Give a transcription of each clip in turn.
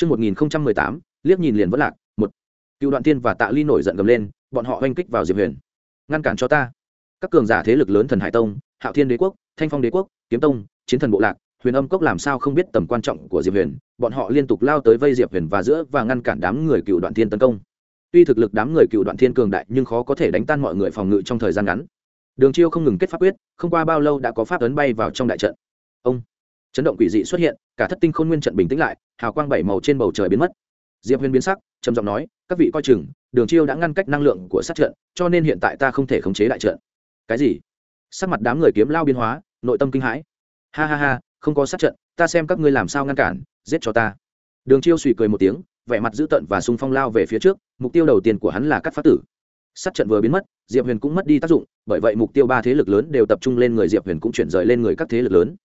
Trước 1018, liếc nhìn liền vẫn lạc, một. Cựu đoạn tiên và tạ ly nổi giận gầm lên, bọn họ hoanh kích vào Diệp Huyền. Ngăn cản cho ta. Các cường giả thế lực lớn thần Hải Tông, Hạo Thiên Đế quốc, Thanh Phong Đế quốc, Kiếm Tông, Chiến Thần Bộ Lạc, Huyền Âm Cốc làm sao không biết tầm quan trọng của Diệp Huyền, bọn họ liên tục lao tới vây Diệp Huyền và giữa và ngăn cản đám người cựu đoạn tiên tấn công. Tuy thực lực đám người cựu đoạn tiên cường đại, nhưng khó có thể đánh tan mọi người phòng ngự trong thời gian ngắn. Đường Chiêu không ngừng kết pháp quyết, không qua bao lâu đã có pháp ấn bay vào trong đại trận. Ông chấn động quỷ dị xuất hiện cả thất tinh khôn nguyên trận bình tĩnh lại, hào quang bảy màu trên bầu trời biến mất. Diệp huyền biến sắc, trầm giọng nói, các vị coi chừng, đường chiêu đã ngăn cách năng lượng của sát trận, cho nên hiện tại ta không thể khống chế đại trận. Cái gì? Sắc mặt đám người kiếm lao biến hóa, nội tâm kinh hãi. Ha ha ha, không có sát trận, ta xem các ngươi làm sao ngăn cản, giết cho ta. Đường chiêu suy cười một tiếng, vẻ mặt dữ tợn và sung phong lao về phía trước, mục tiêu đầu tiên của hắn là cắt phá tử. Sát trận vừa biến mất, diệp huyền cũng mất đi tác dụng, bởi vậy mục tiêu ba thế lực lớn đều tập trung lên người diệp huyền cũng chuyển rời lên người các thế lực lớn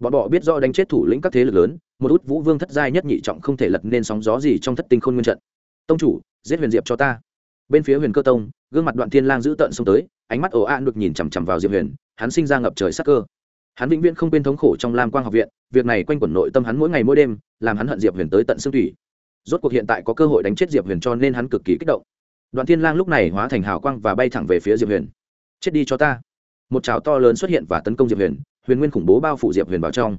bọn họ biết do đánh chết thủ lĩnh các thế lực lớn, một út vũ vương thất giai nhất nhị trọng không thể lật nên sóng gió gì trong thất tinh khôn nguyên trận. Tông chủ, giết huyền diệp cho ta. Bên phía huyền cơ tông, gương mặt đoạn thiên lang giữ tận xông tới, ánh mắt ồ ạn được nhìn chằm chằm vào diệp huyền, hắn sinh ra ngập trời sắc cơ. Hắn vĩnh viễn không quên thống khổ trong lam quang học viện, việc này quanh quẩn nội tâm hắn mỗi ngày mỗi đêm, làm hắn hận diệp huyền tới tận xương thủy. Rốt cuộc hiện tại có cơ hội đánh chết diệp huyền cho nên hắn cực kỳ kích động. Đoạn thiên lang lúc này hóa thành hào quang và bay thẳng về phía diệp huyền. Chết đi cho ta. Một trào to lớn xuất hiện và tấn công diệp huyền huyền nguyên khủng bố bao phủ diệp huyền vào trong.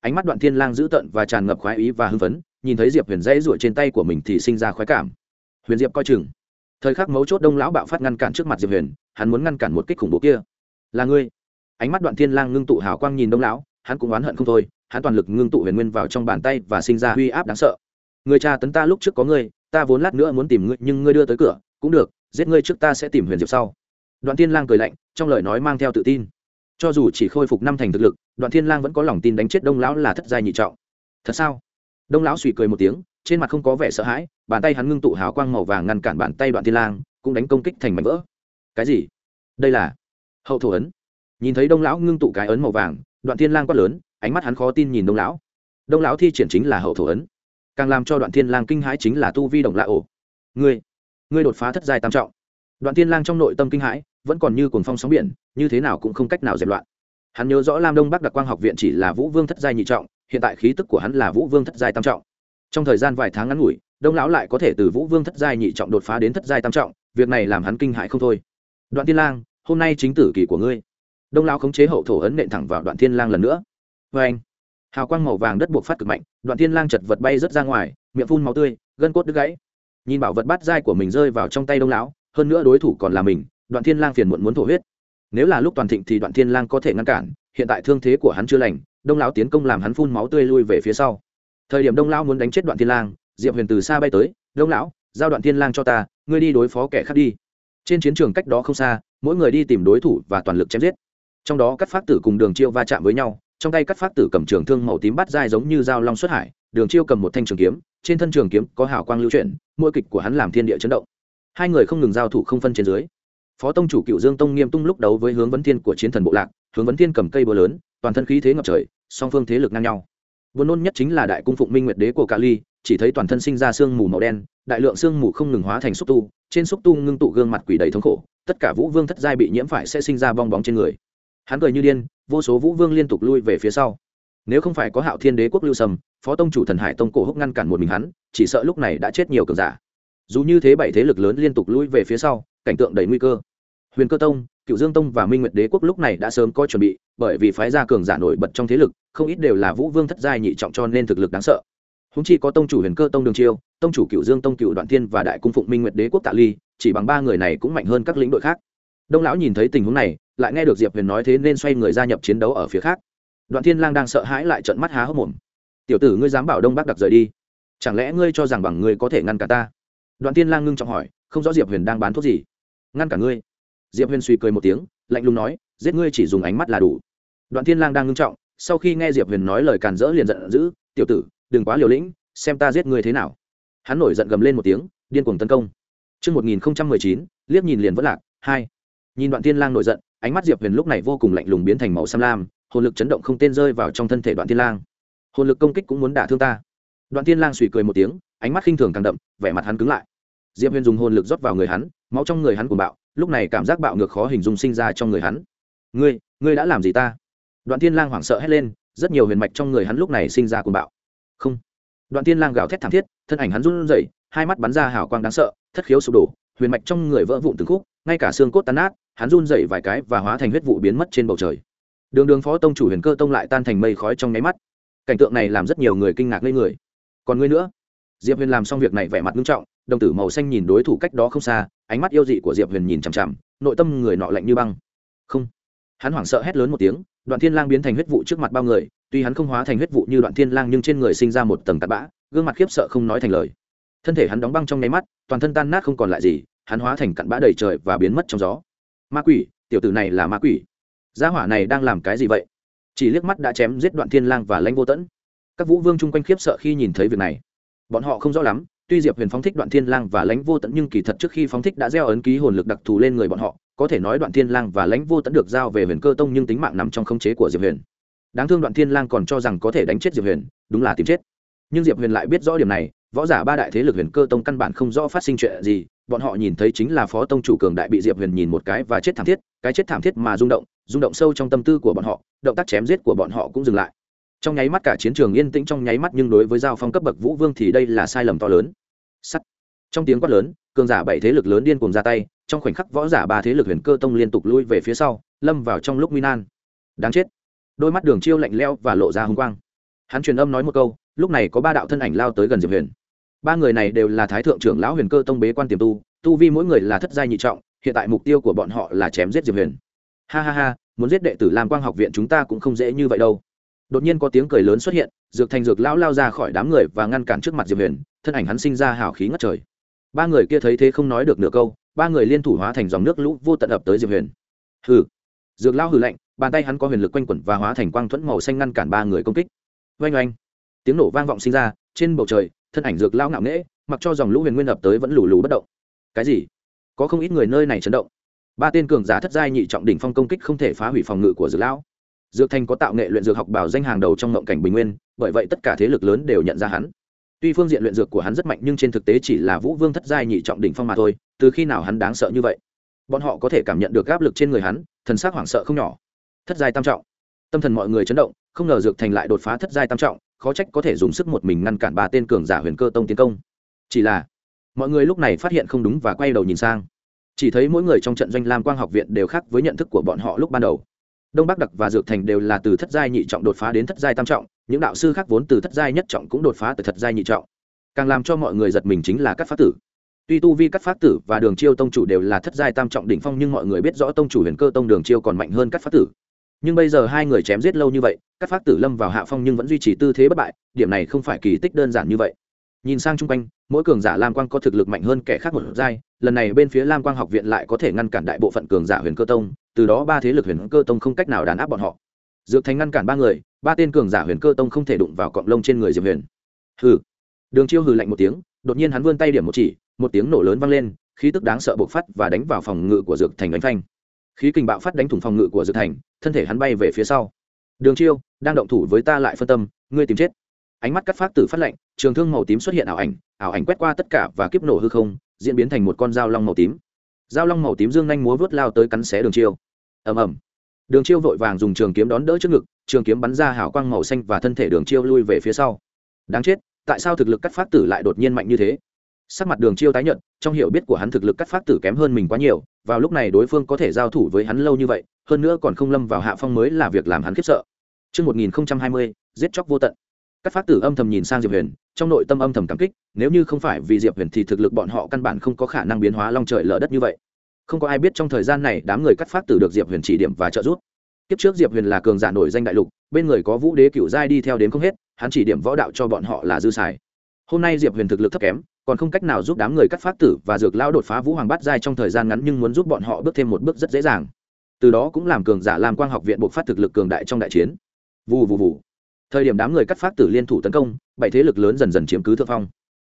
Ánh mắt đoạn thiên lang dữ tợn và tràn ngập khoái ý và hưng phấn, nhìn thấy diệp huyền dãy ruổi trên tay của mình thì sinh ra khoái cảm. Huyền diệp coi chừng. Thời khắc mấu chốt đông lão bạo phát ngăn cản trước mặt diệp huyền, hắn muốn ngăn cản một kích khủng bố kia. Là ngươi. Ánh mắt đoạn thiên lang ngưng tụ hào quang nhìn đông lão, hắn cũng oán hận không thôi, hắn toàn lực ngưng tụ huyền nguyên vào trong bàn tay và sinh ra uy áp đáng sợ. Người cha tấn ta lúc trước có ngươi, ta vốn lát nữa muốn tìm ngươi nhưng ngươi đưa tới cửa, cũng được, giết ngươi trước ta sẽ tìm huyền diệp sau. Đoạn thiên lang cười lạnh, trong lời nói mang theo tự tin cho dù chỉ khôi phục năm thành thực lực, đoạn thiên lang vẫn có lòng tin đánh chết đông lão là thất giai nhị trọng. Thật sao? Đông lão suy cười một tiếng, trên mặt không có vẻ sợ hãi, bàn tay hắn ngưng tụ hào quang màu vàng ngăn cản bàn tay đoạn thiên lang, cũng đánh công kích thành mảnh vỡ. Cái gì? Đây là hậu thổ ấn. Nhìn thấy đông lão ngưng tụ cái ấn màu vàng, đoạn thiên lang quát lớn, ánh mắt hắn khó tin nhìn đông lão. Đông lão thi triển chính là hậu thổ ấn, càng làm cho đoạn thiên lang kinh hãi chính là tu vi đồng lạ ổ. Ngươi ngươi đột phá thất giai tam trọng. Đoạn thiên lang trong nội tâm kinh hãi vẫn còn như cuồng phong sóng biển, như thế nào cũng không cách nào dẹp loạn. Hắn nhớ rõ lam đông bắc đặc quang học viện chỉ là vũ vương thất giai nhị trọng, hiện tại khí tức của hắn là vũ vương thất giai tam trọng. Trong thời gian vài tháng ngắn ngủi, đông lão lại có thể từ vũ vương thất giai nhị trọng đột phá đến thất giai tam trọng, việc này làm hắn kinh hãi không thôi. Đoạn tiên lang, hôm nay chính tử kỳ của ngươi. Đông lão khống chế hậu thổ ấn nện thẳng vào đoạn thiên lang lần nữa. Vê anh, hào quang màu vàng đất buộc phát cực mạnh, đoạn thiên lang chật vật bay rớt ra ngoài, miệng phun máu tươi, gân cốt đứt gãy. Nhìn bảo vật bát giai của mình rơi vào trong tay đông lão, hơn nữa đối thủ còn là mình đoạn thiên lang phiền muộn muốn thổ huyết. Nếu là lúc toàn thịnh thì đoạn thiên lang có thể ngăn cản, hiện tại thương thế của hắn chưa lành, đông lão tiến công làm hắn phun máu tươi lui về phía sau. Thời điểm đông lão muốn đánh chết đoạn thiên lang, diệp huyền từ xa bay tới, đông lão, giao đoạn thiên lang cho ta, ngươi đi đối phó kẻ khác đi. Trên chiến trường cách đó không xa, mỗi người đi tìm đối thủ và toàn lực chém giết. Trong đó cắt phát tử cùng đường chiêu va chạm với nhau, trong tay cắt phát tử cầm trường thương màu tím bắt dai giống như dao long xuất hải, đường chiêu cầm một thanh trường kiếm, trên thân trường kiếm có hào quang lưu chuyển, mỗi kịch của hắn làm thiên địa chấn động. Hai người không ngừng giao thủ không phân trên dưới phó tông chủ cựu dương tông nghiêm tung lúc đấu với hướng vấn thiên của chiến thần bộ lạc, hướng vấn thiên cầm cây búa lớn, toàn thân khí thế ngập trời, song phương thế lực ngang nhau. Buồn nôn nhất chính là đại cung phụng minh nguyệt đế của cà ly, chỉ thấy toàn thân sinh ra sương mù màu đen, đại lượng sương mù không ngừng hóa thành xúc tu, trên xúc tu ngưng tụ gương mặt quỷ đầy thống khổ, tất cả vũ vương thất giai bị nhiễm phải sẽ sinh ra bong bóng trên người. Hắn cười như điên, vô số vũ vương liên tục lui về phía sau. Nếu không phải có hạo thiên đế quốc lưu sầm, phó tông chủ thần hải tông cổ húc ngăn cản một mình hắn, chỉ sợ lúc này đã chết nhiều cường giả. Dù như thế bảy thế lực lớn liên tục lui về phía sau cảnh tượng đầy nguy cơ. Huyền cơ tông, cựu dương tông và minh nguyệt đế quốc lúc này đã sớm có chuẩn bị, bởi vì phái gia cường giả nổi bật trong thế lực, không ít đều là vũ vương thất giai nhị trọng cho nên thực lực đáng sợ. Húng chi có tông chủ huyền cơ tông đường chiêu, tông chủ cựu dương tông cựu đoạn thiên và đại cung phụng minh nguyệt đế quốc tạ ly, chỉ bằng ba người này cũng mạnh hơn các lĩnh đội khác. Đông lão nhìn thấy tình huống này, lại nghe được diệp huyền nói thế nên xoay người gia nhập chiến đấu ở phía khác. Đoạn thiên lang đang sợ hãi lại trận mắt há hốc mồm. Tiểu tử ngươi dám bảo đông bắc đặc rời đi, chẳng lẽ ngươi cho rằng bằng ngươi có thể ngăn cả ta? Đoạn thiên lang ngưng trọng hỏi, không rõ diệp huyền đang bán thuốc gì ngăn cả ngươi diệp huyền suy cười một tiếng lạnh lùng nói giết ngươi chỉ dùng ánh mắt là đủ đoạn thiên lang đang ngưng trọng sau khi nghe diệp huyền nói lời càn rỡ liền giận dữ tiểu tử đừng quá liều lĩnh xem ta giết ngươi thế nào hắn nổi giận gầm lên một tiếng điên cuồng tấn công Trước 1019, liếc nhìn liền vẫn lạc, hai. Nhìn đoạn thiên lang nổi giận, ánh mắt Diệp Huyền lúc này vô cùng lạnh lùng biến thành màu xám lam, hồn lực chấn động không tên rơi vào trong thân thể đoạn thiên lang. Hồn lực công kích cũng muốn đả thương ta. Đoạn thiên lang suy cười một tiếng, ánh mắt khinh thường càng đậm, vẻ mặt hắn cứng lại. Diệp Huyền dùng hồn lực rót vào người hắn, máu trong người hắn của bạo, lúc này cảm giác bạo ngược khó hình dung sinh ra trong người hắn. Ngươi ngươi đã làm gì ta? Đoạn thiên lang hoảng sợ hét lên rất nhiều huyền mạch trong người hắn lúc này sinh ra cuồng bạo. Không. Đoạn Thiên lang gào thét thảm thiết thân ảnh hắn run rẩy hai mắt bắn ra hào quang đáng sợ thất khiếu sụp đổ huyền mạch trong người vỡ vụn từng khúc ngay cả xương cốt tan nát hắn run rẩy vài cái và hóa thành huyết vụ biến mất trên bầu trời. Đường đường phó tông chủ huyền cơ tông lại tan thành mây khói trong nháy mắt. Cảnh tượng này làm rất nhiều người kinh ngạc lên người. Còn ngươi nữa? Diệp huyền làm xong việc này vẻ mặt nghiêm trọng đồng tử màu xanh nhìn đối thủ cách đó không xa, ánh mắt yêu dị của diệp huyền nhìn chằm chằm, nội tâm người nọ lạnh như băng. Không. Hắn hoảng sợ hét lớn một tiếng, đoạn thiên lang biến thành huyết vụ trước mặt bao người, tuy hắn không hóa thành huyết vụ như đoạn thiên lang nhưng trên người sinh ra một tầng tạt bã, gương mặt khiếp sợ không nói thành lời. Thân thể hắn đóng băng trong nháy mắt, toàn thân tan nát không còn lại gì, hắn hóa thành cặn bã đầy trời và biến mất trong gió. Ma quỷ, tiểu tử này là ma quỷ. Gia hỏa này đang làm cái gì vậy? Chỉ liếc mắt đã chém giết đoạn thiên lang và lãnh vô tẫn. Các vũ vương chung quanh khiếp sợ khi nhìn thấy việc này. Bọn họ không rõ lắm tuy diệp huyền phóng thích đoạn thiên lang và lãnh vô tẫn nhưng kỳ thật trước khi phóng thích đã gieo ấn ký hồn lực đặc thù lên người bọn họ, có thể nói đoạn thiên lang và lãnh vô tẫn được giao về huyền cơ tông nhưng tính mạng nằm trong khống chế của diệp huyền. Đáng thương đoạn thiên lang còn cho rằng có thể đánh chết diệp huyền, đúng là tìm chết. Nhưng diệp huyền lại biết rõ điểm này, võ giả ba đại thế lực huyền cơ tông căn bản không rõ phát sinh chuyện gì, bọn họ nhìn thấy chính là phó tông chủ cường đại bị diệp huyền nhìn một cái và chết thảm thiết, cái chết thảm thiết mà rung động rung động sâu trong tâm tư của bọn họ, động tác chém giết của bọn họ cũng dừng lại. Trong nháy mắt cả chiến trường yên tĩnh trong nháy mắt nhưng đối với giao phong cấp bậc vũ vương thì đây là sai lầm to lớn sắt. Trong tiếng quát lớn, cường giả bảy thế lực lớn điên cùng ra tay, trong khoảnh khắc võ giả ba thế lực huyền cơ tông liên tục lui về phía sau, lâm vào trong lúc nguy nan. Đáng chết. Đôi mắt đường chiêu lạnh leo và lộ ra hung quang. Hắn truyền âm nói một câu, lúc này có ba đạo thân ảnh lao tới gần diệp huyền. Ba người này đều là thái thượng trưởng lão huyền cơ tông bế quan tiềm tu tu vi mỗi người là thất giai nhị trọng, hiện tại mục tiêu của bọn họ là chém giết diệp huyền. Ha ha ha, muốn giết đệ tử làm quang học viện chúng ta cũng không dễ như vậy đâu đột nhiên có tiếng cười lớn xuất hiện, dược thành dược lão lao ra khỏi đám người và ngăn cản trước mặt diệp huyền, thân ảnh hắn sinh ra hào khí ngất trời. Ba người kia thấy thế không nói được nửa câu, ba người liên thủ hóa thành dòng nước lũ vô tận ập tới diệp huyền. Hừ. Dược Lão hừ lạnh, bàn tay hắn có huyền lực quanh quẩn và hóa thành quang thuẫn màu xanh ngăn cản ba người công kích. Oanh oanh. Tiếng nổ vang vọng sinh ra, trên bầu trời, thân ảnh dược Lão ngạo nghễ, mặc cho dòng lũ huyền nguyên ập tới vẫn lù lù bất động. Cái gì? Có không ít người nơi này chấn động. Ba tên cường giả thất giai nhị trọng đỉnh phong công kích không thể phá hủy phòng ngự của dược lão dược thành có tạo nghệ luyện dược học bảo danh hàng đầu trong ngộng cảnh bình nguyên, bởi vậy tất cả thế lực lớn đều nhận ra hắn. Tuy phương diện luyện dược của hắn rất mạnh nhưng trên thực tế chỉ là vũ vương thất giai nhị trọng đỉnh phong mà thôi, từ khi nào hắn đáng sợ như vậy? Bọn họ có thể cảm nhận được áp lực trên người hắn, thần sắc hoảng sợ không nhỏ. Thất giai tam trọng. Tâm thần mọi người chấn động, không ngờ dược thành lại đột phá thất giai tam trọng, khó trách có thể dùng sức một mình ngăn cản ba tên cường giả huyền cơ tông tiến công. Chỉ là, mọi người lúc này phát hiện không đúng và quay đầu nhìn sang. Chỉ thấy mỗi người trong trận doanh lam quang học viện đều khác với nhận thức của bọn họ lúc ban đầu đông bắc đặc và dược thành đều là từ thất giai nhị trọng đột phá đến thất giai tam trọng, những đạo sư khác vốn từ thất giai nhất trọng cũng đột phá từ thất giai nhị trọng. Càng làm cho mọi người giật mình chính là các pháp tử. Tuy tu vi các pháp tử và đường chiêu tông chủ đều là thất giai tam trọng đỉnh phong nhưng mọi người biết rõ tông chủ huyền cơ tông đường chiêu còn mạnh hơn các pháp tử. Nhưng bây giờ hai người chém giết lâu như vậy, các pháp tử lâm vào hạ phong nhưng vẫn duy trì tư thế bất bại, điểm này không phải kỳ tích đơn giản như vậy. Nhìn sang chung quanh, mỗi cường giả lam quang có thực lực mạnh hơn kẻ khác một giai, lần này bên phía lam quang học viện lại có thể ngăn cản đại bộ phận cường giả huyền cơ tông từ đó ba thế lực huyền cơ tông không cách nào đàn áp bọn họ. Dược thành ngăn cản ba người, ba tên cường giả huyền cơ tông không thể đụng vào cọng lông trên người diệp huyền. Hừ. Đường chiêu hừ lạnh một tiếng, đột nhiên hắn vươn tay điểm một chỉ, một tiếng nổ lớn vang lên, khí tức đáng sợ bộc phát và đánh vào phòng ngự của dược thành đánh phanh. Khí kình bạo phát đánh thủng phòng ngự của dược thành, thân thể hắn bay về phía sau. Đường chiêu, đang động thủ với ta lại phân tâm, ngươi tìm chết. Ánh mắt cắt phát tử phát lạnh, trường thương màu tím xuất hiện ảo ảnh ảo ảnh quét qua tất cả và kiếp nổ hư không, diễn biến thành một con dao long màu tím dao long màu tím dương nhanh múa vớt lao tới cắn xé đường chiêu. Ầm ầm. Đường chiêu vội vàng dùng trường kiếm đón đỡ trước ngực trường kiếm bắn ra hào quang màu xanh và thân thể đường chiêu lui về phía sau. Đáng chết tại sao thực lực cắt phát tử lại đột nhiên mạnh như thế? Sắc mặt đường chiêu tái nhận trong hiểu biết của hắn thực lực cắt phát tử kém hơn mình quá nhiều vào lúc này đối phương có thể giao thủ với hắn lâu như vậy hơn nữa còn không lâm vào hạ phong mới là việc làm hắn khiếp sợ. Trước 1020, giết chóc vô tận. Các phát tử âm thầm nhìn sang Diệp Huyền, trong nội tâm âm thầm cảm kích, nếu như không phải vì Diệp Huyền thì thực lực bọn họ căn bản không có khả năng biến hóa long trời lở đất như vậy. Không có ai biết trong thời gian này đám người cắt phát tử được Diệp Huyền chỉ điểm và trợ giúp. Kiếp trước Diệp Huyền là cường giả nổi danh đại lục, bên người có Vũ Đế cửu giai đi theo đến không hết, hắn chỉ điểm võ đạo cho bọn họ là dư xài. Hôm nay Diệp Huyền thực lực thấp kém, còn không cách nào giúp đám người cắt phát tử và dược lão đột phá Vũ Hoàng bát giai trong thời gian ngắn nhưng muốn giúp bọn họ bước thêm một bước rất dễ dàng. Từ đó cũng làm cường giả làm quang học viện buộc phát thực lực cường đại trong đại chiến. Vù vù vù thời điểm đám người cắt phát tử liên thủ tấn công, bảy thế lực lớn dần dần chiếm cứ thượng phong.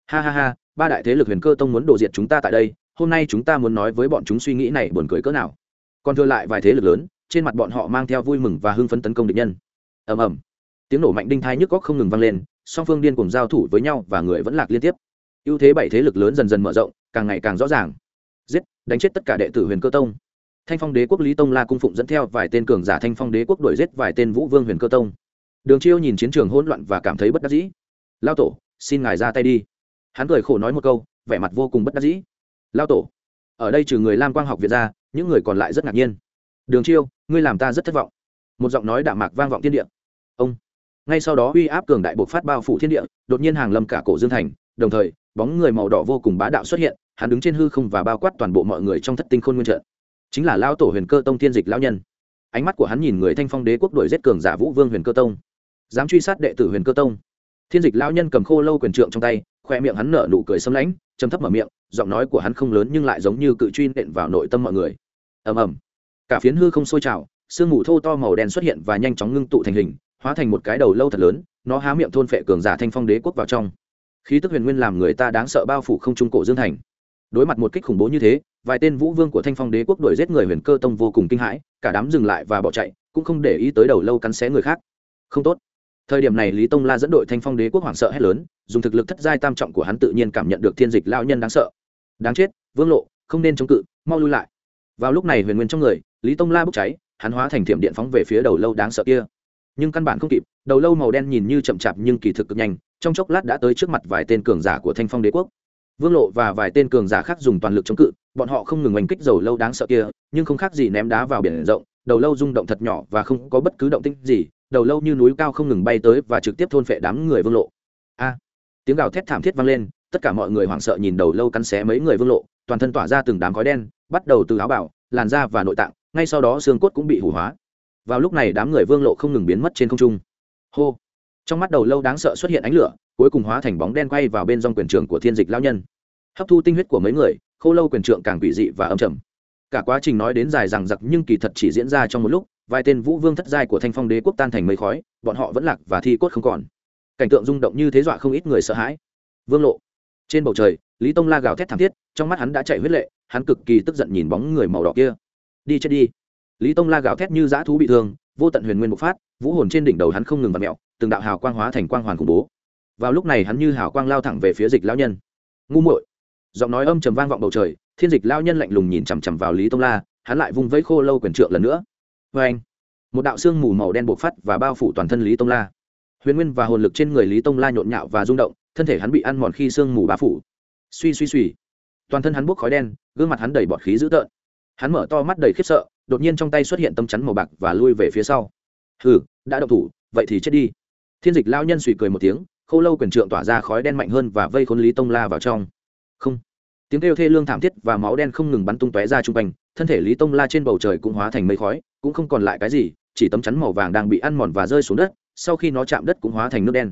Ha ha ha, ba đại thế lực huyền cơ tông muốn đổ diệt chúng ta tại đây, hôm nay chúng ta muốn nói với bọn chúng suy nghĩ này buồn cười cỡ nào. Còn thừa lại vài thế lực lớn, trên mặt bọn họ mang theo vui mừng và hưng phấn tấn công địch nhân. Ầm ầm. Tiếng nổ mạnh đinh thai nhức góc không ngừng vang lên, song phương điên cùng giao thủ với nhau và người vẫn lạc liên tiếp. Ưu thế bảy thế lực lớn dần dần mở rộng, càng ngày càng rõ ràng. Giết, đánh chết tất cả đệ tử huyền cơ tông. Thanh phong đế quốc lý tông la cung phụng dẫn theo vài tên cường giả thanh phong đế quốc đuổi giết vài tên vũ vương huyền cơ tông đường chiêu nhìn chiến trường hỗn loạn và cảm thấy bất đắc dĩ. Lao tổ, xin ngài ra tay đi. Hắn cười khổ nói một câu, vẻ mặt vô cùng bất đắc dĩ. Lao tổ, ở đây trừ người lam quang học việt ra, những người còn lại rất ngạc nhiên. Đường chiêu, ngươi làm ta rất thất vọng. Một giọng nói đạm mạc vang vọng thiên địa. Ông. Ngay sau đó uy áp cường đại bộc phát bao phủ thiên địa, đột nhiên hàng lâm cả cổ dương thành, đồng thời, bóng người màu đỏ vô cùng bá đạo xuất hiện, hắn đứng trên hư không và bao quát toàn bộ mọi người trong thất tinh khôn nguyên trận. Chính là lao tổ huyền cơ tông thiên dịch lão nhân. Ánh mắt của hắn nhìn người thanh phong đế quốc đuổi giết cường giả vũ vương huyền cơ tông dám truy sát đệ tử huyền cơ tông. Thiên dịch lão nhân cầm khô lâu quyền trượng trong tay, khoe miệng hắn nở nụ cười xâm lãnh chấm thấp mở miệng, giọng nói của hắn không lớn nhưng lại giống như cự truy nện vào nội tâm mọi người. Ầm ầm. Cả phiến hư không sôi trào, sương mù thô to màu đen xuất hiện và nhanh chóng ngưng tụ thành hình, hóa thành một cái đầu lâu thật lớn, nó há miệng thôn phệ cường giả thanh phong đế quốc vào trong. Khí tức huyền nguyên làm người ta đáng sợ bao phủ không trung cổ dương thành. Đối mặt một kích khủng bố như thế, vài tên vũ vương của thanh phong đế quốc đuổi giết người huyền cơ tông vô cùng kinh hãi, cả đám dừng lại và bỏ chạy, cũng không để ý tới đầu lâu cắn xé người khác. Không tốt thời điểm này lý tông la dẫn đội thanh phong đế quốc hoảng sợ hét lớn, dùng thực lực thất giai tam trọng của hắn tự nhiên cảm nhận được thiên dịch lao nhân đáng sợ. Đáng chết, vương lộ, không nên chống cự, mau lui lại. Vào lúc này huyền nguyên trong người, lý tông la bốc cháy, hắn hóa thành thiểm điện phóng về phía đầu lâu đáng sợ kia. Nhưng căn bản không kịp, đầu lâu màu đen nhìn như chậm chạp nhưng kỳ thực cực nhanh, trong chốc lát đã tới trước mặt vài tên cường giả của thanh phong đế quốc. Vương lộ và vài tên cường giả khác dùng toàn lực chống cự, bọn họ không ngừng oanh kích dầu lâu đáng sợ kia, nhưng không khác gì ném đá vào biển rộng, đầu lâu rung động thật nhỏ và không có bất cứ động tĩnh gì đầu lâu như núi cao không ngừng bay tới và trực tiếp thôn phệ đám người vương lộ. A, tiếng gào thét thảm thiết vang lên, tất cả mọi người hoảng sợ nhìn đầu lâu cắn xé mấy người vương lộ, toàn thân tỏa ra từng đám khói đen, bắt đầu từ áo bảo làn da và nội tạng, ngay sau đó xương cốt cũng bị hủ hóa. Vào lúc này đám người vương lộ không ngừng biến mất trên không trung. Hô, trong mắt đầu lâu đáng sợ xuất hiện ánh lửa, cuối cùng hóa thành bóng đen quay vào bên dòng quyền trường của thiên dịch lao nhân. Hấp thu tinh huyết của mấy người, khô lâu quyền trượng càng quỷ dị và âm trầm. Cả quá trình nói đến dài rằng giặc nhưng kỳ thật chỉ diễn ra trong một lúc vài tên vũ vương thất giai của thanh phong đế quốc tan thành mây khói, bọn họ vẫn lạc và thi cốt không còn. Cảnh tượng rung động như thế dọa không ít người sợ hãi. Vương lộ. Trên bầu trời, lý tông la gào thét thảm thiết, trong mắt hắn đã chạy huyết lệ, hắn cực kỳ tức giận nhìn bóng người màu đỏ kia. Đi chết đi. Lý tông la gào thét như dã thú bị thương, vô tận huyền nguyên bộc phát, vũ hồn trên đỉnh đầu hắn không ngừng vặt mẹo, từng đạo hào quang hóa thành quang hoàn khủng bố. Vào lúc này hắn như hào quang lao thẳng về phía dịch lão nhân. Ngu muội. Giọng nói âm trầm vang vọng bầu trời, thiên dịch lao nhân lạnh lùng nhìn chằm chằm vào lý tông la, hắn lại vung vẫy khô lâu quyền trượng lần nữa vê anh, một đạo xương mù màu đen bộc phát và bao phủ toàn thân lý tông la. Huyền nguyên và hồn lực trên người lý tông la nhộn nhạo và rung động, thân thể hắn bị ăn mòn khi sương mù bao phủ. Suy suy suy. Toàn thân hắn bốc khói đen, gương mặt hắn đầy bọt khí dữ tợn. Hắn mở to mắt đầy khiếp sợ, đột nhiên trong tay xuất hiện tâm chắn màu bạc và lui về phía sau. Hừ, đã động thủ, vậy thì chết đi. Thiên dịch lao nhân suy cười một tiếng k h ô lâu quyền trượng tỏa ra khói đen mạnh hơn và vây khốn lý tông la vào trong. Không tiếng kêu thê lương thảm thiết và máu đen không ngừng bắn tung tóe ra chung quanh, thân thể lý tông la trên bầu trời cũng hóa thành mây khói, cũng không còn lại cái gì, chỉ tấm chắn màu vàng đang bị ăn mòn và rơi xuống đất, sau khi nó chạm đất cũng hóa thành nước đen.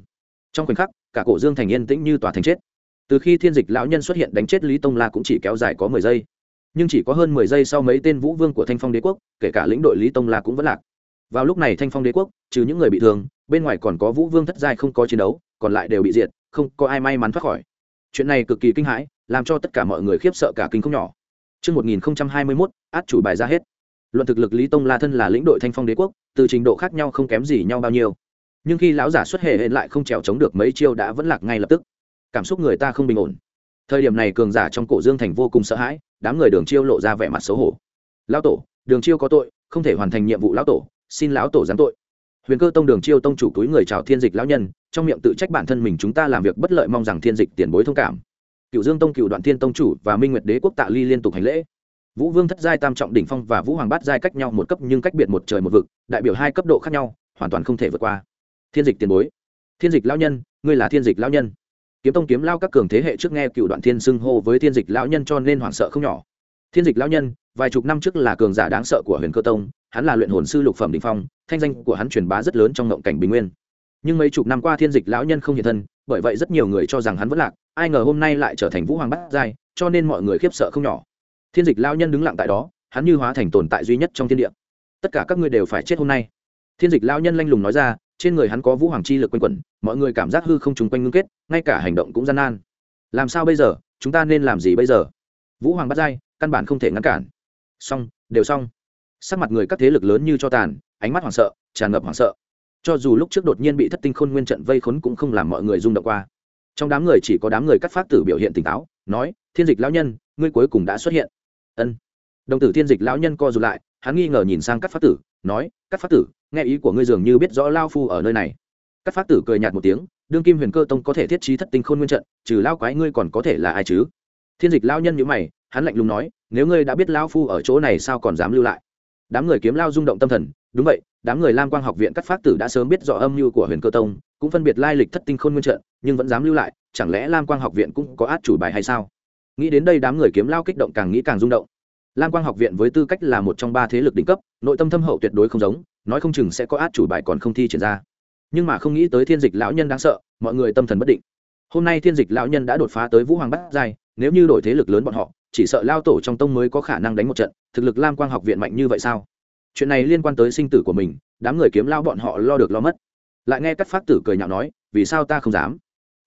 Trong khoảnh khắc, cả cổ dương thành yên tĩnh như tòa thành chết. Từ khi thiên dịch lão nhân xuất hiện đánh chết lý tông la cũng chỉ kéo dài có mười giây. Nhưng chỉ có hơn mười giây sau mấy tên vũ vương của thanh phong đế quốc, kể cả lĩnh đội lý tông la cũng vẫn lạc. Vào lúc này thanh phong đế quốc, trừ những người bị thương, bên ngoài còn có vũ vương thất giai không có chiến đấu, còn lại đều bị diệt, không có ai may mắn thoát khỏi. Chuyện này cực kỳ kinh hãi làm cho tất cả mọi người khiếp sợ cả kinh không nhỏ Trước 1021, át chủ bài ra hết. Luận thực lực Lý Tông La thân là lĩnh đội Thanh Phong Đế quốc, từ trình độ khác nhau không kém gì nhau bao nhiêu. Nhưng khi lão giả xuất hệ hiện lại không trèo chống được mấy chiêu đã vẫn lạc ngay lập tức. Cảm xúc người ta không bình ổn. Thời điểm này cường giả trong cổ Dương thành vô cùng sợ hãi, đám người Đường Chiêu lộ ra vẻ mặt xấu hổ. Lão tổ, Đường Chiêu có tội, không thể hoàn thành nhiệm vụ lão tổ, xin lão tổ giáng tội huyền cơ tông đường chiêu tông chủ túi người chào thiên dịch lão nhân trong miệng tự trách bản thân mình chúng ta làm việc bất lợi mong rằng thiên dịch tiền bối thông cảm cựu dương tông cựu đoạn thiên tông chủ và minh nguyệt đế quốc tạ ly liên tục hành lễ. Vũ vương thất giai tam trọng đỉnh phong và vũ hoàng bát giai cách nhau một cấp nhưng cách biệt một trời một vực, đại biểu hai cấp độ khác nhau, hoàn toàn không thể vượt qua. Thiên dịch tiền bối. Thiên dịch lão nhân, ngươi là thiên dịch lão nhân. Kiếm tông kiếm lao các cường thế hệ trước nghe cựu đoạn thiên xưng hô với thiên dịch lão nhân cho nên hoảng sợ không nhỏ. Thiên dịch lão nhân, vài chục năm trước là cường giả đáng sợ của huyền cơ tông, hắn là luyện hồn sư lục phẩm đình phong, thanh danh của hắn truyền bá rất lớn trong ngộng cảnh bình nguyên. Nhưng mấy chục năm qua thiên dịch lão nhân không hiện thân bởi vậy rất nhiều người cho rằng hắn vẫn lạc, ai ngờ hôm nay lại trở thành vũ hoàng bát giai, cho nên mọi người khiếp sợ không nhỏ. Thiên dịch lão nhân đứng lặng tại đó, hắn như hóa thành tồn tại duy nhất trong thiên địa. Tất cả các ngươi đều phải chết hôm nay. Thiên dịch lão nhân lanh lùng nói ra, trên người hắn có vũ hoàng chi lực quanh quẩn, mọi người cảm giác hư không trùng quanh ngưng kết, ngay cả hành động cũng gian nan. Làm sao bây giờ? Chúng ta nên làm gì bây giờ? Vũ hoàng bắt giai, căn bản không thể ngăn cản. Xong, đều xong. Sắc mặt người các thế lực lớn như cho tàn, ánh mắt hoảng sợ, tràn ngập hoảng sợ cho dù lúc trước đột nhiên bị thất tinh khôn nguyên trận vây khốn cũng không làm mọi người rung động qua. Trong đám người chỉ có đám người cắt phát tử biểu hiện tỉnh táo, nói, thiên dịch lão nhân, ngươi cuối cùng đã xuất hiện. Ân. Đồng tử thiên dịch lão nhân co rụt lại, hắn nghi ngờ nhìn sang cắt phát tử, nói cắt phát tử, nghe ý của ngươi dường như biết rõ lao phu ở nơi này. Cắt phát tử cười nhạt một tiếng, đương kim huyền cơ tông có thể thiết trí thất tinh khôn nguyên trận, trừ lao quái ngươi còn có thể là ai chứ? Thiên dịch lao nhân nhữ mày, hắn lạnh lùng nói, nếu ngươi đã biết lao phu ở chỗ này sao còn dám lưu lại? Đám người kiếm lao rung động tâm thần đúng vậy, đám người lam quang học viện các pháp tử đã sớm biết rõ âm mưu của huyền cơ tông, cũng phân biệt lai lịch thất tinh khôn nguyên trận, nhưng vẫn dám lưu lại, chẳng lẽ lam quang học viện cũng có át chủ bài hay sao? Nghĩ đến đây đám người kiếm lao kích động càng nghĩ càng rung động. Lam quang học viện với tư cách là một trong ba thế lực đỉnh cấp, nội tâm thâm hậu tuyệt đối không giống, nói không chừng sẽ có át chủ bài còn không thi triển ra. Nhưng mà không nghĩ tới thiên dịch lão nhân đáng sợ, mọi người tâm thần bất định. Hôm nay thiên dịch lão nhân đã đột phá tới vũ hoàng bát giai, nếu như đổi thế lực lớn bọn họ, chỉ sợ lao tổ trong tông mới có khả năng đánh một trận, thực lực lam quang học viện mạnh như vậy sao? Chuyện này liên quan tới sinh tử của mình, đám người kiếm lao bọn họ lo được lo mất. Lại nghe các pháp tử cười nhạo nói, vì sao ta không dám?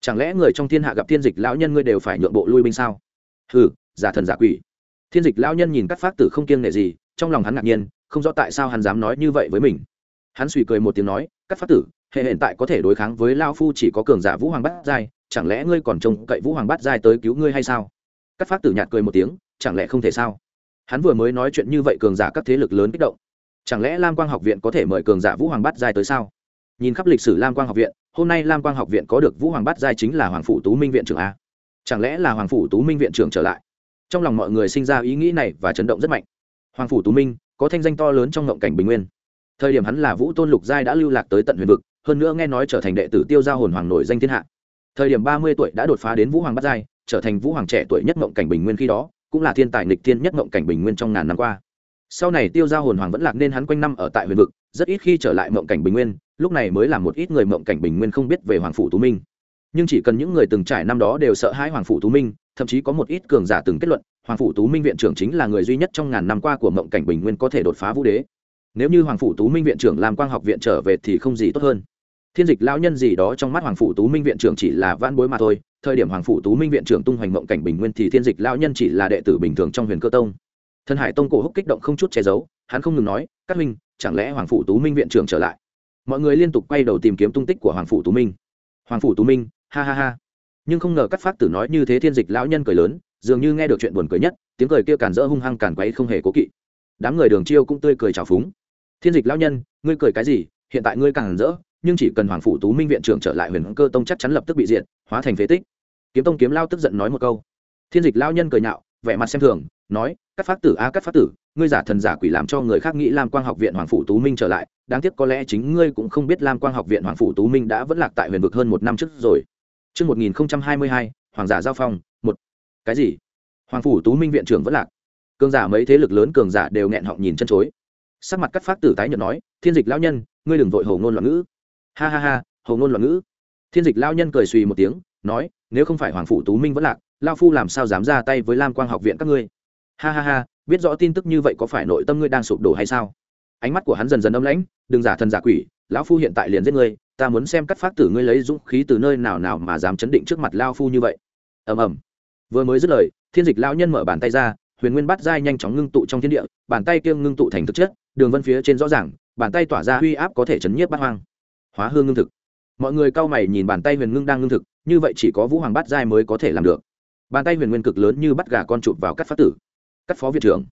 Chẳng lẽ người trong thiên hạ gặp thiên dịch lão nhân ngươi đều phải nhượng bộ lui binh sao? Hừ, giả thần giả quỷ. Thiên dịch lão nhân nhìn các pháp tử không kiêng nể gì, trong lòng hắn ngạc nhiên, không rõ tại sao hắn dám nói như vậy với mình. Hắn suy cười một tiếng nói, các pháp tử, hệ hiện tại có thể đối kháng với lao phu chỉ có cường giả vũ hoàng bát giai, chẳng lẽ ngươi còn trông cậy vũ hoàng bát giai tới cứu ngươi hay sao? Các pháp tử nhạt cười một tiếng, chẳng lẽ không thể sao? Hắn vừa mới nói chuyện như vậy cường giả các thế lực lớn kích động chẳng lẽ lam quang học viện có thể mời cường giả vũ hoàng bát giai tới sao? Nhìn khắp lịch sử lam quang học viện, hôm nay lam quang học viện có được vũ hoàng bát giai chính là hoàng phủ tú minh viện trưởng a. Chẳng lẽ là hoàng phủ tú minh viện trưởng trở lại? Trong lòng mọi người sinh ra ý nghĩ này và chấn động rất mạnh. Hoàng phủ tú minh có thanh danh to lớn trong ngộng cảnh bình nguyên. Thời điểm hắn là vũ tôn lục giai đã lưu lạc tới tận huyền vực, hơn nữa nghe nói trở thành đệ tử tiêu Gia hồn hoàng nổi danh thiên hạ. Thời điểm ba mươi tuổi đã đột phá đến vũ hoàng bát giai, trở thành vũ hoàng trẻ tuổi nhất ngộng cảnh bình nguyên khi đó, cũng là thiên tài nghịch thiên nhất ngộng cảnh bình nguyên trong ngàn năm qua sau này tiêu giao hồn hoàng vẫn lạc nên hắn quanh năm ở tại huyền vực, rất ít khi trở lại mộng cảnh bình nguyên, lúc này mới là một ít người mộng cảnh bình nguyên không biết về hoàng phủ tú minh. Nhưng chỉ cần những người từng trải năm đó đều sợ hãi hoàng phủ tú minh, thậm chí có một ít cường giả từng kết luận, hoàng phủ tú minh viện trưởng chính là người duy nhất trong ngàn năm qua của mộng cảnh bình nguyên có thể đột phá vũ đế. Nếu như hoàng phủ tú minh viện trưởng làm quang học viện trở về thì không gì tốt hơn. Thiên dịch lão nhân gì đó trong mắt hoàng phủ tú minh viện trưởng chỉ là van bối mà thôi, thời điểm hoàng phủ tú minh viện trưởng tung hoành mộng cảnh bình nguyên thì thiên dịch lão nhân chỉ là đệ tử bình thường trong huyền cơ tông thần hải tông cổ húc kích động không chút che giấu, hắn không ngừng nói, các minh chẳng lẽ hoàng phủ tú minh viện trưởng trở lại? Mọi người liên tục quay đầu tìm kiếm tung tích của hoàng phủ tú minh. Hoàng phủ tú minh, ha ha ha. Nhưng không ngờ các pháp tử nói như thế thiên dịch lão nhân cười lớn, dường như nghe được chuyện buồn cười nhất, tiếng cười kia càn rỡ hung hăng càn quấy không hề cố kỵ. Đám người đường chiêu cũng tươi cười trào phúng. Thiên dịch lão nhân, ngươi cười cái gì? Hiện tại ngươi càng rỡ, nhưng chỉ cần hoàng phủ tú minh viện trưởng trở lại huyền cơ tông chắc chắn lập tức bị diện hóa thành phế tích. Kiếm tông kiếm lao tức giận nói một câu. Thiên dịch lão nhân cười nhạo, vẻ mặt xem thường nói các phát tử a à, các phát tử ngươi giả thần giả quỷ làm cho người khác nghĩ lam quang học viện hoàng phủ tú minh trở lại đáng tiếc có lẽ chính ngươi cũng không biết lam quang học viện hoàng phủ tú minh đã vẫn lạc tại huyền vực hơn một năm trước rồi Trước 1022, Hoàng giả giao phong, một. Cái gì? Hoàng phủ Tú Minh viện trưởng vẫn lạc. Cường giả mấy thế lực lớn cường giả đều nghẹn họng nhìn chân chối. Sắc mặt cắt phát tử tái nhợt nói, "Thiên dịch lão nhân, ngươi đừng vội hồ ngôn loạn ngữ." Ha ha ha, hồ ngôn loạn ngữ. Thiên dịch lão nhân cười suy một tiếng, nói, "Nếu không phải Hoàng phủ Tú Minh vẫn lạc, lão phu làm sao dám ra tay với Lam Quang học viện các ngươi?" Ha ha ha, biết rõ tin tức như vậy có phải nội tâm ngươi đang sụp đổ hay sao? Ánh mắt của hắn dần dần âm lãnh, đừng giả thần giả quỷ, lão phu hiện tại liền giết ngươi, ta muốn xem cắt phát tử ngươi lấy dũng khí từ nơi nào nào mà dám chấn định trước mặt lao phu như vậy. Ầm ầm. Vừa mới dứt lời thiên dịch lao nhân mở bàn tay ra huyền nguyên bắt dai nhanh chóng ngưng tụ trong thiên địa bàn tay kiêng ngưng tụ thành thực chất đường vân phía trên rõ ràng bàn tay tỏa ra uy áp có thể chấn nhiếp bát hoang. Hóa hương ngưng thực. Mọi người cau mày nhìn bàn tay huyền ngưng đang ngưng thực như vậy chỉ có vũ hoàng bát giai mới có thể làm được. Bàn tay huyền nguyên cực lớn như bắt gà con chụp vào cắt phát tử cắt phó viện trưởng.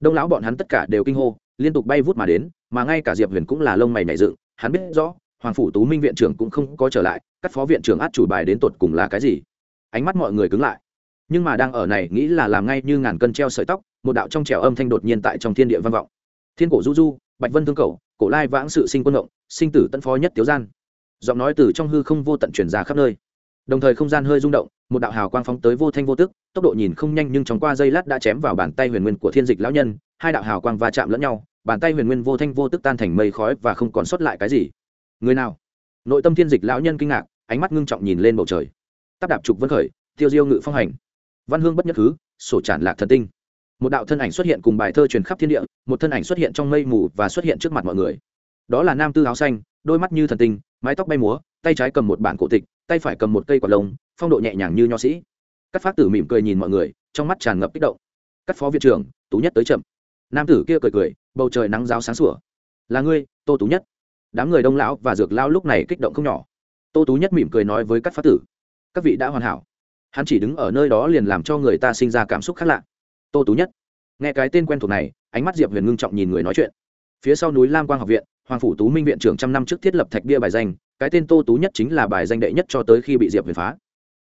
Đông lão bọn hắn tất cả đều kinh hô, liên tục bay vút mà đến, mà ngay cả diệp huyền cũng là lông mày nảy dựng, hắn biết rõ, hoàng phủ tú minh viện trưởng cũng không có trở lại các phó viện trưởng át chủ bài đến tột cùng là cái gì. Ánh mắt mọi người cứng lại. Nhưng mà đang ở này, nghĩ là làm ngay như ngàn cân treo sợi tóc, một đạo trong trèo âm thanh đột nhiên tại trong thiên địa vang vọng. Thiên cổ du du, bạch vân thương cầu, cổ lai vãng sự sinh quân động, sinh tử tân phó nhất tiếu gian. Giọng nói từ trong hư không vô tận truyền ra khắp nơi đồng thời không gian hơi rung động, một đạo hào quang phóng tới vô thanh vô tức, tốc độ nhìn không nhanh nhưng trong qua giây lát đã chém vào bàn tay huyền nguyên của thiên dịch lão nhân, hai đạo hào quang va chạm lẫn nhau, bàn tay huyền nguyên vô thanh vô tức tan thành mây khói và không còn sót lại cái gì. Người nào? Nội tâm thiên dịch lão nhân kinh ngạc, ánh mắt ngưng trọng nhìn lên bầu trời. Tắp đạp trục vân khởi, tiêu diêu ngự phong hành. Văn hương bất nhất thứ, sổ tràn lạc thần tinh. Một đạo thân ảnh xuất hiện cùng bài thơ truyền khắp thiên địa, một thân ảnh xuất hiện trong mây mù và xuất hiện trước mặt mọi người. Đó là nam tư áo xanh, đôi mắt như thần tinh, mái tóc bay múa tay trái cầm một bản cổ tịch, tay phải cầm một cây quả lông, phong độ nhẹ nhàng như nho sĩ. Cắt phát tử mỉm cười nhìn mọi người, trong mắt tràn ngập kích động. Cắt phó viện trưởng, tú nhất tới chậm. Nam tử kia cười cười, bầu trời nắng giáo sáng sủa. Là ngươi, tô tú nhất. Đám người đông lão và dược lao lúc này kích động không nhỏ. Tô tú nhất mỉm cười nói với các phát tử, các vị đã hoàn hảo. Hắn chỉ đứng ở nơi đó liền làm cho người ta sinh ra cảm xúc khác lạ. Tô tú nhất. Nghe cái tên quen thuộc này, ánh mắt diệp huyền ngưng trọng nhìn người nói chuyện. Phía sau núi lam quang học viện, hoàng phủ tú minh viện trưởng trăm năm trước thiết lập thạch bia bài danh cái tên tô tú nhất chính là bài danh đệ nhất cho tới khi bị diệp huyền phá.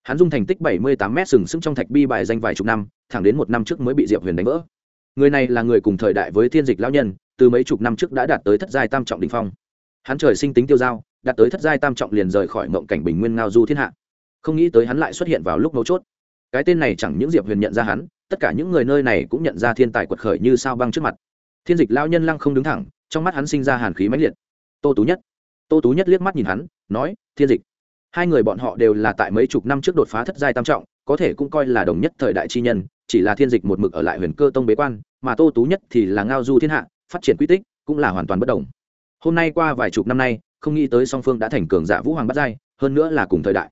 Hắn dung thành tích bảy mươi tám m sừng sững trong thạch bi bài danh vài chục năm, thẳng đến một năm trước mới bị diệp huyền đánh vỡ. Người này là người cùng thời đại với thiên dịch lão nhân, từ mấy chục năm trước đã đạt tới thất giai tam trọng đình phong. Hắn trời sinh tính tiêu dao, đạt tới thất giai tam trọng liền rời khỏi mộng cảnh bình nguyên ngao du thiên hạ. Không nghĩ tới hắn lại xuất hiện vào lúc mấu chốt. Cái tên này chẳng những diệp huyền nhận ra hắn, tất cả những người nơi này cũng nhận ra thiên tài quật khởi như sao băng trước mặt. Thiên dịch lao nhân lăng không đứng thẳng, trong mắt hắn sinh ra hàn khí mãnh liệt. Tô tú nhất tô tú nhất liếc mắt nhìn hắn, nói, thiên dịch, hai người bọn họ đều là tại mấy chục năm trước đột phá thất giai tam trọng, có thể cũng coi là đồng nhất thời đại chi nhân, chỉ là thiên dịch một mực ở lại huyền cơ tông bế quan, mà tô tú nhất thì là ngao du thiên hạ, phát triển quy tích cũng là hoàn toàn bất đồng. Hôm nay qua vài chục năm nay, không nghĩ tới song phương đã thành cường giả vũ hoàng bắt giai, hơn nữa là cùng thời đại.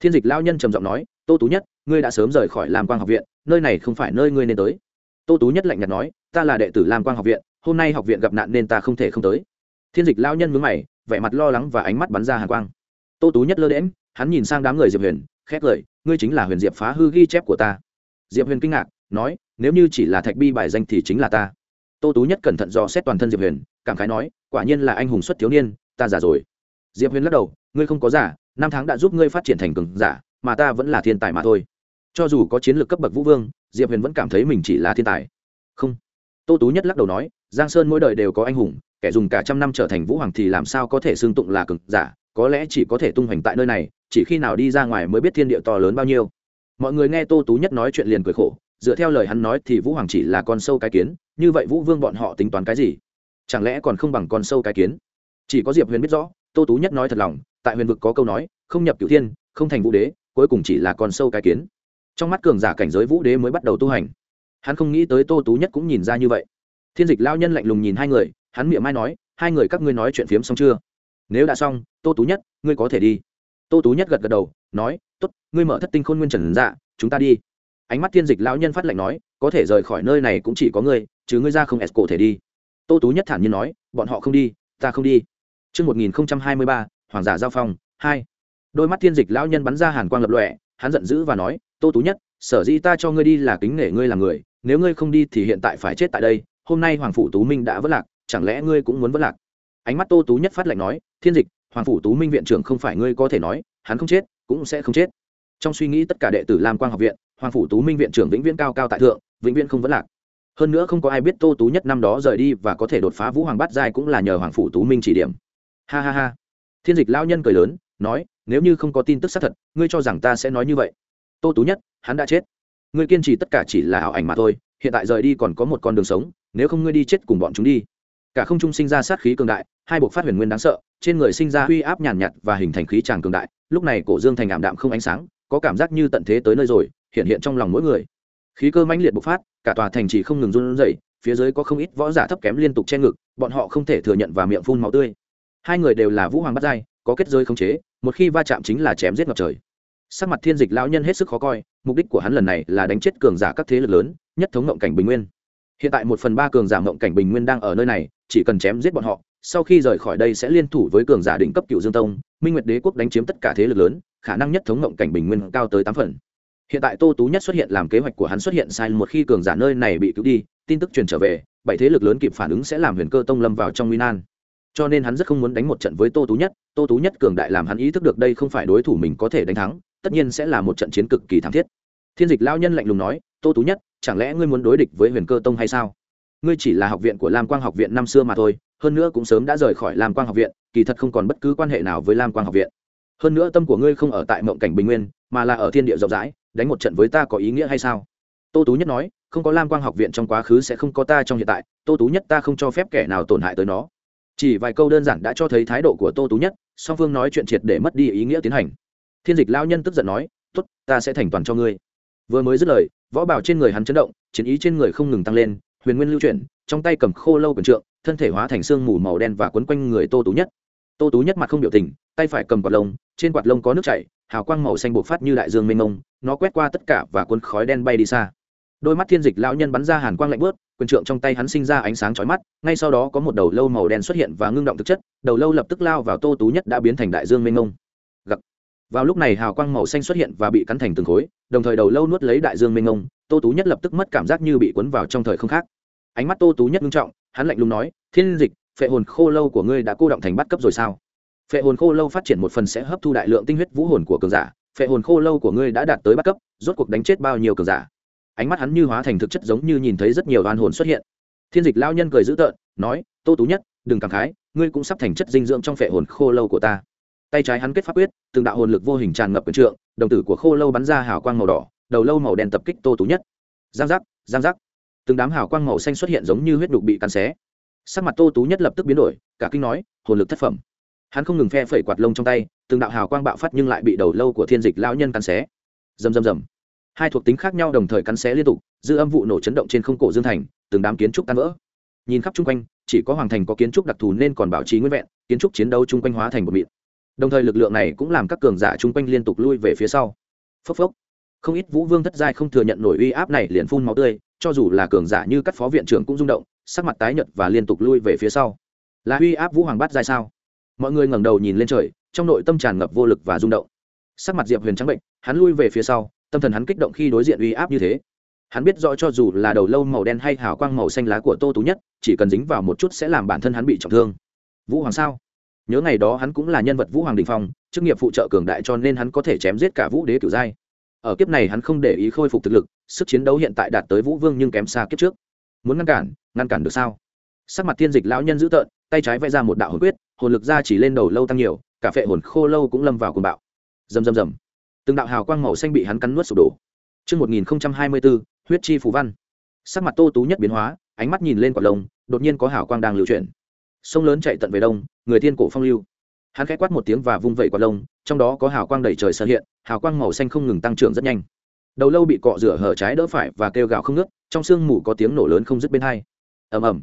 Thiên dịch lao nhân trầm giọng nói, tô tú nhất, ngươi đã sớm rời khỏi lam quang học viện, nơi này không phải nơi ngươi nên tới. Tô tú nhất lạnh nhạt nói, ta là đệ tử lam quang học viện, hôm nay học viện gặp nạn nên ta không thể không tới. Thiên dịch lao nhân mướn mày vẻ mặt lo lắng và ánh mắt bắn ra hàn quang. Tô tú nhất lơ đễm hắn nhìn sang đám người diệp huyền khét lời, ngươi chính là huyền diệp phá hư ghi chép của ta. Diệp huyền kinh ngạc, nói, nếu như chỉ là thạch bi bài danh thì chính là ta. Tô tú nhất cẩn thận dò xét toàn thân diệp huyền, cảm khái nói, quả nhiên là anh hùng xuất thiếu niên, ta giả rồi. Diệp huyền lắc đầu, ngươi không có giả năm tháng đã giúp ngươi phát triển thành cường giả, mà ta vẫn là thiên tài mà thôi. Cho dù có chiến lược cấp bậc vũ vương, diệp huyền vẫn cảm thấy mình chỉ là thiên tài. Không. Tô tú nhất lắc đầu nói, giang sơn mỗi đời đều có anh hùng kẻ dùng cả trăm năm trở thành vũ hoàng thì làm sao có thể xương tụng là cường giả? Có lẽ chỉ có thể tung hoành tại nơi này, chỉ khi nào đi ra ngoài mới biết thiên địa to lớn bao nhiêu. Mọi người nghe tô tú nhất nói chuyện liền cười khổ, dựa theo lời hắn nói thì vũ hoàng chỉ là con sâu cái kiến, như vậy vũ vương bọn họ tính toán cái gì? Chẳng lẽ còn không bằng con sâu cái kiến? Chỉ có diệp huyền biết rõ, tô tú nhất nói thật lòng, tại huyền vực có câu nói, không nhập cửu thiên, không thành vũ đế, cuối cùng chỉ là con sâu cái kiến. Trong mắt cường giả cảnh giới vũ đế mới bắt đầu tu hành. Hắn không nghĩ tới tô tú nhất cũng nhìn ra như vậy. Thiên dịch lao nhân lạnh lùng nhìn hai người hắn miệng mai nói hai người các ngươi nói chuyện phiếm xong chưa? Nếu đã xong tô tú nhất ngươi có thể đi. Tô tú nhất gật gật đầu nói t ố t ngươi mở thất tinh khôn nguyên trần dạ chúng ta đi. Ánh mắt thiên dịch lão nhân phát lệnh nói có thể rời khỏi nơi này cũng chỉ có ngươi chứ ngươi ra không s cổ thể đi. Tô tú nhất thản nhiên nói bọn họ không đi ta không đi. Trước 1023, Hoàng giả giao phong, 2. Đôi mắt thiên dịch lão nhân bắn ra hàn quang lập lòe, hắn giận dữ và nói, "Tô Tú Nhất, sở dĩ ta cho ngươi đi là kính nể ngươi là người, nếu ngươi không đi thì hiện tại phải chết tại đây, hôm nay Hoàng phủ Tú Minh đã vỡ lạc, chẳng lẽ ngươi cũng muốn vẫn lạc?" Ánh mắt Tô Tú Nhất phát lạnh nói, "Thiên dịch, Hoàng phủ Tú Minh viện trưởng không phải ngươi có thể nói, hắn không chết, cũng sẽ không chết." Trong suy nghĩ tất cả đệ tử Lam Quang học viện, Hoàng phủ Tú Minh viện trưởng vĩnh viễn cao cao tại thượng, vĩnh viễn không vẫn lạc. Hơn nữa không có ai biết Tô Tú Nhất năm đó rời đi và có thể đột phá Vũ Hoàng Bát giai cũng là nhờ Hoàng phủ Tú Minh chỉ điểm ha ha ha thiên dịch lao nhân cười lớn nói nếu như không có tin tức xác thật ngươi cho rằng ta sẽ nói như vậy tô tú nhất hắn đã chết ngươi kiên trì tất cả chỉ là ảo ảnh mà thôi hiện tại rời đi còn có một con đường sống nếu không ngươi đi chết cùng bọn chúng đi cả không trung sinh ra sát khí cường đại, hai bộc phát huyền nguyên đáng sợ, trên người sinh ra uy áp nhàn nhạt và hình thành khí tràng cường đại, lúc này cổ dương thành ảm đạm không ánh sáng, có cảm giác như tận thế tới nơi rồi, hiện hiện trong lòng mỗi người. Khí cơ mãnh liệt bộc phát, cả tòa thành chỉ không ngừng run rẩy, phía dưới có không ít võ giả thấp kém liên tục che ngực, bọn họ không thể thừa nhận và miệng phun máu tươi. Hai người đều là vũ hoàng bắt giai, có kết giới khống chế, một khi va chạm chính là chém giết ngập trời. Sắc mặt thiên dịch lão nhân hết sức khó coi, mục đích của hắn lần này là đánh chết cường giả các thế lực lớn, nhất thống ngộng cảnh bình nguyên. Hiện tại một phần ba cường giả ngộng cảnh bình nguyên đang ở nơi này chỉ cần chém giết bọn họ, sau khi rời khỏi đây sẽ liên thủ với cường giả đỉnh cấp cựu dương tông, minh nguyệt đế quốc đánh chiếm tất cả thế lực lớn, khả năng nhất thống ngộng cảnh bình nguyên cao tới tám phần. Hiện tại tô tú nhất xuất hiện làm kế hoạch của hắn xuất hiện sai một khi cường giả nơi này bị cứu đi, tin tức truyền trở về, bảy thế lực lớn kịp phản ứng sẽ làm huyền cơ tông lâm vào trong nguy nan. Cho nên hắn rất không muốn đánh một trận với tô tú nhất, tô tú nhất cường đại làm hắn ý thức được đây không phải đối thủ mình có thể đánh thắng, tất nhiên sẽ là một trận chiến cực kỳ thảm thiết. Thiên dịch lao nhân lạnh lùng nói, tô tú nhất, chẳng lẽ ngươi muốn đối địch với huyền cơ tông hay sao? Ngươi chỉ là học viện của lam quang học viện năm xưa mà thôi, hơn nữa cũng sớm đã rời khỏi lam quang học viện, kỳ thật không còn bất cứ quan hệ nào với lam quang học viện. Hơn nữa tâm của ngươi không ở tại mộng cảnh bình nguyên, mà là ở thiên địa rộng rãi, đánh một trận với ta có ý nghĩa hay sao? Tô tú nhất nói, không có lam quang học viện trong quá khứ sẽ không có ta trong hiện tại, tô tú nhất ta không cho phép kẻ nào tổn hại tới nó. Chỉ vài câu đơn giản đã cho thấy thái độ của tô tú nhất, song phương nói chuyện triệt để mất đi ý nghĩa tiến hành. Thiên dịch lao nhân tức giận nói t ố t ta sẽ thành toàn cho ngươi. Vừa mới dứt lời, võ bảo trên người hắn chấn động, chiến ý trên người không ngừng tăng lên huyền nguyên lưu chuyển, trong tay cầm khô lâu quần trượng, thân thể hóa thành xương mù màu đen và quấn quanh người tô tú nhất. Tô tú nhất mặt không biểu tình, tay phải cầm quạt lông, trên quạt lông có nước chảy, hào quang màu xanh bộc phát như đại dương mênh mông, nó quét qua tất cả và cuốn khói đen bay đi xa. Đôi mắt thiên dịch lão nhân bắn ra hàn quang lạnh bớt quyền trượng trong tay hắn sinh ra ánh sáng chói mắt, ngay sau đó có một đầu lâu màu đen xuất hiện và ngưng động thực chất, đầu lâu lập tức lao vào tô tú nhất đã biến thành đại dương mênh ngông gặc vào lúc này hào quang màu xanh xuất hiện và bị cắn thành từng khối, đồng thời đầu lâu nuốt lấy đại dương mênh ngông tô tú nhất lập tức mất cảm giác như bị cuốn vào trong thời không khác. Ánh mắt tô tú nhất ngưng trọng, hắn lạnh lùng nói, thiên dịch, phệ hồn khô lâu của ngươi đã cô động thành bắt cấp rồi sao? Phệ hồn khô lâu phát triển một phần sẽ hấp thu đại lượng tinh huyết vũ hồn của cường giả, phệ hồn khô lâu của ngươi đã đạt tới bắt cấp, rốt cuộc đánh chết bao nhiêu cường giả? Ánh mắt hắn như hóa thành thực chất giống như nhìn thấy rất nhiều oan hồn xuất hiện. Thiên dịch lao nhân cười dữ tợn, nói, tô tú nhất, đừng cảm khái, ngươi cũng sắp thành chất dinh dưỡng trong phệ hồn khô lâu của ta. Tay trái hắn kết pháp quyết, từng đạo hồn lực vô hình tràn ngập quyền trượng, đồng tử của khô lâu bắn ra hào quang màu đỏ đầu lâu màu đen tập kích tô tú nhất. Giang giác giang giác. Từng đám hào quang màu xanh xuất hiện giống như huyết đục bị cắn xé. Sắc mặt tô tú nhất lập tức biến đổi, cả kinh nói, hồn lực thất phẩm. Hắn không ngừng phe phẩy quạt lông trong tay, từng đạo hào quang bạo phát nhưng lại bị đầu lâu của thiên dịch lão nhân cắn xé. Rầm rầm rầm. Hai thuộc tính khác nhau đồng thời cắn xé liên tục, dư âm vụ nổ chấn động trên không cổ dương thành, từng đám kiến trúc tan vỡ. Nhìn khắp chung quanh, chỉ có hoàng thành có kiến trúc đặc thù nên còn bảo trì nguyên vẹn, kiến trúc chiến đấu chung quanh hóa thành một mịn. Đồng thời lực lượng này cũng làm các cường giả chung quanh liên tục lui về phía sau. Phốc phốc không ít vũ vương thất giai không thừa nhận nổi uy áp này liền phun máu tươi, cho dù là cường giả như các phó viện trưởng cũng rung động, sắc mặt tái nhợt và liên tục lui về phía sau. Là uy áp vũ hoàng bát giai sao? Mọi người ngẩng đầu nhìn lên trời, trong nội tâm tràn ngập vô lực và rung động. Sắc mặt diệp huyền trắng bệnh, hắn lui về phía sau, tâm thần hắn kích động khi đối diện uy áp như thế. Hắn biết rõ cho dù là đầu lâu màu đen hay hào quang màu xanh lá của tô tú nhất, chỉ cần dính vào một chút sẽ làm bản thân hắn bị trọng thương. Vũ hoàng sao? Nhớ ngày đó hắn cũng là nhân vật vũ hoàng đình phong, chức nghiệp phụ trợ cường đại cho nên hắn có thể chém giết cả vũ đế cửu giai ở kiếp này hắn không để ý khôi phục thực lực sức chiến đấu hiện tại đạt tới vũ vương nhưng kém xa kiếp trước muốn ngăn cản ngăn cản được sao sắc mặt thiên dịch lão nhân dữ tợn tay trái vẽ ra một đạo hồn quyết hồn lực ra chỉ lên đầu lâu tăng nhiều cả phệ hồn khô lâu cũng lâm vào cuồng bạo rầm rầm rầm từng đạo hào quang màu xanh bị hắn cắn nuốt sụp đổ Trước 1024, huyết chi phù văn. Sắc mặt Tô Tú nhất biến hóa, ánh mắt nhìn lên quả lông, đột nhiên có hào quang đang lưu chuyển. Sông lớn chạy tận về đông, người tiên cổ phong lưu. Hắn khẽ quát một tiếng và vung vẩy quả lông, trong đó có hào quang đầy trời xuất hiện, hào quang màu xanh không ngừng tăng trưởng rất nhanh. Đầu lâu bị cọ rửa hở trái đỡ phải và kêu gào không ngớt, trong xương mù có tiếng nổ lớn không dứt bên hai. Ầm ầm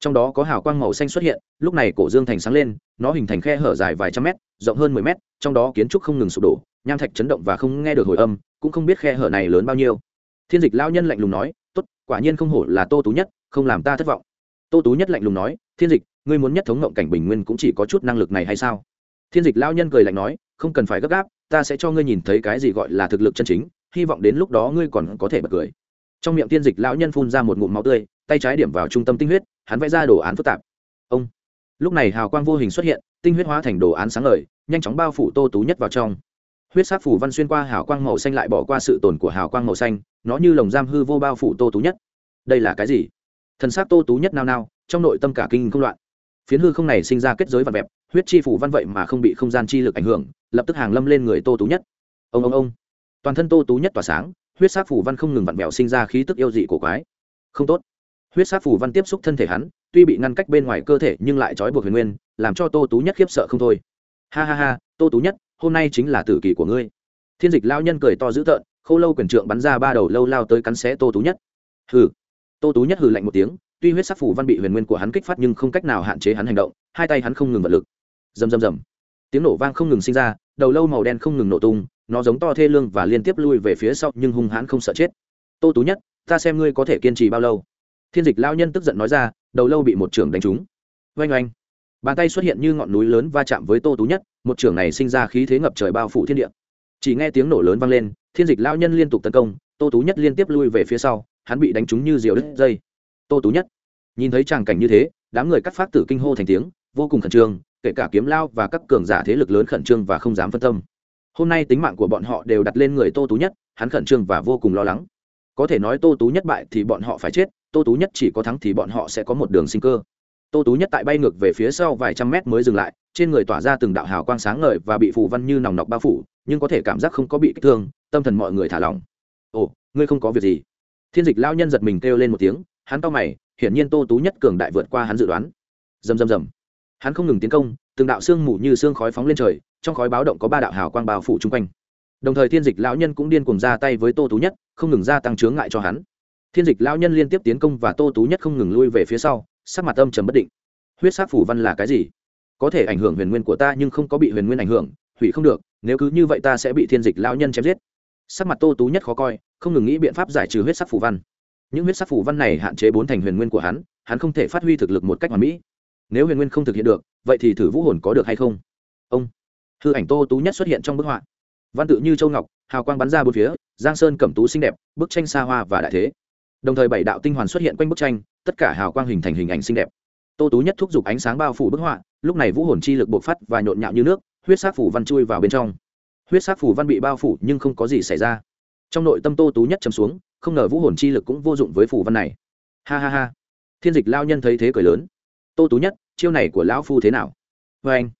trong đó có hào quang màu xanh xuất hiện lúc này cổ dương thành sáng lên nó hình thành khe hở dài vài trăm mét rộng hơn mười mét trong đó kiến trúc không ngừng sụp đổ nham thạch chấn động và không nghe được hồi âm cũng không biết khe hở này lớn bao nhiêu thiên dịch lao nhân lạnh lùng nói tốt quả nhiên không hổ là tô tú nhất không làm ta thất vọng tô tú nhất lạnh lùng nói thiên dịch ngươi muốn nhất thống ngộng cảnh bình nguyên cũng chỉ có chút năng lực này hay sao? Thiên dịch lao nhân cười lạnh nói, không cần phải gấp gáp, ta sẽ cho ngươi nhìn thấy cái gì gọi là thực lực chân chính, hy vọng đến lúc đó ngươi còn có thể bật cười. Trong miệng tiên dịch lão nhân phun ra một ngụm máu tươi, tay trái điểm vào trung tâm tinh huyết, hắn vẽ ra đồ án phức tạp. Ông! Lúc này hào quang vô hình xuất hiện, tinh huyết hóa thành đồ án sáng lời nhanh chóng bao phủ tô tú nhất vào trong. Huyết sát phủ văn xuyên qua hào quang màu xanh lại bỏ qua sự tồn của hào quang màu xanh, nó như lồng giam hư vô bao phủ tô tú nhất. Đây là cái gì? Thần sát tô tú nhất nao nao, trong nội tâm cả kinh không loạn phiến hư không này sinh ra kết giới vật vẹp huyết chi phủ văn vậy mà không bị không gian chi lực ảnh hưởng, lập tức hàng lâm lên người tô tú nhất. Ông ông ông. Toàn thân tô tú nhất tỏa sáng, huyết sát phủ văn không ngừng vặn vẹo sinh ra khí tức yêu dị của quái. Không tốt. Huyết sát phủ văn tiếp xúc thân thể hắn, tuy bị ngăn cách bên ngoài cơ thể nhưng lại trói buộc huyền nguyên, làm cho tô tú nhất khiếp sợ không thôi. Ha ha ha, tô tú nhất, hôm nay chính là tử kỳ của ngươi. Thiên dịch lao nhân cười to dữ tợn k h ô lâu quyền trượng bắn ra ba đầu lâu lao tới cắn xé tô tú nhất. Hừ. Tô tú nhất hừ lạnh một tiếng tuy huyết sắc phủ văn bị huyền nguyên của hắn kích phát nhưng không cách nào hạn chế hắn hành động, hai tay hắn không ngừng vật lực. Rầm rầm rầm. Tiếng nổ vang không ngừng sinh ra, đầu lâu màu đen không ngừng nổ tung, nó giống to thê lương và liên tiếp lui về phía sau, nhưng hung hãn không sợ chết. Tô tú nhất, ta xem ngươi có thể kiên trì bao lâu? Thiên dịch lao nhân tức giận nói ra, đầu lâu bị một trưởng đánh trúng. Oanh oanh. Bàn tay xuất hiện như ngọn núi lớn va chạm với tô tú nhất, một trưởng này sinh ra khí thế ngập trời bao phủ thiên địa. Chỉ nghe tiếng nổ lớn vang lên, thiên dịch lao nhân liên tục tấn công, tô tú nhất liên tiếp lui về phía sau, hắn bị đánh trúng như diều đứt dây tô tú nhất. Nhìn thấy tràng cảnh như thế, đám người cắt phát tử kinh hô thành tiếng, vô cùng khẩn trương, kể cả kiếm lao và các cường giả thế lực lớn khẩn trương và không dám phân tâm. Hôm nay tính mạng của bọn họ đều đặt lên người tô tú nhất, hắn khẩn trương và vô cùng lo lắng. Có thể nói tô tú nhất bại thì bọn họ phải chết, tô tú nhất chỉ có thắng thì bọn họ sẽ có một đường sinh cơ. Tô tú nhất tại bay ngược về phía sau vài trăm mét mới dừng lại, trên người tỏa ra từng đạo hào quang sáng ngời và bị phù văn như nòng nọc bao phủ, nhưng có thể cảm giác không có bị kích thương, tâm thần mọi người thả lỏng. Ồ, ngươi không có việc gì. Thiên dịch lao nhân giật mình kêu lên một tiếng hắn to mày, hiển nhiên tô tú nhất cường đại vượt qua hắn dự đoán. Rầm rầm rầm. Hắn không ngừng tiến công, từng đạo xương mù như xương khói phóng lên trời, trong khói báo động có ba đạo hào quang bao phủ chung quanh. Đồng thời thiên dịch lão nhân cũng điên cùng ra tay với tô tú nhất, không ngừng gia tăng chướng ngại cho hắn. Thiên dịch lão nhân liên tiếp tiến công và tô tú nhất không ngừng lui về phía sau, sắc mặt âm trầm bất định. Huyết sát phủ văn là cái gì? Có thể ảnh hưởng huyền nguyên của ta nhưng không có bị huyền nguyên ảnh hưởng, hủy không được, nếu cứ như vậy ta sẽ bị thiên dịch lão nhân chém giết. Sắc mặt tô tú nhất khó coi, không ngừng nghĩ biện pháp giải trừ huyết sắc phủ văn những huyết sắc phủ văn này hạn chế bốn thành huyền nguyên của hắn hắn không thể phát huy thực lực một cách hoàn mỹ. Nếu huyền nguyên không thực hiện được, vậy thì thử vũ hồn có được hay không? Ông, hư ảnh tô tú nhất xuất hiện trong bức họa. Văn tự như châu ngọc, hào quang bắn ra bốn phía, giang sơn cẩm tú xinh đẹp, bức tranh xa hoa và đại thế. Đồng thời bảy đạo tinh hoàn xuất hiện quanh bức tranh, tất cả hào quang hình thành hình ảnh xinh đẹp. Tô tú nhất thúc giục ánh sáng bao phủ bức họa, lúc này vũ hồn chi lực bộc phát và nhộn nhạo như nước, huyết sắc phủ văn chui vào bên trong. Huyết sắc phủ văn bị bao phủ nhưng không có gì xảy ra. Trong nội tâm tô tú nhất chấm xuống không ngờ vũ hồn chi lực cũng vô dụng với phù văn này. Ha ha ha. Thiên dịch lao nhân thấy thế cười lớn. Tô tú nhất, chiêu này của lão phu thế nào? Vê anh.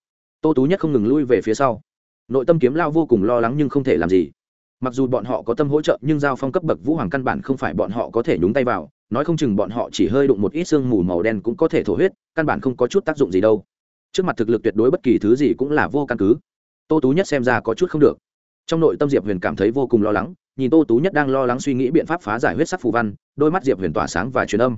Tô tú nhất không ngừng lui về phía sau. Nội tâm kiếm lao vô cùng lo lắng nhưng không thể làm gì. Mặc dù bọn họ có tâm hỗ trợ nhưng giao phong cấp bậc vũ hoàng căn bản không phải bọn họ có thể nhúng tay vào. Nói không chừng bọn họ chỉ hơi đụng một ít sương mù màu đen cũng có thể thổ huyết, căn bản không có chút tác dụng gì đâu. Trước mặt thực lực tuyệt đối bất kỳ thứ gì cũng là vô căn cứ. Tô tú nhất xem ra có chút không được. Trong nội tâm diệp huyền cảm thấy vô cùng lo lắng nhìn tô tú nhất đang lo lắng suy nghĩ biện pháp phá giải huyết sắc phù văn, đôi mắt diệp huyền tỏa sáng và truyền âm.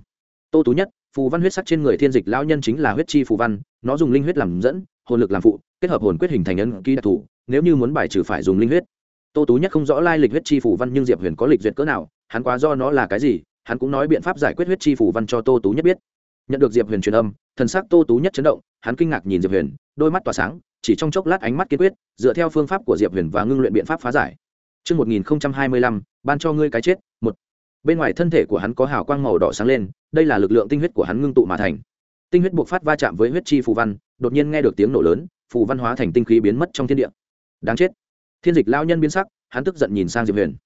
Tô tú nhất, phù văn huyết sắc trên người thiên dịch lão nhân chính là huyết chi phù văn, nó dùng linh huyết làm dẫn, hồn lực làm phụ, kết hợp hồn quyết hình thành ấn ký đặc thù, nếu như muốn bài trừ phải dùng linh huyết. Tô tú nhất không rõ lai lịch huyết chi phù văn nhưng diệp huyền có lịch duyệt cỡ nào, hắn quá do nó là cái gì, hắn cũng nói biện pháp giải quyết huyết chi phù văn cho tô tú nhất biết. Nhận được diệp huyền truyền âm, thần sắc tô tú nhất chấn động, hắn kinh ngạc nhìn diệp huyền, đôi mắt tỏa sáng, chỉ trong chốc lát ánh mắt kiên quyết, dựa theo phương pháp của diệp huyền và ngưng luyện biện pháp phá giải. Trước 1025, ban cho ngươi cái chết, một. Bên ngoài thân thể của hắn có hào quang màu đỏ sáng lên, đây là lực lượng tinh huyết của hắn ngưng tụ mà thành. Tinh huyết buộc phát va chạm với huyết chi phù văn, đột nhiên nghe được tiếng nổ lớn, phù văn hóa thành tinh khí biến mất trong thiên địa. Đáng chết. Thiên dịch lão nhân biến sắc, hắn tức giận nhìn sang Diệp Huyền.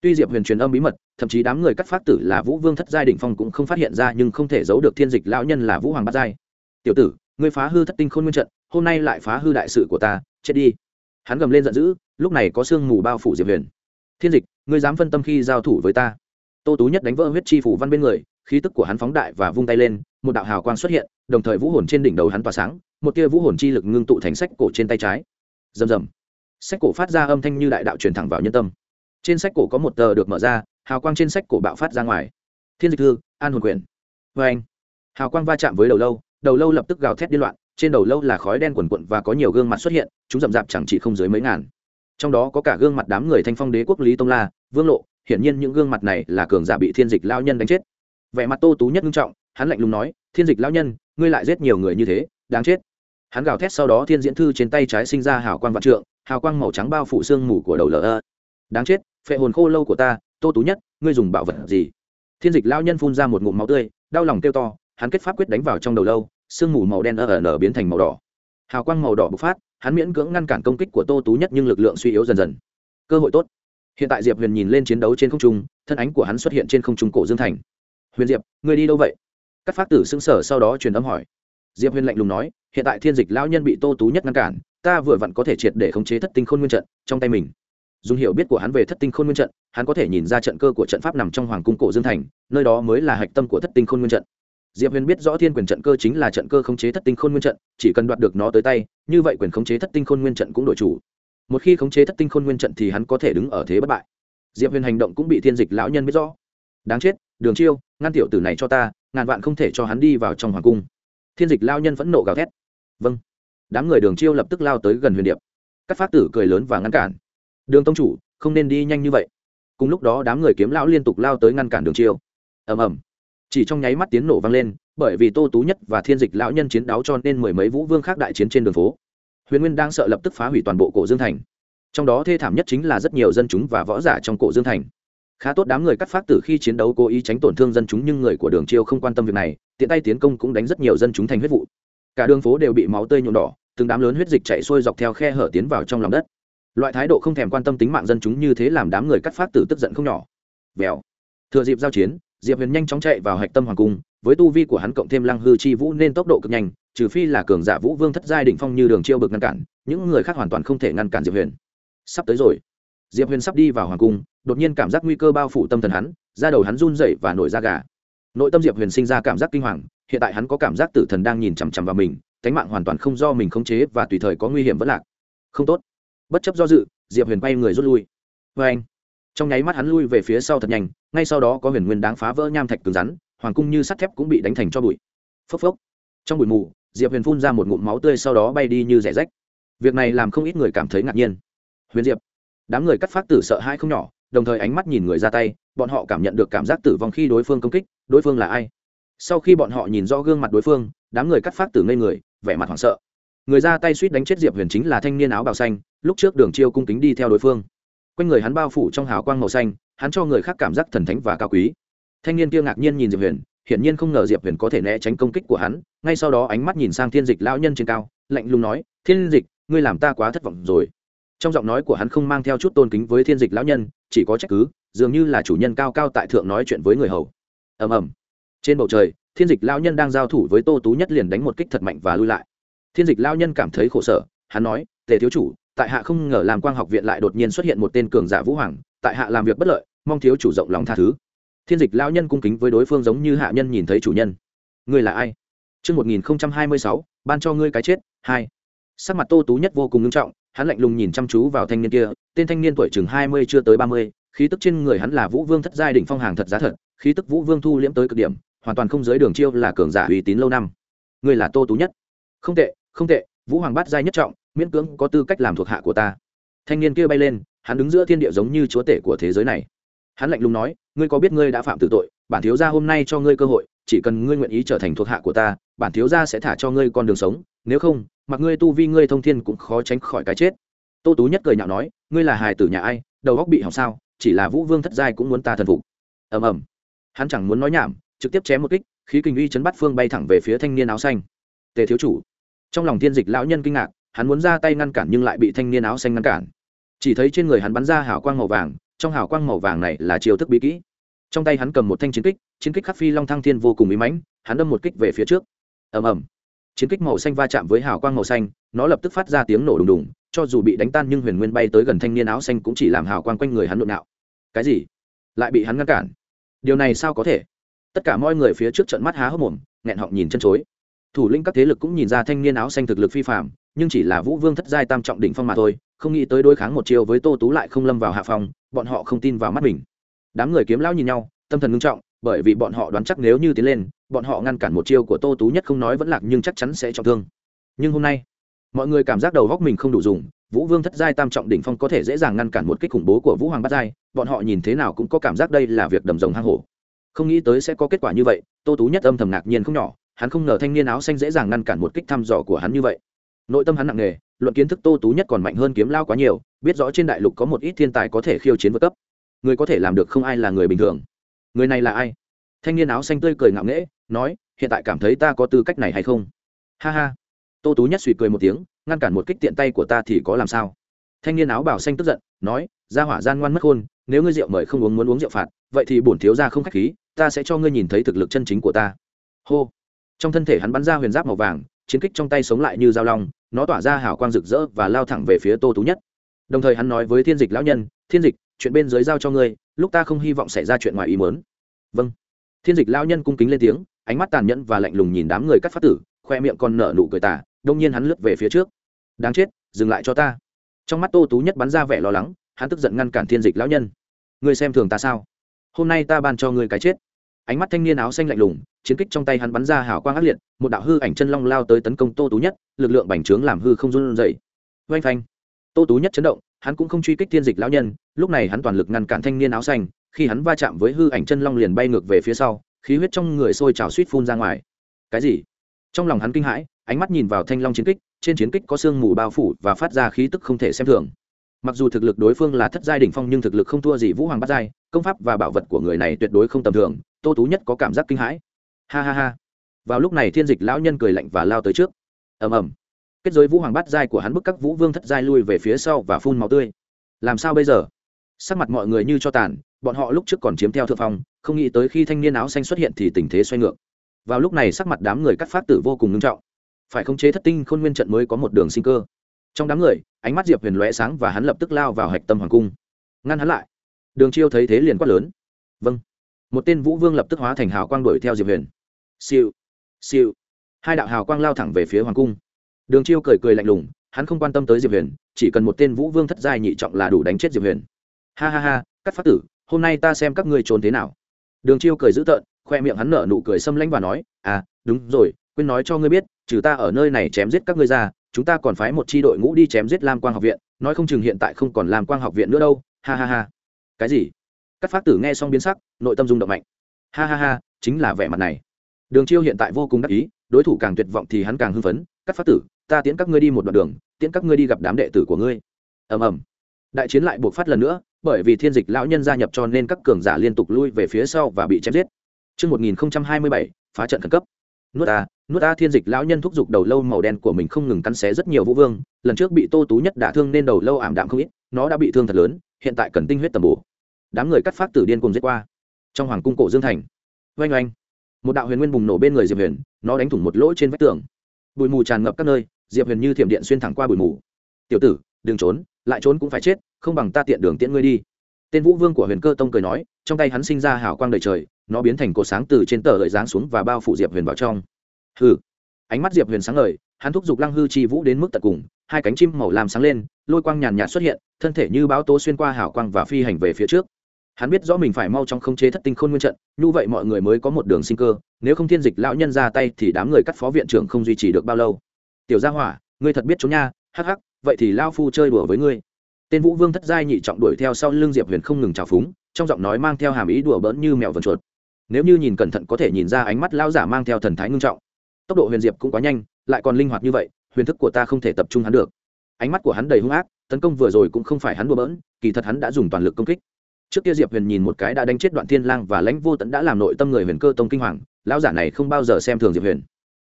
Tuy Diệp Huyền truyền âm bí mật, thậm chí đám người cắt phát tử là Vũ Vương thất giai đỉnh phong cũng không phát hiện ra nhưng không thể giấu được thiên dịch lão nhân là Vũ Hoàng bát giai. "Tiểu tử, ngươi phá hư thất tinh khôn nguyên trận, hôm nay lại phá hư đại sự của ta, chết đi." Hắn gầm lên giận dữ, lúc này có sương mù bao phủ Diệp Huyền. Thiên dịch ngươi dám phân tâm khi giao thủ với ta? Tô tú nhất đánh vỡ huyết chi phủ văn bên người khí tức của hắn phóng đại và vung tay lên một đạo hào quang xuất hiện đồng thời vũ hồn trên đỉnh đầu hắn tỏa sáng một tia vũ hồn chi lực ngưng tụ thành sách cổ trên tay trái. Rầm rầm. Sách cổ phát ra âm thanh như đại đạo truyền thẳng vào nhân tâm. Trên sách cổ có một tờ được mở ra hào quang trên sách cổ bạo phát ra ngoài. Thiên dịch thư an hồn quyền. Vê anh hào quang va chạm với đầu lâu đầu lâu lập tức gào thét điên loạn trên đầu lâu là khói đen quần quận và có nhiều gương mặt xuất hiện, chúng rậm rạp chẳng chỉ không dưới mấy ngàn. Trong đó có cả gương mặt đám người thanh phong đế quốc lý tông la, vương lộ, hiển nhiên những gương mặt này là cường giả bị thiên dịch lao nhân đánh chết. Vẻ mặt tô tú nhất nghiêm trọng, hắn lạnh lùng nói, thiên dịch lao nhân, ngươi lại giết nhiều người như thế, đáng chết. Hắn gào thét sau đó thiên diễn thư trên tay trái sinh ra hào quang vạn trượng, hào quang màu trắng bao phủ xương mù của đầu lờ ơ. Đáng chết, phệ hồn khô lâu của ta, tô tú nhất, ngươi dùng bảo vật gì? Thiên dịch lao nhân phun ra một ngụm máu tươi, đau lòng kêu to, hắn kết pháp quyết đánh vào trong đầu lâu sương mù màu đen ở nở biến thành màu đỏ. Hào quang màu đỏ bộc phát, hắn miễn cưỡng ngăn cản công kích của tô tú nhất nhưng lực lượng suy yếu dần dần. Cơ hội tốt. Hiện tại diệp huyền nhìn lên chiến đấu trên không trung, thân ánh của hắn xuất hiện trên không trung cổ dương thành. Huyền diệp người đi đâu vậy? Các phát tử xưng sở sau đó truyền âm hỏi. Diệp huyền lạnh lùng nói, hiện tại thiên dịch lão nhân bị tô tú nhất ngăn cản, ta vừa vặn có thể triệt để khống chế thất tinh khôn nguyên trận trong tay mình. Dùng hiểu biết của hắn về thất tinh khôn nguyên trận, hắn có thể nhìn ra trận cơ của trận pháp nằm trong hoàng cung cổ dương thành, nơi đó mới là hạch tâm của thất tinh khôn nguyên trận diệp huyền biết rõ thiên quyền trận cơ chính là trận cơ khống chế thất tinh khôn nguyên trận, chỉ cần đoạt được nó tới tay, như vậy quyền khống chế thất tinh khôn nguyên trận cũng đổi chủ. Một khi khống chế thất tinh khôn nguyên trận thì hắn có thể đứng ở thế bất bại. Diệp huyền hành động cũng bị thiên dịch lão nhân biết rõ. Đáng chết, đường chiêu, ngăn tiểu tử này cho ta, ngàn vạn không thể cho hắn đi vào trong hoàng cung. Thiên dịch lão nhân vẫn nộ gào thét. Vâng. Đám người đường chiêu lập tức lao tới gần huyền điệp. Các phát tử cười lớn và ngăn cản. Đường tông chủ, không nên đi nhanh như vậy. Cùng lúc đó đám người kiếm lão liên tục lao tới ngăn cản đường chiêu. Ầm ầm chỉ trong nháy mắt tiếng nổ vang lên, bởi vì tô tú nhất và thiên dịch lão nhân chiến đấu cho nên mười mấy vũ vương khác đại chiến trên đường phố. Huyền nguyên đang sợ lập tức phá hủy toàn bộ cổ dương thành. Trong đó thê thảm nhất chính là rất nhiều dân chúng và võ giả trong cổ dương thành. Khá tốt đám người cắt phát từ khi chiến đấu cố ý tránh tổn thương dân chúng nhưng người của đường chiêu không quan tâm việc này, tiện tay tiến công cũng đánh rất nhiều dân chúng thành huyết vụ. Cả đường phố đều bị máu tươi nhuộm đỏ, từng đám lớn huyết dịch chạy xuôi dọc theo khe hở tiến vào trong lòng đất. Loại thái độ không thèm quan tâm tính mạng dân chúng như thế làm đám người cắt phát tử tức giận không nhỏ. Vèo. Thừa dịp giao chiến diệp huyền nhanh chóng chạy vào hạch tâm hoàng cung, với tu vi của hắn cộng thêm lăng hư chi vũ nên tốc độ cực nhanh, trừ phi là cường giả vũ vương thất giai đỉnh phong như đường chiêu bực ngăn cản, những người khác hoàn toàn không thể ngăn cản diệp huyền. Sắp tới rồi. Diệp huyền sắp đi vào hoàng cung, đột nhiên cảm giác nguy cơ bao phủ tâm thần hắn, da đầu hắn run rẩy và nổi da gà. Nội tâm diệp huyền sinh ra cảm giác kinh hoàng, hiện tại hắn có cảm giác tử thần đang nhìn chằm chằm vào mình, cánh mạng hoàn toàn không do mình khống chế và tùy thời có nguy hiểm vẫn lạc. Không tốt. Bất chấp do dự, diệp huyền quay người rút lui. Vê anh trong nháy mắt hắn lui về phía sau thật nhanh ngay sau đó có huyền nguyên đáng phá vỡ nham thạch cứng rắn, hoàng cung như sắt thép cũng bị đánh thành cho bụi. Phốc phốc. Trong bụi mù, diệp huyền phun ra một ngụm máu tươi sau đó bay đi như rẻ rách. Việc này làm không ít người cảm thấy ngạc nhiên. Huyền diệp, đám người cắt phát tử sợ hai không nhỏ, đồng thời ánh mắt nhìn người ra tay, bọn họ cảm nhận được cảm giác tử vong khi đối phương công kích, đối phương là ai. Sau khi bọn họ nhìn rõ gương mặt đối phương, đám người cắt phát tử ngây người, vẻ mặt hoảng sợ. Người ra tay suýt đánh chết diệp huyền chính là thanh niên áo bào xanh, lúc trước đường chiêu cung kính đi theo đối phương. Quanh người hắn bao phủ trong hào quang màu xanh hắn cho người khác cảm giác thần thánh và cao quý. Thanh niên kia ngạc nhiên nhìn diệp huyền, hiển nhiên không ngờ diệp huyền có thể né tránh công kích của hắn. Ngay sau đó ánh mắt nhìn sang thiên dịch lão nhân trên cao, lạnh lùng nói, thiên dịch, ngươi làm ta quá thất vọng rồi. Trong giọng nói của hắn không mang theo chút tôn kính với thiên dịch lão nhân, chỉ có trách cứ, dường như là chủ nhân cao cao tại thượng nói chuyện với người hầu. Ầm ầm. Trên bầu trời, thiên dịch lão nhân đang giao thủ với tô tú nhất liền đánh một kích thật mạnh và lui lại. Thiên dịch lão nhân cảm thấy khổ sở, hắn nói, tề thiếu chủ, tại hạ không ngờ làm quang học viện lại đột nhiên xuất hiện một tên cường giả vũ hoàng, tại hạ làm việc bất lợi mong thiếu chủ rộng lòng tha thứ thiên dịch lão nhân cung kính với đối phương giống như hạ nhân nhìn thấy chủ nhân ngươi là ai Trước 1026, ban cho ngươi cái chết, hai. Sắc mặt Tô Tú Nhất vô cùng nghiêm trọng, hắn lạnh lùng nhìn chăm chú vào thanh niên kia, tên thanh niên tuổi chừng 20 chưa tới 30, khí tức trên người hắn là Vũ Vương thất giai đỉnh phong hàng thật giá thật, khí tức Vũ Vương thu liễm tới cực điểm, hoàn toàn không giới đường chiêu là cường giả uy tín lâu năm. Ngươi là Tô Tú Nhất. Không tệ, không tệ, Vũ Hoàng bát giai nhất trọng, miễn cưỡng có tư cách làm thuộc hạ của ta. Thanh niên kia bay lên, hắn đứng giữa thiên địa giống như chúa tể của thế giới này. Hắn lạnh lùng nói, ngươi có biết ngươi đã phạm tử tội, bản thiếu gia hôm nay cho ngươi cơ hội, chỉ cần ngươi nguyện ý trở thành thuộc hạ của ta bản thiếu gia sẽ thả cho ngươi con đường sống nếu không mặc ngươi tu vi ngươi thông thiên cũng khó tránh khỏi cái chết. Tô tú nhất cười nhạo nói ngươi là hài tử nhà ai đầu góc bị hỏng sao chỉ là vũ vương thất giai cũng muốn ta thần phục. Ầm ầm. Hắn chẳng muốn nói nhảm trực tiếp chém một kích khí kinh uy chấn bắt phương bay thẳng về phía thanh niên áo xanh. Tề thiếu chủ. Trong lòng thiên dịch lão nhân kinh ngạc hắn muốn ra tay ngăn cản nhưng lại bị thanh niên áo xanh ngăn cản. Chỉ thấy trên người hắn bắn ra hào quang màu vàng trong hào quang màu vàng này là chiêu thức bí kỹ. Trong tay hắn cầm một thanh chiến kích chiến kích khắc phi long thăng thiên vô cùng bí mãnh, hắn đâm một kích về phía trước. Ầm ầm. Chiến kích màu xanh va chạm với hào quang màu xanh, nó lập tức phát ra tiếng nổ đùng đùng, cho dù bị đánh tan nhưng huyền nguyên bay tới gần thanh niên áo xanh cũng chỉ làm hào quang quanh người hắn lộn nạo. Cái gì? Lại bị hắn ngăn cản? Điều này sao có thể? Tất cả mọi người phía trước trận mắt há hốc mồm, nghẹn họng nhìn chân chối. Thủ lĩnh các thế lực cũng nhìn ra thanh niên áo xanh thực lực phi phạm nhưng chỉ là vũ vương thất giai tam trọng đỉnh phong mà thôi không nghĩ tới đối kháng một chiều với tô tú lại không lâm vào hạ phòng, bọn họ không tin vào mắt mình. Đám người kiếm lão nhìn nhau, tâm thần ngưng trọng, bởi vì bọn họ đoán chắc nếu như tiến lên, bọn họ ngăn cản một chiêu của tô tú nhất không nói vẫn lạc nhưng chắc chắn sẽ trọng thương. Nhưng hôm nay, mọi người cảm giác đầu góc mình không đủ dùng, vũ vương thất giai tam trọng đỉnh phong có thể dễ dàng ngăn cản một kích khủng bố của vũ hoàng bát giai, bọn họ nhìn thế nào cũng có cảm giác đây là việc đầm rồng hang hổ. Không nghĩ tới sẽ có kết quả như vậy, tô tú nhất âm thầm ngạc nhiên không nhỏ, hắn không ngờ thanh niên áo xanh dễ dàng ngăn cản một kích thăm dò của hắn như vậy nội tâm hắn nặng nề, luận kiến thức tô tú nhất còn mạnh hơn kiếm lao quá nhiều, biết rõ trên đại lục có một ít thiên tài có thể khiêu chiến vượt cấp. Người có thể làm được không ai là người bình thường. Người này là ai? Thanh niên áo xanh tươi cười ngạo nghễ, nói, hiện tại cảm thấy ta có tư cách này hay không? Ha ha. Tô tú nhất suy cười một tiếng, ngăn cản một kích tiện tay của ta thì có làm sao? Thanh niên áo bảo xanh tức giận, nói ra hỏa gian ngoan mất khôn, nếu ngươi rượu mời không uống muốn uống rượu phạt, vậy thì bổn thiếu ra không khách khí, ta sẽ cho ngươi nhìn thấy thực lực chân chính của ta. Hô. Trong thân thể hắn bắn ra huyền giáp màu vàng chiến kích trong tay sống lại như dao long, nó tỏa ra hào quang rực rỡ và lao thẳng về phía tô tú nhất. Đồng thời hắn nói với thiên dịch lão nhân, thiên dịch, chuyện bên dưới giao cho ngươi, lúc ta không hy vọng xảy ra chuyện ngoài ý mớn vâng. Thiên dịch lão nhân cung kính lên tiếng, ánh mắt tàn nhẫn và lạnh lùng nhìn đám người cắt phát tử, khoe miệng còn nở nụ cười tả đông nhiên hắn lướt về phía trước. Đáng chết, dừng lại cho ta. Trong mắt tô tú nhất bắn ra vẻ lo lắng, hắn tức giận ngăn cản thiên dịch lão nhân. Ngươi xem thường ta sao? Hôm nay ta ban cho ngươi cái chết. Ánh mắt thanh niên áo xanh lạnh lùng chiến kích trong tay hắn bắn ra hào quang ác liệt, một đạo hư ảnh chân long lao tới tấn công tô tú nhất, lực lượng bành trướng làm hư không run dậy oanh phanh. Tô tú nhất chấn động, hắn cũng không truy kích thiên dịch lão nhân, lúc này hắn toàn lực ngăn cản thanh niên áo xanh, khi hắn va chạm với hư ảnh chân long liền bay ngược về phía sau, khí huyết trong người sôi trào suýt phun ra ngoài. Cái gì? Trong lòng hắn kinh hãi, ánh mắt nhìn vào thanh long chiến kích, trên chiến kích có sương mù bao phủ và phát ra khí tức không thể xem thường. Mặc dù thực lực đối phương là thất giai đỉnh phong nhưng thực lực không thua gì vũ hoàng bắt giai, công pháp và bảo vật của người này tuyệt đối không tầm thường, tô tú nhất có cảm giác kinh hãi ha ha ha. Vào lúc này thiên dịch lão nhân cười lạnh và lao tới trước. Ầm ầm. Kết giới vũ hoàng bắt giai của hắn bức các vũ vương thất giai lui về phía sau và phun máu tươi. Làm sao bây giờ? Sắc mặt mọi người như cho tàn, bọn họ lúc trước còn chiếm theo thượng phong, không nghĩ tới khi thanh niên áo xanh xuất hiện thì tình thế xoay ngược. Vào lúc này sắc mặt đám người cắt phát tử vô cùng nghiêm trọng. Phải khống chế thất tinh khôn nguyên trận mới có một đường sinh cơ. Trong đám người, ánh mắt diệp huyền lóe sáng và hắn lập tức lao vào hạch tâm hoàng cung. Ngăn hắn lại. Đường chiêu thấy thế liền quát lớn. Vâng. Một tên vũ vương lập tức hóa thành hào quang đuổi theo diệp huyền siêu. Siêu. Hai đạo hào quang lao thẳng về phía hoàng cung. Đường chiêu cười cười lạnh lùng, hắn không quan tâm tới diệp huyền, chỉ cần một tên vũ vương thất giai nhị trọng là đủ đánh chết diệp huyền. Ha ha ha cắt phát tử, hôm nay ta xem các ngươi trốn thế nào. Đường chiêu cười dữ tợn, khoe miệng hắn nở nụ cười xâm lãnh và nói à đúng rồi, quên nói cho ngươi biết, trừ ta ở nơi này chém giết các ngươi ra, chúng ta còn phái một c h i đội ngũ đi chém giết lam quang học viện, nói không chừng hiện tại không còn lam quang học viện nữa đâu. Ha ha ha. Cái gì? Các phát tử nghe xong biến sắc, nội tâm rung động mạnh. Ha ha ha, chính là vẻ mặt này đường chiêu hiện tại vô cùng đắc ý đối thủ càng tuyệt vọng thì hắn càng hưng phấn các phát tử ta tiễn các ngươi đi một đoạn đường tiễn các ngươi đi gặp đám đệ tử của ngươi. Ầm ầm. Đại chiến lại buộc phát lần nữa bởi vì thiên dịch lão nhân gia nhập cho nên các cường giả liên tục lui về phía sau và bị chém giết. Trước 1027, phá trận khẩn cấp. nuốt ta nuốt ta thiên dịch lão nhân thúc giục đầu lâu màu đen của mình không ngừng cắn xé rất nhiều vũ vương lần trước bị tô tú nhất đả thương nên đầu lâu ảm đạm không ít nó đã bị thương thật lớn hiện tại cần tinh huyết tầm bổ. Đám người cắt phát tử điên cùng giết qua. Trong hoàng cung cổ dương thành. Oanh oanh một đạo huyền nguyên bùng nổ bên người diệp huyền, nó đánh thủng một lỗ trên vách tường. Bụi mù tràn ngập các nơi, diệp huyền như thiểm điện xuyên thẳng qua bụi mù. Tiểu tử, đừng trốn, lại trốn cũng phải chết, không bằng ta tiện đường tiễn ngươi đi. Tên vũ vương của huyền cơ tông cười nói, trong tay hắn sinh ra hào quang đời trời, nó biến thành cột sáng từ trên tờ lợi giáng xuống và bao phủ diệp huyền vào trong. Hừ. Ánh mắt diệp huyền sáng ngời, hắn thúc giục lăng hư chi vũ đến mức tận cùng, hai cánh chim màu làm sáng lên, lôi quang nhàn nhạt xuất hiện, thân thể như báo tố xuyên qua hào quang và phi hành về phía trước hắn biết rõ mình phải mau trong khống chế thất tinh khôn nguyên trận, như vậy mọi người mới có một đường sinh cơ, nếu không thiên dịch lão nhân ra tay thì đám người cắt phó viện trưởng không duy trì được bao lâu. Tiểu gia hỏa, ngươi thật biết trốn nha, hắc hắc, vậy thì lao phu chơi đùa với ngươi. Tên vũ vương thất giai nhị trọng đuổi theo sau lưng diệp huyền không ngừng trào phúng, trong giọng nói mang theo hàm ý đùa bỡn như mèo vần chuột. Nếu như nhìn cẩn thận có thể nhìn ra ánh mắt lao giả mang theo thần thái ngưng trọng. Tốc độ huyền diệp cũng quá nhanh, lại còn linh hoạt như vậy, huyền thức của ta không thể tập trung hắn được. Ánh mắt của hắn đầy hung ác, tấn công vừa rồi cũng không phải hắn đùa bỡn, kỳ thật hắn đã dùng toàn lực công kích trước kia diệp huyền nhìn một cái đã đánh chết đoạn thiên lang và lãnh vô tận đã làm nội tâm người huyền cơ tông kinh hoàng, lão giả này không bao giờ xem thường diệp huyền.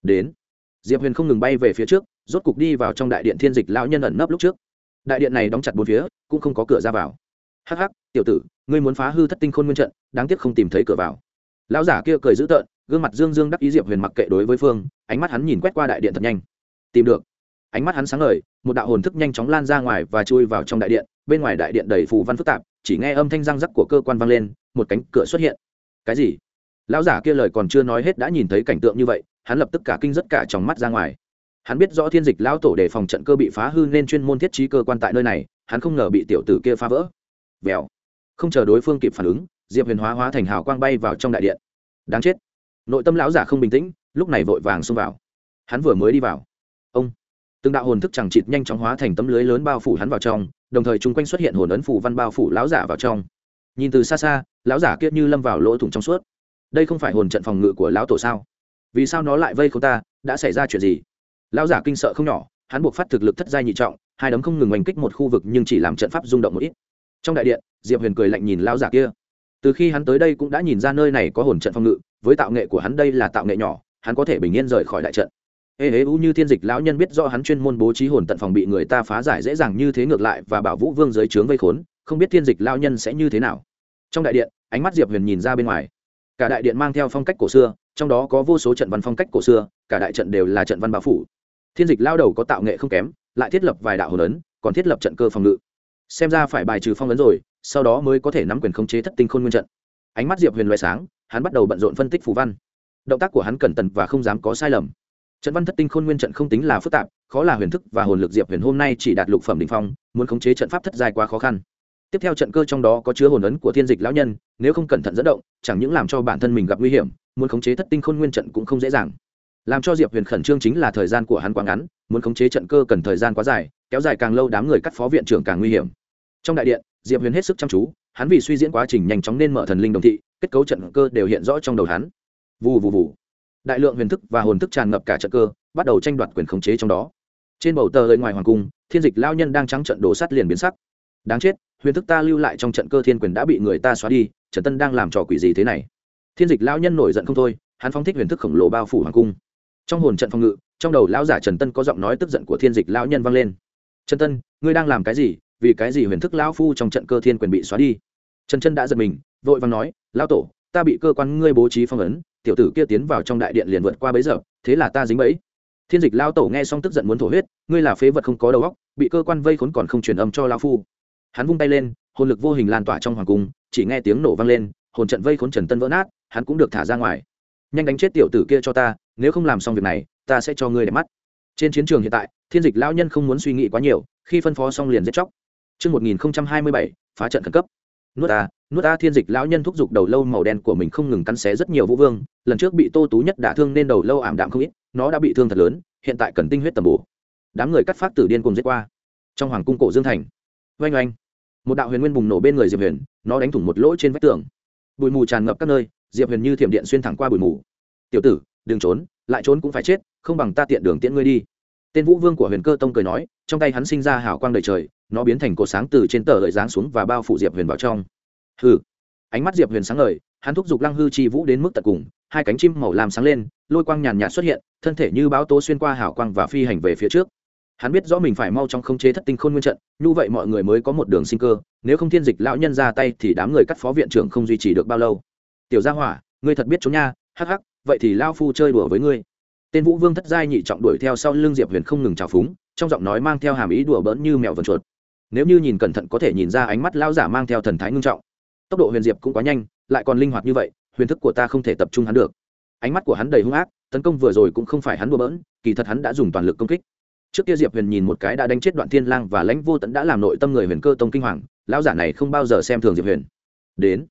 Đến, diệp huyền không ngừng bay về phía trước, rốt cục đi vào trong đại điện thiên dịch lão nhân ẩn nấp lúc trước. Đại điện này đóng chặt bốn phía, cũng không có cửa ra vào. Hắc hắc, tiểu tử, ngươi muốn phá hư thất tinh khôn nguyên trận, đáng tiếc không tìm thấy cửa vào. Lão giả kia cười dữ tợn, gương mặt dương dương đắc ý diệp huyền mặc kệ đối với phương, ánh mắt hắn nhìn quét qua đại điện thật nhanh. Tìm được. Ánh mắt hắn sáng ngời, một đạo hồn thức nhanh chóng lan ra ngoài và chui vào trong đại điện, bên ngoài đại điện đầy phù văn phức tạp chỉ nghe âm thanh răng rắc của cơ quan vang lên, một cánh cửa xuất hiện. Cái gì? Lão giả kia lời còn chưa nói hết đã nhìn thấy cảnh tượng như vậy, hắn lập tức cả kinh rất cả trong mắt ra ngoài. Hắn biết rõ thiên dịch lão tổ để phòng trận cơ bị phá hư nên chuyên môn thiết trí cơ quan tại nơi này, hắn không ngờ bị tiểu tử kia phá vỡ. Vèo. Không chờ đối phương kịp phản ứng, diệp huyền hóa hóa thành hào quang bay vào trong đại điện. Đáng chết. Nội tâm lão giả không bình tĩnh, lúc này vội vàng xông vào. Hắn vừa mới đi vào. Ông. Từng đạo hồn thức chẳng chịt nhanh chóng hóa thành tấm lưới lớn bao phủ hắn vào trong đồng thời chung quanh xuất hiện hồn ấn phủ văn bao phủ lão giả vào trong. Nhìn từ xa xa, lão giả kia như lâm vào lỗ thủng trong suốt. Đây không phải hồn trận phòng ngự của lão tổ sao? Vì sao nó lại vây không ta? Đã xảy ra chuyện gì? Lão giả kinh sợ không nhỏ, hắn buộc phát thực lực thất giai nhị trọng, hai đấm không ngừng oanh kích một khu vực nhưng chỉ làm trận pháp rung động một ít. Trong đại điện, diệp huyền cười lạnh nhìn lão giả kia. Từ khi hắn tới đây cũng đã nhìn ra nơi này có hồn trận phòng ngự, với tạo nghệ của hắn đây là tạo nghệ nhỏ, hắn có thể bình yên rời khỏi đại trận ê, ế u như thiên dịch lão nhân biết do hắn chuyên môn bố trí hồn tận phòng bị người ta phá giải dễ dàng như thế ngược lại và bảo vũ vương dưới trướng vây khốn, không biết thiên dịch lão nhân sẽ như thế nào. Trong đại điện, ánh mắt diệp huyền nhìn ra bên ngoài. Cả đại điện mang theo phong cách cổ xưa, trong đó có vô số trận văn phong cách cổ xưa, cả đại trận đều là trận văn bao phủ. Thiên dịch lao đầu có tạo nghệ không kém, lại thiết lập vài đạo hồn ấn, còn thiết lập trận cơ phòng ngự. Xem ra phải bài trừ phong ấn rồi, sau đó mới có thể nắm quyền khống chế thất tinh khôn nguyên trận. Ánh mắt diệp huyền loại sáng, hắn bắt đầu bận rộn phân tích phù văn. Động tác của hắn cẩn thận và không dám có sai lầm trận văn thất tinh khôn nguyên trận không tính là phức tạp, khó là huyền thức và hồn lực diệp huyền hôm nay chỉ đạt lục phẩm đ ỉ n h phong, muốn khống chế trận pháp thất dài quá khó khăn. Tiếp theo trận cơ trong đó có chứa hồn ấn của thiên dịch lão nhân, nếu không cẩn thận dẫn động, chẳng những làm cho bản thân mình gặp nguy hiểm, muốn khống chế thất tinh khôn nguyên trận cũng không dễ dàng. Làm cho diệp huyền khẩn trương chính là thời gian của hắn quá ngắn, muốn khống chế trận cơ cần thời gian quá dài, kéo dài càng lâu đám người cắt phó viện trưởng càng nguy hiểm. Trong đại điện, diệp huyền hết sức chăm chú, hắn vì suy diễn quá trình nhanh chóng nên mở thần linh đồng thị, kết cấu trận cơ đều hiện rõ trong đầu hắn. Vù vù vù đại lượng huyền thức và hồn thức tràn ngập cả trận cơ, bắt đầu tranh đoạt quyền khống chế trong đó. Trên bầu tờ hơi ngoài hoàng cung, thiên dịch lao nhân đang trắng trận đổ sắt liền biến sắc. Đáng chết, huyền thức ta lưu lại trong trận cơ thiên quyền đã bị người ta xóa đi, trần tân đang làm trò quỷ gì thế này? Thiên dịch lao nhân nổi giận không thôi, hắn phóng thích huyền thức khổng lồ bao phủ hoàng cung. Trong hồn trận phòng ngự, trong đầu lão giả trần tân có giọng nói tức giận của thiên dịch lao nhân vang lên. Trần tân, ngươi đang làm cái gì? Vì cái gì huyền thức lão phu trong trận cơ thiên quyền bị xóa đi? Trần chân đã giật mình, vội vàng nói, lão tổ, ta bị cơ quan ngươi bố trí phong ấn tiểu tử kia tiến vào trong đại điện liền vượt qua bấy giờ thế là ta dính bẫy. Thiên dịch lao tổ nghe xong tức giận muốn thổ huyết ngươi là phế vật không có đầu óc bị cơ quan vây khốn còn không truyền âm cho lao phu. Hắn vung tay lên hồn lực vô hình lan tỏa trong hoàng cung chỉ nghe tiếng nổ vang lên hồn trận vây khốn trần tân vỡ nát hắn cũng được thả ra ngoài. Nhanh đánh chết tiểu tử kia cho ta nếu không làm xong việc này ta sẽ cho ngươi để mắt. Trên chiến trường hiện tại thiên dịch lao nhân không muốn suy nghĩ quá nhiều khi phân phó xong liền giết chóc. Trước 1027, phá trận khẩn cấp nuốt ta nuốt ta thiên dịch lão nhân thúc giục đầu lâu màu đen của mình không ngừng cắn xé rất nhiều vũ vương, lần trước bị tô tú nhất đả thương nên đầu lâu ảm đạm không ít, nó đã bị thương thật lớn, hiện tại cần tinh huyết tầm bổ. Đám người cắt phát tử điên cùng giết qua. Trong hoàng cung cổ dương thành, oanh oanh, một đạo huyền nguyên bùng nổ bên người diệp huyền, nó đánh thủng một lỗ trên vách tường. Bụi mù tràn ngập các nơi, diệp huyền như thiểm điện xuyên thẳng qua bụi mù. Tiểu tử, đừng trốn, lại trốn cũng phải chết, không bằng ta tiện đường tiễn ngươi đi. Tên vũ vương của huyền cơ tông cười nói, trong tay hắn sinh ra hào quang đầy trời nó biến thành cột sáng từ trên tờ lợi giáng xuống và bao phủ diệp huyền vào trong. Hư ánh mắt diệp huyền sáng ngời, hắn thúc giục lăng hư chi vũ đến mức tận cùng, hai cánh chim màu làm sáng lên, lôi quang nhàn nhạt xuất hiện, thân thể như báo tố xuyên qua hảo quang và phi hành về phía trước. Hắn biết rõ mình phải mau trong khống chế thất tinh khôn nguyên trận, như vậy mọi người mới có một đường sinh cơ, nếu không thiên dịch lão nhân ra tay thì đám người cắt phó viện trưởng không duy trì được bao lâu. Tiểu gia hỏa, ngươi thật biết chống nha, hắc hắc, vậy thì lao phu chơi đùa với ngươi. Tên vũ vương thất giai nhị trọng đuổi theo sau lưng diệp huyền không ngừng trào phúng, trong giọng nói mang theo hàm ý đùa bỡn như mèo vần chuột nếu như nhìn cẩn thận có thể nhìn ra ánh mắt lao giả mang theo thần thái ngưng trọng. Tốc độ huyền diệp cũng quá nhanh, lại còn linh hoạt như vậy, huyền thức của ta không thể tập trung hắn được. Ánh mắt của hắn đầy hung ác, tấn công vừa rồi cũng không phải hắn đùa bỡn, kỳ thật hắn đã dùng toàn lực công kích. Trước kia diệp huyền nhìn một cái đã đánh chết đoạn thiên lang và lãnh vô tận đã làm nội tâm người huyền cơ tông kinh hoàng, lão giả này không bao giờ xem thường diệp huyền. Đến,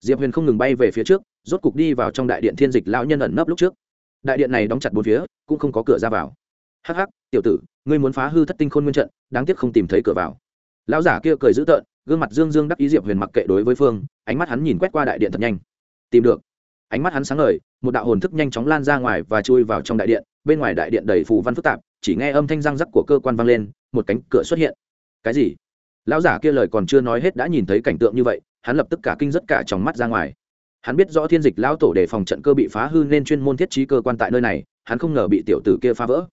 diệp huyền không ngừng bay về phía trước, rốt cục đi vào trong đại điện thiên dịch lão nhân ẩn nấp lúc trước. Đại điện này đóng chặt bốn phía, cũng không có cửa ra vào. Hắc hắc, tiểu tử, ngươi muốn phá hư thất tinh khôn nguyên trận, đáng tiếc không tìm thấy cửa vào lão giả kia cười dữ tợn, gương mặt dương dương đắc ý diệp huyền mặc kệ đối với phương, ánh mắt hắn nhìn quét qua đại điện thật nhanh. Tìm được. Ánh mắt hắn sáng ngời, một đạo hồn thức nhanh chóng lan ra ngoài và chui vào trong đại điện, bên ngoài đại điện đầy phù văn phức tạp, chỉ nghe âm thanh răng rắc của cơ quan vang lên, một cánh cửa xuất hiện. Cái gì? Lão giả kia lời còn chưa nói hết đã nhìn thấy cảnh tượng như vậy, hắn lập tức cả kinh rất cả trong mắt ra ngoài. Hắn biết rõ thiên dịch lão tổ để phòng trận cơ bị phá hư nên chuyên môn thiết trí cơ quan tại nơi này, hắn không ngờ bị tiểu tử kia phá vỡ.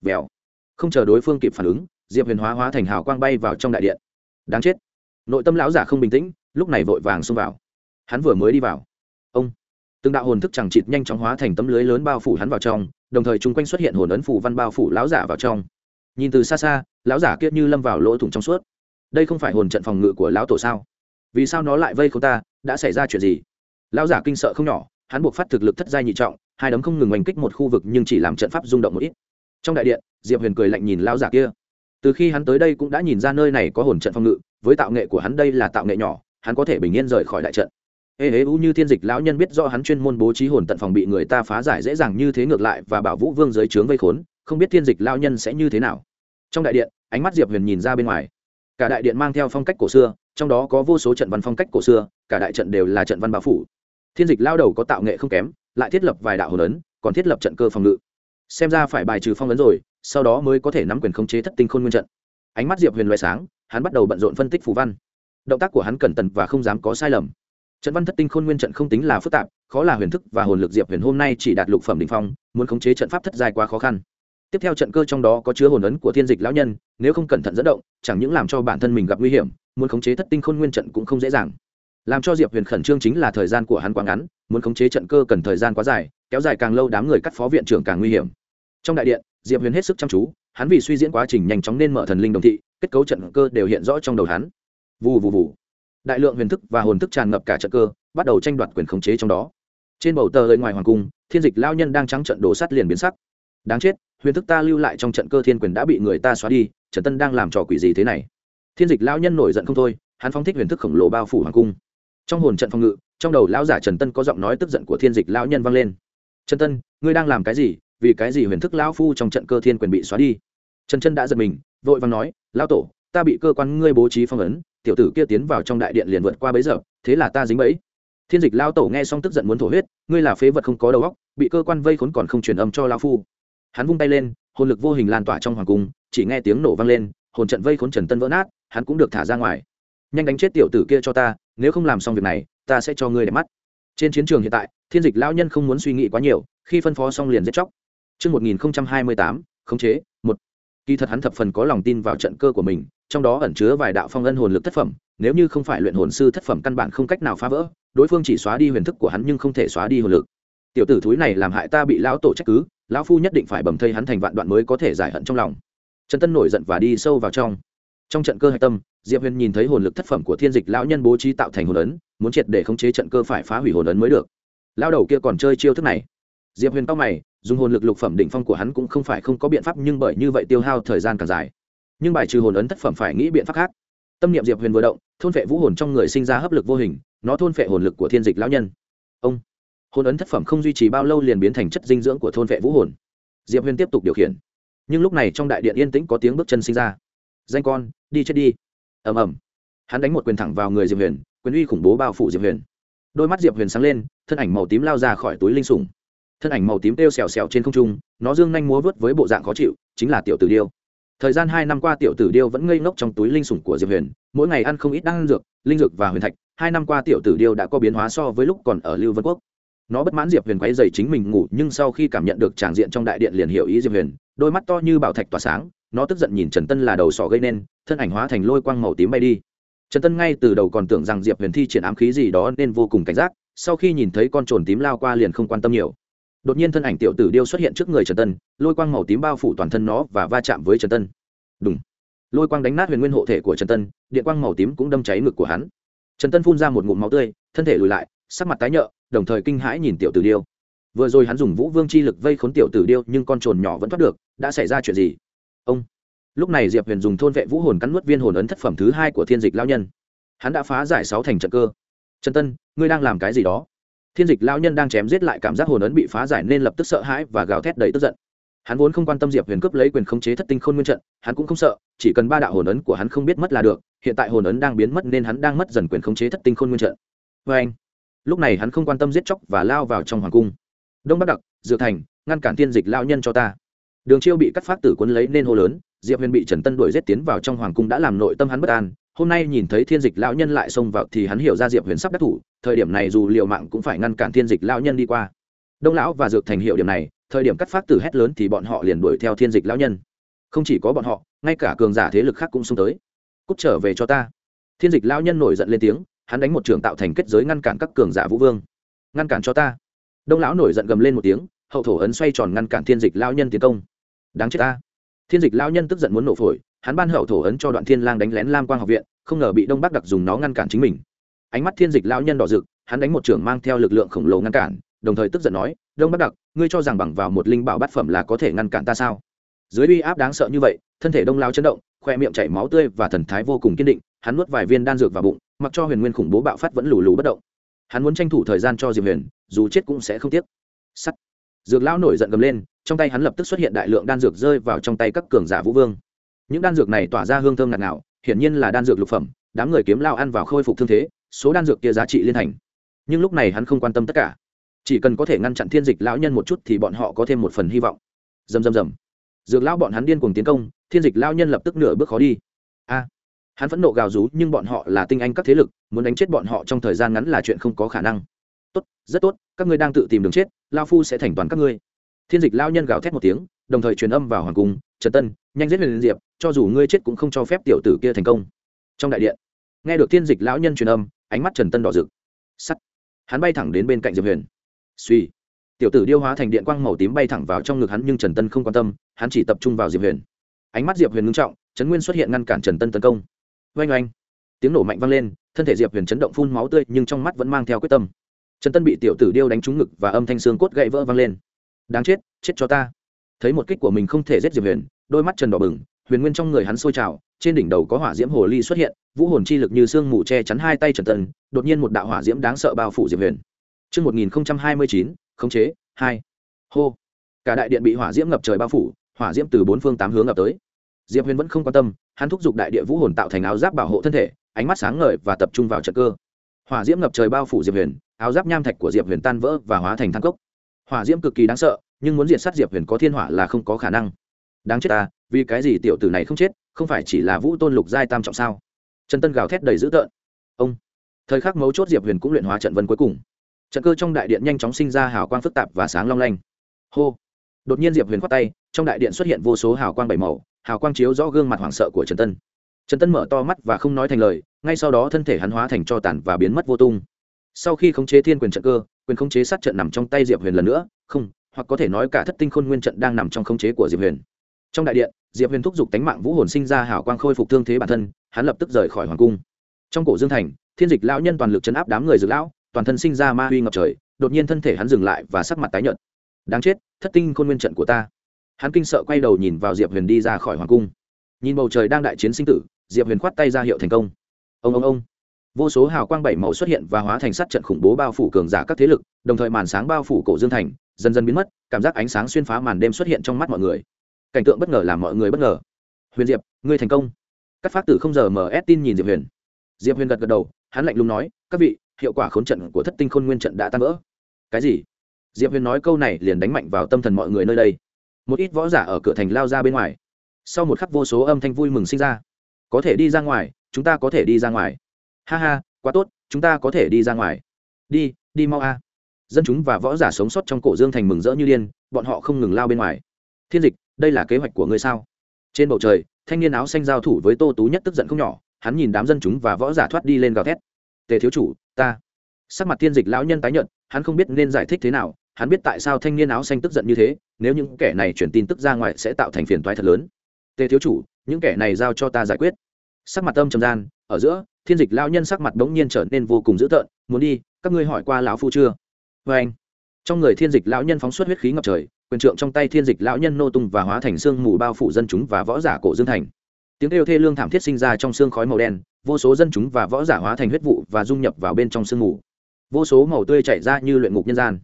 Vèo. Không chờ đối phương kịp phản ứng diệp huyền hóa hóa thành hào quang bay vào trong đại điện đáng chết nội tâm lão giả không bình tĩnh lúc này vội vàng xông vào hắn vừa mới đi vào ông từng đạo hồn thức chẳng chịt nhanh chóng hóa thành tấm lưới lớn bao phủ hắn vào trong đồng thời chung quanh xuất hiện hồn ấn phủ văn bao phủ lão giả vào trong nhìn từ xa xa lão giả kiết như lâm vào lỗ thủng trong suốt đây không phải hồn trận phòng ngự của lão tổ sao vì sao nó lại vây không ta đã xảy ra chuyện gì lão giả kinh sợ không nhỏ hắn buộc phát thực lực thất giai nhị trọng hai đấm không ngừng oanh kích một khu vực nhưng chỉ làm trận pháp rung động một ít trong đại điện diệp huyền cười lạnh nhìn lão giả kia từ khi hắn tới đây cũng đã nhìn ra nơi này có hồn trận phòng ngự, với tạo nghệ của hắn đây là tạo nghệ nhỏ, hắn có thể bình yên rời khỏi đại trận. Ê hế u như thiên dịch lão nhân biết do hắn chuyên môn bố trí hồn tận phòng bị người ta phá giải dễ dàng như thế ngược lại và bảo vũ vương dưới trướng vây khốn, không biết thiên dịch lão nhân sẽ như thế nào. Trong đại điện, ánh mắt diệp huyền nhìn ra bên ngoài. Cả đại điện mang theo phong cách cổ xưa, trong đó có vô số trận văn phong cách cổ xưa, cả đại trận đều là trận văn bao phủ. Thiên dịch lao đầu có tạo nghệ không kém, lại thiết lập vài đạo hồn ấn, còn thiết lập trận cơ phòng ngự. Xem ra phải bài trừ phong ấn rồi sau đó mới có thể nắm quyền khống chế thất tinh khôn nguyên trận. Ánh mắt diệp huyền loại sáng, hắn bắt đầu bận rộn phân tích phù văn. Động tác của hắn cẩn thận và không dám có sai lầm. Trận văn thất tinh khôn nguyên trận không tính là phức tạp, khó là huyền thức và hồn lực diệp huyền hôm nay chỉ đạt lục phẩm đình phong, muốn khống chế trận pháp thất dài quá khó khăn. Tiếp theo trận cơ trong đó có chứa hồn ấn của thiên dịch lão nhân, nếu không cẩn thận dẫn động, chẳng những làm cho bản thân mình gặp nguy hiểm, muốn khống chế thất tinh khôn nguyên trận cũng không dễ dàng. Làm cho diệp huyền khẩn trương chính là thời gian của hắn quá ngắn, muốn khống chế trận cơ cần thời gian quá dài, kéo dài càng lâu đám người cắt phó viện trưởng càng nguy hiểm trong đại điện, diệp huyền hết sức chăm chú, hắn vì suy diễn quá trình nhanh chóng nên mở thần linh đồng thị, kết cấu trận cơ đều hiện rõ trong đầu hắn. Vù vù vù. Đại lượng huyền thức và hồn thức tràn ngập cả trận cơ, bắt đầu tranh đoạt quyền khống chế trong đó. Trên bầu tờ lời ngoài hoàng cung, thiên dịch lao nhân đang trắng trận đổ sắt liền biến sắc. Đáng chết, huyền thức ta lưu lại trong trận cơ thiên quyền đã bị người ta xóa đi, trần tân đang làm trò quỷ gì thế này? Thiên dịch lao nhân nổi giận không thôi, hắn phóng thích huyền thức khổng lồ bao phủ hoàng cung. Trong hồn trận phòng ngự, trong đầu lão giả trần tân có giọng nói tức giận của thiên dịch lao nhân vang lên. Trần tân, ngươi đang làm cái gì? Vì cái gì huyền thức lão phu trong trận cơ thiên quyền bị xóa đi? Trần chân đã giật mình, vội vàng nói, lão tổ, ta bị cơ quan ngươi bố trí phong ấn, tiểu tử kia tiến vào trong đại điện liền vượt qua bấy giờ, thế là ta dính bẫy. Thiên dịch lao tổ nghe xong tức giận muốn thổ huyết, ngươi là phế vật không có đầu óc, bị cơ quan vây khốn còn không truyền âm cho lao phu. Hắn vung tay lên, hồn lực vô hình lan tỏa trong hoàng cung, chỉ nghe tiếng nổ vang lên, hồn trận vây khốn trần tân vỡ nát, hắn cũng được thả ra ngoài. Nhanh đánh chết tiểu tử kia cho ta, nếu không làm xong việc này, ta sẽ cho ngươi đẹp mắt. Trên chiến trường hiện tại, thiên dịch lao nhân không muốn suy nghĩ quá nhiều, khi phân phó xong liền giết chóc. Trước 1028, khống chế, một. Kỳ thật hắn thập phần có lòng tin vào trận cơ của mình, trong đó ẩn chứa vài đạo phong ân hồn lực thất phẩm, nếu như không phải luyện hồn sư thất phẩm căn bản không cách nào phá vỡ, đối phương chỉ xóa đi huyền thức của hắn nhưng không thể xóa đi hồn lực. Tiểu tử thúi này làm hại ta bị lão tổ trách cứ, lão phu nhất định phải bầm thây hắn thành vạn đoạn mới có thể giải hận trong lòng. Trần Tân nổi giận và đi sâu vào trong. Trong trận cơ hạch tâm, Diệp Huyền nhìn thấy hồn lực thất phẩm của Thiên Dịch lão nhân bố trí tạo thành hồn ấn, muốn triệt để khống chế trận cơ phải phá hủy hồn ấn mới được. Lão đầu kia còn chơi chiêu thức này. Diệp Huyền cau mày, dùng hồn lực lục phẩm đỉnh phong của hắn cũng không phải không có biện pháp, nhưng bởi như vậy tiêu hao thời gian càng dài. Nhưng bài trừ hồn ấn thất phẩm phải nghĩ biện pháp khác. Tâm niệm diệp huyền vừa động, thôn phệ vũ hồn trong người sinh ra hấp lực vô hình, nó thôn phệ hồn lực của thiên dịch lão nhân. Ông, hồn ấn thất phẩm không duy trì bao lâu liền biến thành chất dinh dưỡng của thôn phệ vũ hồn. Diệp huyền tiếp tục điều khiển. Nhưng lúc này trong đại điện yên tĩnh có tiếng bước chân sinh ra. Danh con, đi chết đi. Ầm ầm. Hắn đánh một quyền thẳng vào người diệp huyền, quyền uy khủng bố bao phủ diệp huyền. Đôi mắt diệp huyền sáng lên, thân ảnh màu tím lao ra khỏi túi linh sủng thân ảnh màu tím têu xèo xèo trên không trung, nó dương nhanh múa vớt với bộ dạng khó chịu, chính là tiểu tử điêu. Thời gian hai năm qua tiểu tử điêu vẫn ngây ngốc trong túi linh sủng của diệp huyền, mỗi ngày ăn không ít đan dược, linh dược và huyền thạch, hai năm qua tiểu tử điêu đã có biến hóa so với lúc còn ở lưu vân quốc. Nó bất mãn diệp huyền quay dày chính mình ngủ, nhưng sau khi cảm nhận được tràng diện trong đại điện liền hiểu ý diệp huyền, đôi mắt to như bảo thạch tỏa sáng, nó tức giận nhìn trần tân là đầu sỏ gây nên, thân ảnh hóa thành lôi quang màu tím bay đi. Trần tân ngay từ đầu còn tưởng rằng diệp huyền thi triển ám khí gì đó nên vô cùng cảnh giác, sau khi nhìn thấy con trồn tím lao qua liền không quan tâm nhiều đột nhiên thân ảnh tiểu tử điêu xuất hiện trước người trần tân, lôi quang màu tím bao phủ toàn thân nó và va chạm với trần tân. Đúng lôi quang đánh nát huyền nguyên hộ thể của trần tân, điện quang màu tím cũng đâm cháy ngực của hắn. Trần tân phun ra một ngụm máu tươi, thân thể lùi lại, sắc mặt tái nhợt, đồng thời kinh hãi nhìn tiểu tử điêu. Vừa rồi hắn dùng vũ vương chi lực vây khốn tiểu tử điêu nhưng con trồn nhỏ vẫn thoát được, đã xảy ra chuyện gì? Ông. Lúc này diệp huyền dùng thôn vệ vũ hồn cắn nuốt viên hồn ấn thất phẩm thứ hai của thiên dịch lao nhân. Hắn đã phá giải sáu thành trận cơ. Trần tân, ngươi đang làm cái gì đó? Thiên dịch lao nhân đang chém giết lại cảm giác hồn ấn bị phá giải nên lập tức sợ hãi và gào thét đầy tức giận. Hắn vốn không quan tâm diệp huyền cướp lấy quyền khống chế thất tinh khôn nguyên trận, hắn cũng không sợ, chỉ cần ba đạo hồn ấn của hắn không biết mất là được, hiện tại hồn ấn đang biến mất nên hắn đang mất dần quyền khống chế thất tinh khôn nguyên trận. Vê anh, lúc này hắn không quan tâm giết chóc và lao vào trong hoàng cung. Đông bắc đặc, dược thành, ngăn cản tiên dịch lao nhân cho ta. Đường chiêu bị cắt phát tử quấn lấy nên hô lớn, diệp huyền bị trần tân đuổi giết tiến vào trong hoàng cung đã làm nội tâm hắn bất an hôm nay nhìn thấy thiên dịch lão nhân lại xông vào thì hắn hiểu ra diệp huyền sắp đắc thủ, thời điểm này dù liệu mạng cũng phải ngăn cản thiên dịch lão nhân đi qua. Đông lão và dược thành hiệu điểm này, thời điểm cắt phát tử hét lớn thì bọn họ liền đuổi theo thiên dịch lão nhân. Không chỉ có bọn họ, ngay cả cường giả thế lực khác cũng xông tới. Cút trở về cho ta. Thiên dịch lão nhân nổi giận lên tiếng, hắn đánh một trường tạo thành kết giới ngăn cản các cường giả vũ vương. Ngăn cản cho ta. Đông lão nổi giận gầm lên một tiếng, hậu thổ ấn xoay tròn ngăn cản thiên dịch lão nhân tiến công. Đáng chết ta. Thiên dịch lão nhân tức giận muốn nổ phổi hắn ban hậu thổ ấn cho đoạn thiên lang đánh lén lam quang học viện, không ngờ bị đông bắc đặc dùng nó ngăn cản chính mình. Ánh mắt thiên dịch lão nhân đỏ rực, hắn đánh một trưởng mang theo lực lượng khổng lồ ngăn cản, đồng thời tức giận nói, đông bắc đặc, ngươi cho rằng bằng vào một linh bảo bát phẩm là có thể ngăn cản ta sao? Dưới uy áp đáng sợ như vậy, thân thể đông lao chấn động, khoe miệng chảy máu tươi và thần thái vô cùng kiên định, hắn nuốt vài viên đan dược vào bụng, mặc cho huyền nguyên khủng bố bạo phát vẫn lù lù bất động. Hắn muốn tranh thủ thời gian cho diệp huyền, dù chết cũng sẽ không tiếc. Sắt. Dược lão nổi giận gầm lên, trong tay hắn lập tức xuất hiện đại lượng đan dược rơi vào trong tay các cường giả vũ vương những đan dược này tỏa ra hương thơm ngạt ngào, hiển nhiên là đan dược lục phẩm, đám người kiếm lao ăn vào khôi phục thương thế, số đan dược kia giá trị liên thành. Nhưng lúc này hắn không quan tâm tất cả. Chỉ cần có thể ngăn chặn thiên dịch lão nhân một chút thì bọn họ có thêm một phần hy vọng. Dầm dầm dầm. Dược lão bọn hắn điên cuồng tiến công, thiên dịch lão nhân lập tức nửa bước khó đi. A. Hắn phẫn nộ gào rú, nhưng bọn họ là tinh anh các thế lực, muốn đánh chết bọn họ trong thời gian ngắn là chuyện không có khả năng. Tốt, rất tốt, các ngươi đang tự tìm đường chết lao phu sẽ thành toàn các ngươi. Thiên dịch Lão nhân gào thét một tiếng, đồng thời truyền âm vào hoàng cung, trần tân, nhanh giết huyền diệp cho dù ngươi chết cũng không cho phép tiểu tử kia thành công. Trong đại điện, nghe được thiên dịch lão nhân truyền âm, ánh mắt trần tân đỏ rực. Sắt. Hắn bay thẳng đến bên cạnh diệp huyền. Suy. Tiểu tử điêu hóa thành điện quang màu tím bay thẳng vào trong ngực hắn nhưng trần tân không quan tâm, hắn chỉ tập trung vào diệp huyền. Ánh mắt diệp huyền ngưng trọng, trấn nguyên xuất hiện ngăn cản trần tân tấn công. Oanh oanh. Tiếng nổ mạnh vang lên, thân thể diệp huyền chấn động phun máu tươi, nhưng trong mắt vẫn mang theo quyết tâm. Trần tân bị tiểu tử điêu đánh trúng ngực và âm thanh xương cốt gậy vỡ vang lên. Đáng chết chết cho ta. Thấy một kích của mình không thể giết diệp huyền, đôi mắt trần đỏ bừng huyền nguyên trong người hắn sôi trào trên đỉnh đầu có hỏa diễm hồ ly xuất hiện vũ hồn chi lực như sương mù che chắn hai tay trần tần. đột nhiên một đạo hỏa diễm đáng sợ bao phủ diệp huyền Trước 1029, khống chế, 2. Hô. Cả đại điện bị hỏa diễm ngập trời bao phủ, hỏa diễm từ bốn phương tám hướng ngập tới. Diệp Huyền vẫn không quan tâm, hắn thúc giục đại địa vũ hồn tạo thành áo giáp bảo hộ thân thể, ánh mắt sáng ngời và tập trung vào trận cơ. Hỏa diễm ngập trời bao phủ Diệp Huyền, áo giáp nham thạch của Diệp Huyền tan vỡ và hóa thành than cốc. Hỏa diễm cực kỳ đáng sợ, nhưng muốn diệt sát Diệp Huyền có thiên hỏa là không có khả năng. Đáng chết ta, vì cái gì tiểu tử này không chết, không phải chỉ là Vũ Tôn lục giai tam trọng sao? Trần Tân gào thét đầy dữ tợn. Ông. Thời khắc mấu chốt Diệp Huyền cũng luyện hóa trận vân cuối cùng trận cơ trong đại điện nhanh chóng sinh ra hào quang phức tạp và sáng long lanh hô đột nhiên diệp huyền khoát tay trong đại điện xuất hiện vô số hào quang bảy màu hào quang chiếu rõ gương mặt hoảng sợ của trần tân trần tân mở to mắt và không nói thành lời ngay sau đó thân thể hắn hóa thành cho tàn và biến mất vô tung sau khi khống chế thiên quyền trận cơ quyền khống chế sát trận nằm trong tay diệp huyền lần nữa không hoặc có thể nói cả thất tinh khôn nguyên trận đang nằm trong khống chế của diệp huyền trong đại điện, diệp huyền thúc giục tánh mạng vũ hồn sinh ra hào quang khôi phục thương thế bản thân, hắn lập tức rời khỏi hoàng cung. Trong cổ dương thành, thiên dịch lão nhân toàn lực chấn áp đám người dược lão, toàn thân sinh ra ma huy ngập trời, đột nhiên thân thể hắn dừng lại và sắc mặt tái nhợt. Đáng chết, thất tinh khôn nguyên trận của ta. Hắn kinh sợ quay đầu nhìn vào diệp huyền đi ra khỏi hoàng cung. Nhìn bầu trời đang đại chiến sinh tử, diệp huyền khoát tay ra hiệu thành công. Ông ông ông. Vô số hào quang bảy màu xuất hiện và hóa thành sát trận khủng bố bao phủ cường giả các thế lực, đồng thời màn sáng bao phủ cổ dương thành, dần dần biến mất, cảm giác ánh sáng xuyên phá màn đêm xuất hiện trong mắt mọi người cảnh tượng bất ngờ làm mọi người bất ngờ. Huyền diệp, ngươi thành công. Các phát tử không giờ mở ép tin nhìn diệp huyền. Diệp huyền gật gật đầu, hắn lạnh lùng nói, các vị, hiệu quả khốn trận của thất tinh khôn nguyên trận đã tan vỡ. Cái gì? Diệp huyền nói câu này liền đánh mạnh vào tâm thần mọi người nơi đây. Một ít võ giả ở cửa thành lao ra bên ngoài. Sau một khắc vô số âm thanh vui mừng sinh ra. Có thể đi ra ngoài, chúng ta có thể đi ra ngoài. Ha ha, quá tốt, chúng ta có thể đi ra ngoài. Đi đi mau a. Dân chúng và võ giả sống sót trong cổ dương thành mừng rỡ như điên, bọn họ không ngừng lao bên ngoài. Thiên dịch đây là kế hoạch của ngươi sao? Trên bầu trời, thanh niên áo xanh giao thủ với tô tú nhất tức giận không nhỏ, hắn nhìn đám dân chúng và võ giả thoát đi lên gào thét. Tề thiếu chủ, ta. Sắc mặt thiên dịch lão nhân tái nhận hắn không biết nên giải thích thế nào, hắn biết tại sao thanh niên áo xanh tức giận như thế, nếu những kẻ này chuyển tin tức ra ngoài sẽ tạo thành phiền toái thật lớn. Tề thiếu chủ, những kẻ này giao cho ta giải quyết. Sắc mặt âm trầm gian, ở giữa, thiên dịch lão nhân sắc mặt bỗng nhiên trở nên vô cùng dữ tợn, muốn đi, các ngươi hỏi qua lão phu chưa? Vê anh trong người thiên dịch lão nhân phóng xuất huyết khí ngập trời, quyền trượng trong tay thiên dịch lão nhân nô tung và hóa thành xương mù bao phủ dân chúng và võ giả cổ dương thành. Tiếng kêu thê lương thảm thiết sinh ra trong xương khói màu đen, vô số dân chúng và võ giả hóa thành huyết vụ và dung nhập vào bên trong sương mù. Vô số màu tươi chảy ra như luyện ngục nhân gian.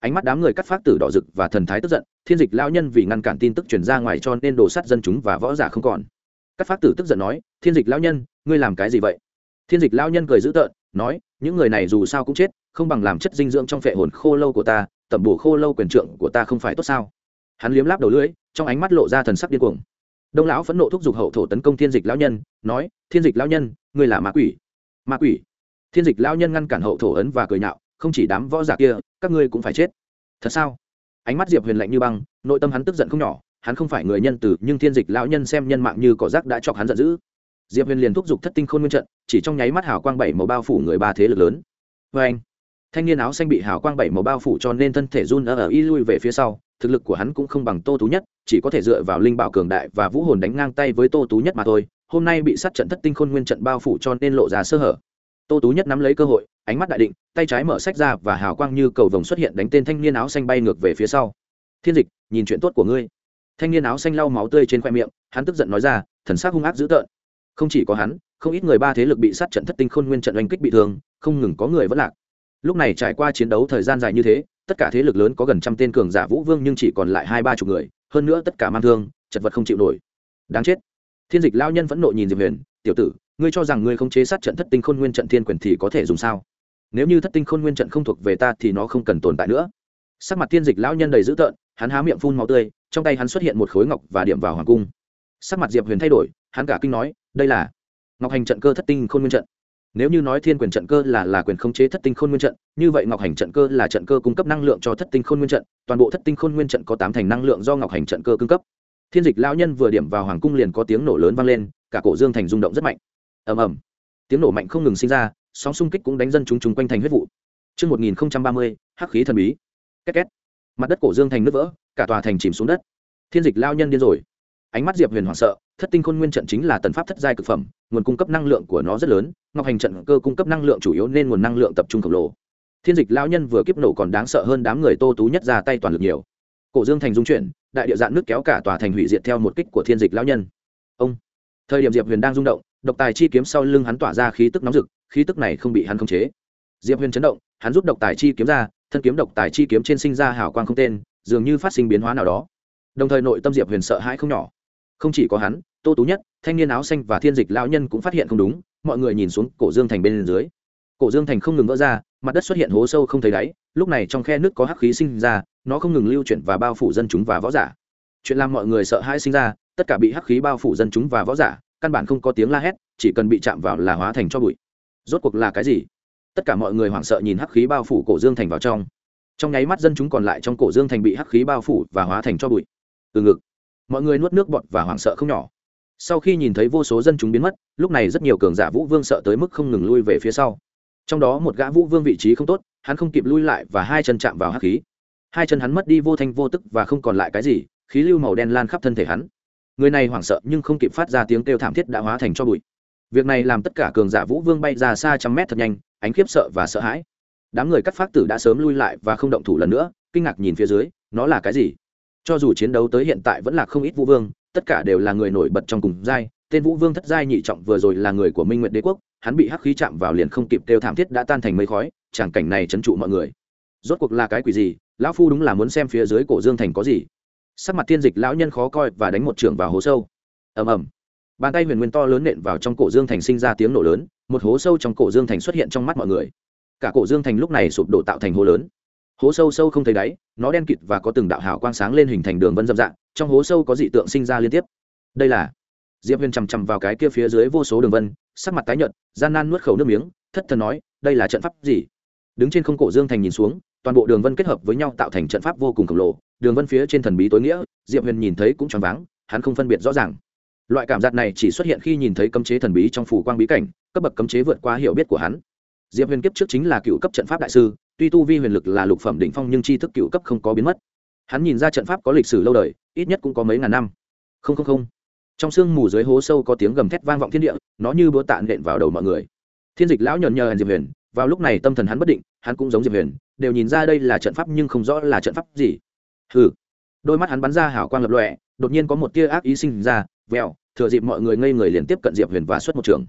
Ánh mắt đám người cắt phát tử đỏ rực và thần thái tức giận, thiên dịch lão nhân vì ngăn cản tin tức truyền ra ngoài cho nên đổ sát dân chúng và võ giả không còn. Cắt phát tử tức giận nói, thiên dịch lão nhân, ngươi làm cái gì vậy? Thiên dịch lão nhân cười dữ tợn, nói, những người này dù sao cũng chết không bằng làm chất dinh dưỡng trong phệ hồn khô lâu của ta, tẩm bổ khô lâu quyền trượng của ta không phải tốt sao? Hắn liếm láp đầu lưỡi, trong ánh mắt lộ ra thần sắc điên cuồng. Đông lão phẫn nộ thúc giục hậu thổ tấn công thiên dịch lão nhân, nói, thiên dịch lão nhân, ngươi là ma quỷ. Ma quỷ? Thiên dịch lão nhân ngăn cản hậu thổ ấn và cười nhạo, không chỉ đám võ giả kia, các ngươi cũng phải chết. Thật sao? Ánh mắt diệp huyền lạnh như băng, nội tâm hắn tức giận không nhỏ, hắn không phải người nhân từ, nhưng thiên dịch lão nhân xem nhân mạng như cỏ rác đã chọc hắn giận dữ. Diệp huyền liền thúc giục thất tinh khôn nguyên trận, chỉ trong nháy mắt hào quang bảy màu bao phủ người ba thế lực lớn. Vê anh thanh niên áo xanh bị hào quang bảy màu bao phủ cho nên thân thể run ở, ở y lui về phía sau thực lực của hắn cũng không bằng tô tú nhất chỉ có thể dựa vào linh bảo cường đại và vũ hồn đánh ngang tay với tô tú nhất mà thôi hôm nay bị sát trận thất tinh khôn nguyên trận bao phủ cho nên lộ ra sơ hở. Tô tú nhất nắm lấy cơ hội ánh mắt đại định tay trái mở sách ra và hào quang như cầu vồng xuất hiện đánh tên thanh niên áo xanh bay ngược về phía sau. Thiên dịch nhìn chuyện tốt của ngươi. Thanh niên áo xanh lau máu tươi trên khoe miệng hắn tức giận nói ra thần sắc hung ác dữ tợn. Không chỉ có hắn không ít người ba thế lực bị sát trận thất tinh khôn nguyên trận oanh kích bị thương không ngừng có người vẫn lạc lúc này trải qua chiến đấu thời gian dài như thế, tất cả thế lực lớn có gần trăm tên cường giả vũ vương nhưng chỉ còn lại hai ba chục người, hơn nữa tất cả mang thương, chật vật không chịu nổi. Đáng chết. Thiên dịch lao nhân vẫn nộ nhìn diệp huyền, tiểu tử, ngươi cho rằng ngươi không chế sát trận thất tinh khôn nguyên trận thiên quyền thì có thể dùng sao? Nếu như thất tinh khôn nguyên trận không thuộc về ta thì nó không cần tồn tại nữa. Sắc mặt thiên dịch lão nhân đầy dữ tợn, hắn há miệng phun máu tươi, trong tay hắn xuất hiện một khối ngọc và điểm vào hoàng cung. Sắc mặt diệp huyền thay đổi, hắn cả kinh nói, đây là ngọc hành trận cơ thất tinh khôn nguyên trận nếu như nói thiên quyền trận cơ là là quyền khống chế thất tinh khôn nguyên trận như vậy ngọc hành trận cơ là trận cơ cung cấp năng lượng cho thất tinh khôn nguyên trận toàn bộ thất tinh khôn nguyên trận có tám thành năng lượng do ngọc hành trận cơ cung cấp thiên dịch lão nhân vừa điểm vào hoàng cung liền có tiếng nổ lớn vang lên cả cổ dương thành rung động rất mạnh ầm ầm tiếng nổ mạnh không ngừng sinh ra sóng xung kích cũng đánh dân chúng chúng quanh thành huyết vụ Trước 1030, hắc khí thần bí. Két két. Mặt đất cổ dương thành nứt vỡ, cả tòa thành chìm xuống đất. Thiên dịch lao nhân điên rồi. Ánh mắt Diệp Huyền hoảng sợ, thất tinh khôn nguyên trận chính là tần pháp thất giai cực phẩm, nguồn cung cấp năng lượng của nó rất lớn, ngọc hành trận cơ cung cấp năng lượng chủ yếu nên nguồn năng lượng tập trung khổng lồ. Thiên dịch lao nhân vừa kiếp nổ còn đáng sợ hơn đám người Tô Tú nhất ra tay toàn lực nhiều. Cổ Dương thành dung chuyển, đại địa dạn nước kéo cả tòa thành hủy diệt theo một kích của Thiên dịch lao nhân. Ông. Thời điểm Diệp Huyền đang rung động, độc tài chi kiếm sau lưng hắn tỏa ra khí tức nóng rực khí tức này không bị hắn khống chế diệp huyền chấn động hắn rút độc tài chi kiếm ra thân kiếm độc tài chi kiếm trên sinh ra hào quang không tên dường như phát sinh biến hóa nào đó đồng thời nội tâm diệp huyền sợ hãi không nhỏ không chỉ có hắn tô tú nhất thanh niên áo xanh và thiên dịch lão nhân cũng phát hiện không đúng mọi người nhìn xuống cổ dương thành bên dưới. Cổ dương thành không ngừng vỡ ra, mặt đất xuất hiện hố sâu không thấy đáy, lúc này trong khe nước có hắc khí sinh ra, nó không ngừng lưu chuyển và bao phủ dân chúng và võ giả. Chuyện làm mọi người sợ hãi sinh ra, tất cả bị hắc khí bao phủ dân chúng và võ giả, căn bản không có tiếng la hét, chỉ cần bị chạm vào là hóa thành cho bụi. Rốt cuộc là cái gì? Tất cả mọi người hoảng sợ nhìn hắc khí bao phủ cổ dương thành vào trong. Trong nháy mắt dân chúng còn lại trong cổ dương thành bị hắc khí bao phủ và hóa thành cho bụi. Từ ngực, mọi người nuốt nước bọt và hoảng sợ không nhỏ sau khi nhìn thấy vô số dân chúng biến mất, lúc này rất nhiều cường giả vũ vương sợ tới mức không ngừng lui về phía sau. Trong đó một gã vũ vương vị trí không tốt, hắn không kịp lui lại và hai chân chạm vào hắc khí. Hai chân hắn mất đi vô thanh vô tức và không còn lại cái gì, khí lưu màu đen lan khắp thân thể hắn. Người này hoảng sợ nhưng không kịp phát ra tiếng kêu thảm thiết đã hóa thành cho bụi. Việc này làm tất cả cường giả vũ vương bay ra xa trăm mét thật nhanh, ánh khiếp sợ và sợ hãi. Đám người cắt phát tử đã sớm lui lại và không động thủ lần nữa, kinh ngạc nhìn phía dưới, nó là cái gì? Cho dù chiến đấu tới hiện tại vẫn là không ít vũ vương tất cả đều là người nổi bật trong cùng giai. Tên vũ vương thất giai nhị trọng vừa rồi là người của minh nguyện đế quốc, hắn bị hắc khí chạm vào liền không kịp kêu thảm thiết đã tan thành mây khói tràng cảnh này chấn trụ mọi người. Rốt cuộc là cái quỷ gì? Lão phu đúng là muốn xem phía dưới cổ dương thành có gì. Sắc mặt thiên dịch lão nhân khó coi và đánh một trưởng vào hố sâu. Ầm ầm. Bàn tay huyền nguyên to lớn nện vào trong cổ dương thành sinh ra tiếng nổ lớn, một hố sâu trong cổ dương thành xuất hiện trong mắt mọi người. Cả cổ dương thành lúc này sụp đổ tạo thành hố lớn hố sâu sâu không thấy đáy, nó đen kịt và có từng đạo hào quang sáng lên hình thành đường vân dâm dạng trong hố sâu có dị tượng sinh ra liên tiếp. Đây là diệp huyền chằm chằm vào cái kia phía dưới vô số đường vân, sắc mặt tái nhợt, gian nan nuốt khẩu nước miếng, thất thần nói, đây là trận pháp gì? Đứng trên không cổ dương thành nhìn xuống, toàn bộ đường vân kết hợp với nhau tạo thành trận pháp vô cùng khổng lồ. Đường vân phía trên thần bí tối nghĩa, diệp huyền nhìn thấy cũng choáng váng, hắn không phân biệt rõ ràng. Loại cảm giác này chỉ xuất hiện khi nhìn thấy cấm chế thần bí trong phủ quang bí cảnh, cấp bậc cấm chế vượt qua hiểu biết của hắn. Diệp huyền kiếp trước chính là cựu cấp trận pháp đại sư tuy tu vi huyền lực là lục phẩm đỉnh phong nhưng tri thức cựu cấp không có biến mất. Hắn nhìn ra trận pháp có lịch sử lâu đời, ít nhất cũng có mấy ngàn năm. Không không không. Trong sương mù dưới hố sâu có tiếng gầm thét vang vọng thiên địa, nó như búa tạ nện vào đầu mọi người. Thiên dịch lão nhờn nhờ hèn diệp huyền, vào lúc này tâm thần hắn bất định, hắn cũng giống diệp huyền, đều nhìn ra đây là trận pháp nhưng không rõ là trận pháp gì. Hừ. Đôi mắt hắn bắn ra hảo quang lập lọe đột nhiên có một tia ác ý sinh ra vèo thừa dịp mọi người ngây người liên tiếp cận diệp huyền và xuất một trường.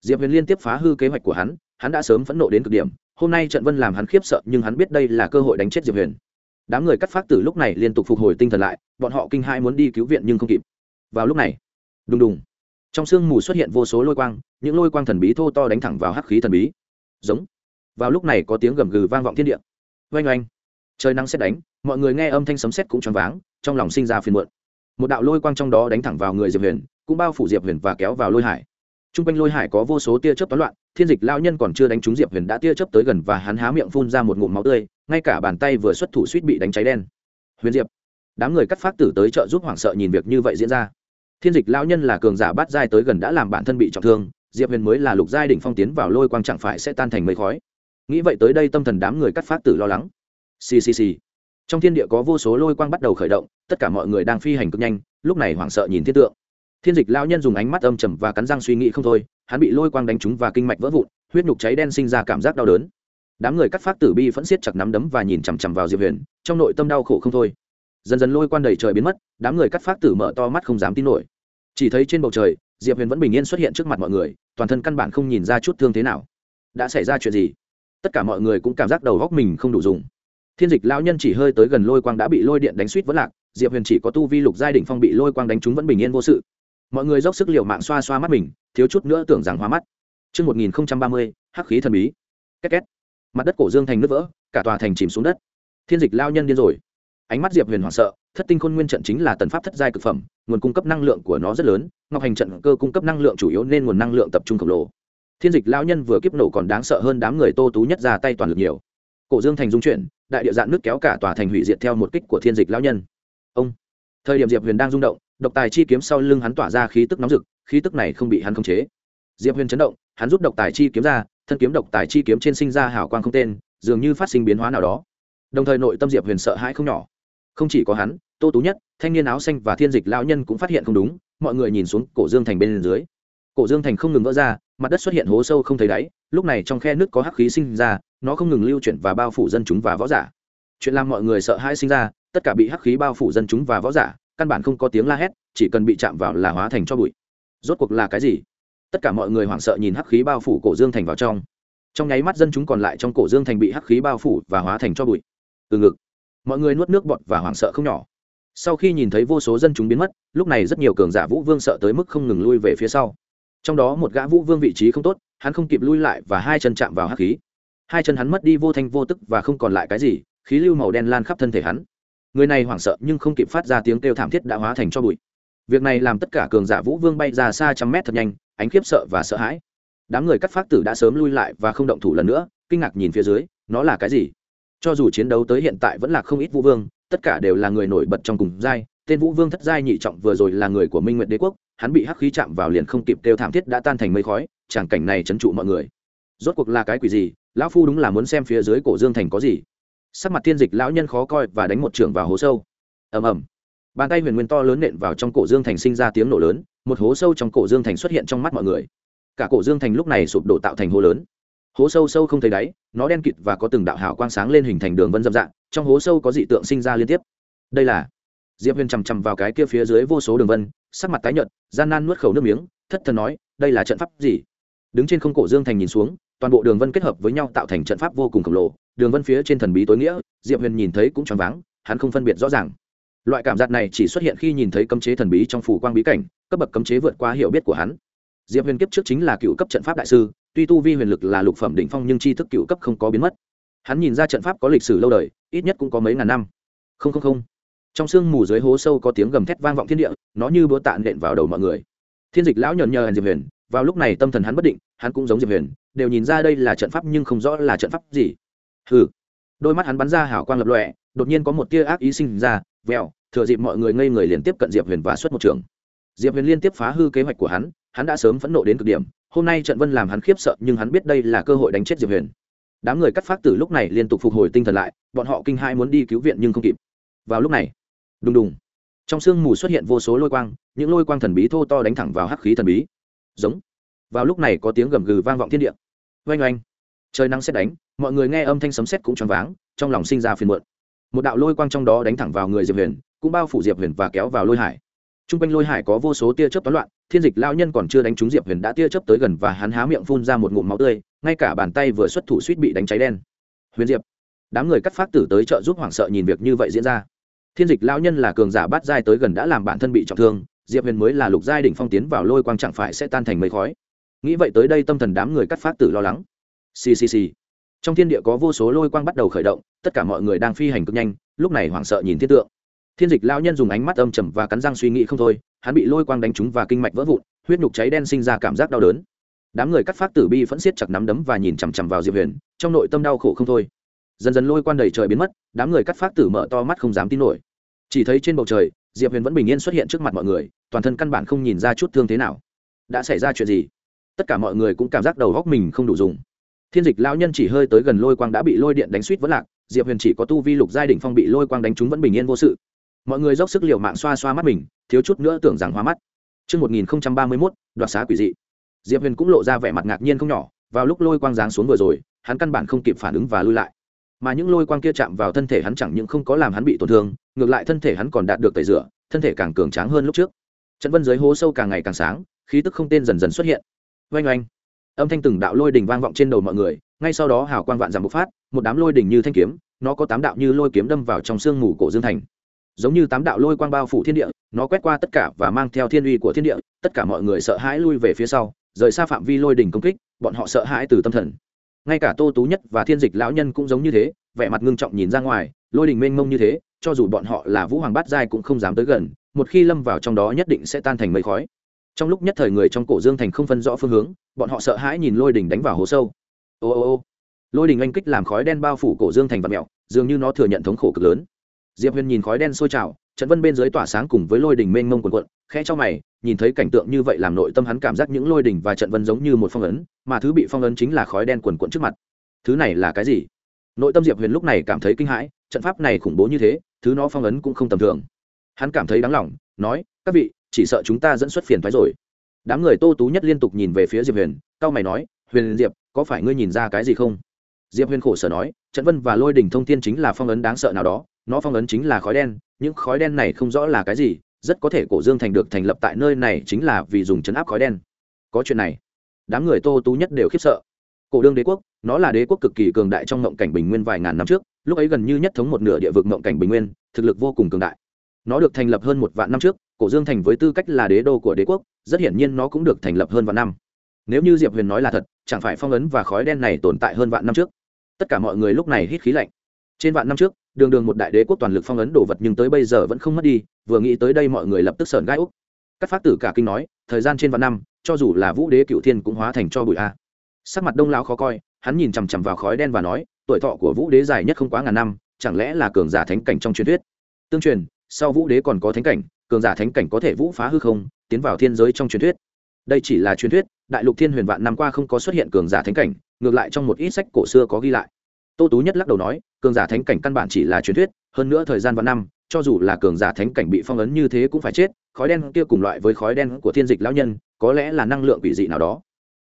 Diệp huyền liên tiếp phá hư kế hoạch của hắn hắn đã sớm phẫn nộ đến cực điểm hôm nay trận vân làm hắn khiếp sợ, nhưng hắn biết đây là cơ hội đánh chết diệp huyền. Đám người cắt phát tử lúc này liên tục phục hồi tinh thần lại, bọn họ kinh hai muốn đi cứu viện nhưng không kịp. Vào lúc này, đùng đùng, trong sương mù xuất hiện vô số lôi quang, những lôi quang thần bí thô to đánh thẳng vào hắc khí thần bí. Giống. Vào lúc này có tiếng gầm gừ vang vọng thiên địa. Oanh oanh. Trời nắng xét đánh, mọi người nghe âm thanh sấm sét cũng choáng váng, trong lòng sinh ra phiền muộn. Một đạo lôi quang trong đó đánh thẳng vào người diệp huyền, cũng bao phủ diệp huyền và kéo vào lôi hải t r u n g quanh lôi hải có vô số tia chớp toán loạn, thiên dịch lao nhân còn chưa đánh trúng diệp huyền đã tia chớp tới gần và hắn há miệng phun ra một ngụm máu tươi, ngay cả bàn tay vừa xuất thủ suýt bị đánh cháy đen. Huyền diệp, đám người cắt phát tử tới chợ giúp hoảng sợ nhìn việc như vậy diễn ra. Thiên dịch lao nhân là cường giả bát giai tới gần đã làm bản thân bị trọng thương, diệp huyền mới là lục giai đỉnh phong tiến vào lôi quang chẳng phải sẽ tan thành mây khói. Nghĩ vậy tới đây tâm thần đám người cắt phát tử lo lắng. Ccc trong thiên địa có vô số lôi quang bắt đầu khởi động, tất cả mọi người đang phi hành cực nhanh, lúc này hoảng sợ nhìn thiên tượng thiên dịch lao nhân dùng ánh mắt âm trầm và cắn răng suy nghĩ không thôi, hắn bị lôi quang đánh trúng và kinh mạch vỡ vụn, huyết nhục cháy đen sinh ra cảm giác đau đớn. Đám người cắt phát tử bi phẫn siết chặt nắm đấm và nhìn chằm chằm vào diệp huyền, trong nội tâm đau khổ không thôi. Dần dần lôi quan đầy trời biến mất, đám người cắt phát tử mở to mắt không dám tin nổi. Chỉ thấy trên bầu trời, diệp huyền vẫn bình yên xuất hiện trước mặt mọi người, toàn thân căn bản không nhìn ra chút thương thế nào. Đã xảy ra chuyện gì? Tất cả mọi người cũng cảm giác đầu góc mình không đủ dùng. Thiên dịch lão nhân chỉ hơi tới gần lôi quang đã bị lôi điện đánh suýt vẫn lạc, diệp huyền chỉ có tu vi lục giai đ phong bị lôi quang đánh trúng vẫn bình yên vô sự mọi người dốc sức l i ề u mạng xoa xoa mắt mình thiếu chút nữa tưởng rằng hoa mắt Trước 1030, hắc khí thần bí. Két két. Mặt đất cổ dương thành nứt vỡ, cả tòa thành chìm xuống đất. Thiên dịch lao nhân điên rồi. Ánh mắt Diệp Huyền hoảng sợ, thất tinh khôn nguyên trận chính là tần pháp thất giai cực phẩm, nguồn cung cấp năng lượng của nó rất lớn, ngọc hành trận cơ cung cấp năng lượng chủ yếu nên nguồn năng lượng tập trung khổng lồ. Thiên dịch lao nhân vừa kiếp nổ còn đáng sợ hơn đám người Tô Tú nhất ra tay toàn lực nhiều. Cổ Dương thành dung chuyển, đại địa dạn nước kéo cả tòa thành hủy diệt theo một kích của thiên dịch lao nhân. Ông. Thời điểm Diệp Huyền đang rung động, độc tài chi kiếm sau lưng hắn tỏa ra khí tức nóng rực, khí tức này không bị hắn khống chế. Diệp Huyền chấn động, hắn rút độc tài chi kiếm ra thân kiếm độc tài chi kiếm trên sinh ra hào quang không tên dường như phát sinh biến hóa nào đó. Đồng thời nội tâm diệp huyền sợ hãi không nhỏ. Không chỉ có hắn tô tú nhất thanh niên áo xanh và thiên dịch lão nhân cũng phát hiện không đúng mọi người nhìn xuống cổ dương thành bên dưới. Cổ dương thành không ngừng vỡ ra mặt đất xuất hiện hố sâu không thấy đáy lúc này trong khe nước có hắc khí sinh ra nó không ngừng lưu chuyển và bao phủ dân chúng và võ giả. Chuyện làm mọi người sợ hãi sinh ra tất cả bị hắc khí bao phủ dân chúng và võ giả căn bản không có tiếng la hét, chỉ cần bị chạm vào là hóa thành cho bụi. Rốt cuộc là cái gì? Tất cả mọi người hoảng sợ nhìn hắc khí bao phủ cổ dương thành vào trong. Trong nháy mắt dân chúng còn lại trong cổ dương thành bị hắc khí bao phủ và hóa thành cho bụi. Từ ngực, mọi người nuốt nước bọt và hoảng sợ không nhỏ. Sau khi nhìn thấy vô số dân chúng biến mất, lúc này rất nhiều cường giả vũ vương sợ tới mức không ngừng lui về phía sau. Trong đó một gã vũ vương vị trí không tốt, hắn không kịp lui lại và hai chân chạm vào hắc khí. Hai chân hắn mất đi vô thanh vô tức và không còn lại cái gì, khí lưu màu đen lan khắp thân thể hắn người này hoảng sợ nhưng không kịp phát ra tiếng kêu thảm thiết đã hóa thành cho bụi. Việc này làm tất cả cường giả vũ vương bay ra xa trăm mét thật nhanh, ánh khiếp sợ và sợ hãi. Đám người cắt phát tử đã sớm lui lại và không động thủ lần nữa, kinh ngạc nhìn phía dưới, nó là cái gì? Cho dù chiến đấu tới hiện tại vẫn là không ít vũ vương, tất cả đều là người nổi bật trong cùng giai. Tên vũ vương thất giai nhị trọng vừa rồi là người của minh nguyệt đế quốc, hắn bị hắc khí chạm vào liền không kịp kêu thảm thiết đã tan thành mây khói tràng cảnh này chấn trụ mọi người. Rốt cuộc là cái quỷ gì? Lão phu đúng là muốn xem phía dưới cổ dương thành có gì? Sắc mặt thiên dịch lão nhân khó coi và đánh một trưởng vào hố sâu. Ầm ầm. Bàn tay huyền nguyên to lớn nện vào trong cổ dương thành sinh ra tiếng nổ lớn, một hố sâu trong cổ dương thành xuất hiện trong mắt mọi người. Cả cổ dương thành lúc này sụp đổ tạo thành hố lớn. Hố sâu sâu không thấy đáy, nó đen kịt và có từng đạo hào quang sáng lên hình thành đường vân dâm dạng trong hố sâu có dị tượng sinh ra liên tiếp. Đây là diệp huyền chằm chằm vào cái kia phía dưới vô số đường vân, sắc mặt tái nhợt, gian nan nuốt khẩu nước miếng, thất thần nói, đây là trận pháp gì? Đứng trên không cổ dương thành nhìn xuống, toàn bộ đường vân kết hợp với nhau tạo thành trận pháp vô cùng khổng lồ đường vân phía trên thần bí tối nghĩa, diệp huyền nhìn thấy cũng choáng váng, hắn không phân biệt rõ ràng. Loại cảm giác này chỉ xuất hiện khi nhìn thấy cấm chế thần bí trong phủ quang bí cảnh, cấp bậc cấm chế vượt qua hiểu biết của hắn. Diệp huyền kiếp trước chính là cựu cấp trận pháp đại sư, tuy tu vi huyền lực là lục phẩm đỉnh phong nhưng tri thức cựu cấp không có biến mất. Hắn nhìn ra trận pháp có lịch sử lâu đời, ít nhất cũng có mấy ngàn năm. Không không không. Trong sương mù dưới hố sâu có tiếng gầm thét vang vọng thiên địa, nó như búa tạ nện vào đầu mọi người. Thiên dịch lão nhờn nhờ hèn diệp huyền, vào lúc này tâm thần hắn bất định, hắn cũng giống diệp huyền, đều nhìn ra đây là trận pháp nhưng không rõ là trận pháp gì hừ. Đôi mắt hắn bắn ra hảo quang lập lọe đột nhiên có một tia ác ý sinh ra vèo thừa dịp mọi người ngây người liền tiếp cận diệp huyền và xuất một trường. Diệp huyền liên tiếp phá hư kế hoạch của hắn hắn đã sớm phẫn nộ đến cực điểm, hôm nay trận vân làm hắn khiếp sợ, nhưng hắn biết đây là cơ hội đánh chết diệp huyền. Đám người cắt phát từ lúc này liên tục phục hồi tinh thần lại, bọn họ kinh hai muốn đi cứu viện nhưng không kịp. Vào lúc này, đùng đùng, trong sương mù xuất hiện vô số lôi quang, những lôi quang thần bí thô to đánh thẳng vào hắc khí thần bí. Giống. Vào lúc này có tiếng gầm gừ vang vọng thiên địa. Oanh oanh trời nắng xét đánh, mọi người nghe âm thanh sấm sét cũng choáng váng, trong lòng sinh ra phiền muộn. Một đạo lôi quang trong đó đánh thẳng vào người diệp huyền, cũng bao phủ diệp huyền và kéo vào lôi hải. T r u n g quanh lôi hải có vô số tia chớp toán loạn, thiên dịch lao nhân còn chưa đánh trúng diệp huyền đã tia chớp tới gần và hắn há miệng phun ra một ngụm máu tươi, ngay cả bàn tay vừa xuất thủ suýt bị đánh cháy đen. Huyền diệp, đám người cắt phát tử tới chợ giúp hoảng sợ nhìn việc như vậy diễn ra. Thiên dịch lao nhân là cường giả bắt giai tới gần đã làm bản thân bị trọng thương, diệp huyền mới là lục giai đỉnh phong tiến vào lôi quang chẳng phải sẽ tan thành mây khói. Nghĩ vậy tới đây tâm thần đám người cắt phát tử lo lắng ccc trong thiên địa có vô số lôi quang bắt đầu khởi động, tất cả mọi người đang phi hành cực nhanh, lúc này hoảng sợ nhìn thiên tượng. Thiên dịch lao nhân dùng ánh mắt âm trầm và cắn răng suy nghĩ không thôi, hắn bị lôi quang đánh trúng và kinh mạch vỡ vụn, huyết nhục cháy đen sinh ra cảm giác đau đớn. Đám người cắt phát tử bi phẫn siết chặt nắm đấm và nhìn chằm chằm vào diệp huyền, trong nội tâm đau khổ không thôi. Dần dần lôi quan đầy trời biến mất, đám người cắt phát tử mở to mắt không dám tin nổi. Chỉ thấy trên bầu trời, diệp huyền vẫn bình yên xuất hiện trước mặt mọi người, toàn thân căn bản không nhìn ra chút thương thế nào. Đã xảy ra chuyện gì? Tất cả mọi người cũng cảm giác đầu góc mình không đủ dùng thiên dịch lão nhân chỉ hơi tới gần lôi quang đã bị lôi điện đánh suýt vẫn lạc diệp huyền chỉ có tu vi lục giai đ ỉ n h phong bị lôi quang đánh trúng vẫn bình yên vô sự mọi người dốc sức l i ề u mạng xoa xoa mắt mình thiếu chút nữa tưởng rằng hoa mắt Trước 1031, đoạt xá quỷ dị. Diệp Huyền cũng lộ ra vẻ mặt ngạc nhiên không nhỏ, vào lúc lôi quang giáng xuống vừa rồi, hắn căn bản không kịp phản ứng và lui lại. Mà những lôi quang kia chạm vào thân thể hắn chẳng những không có làm hắn bị tổn thương, ngược lại thân thể hắn còn đạt được tẩy rửa, thân thể càng cường tráng hơn lúc trước. Trận vân dưới hố sâu càng ngày càng sáng, khí tức không tên dần dần xuất hiện. Oanh oanh âm thanh từng đạo lôi đỉnh vang vọng trên đầu mọi người, ngay sau đó hào quang vạn giảm bộc phát, một đám lôi đỉnh như thanh kiếm, nó có tám đạo như lôi kiếm đâm vào trong sương mù cổ dương thành. Giống như tám đạo lôi quang bao phủ thiên địa, nó quét qua tất cả và mang theo thiên uy của thiên địa, tất cả mọi người sợ hãi lui về phía sau, rời xa phạm vi lôi đỉnh công kích, bọn họ sợ hãi từ tâm thần. Ngay cả tô tú nhất và thiên dịch lão nhân cũng giống như thế, vẻ mặt ngưng trọng nhìn ra ngoài, lôi đỉnh mênh mông như thế, cho dù bọn họ là vũ hoàng bát giai cũng không dám tới gần, một khi lâm vào trong đó nhất định sẽ tan thành mây khói trong lúc nhất thời người trong cổ dương thành không phân rõ phương hướng, bọn họ sợ hãi nhìn lôi đình đánh vào hố sâu. Ô ô ô, lôi đình anh kích làm khói đen bao phủ cổ dương thành và mẹo, dường như nó thừa nhận thống khổ cực lớn. Diệp huyền nhìn khói đen sôi trào, trận vân bên dưới tỏa sáng cùng với lôi đình mênh mông quần quận khe cho mày, nhìn thấy cảnh tượng như vậy làm nội tâm hắn cảm giác những lôi đình và trận vân giống như một phong ấn, mà thứ bị phong ấn chính là khói đen quần quận trước mặt. Thứ này là cái gì? Nội tâm diệp huyền lúc này cảm thấy kinh hãi, trận pháp này khủng bố như thế, thứ nó phong ấn cũng không tầm thường. Hắn cảm thấy đáng lòng, nói, các vị chỉ sợ chúng ta dẫn xuất phiền thoái rồi. Đám người tô tú nhất liên tục nhìn về phía diệp huyền cao mày nói, huyền diệp, có phải ngươi nhìn ra cái gì không? Diệp huyền khổ sở nói, trận vân và lôi đình thông thiên chính là phong ấn đáng sợ nào đó, nó phong ấn chính là khói đen, những khói đen này không rõ là cái gì, rất có thể cổ dương thành được thành lập tại nơi này chính là vì dùng chấn áp khói đen. Có chuyện này, đám người tô tú nhất đều khiếp sợ. Cổ đương đế quốc, nó là đế quốc cực kỳ cường đại trong ngộng cảnh bình nguyên vài ngàn năm trước, lúc ấy gần như nhất thống một nửa địa vực ngộng cảnh bình nguyên, thực lực vô cùng cường đại. Nó được thành lập hơn một vạn năm trước cổ dương thành với tư cách là đế đô của đế quốc, rất hiển nhiên nó cũng được thành lập hơn vạn năm. Nếu như diệp huyền nói là thật, chẳng phải phong ấn và khói đen này tồn tại hơn vạn năm trước. Tất cả mọi người lúc này hít khí lạnh. Trên vạn năm trước, đường đường một đại đế quốc toàn lực phong ấn đồ vật nhưng tới bây giờ vẫn không mất đi, vừa nghĩ tới đây mọi người lập tức sởn gai úc. Các phát tử cả kinh nói, thời gian trên vạn năm, cho dù là vũ đế cựu thiên cũng hóa thành cho bụi a. Sắc mặt đông lão khó coi, hắn nhìn chằm chằm vào khói đen và nói, tuổi thọ của vũ đế dài nhất không quá ngàn năm, chẳng lẽ là cường giả thánh cảnh trong truyền thuyết? Tương truyền sau vũ đế còn có thánh cảnh, cường giả thánh cảnh có thể vũ phá hư không, tiến vào thiên giới trong truyền thuyết. Đây chỉ là truyền thuyết, đại lục thiên huyền vạn năm qua không có xuất hiện cường giả thánh cảnh, ngược lại trong một ít sách cổ xưa có ghi lại. Tô tú nhất lắc đầu nói, cường giả thánh cảnh căn bản chỉ là truyền thuyết, hơn nữa thời gian vạn năm, cho dù là cường giả thánh cảnh bị phong ấn như thế cũng phải chết, khói đen kia cùng loại với khói đen của thiên dịch lão nhân, có lẽ là năng lượng quỷ dị nào đó.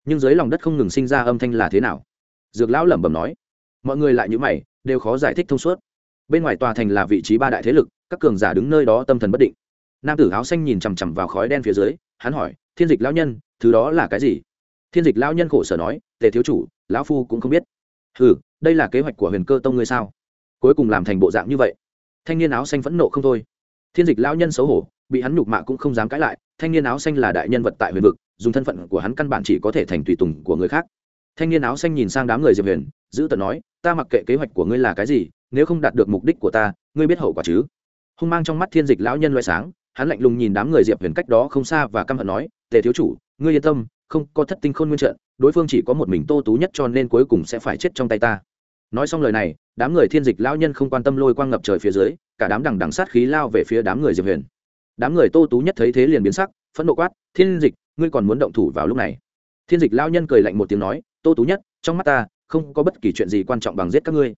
Nhưng dưới lòng đất không ngừng sinh ra âm thanh là thế nào? Dược lão lẩm bẩm nói. Mọi người lại như mày, đều khó giải thích thông suốt bên ngoài tòa thành là vị trí ba đại thế lực, các cường giả đứng nơi đó tâm thần bất định. Nam tử áo xanh nhìn chằm chằm vào khói đen phía dưới, hắn hỏi, thiên dịch lão nhân, thứ đó là cái gì? Thiên dịch lão nhân khổ sở nói, tề thiếu chủ, lão phu cũng không biết. Ừ đây là kế hoạch của huyền cơ tông ngươi sao? Cuối cùng làm thành bộ dạng như vậy. Thanh niên áo xanh phẫn nộ không thôi. Thiên dịch lão nhân xấu hổ, bị hắn nhục mạ cũng không dám cãi lại, thanh niên áo xanh là đại nhân vật tại huyền vực, dùng thân phận của hắn căn bản chỉ có thể thành tùy tùng của người khác. Thanh niên áo xanh nhìn sang đám người diệp huyền, giữ tận nói, ta mặc kệ kế hoạch của ngươi là cái gì nếu không đạt được mục đích của ta, ngươi biết hậu quả chứ? Hung mang trong mắt thiên dịch lão nhân loại sáng, hắn lạnh lùng nhìn đám người diệp huyền cách đó không xa và căm hận nói, tề thiếu chủ, ngươi yên tâm, không có thất tinh khôn nguyên trận, đối phương chỉ có một mình tô tú nhất cho nên cuối cùng sẽ phải chết trong tay ta. Nói xong lời này, đám người thiên dịch lão nhân không quan tâm lôi quang ngập trời phía dưới, cả đám đằng đằng sát khí lao về phía đám người diệp huyền. Đám người tô tú nhất thấy thế liền biến sắc, phẫn nộ quát, thiên dịch, ngươi còn muốn động thủ vào lúc này? Thiên dịch lão nhân cười lạnh một tiếng nói, tô tú nhất, trong mắt ta, không có bất kỳ chuyện gì quan trọng bằng giết các ngươi.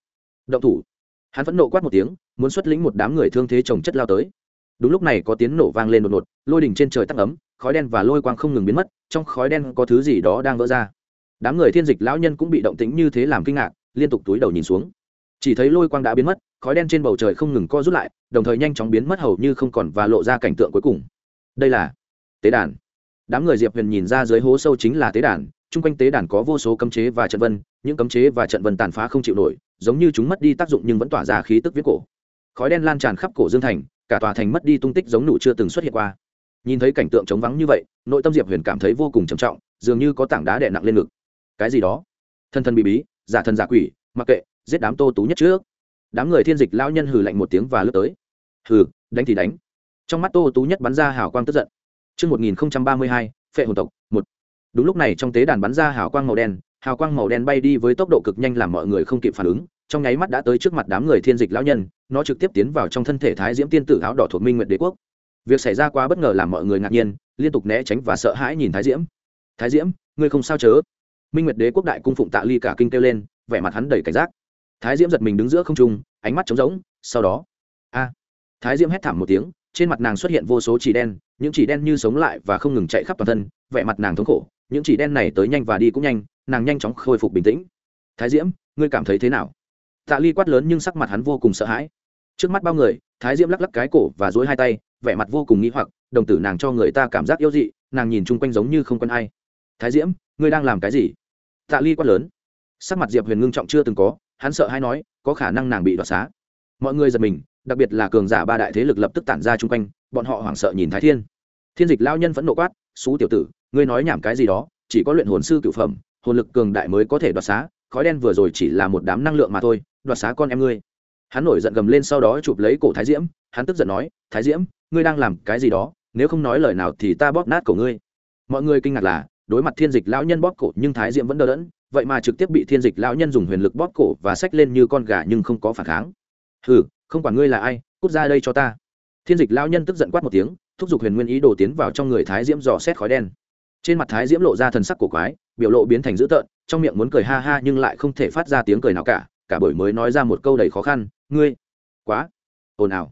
Động thủ? Hắn vẫn nộ quát một tiếng, muốn xuất lĩnh một đám người thương thế trồng chất lao tới. Đúng lúc này có tiếng nổ vang lên đột ngột, lôi đỉnh trên trời tắc ấm, khói đen và lôi quang không ngừng biến mất, trong khói đen có thứ gì đó đang vỡ ra. Đám người thiên dịch lão nhân cũng bị động tĩnh như thế làm kinh ngạc, liên tục túi đầu nhìn xuống. Chỉ thấy lôi quang đã biến mất, khói đen trên bầu trời không ngừng co rút lại, đồng thời nhanh chóng biến mất hầu như không còn và lộ ra cảnh tượng cuối cùng. Đây là tế đàn. Đám người diệp huyền nhìn ra dưới hố sâu chính là tế đàn, chung quanh tế đàn có vô số cấm chế và trận vân, những cấm chế và trận vân tàn phá không chịu nổi giống như chúng mất đi tác dụng nhưng vẫn tỏa ra khí tức viết cổ. Khói đen lan tràn khắp cổ dương thành cả tòa thành mất đi tung tích giống nụ chưa từng xuất hiện qua. Nhìn thấy cảnh tượng trống vắng như vậy nội tâm diệp huyền cảm thấy vô cùng trầm trọng dường như có tảng đá đè nặng lên ngực. Cái gì đó? Thân thân bị bí giả thân giả quỷ mặc kệ giết đám tô tú nhất trước. Đám người thiên dịch lao nhân hừ lạnh một tiếng và lướt tới. Hừ đánh thì đánh. Trong mắt tô tú nhất bắn ra hào quang tức giận. Trước 1032, phệ hồn tộc, một. Đúng lúc này trong tế đàn bắn ra hào quang màu đen, hào quang màu đen bay đi với tốc độ cực nhanh làm mọi người không kịp phản ứng, trong nháy mắt đã tới trước mặt đám người thiên dịch lão nhân, nó trực tiếp tiến vào trong thân thể thái diễm tiên tử áo đỏ thuộc Minh Nguyệt Đế quốc. Việc xảy ra quá bất ngờ làm mọi người ngạc nhiên, liên tục né tránh và sợ hãi nhìn thái diễm. Thái diễm, ngươi không sao chớ? Minh Nguyệt Đế quốc đại cung phụng Tạ Ly cả kinh kêu lên, vẻ mặt hắn đầy cảnh giác. Thái diễm giật mình đứng giữa không trung, ánh mắt trống rỗng, sau đó, a. Thái diễm hét thảm một tiếng, trên mặt nàng xuất hiện vô số chỉ đen những chỉ đen như sống lại và không ngừng chạy khắp toàn thân vẻ mặt nàng thống khổ những chỉ đen này tới nhanh và đi cũng nhanh nàng nhanh chóng khôi phục bình tĩnh. Thái diễm, ngươi cảm thấy thế nào? Tạ ly quát lớn nhưng sắc mặt hắn vô cùng sợ hãi. Trước mắt bao người, thái diễm lắc lắc cái cổ và dối hai tay, vẻ mặt vô cùng nghĩ hoặc, đồng tử nàng cho người ta cảm giác yếu dị, nàng nhìn chung quanh giống như không quen ai. Thái diễm, ngươi đang làm cái gì? Tạ ly quát lớn. Sắc mặt diệp huyền ngưng trọng chưa từng có, hắn sợ hay nói, có khả năng nàng bị đoạt xá. Mọi người giật mình, đặc biệt là cường giả ba đại thế lực lập tức tản ra chung quanh, bọn họ hoảng sợ nhìn thái thiên. Thiên dịch lao nhân vẫn nộ quát, xú tiểu tử, ngươi nói nhảm cái gì đó, chỉ có luyện hồn sư cựu phẩm hồn lực cường đại mới có thể đoạt xá, khói đen vừa rồi chỉ là một đám năng lượng mà thôi, đoạt xá con em ngươi. Hắn nổi giận gầm lên sau đó chụp lấy cổ thái diễm, hắn tức giận nói, thái diễm, ngươi đang làm cái gì đó, nếu không nói lời nào thì ta bóp nát cổ ngươi. Mọi người kinh ngạc là, đối mặt thiên dịch lão nhân bóp cổ nhưng thái diễm vẫn đờ đẫn, vậy mà trực tiếp bị thiên dịch lão nhân dùng huyền lực bóp cổ và xách lên như con gà nhưng không có phản kháng. Hừ, không quản ngươi là ai, cút ra đây cho ta. Thiên dịch Lão nhân tức giận quát một tiếng, thúc giục huyền nguyên ý đồ tiến vào trong người thái diễm dò xét khói đen trên mặt thái diễm lộ ra thần sắc cổ quái, biểu lộ biến thành dữ tợn, trong miệng muốn cười ha ha nhưng lại không thể phát ra tiếng cười nào cả cả bởi mới nói ra một câu đầy khó khăn, ngươi, quá ồn ào.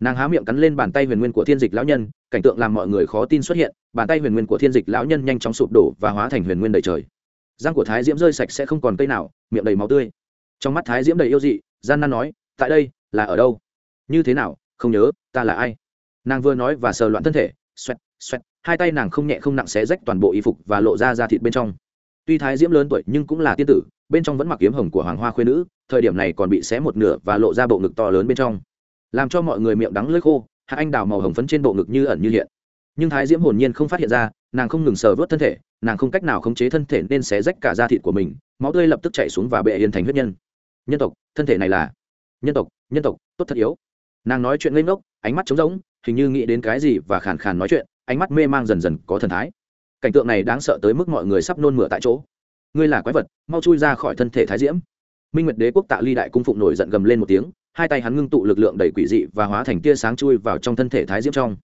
Nàng há miệng cắn lên bàn tay huyền nguyên của thiên dịch lão nhân, cảnh tượng làm mọi người khó tin xuất hiện, bàn tay huyền nguyên của thiên dịch lão nhân nhanh chóng sụp đổ và hóa thành huyền nguyên đầy trời. Răng của thái diễm rơi sạch sẽ không còn cây nào, miệng đầy máu tươi. Trong mắt thái diễm đầy yêu dị, gian nan nói, tại đây, là ở đâu? Như thế nào? Không nhớ, ta là ai? Nàng vừa nói và sờ loạn thân thể, xoẹt xoẹt hai tay nàng không nhẹ không nặng xé rách toàn bộ y phục và lộ ra da thịt bên trong. Tuy thái diễm lớn tuổi nhưng cũng là tiên tử, bên trong vẫn mặc kiếm hồng của hoàng hoa khuyên nữ, thời điểm này còn bị xé một nửa và lộ ra bộ ngực to lớn bên trong. Làm cho mọi người miệng đắng lưỡi khô, hạ anh đào màu hồng phấn trên bộ ngực như ẩn như hiện. Nhưng thái diễm hồn nhiên không phát hiện ra, nàng không ngừng sờ vớt thân thể, nàng không cách nào khống chế thân thể nên xé rách cả da thịt của mình, máu tươi lập tức chảy xuống và bệ hiền thành huyết nhân. Nhân tộc, thân thể này là nhân tộc nhân tộc, tốt thật yếu. Nàng nói chuyện lên ngốc, ánh mắt trống rỗng, hình như nghĩ đến cái gì và khàn khàn nói chuyện ánh mắt mê mang dần dần có thần thái. Cảnh tượng này đáng sợ tới mức mọi người sắp nôn mửa tại chỗ. Ngươi là quái vật, mau chui ra khỏi thân thể thái diễm. Minh nguyệt đế quốc tạ ly đại cung phụng nổi giận gầm lên một tiếng, hai tay hắn ngưng tụ lực lượng đầy quỷ dị và hóa thành tia sáng chui vào trong thân thể thái diễm trong.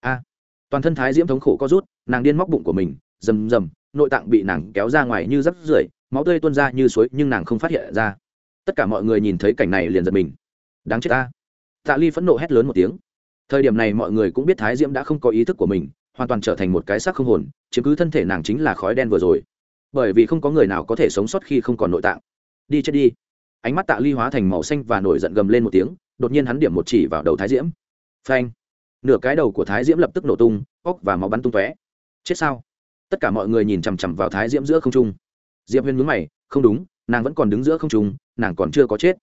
A! Toàn thân thái diễm thống khổ có rút, nàng điên móc bụng của mình, rầm rầm, nội tạng bị nàng kéo ra ngoài như rắp rưởi, máu tươi tuôn ra như suối nhưng nàng không phát hiện ra. Tất cả mọi người nhìn thấy cảnh này liền giật mình. Đáng chết ta. Tạ ly phẫn nộ hét lớn một tiếng thời điểm này mọi người cũng biết thái diễm đã không có ý thức của mình, hoàn toàn trở thành một cái xác không hồn chứng cứ thân thể nàng chính là khói đen vừa rồi. Bởi vì không có người nào có thể sống sót khi không còn nội tạng. Đi chết đi. Ánh mắt tạ ly hóa thành màu xanh và nổi giận gầm lên một tiếng, đột nhiên hắn điểm một chỉ vào đầu thái diễm. Phanh. Nửa cái đầu của thái diễm lập tức nổ tung óc và máu bắn tung tóe. Chết sao? Tất cả mọi người nhìn chằm chằm vào thái diễm giữa không trung. Diệp huyên mướn mày, không đúng, nàng vẫn còn đứng giữa không trung, nàng còn chưa có chết.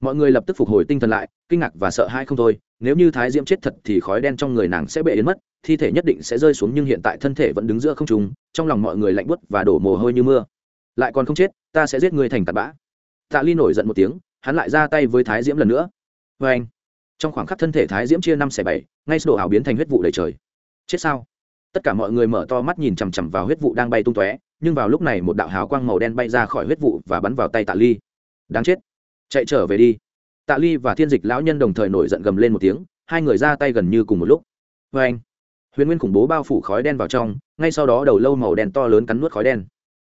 Mọi người lập tức phục hồi tinh thần lại, kinh ngạc và sợ hãi không thôi nếu như thái diễm chết thật thì khói đen trong người nàng sẽ bệ đến mất, thi thể nhất định sẽ rơi xuống nhưng hiện tại thân thể vẫn đứng giữa không trung, trong lòng mọi người lạnh buốt và đổ mồ hôi như mưa. Lại còn không chết, ta sẽ giết người thành tạt bã. Tạ ly nổi giận một tiếng, hắn lại ra tay với thái diễm lần nữa. Vê anh, trong khoảng khắc thân thể thái diễm chia năm xẻ bảy, ngay sổ ảo biến thành huyết vụ đầy trời. Chết sao? Tất cả mọi người mở to mắt nhìn chằm chằm vào huyết vụ đang bay tung tóe, nhưng vào lúc này một đạo hào quang màu đen bay ra khỏi huyết vụ và bắn vào tay tạ ly. Đáng chết. Chạy trở về đi tạ ly và thiên dịch lão nhân đồng thời nổi giận gầm lên một tiếng, hai người ra tay gần như cùng một lúc. Vê anh, huyền nguyên khủng bố bao phủ khói đen vào trong, ngay sau đó đầu lâu màu đen to lớn cắn nuốt khói đen.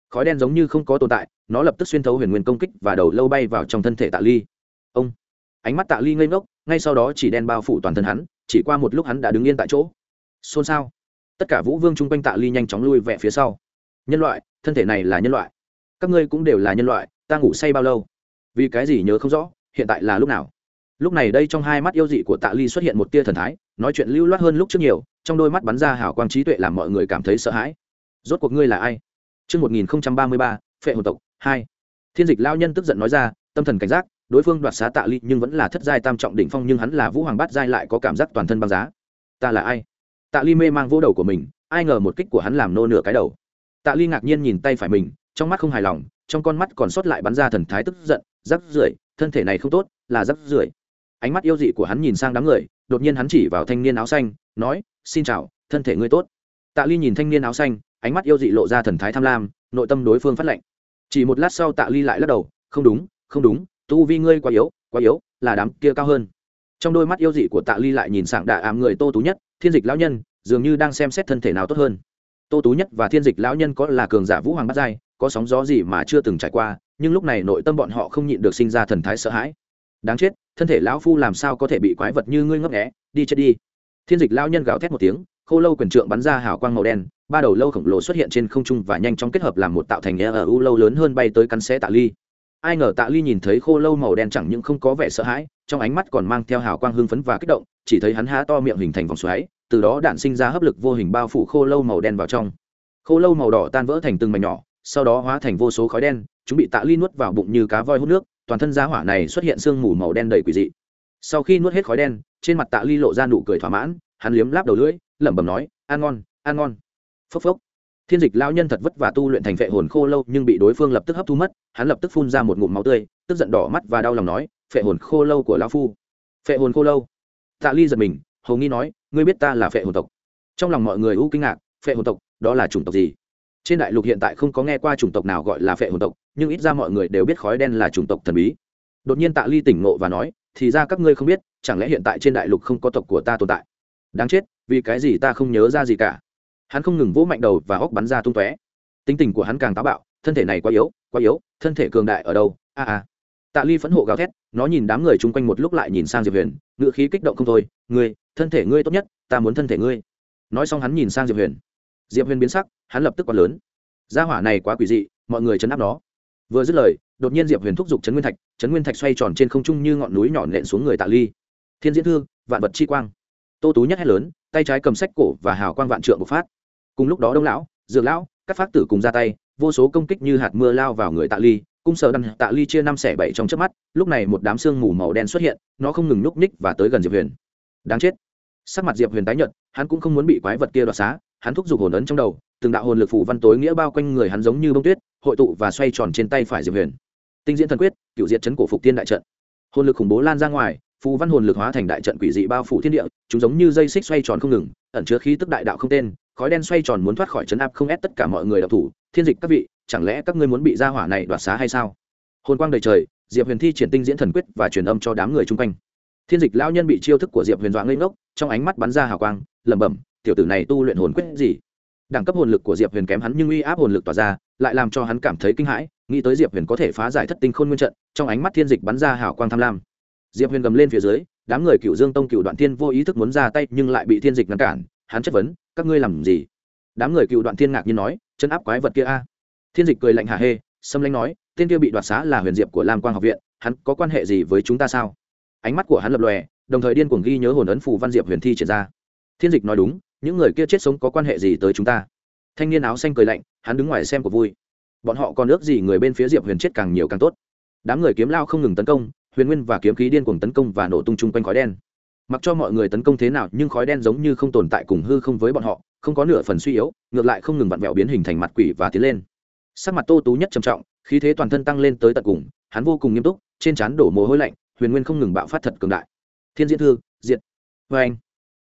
Khói đen giống như không có tồn tại, nó lập tức xuyên thấu huyền nguyên công kích và đầu lâu bay vào trong thân thể tạ ly. Ông, ánh mắt tạ ly ngây ngốc, ngay sau đó chỉ đen bao phủ toàn thân hắn, chỉ qua một lúc hắn đã đứng yên tại chỗ. Xôn xao. Tất cả vũ vương chung quanh tạ ly nhanh chóng lui về phía sau. Nhân loại, thân thể này là nhân loại. Các ngươi cũng đều là nhân loại, ta ngủ say bao lâu? Vì cái gì nhớ không rõ? Hiện tại là lúc nào lúc này đây trong hai mắt yêu dị của tạ ly xuất hiện một tia thần thái nói chuyện lưu loát hơn lúc trước nhiều trong đôi mắt bắn ra hào quang trí tuệ làm mọi người cảm thấy sợ hãi rốt cuộc ngươi là ai Trước 1033, phệ hồn tộc, 2. Thiên dịch lao nhân tức giận nói ra, tâm thần cảnh giác, đối phương đoạt xá tạ ly nhưng vẫn là thất giai tam trọng đỉnh phong nhưng hắn là vũ hoàng bát giai lại có cảm giác toàn thân băng giá. Ta là ai? Tạ ly mê mang vô đầu của mình, ai ngờ một kích của hắn làm nô nửa cái đầu. Tạ ly ngạc nhiên nhìn tay phải mình, trong mắt không hài lòng, trong con mắt còn sót lại bắn ra thần thái tức giận, rắc rưởi, thân thể này không tốt, là rắc rưởi. Ánh mắt yêu dị của hắn nhìn sang đám người, đột nhiên hắn chỉ vào thanh niên áo xanh, nói: "Xin chào, thân thể ngươi tốt." Tạ ly nhìn thanh niên áo xanh, ánh mắt yêu dị lộ ra thần thái tham lam nội tâm đối phương phát lệnh chỉ một lát sau tạ ly lại lắc đầu không đúng không đúng tu vi ngươi quá yếu quá yếu là đám kia cao hơn trong đôi mắt yêu dị của tạ ly lại nhìn sảng đạ ám người tô tú nhất thiên dịch lão nhân dường như đang xem xét thân thể nào tốt hơn tô tú nhất và thiên dịch lão nhân có là cường giả vũ hoàng bát giai có sóng gió gì mà chưa từng trải qua, nhưng lúc này nội tâm bọn họ không nhịn được sinh ra thần thái sợ hãi. Đáng chết, thân thể lão phu làm sao có thể bị quái vật như ngươi ngấp nghẽ đi chết đi. Thiên dịch lão nhân gào thét một tiếng, khô lâu quyền trượng bắn ra hào quang màu đen, ba đầu lâu khổng lồ xuất hiện trên không trung và nhanh chóng kết hợp làm một tạo thành e u lâu lớn hơn bay tới cắn xé tạ ly. Ai ngờ tạ ly nhìn thấy khô lâu màu đen chẳng những không có vẻ sợ hãi, trong ánh mắt còn mang theo hào quang hưng phấn và kích động, chỉ thấy hắn há to miệng hình thành vòng xoáy, từ đó đạn sinh ra hấp lực vô hình bao phủ khô lâu màu đen vào trong. Khô lâu màu đỏ tan vỡ thành từng mảnh nhỏ sau đó hóa thành vô số khói đen, chúng bị tạ ly nuốt vào bụng như cá voi hút nước, toàn thân giá hỏa này xuất hiện sương mù màu đen đầy quỷ dị. Sau khi nuốt hết khói đen, trên mặt tạ ly lộ ra nụ cười thỏa mãn, hắn liếm láp đầu lưỡi, lẩm bẩm nói, ăn ngon ăn ngon. Phốc phốc. Thiên dịch lao nhân thật vất vả tu luyện thành vệ hồn khô lâu, nhưng bị đối phương lập tức hấp thu mất, hắn lập tức phun ra một ngụm máu tươi, tức giận đỏ mắt và đau lòng nói phệ hồn khô lâu của lão phu. Phệ hồn khô lâu? Tạ ly giật mình, hầu nghi nói, ngươi biết ta là phệ hồn tộc? Trong lòng mọi người u kinh ngạc phệ hồn tộc, đó là chủng tộc gì? Trên đại lục hiện tại không có nghe qua chủng tộc nào gọi là phệ hồn tộc, nhưng ít ra mọi người đều biết khói đen là chủng tộc thần bí. Đột nhiên tạ ly tỉnh ngộ và nói, thì ra các ngươi không biết, chẳng lẽ hiện tại trên đại lục không có tộc của ta tồn tại? Đáng chết, vì cái gì ta không nhớ ra gì cả? Hắn không ngừng vỗ mạnh đầu và hóc bắn ra tung tóe. Tính tình của hắn càng táo bạo, thân thể này quá yếu quá yếu, thân thể cường đại ở đâu? A a. Tạ ly phẫn hộ gào thét, nó nhìn đám người chung quanh một lúc lại nhìn sang diệp huyền ngựa khí kích động không thôi, ngươi, thân thể ngươi tốt nhất, ta muốn thân thể ngươi. Nói xong hắn nhìn sang diệp huyền diệp huyền biến sắc, hắn lập tức quá lớn. Gia hỏa này quá quỷ dị, mọi người chấn áp nó. Vừa dứt lời, đột nhiên diệp huyền thúc giục trấn nguyên thạch, trấn nguyên thạch xoay tròn trên không trung như ngọn núi nhỏ nện xuống người tạ ly. Thiên diễn thư, vạn vật chi quang. Tô tú nhất hét lớn, tay trái cầm sách cổ và hào quang vạn trượng bộc phát. Cùng lúc đó đông lão, dược lão, các phát tử cùng ra tay, vô số công kích như hạt mưa lao vào người tạ ly, cung sở đăng tạ ly chia năm xẻ bảy trong trước mắt, lúc này một đám sương mù màu đen xuất hiện, nó không ngừng núp ních và tới gần diệp huyền. Đáng chết. Sắc mặt diệp huyền tái nhợt, hắn cũng không muốn bị quái vật kia đoạt xá hắn thúc giục hồn ấn trong đầu, từng đạo hồn lực phủ văn tối nghĩa bao quanh người hắn giống như bông tuyết, hội tụ và xoay tròn trên tay phải diệp huyền. Tinh diễn thần quyết, cựu diệt chấn cổ phục tiên đại trận. Hồn lực khủng bố lan ra ngoài, phù văn hồn lực hóa thành đại trận quỷ dị bao phủ thiên địa, chúng giống như dây xích xoay tròn không ngừng, ẩn chứa khí tức đại đạo không tên, khói đen xoay tròn muốn thoát khỏi chấn áp không ép tất cả mọi người đọc thủ. Thiên dịch các vị, chẳng lẽ các ngươi muốn bị gia hỏa này đoạt xá hay sao? Hồn quang đầy trời, diệp huyền thi triển tinh diễn thần quyết và truyền âm cho đám người chung quanh. Thiên dịch lão nhân bị chiêu thức của diệp huyền dọa ngây ngốc, trong ánh mắt bắn ra hào quang, lẩm bẩm tiểu tử này tu luyện hồn quyết gì? Đẳng cấp hồn lực của diệp huyền kém hắn nhưng uy áp hồn lực tỏa ra, lại làm cho hắn cảm thấy kinh hãi, nghĩ tới diệp huyền có thể phá giải thất tinh khôn nguyên trận, trong ánh mắt thiên dịch bắn ra hào quang tham lam. Diệp huyền gầm lên phía dưới, đám người cựu dương tông cựu đoạn thiên vô ý thức muốn ra tay nhưng lại bị thiên dịch ngăn cản, hắn chất vấn, các ngươi làm gì? Đám người cựu đoạn thiên ngạc nhiên nói, chân áp quái vật kia a. Thiên dịch cười lạnh hà hê, xâm lanh nói, tên kia bị đoạt xá là huyền diệp của lam quang học viện, hắn có quan hệ gì với chúng ta sao? Ánh mắt của hắn lập lòe, đồng thời điên cuồng ghi nhớ hồn ấn phù văn diệp huyền thi triển ra. Thiên dịch nói đúng những người kia chết sống có quan hệ gì tới chúng ta? Thanh niên áo xanh cười lạnh, hắn đứng ngoài xem của vui. Bọn họ còn ước gì người bên phía diệp huyền chết càng nhiều càng tốt. Đám người kiếm lao không ngừng tấn công, huyền nguyên và kiếm khí điên cuồng tấn công và nổ tung chung quanh khói đen. Mặc cho mọi người tấn công thế nào, nhưng khói đen giống như không tồn tại cùng hư không với bọn họ, không có nửa phần suy yếu, ngược lại không ngừng vặn vẹo biến hình thành mặt quỷ và tiến lên. Sắc mặt tô tú nhất trầm trọng, khí thế toàn thân tăng lên tới tận cùng, hắn vô cùng nghiêm túc, trên trán đổ mồ hôi lạnh, huyền nguyên không ngừng bạo phát thật cường đại. Thiên diễn thư, diệt. Vê anh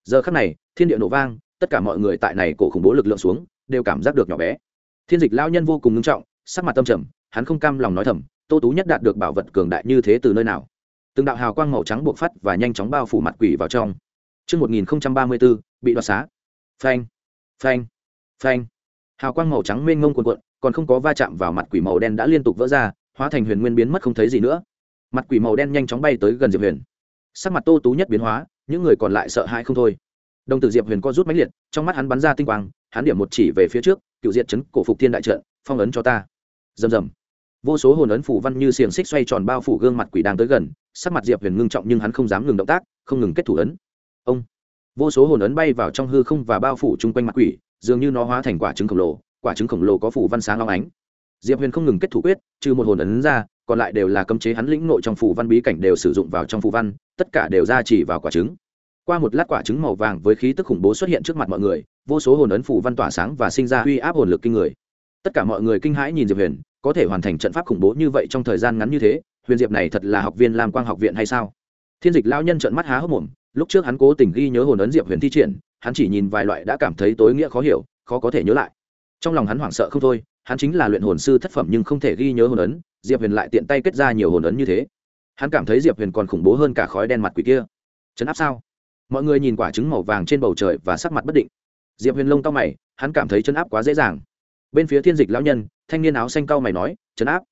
giờ khắc này thiên địa nổ vang tất cả mọi người tại này cổ khủng bố lực lượng xuống đều cảm giác được nhỏ bé thiên dịch lao nhân vô cùng ngưng trọng sắc mặt tâm trầm hắn không cam lòng nói thầm tô tú nhất đạt được bảo vật cường đại như thế từ nơi nào từng đạo hào quang màu trắng buộc phát và nhanh chóng bao phủ mặt quỷ vào trong Trước 1034, bị đoạt xá. Phanh, phanh, phanh. Hào quang màu trắng mênh ngông cuồn cuộn, còn không có va chạm vào mặt quỷ màu đen đã liên tục vỡ ra, hóa thành huyền nguyên biến mất không thấy gì nữa. Mặt quỷ màu đen nhanh chóng bay tới gần Diệp Huyền. Sắc mặt Tô Tú nhất biến hóa, những người còn lại sợ hãi không thôi. Đồng tử Diệp Huyền co rút mãnh liệt, trong mắt hắn bắn ra tinh quang, hắn điểm một chỉ về phía trước, cựu diệt chấn cổ phục thiên đại trận, phong ấn cho ta. Rầm rầm. Vô số hồn ấn phủ văn như xiềng xích xoay tròn bao phủ gương mặt quỷ đang tới gần sắc mặt diệp huyền ngưng trọng nhưng hắn không dám ngừng động tác không ngừng kết thủ ấn. Ông. Vô số hồn ấn bay vào trong hư không và bao phủ chung quanh mặt quỷ dường như nó hóa thành quả trứng khổng lồ quả trứng khổng lồ có phủ văn sáng long ánh. Diệp huyền không ngừng kết thủ quyết trừ một hồn ấn ra còn lại đều là cấm chế hắn lĩnh nội trong phủ văn bí cảnh đều sử dụng vào trong phủ văn tất cả đều ra chỉ vào quả trứng qua một lát quả trứng màu vàng với khí tức khủng bố xuất hiện trước mặt mọi người, vô số hồn ấn phủ văn tỏa sáng và sinh ra uy áp hồn lực kinh người. Tất cả mọi người kinh hãi nhìn diệp huyền, có thể hoàn thành trận pháp khủng bố như vậy trong thời gian ngắn như thế, huyền diệp này thật là học viên lam quang học viện hay sao? Thiên dịch lao nhân trợn mắt há hốc mồm, lúc trước hắn cố tình ghi nhớ hồn ấn diệp huyền thi triển, hắn chỉ nhìn vài loại đã cảm thấy tối nghĩa khó hiểu, khó có thể nhớ lại. Trong lòng hắn hoảng sợ không thôi, hắn chính là luyện hồn sư thất phẩm nhưng không thể ghi nhớ hồn ấn, diệp huyền lại tiện tay kết ra nhiều hồn ấn như thế. Hắn cảm thấy diệp huyền còn khủng bố hơn cả khói đen mặt quỷ kia. Chấn áp sao? Mọi người nhìn quả trứng màu vàng trên bầu trời và sắc mặt bất định. Diệp huyền lông cao mày, hắn cảm thấy chấn áp quá dễ dàng. Bên phía thiên dịch lão nhân, thanh niên áo xanh cao mày nói chấn áp?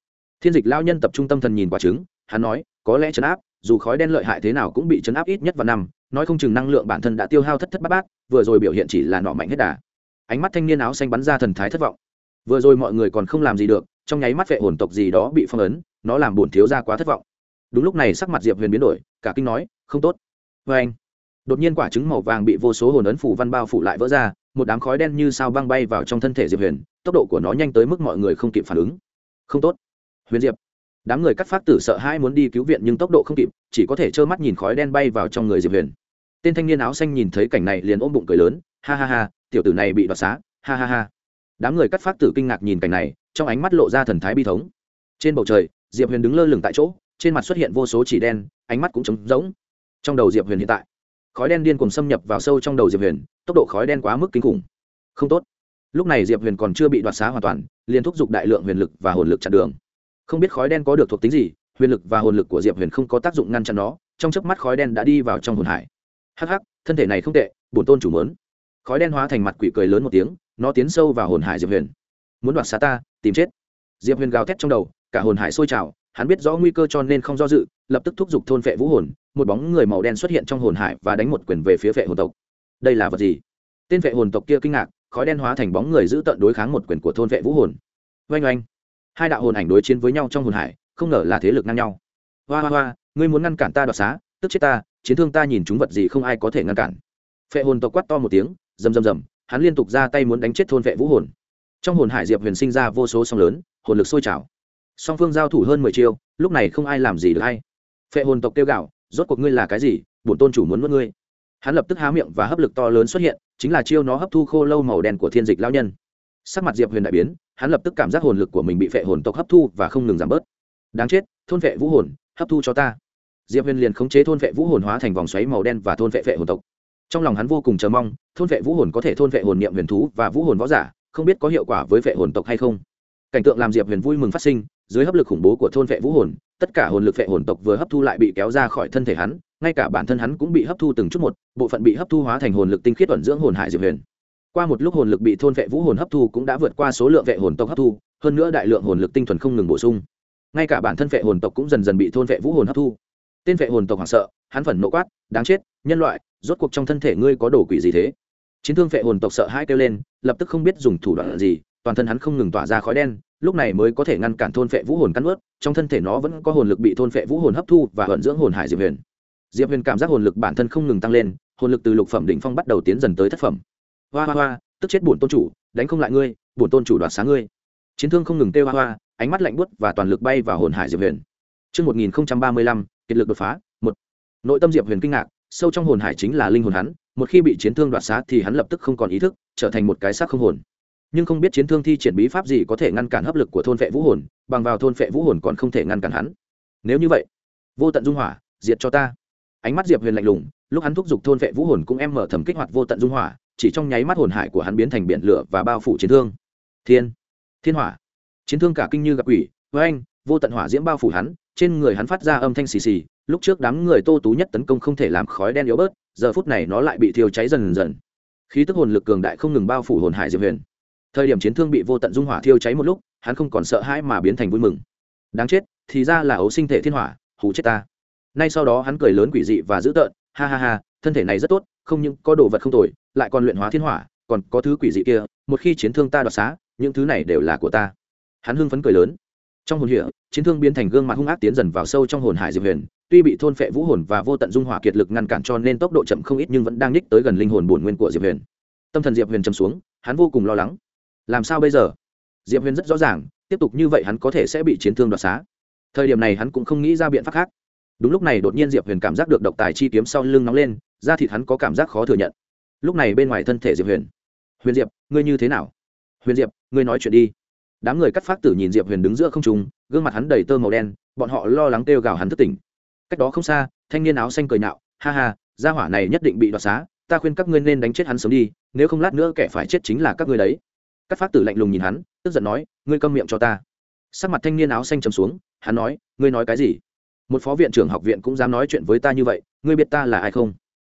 Thiên dịch lão nhân tập trung tâm thần nhìn quả trứng, hắn nói, có lẽ chấn áp, dù khói đen lợi hại thế nào cũng bị chấn áp ít nhất vào năm, nói không chừng năng lượng bản thân đã tiêu hao thất thất bát bát, vừa rồi biểu hiện chỉ là nọ mạnh hết đà. Ánh mắt thanh niên áo xanh bắn ra thần thái thất vọng. Vừa rồi mọi người còn không làm gì được, trong nháy mắt vệ hồn tộc gì đó bị phong ấn, nó làm bổn thiếu ra quá thất vọng. Đúng lúc này sắc mặt diệp huyền biến đổi, cả kinh nói, không tốt. Vê anh đột nhiên quả trứng màu vàng bị vô số hồn ấn phủ văn bao phủ lại vỡ ra, một đám khói đen như sao băng bay vào trong thân thể diệp huyền, tốc độ của nó nhanh tới mức mọi người không kịp phản ứng. Không tốt. Huyền diệp. Đám người cắt phát tử sợ hãi muốn đi cứu viện nhưng tốc độ không kịp, chỉ có thể trơ mắt nhìn khói đen bay vào trong người diệp huyền. Tên thanh niên áo xanh nhìn thấy cảnh này liền ôm bụng cười lớn, ha ha ha, tiểu tử này bị đoạt xá, ha ha ha. Đám người cắt phát tử kinh ngạc nhìn cảnh này, trong ánh mắt lộ ra thần thái bi thống. Trên bầu trời, diệp huyền đứng lơ lửng tại chỗ, trên mặt xuất hiện vô số chỉ đen, ánh mắt cũng trống rỗng. Trong đầu diệp huyền hiện tại khói đen điên cùng xâm nhập vào sâu trong đầu diệp huyền, tốc độ khói đen quá mức kinh khủng. Không tốt. Lúc này diệp huyền còn chưa bị đoạt xá hoàn toàn, liền thúc giục đại lượng huyền lực và hồn lực chặn đường. Không biết khói đen có được thuộc tính gì, huyền lực và hồn lực của diệp huyền không có tác dụng ngăn chặn nó, trong chớp mắt khói đen đã đi vào trong hồn hải. Hắc hắc, thân thể này không tệ, bổn tôn chủ mớn khói đen hóa thành mặt quỷ cười lớn một tiếng, nó tiến sâu vào hồn hải diệp huyền. Muốn đoạt xá ta, tìm chết. Diệp huyền gào thét trong đầu, cả hồn hải sôi trào hắn biết rõ nguy cơ cho nên không do dự, lập tức thúc giục thôn phệ vũ hồn, một bóng người màu đen xuất hiện trong hồn hải và đánh một quyền về phía phệ hồn tộc. Đây là vật gì? Tên phệ hồn tộc kia kinh ngạc, khói đen hóa thành bóng người giữ tận đối kháng một quyền của thôn vệ vũ hồn. Oanh oanh. Hai đạo hồn ảnh đối chiến với nhau trong hồn hải, không ngờ là thế lực ngang nhau. Hoa hoa hoa, ngươi muốn ngăn cản ta đoạt xá, tức chết ta, chiến thương ta nhìn chúng vật gì không ai có thể ngăn cản. Phệ hồn tộc quát to một tiếng, rầm rầm rầm, hắn liên tục ra tay muốn đánh chết thôn vệ vũ hồn. Trong hồn hải diệp huyền sinh ra vô số song lớn, hồn lực sôi trào song phương giao thủ hơn mười chiêu, lúc này không ai làm gì được hay. Phệ hồn tộc kêu gạo rốt cuộc ngươi là cái gì, bổn tôn chủ muốn mất ngươi. Hắn lập tức há miệng và hấp lực to lớn xuất hiện, chính là chiêu nó hấp thu khô lâu màu đen của thiên dịch lao nhân. Sắc mặt diệp huyền đại biến, hắn lập tức cảm giác hồn lực của mình bị phệ hồn tộc hấp thu và không ngừng giảm bớt. Đáng chết, thôn vệ vũ hồn, hấp thu cho ta. Diệp huyền liền khống chế thôn vệ vũ hồn hóa thành vòng xoáy màu đen và thôn vệ phệ hồn tộc. Trong lòng hắn vô cùng chờ mong, thôn vệ vũ hồn có thể thôn vệ hồn niệm huyền thú và vũ hồn võ giả, không biết có hiệu quả với vệ hồn tộc hay không. Cảnh tượng làm diệp huyền vui mừng phát sinh dưới hấp lực khủng bố của thôn vệ vũ hồn, tất cả hồn lực vệ hồn tộc vừa hấp thu lại bị kéo ra khỏi thân thể hắn, ngay cả bản thân hắn cũng bị hấp thu từng chút một, bộ phận bị hấp thu hóa thành hồn lực tinh khiết ẩn dưỡng hồn hải diệp huyền. Qua một lúc hồn lực bị thôn vệ vũ hồn hấp thu cũng đã vượt qua số lượng vệ hồn tộc hấp thu, hơn nữa đại lượng hồn lực tinh thuần không ngừng bổ sung. Ngay cả bản thân vệ hồn tộc cũng dần dần bị thôn vệ vũ hồn hấp thu. Tên vệ hồn tộc hoảng sợ, hắn phẫn nộ quát, đáng chết, nhân loại, rốt cuộc trong thân thể ngươi có đồ quỷ gì thế? Chiến thương vệ hồn tộc sợ hãi kêu lên, lập tức không biết dùng thủ đoạn gì toàn thân hắn không ngừng tỏa ra khói đen lúc này mới có thể ngăn cản thôn phệ vũ hồn cắn ướt trong thân thể nó vẫn có hồn lực bị thôn phệ vũ hồn hấp thu và vận dưỡng hồn hải diệp huyền diệp huyền cảm giác hồn lực bản thân không ngừng tăng lên hồn lực từ lục phẩm đỉnh phong bắt đầu tiến dần tới thất phẩm hoa hoa hoa tức chết bổn tôn chủ đánh không lại ngươi bổn tôn chủ đoạt sáng ngươi chiến thương không ngừng tê hoa hoa ánh mắt lạnh buốt và toàn lực bay vào hồn hải diệp huyền Trước 1035, kiệt lực đột phá, một. Nội tâm Diệp Huyền kinh ngạc, sâu trong hồn hải chính là linh hồn hắn, một khi bị chiến thương đoạt xá thì hắn lập tức không còn ý thức, trở thành một cái xác không hồn. Nhưng không biết chiến thương thi triển bí pháp gì có thể ngăn cản hấp lực của thôn vệ vũ hồn, bằng vào thôn vệ vũ hồn còn không thể ngăn cản hắn. Nếu như vậy, vô tận dung hỏa, diệt cho ta. Ánh mắt diệp huyền lạnh lùng lúc hắn thúc giục thôn vệ vũ hồn cũng em mở thầm kích hoạt vô tận dung hỏa chỉ trong nháy mắt hồn hải của hắn biến thành biển lửa và bao phủ chiến thương. Thiên thiên hỏa. Chiến thương cả kinh như gặp quỷ với anh vô tận hỏa diễm bao phủ hắn trên người hắn phát ra âm thanh xì xì lúc trước đám người tô tú nhất tấn công không thể làm khói đen yếu bớt giờ phút này nó lại bị thiêu cháy dần dần. Khí tức hồn lực cường đại không ngừng bao phủ hồn hải diệp huyền thời điểm chiến thương bị vô tận dung hỏa thiêu cháy một lúc, hắn không còn sợ hãi mà biến thành vui mừng. Đáng chết, thì ra là ấu sinh thể thiên hỏa, hù chết ta. Nay sau đó hắn cười lớn quỷ dị và dữ tợn, ha ha ha, thân thể này rất tốt, không những có đồ vật không tồi, lại còn luyện hóa thiên hỏa, còn có thứ quỷ dị kia, một khi chiến thương ta đoạt xá, những thứ này đều là của ta. Hắn hưng phấn cười lớn. Trong hồn địa chiến thương biến thành gương mặt hung ác tiến dần vào sâu trong hồn hải diệp huyền, tuy bị thôn phệ vũ hồn và vô tận dung hỏa kiệt lực ngăn cản cho nên tốc độ chậm không ít nhưng vẫn đang ních tới gần linh hồn bổn nguyên của diệp huyền. Tâm thần diệp huyền chầm xuống, hắn vô cùng lo lắng làm sao bây giờ? Diệp huyền rất rõ ràng, tiếp tục như vậy hắn có thể sẽ bị chiến thương đoạt xá. Thời điểm này hắn cũng không nghĩ ra biện pháp khác. Đúng lúc này đột nhiên diệp huyền cảm giác được độc tài chi kiếm sau lưng nóng lên, da thịt hắn có cảm giác khó thừa nhận. Lúc này bên ngoài thân thể diệp huyền. Huyền diệp, ngươi như thế nào? Huyền diệp, ngươi nói chuyện đi. Đám người cắt phát tử nhìn diệp huyền đứng giữa không trùng gương mặt hắn đầy tơ màu đen, bọn họ lo lắng kêu gào hắn thất tỉnh cách đó không xa, thanh niên áo xanh cười nạo, ha ha, gia hỏa này nhất định bị đoạt xá, ta khuyên các ngươi nên đánh chết hắn sớm đi, nếu không lát nữa kẻ phải chết chính là các ngươi đấy các phát tử lạnh lùng nhìn hắn, tức giận nói, ngươi câm miệng cho ta. Sắc mặt thanh niên áo xanh trầm xuống, hắn nói, ngươi nói cái gì? Một phó viện trưởng học viện cũng dám nói chuyện với ta như vậy, ngươi biết ta là ai không?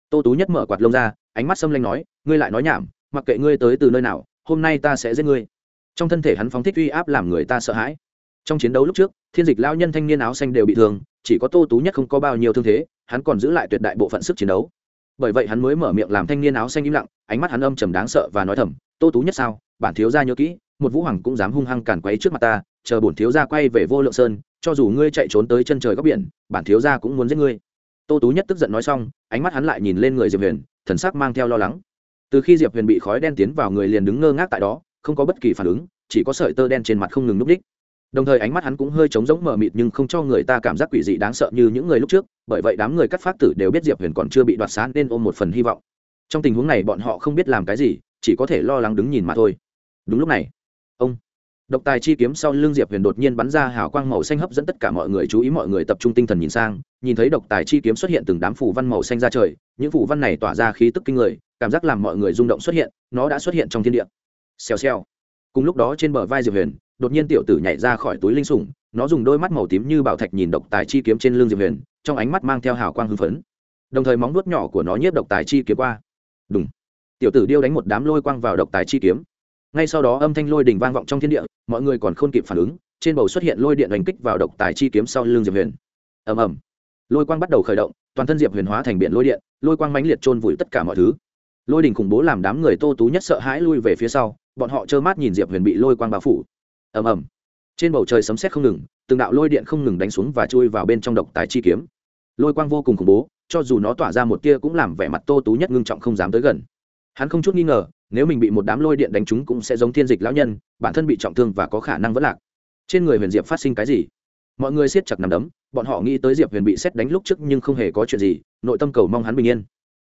Tô tú nhất mở quạt lông ra, ánh mắt xâm lanh nói, ngươi lại nói nhảm, mặc kệ ngươi tới từ nơi nào, hôm nay ta sẽ giết ngươi. Trong thân thể hắn phóng thích uy áp làm người ta sợ hãi. Trong chiến đấu lúc trước, thiên dịch lao nhân thanh niên áo xanh đều bị thương, chỉ có tô tú nhất không có bao nhiêu thương thế, hắn còn giữ lại tuyệt đại bộ phận sức chiến đấu. Bởi vậy hắn mới mở miệng làm thanh niên áo xanh im lặng, ánh mắt hắn âm trầm đáng sợ và nói thầm tô tú nhất sao, bản thiếu gia nhớ kỹ, một vũ hoàng cũng dám hung hăng càn quấy trước mặt ta, chờ bổn thiếu gia quay về vô lượng sơn, cho dù ngươi chạy trốn tới chân trời góc biển, bản thiếu gia cũng muốn giết ngươi. Tô tú nhất tức giận nói xong, ánh mắt hắn lại nhìn lên người diệp huyền, thần sắc mang theo lo lắng. Từ khi diệp huyền bị khói đen tiến vào người liền đứng ngơ ngác tại đó, không có bất kỳ phản ứng, chỉ có sợi tơ đen trên mặt không ngừng núp đích. Đồng thời ánh mắt hắn cũng hơi trống rỗng mờ mịt nhưng không cho người ta cảm giác quỷ dị đáng sợ như những người lúc trước, bởi vậy đám người cắt phát tử đều biết diệp huyền còn chưa bị đoạt xá nên ôm một phần hy vọng. Trong tình huống này bọn họ không biết làm cái gì chỉ có thể lo lắng đứng nhìn mà thôi. Đúng lúc này, ông độc tài chi kiếm sau lưng diệp huyền đột nhiên bắn ra hào quang màu xanh hấp dẫn tất cả mọi người chú ý, mọi người tập trung tinh thần nhìn sang, nhìn thấy độc tài chi kiếm xuất hiện từng đám phủ văn màu xanh ra trời. Những phủ văn này tỏa ra khí tức kinh người, cảm giác làm mọi người rung động xuất hiện, nó đã xuất hiện trong thiên địa. Xèo xèo. Cùng lúc đó trên bờ vai diệp huyền, đột nhiên tiểu tử nhảy ra khỏi túi linh sủng, nó dùng đôi mắt màu tím như bảo thạch nhìn độc tài chi kiếm trên lưng diệp huyền, trong ánh mắt mang theo hào quang hưng phấn. Đồng thời móng nuốt nhỏ của nó nhiếp độc tài chi kiếm qua. Đúng tiểu tử điêu đánh một đám lôi quang vào độc tài chi kiếm. Ngay sau đó âm thanh lôi đình vang vọng trong thiên địa, mọi người còn không kịp phản ứng, trên bầu xuất hiện lôi điện đánh kích vào độc tài chi kiếm sau lưng diệp huyền. Ầm ầm. Lôi quang bắt đầu khởi động, toàn thân diệp huyền hóa thành biển lôi điện, lôi quang mãnh liệt trôn vùi tất cả mọi thứ. Lôi đình khủng bố làm đám người tô tú nhất sợ hãi lui về phía sau, bọn họ trơ mắt nhìn diệp huyền bị lôi quang bao phủ. Ầm ầm. Trên bầu trời sấm sét không ngừng, từng đạo lôi điện không ngừng đánh xuống và chui vào bên trong độc tài chi kiếm. Lôi quang vô cùng khủng bố, cho dù nó tỏa ra một tia cũng làm vẻ mặt tô tú nhất ngưng trọng không dám tới gần hắn không chút nghi ngờ, nếu mình bị một đám lôi điện đánh trúng cũng sẽ giống thiên dịch lão nhân, bản thân bị trọng thương và có khả năng vỡ lạc. Trên người huyền diệp phát sinh cái gì? Mọi người siết chặt nằm đấm, bọn họ nghĩ tới diệp huyền bị xét đánh lúc trước nhưng không hề có chuyện gì, nội tâm cầu mong hắn bình yên.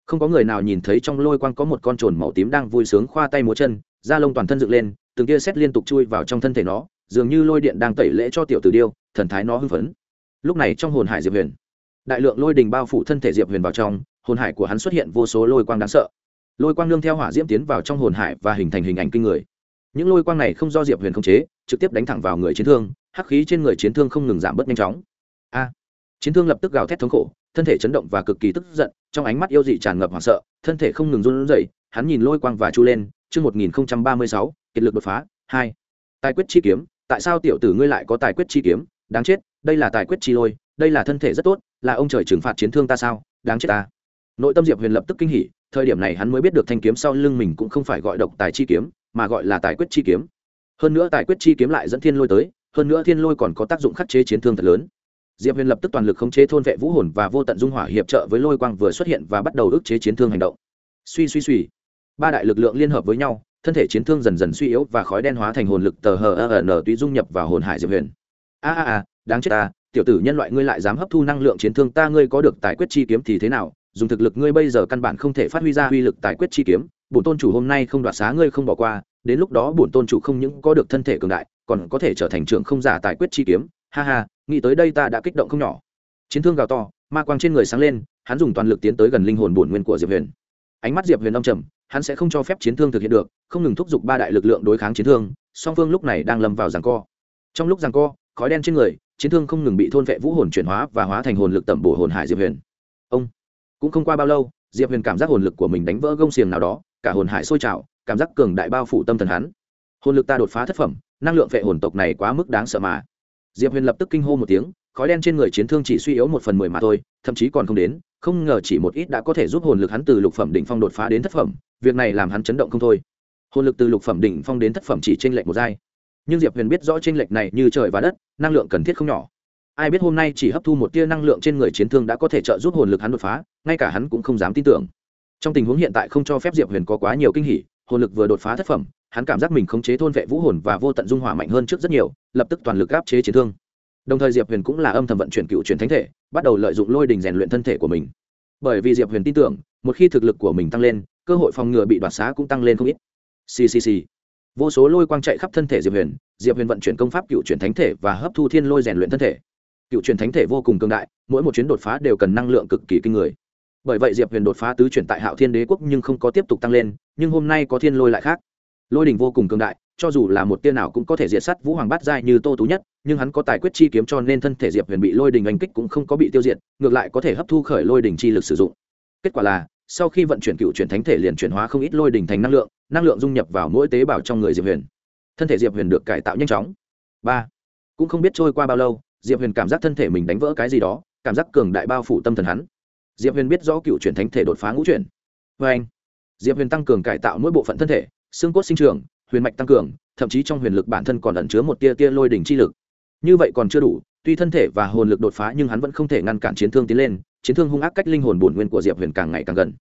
Không có người nào nhìn thấy trong lôi quang có một con trồn màu tím đang vui sướng khoa tay múa chân, da lông toàn thân dựng lên, từng kia xét liên tục chui vào trong thân thể nó, dường như lôi điện đang tẩy lễ cho tiểu tử điêu, thần thái nó hưng phấn. Lúc này trong hồn hải diệp huyền, đại lượng lôi đình bao phủ thân thể diệp huyền vào trong, hồn hải của hắn xuất hiện vô số lôi quang đáng sợ lôi quang nương theo hỏa diễm tiến vào trong hồn hải và hình thành hình ảnh kinh người. Những lôi quang này không do diệp huyền khống chế, trực tiếp đánh thẳng vào người chiến thương, hắc khí trên người chiến thương không ngừng giảm bớt nhanh chóng. A! Chiến thương lập tức gào thét thống khổ, thân thể chấn động và cực kỳ tức giận, trong ánh mắt yêu dị tràn ngập hoảng sợ, thân thể không ngừng run rẩy, hắn nhìn lôi quang và chu lên, chương một nghìn ba mươi sáu, kiệt lực đột phá, hai. Tài quyết chi kiếm, tại sao tiểu tử ngươi lại có tài quyết chi kiếm? Đáng chết, đây là tài quyết chi lôi, đây là thân thể rất tốt, là ông trời trừng phạt chiến thương ta sao? Đáng chết ta nội tâm diệp huyền lập tức kinh hỉ, thời điểm này hắn mới biết được thanh kiếm sau lưng mình cũng không phải gọi độc tài chi kiếm, mà gọi là tài quyết chi kiếm. Hơn nữa tài quyết chi kiếm lại dẫn thiên lôi tới, hơn nữa thiên lôi còn có tác dụng khắc chế chiến thương thật lớn. Diệp huyền lập tức toàn lực khống chế thôn vệ vũ hồn và vô tận dung hỏa hiệp trợ với lôi quang vừa xuất hiện và bắt đầu ức chế chiến thương hành động. Suy suy suy. Ba đại lực lượng liên hợp với nhau, thân thể chiến thương dần dần suy yếu và khói đen hóa thành hồn lực tờ hờ n tuy dung nhập vào hồn hải diệp huyền. A a a, đáng chết ta, tiểu tử nhân loại ngươi lại dám hấp thu năng lượng chiến thương ta, ngươi có được tài quyết chi kiếm thì thế nào? Dùng thực lực ngươi bây giờ căn bản không thể phát huy ra uy lực tài quyết chi kiếm, bổn tôn chủ hôm nay không đoạt xá ngươi không bỏ qua, đến lúc đó bổn tôn chủ không những có được thân thể cường đại, còn có thể trở thành trưởng không giả tài quyết chi kiếm. Ha ha, nghĩ tới đây ta đã kích động không nhỏ. Chiến thương gào to, ma quang trên người sáng lên, hắn dùng toàn lực tiến tới gần linh hồn bổn nguyên của diệp huyền. Ánh mắt diệp huyền âm trầm, hắn sẽ không cho phép chiến thương thực hiện được, không ngừng thúc giục ba đại lực lượng đối kháng chiến thương, song phương lúc này đang lâm vào giằng co. Trong lúc giằng co, khói đen trên người, chiến thương không ngừng bị thôn vệ vũ hồn chuyển hóa và hóa thành hồn lực tẩm bổ hồn hải diệp huyền. Ông! Cũng không qua bao lâu, diệp huyền cảm giác hồn lực của mình đánh vỡ gông xiềng nào đó, cả hồn hải sôi trào, cảm giác cường đại bao phủ tâm thần hắn. Hồn lực ta đột phá thất phẩm, năng lượng vệ hồn tộc này quá mức đáng sợ mà. Diệp huyền lập tức kinh hô một tiếng, khói đen trên người chiến thương chỉ suy yếu một phần mười mà thôi, thậm chí còn không đến, không ngờ chỉ một ít đã có thể giúp hồn lực hắn từ lục phẩm đỉnh phong đột phá đến thất phẩm, việc này làm hắn chấn động không thôi. Hồn lực từ lục phẩm đỉnh phong đến thất phẩm chỉ trên lệch một giai. Nhưng diệp huyền biết rõ trên lệch này như trời và đất, năng lượng cần thiết không nhỏ ai biết hôm nay chỉ hấp thu một tia năng lượng trên người chiến thương đã có thể trợ giúp hồn lực hắn đột phá, ngay cả hắn cũng không dám tin tưởng. Trong tình huống hiện tại không cho phép diệp huyền có quá nhiều kinh hỉ, hồn lực vừa đột phá thất phẩm, hắn cảm giác mình khống chế thôn vệ vũ hồn và vô tận dung hỏa mạnh hơn trước rất nhiều, lập tức toàn lực áp chế chiến thương. Đồng thời diệp huyền cũng là âm thầm vận chuyển cựu truyền thánh thể, bắt đầu lợi dụng lôi đình rèn luyện thân thể của mình. Bởi vì diệp huyền tin tưởng, một khi thực lực của mình tăng lên, cơ hội phòng ngừa bị đoạt xá cũng tăng lên không ít. Ccc vô số lôi quang chạy khắp thân thể diệp huyền diệp huyền vận chuyển công pháp cựu truyền thánh thể và hấp thu thiên lôi rèn luyện thân thể cựu truyền thánh thể vô cùng cường đại, mỗi một chuyến đột phá đều cần năng lượng cực kỳ kinh người. Bởi vậy diệp huyền đột phá tứ chuyển tại hạo thiên đế quốc nhưng không có tiếp tục tăng lên, nhưng hôm nay có thiên lôi lại khác. Lôi đình vô cùng cường đại, cho dù là một tia nào cũng có thể diệt sát vũ hoàng bát giai như tô tú nhất, nhưng hắn có tài quyết chi kiếm cho nên thân thể diệp huyền bị lôi đình oanh kích cũng không có bị tiêu diệt, ngược lại có thể hấp thu khởi lôi đình chi lực sử dụng. Kết quả là, sau khi vận chuyển cựu chuyển thánh thể liền chuyển hóa không ít lôi đình thành năng lượng năng lượng dung nhập vào mỗi tế bào trong người diệp huyền. Thân thể diệp huyền được cải tạo nhanh chóng. Ba. Cũng không biết trôi qua bao lâu diệp huyền cảm giác thân thể mình đánh vỡ cái gì đó, cảm giác cường đại bao phủ tâm thần hắn. Diệp huyền biết rõ cựu chuyển thánh thể đột phá ngũ chuyển. Vê anh, diệp huyền tăng cường cải tạo mỗi bộ phận thân thể, xương cốt sinh trường huyền mạch tăng cường, thậm chí trong huyền lực bản thân còn ẩn chứa một tia tia lôi đỉnh chi lực. Như vậy còn chưa đủ, tuy thân thể và hồn lực đột phá nhưng hắn vẫn không thể ngăn cản chiến thương tiến lên, chiến thương hung ác cách linh hồn bổn nguyên của diệp huyền càng ngày càng gần.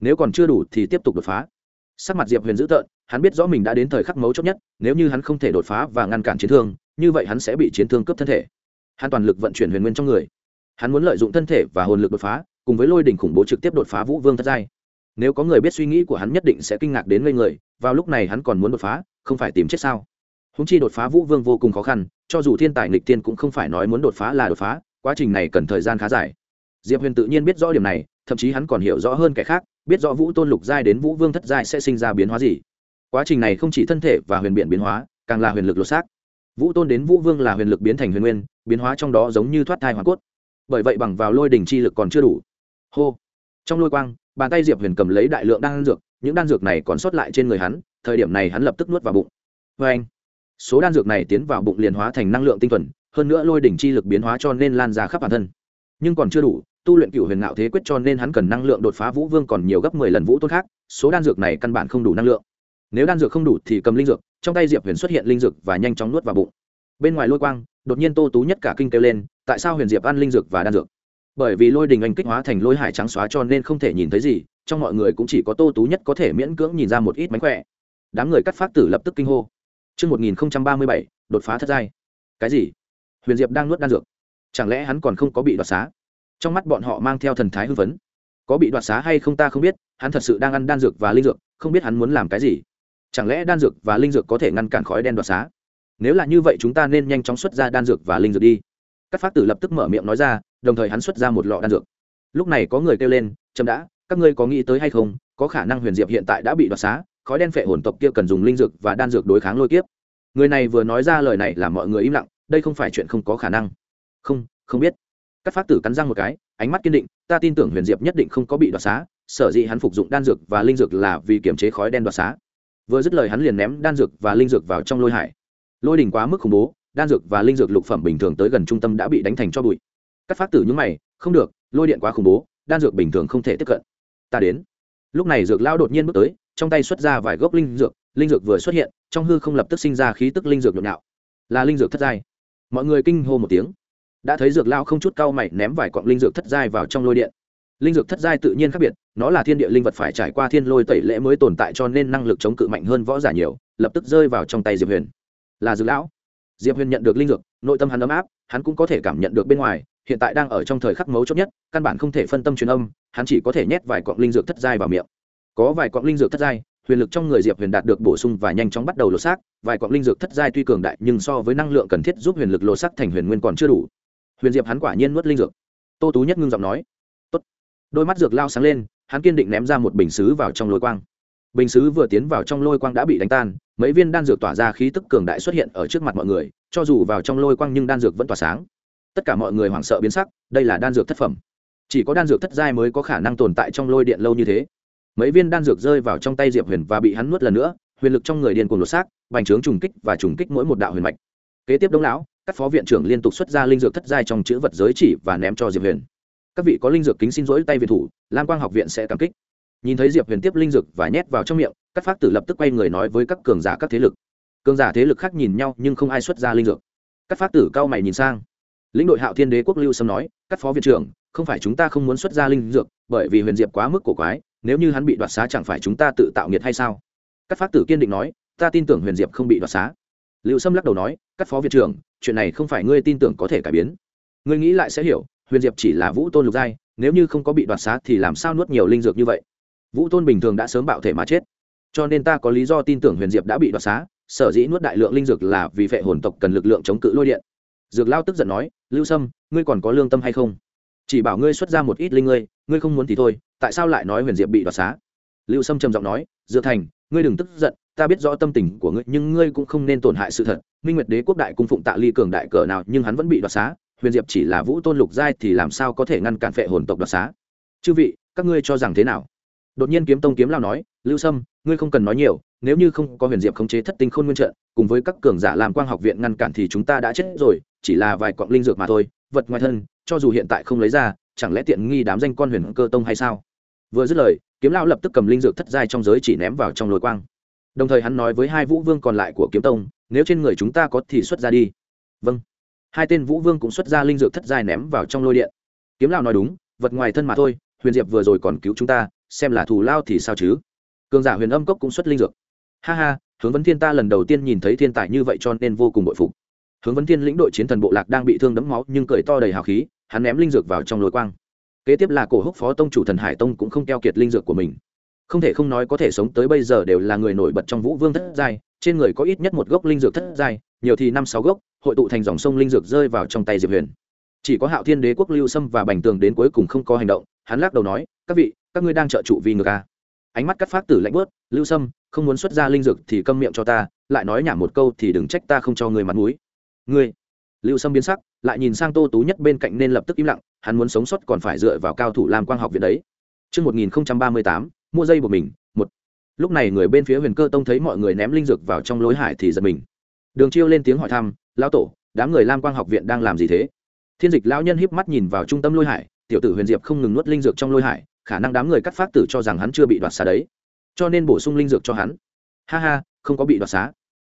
Nếu còn chưa đủ thì tiếp tục đột phá. Sắc mặt diệp huyền dữ tợn, hắn biết rõ mình đã đến thời khắc mấu chốt nhất, nếu như hắn không thể đột phá và ngăn cản chiến thương, như vậy hắn sẽ bị chiến thương cướp thân thể hắn toàn lực vận chuyển huyền nguyên trong người. Hắn muốn lợi dụng thân thể và hồn lực đột phá, cùng với lôi đỉnh khủng bố trực tiếp đột phá vũ vương thất giai. Nếu có người biết suy nghĩ của hắn nhất định sẽ kinh ngạc đến ngây người, vào lúc này hắn còn muốn đột phá, không phải tìm chết sao? Húng chi đột phá vũ vương vô cùng khó khăn, cho dù thiên tài nghịch tiên cũng không phải nói muốn đột phá là đột phá, quá trình này cần thời gian khá dài. Diệp huyền tự nhiên biết rõ điểm này, thậm chí hắn còn hiểu rõ hơn kẻ khác, biết rõ vũ tôn lục giai đến vũ vương thất giai sẽ sinh ra biến hóa gì. Quá trình này không chỉ thân thể và huyền biện biến hóa, càng là huyền lực lột xác vũ tôn đến vũ vương là huyền lực biến thành huyền nguyên, biến hóa trong đó giống như thoát thai hoàn cốt. Bởi vậy bằng vào lôi đỉnh chi lực còn chưa đủ. Hô. Trong lôi quang, bàn tay diệp huyền cầm lấy đại lượng đan dược, những đan dược này còn sót lại trên người hắn, thời điểm này hắn lập tức nuốt vào bụng. Vê anh số đan dược này tiến vào bụng liền hóa thành năng lượng tinh thuần, hơn nữa lôi đỉnh chi lực biến hóa cho nên lan ra khắp bản thân. Nhưng còn chưa đủ, tu luyện cựu huyền ngạo thế quyết cho nên hắn cần năng lượng đột phá vũ vương còn nhiều gấp mười lần vũ tôn khác, số đan dược này căn bản không đủ năng lượng. Nếu đan dược không đủ thì cầm linh dược trong tay diệp huyền xuất hiện linh dược và nhanh chóng nuốt vào bụng bên ngoài lôi quang đột nhiên tô tú nhất cả kinh kêu lên tại sao huyền diệp ăn linh dược và đan dược bởi vì lôi đình anh kích hóa thành lôi hải trắng xóa cho nên không thể nhìn thấy gì trong mọi người cũng chỉ có tô tú nhất có thể miễn cưỡng nhìn ra một ít mánh khỏe đám người cắt phát tử lập tức kinh hô Trước 1037, đột phá thất giai. Cái gì? Huyền Diệp đang nuốt đan dược. Chẳng lẽ hắn còn không có bị đoạt xá? Trong mắt bọn họ mang theo thần thái hưng phấn. Có bị đoạt xá hay không ta không biết, hắn thật sự đang ăn đan dược và linh dược, không biết hắn muốn làm cái gì. Chẳng lẽ đan dược và linh dược có thể ngăn cản khói đen đoạt xá? Nếu là như vậy chúng ta nên nhanh chóng xuất ra đan dược và linh dược đi. các phát tử lập tức mở miệng nói ra, đồng thời hắn xuất ra một lọ đan dược. Lúc này có người kêu lên, chậm đã, các ngươi có nghĩ tới hay không, có khả năng Huyền Diệp hiện tại đã bị đoạt xá, khói đen phệ hồn tộc kia cần dùng linh dược và đan dược đối kháng lôi kiếp người này vừa nói ra lời này làm mọi người im lặng đây không phải chuyện không có khả năng không không biết các phát tử cắn răng một cái ánh mắt kiên định ta tin tưởng huyền diệp nhất định không có bị đoạt xá sở dĩ hắn phục dụng đan dược và linh dược là vì kiềm chế khói đen đoạt xá vừa dứt lời hắn liền ném đan dược và linh dược vào trong lôi hải. Lôi đỉnh quá mức khủng bố, đan dược và linh dược lục phẩm bình thường tới gần trung tâm đã bị đánh thành cho bụi. Các phát tử nhúng mày, không được, lôi điện quá khủng bố, đan dược bình thường không thể tiếp cận. Ta đến. Lúc này dược lao đột nhiên bước tới, trong tay xuất ra vài gốc linh dược linh dược vừa xuất hiện, trong hư không lập tức sinh ra khí tức linh dược nhộn nhạo. Là linh dược thất giai. Mọi người kinh hô một tiếng. Đã thấy dược lao không chút cau mày ném vài cọng linh dược thất giai vào trong lôi điện linh dược thất giai tự nhiên khác biệt, nó là thiên địa linh vật phải trải qua thiên lôi tẩy lễ mới tồn tại cho nên năng lực chống cự mạnh hơn võ giả nhiều, lập tức rơi vào trong tay diệp huyền. Là dược lão. Diệp huyền nhận được linh dược, nội tâm hắn ấm áp, hắn cũng có thể cảm nhận được bên ngoài, hiện tại đang ở trong thời khắc mấu chốt nhất, căn bản không thể phân tâm truyền âm, hắn chỉ có thể nhét vài cọng linh dược thất giai vào miệng. Có vài cọng linh dược thất giai, huyền lực trong người diệp huyền đạt được bổ sung và nhanh chóng bắt đầu lột xác, vài cọng linh dược thất giai tuy cường đại nhưng so với năng lượng cần thiết giúp huyền lực lột xác thành huyền nguyên còn chưa đủ. Huyền diệp hắn quả nhiên nuốt linh dược. Tô tú nhất ngưng giọng nói đôi mắt dược lao sáng lên, hắn kiên định ném ra một bình xứ vào trong lôi quang. Bình xứ vừa tiến vào trong lôi quang đã bị đánh tan, mấy viên đan dược tỏa ra khí tức cường đại xuất hiện ở trước mặt mọi người, cho dù vào trong lôi quang nhưng đan dược vẫn tỏa sáng. Tất cả mọi người hoảng sợ biến sắc, đây là đan dược thất phẩm. Chỉ có đan dược thất giai mới có khả năng tồn tại trong lôi điện lâu như thế. Mấy viên đan dược rơi vào trong tay diệp huyền và bị hắn nuốt lần nữa, huyền lực trong người điên cùng lột xác, bành trướng trùng kích và trùng kích mỗi một đạo huyền mạch. Kế tiếp đông lão, các phó viện trưởng liên tục xuất ra linh dược thất giai trong chữ vật giới chỉ và ném cho diệp huyền các vị có linh dược kính xin rỗi tay về thủ, lam quang học viện sẽ cảm kích. Nhìn thấy diệp huyền tiếp linh dược và nhét vào trong miệng, các pháp tử lập tức quay người nói với các cường giả các thế lực. Cường giả thế lực khác nhìn nhau nhưng không ai xuất ra linh dược. Các pháp tử cao mày nhìn sang. Lĩnh đội hạo thiên đế quốc lưu sâm nói, các phó viện trưởng, không phải chúng ta không muốn xuất ra linh dược, bởi vì huyền diệp quá mức cổ quái, nếu như hắn bị đoạt xá chẳng phải chúng ta tự tạo nghiệt hay sao? Các pháp tử kiên định nói, ta tin tưởng huyền diệp không bị đoạt xá. Lưu sâm lắc đầu nói, các phó viện trưởng, chuyện này không phải ngươi tin tưởng có thể cải biến ngươi nghĩ lại sẽ hiểu, huyền diệp chỉ là vũ tôn lục giai, nếu như không có bị đoạt xá thì làm sao nuốt nhiều linh dược như vậy? Vũ tôn bình thường đã sớm bạo thể mà chết. Cho nên ta có lý do tin tưởng huyền diệp đã bị đoạt xá, sở dĩ nuốt đại lượng linh dược là vì vệ hồn tộc cần lực lượng chống cự lôi điện. Dược lao tức giận nói, lưu sâm, ngươi còn có lương tâm hay không? Chỉ bảo ngươi xuất ra một ít linh ngươi ngươi không muốn thì thôi, tại sao lại nói huyền diệp bị đoạt xá? Lưu sâm trầm giọng nói, dược thành, ngươi đừng tức giận, ta biết rõ tâm tình của ngươi, nhưng ngươi cũng không nên tổn hại sự thật. Minh nguyệt đế quốc đại cung phụng tạ ly cường đại cỡ nào, nhưng hắn vẫn bị đoạt xá huyền diệp chỉ là vũ tôn lục giai thì làm sao có thể ngăn cản phệ hồn tộc đoạt xá? Chư vị, các ngươi cho rằng thế nào? Đột nhiên kiếm tông kiếm lao nói, lưu sâm, ngươi không cần nói nhiều, nếu như không có huyền diệp khống chế thất tinh khôn nguyên trận, cùng với các cường giả làm quang học viện ngăn cản thì chúng ta đã chết rồi, chỉ là vài cọng linh dược mà thôi, vật ngoài thân, cho dù hiện tại không lấy ra, chẳng lẽ tiện nghi đám danh con huyền cơ tông hay sao? Vừa dứt lời, kiếm lão lập tức cầm linh dược thất giai trong giới chỉ ném vào trong lối quang. Đồng thời hắn nói với hai vũ vương còn lại của kiếm tông, nếu trên người chúng ta có thì xuất ra đi. Vâng hai tên vũ vương cũng xuất ra linh dược thất giai ném vào trong lôi điện. Kiếm lão nói đúng, vật ngoài thân mà thôi, huyền diệp vừa rồi còn cứu chúng ta, xem là thù lao thì sao chứ? Cường giả huyền âm cốc cũng xuất linh dược. Ha ha, hướng vấn thiên ta lần đầu tiên nhìn thấy thiên tài như vậy cho nên vô cùng bội phục. Hướng vấn thiên lĩnh đội chiến thần bộ lạc đang bị thương đấm máu nhưng cười to đầy hào khí, hắn ném linh dược vào trong lối quang. Kế tiếp là cổ húc phó tông chủ thần hải tông cũng không keo kiệt linh dược của mình. Không thể không nói có thể sống tới bây giờ đều là người nổi bật trong vũ vương thất giai, trên người có ít nhất một gốc linh dược thất giai, nhiều thì năm sáu gốc hội tụ thành dòng sông linh dược rơi vào trong tay diệp huyền. Chỉ có hạo thiên đế quốc lưu sâm và bành tường đến cuối cùng không có hành động hắn lắc đầu nói các vị các ngươi đang trợ trụ vì ngược a ánh mắt cắt phát tử lạnh bớt lưu sâm không muốn xuất ra linh dược thì câm miệng cho ta lại nói nhảm một câu thì đừng trách ta không cho người mặt mũi. Ngươi? Lưu sâm biến sắc lại nhìn sang tô tú nhất bên cạnh nên lập tức im lặng hắn muốn sống sót còn phải dựa vào cao thủ làm quang học viện đấy. Trước 1038, mua dây của mình, một. Lúc này người bên phía huyền cơ tông thấy mọi người ném linh dược vào trong lối hải thì giật mình. Đường chiêu lên tiếng hỏi thăm, lão tổ, đám người lam quang học viện đang làm gì thế? Thiên dịch lão nhân híp mắt nhìn vào trung tâm lôi hải, tiểu tử huyền diệp không ngừng nuốt linh dược trong lôi hải, khả năng đám người cắt phát tử cho rằng hắn chưa bị đoạt xá đấy, cho nên bổ sung linh dược cho hắn. Ha ha, không có bị đoạt xá.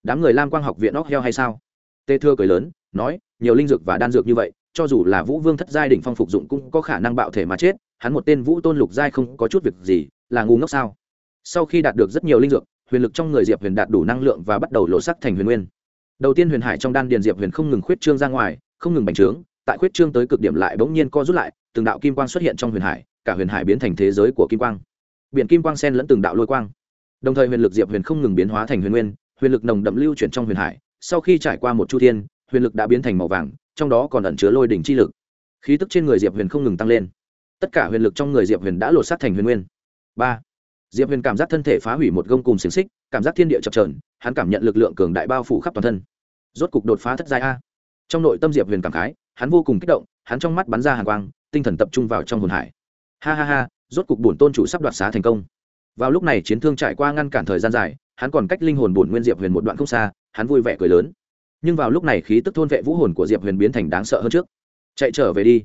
Đám người lam quang học viện óc heo hay sao? Tê Thưa cười lớn, nói, nhiều linh dược và đan dược như vậy, cho dù là vũ vương thất giai đỉnh phong phục dụng cũng có khả năng bạo thể mà chết hắn một tên vũ tôn lục giai không có chút việc gì là ngu ngốc sao sau khi đạt được rất nhiều linh dược huyền lực trong người diệp huyền đạt đủ năng lượng và bắt đầu lộ sắc thành huyền nguyên đầu tiên huyền hải trong đan điền diệp huyền không ngừng khuyết trương ra ngoài, không ngừng bành trướng, tại khuyết trương tới cực điểm lại bỗng nhiên co rút lại, từng đạo kim quang xuất hiện trong huyền hải, cả huyền hải biến thành thế giới của kim quang. Biển kim quang sen lẫn từng đạo lôi quang. Đồng thời huyền lực diệp huyền không ngừng biến hóa thành huyền nguyên, huyền lực nồng đậm lưu chuyển trong huyền hải, sau khi trải qua một chu thiên, huyền lực đã biến thành màu vàng, trong đó còn ẩn chứa lôi đỉnh chi lực. Khí tức trên người diệp huyền không ngừng tăng lên. Tất cả huyền lực trong người diệp huyền đã lột sát thành huyền nguyên. Ba diệp huyền cảm giác thân thể phá hủy một gông cùng xiềng xích, cảm giác thiên địa chập trờn hắn cảm nhận lực lượng cường đại bao phủ khắp toàn thân. Rốt cục đột phá thất giai a. Trong nội tâm diệp huyền cảm khái, hắn vô cùng kích động, hắn trong mắt bắn ra hàng quang, tinh thần tập trung vào trong hồn hải. Ha ha ha, rốt cục bổn tôn chủ sắp đoạt xá thành công. Vào lúc này chiến thương trải qua ngăn cản thời gian dài, hắn còn cách linh hồn bổn nguyên diệp huyền một đoạn không xa, hắn vui vẻ cười lớn. Nhưng vào lúc này khí tức thôn vệ vũ hồn của diệp huyền biến thành đáng sợ hơn trước. Chạy trở về đi.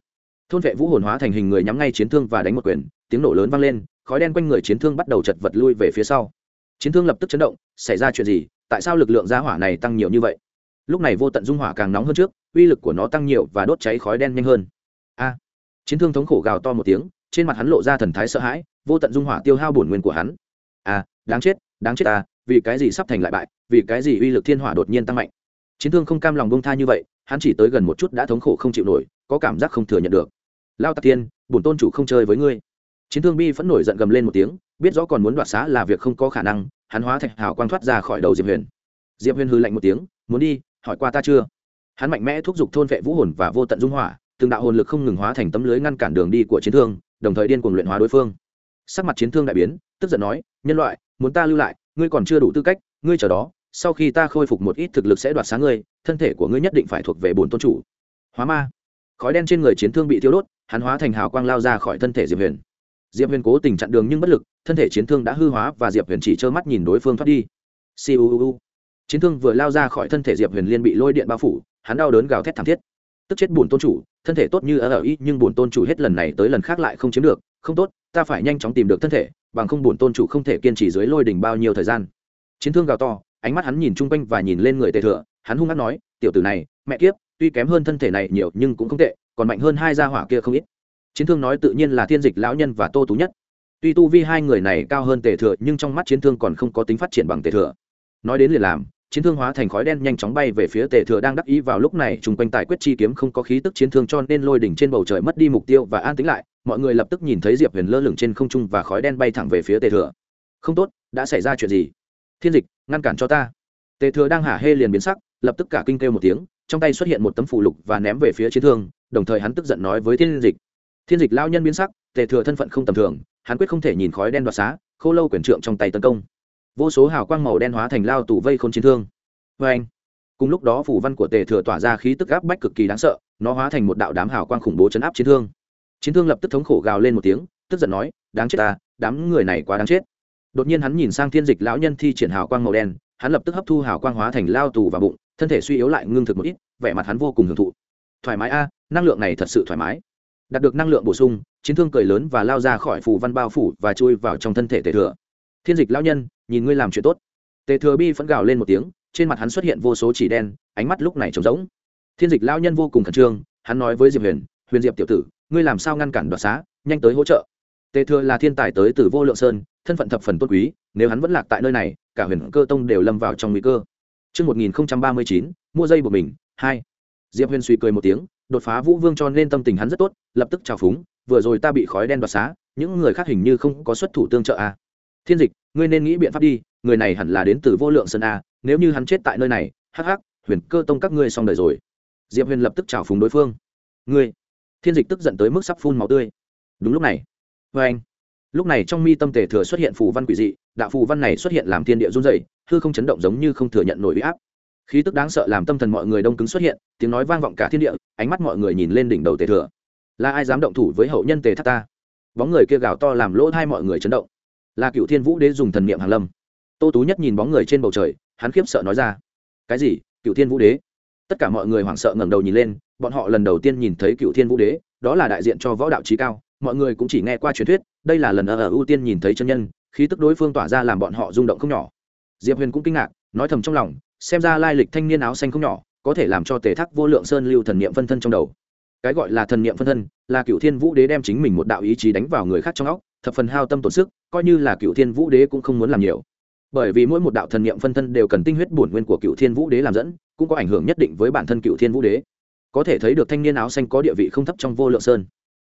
Thôn vệ vũ hồn hóa thành hình người nhắm ngay chiến thương và đánh một quyền, tiếng nổ lớn vang lên khói đen quanh người chiến thương bắt đầu chật vật lui về phía sau. Chiến thương lập tức chấn động, xảy ra chuyện gì? Tại sao lực lượng giá hỏa này tăng nhiều như vậy? Lúc này vô tận dung hỏa càng nóng hơn trước, uy lực của nó tăng nhiều và đốt cháy khói đen nhanh hơn. A! Chiến thương thống khổ gào to một tiếng, trên mặt hắn lộ ra thần thái sợ hãi, vô tận dung hỏa tiêu hao bổn nguyên của hắn. A, đáng chết đáng chết ta, vì cái gì sắp thành lại bại, vì cái gì uy lực thiên hỏa đột nhiên tăng mạnh? Chiến thương không cam lòng bông tha như vậy, hắn chỉ tới gần một chút đã thống khổ không chịu nổi, có cảm giác không thừa nhận được. Lao tạc tiên bổn tôn chủ không chơi với ngươi chiến thương bi phẫn nổi giận gầm lên một tiếng, biết rõ còn muốn đoạt xá là việc không có khả năng, hắn hóa thạch hào quang thoát ra khỏi đầu diệp huyền. Diệp huyền hư lạnh một tiếng, muốn đi, hỏi qua ta chưa? Hắn mạnh mẽ thúc giục thôn vệ vũ hồn và vô tận dung hỏa, từng đạo hồn lực không ngừng hóa thành tấm lưới ngăn cản đường đi của chiến thương, đồng thời điên cuồng luyện hóa đối phương. Sắc mặt chiến thương đại biến, tức giận nói, nhân loại, muốn ta lưu lại, ngươi còn chưa đủ tư cách, ngươi chờ đó, sau khi ta khôi phục một ít thực lực sẽ đoạt sáng ngươi, thân thể của ngươi nhất định phải thuộc về bổn tôn chủ. Hóa ma. Khói đen trên người chiến thương bị thiêu đốt, hắn hóa thành hào quang lao ra khỏi thân thể diệp huyền diệp huyền cố tình chặn đường nhưng bất lực, thân thể chiến thương đã hư hóa và diệp huyền chỉ trơ mắt nhìn đối phương thoát đi. Siêu chiến thương vừa lao ra khỏi thân thể diệp huyền liên bị lôi điện bao phủ, hắn đau đớn gào thét thảm thiết. Tức chết bùn tôn chủ, thân thể tốt như ở ở ý, nhưng bùn tôn chủ hết lần này tới lần khác lại không chiếm được. Không tốt, ta phải nhanh chóng tìm được thân thể, bằng không bùn tôn chủ không thể kiên trì dưới lôi đỉnh bao nhiêu thời gian. Chiến thương gào to, ánh mắt hắn nhìn chung quanh và nhìn lên người tề thừa, hắn hung hát nói, tiểu tử này, mẹ kiếp, tuy kém hơn thân thể này nhiều nhưng cũng không tệ, còn mạnh hơn hai gia hỏa kia không ít chiến thương nói tự nhiên là thiên dịch lão nhân và tô tú nhất. Tuy tu vi hai người này cao hơn tề thừa, nhưng trong mắt chiến thương còn không có tính phát triển bằng tề thừa. Nói đến liền làm, chiến thương hóa thành khói đen nhanh chóng bay về phía tề thừa đang đắc ý vào lúc này chung quanh tài quyết chi kiếm không có khí tức chiến thương cho nên lôi đỉnh trên bầu trời mất đi mục tiêu và an tĩnh lại. Mọi người lập tức nhìn thấy diệp huyền lơ lửng trên không trung và khói đen bay thẳng về phía tề thừa. Không tốt, đã xảy ra chuyện gì? Thiên dịch, ngăn cản cho ta. Tề thừa đang hả hê liền biến sắc, lập tức cả kinh kêu một tiếng, trong tay xuất hiện một tấm phù lục và ném về phía chiến thương, đồng thời hắn tức giận nói với thiên dịch thiên dịch lao nhân biến sắc, tề thừa thân phận không tầm thường, hắn quyết không thể nhìn khói đen đoạt xá, khô lâu quyển trượng trong tay tấn công. Vô số hào quang màu đen hóa thành lao tù vây k h ô n chiến thương. Vê anh, cùng lúc đó phủ văn của tề thừa tỏa ra khí tức áp bách cực kỳ đáng sợ, nó hóa thành một đạo đám hào quang khủng bố chấn áp chiến thương. Chiến thương lập tức thống khổ gào lên một tiếng, tức giận nói, đáng chết ta, đám người này quá đáng chết. Đột nhiên hắn nhìn sang thiên dịch lão nhân thi triển hào quang màu đen, hắn lập tức hấp thu hào quang hóa thành lao tù vào bụng, thân thể suy yếu lại ngưng thực một ít, vẻ mặt hắn vô cùng hưởng thụ. Thoải mái a, năng lượng này thật sự thoải mái đạt được năng lượng bổ sung chiến thương cười lớn và lao ra khỏi phủ văn bao phủ và chui vào trong thân thể tề thừa. Thiên dịch lão nhân nhìn ngươi làm chuyện tốt. Tề thừa bi phẫn gào lên một tiếng trên mặt hắn xuất hiện vô số chỉ đen ánh mắt lúc này trống rỗng. Thiên dịch lão nhân vô cùng khẩn trương hắn nói với diệp huyền huyền diệp tiểu tử ngươi làm sao ngăn cản đoạt xá nhanh tới hỗ trợ. Tề thừa là thiên tài tới từ vô lượng sơn thân phận thập phần tốt quý nếu hắn vẫn lạc tại nơi này cả huyền cơ tông đều lâm vào trong nguy cơ. Trước 1039, mua dây của mình, hai. Diệp huyền suy cười một tiếng, đột phá vũ vương cho nên tâm tình hắn rất tốt, lập tức chào phúng, vừa rồi ta bị khói đen đoạt xá, những người khác hình như không có xuất thủ tương trợ a à. thiên dịch, ngươi nên nghĩ biện pháp đi, người này hẳn là đến từ vô lượng sơn a nếu như hắn chết tại nơi này, hắc hắc, huyền cơ tông các ngươi xong đời rồi. Diệp huyền lập tức chào phúng đối phương. Ngươi. Thiên dịch tức giận tới mức sắp phun máu tươi. Đúng lúc này. Vê anh. Lúc này trong mi tâm tề thừa xuất hiện phù văn quỷ dị, đạo phù văn này xuất hiện làm thiên địa run dày hư không chấn động giống như không thừa nhận nổi huy áp khí tức đáng sợ làm tâm thần mọi người đông cứng xuất hiện, tiếng nói vang vọng cả thiên địa, ánh mắt mọi người nhìn lên đỉnh đầu tề thừa. Là ai dám động thủ với hậu nhân tề thác ta? Bóng người kia gào to làm lỗ hai mọi người chấn động. Là cựu thiên vũ đế dùng thần niệm hàn lâm. Tô tú nhất nhìn bóng người trên bầu trời, hắn khiếp sợ nói ra. Cái gì? Cựu thiên vũ đế? Tất cả mọi người hoảng sợ ngẩng đầu nhìn lên, bọn họ lần đầu tiên nhìn thấy cựu thiên vũ đế, đó là đại diện cho võ đạo trí cao, mọi người cũng chỉ nghe qua truyền thuyết, đây là lần ở ưu tiên nhìn thấy chân nhân, khí tức đối phương tỏa ra làm bọn họ rung động không nhỏ. Diệp huyền cũng kinh ngạc, nói thầm trong lòng xem ra lai lịch thanh niên áo xanh không nhỏ, có thể làm cho tề thác vô lượng sơn lưu thần niệm phân thân trong đầu. Cái gọi là thần niệm phân thân, là cựu thiên vũ đế đem chính mình một đạo ý chí đánh vào người khác trong óc, thập phần hao tâm tổn sức, coi như là cựu thiên vũ đế cũng không muốn làm nhiều. Bởi vì mỗi một đạo thần niệm phân thân đều cần tinh huyết bổn nguyên của cựu thiên vũ đế làm dẫn, cũng có ảnh hưởng nhất định với bản thân cựu thiên vũ đế. Có thể thấy được thanh niên áo xanh có địa vị không thấp trong vô lượng sơn.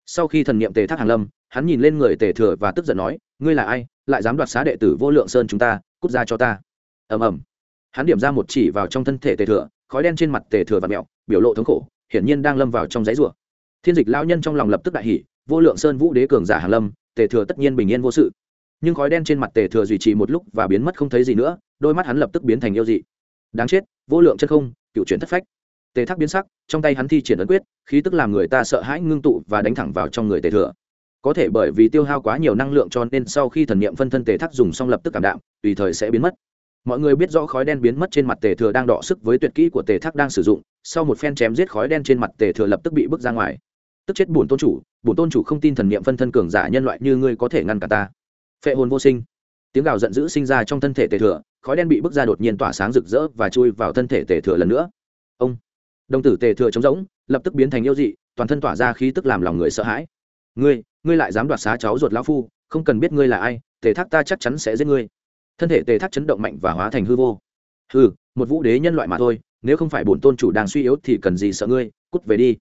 Sau khi thần niệm tề thác hàng lâm, hắn nhìn lên người tề thừa và tức giận nói, ngươi là ai? Lại dám đoạt xá đệ tử vô lượng sơn chúng ta, cút ra cho ta. Ầm ầm hắn điểm ra một chỉ vào trong thân thể tề thừa, khói đen trên mặt tề thừa và mẹo, biểu lộ thống khổ, hiển nhiên đang lâm vào trong giấy rủa. Thiên dịch lao nhân trong lòng lập tức đại hỉ, vô lượng sơn vũ đế cường giả hàn lâm, tề thừa tất nhiên bình yên vô sự. Nhưng khói đen trên mặt tề thừa duy trì một lúc và biến mất không thấy gì nữa, đôi mắt hắn lập tức biến thành yêu dị. Đáng chết, vô lượng chân không, cựu chuyển thất phách. Tề thác biến sắc, trong tay hắn thi triển ấn quyết, khí tức làm người ta sợ hãi ngưng tụ và đánh thẳng vào trong người tề thừa. Có thể bởi vì tiêu hao quá nhiều năng lượng cho nên sau khi thần niệm phân thân tề thác dùng xong lập tức cảm đạm, tùy thời sẽ biến mất mọi người biết rõ khói đen biến mất trên mặt tề thừa đang đọ sức với tuyệt kỹ của tề thác đang sử dụng, sau một phen chém giết khói đen trên mặt tề thừa lập tức bị bước ra ngoài. Tức chết bổn tôn chủ, bổn tôn chủ không tin thần niệm phân thân cường giả nhân loại như ngươi có thể ngăn cả ta. Phệ hồn vô sinh. Tiếng gào giận dữ sinh ra trong thân thể tề thừa, khói đen bị bước ra đột nhiên tỏa sáng rực rỡ và chui vào thân thể tề thừa lần nữa. Ông. Đồng tử tề thừa trống rỗng, lập tức biến thành yêu dị, toàn thân tỏa ra khí tức làm lòng người sợ hãi. Ngươi ngươi lại dám đoạt xá cháu ruột lão phu, không cần biết ngươi là ai, tề thác ta chắc chắn sẽ giết ngươi thân thể tề thác chấn động mạnh và hóa thành hư vô. Hư một vũ đế nhân loại mà thôi, nếu không phải bổn tôn chủ đang suy yếu thì cần gì sợ ngươi, cút về đi.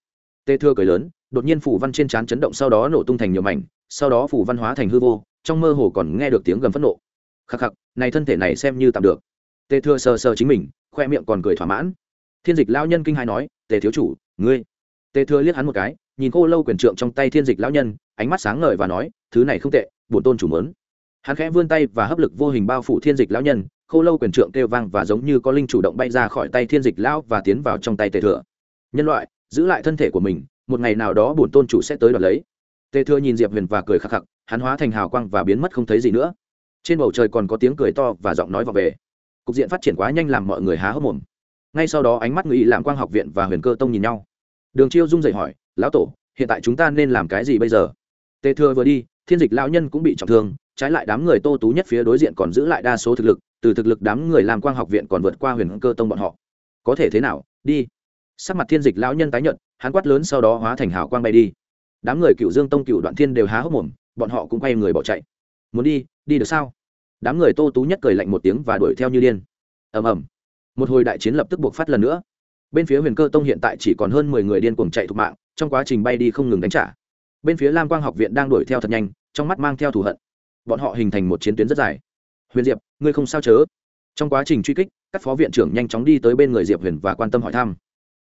Tề thưa cười lớn, đột nhiên phủ văn trên trán chấn động sau đó nổ tung thành nhiều mảnh, sau đó phủ văn hóa thành hư vô, trong mơ hồ còn nghe được tiếng gầm phẫn nộ. Khắc khắc, này thân thể này xem như tạm được. Tề thưa sờ sờ chính mình, khoe miệng còn cười thỏa mãn. Thiên dịch lao nhân kinh hai nói, tề thiếu chủ, ngươi. Tề thưa liếc hắn một cái, nhìn cô lâu quyền trượng trong tay thiên dịch lão nhân, ánh mắt sáng ngời và nói, thứ này không tệ, bổn tôn chủ mớn hắn khẽ vươn tay và hấp lực vô hình bao phủ thiên dịch lão nhân, khô lâu quyền trượng kêu vang và giống như có linh chủ động bay ra khỏi tay thiên dịch lão và tiến vào trong tay tề thừa. Nhân loại, giữ lại thân thể của mình, một ngày nào đó bổn tôn chủ sẽ tới đoạt lấy. Tề thừa nhìn diệp huyền và cười khắc khắc, hắn hóa thành hào quang và biến mất không thấy gì nữa. Trên bầu trời còn có tiếng cười to và giọng nói vào về. Cục diện phát triển quá nhanh làm mọi người há hốc mồm. Ngay sau đó ánh mắt người làm quang học viện và huyền cơ tông nhìn nhau. Đường chiêu rung dậy hỏi, lão tổ, hiện tại chúng ta nên làm cái gì bây giờ? Tề thừa vừa đi, thiên dịch lão nhân cũng bị trọng thương trái lại đám người tô tú nhất phía đối diện còn giữ lại đa số thực lực, từ thực lực đám người làm quang học viện còn vượt qua huyền cơ tông bọn họ. Có thể thế nào? Đi. Sắc mặt thiên dịch lão nhân tái nhận hắn quát lớn sau đó hóa thành hào quang bay đi. Đám người cựu dương tông cựu đoạn thiên đều há hốc mồm, bọn họ cũng quay người bỏ chạy. Muốn đi đi được sao? Đám người tô tú nhất cười lạnh một tiếng và đuổi theo như điên. Ầm ầm. Một hồi đại chiến lập tức buộc phát lần nữa. Bên phía huyền cơ tông hiện tại chỉ còn hơn mười người điên cuồng chạy thục mạng, trong quá trình bay đi không ngừng đánh trả. Bên phía lam quang học viện đang đuổi theo thật nhanh, trong mắt mang theo thù hận bọn họ hình thành một chiến tuyến rất dài. Huyền diệp, ngươi không sao chớ. Trong quá trình truy kích, các phó viện trưởng nhanh chóng đi tới bên người diệp huyền và quan tâm hỏi thăm.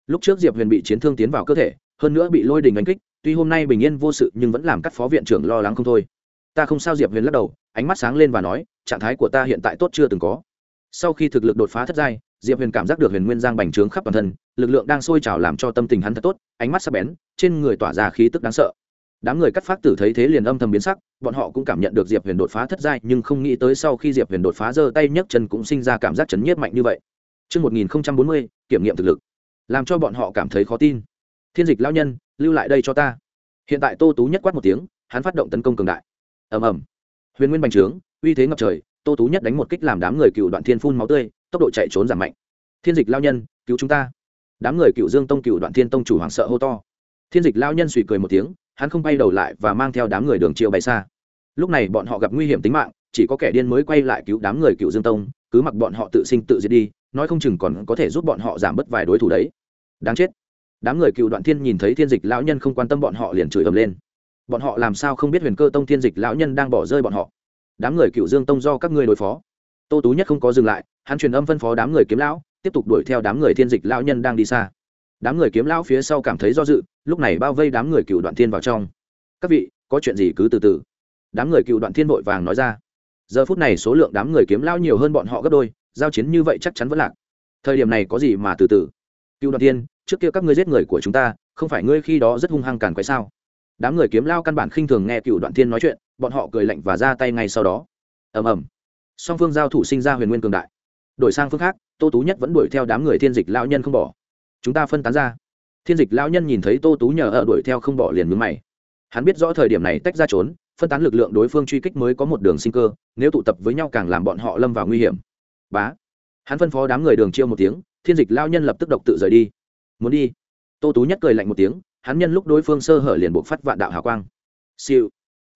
Lúc trước diệp huyền bị chiến thương tiến vào cơ thể, hơn nữa bị lôi đình đánh kích, tuy hôm nay bình yên vô sự nhưng vẫn làm các phó viện trưởng lo lắng không thôi. Ta không sao, diệp huyền lắc đầu, ánh mắt sáng lên và nói, trạng thái của ta hiện tại tốt chưa từng có. Sau khi thực lực đột phá thất giai, diệp huyền cảm giác được huyền nguyên giang bành trướng khắp toàn thân, lực lượng đang sôi trào làm cho tâm tình hắn thật tốt, ánh mắt sắc bén, trên người tỏa ra khí tức đáng sợ đám người cắt phát tử thấy thế liền âm thầm biến sắc bọn họ cũng cảm nhận được diệp huyền đột phá thất giai nhưng không nghĩ tới sau khi diệp huyền đột phá giơ tay nhấc chân cũng sinh ra cảm giác chấn nhiếp mạnh như vậy Trước 1040, kiểm nghiệm thực lực. Làm cho bọn họ cảm thấy khó tin. Thiên dịch lão nhân, lưu lại đây cho ta. Hiện tại Tô Tú nhất quát một tiếng, hắn phát động tấn công cường đại. ầm ầm, Huyền nguyên bành trướng, uy thế ngập trời, Tô Tú nhất đánh một kích làm đám người cựu đoạn thiên phun máu tươi, tốc độ chạy trốn giảm mạnh. Thiên dịch lão nhân, cứu chúng ta. Đám người cựu Dương tông cựu đoạn thiên tông chủ hoảng sợ hô to. Thiên dịch lão nhân suy cười một tiếng, hắn không bay đầu lại và mang theo đám người đường triệu bay xa. Lúc này bọn họ gặp nguy hiểm tính mạng, chỉ có kẻ điên mới quay lại cứu đám người cựu dương tông, cứ mặc bọn họ tự sinh tự diệt đi, nói không chừng còn có thể giúp bọn họ giảm bớt vài đối thủ đấy. Đáng chết. Đám người cựu đoạn thiên nhìn thấy thiên dịch lão nhân không quan tâm bọn họ liền chửi ầm lên. Bọn họ làm sao không biết huyền cơ tông thiên dịch lão nhân đang bỏ rơi bọn họ? Đám người cựu dương tông do các ngươi đối phó. Tô tú nhất không có dừng lại, hắn truyền âm phân phó đám người kiếm lão, tiếp tục đuổi theo đám người thiên dịch lão nhân đang đi xa. Đám người kiếm lão phía sau cảm thấy do dự lúc này bao vây đám người cựu đoạn thiên vào trong. Các vị, có chuyện gì cứ từ từ. Đám người cựu đoạn thiên vội vàng nói ra. Giờ phút này số lượng đám người kiếm lao nhiều hơn bọn họ gấp đôi, giao chiến như vậy chắc chắn vẫn lạc. Thời điểm này có gì mà từ từ? Cựu đoạn thiên, trước kia các ngươi giết người của chúng ta, không phải ngươi khi đó rất hung hăng càn quái sao? Đám người kiếm lao căn bản khinh thường nghe cựu đoạn thiên nói chuyện, bọn họ cười lạnh và ra tay ngay sau đó. Ầm ầm. Song phương giao thủ sinh ra huyền nguyên cường đại. Đổi sang phương khác, tô tú nhất vẫn đuổi theo đám người thiên dịch lao nhân không bỏ. Chúng ta phân tán ra thiên dịch lão nhân nhìn thấy tô tú nhờ ở đuổi theo không bỏ liền mướn mày. Hắn biết rõ thời điểm này tách ra trốn, phân tán lực lượng đối phương truy kích mới có một đường sinh cơ, nếu tụ tập với nhau càng làm bọn họ lâm vào nguy hiểm. Bá. Hắn phân phó đám người đường chiêu một tiếng, thiên dịch lao nhân lập tức độc tự rời đi. Muốn đi. Tô tú nhất cười lạnh một tiếng, hắn nhân lúc đối phương sơ hở liền buộc phát vạn đạo hào quang. Siêu.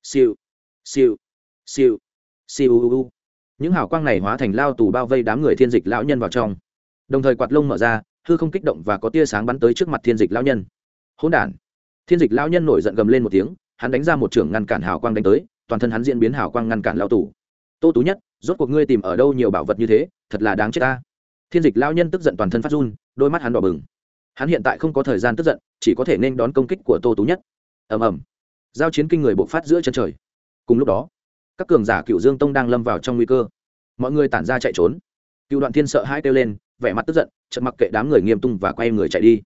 Siêu. Siêu. Siêu. Siêu u u. Những hào quang này hóa thành lao tù bao vây đám người thiên dịch lão nhân vào trong. Đồng thời quạt lông mở ra hư không kích động và có tia sáng bắn tới trước mặt thiên dịch lão nhân. Hỗn đản. Thiên dịch lão nhân nổi giận gầm lên một tiếng, hắn đánh ra một trưởng ngăn cản hào quang đánh tới, toàn thân hắn diễn biến hào quang ngăn cản lao tù. Tô tú nhất, rốt cuộc ngươi tìm ở đâu nhiều bảo vật như thế, thật là đáng chết ta. Thiên dịch lão nhân tức giận toàn thân phát run, đôi mắt hắn đỏ bừng. Hắn hiện tại không có thời gian tức giận, chỉ có thể nên đón công kích của tô tú nhất. Ầm ầm. Giao chiến kinh người bộc phát giữa chân trời. Cùng lúc đó, các cường giả cựu dương tông đang lâm vào trong nguy cơ. Mọi người tản ra chạy trốn. Cựu đoạn thiên sợ hai kêu lên vẻ mặt tức giận, chợt mặc kệ đám người nghiêm tung và quay người chạy đi.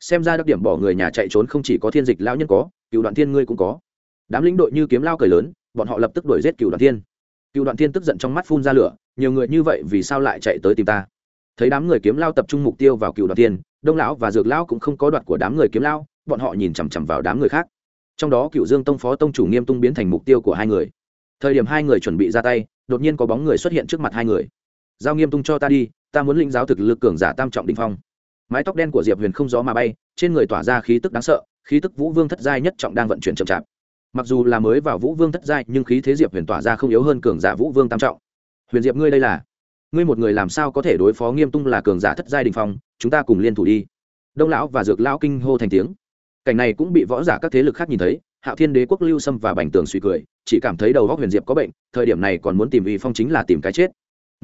Xem ra đặc điểm bỏ người nhà chạy trốn không chỉ có thiên dịch lão nhân có, cựu đoạn thiên ngươi cũng có. Đám lĩnh đội như kiếm lao cười lớn, bọn họ lập tức đuổi giết cựu đoạn thiên. Cựu đoạn thiên tức giận trong mắt phun ra lửa, nhiều người như vậy vì sao lại chạy tới tìm ta? Thấy đám người kiếm lao tập trung mục tiêu vào cựu đoạn thiên, đông lão và dược lão cũng không có đoạt của đám người kiếm lao, bọn họ nhìn chằm chằm vào đám người khác. Trong đó cựu dương tông phó tông chủ nghiêm tung biến thành mục tiêu của hai người. Thời điểm hai người chuẩn bị ra tay, đột nhiên có bóng người xuất hiện trước mặt hai người. Giao nghiêm tung cho ta đi ta muốn lĩnh giáo thực lực cường giả tam trọng đình phong. Mái tóc đen của diệp huyền không gió mà bay, trên người tỏa ra khí tức đáng sợ, khí tức vũ vương thất giai nhất trọng đang vận chuyển chậm chạp. Mặc dù là mới vào vũ vương thất giai, nhưng khí thế diệp huyền tỏa ra không yếu hơn cường giả vũ vương tam trọng. Huyền diệp, ngươi đây là? Ngươi một người làm sao có thể đối phó nghiêm tung là cường giả thất giai đình phong? Chúng ta cùng liên thủ đi. Đông lão và dược lão kinh hô thành tiếng. Cảnh này cũng bị võ giả các thế lực khác nhìn thấy, hạo thiên đế quốc lưu sâm và bành tường suy cười, chỉ cảm thấy đầu góc huyền diệp có bệnh, thời điểm này còn muốn tìm uy phong chính là tìm cái chết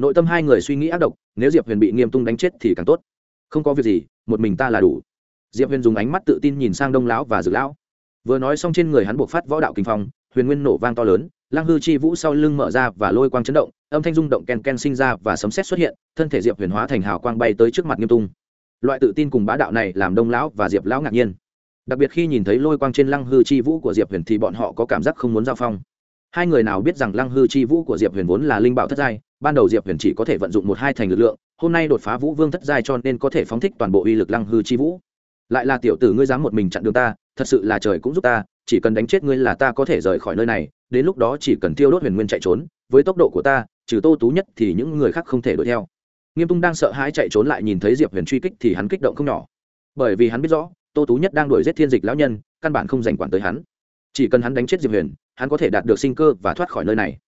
nội tâm hai người suy nghĩ ác độc, nếu diệp huyền bị nghiêm tung đánh chết thì càng tốt. Không có việc gì, một mình ta là đủ. Diệp huyền dùng ánh mắt tự tin nhìn sang đông lão và dược lão. Vừa nói xong trên người hắn buộc phát võ đạo kinh phong, huyền nguyên nổ vang to lớn lang hư chi vũ sau lưng mở ra và lôi quang chấn động, âm thanh rung động ken ken sinh ra và sấm xét xuất hiện, thân thể diệp huyền hóa thành hào quang bay tới trước mặt nghiêm tung. Loại tự tin cùng bá đạo này làm đông lão và diệp lão ngạc nhiên. Đặc biệt khi nhìn thấy lôi quang trên lăng hư chi vũ của diệp huyền thì bọn họ có cảm giác không muốn giao phong. Hai người nào biết rằng lăng hư chi vũ của diệp huyền vốn là linh bảo thất giai ban đầu diệp huyền chỉ có thể vận dụng một hai thành lực lượng, hôm nay đột phá vũ vương thất giai cho nên có thể phóng thích toàn bộ uy lực lăng hư chi vũ. Lại là tiểu tử ngươi dám một mình chặn đường ta, thật sự là trời cũng giúp ta, chỉ cần đánh chết ngươi là ta có thể rời khỏi nơi này, đến lúc đó chỉ cần tiêu đốt huyền nguyên chạy trốn, với tốc độ của ta, trừ tô tú nhất thì những người khác không thể đuổi theo. Nghiêm tung đang sợ hãi chạy trốn lại nhìn thấy diệp huyền truy kích thì hắn kích động không nhỏ. Bởi vì hắn biết rõ, tô tú nhất đang đuổi giết thiên dịch lão nhân, căn bản không dành quản tới hắn. Chỉ cần hắn đánh chết diệp huyền, hắn có thể đạt được sinh cơ và thoát khỏi nơi này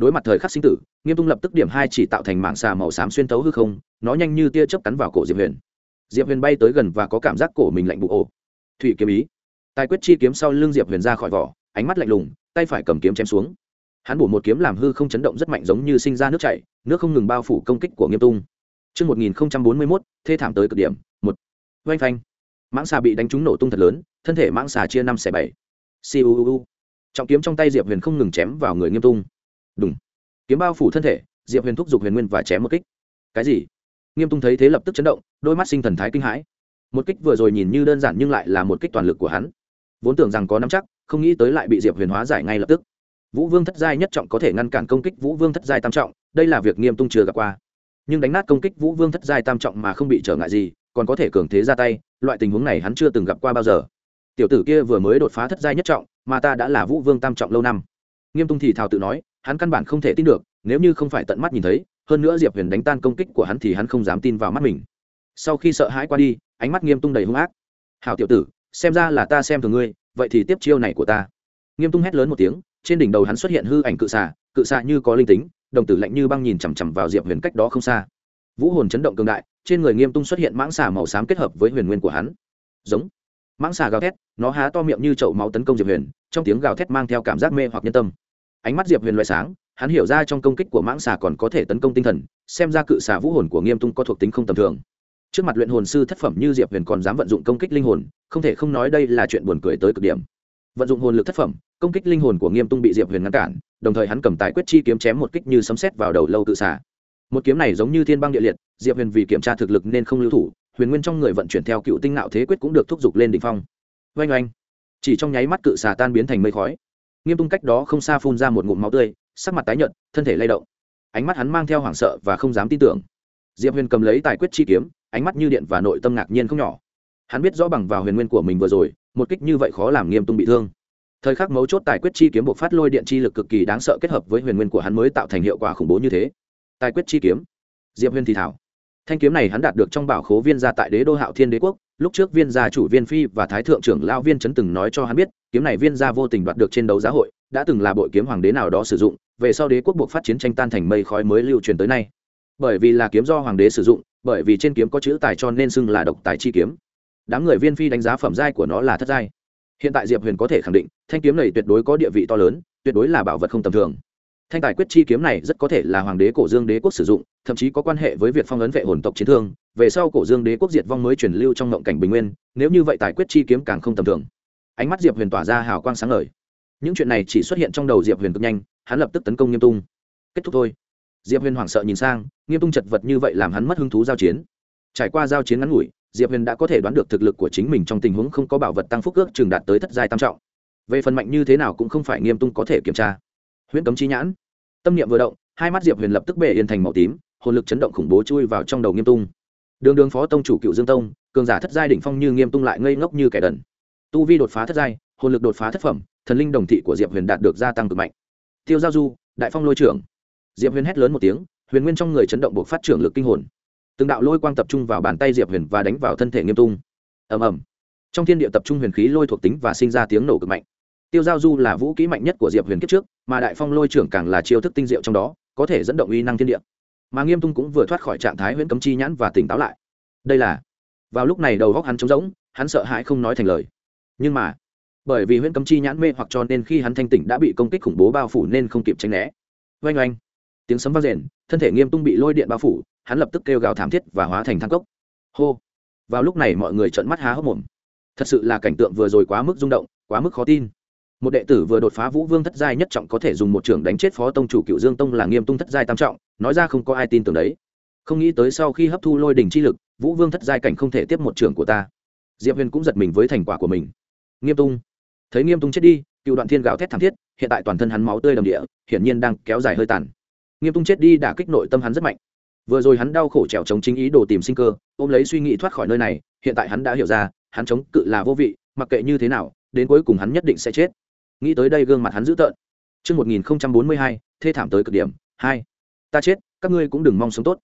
đối mặt thời khắc sinh tử nghiêm tung lập tức điểm hai chỉ tạo thành mạng xà màu xám xuyên tấu hư không nó nhanh như tia chớp cắn vào cổ diệp huyền diệp huyền bay tới gần và có cảm giác cổ mình lạnh bụ ổ thủy kiếm ý tài quyết chi kiếm sau lưng diệp huyền ra khỏi vỏ ánh mắt lạnh lùng tay phải cầm kiếm chém xuống hắn bổ một kiếm làm hư không chấn động rất mạnh giống như sinh ra nước chảy nước không ngừng bao phủ công kích của nghiêm tung Trước 1041, thê thảm tới cực điểm, một. Oanh phanh. Mãng xà bị đánh trúng nổ tung thật lớn, thân thể mãng xà chia năm xẻ bảy. Siu. Trọng kiếm trong tay Diệp Huyền không ngừng chém vào người Nghiêm Tung đúng Kiếm bao phủ thân thể, Diệp Huyền thúc giục Huyền Nguyên và chém một kích. Cái gì? Nghiêm Tung thấy thế lập tức chấn động, đôi mắt sinh thần thái kinh hãi. Một kích vừa rồi nhìn như đơn giản nhưng lại là một kích toàn lực của hắn. Vốn tưởng rằng có nắm chắc, không nghĩ tới lại bị Diệp Huyền hóa giải ngay lập tức. Vũ Vương thất giai nhất trọng có thể ngăn cản công kích Vũ Vương thất giai tam trọng, đây là việc Nghiêm Tung chưa gặp qua nhưng đánh nát công kích vũ vương thất giai tam trọng mà không bị trở ngại gì còn có thể cường thế ra tay loại tình huống này hắn chưa từng gặp qua bao giờ tiểu tử kia vừa mới đột phá thất giai nhất trọng mà ta đã là vũ vương tam trọng lâu năm nghiêm tung thì thào tự nói hắn căn bản không thể tin được, nếu như không phải tận mắt nhìn thấy, hơn nữa diệp huyền đánh tan công kích của hắn thì hắn không dám tin vào mắt mình. Sau khi sợ hãi qua đi, ánh mắt nghiêm tung đầy hung ác. Hào tiểu tử, xem ra là ta xem thường ngươi, vậy thì tiếp chiêu này của ta. Nghiêm tung hét lớn một tiếng, trên đỉnh đầu hắn xuất hiện hư ảnh cự xạ cự xạ như có linh tính, đồng tử lạnh như băng nhìn chằm chằm vào diệp huyền cách đó không xa. Vũ hồn chấn động cường đại, trên người nghiêm tung xuất hiện mãng xà màu xám kết hợp với huyền nguyên của hắn. Giống. Mãng xà gào thét, nó há to miệng như chậu máu tấn công diệp huyền, trong tiếng gào thét mang theo cảm giác mê hoặc nhân tâm ánh mắt diệp huyền loại sáng, hắn hiểu ra trong công kích của mãng xà còn có thể tấn công tinh thần, xem ra cự xà vũ hồn của nghiêm tung có thuộc tính không tầm thường. Trước mặt luyện hồn sư thất phẩm như diệp huyền còn dám vận dụng công kích linh hồn, không thể không nói đây là chuyện buồn cười tới cực điểm. Vận dụng hồn lực thất phẩm, công kích linh hồn của nghiêm tung bị diệp huyền ngăn cản, đồng thời hắn cầm tài quyết chi kiếm chém một kích như sấm sét vào đầu lâu tự xà. một kiếm này giống như thiên băng địa liệt, diệp huyền vì kiểm tra thực lực nên không lưu thủ, huyền nguyên trong người vận chuyển theo cựu tinh nạo thế quyết cũng được thúc giục lên đ ỉ n h phong. Oanh oanh. Chỉ trong nháy mắt cự xà tan biến thành mây khói nghiêm tung cách đó không xa phun ra một ngụm máu tươi, sắc mặt tái nhợt, thân thể lay động. Ánh mắt hắn mang theo hoảng sợ và không dám tin tưởng. Diệp huyền cầm lấy tài quyết chi kiếm, ánh mắt như điện và nội tâm ngạc nhiên không nhỏ. Hắn biết rõ bằng vào huyền nguyên của mình vừa rồi, một kích như vậy khó làm nghiêm tung bị thương. Thời khắc mấu chốt tài quyết chi kiếm buộc phát lôi điện chi lực cực kỳ đáng sợ kết hợp với huyền nguyên của hắn mới tạo thành hiệu quả khủng bố như thế. Tài quyết chi kiếm. Diệp huyền thì thảo. Thanh kiếm này hắn đạt được trong bảo khố viên gia tại đế đô hạo thiên đế quốc lúc trước viên gia chủ viên phi và thái thượng trưởng lao viên chấn từng nói cho hắn biết, kiếm này viên gia vô tình đoạt được trên đấu giá hội, đã từng là bội kiếm hoàng đế nào đó sử dụng, về sau đế quốc buộc phát chiến tranh tan thành mây khói mới lưu truyền tới nay. Bởi vì là kiếm do hoàng đế sử dụng, bởi vì trên kiếm có chữ tài cho nên xưng là độc tài chi kiếm. Đám người viên phi đánh giá phẩm giai của nó là thất giai. Hiện tại diệp huyền có thể khẳng định, thanh kiếm này tuyệt đối có địa vị to lớn, tuyệt đối là bảo vật không tầm thường thanh tài quyết chi kiếm này rất có thể là hoàng đế cổ dương đế quốc sử dụng, thậm chí có quan hệ với việc phong ấn vệ hồn tộc chiến thương. Về sau cổ dương đế quốc diệt vong mới truyền lưu trong ngộng cảnh bình nguyên, nếu như vậy tài quyết chi kiếm càng không tầm thường. Ánh mắt diệp huyền tỏa ra hào quang sáng ngời. Những chuyện này chỉ xuất hiện trong đầu diệp huyền cực nhanh, hắn lập tức tấn công nghiêm tung. Kết thúc thôi. Diệp huyền hoảng sợ nhìn sang, nghiêm tung chật vật như vậy làm hắn mất hứng thú giao chiến. Trải qua giao chiến ngắn ngủi, diệp huyền đã có thể đoán được thực lực của chính mình trong tình huống không có bảo vật tăng phúc ước chừng đạt tới thất giai tam trọng. Về phần mạnh như thế nào cũng không phải nghiêm tung có thể kiểm tra huyễn cấm chi nhãn. Tâm niệm vừa động, hai mắt diệp huyền lập tức bể yên thành màu tím, hồn lực chấn động khủng bố chui vào trong đầu nghiêm tung. Đường đường phó tông chủ cựu dương tông, cường giả thất giai đỉnh phong như nghiêm tung lại ngây ngốc như kẻ đần. Tu vi đột phá thất giai, hồn lực đột phá thất phẩm, thần linh đồng thị của diệp huyền đạt được gia tăng cực mạnh. Tiêu giao du, đại phong lôi trưởng. Diệp huyền hét lớn một tiếng, huyền nguyên trong người chấn động buộc phát trưởng lực kinh hồn. Từng đạo lôi quang tập trung vào bàn tay diệp huyền và đánh vào thân thể nghiêm tung. Ầm ầm. Trong thiên địa tập trung huyền khí lôi thuộc tính và sinh ra tiếng nổ cực mạnh tiêu giao du là vũ kỹ mạnh nhất của diệp huyền kiếp trước, mà đại phong lôi trưởng càng là chiêu thức tinh diệu trong đó, có thể dẫn động uy năng thiên địa. Mà nghiêm tung cũng vừa thoát khỏi trạng thái huyễn cấm chi nhãn và tỉnh táo lại. Đây là, vào lúc này đầu góc hắn trống rỗng, hắn sợ hãi không nói thành lời. Nhưng mà, bởi vì huyễn cấm chi nhãn mê hoặc cho nên khi hắn thanh tỉnh đã bị công kích khủng bố bao phủ nên không kịp tránh né. Oanh oanh, tiếng sấm vang rền, thân thể nghiêm tung bị lôi điện bao phủ, hắn lập tức kêu gào thảm thiết và hóa thành thang cốc. Hô, vào lúc này mọi người trợn mắt há hốc mồm. Thật sự là cảnh tượng vừa rồi quá mức rung động, quá mức khó tin một đệ tử vừa đột phá vũ vương thất giai nhất trọng có thể dùng một trưởng đánh chết phó tông chủ cựu dương tông là nghiêm tung thất giai tam trọng, nói ra không có ai tin tưởng đấy. Không nghĩ tới sau khi hấp thu lôi đình chi lực, vũ vương thất giai cảnh không thể tiếp một trưởng của ta. Diệp huyền cũng giật mình với thành quả của mình. Nghiêm tung thấy nghiêm tung chết đi, cựu đoạn thiên gào thét thảm thiết, hiện tại toàn thân hắn máu tươi đầm địa, hiển nhiên đang kéo dài hơi tàn. Nghiêm tung chết đi đã kích nội tâm hắn rất mạnh. Vừa rồi hắn đau khổ trèo chống chính ý đồ tìm sinh cơ, ôm lấy suy nghĩ thoát khỏi nơi này, hiện tại hắn đã hiểu ra, hắn chống cự là vô vị, mặc kệ như thế nào, đến cuối cùng hắn nhất định sẽ chết nghĩ tới đây gương mặt hắn dữ tợn Trước 1042, thê thảm tới cực điểm. Hai, Ta chết, các ngươi cũng đừng mong sống tốt.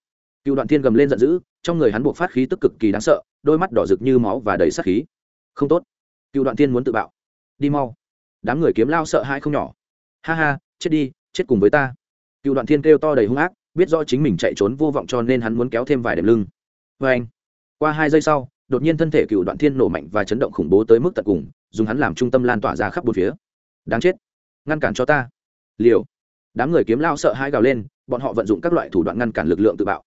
Cựu đoạn thiên gầm lên giận dữ, trong người hắn buộc phát khí tức cực kỳ đáng sợ, đôi mắt đỏ rực như máu và đầy sát khí. Không tốt. Cựu đoạn thiên muốn tự bạo. Đi mau. Đám người kiếm lao sợ hãi không nhỏ. Ha ha, chết đi, chết cùng với ta. Cựu đoạn thiên kêu to đầy hung ác, biết rõ chính mình chạy trốn vô vọng cho nên hắn muốn kéo thêm vài đệm lưng. Và anh. Qua hai giây sau, đột nhiên thân thể cựu đoạn thiên nổ mạnh và chấn động khủng bố tới mức tận cùng, dùng hắn làm trung tâm lan tỏa ra khắp bốn phía. Đáng chết. Ngăn cản cho ta. Liều. Đám người kiếm lao sợ hai gào lên, bọn họ vận dụng các loại thủ đoạn ngăn cản lực lượng tự bạo.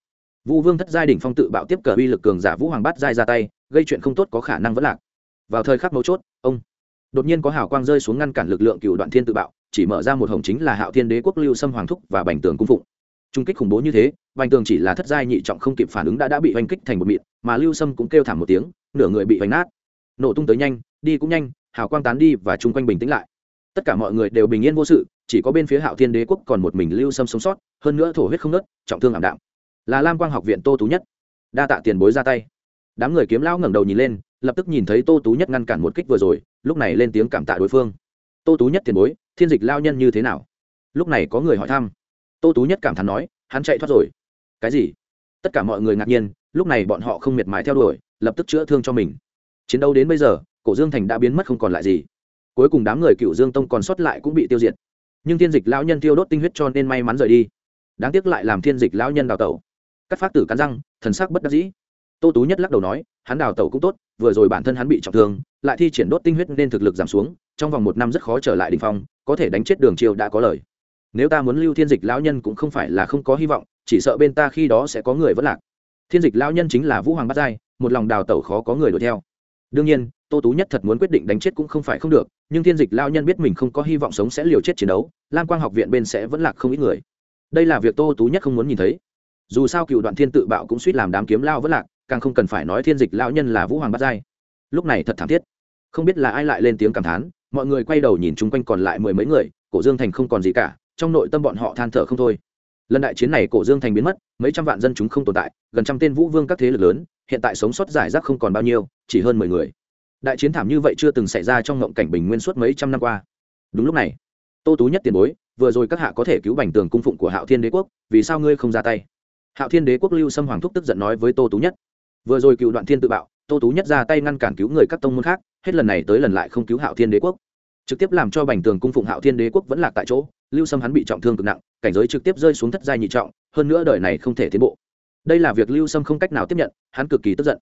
Vũ vương thất giai đỉnh phong tự bạo tiếp cờ uy lực cường giả vũ hoàng bát giai ra tay, gây chuyện không tốt có khả năng vẫn lạc. Vào thời khắc mấu chốt, ông đột nhiên có hào quang rơi xuống ngăn cản lực lượng cựu đoạn thiên tự bạo, chỉ mở ra một hồng chính là hạo thiên đế quốc lưu xâm hoàng thúc và bành tường cung phụng. Trung kích khủng bố như thế, bành tường chỉ là thất giai nhị trọng không kịp phản ứng đã đã bị oanh kích thành một mịn, mà lưu xâm cũng kêu thảm một tiếng, nửa người bị oanh nát. Nổ tung tới nhanh, đi cũng nhanh, hào quang tán đi và chung quanh bình tĩnh lại tất cả mọi người đều bình yên vô sự, chỉ có bên phía hạo thiên đế quốc còn một mình lưu sâm sống sót, hơn nữa thổ huyết không nớt trọng thương ảm đạm. Là lam quang học viện tô tú nhất. Đa tạ tiền bối ra tay. Đám người kiếm lão ngẩng đầu nhìn lên, lập tức nhìn thấy tô tú nhất ngăn cản một kích vừa rồi, lúc này lên tiếng cảm tạ đối phương. Tô tú nhất tiền bối, thiên dịch lao nhân như thế nào? Lúc này có người hỏi thăm. Tô tú nhất cảm thán nói, hắn chạy thoát rồi. Cái gì? Tất cả mọi người ngạc nhiên, lúc này bọn họ không miệt mài theo đuổi, lập tức chữa thương cho mình. Chiến đấu đến bây giờ, cổ dương thành đã biến mất không còn lại gì cuối cùng đám người cựu dương tông còn sót lại cũng bị tiêu diệt. Nhưng thiên dịch lão nhân tiêu đốt tinh huyết cho nên may mắn rời đi. Đáng tiếc lại làm thiên dịch lão nhân đào tẩu. Cắt phát tử cắn răng, thần sắc bất đắc dĩ. Tô tú nhất lắc đầu nói, hắn đào tẩu cũng tốt, vừa rồi bản thân hắn bị trọng thương, lại thi triển đốt tinh huyết nên thực lực giảm xuống, trong vòng một năm rất khó trở lại đình phong, có thể đánh chết đường triều đã có lời. Nếu ta muốn lưu thiên dịch lão nhân cũng không phải là không có hy vọng, chỉ sợ bên ta khi đó sẽ có người vẫn lạc. Thiên dịch lão nhân chính là vũ hoàng bát giai, một lòng đào tẩu khó có người đuổi theo. Đương nhiên tô tú nhất thật muốn quyết định đánh chết cũng không phải không được, nhưng thiên dịch lao nhân biết mình không có hy vọng sống sẽ liều chết chiến đấu, lam quang học viện bên sẽ vẫn lạc không ít người. Đây là việc tô tú nhất không muốn nhìn thấy. Dù sao cựu đoạn thiên tự bạo cũng suýt làm đám kiếm lao vẫn lạc, càng không cần phải nói thiên dịch lao nhân là vũ hoàng bắt giai. Lúc này thật thảm thiết. Không biết là ai lại lên tiếng cảm thán, mọi người quay đầu nhìn chung quanh còn lại mười mấy người, cổ dương thành không còn gì cả, trong nội tâm bọn họ than thở không thôi. Lần đại chiến này cổ dương thành biến mất, mấy trăm vạn dân chúng không tồn tại, gần trăm tên vũ vương các thế lực lớn, hiện tại sống sót giải rác không còn bao nhiêu, chỉ hơn mười người đại chiến thảm như vậy chưa từng xảy ra trong ngộng cảnh bình nguyên suốt mấy trăm năm qua. Đúng lúc này, tô tú nhất tiền bối, vừa rồi các hạ có thể cứu bành tường cung phụng của hạo thiên đế quốc, vì sao ngươi không ra tay? Hạo thiên đế quốc lưu xâm hoàng thúc tức giận nói với tô tú nhất. Vừa rồi cựu đoạn thiên tự bạo, tô tú nhất ra tay ngăn cản cứu người các tông môn khác, hết lần này tới lần lại không cứu hạo thiên đế quốc. Trực tiếp làm cho bành tường cung phụng hạo thiên đế quốc vẫn lạc tại chỗ, lưu xâm hắn bị trọng thương cực nặng, cảnh giới trực tiếp rơi xuống thất giai nhị trọng, hơn nữa đời này không thể tiến bộ. Đây là việc lưu xâm không cách nào tiếp nhận, hắn cực kỳ tức giận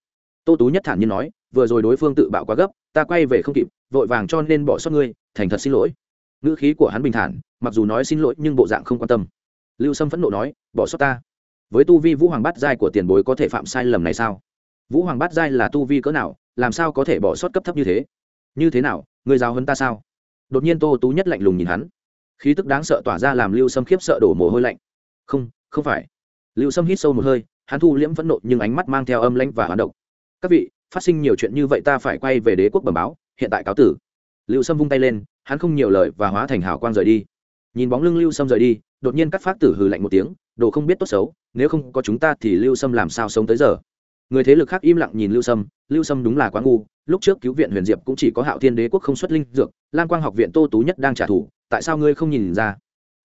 tô tú nhất thản nhiên nói, vừa rồi đối phương tự bạo quá gấp, ta quay về không kịp, vội vàng cho nên bỏ sót ngươi, thành thật xin lỗi. Ngữ khí của hắn bình thản, mặc dù nói xin lỗi nhưng bộ dạng không quan tâm. Lưu sâm phẫn nộ nói, bỏ sót ta? Với tu vi vũ hoàng bát giai của tiền bối có thể phạm sai lầm này sao? Vũ hoàng bát giai là tu vi cỡ nào, làm sao có thể bỏ sót cấp thấp như thế? Như thế nào, người giáo hơn ta sao? Đột nhiên tô tú nhất lạnh lùng nhìn hắn. Khí tức đáng sợ tỏa ra làm lưu sâm khiếp sợ đổ mồ hôi lạnh. Không không phải. Lưu sâm hít sâu một hơi, hắn thu liễm phẫn nộ nhưng ánh mắt mang theo âm lãnh và hoán độc các vị, phát sinh nhiều chuyện như vậy ta phải quay về đế quốc bẩm báo, hiện tại cáo tử. Lưu sâm vung tay lên, hắn không nhiều lời và hóa thành hào quang rời đi. Nhìn bóng lưng lưu sâm rời đi, đột nhiên cắt phát tử hừ lạnh một tiếng, đồ không biết tốt xấu, nếu không có chúng ta thì lưu sâm làm sao sống tới giờ? Người thế lực khác im lặng nhìn lưu sâm lưu sâm đúng là quá ngu, lúc trước cứu viện huyền diệp cũng chỉ có hạo thiên đế quốc không xuất linh dược, lam quang học viện tô tú nhất đang trả thù, tại sao ngươi không nhìn ra?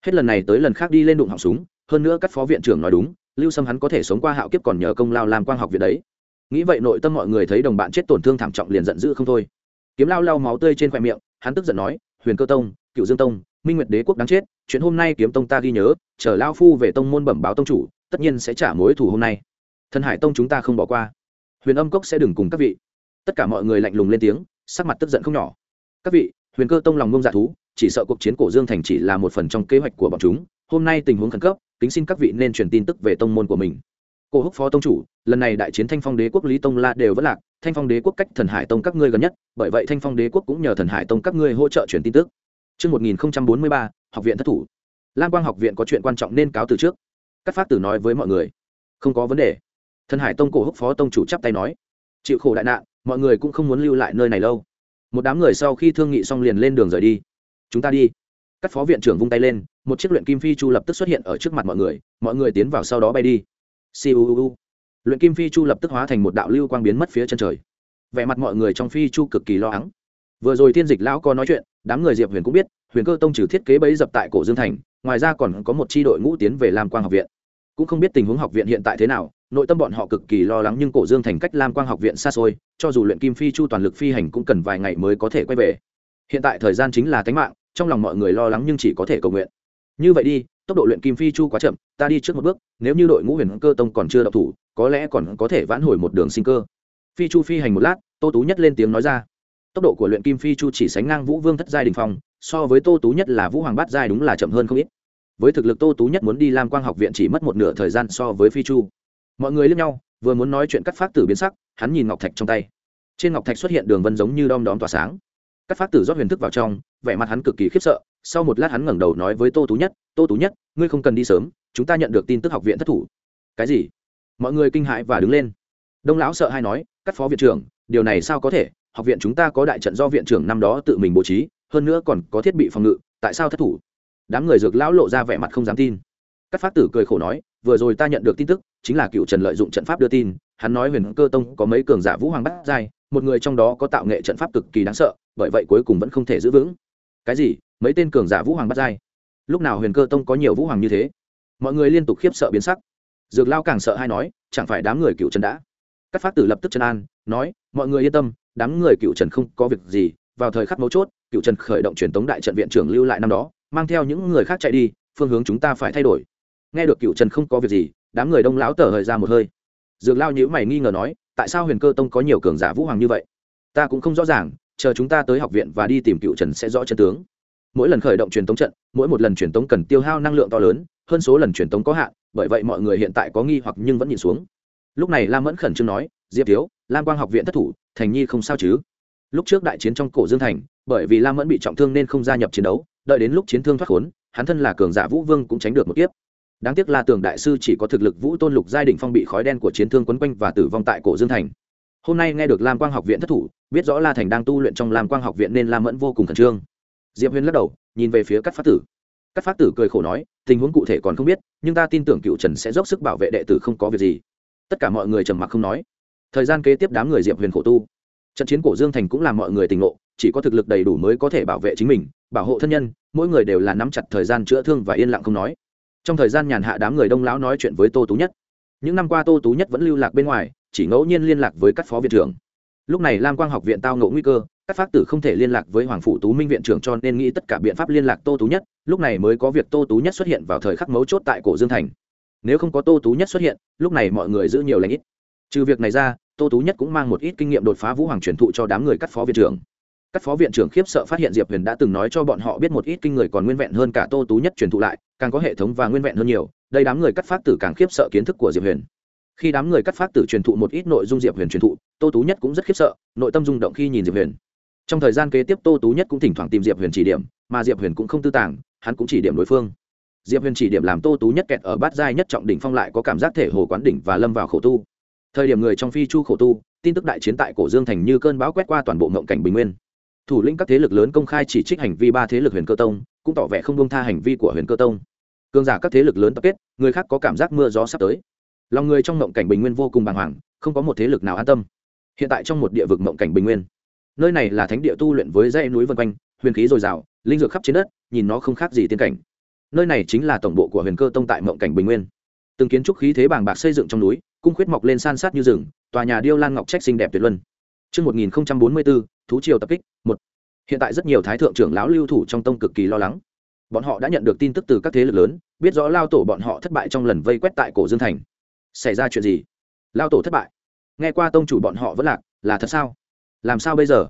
Hết lần này tới lần khác đi lên đụng họng súng, hơn nữa các phó viện trưởng nói đúng, lưu sâm hắn có thể sống qua hạo kiếp còn nhờ công lao làm quang học viện đấy nghĩ vậy nội tâm mọi người thấy đồng bạn chết tổn thương thảm trọng liền giận dữ không thôi. Kiếm lao lao máu tươi trên khoe miệng, hắn tức giận nói, huyền cơ tông, cựu dương tông, minh nguyệt đế quốc đáng chết, chuyện hôm nay kiếm tông ta ghi nhớ, chờ lao phu về tông môn bẩm báo tông chủ, tất nhiên sẽ trả mối thù hôm nay. Thần hải tông chúng ta không bỏ qua. Huyền âm cốc sẽ đừng cùng các vị. Tất cả mọi người lạnh lùng lên tiếng, sắc mặt tức giận không nhỏ. Các vị, huyền cơ tông lòng ngông dạ thú, chỉ sợ cuộc chiến cổ dương thành chỉ là một phần trong kế hoạch của bọn chúng, hôm nay tình huống khẩn cấp, kính xin các vị nên truyền tin tức về tông môn của mình cô húc phó tông chủ lần này đại chiến thanh phong đế quốc lý tông la đều vẫn lạc thanh phong đế quốc cách thần hải tông các ngươi gần nhất bởi vậy thanh phong đế quốc cũng nhờ thần hải tông các ngươi hỗ trợ truyền tin tức Trước 1043, học viện thất thủ. Lam Quang học viện có chuyện quan trọng nên cáo từ trước. Các Pháp tử nói với mọi người. Không có vấn đề. Thần Hải Tông cổ húc phó tông chủ chắp tay nói. Chịu khổ đại nạn, mọi người cũng không muốn lưu lại nơi này lâu. một đám người sau khi thương nghị xong liền lên đường rời đi chúng ta đi các phó viện trưởng vung tay lên một chiếc luyện kim phi chu lập tức xuất hiện ở trước mặt mọi người mọi người tiến vào sau đó bay đi siêu luyện kim phi chu lập tức hóa thành một đạo lưu quang biến mất phía chân trời. Vẻ mặt mọi người trong phi chu cực kỳ lo lắng vừa rồi thiên dịch lão có nói chuyện, đám người diệp huyền cũng biết, huyền cơ tông trừ thiết kế bấy dập tại cổ dương thành, ngoài ra còn có một chi đội ngũ tiến về lam quang học viện. Cũng không biết tình huống học viện hiện tại thế nào, nội tâm bọn họ cực kỳ lo lắng nhưng cổ dương thành cách lam quang học viện xa xôi, cho dù luyện kim phi chu toàn lực phi hành cũng cần vài ngày mới có thể quay về. Hiện tại thời gian chính là cái mạng, trong lòng mọi người lo lắng nhưng chỉ có thể cầu nguyện. Như vậy đi tốc độ luyện kim phi chu quá chậm, ta đi trước một bước, nếu như đội ngũ huyền cơ tông còn chưa đậu thủ, có lẽ còn có thể vãn hồi một đường sinh cơ. Phi chu phi hành một lát, tô tú nhất lên tiếng nói ra. Tốc độ của luyện kim phi chu chỉ sánh ngang vũ vương thất giai đình phong, so với tô tú nhất là vũ hoàng bát giai đúng là chậm hơn không ít. Với thực lực tô tú nhất muốn đi lam quang học viện chỉ mất một nửa thời gian so với phi chu. Mọi người lướt nhau, vừa muốn nói chuyện cắt phát tử biến sắc, hắn nhìn ngọc thạch trong tay. Trên ngọc thạch xuất hiện đường vân giống như đom đóm tỏa sáng. Cắt phát tử rót huyền thức vào trong, vẻ mặt hắn cực kỳ khiếp sợ sau một lát hắn ngẩng đầu nói với tô tú nhất, tô tú nhất, ngươi không cần đi sớm, chúng ta nhận được tin tức học viện thất thủ. Cái gì? Mọi người kinh hãi và đứng lên. Đông lão sợ hay nói, cắt phó viện trưởng, điều này sao có thể? Học viện chúng ta có đại trận do viện trưởng năm đó tự mình bố trí, hơn nữa còn có thiết bị phòng ngự, tại sao thất thủ? Đám người dược lão lộ ra vẻ mặt không dám tin. Các phát tử cười khổ nói, vừa rồi ta nhận được tin tức, chính là cựu trần lợi dụng trận pháp đưa tin, hắn nói huyền cơ tông có mấy cường giả vũ hoàng bát giai, một người trong đó có tạo nghệ trận pháp cực kỳ đáng sợ, bởi vậy cuối cùng vẫn không thể giữ vững cái gì? Mấy tên cường giả vũ hoàng bắt giai? Lúc nào huyền cơ tông có nhiều vũ hoàng như thế? Mọi người liên tục khiếp sợ biến sắc. Dược lao càng sợ hay nói, chẳng phải đám người cựu trần đã? Các phát tử lập tức chân an, nói, mọi người yên tâm, đám người cựu trần không có việc gì. Vào thời khắc mấu chốt cựu trần khởi động truyền tống đại trận viện trưởng lưu lại năm đó, mang theo những người khác chạy đi, phương hướng chúng ta phải thay đổi. Nghe được cựu trần không có việc gì, đám người đông lão tờ hời ra một hơi. Dược lao nhữ mày nghi ngờ nói, tại sao huyền cơ tông có nhiều cường giả vũ hoàng như vậy? Ta cũng không rõ ràng chờ chúng ta tới học viện và đi tìm cựu trần sẽ rõ chân tướng. Mỗi lần khởi động truyền tống trận, mỗi một lần truyền tống cần tiêu hao năng lượng to lớn, hơn số lần truyền tống có hạn, bởi vậy mọi người hiện tại có nghi hoặc nhưng vẫn nhìn xuống. Lúc này lam mẫn khẩn trương nói, diệp thiếu, lam quang học viện thất thủ, thành nhi không sao chứ? Lúc trước đại chiến trong cổ dương thành, bởi vì lam mẫn bị trọng thương nên không gia nhập chiến đấu, đợi đến lúc chiến thương thoát khốn, hắn thân là cường giả vũ vương cũng tránh được một kiếp. Đáng tiếc la tường đại sư chỉ có thực lực vũ tôn lục giai đình phong bị khói đen của chiến thương quấn quanh và tử vong tại cổ dương thành hôm nay nghe được lam quang học viện thất thủ, biết rõ la thành đang tu luyện trong lam quang học viện nên lam mẫn vô cùng khẩn trương. Diệp Huyền lắc đầu, nhìn về phía các phát tử. Các phát tử cười khổ nói, tình huống cụ thể còn không biết, nhưng ta tin tưởng cựu trần sẽ dốc sức bảo vệ đệ tử không có việc gì. Tất cả mọi người trầm mặc không nói. Thời gian kế tiếp đám người diệp huyền khổ tu. Trận chiến cổ dương thành cũng làm mọi người tỉnh ngộ, chỉ có thực lực đầy đủ mới có thể bảo vệ chính mình, bảo hộ thân nhân, mỗi người đều là nắm chặt thời gian chữa thương và yên lặng không nói. Trong thời gian nhàn hạ đám người đông lão nói chuyện với tô tú nhất. Những năm qua tô tú nhất vẫn lưu lạc bên ngoài chỉ ngẫu nhiên liên lạc với các phó viện trưởng. Lúc này lam quang học viện tao ngộ nguy cơ, các pháp tử không thể liên lạc với hoàng phủ tú minh viện trưởng cho nên nghĩ tất cả biện pháp liên lạc tô tú nhất, lúc này mới có việc tô tú nhất xuất hiện vào thời khắc mấu chốt tại cổ dương thành. Nếu không có tô tú nhất xuất hiện, lúc này mọi người giữ nhiều lãnh ít. Trừ việc này ra, tô tú nhất cũng mang một ít kinh nghiệm đột phá vũ hoàng truyền thụ cho đám người cắt phó viện trưởng. Các phó viện trưởng khiếp sợ phát hiện diệp huyền đã từng nói cho bọn họ biết một ít kinh người còn nguyên vẹn hơn cả tô tú nhất truyền thụ lại, càng có hệ thống và nguyên vẹn hơn nhiều, đây đám người cắt phát tử càng khiếp sợ kiến thức của diệp huyền khi đám người cắt phát tử truyền thụ một ít nội dung diệp huyền truyền thụ, tô tú nhất cũng rất khiếp sợ, nội tâm rung động khi nhìn diệp huyền. Trong thời gian kế tiếp tô tú nhất cũng thỉnh thoảng tìm diệp huyền chỉ điểm, mà diệp huyền cũng không tư tàng, hắn cũng chỉ điểm đối phương. Diệp huyền chỉ điểm làm tô tú nhất kẹt ở bát giai nhất trọng đỉnh phong lại có cảm giác thể hồ quán đỉnh và lâm vào khổ tu. Thời điểm người trong phi chu khổ tu, tin tức đại chiến tại cổ dương thành như cơn bão quét qua toàn bộ ngộng cảnh bình nguyên. Thủ lĩnh các thế lực lớn công khai chỉ trích hành vi ba thế lực huyền cơ tông, cũng tỏ vẻ không bông tha hành vi của huyền cơ tông. Cương giả các thế lực lớn tập kết, người khác có cảm giác mưa gió sắp tới lòng người trong mộng cảnh bình nguyên vô cùng bàng hoàng không có một thế lực nào an tâm hiện tại trong một địa vực mộng cảnh bình nguyên nơi này là thánh địa tu luyện với dãy núi vân quanh huyền khí dồi dào linh dược khắp trên đất nhìn nó không khác gì tiên cảnh nơi này chính là tổng bộ của huyền cơ tông tại mộng cảnh bình nguyên từng kiến trúc khí thế bàng bạc xây dựng trong núi cung khuyết mọc lên san sát như rừng tòa nhà điêu lan ngọc trách xinh đẹp tuyệt luân Trước 1044, thú triều tập kích, một. Hiện tại rất nhiều thái thượng trưởng lão lưu thủ trong tông cực kỳ lo lắng. Bọn họ đã nhận được tin tức từ các thế lực lớn, biết rõ lao tổ bọn họ thất bại trong lần vây quét tại cổ Dương thành. Xảy ra chuyện gì? Lao tổ thất bại. Nghe qua tông chủ bọn họ vẫn lạc, là thật sao? Làm sao bây giờ?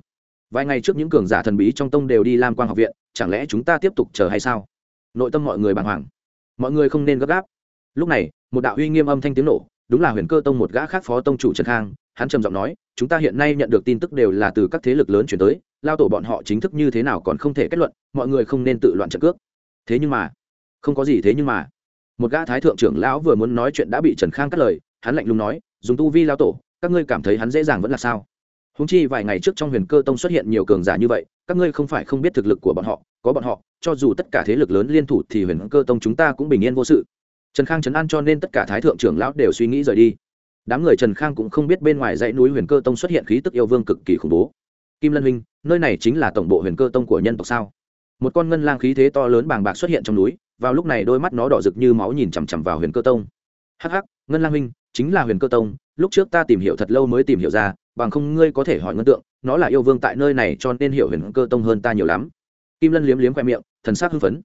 Vài ngày trước những cường giả thần bí trong tông đều đi Lam Quang học viện, chẳng lẽ chúng ta tiếp tục chờ hay sao? Nội tâm mọi người bàng hoàng. Mọi người không nên gấp gáp. Lúc này, một đạo uy nghiêm âm thanh tiếng nổ, đúng là Huyền Cơ tông một gã khác phó tông chủ Trần Khang, hắn trầm giọng nói chúng ta hiện nay nhận được tin tức đều là từ các thế lực lớn chuyển tới lao tổ bọn họ chính thức như thế nào còn không thể kết luận mọi người không nên tự loạn trận cước thế nhưng mà không có gì thế nhưng mà một gã thái thượng trưởng lão vừa muốn nói chuyện đã bị trần khang cắt lời, hắn lạnh lùng nói, dùng tu vi lao tổ, các ngươi cảm thấy hắn dễ dàng vẫn là sao? Húng chi vài ngày trước trong huyền cơ tông xuất hiện nhiều cường giả như vậy, các ngươi không phải không biết thực lực của bọn họ, có bọn họ, cho dù tất cả thế lực lớn liên thủ thì huyền cơ tông chúng ta cũng bình yên vô sự. Trần khang trấn an cho nên tất cả thái thượng trưởng lão đều suy nghĩ rời đi. Đám người trần khang cũng không biết bên ngoài dãy núi huyền cơ tông xuất hiện khí tức yêu vương cực kỳ khủng bố. Kim lân huynh, nơi này chính là tổng bộ huyền cơ tông của nhân tộc sao? Một con ngân lang khí thế to lớn bàng bạc xuất hiện trong núi vào lúc này đôi mắt nó đỏ rực như máu nhìn chằm chằm vào huyền cơ tông. Hắc hắc, ngân lang huynh, chính là huyền cơ tông, lúc trước ta tìm hiểu thật lâu mới tìm hiểu ra, bằng không ngươi có thể hỏi ngân tượng, nó là yêu vương tại nơi này cho nên hiểu huyền cơ tông hơn ta nhiều lắm. Kim lân liếm liếm khoe miệng, thần sắc hưng phấn.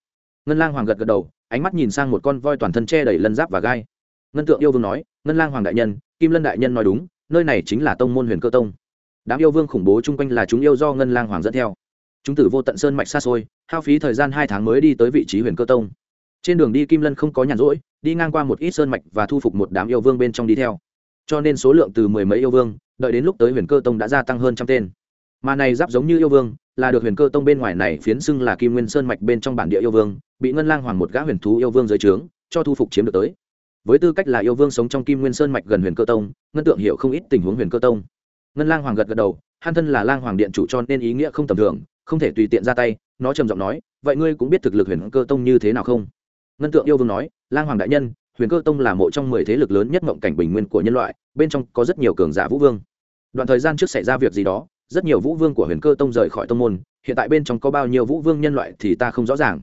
Ngân lang hoàng gật gật đầu, ánh mắt nhìn sang một con voi toàn thân che đầy lân giáp và gai. Ngân tượng yêu vương nói, ngân lang hoàng đại nhân, kim lân đại nhân nói đúng, nơi này chính là tông môn huyền cơ tông. Đám yêu vương khủng bố chung quanh là chúng yêu do ngân lang hoàng dẫn theo. Chúng tử vô tận sơn mạch xa xôi, hao phí thời gian hai tháng mới đi tới vị trí huyền cơ tông trên đường đi kim lân không có nhàn rỗi, đi ngang qua một ít sơn mạch và thu phục một đám yêu vương bên trong đi theo. Cho nên số lượng từ mười mấy yêu vương, đợi đến lúc tới huyền cơ tông đã gia tăng hơn trăm tên. Mà này giáp giống như yêu vương, là được huyền cơ tông bên ngoài này phiến xưng là kim nguyên sơn mạch bên trong bản địa yêu vương, bị ngân lang hoàng một gã huyền thú yêu vương dưới trướng, cho thu phục chiếm được tới. Với tư cách là yêu vương sống trong kim nguyên sơn mạch gần huyền cơ tông, ngân tượng hiểu không ít tình huống huyền cơ tông. Ngân lang hoàng gật gật đầu han thân là lang hoàng điện chủ cho nên ý nghĩa không tầm thường, không thể tùy tiện ra tay. Nó trầm giọng nói, vậy ngươi cũng biết thực lực huyền cơ tông như thế nào không? Ngân tượng yêu vương nói, lang hoàng đại nhân, huyền cơ tông là một trong mười thế lực lớn nhất mộng cảnh bình nguyên của nhân loại, bên trong có rất nhiều cường giả vũ vương. Đoạn thời gian trước xảy ra việc gì đó, rất nhiều vũ vương của huyền cơ tông rời khỏi tông môn, hiện tại bên trong có bao nhiêu vũ vương nhân loại thì ta không rõ ràng.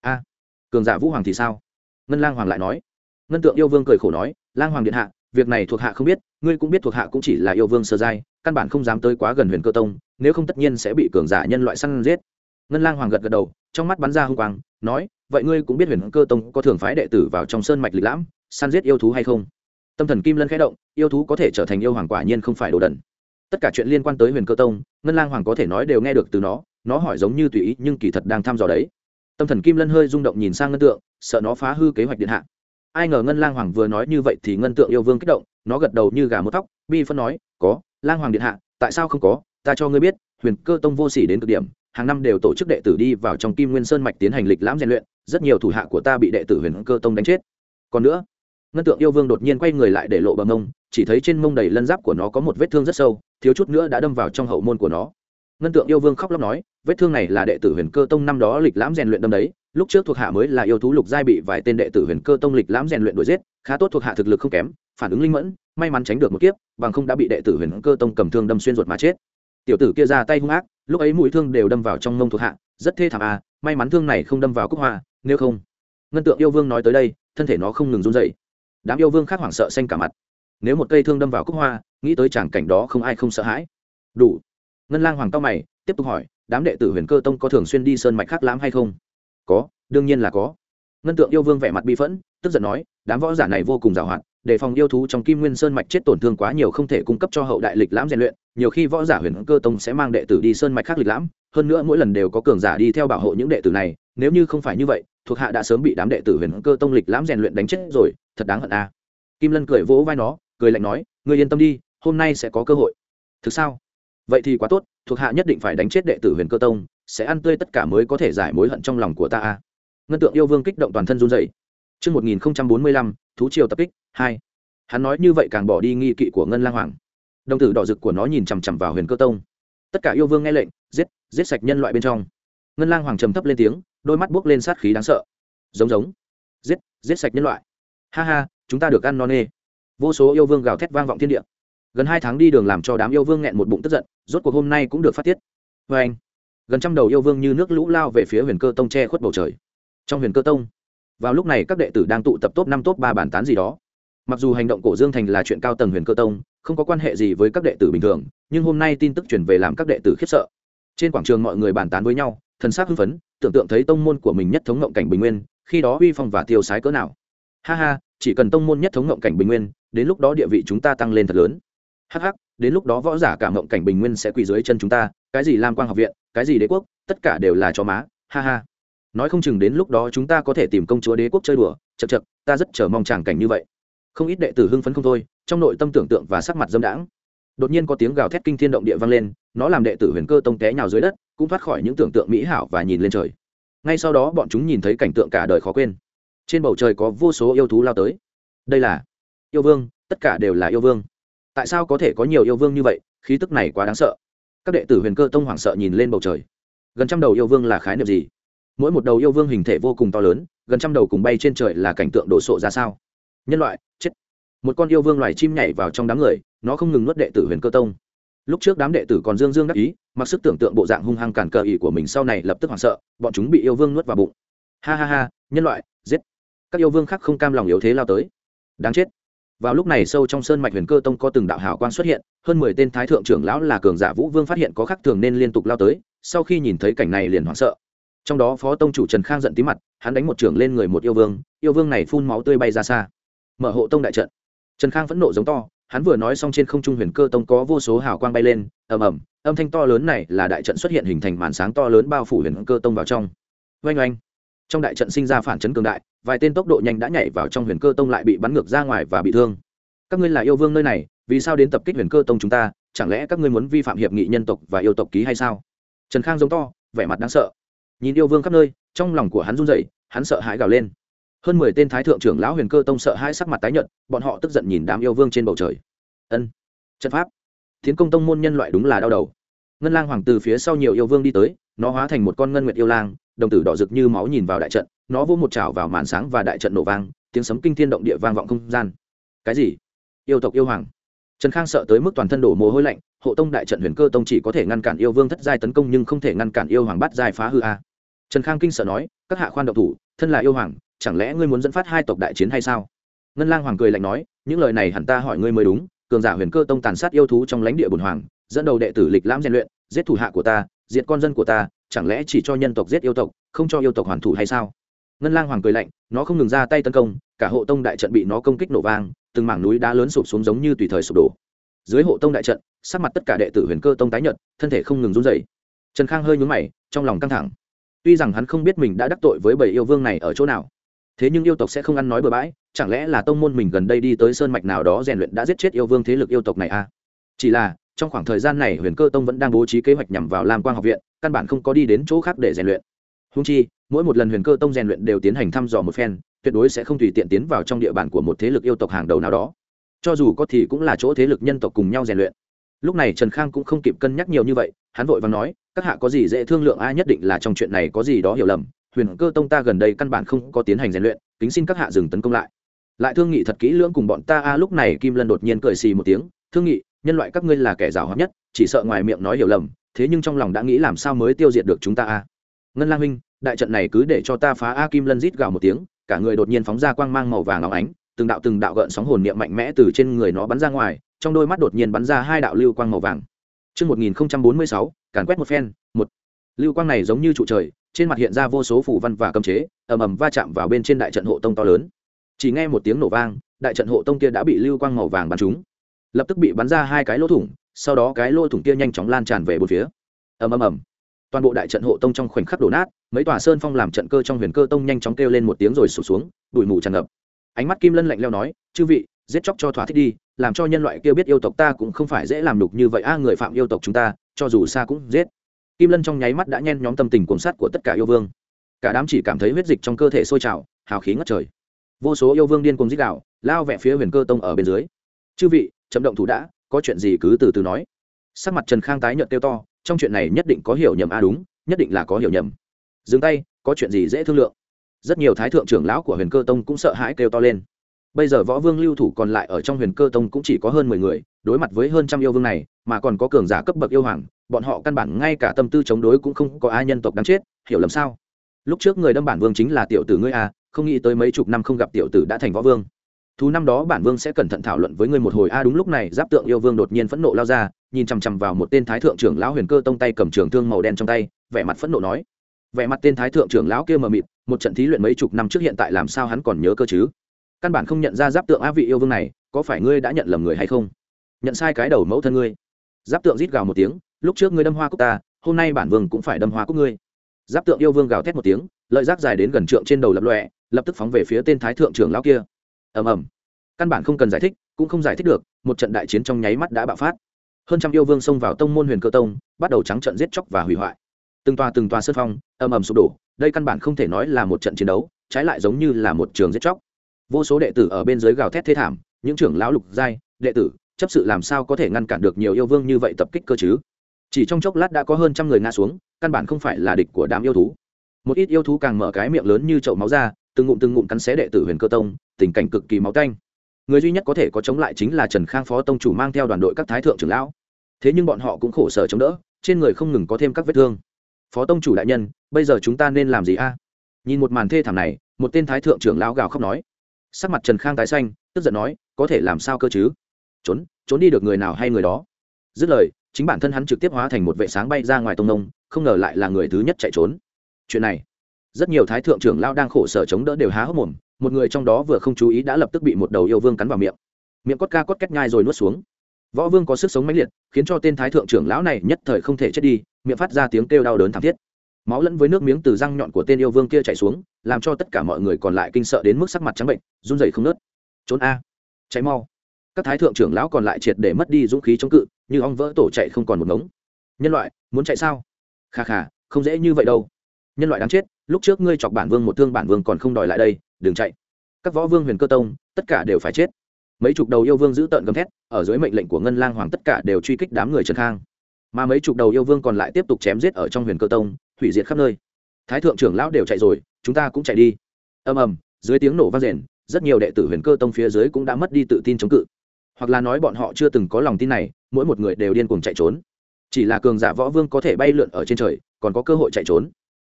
A, cường giả vũ hoàng thì sao? Ngân lang hoàng lại nói. Ngân tượng yêu vương cười khổ nói, lang hoàng điện hạ, việc này thuộc hạ không biết, ngươi cũng biết thuộc hạ cũng chỉ là yêu vương sơ giai, căn bản không dám tới quá gần huyền cơ tông, nếu không tất nhiên sẽ bị cường giả nhân loại săn giết. Ngân lang hoàng gật gật đầu, trong mắt bắn ra hung quang, nói vậy ngươi cũng biết huyền cơ tông có thường phái đệ tử vào trong sơn mạch lịch lãm, săn giết yêu thú hay không? Tâm thần kim lân khẽ động, yêu thú có thể trở thành yêu hoàng quả nhiên không phải đồ đần. Tất cả chuyện liên quan tới huyền cơ tông, ngân lang hoàng có thể nói đều nghe được từ nó nó hỏi giống như tùy ý, nhưng kỳ thật đang thăm dò đấy. Tâm thần kim lân hơi rung động nhìn sang ngân tượng, sợ nó phá hư kế hoạch điện hạ. Ai ngờ ngân lang hoàng vừa nói như vậy thì ngân tượng yêu vương kích động, nó gật đầu như gà một tóc bi phân nói, có, lang hoàng điện hạ, tại sao không có? Ta cho ngươi biết, huyền cơ tông vô sỉ đến cực điểm, hàng năm đều tổ chức đệ tử đi vào trong kim nguyên sơn mạch tiến hành lịch lãm rèn luyện rất nhiều thủ hạ của ta bị đệ tử huyền cơ tông đánh chết. Còn nữa, ngân tượng yêu vương đột nhiên quay người lại để lộ bằng mông, chỉ thấy trên mông đầy lân giáp của nó có một vết thương rất sâu, thiếu chút nữa đã đâm vào trong hậu môn của nó. Ngân tượng yêu vương khóc lóc nói, vết thương này là đệ tử huyền cơ tông năm đó lịch lãm rèn luyện đâm đấy, lúc trước thuộc hạ mới là yêu thú lục giai bị vài tên đệ tử huyền cơ tông lịch lãm rèn luyện đuổi giết, khá tốt thuộc hạ thực lực không kém, phản ứng linh mẫn, may mắn tránh được một kiếp, bằng không đã bị đệ tử huyền cơ tông cầm thương đâm xuyên ruột mà chết. Tiểu tử kia ra tay hung ác, lúc ấy mũi thương đều đâm vào trong mông thuộc hạ, rất thê thảm à may mắn thương này không đâm vào cúc hoa, nếu không, ngân tượng yêu vương nói tới đây, thân thể nó không ngừng run dậy đám yêu vương khác hoảng sợ xanh cả mặt. Nếu một cây thương đâm vào cúc hoa, nghĩ tới tràng cảnh đó không ai không sợ hãi. Đủ. Ngân lang hoàng cao mày, tiếp tục hỏi, đám đệ tử huyền cơ tông có thường xuyên đi sơn mạch khác lãm hay không? Có, đương nhiên là có. Ngân tượng yêu vương vẻ mặt bi phẫn, tức giận nói, đám võ giả này vô cùng giàu hạn đề phòng yêu thú trong kim nguyên sơn mạch chết tổn thương quá nhiều không thể cung cấp cho hậu đại lịch lãm rèn luyện nhiều khi võ giả huyền cơ tông sẽ mang đệ tử đi sơn mạch khác lịch lãm hơn nữa mỗi lần đều có cường giả đi theo bảo hộ những đệ tử này nếu như không phải như vậy thuộc hạ đã sớm bị đám đệ tử huyền cơ tông lịch lãm rèn luyện đánh chết rồi thật đáng hận a. À. kim lân cười vỗ vai nó cười lạnh nói người yên tâm đi hôm nay sẽ có cơ hội. Thực sao? Vậy thì quá tốt thuộc hạ nhất định phải đánh chết đệ tử huyền cơ tông sẽ ăn tươi tất cả mới có thể giải mối hận trong lòng của ta a. Ngân tượng yêu vương kích động toàn thân run dậy Trước 1045, thú triều tập kích, Hai, Hắn nói như vậy càng bỏ đi nghi kỵ của Ngân Lang Hoàng. Đồng tử đỏ rực của nó nhìn chằm chằm vào Huyền Cơ Tông. Tất cả yêu vương nghe lệnh, giết, giết sạch nhân loại bên trong. Ngân Lang Hoàng trầm thấp lên tiếng, đôi mắt buốc lên sát khí đáng sợ. Giống giống, giết, giết sạch nhân loại. Ha ha, chúng ta được ăn non nê. Vô số yêu vương gào thét vang vọng thiên địa. Gần hai tháng đi đường làm cho đám yêu vương nghẹn một bụng tức giận, rốt cuộc hôm nay cũng được phát tiết. vê anh, gần trăm đầu yêu vương như nước lũ lao về phía Huyền Cơ Tông che khuất bầu trời. Trong Huyền Cơ Tông, vào lúc này các đệ tử đang tụ tập top năm top ba bản tán gì đó mặc dù hành động cổ dương thành là chuyện cao tầng huyền cơ tông, không có quan hệ gì với các đệ tử bình thường, nhưng hôm nay tin tức chuyển về làm các đệ tử khiếp sợ. Trên quảng trường mọi người bàn tán với nhau, thần s á c hưng phấn, tưởng tượng thấy tông môn của mình nhất thống ngộng cảnh bình nguyên, khi đó uy phong và tiêu sái cỡ nào. Ha ha, chỉ cần tông môn nhất thống ngộng cảnh bình nguyên, đến lúc đó địa vị chúng ta tăng lên thật lớn. Hh đến lúc đó võ giả cả ngộng cảnh bình nguyên sẽ quỳ dưới chân chúng ta, cái gì lam quang học viện, cái gì đế quốc, tất cả đều là cho má, ha ha. Nói không chừng đến lúc đó chúng ta có thể tìm công chúa đế quốc chơi đùa chật chật ta rất chờ mong tràng cảnh như vậy không ít đệ tử hưng phấn không thôi, trong nội tâm tưởng tượng và sắc mặt dâm đãng. Đột nhiên có tiếng gào thét kinh thiên động địa vang lên, nó làm đệ tử huyền cơ tông té nhào dưới đất, cũng thoát khỏi những tưởng tượng mỹ hảo và nhìn lên trời. Ngay sau đó bọn chúng nhìn thấy cảnh tượng cả đời khó quên. Trên bầu trời có vô số yêu thú lao tới. Đây là yêu vương, tất cả đều là yêu vương. Tại sao có thể có nhiều yêu vương như vậy? Khí tức này quá đáng sợ. Các đệ tử huyền cơ tông hoảng sợ nhìn lên bầu trời. Gần trăm đầu yêu vương là khái niệm gì? Mỗi một đầu yêu vương hình thể vô cùng to lớn, gần trăm đầu cùng bay trên trời là cảnh tượng đồ sộ ra sao? Nhân loại, chết. Một con yêu vương loài chim nhảy vào trong đám người, nó không ngừng nuốt đệ tử huyền cơ tông. Lúc trước đám đệ tử còn dương dương đắc ý, mặc sức tưởng tượng bộ dạng hung hăng cản cờ ý của mình sau này lập tức hoảng sợ, bọn chúng bị yêu vương nuốt vào bụng. Ha ha ha, nhân loại, giết. Các yêu vương khác không cam lòng yếu thế lao tới. Đáng chết. Vào lúc này sâu trong sơn mạch huyền cơ tông có từng đạo hào quang xuất hiện, hơn mười tên thái thượng trưởng lão là cường giả vũ vương phát hiện có khắc thường nên liên tục lao tới, sau khi nhìn thấy cảnh này liền hoảng sợ. Trong đó phó tông chủ trần khang giận tí mặt, hắn đánh một trưởng lên người một yêu vương yêu vương này phun máu tươi bay ra xa mở hộ tông đại trận. Trần khang phẫn nộ giống to, hắn vừa nói xong trên không trung huyền cơ tông có vô số hào quang bay lên, ầm ầm, âm thanh to lớn này là đại trận xuất hiện hình thành màn sáng to lớn bao phủ huyền cơ tông vào trong. Oanh oanh. Trong đại trận sinh ra phản chấn cường đại, vài tên tốc độ nhanh đã nhảy vào trong huyền cơ tông lại bị bắn ngược ra ngoài và bị thương. Các ngươi là yêu vương nơi này, vì sao đến tập kích huyền cơ tông chúng ta, chẳng lẽ các ngươi muốn vi phạm hiệp nghị nhân tộc và yêu tộc ký hay sao? Trần khang giống to, vẻ mặt đáng sợ. Nhìn yêu vương khắp nơi, trong lòng của hắn run rẩy, hắn sợ hãi gào lên hơn mười tên thái thượng trưởng lão huyền cơ tông sợ hai sắc mặt tái nhợt, bọn họ tức giận nhìn đám yêu vương trên bầu trời. Ân, trận pháp. Tiến công tông môn nhân loại đúng là đau đầu. Ngân lang hoàng từ phía sau nhiều yêu vương đi tới, nó hóa thành một con ngân nguyệt yêu lang, đồng tử đỏ rực như máu nhìn vào đại trận, nó vô một chảo vào màn sáng và đại trận nổ vang, tiếng sấm kinh thiên động địa vang vọng không gian. Cái gì? Yêu tộc yêu hoàng. Trần khang sợ tới mức toàn thân đổ mồ hôi lạnh, hộ tông đại trận huyền cơ tông chỉ có thể ngăn cản yêu vương thất giai tấn công nhưng không thể ngăn cản yêu hoàng bắt giai phá hư a. Trần khang kinh sợ nói, các hạ khoan độc thủ, thân là yêu hoàng chẳng lẽ ngươi muốn dẫn phát hai tộc đại chiến hay sao? Ngân lang hoàng cười lạnh nói, những lời này hẳn ta hỏi ngươi mới đúng, cường giả huyền cơ tông tàn sát yêu thú trong lãnh địa bùn hoàng, dẫn đầu đệ tử lịch lãm rèn luyện, giết thủ hạ của ta, diệt con dân của ta, chẳng lẽ chỉ cho nhân tộc giết yêu tộc, không cho yêu tộc hoàn thủ hay sao? Ngân lang hoàng cười lạnh, nó không ngừng ra tay tấn công, cả hộ tông đại trận bị nó công kích nổ vang, từng mảng núi đá lớn sụp xuống giống như tùy thời sụp đổ. Dưới hộ tông đại trận, sắc mặt tất cả đệ tử huyền cơ tông tái nhợt, thân thể không ngừng run rẩy. trần khang hơi nhún mày, trong lòng căng thẳng. Tuy rằng hắn không biết mình đã đắc tội với bảy yêu vương này ở chỗ nào thế nhưng yêu tộc sẽ không ăn nói bừa bãi, chẳng lẽ là tông môn mình gần đây đi tới sơn mạch nào đó rèn luyện đã giết chết yêu vương thế lực yêu tộc này à? Chỉ là, trong khoảng thời gian này huyền cơ tông vẫn đang bố trí kế hoạch nhằm vào lam quang học viện, căn bản không có đi đến chỗ khác để rèn luyện. Húng chi, mỗi một lần huyền cơ tông rèn luyện đều tiến hành thăm dò một phen, tuyệt đối sẽ không tùy tiện tiến vào trong địa bàn của một thế lực yêu tộc hàng đầu nào đó. Cho dù có thì cũng là chỗ thế lực nhân tộc cùng nhau rèn luyện. Lúc này trần khang cũng không kịp cân nhắc nhiều như vậy, hắn vội và nói, các hạ có gì dễ thương lượng, ai nhất định là trong chuyện này có gì đó hiểu lầm huyền cơ tông ta gần đây căn bản không có tiến hành rèn luyện kính xin các hạ dừng tấn công lại. Lại thương nghị thật kỹ lưỡng cùng bọn ta a lúc này kim lân đột nhiên cười xì một tiếng thương nghị nhân loại các ngươi là kẻ giàu hóa nhất chỉ sợ ngoài miệng nói hiểu lầm thế nhưng trong lòng đã nghĩ làm sao mới tiêu diệt được chúng ta a. Ngân lang huynh đại trận này cứ để cho ta phá a. Kim lân rít gào một tiếng cả người đột nhiên phóng ra quang mang màu vàng óng ánh từng đạo từng đạo gợn sóng hồn niệm mạnh mẽ từ trên người nó bắn ra ngoài trong đôi mắt đột nhiên bắn ra hai đạo lưu quang màu vàng. Trước 1046, càn quét một phen, một. Lưu quang này giống như trụ trời, trên mặt hiện ra vô số phủ văn và cấm chế, ầm ầm va chạm vào bên trên đại trận hộ tông to lớn. Chỉ nghe một tiếng nổ vang, đại trận hộ tông kia đã bị lưu quang màu vàng bắn trúng, lập tức bị bắn ra hai cái lỗ thủng, sau đó cái lỗ thủng kia nhanh chóng lan tràn về bốn phía. Ầm ầm ầm. Toàn bộ đại trận hộ tông trong khoảnh khắc đổ nát, mấy tòa sơn phong làm trận cơ trong huyền cơ tông nhanh chóng kêu lên một tiếng rồi sụp xuống, đuổi mù tràn ngập. Ánh mắt Kim Lân lạnh lẽo nói, "Chư vị, giết chóc cho thỏa thích đi, làm cho nhân loại kia biết yêu tộc ta cũng không phải dễ làm đục như vậy a người phạm yêu tộc chúng ta cho dù xa cũng giết kim lân trong nháy mắt đã nhen nhóm tâm tình cuồng sát của tất cả yêu vương. Cả đám chỉ cảm thấy huyết dịch trong cơ thể sôi trào, hào khí ngất trời. Vô số yêu vương điên cuồng dích đạo lao vẹ phía huyền cơ tông ở bên dưới. Chư vị chấm động thủ đã, có chuyện gì cứ từ từ nói. Sắc mặt trần khang tái nhợt kêu to, trong chuyện này nhất định có hiểu nhầm a, đúng, nhất định là có hiểu nhầm. Dừng tay, có chuyện gì dễ thương lượng. Rất nhiều thái thượng trưởng lão của huyền cơ tông cũng sợ hãi kêu to lên. Bây giờ võ vương lưu thủ còn lại ở trong huyền cơ tông cũng chỉ có hơn mười người, đối mặt với hơn trăm yêu vương này, mà còn có cường giả cấp bậc yêu hoàng bọn họ căn bản ngay cả tâm tư chống đối cũng không có ai nhân tộc đáng chết, hiểu lầm sao? Lúc trước người đâm bản vương chính là tiểu tử ngươi a không nghĩ tới mấy chục năm không gặp tiểu tử đã thành võ vương. Thú năm đó bản vương sẽ cẩn thận thảo luận với ngươi một hồi a đúng lúc này giáp tượng yêu vương đột nhiên phẫn nộ lao ra, nhìn chằm chằm vào một tên thái thượng trưởng lão huyền cơ tông tay cầm trường thương màu đen trong tay, vẻ mặt phẫn nộ nói. Vẻ mặt tên thái thượng trưởng lão kia mờ mịt, một trận thí luyện mấy chục năm trước hiện tại làm sao hắn còn nhớ cơ chứ? Căn bản không nhận ra giáp tượng a vị yêu vương này, có phải ngươi đã nhận lầm người hay không? Nhận sai cái đầu mẫu thân ngươi. Giáp tượng rít gào một tiếng lúc trước ngươi đâm hoa cúc ta, hôm nay bản vương cũng phải đâm hoa cúc ngươi. Giáp tượng yêu vương gào thét một tiếng, lợi giác dài đến gần trượng trên đầu lập lọe lập tức phóng về phía tên thái thượng trưởng lão kia. Ầm ầm. Căn bản không cần giải thích, cũng không giải thích được, một trận đại chiến trong nháy mắt đã bạo phát. Hơn trăm yêu vương xông vào tông môn huyền cơ tông, bắt đầu trắng trận giết chóc và hủy hoại. Từng tòa từng tòa sơn phong, ầm ầm sụp đổ, đây căn bản không thể nói là một trận chiến đấu, trái lại giống như là một trường giết chóc. Vô số đệ tử ở bên dưới gào thét thê thảm, những trưởng lão lục giai, đệ tử, chấp sự làm sao có thể ngăn cản được nhiều yêu vương như vậy tập kích cơ chứ? Chỉ trong chốc lát đã có hơn trăm người ngã xuống, căn bản không phải là địch của đám yêu thú. Một ít yêu thú càng mở cái miệng lớn như chậu máu ra, từng ngụm từng ngụm cắn xé đệ tử huyền cơ tông, tình cảnh cực kỳ máu canh người duy nhất có thể có chống lại chính là trần khang phó tông chủ mang theo đoàn đội các thái thượng trưởng lão. Thế nhưng bọn họ cũng khổ sở chống đỡ, trên người không ngừng có thêm các vết thương. Phó tông chủ đại nhân, bây giờ chúng ta nên làm gì a? À? Nhìn một màn thê thảm này, một tên thái thượng trưởng lão gào khóc nói. Sắc mặt trần khang tái xanh, tức giận nói, có thể làm sao cơ chứ? Trốn trốn đi được người nào hay người đó? Dứt lời chính bản thân hắn trực tiếp hóa thành một vệ sáng bay ra ngoài tông nông, không ngờ lại là người thứ nhất chạy trốn. Chuyện này, rất nhiều thái thượng trưởng lao đang khổ sở chống đỡ đều há hốc mồm, một người trong đó vừa không chú ý đã lập tức bị một đầu yêu vương cắn vào miệng. Miệng cốt ca cốt cách nhai rồi nuốt xuống. Võ vương có sức sống mãnh liệt, khiến cho tên thái thượng trưởng lão này nhất thời không thể chết đi, miệng phát ra tiếng kêu đau đớn thảm thiết. Máu lẫn với nước miếng từ răng nhọn của tên yêu vương kia chảy xuống, làm cho tất cả mọi người còn lại kinh sợ đến mức sắc mặt trắng bệnh, run rẩy không nớt. Trốn a. Cháy mau các thái thượng trưởng lão còn lại triệt để mất đi dũng khí chống cự, như ong vỡ tổ chạy không còn một ngống. Nhân loại, muốn chạy sao? Kha kha, không dễ như vậy đâu. Nhân loại đáng chết, lúc trước ngươi chọc bản vương một thương bản vương còn không đòi lại đây, đừng chạy. Các võ vương huyền cơ tông, tất cả đều phải chết. Mấy chục đầu yêu vương giữ tợn gầm thét, ở dưới mệnh lệnh của ngân lang hoàng tất cả đều truy kích đám người trần khang. Mà mấy chục đầu yêu vương còn lại tiếp tục chém giết ở trong huyền cơ tông, hủy diệt khắp nơi. Thái thượng trưởng lão đều chạy rồi, chúng ta cũng chạy đi. Ầm ầm, dưới tiếng nổ vang rền, rất nhiều đệ tử huyền cơ tông phía dưới cũng đã mất đi tự tin chống cự hoặc là nói bọn họ chưa từng có lòng tin này, mỗi một người đều điên cuồng chạy trốn. Chỉ là cường giả võ vương có thể bay lượn ở trên trời, còn có cơ hội chạy trốn.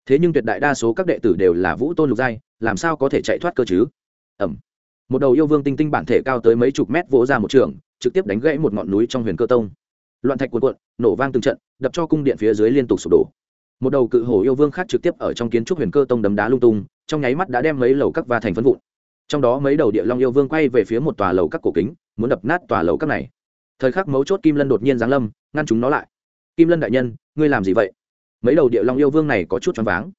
Thế nhưng tuyệt đại đa số các đệ tử đều là vũ tôn lục giai, làm sao có thể chạy thoát cơ chứ? Ẩm một đầu yêu vương tinh tinh bản thể cao tới mấy chục mét vỗ ra một trường, trực tiếp đánh gãy một ngọn núi trong huyền cơ tông. Loạn thạch cuộn cuộn, nổ vang từng trận, đập cho cung điện phía dưới liên tục sụp đổ. Một đầu cự hổ yêu vương khác trực tiếp ở trong kiến trúc huyền cơ tông đấm đá lung tung, trong nháy mắt đã đem mấy lầu các va thành phân vụn. Trong đó mấy đầu địa long yêu vương quay về phía một tòa lầu các cổ kính muốn đập nát tòa lầu các này. Thời khắc mấu chốt kim lân đột nhiên giáng lâm, ngăn chúng nó lại. Kim lân đại nhân, ngươi làm gì vậy? Mấy đầu địa long yêu vương này có chút choáng váng.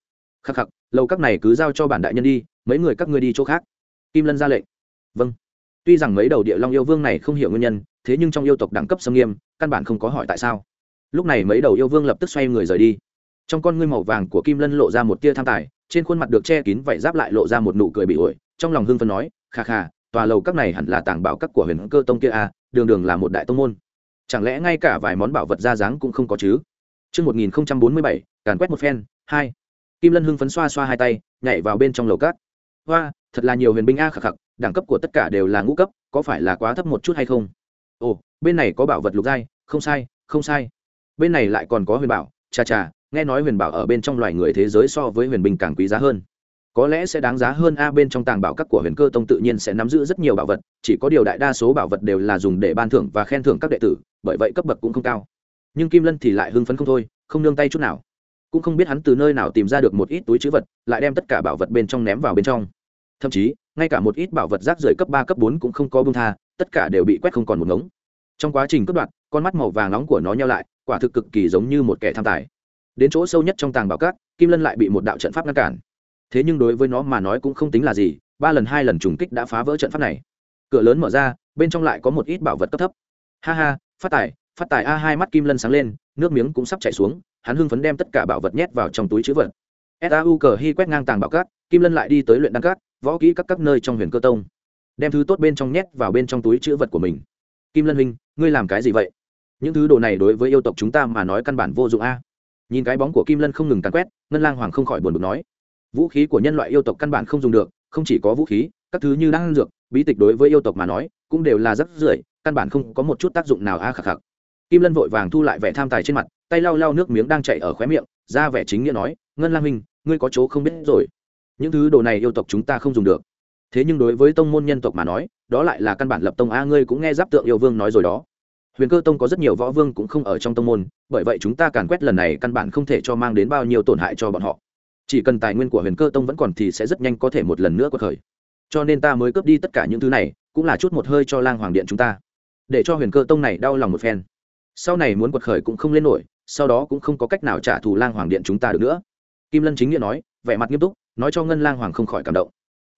Khắc khắc, lầu các này cứ giao cho bản đại nhân đi, mấy người các ngươi đi chỗ khác. Kim lân ra lệnh. Vâng. Tuy rằng mấy đầu địa long yêu vương này không hiểu nguyên nhân, thế nhưng trong yêu tộc đẳng cấp xâm nghiêm, căn bản không có hỏi tại sao. Lúc này mấy đầu yêu vương lập tức xoay người rời đi. Trong con ngươi màu vàng của kim lân lộ ra một tia tham tài, trên khuôn mặt được che kín vảy giáp lại lộ ra một nụ cười bị ổi, trong lòng hưng phân nói, kha kha tòa lầu các này hẳn là tàng bảo các của huyền cơ tông kia a à, đường đường là một đại tông môn chẳng lẽ ngay cả vài món bảo vật ra dáng cũng không có chứ Trước 1047, càn quét một phen, hai. Kim Lân hưng phấn xoa xoa hai tay, nhảy vào bên trong lầu cát. Hoa, thật là nhiều huyền binh a khắc khắc, đẳng cấp của tất cả đều là ngũ cấp, có phải là quá thấp một chút hay không? Ồ, bên này có bảo vật lục giai, không sai, không sai. Bên này lại còn có huyền bảo, cha cha, nghe nói huyền bảo ở bên trong loài người thế giới so với huyền binh càng quý giá hơn có lẽ sẽ đáng giá hơn a bên trong tàng bảo các của huyền cơ tông tự nhiên sẽ nắm giữ rất nhiều bảo vật, chỉ có điều đại đa số bảo vật đều là dùng để ban thưởng và khen thưởng các đệ tử, bởi vậy cấp bậc cũng không cao. Nhưng kim lân thì lại hưng phấn không thôi, không nương tay chút nào. Cũng không biết hắn từ nơi nào tìm ra được một ít túi chữ vật, lại đem tất cả bảo vật bên trong ném vào bên trong. Thậm chí, ngay cả một ít bảo vật rác rưởi cấp ba, cấp bốn cũng không có bưng tha, tất cả đều bị quét không còn một ngống. Trong quá trình cất đoạn con mắt màu vàng nóng của nó nhau lại, quả thực cực kỳ giống như một kẻ tham tài. Đến chỗ sâu nhất trong tàng bảo cát kim lân lại bị một đạo trận pháp ngăn cản thế nhưng đối với nó mà nói cũng không tính là gì, ba lần, hai lần trùng kích đã phá vỡ trận pháp này. Cửa lớn mở ra, bên trong lại có một ít bảo vật cấp thấp. Ha ha, phát tài phát tài a, hai mắt kim lân sáng lên, nước miếng cũng sắp chảy xuống, hắn hưng phấn đem tất cả bảo vật nhét vào trong túi chữ vật. Sau cờ hy quét ngang tàng bảo cát, kim lân lại đi tới luyện đăng cát, võ kỹ các các nơi trong huyền cơ tông. Đem thứ tốt bên trong nhét vào bên trong túi chữ vật của mình. Kim lân huynh, ngươi làm cái gì vậy? Những thứ đồ này đối với yêu tộc chúng ta mà nói căn bản vô dụng a. Nhìn cái bóng của kim lân không ngừng tàn quét, ngân lang hoàng không khỏi buồn bực nói vũ khí của nhân loại yêu tộc căn bản không dùng được, không chỉ có vũ khí, các thứ như đang dược, bí tịch đối với yêu tộc mà nói, cũng đều là rất rưởi, căn bản không có một chút tác dụng nào a khạc khạc kim lân vội vàng thu lại vẻ tham tài trên mặt, tay lau lau nước miếng đang chạy ở khóe miệng, ra vẻ chính nghĩa nói, ngân lang minh ngươi có chỗ không biết rồi. Những thứ đồ này yêu tộc chúng ta không dùng được. Thế nhưng đối với tông môn nhân tộc mà nói, đó lại là căn bản lập tông a, ngươi cũng nghe giáp tượng yêu vương nói rồi đó. Huyền cơ tông có rất nhiều võ vương cũng không ở trong tông môn, bởi vậy chúng ta càn quét lần này căn bản không thể cho mang đến bao nhiêu tổn hại cho bọn họ chỉ cần tài nguyên của huyền cơ tông vẫn còn thì sẽ rất nhanh có thể một lần nữa có khởi. Cho nên ta mới cướp đi tất cả những thứ này, cũng là chút một hơi cho lang hoàng điện chúng ta. Để cho huyền cơ tông này đau lòng một phen. Sau này muốn quật khởi cũng không lên nổi, sau đó cũng không có cách nào trả thù lang hoàng điện chúng ta được nữa. Kim lân chính nghĩa nói, vẻ mặt nghiêm túc, nói cho ngân lang hoàng không khỏi cảm động.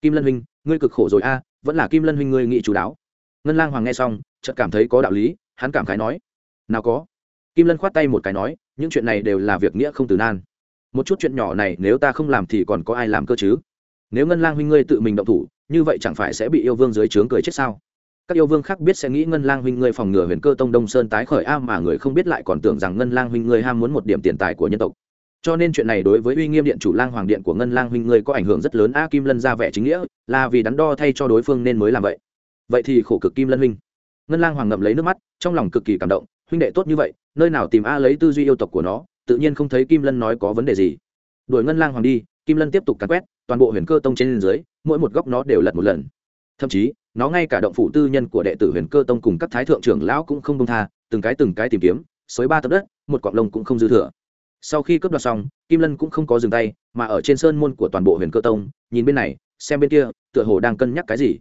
Kim lân huynh, ngươi cực khổ rồi a, vẫn là kim lân huynh ngươi nghĩ chú đáo. Ngân lang hoàng nghe xong, chợt cảm thấy có đạo lý, hắn cảm khái nói, nào có. Kim lân khoát tay một cái nói, những chuyện này đều là việc nghĩa không từ nan một chút chuyện nhỏ này nếu ta không làm thì còn có ai làm cơ chứ? Nếu ngân lang huynh ngươi tự mình động thủ, như vậy chẳng phải sẽ bị yêu vương dưới trướng cười chết sao? Các yêu vương khác biết sẽ nghĩ ngân lang huynh ngươi phòng ngừa huyền cơ tông đông sơn tái khởi a mà người không biết lại còn tưởng rằng ngân lang huynh ngươi ham muốn một điểm tiền tài của nhân tộc. Cho nên chuyện này đối với uy nghiêm điện chủ lang hoàng điện của ngân lang huynh ngươi có ảnh hưởng rất lớn a, kim lân ra vẻ chính nghĩa, là vì đắn đo thay cho đối phương nên mới làm vậy. Vậy thì khổ cực kim lân huynh. Ngân lang hoàng ngậm lấy nước mắt, trong lòng cực kỳ cảm động, huynh đệ tốt như vậy, nơi nào tìm a lấy tư duy yêu tộc của nó tự nhiên không thấy kim lân nói có vấn đề gì. Đuổi ngân lang hoàng đi, kim lân tiếp tục càn quét, toàn bộ huyền cơ tông trên dưới, mỗi một góc nó đều lật một lần. Thậm chí, nó ngay cả động phủ tư nhân của đệ tử huyền cơ tông cùng các thái thượng trưởng lão cũng không công tha, từng cái từng cái tìm kiếm, xới ba tập đất, một cọng lông cũng không dư thừa. Sau khi cướp đoạt xong, kim lân cũng không có dừng tay, mà ở trên sơn môn của toàn bộ huyền cơ tông, nhìn bên này, xem bên kia, tựa hồ đang cân nhắc cái gì.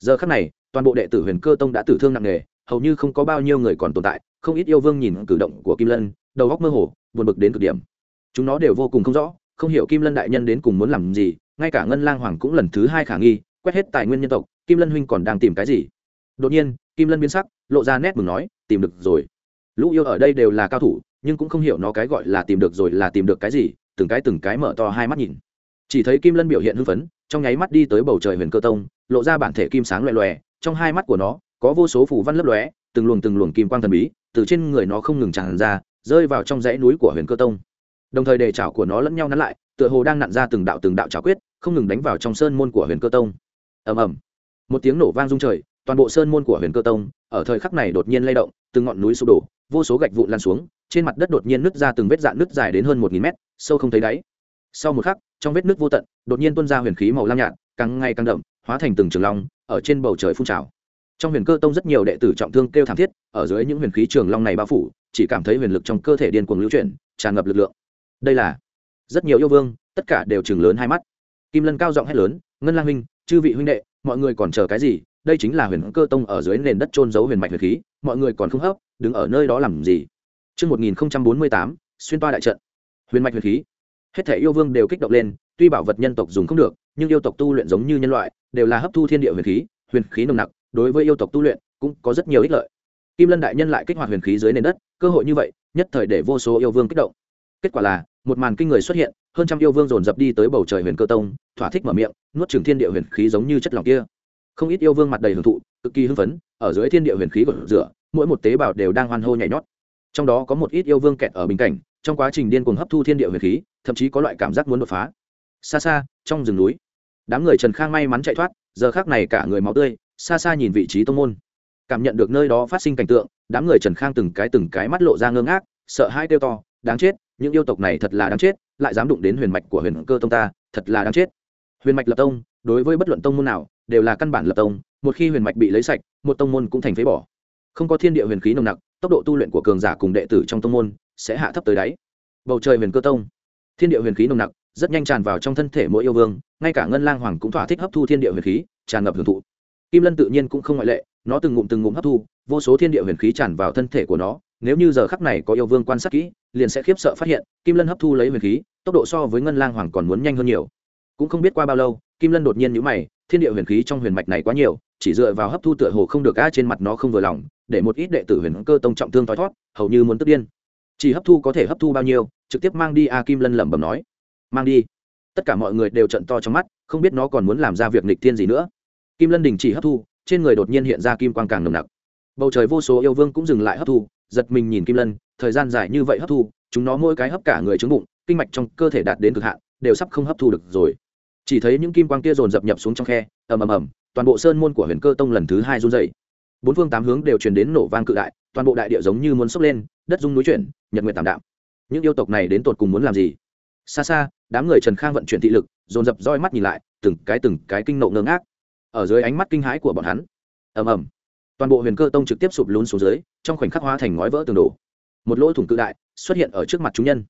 Giờ khắc này, toàn bộ đệ tử huyền cơ tông đã tử thương nặng nề, hầu như không có bao nhiêu người còn tồn tại, không ít yêu vương nhìn cử động của kim lân đầu góc mơ hồ, buồn bực đến cực điểm. Chúng nó đều vô cùng không rõ, không hiểu kim lân đại nhân đến cùng muốn làm gì, ngay cả ngân lang hoàng cũng lần thứ hai khả nghi, quét hết tài nguyên nhân tộc, kim lân huynh còn đang tìm cái gì? Đột nhiên, kim lân biến sắc, lộ ra nét mừng nói, tìm được rồi. Lũ yêu ở đây đều là cao thủ, nhưng cũng không hiểu nó cái gọi là tìm được rồi là tìm được cái gì, từng cái từng cái mở to hai mắt nhìn. Chỉ thấy kim lân biểu hiện hưng phấn, trong nháy mắt đi tới bầu trời huyền cơ tông, lộ ra bản thể kim sáng loẹ loẹ trong hai mắt của nó, có vô số phủ văn lấp lóe, từng luồng từng luồng kim quang thần bí, từ trên người nó không ngừng tràn ra rơi vào trong dãy núi của huyền cơ tông. Đồng thời đề chảo của nó lẫn nhau nắn lại, tựa hồ đang nặn ra từng đạo từng đạo chảo quyết, không ngừng đánh vào trong sơn môn của huyền cơ tông. Ầm ầm. Một tiếng nổ vang rung trời, toàn bộ sơn môn của huyền cơ tông, ở thời khắc này đột nhiên lay động, từng ngọn núi sụp đổ, vô số gạch vụn lan xuống, trên mặt đất đột nhiên nứt ra từng vết dạn nứt dài đến hơn một nghìn mét, sâu không thấy đáy. Sau một khắc, trong vết nứt vô tận, đột nhiên tuôn ra huyền khí màu lam nhạt, càng ngày càng đậm, hóa thành từng trường long, ở trên bầu trời phun trào. Trong huyền cơ tông rất nhiều đệ tử trọng thương kêu thảm thiết, ở dưới những huyền khí trường long này bao phủ chỉ cảm thấy huyền lực trong cơ thể điên cuồng lưu chuyển tràn ngập lực lượng đây là rất nhiều yêu vương tất cả đều chừng lớn hai mắt kim lân cao giọng hét lớn ngân lang huynh chư vị huynh đệ mọi người còn chờ cái gì đây chính là huyền cơ tông ở dưới nền đất trôn giấu huyền mạch huyền khí mọi người còn không hấp đứng ở nơi đó làm gì Trước 1048, xuyên toa đại trận. Huyền mạch huyền khí. Hết thể yêu vương đều kích động lên, tuy bảo vật nhân tộc dùng không được, nhưng yêu tộc tu luyện giống như nhân loại, đều là hấp thu thiên địa huyền khí, huyền khí nồng nặc, đối với yêu tộc tu luyện cũng có rất nhiều ích lợi. Kim Lân đại nhân lại kích hoạt huyền khí dưới nền đất, cơ hội như vậy, nhất thời để vô số yêu vương kích động. Kết quả là, một màn kinh người xuất hiện, hơn trăm yêu vương dồn dập đi tới bầu trời huyền cơ tông, thỏa thích mở miệng, nuốt trừng thiên địa huyền khí giống như chất lỏng kia. Không ít yêu vương mặt đầy hưởng thụ cực kỳ hưng phấn ở dưới thiên địa huyền khí của rửa mỗi một tế bào đều đang hoan hô nhảy nhót. Trong đó có một ít yêu vương kẹt ở bình cảnh trong quá trình điên cuồng hấp thu thiên địa huyền khí thậm chí có loại cảm giác muốn đột phá. Xa xa trong rừng núi đám người trần khang may mắn chạy thoát giờ khác này cả người máu tươi xa xa nhìn vị trí tông môn cảm nhận được nơi đó phát sinh cảnh tượng, đám người trần khang từng cái từng cái mắt lộ ra ngơ ngác, sợ hai kêu to, đáng chết, những yêu tộc này thật là đáng chết, lại dám đụng đến huyền mạch của huyền cơ tông ta, thật là đáng chết. Huyền mạch lập tông, đối với bất luận tông môn nào, đều là căn bản lập tông, một khi huyền mạch bị lấy sạch, một tông môn cũng thành phế bỏ. Không có thiên địa huyền khí nồng nặc, tốc độ tu luyện của cường giả cùng đệ tử trong tông môn sẽ hạ thấp tới đáy. Bầu trời huyền cơ tông, thiên địa huyền khí nồng nặc, rất nhanh tràn vào trong thân thể mỗi yêu vương, ngay cả ngân lang hoàng cũng thỏa thích hấp thu thiên địa huyền khí, tràn ngập hưởng thụ. Kim lân tự nhiên cũng không ngoại lệ nó từng ngụm từng ngụm hấp thu, vô số thiên địa huyền khí tràn vào thân thể của nó, nếu như giờ khắc này có yêu vương quan sát kỹ, liền sẽ khiếp sợ phát hiện, kim lân hấp thu lấy huyền khí, tốc độ so với ngân lang hoàng còn muốn nhanh hơn nhiều. Cũng không biết qua bao lâu, kim lân đột nhiên nhũ mày, thiên địa huyền khí trong huyền mạch này quá nhiều, chỉ dựa vào hấp thu tựa hồ không được a trên mặt nó không vừa lòng, để một ít đệ tử huyền cơ tông trọng thương thoi thót, hầu như muốn tức điên. Chỉ hấp thu có thể hấp thu bao nhiêu, trực tiếp mang đi a kim lân lẩm bẩm nói. Mang đi. Tất cả mọi người đều trận to trong mắt, không biết nó còn muốn làm ra việc nghịch thiên gì nữa. Kim lân đình chỉ hấp thu trên người đột nhiên hiện ra kim quang càng nồng nặc. Bầu trời vô số yêu vương cũng dừng lại hấp thu, giật mình nhìn kim lân, thời gian dài như vậy hấp thu, chúng nó mỗi cái hấp cả người trứng bụng, kinh mạch trong cơ thể đạt đến cực hạn, đều sắp không hấp thu được rồi. Chỉ thấy những kim quang kia dồn dập nhập xuống trong khe, ầm ầm ầm, toàn bộ sơn môn của huyền cơ tông lần thứ hai run dày bốn phương tám hướng đều truyền đến nổ vang cự đại, toàn bộ đại địa giống như muốn sốc lên, đất rung núi chuyển, nhật nguyện tảm đạm. Những yêu tộc này đến tột cùng muốn làm gì? Xa xa, đám người trần khang vận chuyển thị lực, dồn dập roi mắt nhìn lại, từng cái từng cái kinh nộ ngơ ngác ở dưới ánh mắt kinh hãi của bọn hắn. Ầm ầm. Toàn bộ huyền cơ tông trực tiếp sụp lún xuống dưới, trong khoảnh khắc hóa thành ngói vỡ tường đổ. Một lỗ thủng cự đại xuất hiện ở trước mặt chúng nhân.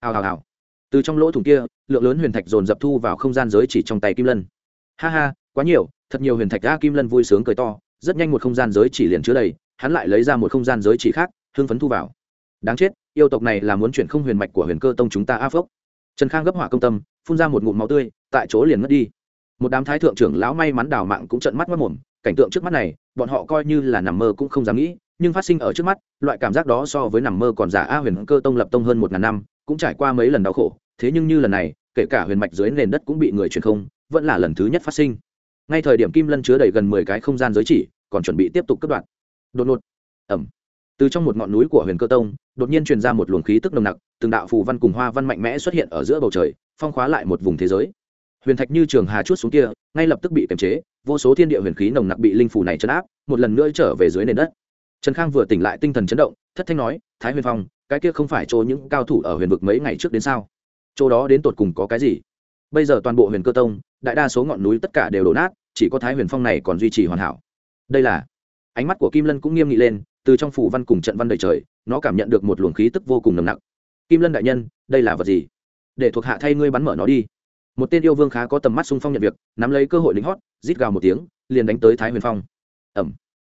Hào hào hào. Từ trong lỗ thủng kia, lượng lớn huyền thạch dồn dập thu vào không gian giới chỉ trong tay kim lân. Ha ha, quá nhiều, thật nhiều huyền thạch a kim lân vui sướng cười to, rất nhanh một không gian giới chỉ liền chứa đầy, hắn lại lấy ra một không gian giới chỉ khác, hưng phấn thu vào. Đáng chết, yêu tộc này là muốn chuyển không huyền mạch của huyền cơ tông chúng ta a phốc. Trần khang gấp hỏa công tâm, phun ra một ngụm máu tươi, tại chỗ liền mất đi một đám thái thượng trưởng lão may mắn đào mạng cũng trận mắt mất mồm, cảnh tượng trước mắt này, bọn họ coi như là nằm mơ cũng không dám nghĩ, nhưng phát sinh ở trước mắt, loại cảm giác đó so với nằm mơ còn giả a huyền cơ tông lập tông hơn một ngàn năm, cũng trải qua mấy lần đau khổ, thế nhưng như lần này, kể cả huyền mạch dưới nền đất cũng bị người truyền không, vẫn là lần thứ nhất phát sinh. Ngay thời điểm kim lân chứa đầy gần mười cái không gian giới chỉ, còn chuẩn bị tiếp tục cất đoạn. Đột ngột ẩm từ trong một ngọn núi của huyền cơ tông, đột nhiên truyền ra một luồng khí tức nồng nặc, từng đạo phù văn cùng hoa văn mạnh mẽ xuất hiện ở giữa bầu trời, phong khóa lại một vùng thế giới huyền thạch như trường hà chút xuống kia, ngay lập tức bị kiềm chế, vô số thiên địa huyền khí nồng nặc bị linh phủ này chấn áp, một lần nữa trở về dưới nền đất. Trần khang vừa tỉnh lại tinh thần chấn động, thất thanh nói, thái huyền phong, cái kia không phải chỗ những cao thủ ở huyền vực mấy ngày trước đến sao? Chỗ đó đến tột cùng có cái gì? Bây giờ toàn bộ huyền cơ tông, đại đa số ngọn núi tất cả đều đổ nát, chỉ có thái huyền phong này còn duy trì hoàn hảo. Đây là ánh mắt của kim lân cũng nghiêm nghị lên, từ trong phủ văn cùng trận văn đầy trời, nó cảm nhận được một luồng khí tức vô cùng nồng nặc. Kim lân đại nhân, đây là vật gì? Để thuộc hạ thay ngươi bắn mở nó đi một tên yêu vương khá có tầm mắt xung phong nhận việc, nắm lấy cơ hội lính hót, rít gào một tiếng, liền đánh tới thái huyền phong. Ẩm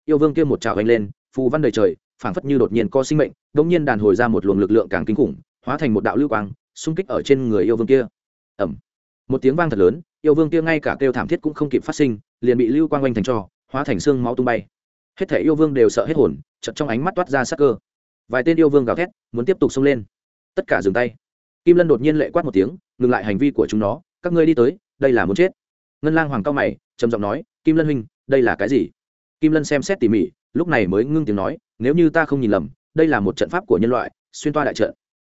yêu vương kia một trào anh lên, phù văn đầy trời, phảng phất như đột nhiên có sinh mệnh đống nhiên đàn hồi ra một luồng lực lượng càng kinh khủng, hóa thành một đạo lưu quang, xung kích ở trên người yêu vương kia. Ẩm một tiếng vang thật lớn, yêu vương kia ngay cả kêu thảm thiết cũng không kịp phát sinh, liền bị lưu quang oanh thành trò hóa thành xương máu tung bay. Hết thể yêu vương đều sợ hết hồn chật trong ánh mắt toát ra sắc cơ. Vài tên yêu vương gào thét, muốn tiếp tục xông lên. Tất cả dừng tay. Kim lân đột nhiên lệ quát một tiếng, ngừng lại hành vi của chúng nó các ngươi đi tới đây là muốn chết. Ngân lang hoàng cao mày trầm giọng nói kim lân huynh đây là cái gì? Kim lân xem xét tỉ mỉ lúc này mới ngưng tiếng nói nếu như ta không nhìn lầm đây là một trận pháp của nhân loại xuyên toa đại trận.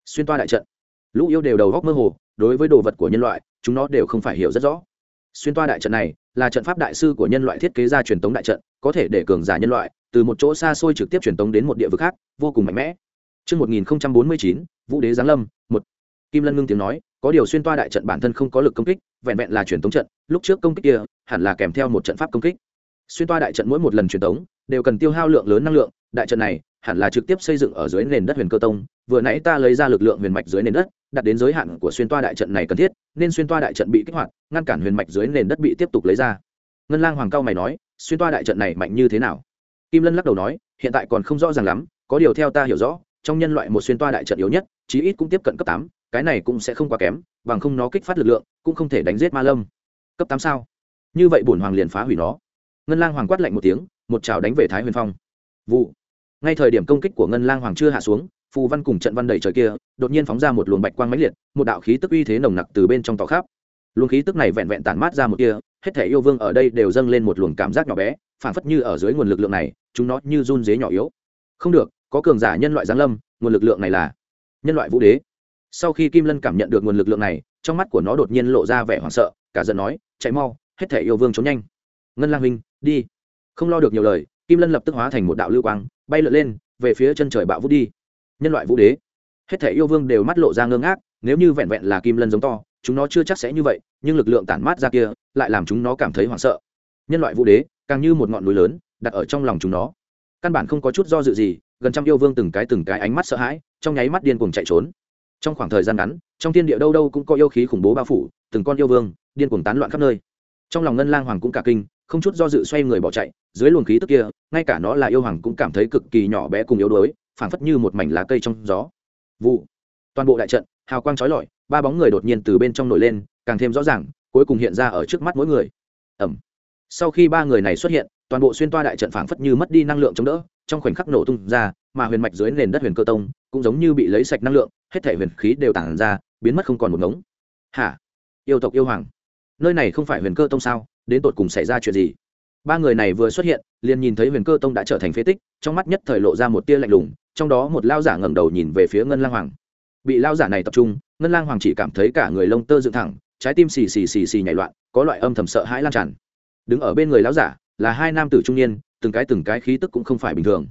Xuyên toa đại trận. Lũ yêu đều đầu góc mơ hồ đối với đồ vật của nhân loại chúng nó đều không phải hiểu rất rõ. Xuyên toa đại trận này là trận pháp đại sư của nhân loại thiết kế ra truyền tống đại trận có thể để cường giả nhân loại từ một chỗ xa xôi trực tiếp truyền tống đến một địa vực khác vô cùng mạnh mẽ. Trước 1049, Vũ đế Giáng Lâm, một. Kim Lân ngưng tiếng nói, có điều xuyên toa đại trận bản thân không có lực công kích, vẹn vẹn là truyền tống trận, lúc trước công kích kia, hẳn là kèm theo một trận pháp công kích. Xuyên toa đại trận mỗi một lần truyền tống, đều cần tiêu hao lượng lớn năng lượng, đại trận này hẳn là trực tiếp xây dựng ở dưới nền đất Huyền Cơ Tông, vừa nãy ta lấy ra lực lượng huyền mạch dưới nền đất, đặt đến giới hạn của xuyên toa đại trận này cần thiết, nên xuyên toa đại trận bị kích hoạt, ngăn cản huyền mạch dưới nền đất bị tiếp tục lấy ra. Ngân Lang Hoàng cao mày nói, xuyên toa đại trận này mạnh như thế nào? Kim Lân lắc đầu nói, hiện tại còn không rõ ràng lắm, có điều theo ta hiểu rõ, trong nhân loại một xuyên toa đại trận yếu nhất, chí ít cũng tiếp cận cấp tám, cái này cũng sẽ không quá kém, bằng không nó kích phát lực lượng, cũng không thể đánh giết Ma Lâm. Cấp tám sao? Như vậy bổn hoàng liền phá hủy nó. Ngân Lang Hoàng quát lạnh một tiếng, một chảo đánh về Thái Huyền Phong. Vụ. Ngay thời điểm công kích của Ngân Lang Hoàng chưa hạ xuống, phù văn cùng trận văn đầy trời kia đột nhiên phóng ra một luồng bạch quang mãnh liệt một đạo khí tức uy thế nồng nặc từ bên trong tỏ khắp luồng khí tức này vẹn vẹn tản mát ra một kia hết thể yêu vương ở đây đều dâng lên một luồng cảm giác nhỏ bé phản phất như ở dưới nguồn lực lượng này chúng nó như run dế nhỏ yếu không được có cường giả nhân loại giáng lâm nguồn lực lượng này là nhân loại vũ đế sau khi kim lân cảm nhận được nguồn lực lượng này, trong mắt của nó đột nhiên lộ ra vẻ hoảng sợ, cả giận nói, chạy mau, hết thể yêu vương trốn nhanh. Ngân lang huynh, đi. Không lo được nhiều lời, kim lân lập tức hóa thành một đạo lưu quang, bay lượn lên, về phía chân trời bạo vút đi. Nhân loại vũ đế. Hết thể yêu vương đều mắt lộ ra ngơ ngác, nếu như vẹn vẹn là kim lân giống to, chúng nó chưa chắc sẽ như vậy, nhưng lực lượng tản mát ra kia, lại làm chúng nó cảm thấy hoảng sợ. Nhân loại vũ đế, càng như một ngọn núi lớn, đặt ở trong lòng chúng nó. Căn bản không có chút do dự gì, gần trăm yêu vương từng cái từng cái ánh mắt sợ hãi, trong nháy mắt điên cuồng chạy trốn trong khoảng thời gian ngắn, trong thiên địa đâu đâu cũng có yêu khí khủng bố bao phủ, từng con yêu vương, điên cuồng tán loạn khắp nơi. Trong lòng ngân lang hoàng cũng cả kinh, không chút do dự xoay người bỏ chạy, dưới luồng khí tức kia, ngay cả nó là yêu hoàng cũng cảm thấy cực kỳ nhỏ bé cùng yếu đuối, phảng phất như một mảnh lá cây trong gió. Vụ. Toàn bộ đại trận, hào quang chói lọi, ba bóng người đột nhiên từ bên trong nổi lên, càng thêm rõ ràng, cuối cùng hiện ra ở trước mắt mỗi người. Ẩm sau khi ba người này xuất hiện toàn bộ xuyên toa đại trận phảng phất như mất đi năng lượng chống đỡ, trong khoảnh khắc nổ tung ra, mà huyền mạch dưới nền đất huyền cơ tông cũng giống như bị lấy sạch năng lượng, hết thể huyền khí đều tản ra, biến mất không còn một ngống. Hả? Yêu tộc yêu hoàng. Nơi này không phải huyền cơ tông sao? Đến tột cùng xảy ra chuyện gì? Ba người này vừa xuất hiện, liền nhìn thấy huyền cơ tông đã trở thành phế tích, trong mắt nhất thời lộ ra một tia lạnh lùng, trong đó một lao giả ngẩng đầu nhìn về phía ngân lang hoàng. Bị lao giả này tập trung, ngân lang hoàng chỉ cảm thấy cả người lông tơ dựng thẳng, trái tim xì xì xì xì nhảy loạn, có loại âm thầm sợ hãi lan tràn. Đứng ở bên người lão giả là hai nam tử trung niên, từng cái từng cái khí tức cũng không phải bình thường.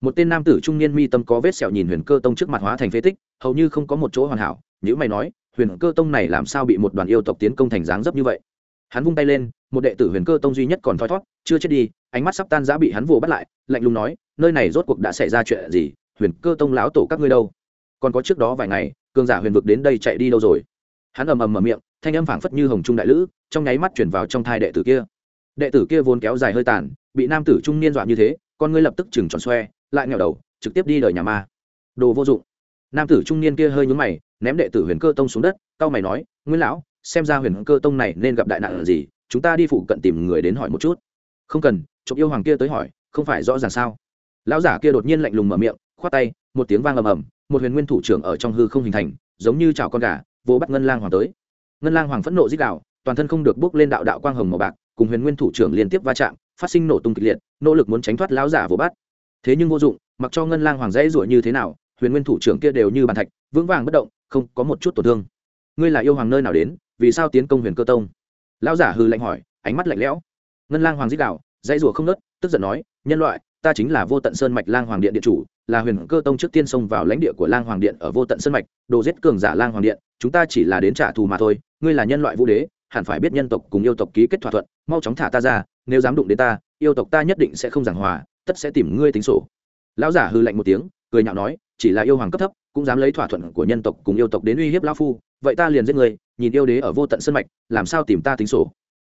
Một tên nam tử trung niên mi tâm có vết sẹo nhìn huyền cơ tông trước mặt hóa thành phế tích, hầu như không có một chỗ hoàn hảo nhữ mày nói, huyền cơ tông này làm sao bị một đoàn yêu tộc tiến công thành dáng dấp như vậy? Hắn vung tay lên, một đệ tử huyền cơ tông duy nhất còn thoi thót, chưa chết đi, ánh mắt sắp tan giã bị hắn vồ bắt lại, lạnh lùng nói, nơi này rốt cuộc đã xảy ra chuyện gì? Huyền cơ tông lão tổ các ngươi đâu? Còn có trước đó vài ngày, cường giả huyền vực đến đây chạy đi đâu rồi? Hắn ầm ầm mở miệng, thanh âm phảng phất như hồng trung đại lữ, trong nháy mắt chuyển vào trong thai đệ tử kia đệ tử kia vốn kéo dài hơi tàn, bị nam tử trung niên dọa như thế, con ngươi lập tức chừng tròn xoe, lại nghèo đầu, trực tiếp đi đời nhà ma. Đồ vô dụng. Nam tử trung niên kia hơi nhúng mày, ném đệ tử huyền cơ tông xuống đất, cau mày nói nguyễn lão, xem ra huyền cơ tông này nên gặp đại nạn là gì, chúng ta đi phụ cận tìm người đến hỏi một chút. Không cần, chụp yêu hoàng kia tới hỏi, không phải rõ ràng sao? Lão giả kia đột nhiên lạnh lùng mở miệng, khoát tay, một tiếng vang ầm ầm, một huyền nguyên thủ trưởng ở trong hư không hình thành, giống như chảo con gà vỗ bắt ngân lang hoàng tới. Ngân lang hoàng phẫn nộ dích đạo toàn thân không được bước lên đạo đạo quang hồng màu bạc cùng huyền nguyên thủ trưởng liên tiếp va chạm, phát sinh nổ tung kịch liệt, nỗ lực muốn tránh thoát lão giả vỗ bắt thế nhưng vô dụng, mặc cho ngân lang hoàng dãy ruổi như thế nào, huyền nguyên thủ trưởng kia đều như bàn thạch, vững vàng bất động, không có một chút tổn thương. Ngươi là yêu hoàng nơi nào đến, vì sao tiến công huyền cơ tông? Lão giả hư lạnh hỏi, ánh mắt lạnh lẽo. Ngân lang hoàng dích đạo, dãy rủa không nớt, tức giận nói, nhân loại, ta chính là vô tận sơn mạch lang hoàng điện điện chủ, là huyền cơ tông trước tiên xông vào lãnh địa của lang hoàng điện ở vô tận sơn mạch, đồ giết cường giả lang hoàng điện, chúng ta chỉ là đến trả thù mà thôi, ngươi là nhân loại vũ đế hẳn phải biết nhân tộc cùng yêu tộc ký kết thỏa thuận, mau chóng thả ta ra, nếu dám đụng đến ta, yêu tộc ta nhất định sẽ không giảng hòa, tất sẽ tìm ngươi tính sổ. Lão giả hư lạnh một tiếng, cười nhạo nói, chỉ là yêu hoàng cấp thấp, cũng dám lấy thỏa thuận của nhân tộc cùng yêu tộc đến uy hiếp lão phu, vậy ta liền giết người nhìn yêu đế ở vô tận sân mạch, làm sao tìm ta tính sổ?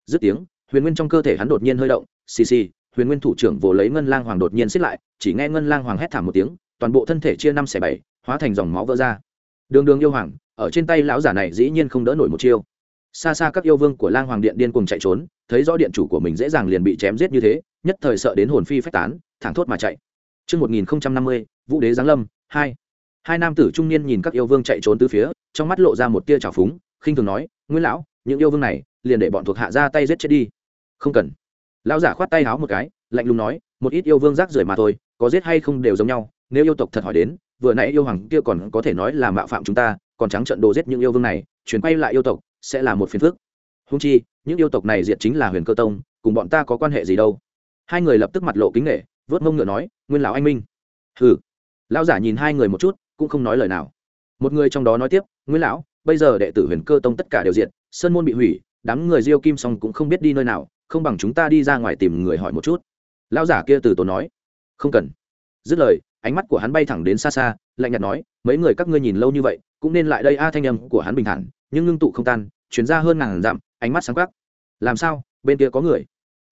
Dứt tiếng, huyền nguyên trong cơ thể hắn đột nhiên hơi động, xì xì, huyền nguyên thủ trưởng vồ lấy ngân lang hoàng đột nhiên xích lại, chỉ nghe ngân lang hoàng hét thảm một tiếng, toàn bộ thân thể chia năm xẻ bảy, hóa thành dòng máu vỡ ra. Đường đường yêu hoàng, ở trên tay lão giả này dĩ nhiên không đỡ nổi một chiêu xa xa các yêu vương của lang hoàng điện điên cùng chạy trốn thấy rõ điện chủ của mình dễ dàng liền bị chém giết như thế nhất thời sợ đến hồn phi phách tán thẳng thốt mà chạy Trước 1050, Vũ đế Giáng Lâm, 2. Hai nam tử trung niên nhìn các yêu vương chạy trốn từ phía, trong mắt lộ ra một tia trào phúng, khinh thường nói, "Nguyên lão, những yêu vương này, liền để bọn thuộc hạ ra tay giết chết đi." "Không cần." Lão giả khoát tay háo một cái, lạnh lùng nói, "Một ít yêu vương rác rưởi mà thôi, có giết hay không đều giống nhau, nếu yêu tộc thật hỏi đến, vừa nãy yêu hoàng kia còn có thể nói là mạo phạm chúng ta, còn trắng trợn đồ giết những yêu vương này, chuyển quay lại yêu tộc, sẽ là một phiền phức. Huống chi, những yêu tộc này diệt chính là Huyền Cơ Tông, cùng bọn ta có quan hệ gì đâu?" Hai người lập tức mặt lộ kính nể, vớt mông ngựa nói, "Nguyên lão anh minh." hừ lão giả nhìn hai người một chút cũng không nói lời nào một người trong đó nói tiếp nguyên lão bây giờ đệ tử huyền cơ tông tất cả đều diệt, sơn môn bị hủy đám người diêu kim xong cũng không biết đi nơi nào không bằng chúng ta đi ra ngoài tìm người hỏi một chút lão giả kia từ tốn nói không cần dứt lời ánh mắt của hắn bay thẳng đến xa xa lạnh nhạt nói mấy người các ngươi nhìn lâu như vậy cũng nên lại đây a thanh âm của hắn bình thản nhưng ngưng tụ không tan, chuyển ra hơn ngàn dặm, ánh mắt sáng quắc. Làm sao? Bên kia có người.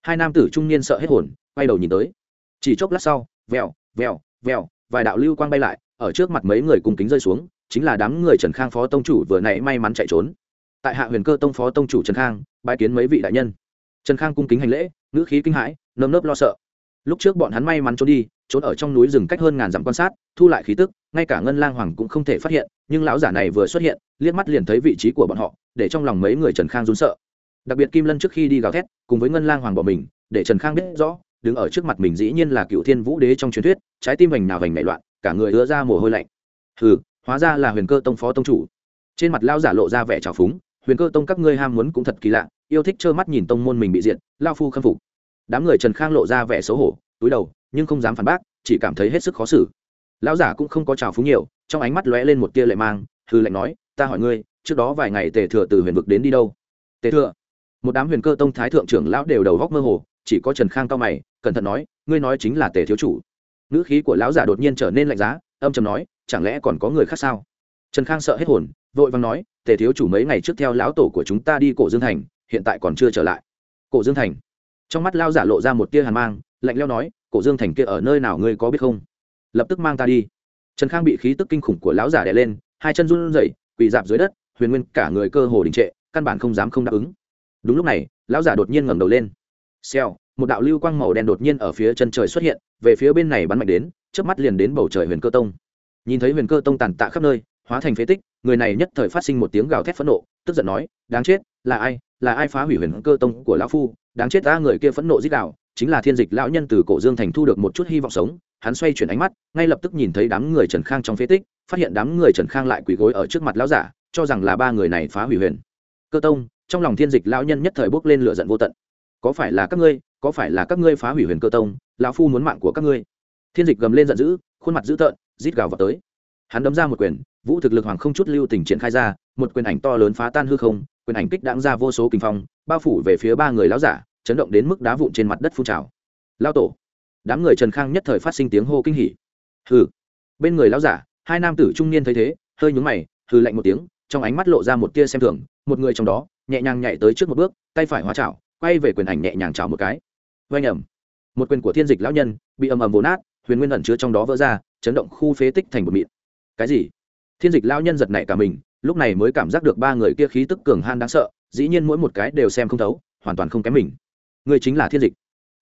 Hai nam tử trung niên sợ hết hồn, quay đầu nhìn tới. Chỉ chốc lát sau vèo vèo vèo vài đạo lưu quang bay lại, ở trước mặt mấy người cùng kính rơi xuống, chính là đám người trần khang phó tông chủ vừa nãy may mắn chạy trốn. Tại hạ huyền cơ tông phó tông chủ trần khang bãi kiến mấy vị đại nhân. Trần khang cung kính hành lễ, ngữ khí kinh hãi, nơm nớp lo sợ. Lúc trước bọn hắn may mắn trốn đi, trốn ở trong núi rừng cách hơn ngàn dặm quan sát, thu lại khí tức, ngay cả ngân lang hoàng cũng không thể phát hiện, nhưng lão giả này vừa xuất hiện liếc mắt liền thấy vị trí của bọn họ, để trong lòng mấy người trần khang run sợ. Đặc biệt kim lân trước khi đi gào thét, cùng với ngân lang hoàng bỏ mình, để trần khang biết rõ, đứng ở trước mặt mình dĩ nhiên là cựu thiên vũ đế trong truyền thuyết, trái tim vành nào vành nảy loạn, cả người ứa ra mồ hôi lạnh. Hừ, hóa ra là huyền cơ tông phó tông chủ. Trên mặt lao giả lộ ra vẻ trào phúng, huyền cơ tông các ngươi ham muốn cũng thật kỳ lạ, yêu thích trơ mắt nhìn tông môn mình bị diện lao phu khâm phục. Đám người trần khang lộ ra vẻ xấu hổ, túi đầu, nhưng không dám phản bác, chỉ cảm thấy hết sức khó xử. Lão giả cũng không có trào phúng nhiều, trong ánh mắt lóe lên một tia lệ mang hư lệnh nói ta hỏi ngươi, trước đó vài ngày tề thừa từ huyền vực đến đi đâu? Tề thừa, một đám huyền cơ tông thái thượng trưởng lão đều đầu góc mơ hồ, chỉ có trần khang cao mày, cẩn thận nói, ngươi nói chính là tề thiếu chủ. Ngữ khí của lão giả đột nhiên trở nên lạnh giá, âm chầm nói, chẳng lẽ còn có người khác sao? Trần khang sợ hết hồn, vội vàng nói, tề thiếu chủ mấy ngày trước theo lão tổ của chúng ta đi cổ dương thành, hiện tại còn chưa trở lại. Cổ dương thành. Trong mắt lao giả lộ ra một tia hàn mang, lạnh leo nói, cổ dương thành kia ở nơi nào ngươi có biết không? Lập tức mang ta đi. Trần khang bị khí tức kinh khủng của lão giả đè lên, hai chân run rẩy quỳ dạp dưới đất, huyền nguyên cả người cơ hồ đình trệ, căn bản không dám không đáp ứng. Đúng lúc này, lão giả đột nhiên ngẩng đầu lên. Xèo, một đạo lưu quang màu đen đột nhiên ở phía chân trời xuất hiện, về phía bên này bắn mạnh đến trước mắt liền đến bầu trời huyền cơ tông. Nhìn thấy huyền cơ tông tàn tạ khắp nơi, hóa thành phế tích, người này nhất thời phát sinh một tiếng gào thét phẫn nộ, tức giận nói, đáng chết, là ai là ai phá hủy huyền cơ tông của lão phu? Đáng chết ta, người kia phẫn nộ dích đạo, chính là thiên dịch lão nhân từ cổ dương thành thu được một chút hy vọng sống hắn xoay chuyển ánh mắt, ngay lập tức nhìn thấy đám người trần khang trong phế tích, phát hiện đám người trần khang lại quỳ gối ở trước mặt lão giả, cho rằng là ba người này phá hủy huyền. Cơ tông, trong lòng thiên dịch lão nhân nhất thời bước lên lửa giận vô tận. Có phải là các ngươi, có phải là các ngươi phá hủy huyền cơ tông, lão phu muốn mạng của các ngươi? Thiên dịch gầm lên giận dữ, khuôn mặt dữ tợn, rít gào vào tới. Hắn đấm ra một quyền, vũ thực lực hoàng không chút lưu tình triển khai ra, một quyền ảnh to lớn phá tan hư không, quyền ảnh kích đáng ra vô số kinh phong, bao phủ về phía ba người lão giả, chấn động đến mức đá vụn trên mặt đất phun trào. Lao tổ đám người trần khang nhất thời phát sinh tiếng hô kinh hỉ. Hừ. Bên người lão giả, hai nam tử trung niên thấy thế, hơi nhúng mày, hừ lạnh một tiếng, trong ánh mắt lộ ra một tia xem thường, một người trong đó nhẹ nhàng nhảy tới trước một bước, tay phải hóa chảo, quay về quyền ảnh nhẹ nhàng chảo một cái. Vây nhầm một quyền của thiên dịch lão nhân bị ầm ầm vồ nát, huyền nguyên ẩn chứa trong đó vỡ ra, chấn động khu phế tích thành một mịn. Cái gì? Thiên dịch lão nhân giật nảy cả mình, lúc này mới cảm giác được ba người kia khí tức cường han đáng sợ, dĩ nhiên mỗi một cái đều xem không thấu, hoàn toàn không kém mình. Người chính là thiên dịch.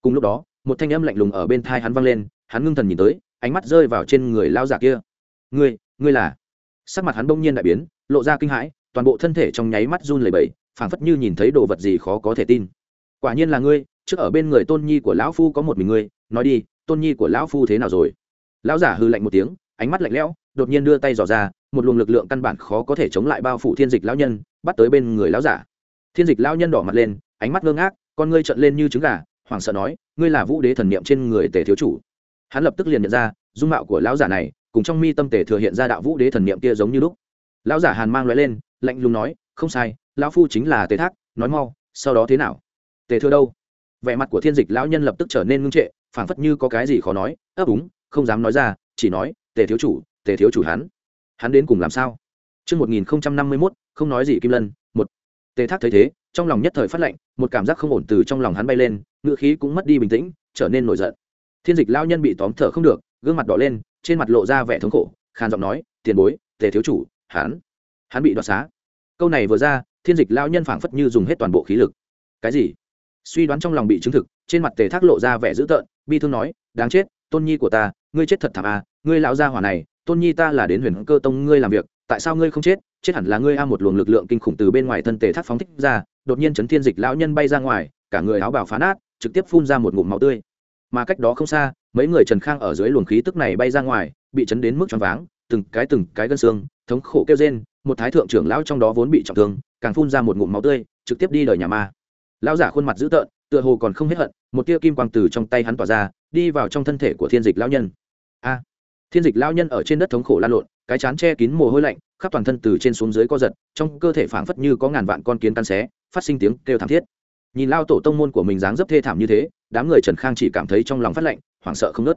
Cùng lúc đó một thanh âm lạnh lùng ở bên thai hắn vang lên, hắn ngưng thần nhìn tới, ánh mắt rơi vào trên người lao giả kia. Ngươi ngươi là? Sắc mặt hắn bỗng nhiên đại biến, lộ ra kinh hãi, toàn bộ thân thể trong nháy mắt run lẩy bẩy, phảng phất như nhìn thấy đồ vật gì khó có thể tin. Quả nhiên là ngươi, trước ở bên người tôn nhi của lão phu có một mình ngươi, nói đi, tôn nhi của lão phu thế nào rồi? Lão giả hư lạnh một tiếng, ánh mắt lạnh lẽo, đột nhiên đưa tay dò ra, một luồng lực lượng căn bản khó có thể chống lại bao phủ thiên dịch lão nhân, bắt tới bên người lão giả. Thiên dịch lão nhân đỏ mặt lên, ánh mắt ngơ ngác, con ngươi trợn lên như trứng gà hoảng sợ nói ngươi là vũ đế thần niệm trên người tề thiếu chủ. Hắn lập tức liền nhận ra dung mạo của lão giả này cùng trong mi tâm tề thừa hiện ra đạo vũ đế thần niệm kia giống như lúc. Lão giả hàn mang loại lên lạnh lùng nói không sai lão phu chính là tề thác nói mau sau đó thế nào? Tề thừa đâu? Vẻ mặt của thiên dịch lão nhân lập tức trở nên ngưng trệ phảng phất như có cái gì khó nói ấp úng không dám nói ra chỉ nói tề thiếu chủ tề thiếu chủ hắn. Hắn đến cùng làm sao? Trước 1051, không nói gì Kim Lân, một. Tề Thác thấy thế, trong lòng nhất thời phát lạnh, một cảm giác không ổn từ trong lòng hắn bay lên, ngựa khí cũng mất đi bình tĩnh, trở nên nổi giận. Thiên Dịch lão nhân bị tóm thở không được, gương mặt đỏ lên, trên mặt lộ ra vẻ thống khổ, khàn giọng nói, "Tiền bối, Tề thiếu chủ, hắn, hắn bị đoạt xá." Câu này vừa ra, Thiên Dịch lão nhân phảng phất như dùng hết toàn bộ khí lực. "Cái gì?" Suy đoán trong lòng bị chứng thực, trên mặt Tề Thác lộ ra vẻ dữ tợn, bi thương nói, "Đáng chết, tôn nhi của ta, ngươi chết thật thảm à, ngươi lão gia hỏa này, tôn nhi ta là đến huyền cơ tông ngươi làm việc tại sao ngươi không chết chết hẳn là ngươi a một luồng lực lượng kinh khủng từ bên ngoài thân tề thác phóng thích ra đột nhiên chấn thiên dịch lão nhân bay ra ngoài, cả người áo bào phá nát, trực tiếp phun ra một ngụm máu tươi. Mà cách đó không xa, mấy người trần khang ở dưới luồng khí tức này bay ra ngoài, bị chấn đến mức choáng váng, từng cái từng cái gân xương, thống khổ kêu rên, một thái thượng trưởng lão trong đó vốn bị trọng thương, càng phun ra một ngụm máu tươi, trực tiếp đi đời nhà ma. Lão giả khuôn mặt dữ tợn, tựa hồ còn không hết hận, một tia kim quang từ trong tay hắn tỏa ra, đi vào trong thân thể của thiên dịch lão nhân. A! Thiên dịch lão nhân ở trên đất thống khổ lan lộn, cái chán che kín mồ hôi lạnh, khắp toàn thân từ trên xuống dưới co giật, trong cơ thể phảng phất như có ngàn vạn con kiến tan xé phát sinh tiếng kêu thảm thiết. Nhìn lao tổ tông môn của mình dáng dấp thê thảm như thế, đám người trần khang chỉ cảm thấy trong lòng phát lạnh, hoảng sợ không nớt.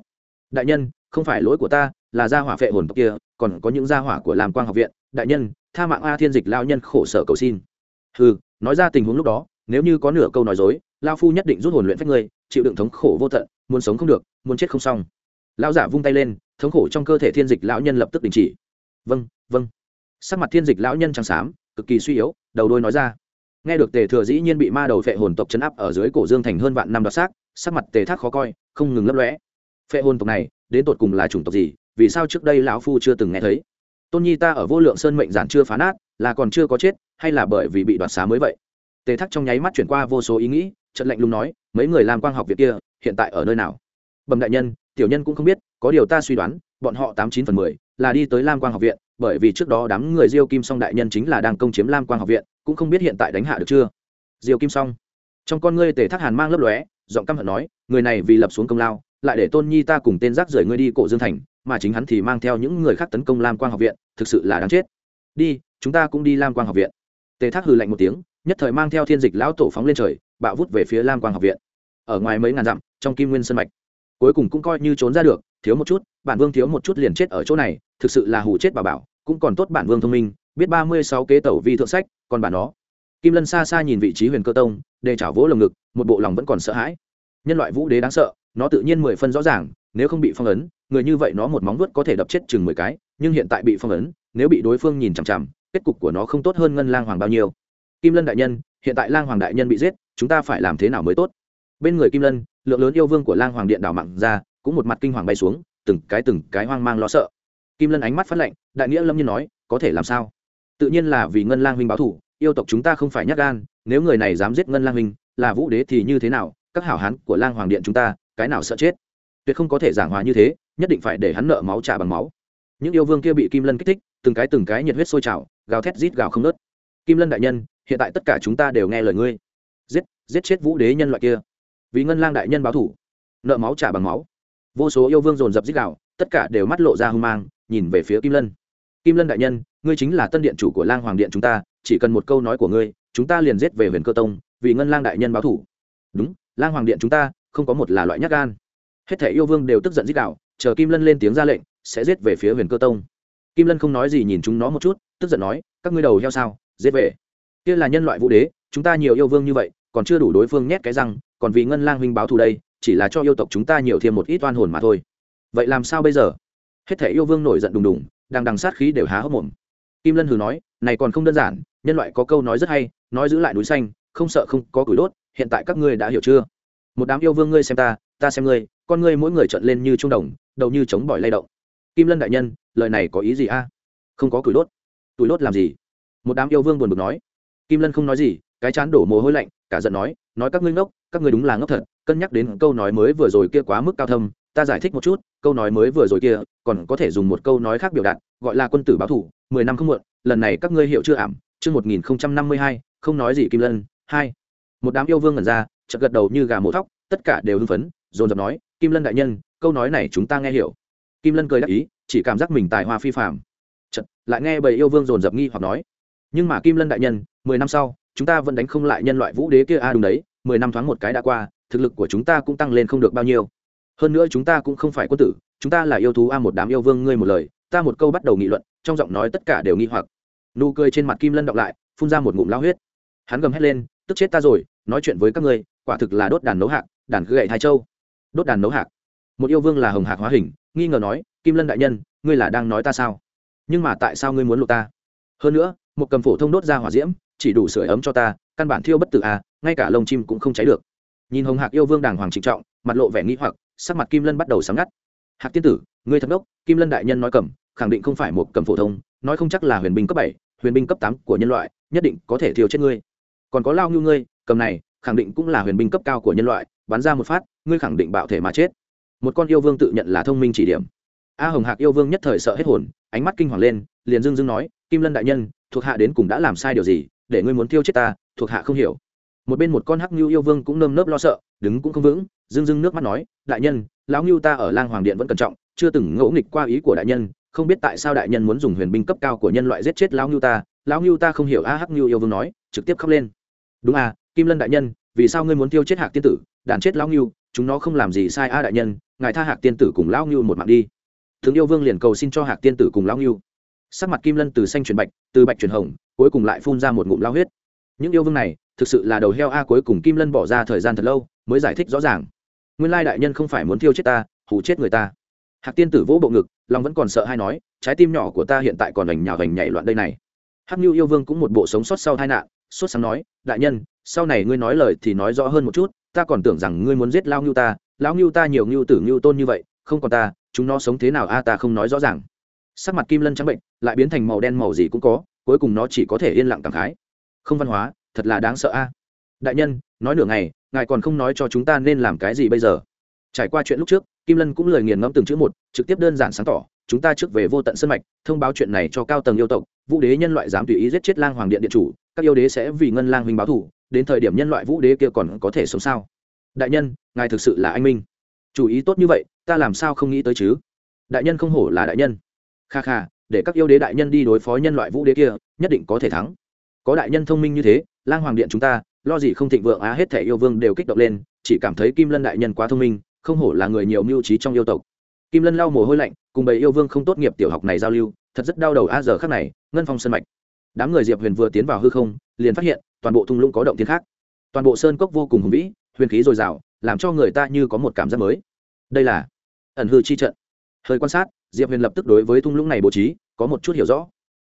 Đại nhân, không phải lỗi của ta, là gia hỏa phệ hồn tộc kia, còn có những gia hỏa của làm quang học viện. Đại nhân, tha mạng a thiên dịch lao nhân khổ sở cầu xin. Ừ nói ra tình huống lúc đó, nếu như có nửa câu nói dối, lao phu nhất định rút hồn luyện phách ngươi, chịu đựng thống khổ vô tận, muốn sống không được, muốn chết không xong. Lão giả vung tay lên, thống khổ trong cơ thể thiên dịch lão nhân lập tức đình chỉ. Vâng vâng. Sắc mặt thiên dịch lão nhân trắng xám, cực kỳ suy yếu, đầu đôi nói ra nghe được tề thừa dĩ nhiên bị ma đầu phệ hồn tộc chấn áp ở dưới cổ dương thành hơn vạn năm đoạt xác, sắc mặt tề thác khó coi, không ngừng lấp lóe. Phệ hồn tộc này, đến tột cùng là chủng tộc gì, vì sao trước đây lão phu chưa từng nghe thấy? Tôn nhi ta ở vô lượng sơn mệnh giản chưa phá nát, là còn chưa có chết, hay là bởi vì bị đoạt xá mới vậy? Tề thác trong nháy mắt chuyển qua vô số ý nghĩ trận lạnh lùng nói, mấy người làm quang học việc kia, hiện tại ở nơi nào? Bẩm đại nhân, tiểu nhân cũng không biết, có điều ta suy đoán, bọn họ tám chín phần mười là đi tới lam quang học viện bởi vì trước đó đám người diêu kim song đại nhân chính là đang công chiếm lam quang học viện, cũng không biết hiện tại đánh hạ được chưa. Diêu kim song, trong con ngươi tề thác hàn mang lấp lóe, giọng căm hận nói, người này vì lập xuống công lao, lại để tôn nhi ta cùng tên rác rời ngươi đi cổ dương thành, mà chính hắn thì mang theo những người khác tấn công lam quang học viện, thực sự là đáng chết. Đi, chúng ta cũng đi lam quang học viện. Tề thác hừ lạnh một tiếng, nhất thời mang theo thiên dịch lão tổ phóng lên trời, bạo vút về phía lam quang học viện. Ở ngoài mấy ngàn dặm, trong kim nguyên sân mạch, cuối cùng cũng coi như trốn ra được, thiếu một chút bản vương thiếu một chút liền chết ở chỗ này, thực sự là hù chết bà bảo, cũng còn tốt bản vương thông minh, biết ba mươi sáu kế tẩu vi thượng sách, còn bản đó kim lân xa xa nhìn vị trí huyền cơ tông, để chảo vỗ lồng ngực, một bộ lòng vẫn còn sợ hãi. Nhân loại vũ đế đáng sợ, nó tự nhiên mười phân rõ ràng, nếu không bị phong ấn, người như vậy nó một móng vuốt có thể đập chết chừng mười cái, nhưng hiện tại bị phong ấn, nếu bị đối phương nhìn chằm chằm, kết cục của nó không tốt hơn ngân lang hoàng bao nhiêu. Kim lân đại nhân, hiện tại lang hoàng đại nhân bị giết, chúng ta phải làm thế nào mới tốt? Bên người kim lân, lượng lớn yêu vương của lang hoàng điện đảo mặn ra, cũng một mặt kinh hoàng bay xuống từng cái từng cái hoang mang lo sợ. Kim lân ánh mắt phát lệnh đại nghĩa lâm nhiên nói, có thể làm sao? Tự nhiên là vì ngân lang huynh báo thủ yêu tộc chúng ta không phải nhắc gan, nếu người này dám giết ngân lang huynh, là vũ đế thì như thế nào? Các hảo hán của lang hoàng điện chúng ta, cái nào sợ chết? Tuyệt không có thể giảng hòa như thế, nhất định phải để hắn nợ máu trả bằng máu. Những yêu vương kia bị kim lân kích thích, từng cái từng cái nhiệt huyết sôi trào, gào thét rít gào không nớt kim lân đại nhân, hiện tại tất cả chúng ta đều nghe lời ngươi. Giết giết chết vũ đế nhân loại kia. Vì ngân lang đại nhân báo thủ nợ máu trả bằng máu vô số yêu vương dồn dập dích đạo, tất cả đều mắt lộ ra hung mang, nhìn về phía kim lân. Kim lân đại nhân, ngươi chính là tân điện chủ của lang hoàng điện chúng ta, chỉ cần một câu nói của ngươi, chúng ta liền giết về huyền cơ tông, vì ngân lang đại nhân báo thủ. Đúng, lang hoàng điện chúng ta, không có một là loại nhát gan. Hết thể yêu vương đều tức giận dích đạo, chờ kim lân lên tiếng ra lệnh, sẽ giết về phía huyền cơ tông. Kim lân không nói gì nhìn chúng nó một chút, tức giận nói, các ngươi đầu heo sao, giết về. Kia là nhân loại vũ đế, chúng ta nhiều yêu vương như vậy, còn chưa đủ đối phương nhét cái răng, còn vì ngân lang huynh báo thù đây chỉ là cho yêu tộc chúng ta nhiều thêm một ít oan hồn mà thôi. Vậy làm sao bây giờ? Hết thể yêu vương nổi giận đùng đùng, đang đằng sát khí đều há hốc mồm. Kim lân hừ nói, này còn không đơn giản, nhân loại có câu nói rất hay, nói giữ lại núi xanh, không sợ không có củi đốt, hiện tại các ngươi đã hiểu chưa? Một đám yêu vương ngươi xem ta ta xem ngươi, con ngươi mỗi người trợn lên như trung đồng, đầu như chống bỏi lay động. Kim lân đại nhân, lời này có ý gì a? Không có củi đốt. Củi đốt làm gì? Một đám yêu vương buồn bực nói. Kim lân không nói gì, cái chán đổ mồ hôi lạnh, cả giận nói nói các ngươi ngốc, các ngươi đúng là ngốc thật, cân nhắc đến câu nói mới vừa rồi kia quá mức cao thâm, ta giải thích một chút, câu nói mới vừa rồi kia, còn có thể dùng một câu nói khác biểu đạt, gọi là quân tử báo thủ, mười năm không muộn, lần này các ngươi hiểu chưa ảm, chương một nghìn không trăm năm mươi hai, không nói gì kim lân, hai. Một đám yêu vương ngẩn ra, chợt gật đầu như gà mổ thóc, tất cả đều hưng phấn, dồn dập nói, kim lân đại nhân, câu nói này chúng ta nghe hiểu. Kim lân cười đáp ý, chỉ cảm giác mình tài hoa phi phạm chợt, lại nghe bầy yêu vương dồn dập nghi hoặc nói, nhưng mà kim lân đại nhân, mười năm sau chúng ta vẫn đánh không lại nhân loại vũ đế kia. A à đúng đấy, mười năm thoáng một cái đã qua, thực lực của chúng ta cũng tăng lên không được bao nhiêu. Hơn nữa chúng ta cũng không phải quân tử, chúng ta là yêu thú. A một đám yêu vương, ngươi một lời, ta một câu bắt đầu nghị luận, trong giọng nói tất cả đều nghi hoặc. Nụ cười trên mặt kim lân đọc lại, phun ra một ngụm lao huyết. Hắn gầm hét lên, tức chết ta rồi, nói chuyện với các ngươi, quả thực là đốt đàn nấu hạc, đàn cứ gậy thái châu. Đốt đàn nấu hạc. Một yêu vương là hồng hạc hóa hình, nghi ngờ nói, kim lân đại nhân, ngươi là đang nói ta sao? Nhưng mà tại sao ngươi muốn lộ ta? Hơn nữa, một cầm phổ thông đốt ra hỏa diễm chỉ đủ sưởi ấm cho ta, căn bản thiêu bất tử à ngay cả lông chim cũng không cháy được. Nhìn hồng hạc yêu vương đàng hoàng trịnh trọng, mặt lộ vẻ nghĩ hoặc, sắc mặt kim lân bắt đầu sáng ngắt. Hạc tiên tử, ngươi thấm đốc kim lân đại nhân nói cầm khẳng định không phải một cầm phổ thông, nói không chắc là huyền binh cấp bảy, huyền binh cấp tám của nhân loại, nhất định có thể thiêu chết ngươi. Còn có lao ngưu ngươi, cầm này, khẳng định cũng là huyền binh cấp cao của nhân loại, bắn ra một phát, ngươi khẳng định bạo thể mà chết. Một con yêu vương tự nhận là thông minh chỉ điểm. A hồng hạc yêu vương nhất thời sợ hết hồn, ánh mắt kinh hoàng lên, liền dưng dưng nói, kim lân đại nhân, thuộc hạ đến cùng đã làm sai điều gì để ngươi muốn tiêu chết ta, thuộc hạ không hiểu. Một bên một con hắc ngưu yêu vương cũng nơm nớp lo sợ, đứng cũng không vững dưng dưng nước mắt nói, đại nhân, lão ngưu ta ở lang hoàng điện vẫn cẩn trọng, chưa từng ngẫu nghịch qua ý của đại nhân, không biết tại sao đại nhân muốn dùng huyền binh cấp cao của nhân loại giết chết lão ngưu ta. Lão ngưu ta không hiểu, a, hắc ngưu yêu vương nói, trực tiếp khóc lên. Đúng à kim lân đại nhân, vì sao ngươi muốn tiêu chết hạc tiên tử, đàn chết lão ngưu chúng nó không làm gì sai a đại nhân, ngài tha hạc tiên tử cùng lão ngưu một mạng đi. Thường yêu vương liền cầu xin cho hạc tiên tử cùng lão ngưu sắc mặt kim lân từ xanh chuyển bạch, từ bạch chuyển hồng, cuối cùng lại phun ra một ngụm lao huyết. Những yêu vương này, thực sự là đầu heo a, cuối cùng kim lân bỏ ra thời gian thật lâu, mới giải thích rõ ràng. Nguyên lai đại nhân không phải muốn thiêu chết ta, hù chết người ta. Hạc tiên tử vỗ bộ ngực, lòng vẫn còn sợ hay nói, trái tim nhỏ của ta hiện tại còn lành nhào lành nhảy loạn đây này. Hắc như yêu vương cũng một bộ sống sót sau tai nạn, sốt sáng nói, đại nhân, sau này ngươi nói lời thì nói rõ hơn một chút, ta còn tưởng rằng ngươi muốn giết lao ngưu ta, lão ngưu ta nhiều ngưu tử ngưu tôn như vậy, không còn ta, chúng nó sống thế nào a, ta không nói rõ ràng sắc mặt kim lân trắng bệnh, lại biến thành màu đen màu gì cũng có, cuối cùng nó chỉ có thể yên lặng cảm khái. Không văn hóa, thật là đáng sợ a. Đại nhân, nói nửa ngày, ngài còn không nói cho chúng ta nên làm cái gì bây giờ? Trải qua chuyện lúc trước, kim lân cũng lời nghiền ngẫm từng chữ một, trực tiếp đơn giản sáng tỏ, chúng ta trước về vô tận sân mạch, thông báo chuyện này cho cao tầng yêu tộc, vũ đế nhân loại dám tùy ý giết chết lang hoàng điện điện chủ, các yêu đế sẽ vì ngân lang huynh báo thủ đến thời điểm nhân loại vũ đế kia còn có thể sống sao? Đại nhân, ngài thực sự là anh minh. Chủ ý tốt như vậy, ta làm sao không nghĩ tới chứ? Đại nhân không hổ là đại nhân kha kha, để các yêu đế đại nhân đi đối phó nhân loại vũ đế kia, nhất định có thể thắng. Có đại nhân thông minh như thế, lang hoàng điện chúng ta, lo gì không thịnh vượng á, hết thẻ yêu vương đều kích động lên, chỉ cảm thấy kim lân đại nhân quá thông minh, không hổ là người nhiều mưu trí trong yêu tộc. Kim lân lau mồ hôi lạnh, cùng bầy yêu vương không tốt nghiệp tiểu học này giao lưu, thật rất đau đầu a giờ khác này, ngân phong sân mạch. Đám người diệp huyền vừa tiến vào hư không, liền phát hiện, toàn bộ thung lũng có động tiến khác. Toàn bộ sơn cốc vô cùng hùng vĩ, huyền khí dồi dào, làm cho người ta như có một cảm giác mới. Đây là ẩn hư chi trận. Hơi quan sát diệp huyền lập tức đối với thung lũng này bố trí có một chút hiểu rõ.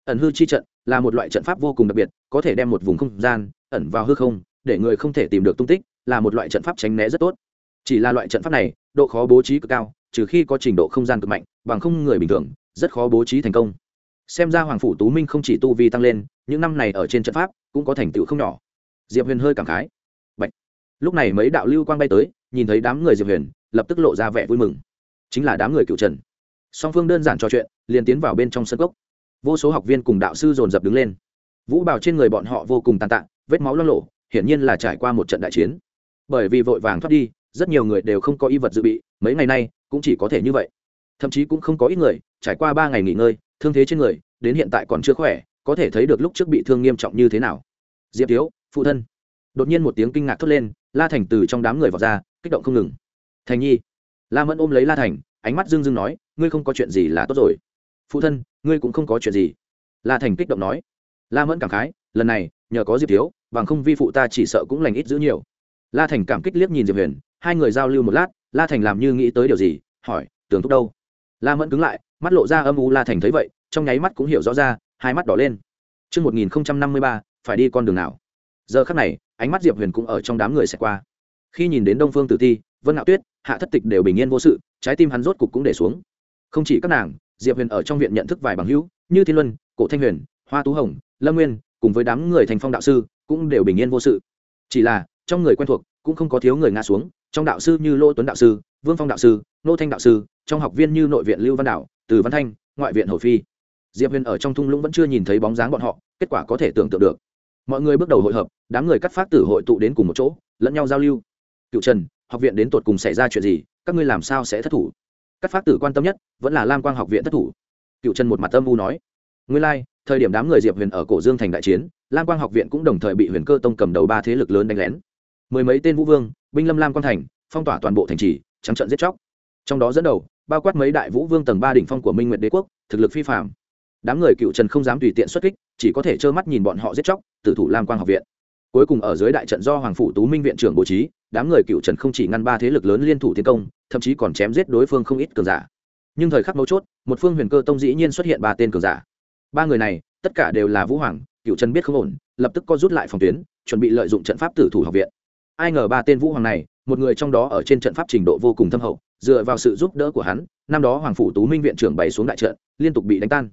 Ẩn hư chi trận là một loại trận pháp vô cùng đặc biệt, có thể đem một vùng không gian ẩn vào hư không, để người không thể tìm được tung tích, là một loại trận pháp tránh né rất tốt. Chỉ là loại trận pháp này, độ khó bố trí cực cao, trừ khi có trình độ không gian cực mạnh, bằng không người bình thường rất khó bố trí thành công. Xem ra hoàng phủ tú minh không chỉ tu vi tăng lên, những năm này ở trên trận pháp cũng có thành tựu không nhỏ. Diệp huyền hơi cảm khái. Bạch. lúc này mấy đạo lưu quang bay tới, nhìn thấy đám người diệp huyền, lập tức lộ ra vẻ vui mừng. Chính là đám người cựu trần song phương đơn giản trò chuyện, liền tiến vào bên trong sân gốc vô số học viên cùng đạo sư dồn dập đứng lên. Vũ bào trên người bọn họ vô cùng tàn tạ, vết máu lo lộ, hiển nhiên là trải qua một trận đại chiến. Bởi vì vội vàng thoát đi, rất nhiều người đều không có y vật dự bị, mấy ngày nay cũng chỉ có thể như vậy. Thậm chí cũng không có ít người, trải qua ba ngày nghỉ ngơi, thương thế trên người, đến hiện tại còn chưa khỏe, có thể thấy được lúc trước bị thương nghiêm trọng như thế nào. Diệp thiếu, phụ thân. Đột nhiên một tiếng kinh ngạc thốt lên, la thành từ trong đám người vào ra, kích động không ngừng. Thành nhi. La mẫn ôm lấy la thành, ánh mắt dưng dưng nói ngươi không có chuyện gì là tốt rồi phụ thân ngươi cũng không có chuyện gì la thành kích động nói la mẫn cảm khái lần này nhờ có diệp thiếu bằng không vi phụ ta chỉ sợ cũng lành ít giữ nhiều la thành cảm kích liếc nhìn diệp huyền hai người giao lưu một lát la thành làm như nghĩ tới điều gì hỏi tưởng thúc đâu la mẫn cứng lại mắt lộ ra âm u la thành thấy vậy trong nháy mắt cũng hiểu rõ ra hai mắt đỏ lên Trước 1053, phải đi con đường nào? Giờ khắc này, ánh mắt Diệp Huyền cũng ở trong đám người sẽ qua. Khi nhìn đến Đông Phương Tử Ti, Vân Ngạo Tuyết, Hạ Thất Tịch đều bình yên vô sự, trái tim hắn rốt cục cũng để xuống. Không chỉ các nàng, Diệp Huyền ở trong viện nhận thức vài bằng hữu, như Thiên Luân, Cổ Thanh Huyền, Hoa Tú Hồng, Lâm Nguyên, cùng với đám người thành phong đạo sư, cũng đều bình yên vô sự. Chỉ là, trong người quen thuộc cũng không có thiếu người ngã xuống trong đạo sư như lô tuấn đạo sư vương phong đạo sư nô thanh đạo sư trong học viên như nội viện lưu văn đạo từ văn thanh ngoại viện hầu phi. Diệp huyền ở trong thung lũng vẫn chưa nhìn thấy bóng dáng bọn họ kết quả có thể tưởng tượng được. Mọi người bước đầu hội hợp đám người cắt phát tử hội tụ đến cùng một chỗ lẫn nhau giao lưu. Cựu trần học viện đến tột cùng xảy ra chuyện gì? Các ngươi làm sao sẽ thất thủ? Cắt phát tử quan tâm nhất vẫn là lam quang học viện thất thủ cựu trần một mặt âm u nói nguyên lai、like, thời điểm đám người diệp huyền ở cổ dương thành đại chiến lam quang học viện cũng đồng thời bị huyền cơ tông cầm đầu ba thế lực lớn đánh lén mười mấy tên vũ vương binh lâm lam quang thành phong tỏa toàn bộ thành trì trắng trận giết chóc trong đó dẫn đầu bao quát mấy đại vũ vương tầng ba đỉnh phong của minh nguyệt đế quốc thực lực phi phạm đám người cựu trần không dám tùy tiện xuất kích chỉ có thể trơ mắt nhìn bọn họ giết chóc tử thủ lam quang học viện cuối cùng ở dưới đại trận do hoàng phủ tú minh viện trưởng bố trí đám người cựu trần không chỉ ngăn ba thế lực lớn liên thủ tiến công thậm chí còn chém giết đối phương không ít cường giả. Nhưng thời khắc mấu chốt, một phương huyền cơ tông dĩ nhiên xuất hiện ba tên cường giả. Ba người này, tất cả đều là vũ hoàng cựu trần biết không ổn, lập tức co rút lại phòng tuyến, chuẩn bị lợi dụng trận pháp tử thủ học viện. Ai ngờ ba tên vũ hoàng này, một người trong đó ở trên trận pháp trình độ vô cùng thâm hậu, dựa vào sự giúp đỡ của hắn, năm đó hoàng phủ tú minh viện trưởng bày xuống đại trận, liên tục bị đánh tan.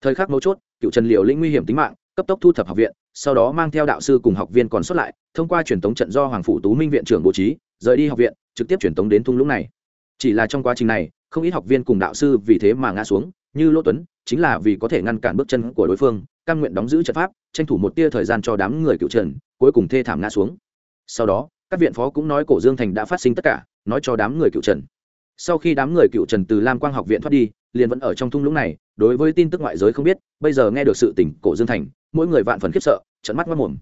Thời khắc mấu chốt cựu trần liều lĩnh nguy hiểm tính mạng, cấp tốc thu thập học viện, sau đó mang theo đạo sư cùng học viên còn xuất lại, thông qua truyền thống trận do hoàng phủ tú minh viện trưởng bố trí, rời đi học viện trực tiếp truyền tống đến thung lũng này. Chỉ là trong quá trình này, không ít học viên cùng đạo sư vì thế mà ngã xuống, như lỗ tuấn, chính là vì có thể ngăn cản bước chân của đối phương căn nguyện đóng giữ trận pháp, tranh thủ một tia thời gian cho đám người cựu trần, cuối cùng thê thảm ngã xuống. Sau đó, các viện phó cũng nói cổ dương thành đã phát sinh tất cả, nói cho đám người cựu trần. Sau khi đám người cựu trần từ lam quang học viện thoát đi, liền vẫn ở trong thung lũng này, đối với tin tức ngoại giới không biết, bây giờ nghe được sự tỉnh cổ dương thành, mỗi người vạn phần khiếp sợ trận mắt mất mồm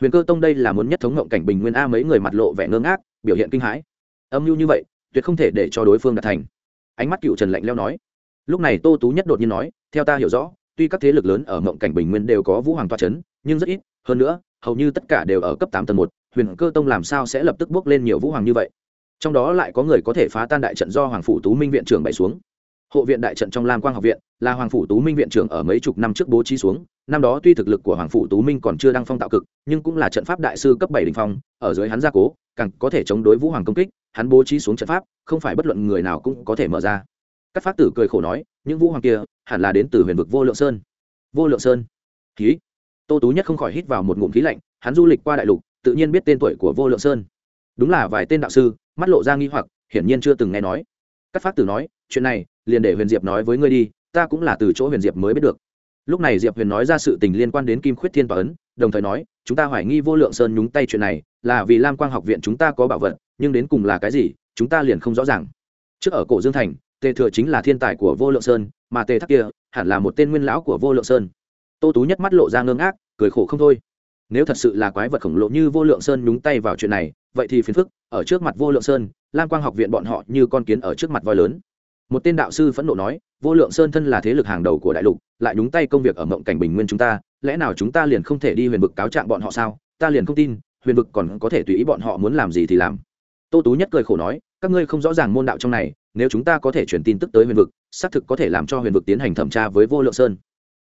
huyền cơ tông đây là muốn nhất thống ngộng cảnh bình nguyên a, mấy người mặt lộ vẻ ngơ ngác, biểu hiện kinh hãi âm mưu như vậy, tuyệt không thể để cho đối phương đạt thành. Ánh mắt cựu trần lạnh leo nói. Lúc này tô tú nhất đột nhiên nói, theo ta hiểu rõ, tuy các thế lực lớn ở mộng cảnh bình nguyên đều có vũ hoàng toa c h ấ n nhưng rất ít, hơn nữa, hầu như tất cả đều ở cấp tám tầng một, huyền cơ tông làm sao sẽ lập tức bước lên nhiều vũ hoàng như vậy? Trong đó lại có người có thể phá tan đại trận do hoàng phủ tú minh viện trưởng bày xuống. Hộ viện đại trận trong lam quang học viện, là hoàng phủ tú minh viện trưởng ở mấy chục năm trước bố trí xuống, năm đó tuy thực lực của hoàng phủ tú minh còn chưa đăng phong tạo cực, nhưng cũng là trận pháp đại sư cấp bảy đình phong, ở dưới hắn gia cố, càng có thể chống đối vũ hoàng công kích hắn bố trí xuống trận pháp, không phải bất luận người nào cũng có thể mở ra. Các pháp tử cười khổ nói, những vũ hoàng kia hẳn là đến từ huyền vực vô lượng sơn. Vô lượng sơn? Khí. Tô tú nhất không khỏi hít vào một ngụm khí lạnh, hắn du lịch qua đại lục, tự nhiên biết tên tuổi của vô lượng sơn. Đúng là vài tên đạo sư, mắt lộ ra nghi hoặc, hiển nhiên chưa từng nghe nói. Các pháp tử nói, chuyện này, liền để huyền diệp nói với ngươi đi, ta cũng là từ chỗ huyền diệp mới biết được. Lúc này diệp huyền nói ra sự tình liên quan đến kim khuyết thiên tòa ấn, đồng thời nói, chúng ta hoài nghi vô lượng sơn nhúng tay chuyện này, là vì lam quang học viện chúng ta có bảo vật nhưng đến cùng là cái gì, chúng ta liền không rõ ràng. Trước ở cổ dương thành, tề thừa chính là thiên tài của vô lượng sơn, mà tề thắc kia, hẳn là một tên nguyên lão của vô lượng sơn. Tô tú nhất mắt lộ ra ngơ ngác, cười khổ không thôi. Nếu thật sự là quái vật khổng lồ như vô lượng sơn nhúng tay vào chuyện này, vậy thì phiền phức, ở trước mặt vô lượng sơn, lam quang học viện bọn họ như con kiến ở trước mặt voi lớn. Một tên đạo sư phẫn nộ nói, vô lượng sơn thân là thế lực hàng đầu của đại lục, lại nhúng tay công việc ở mộng cảnh bình nguyên chúng ta, lẽ nào chúng ta liền không thể đi huyền vực cáo trạng bọn họ sao? Ta liền không tin, huyền vực còn có thể tùy ý bọn họ muốn làm gì thì làm tô tú nhất cười khổ nói, các ngươi không rõ ràng môn đạo trong này, nếu chúng ta có thể truyền tin tức tới huyền vực, xác thực có thể làm cho huyền vực tiến hành thẩm tra với vô lượng sơn.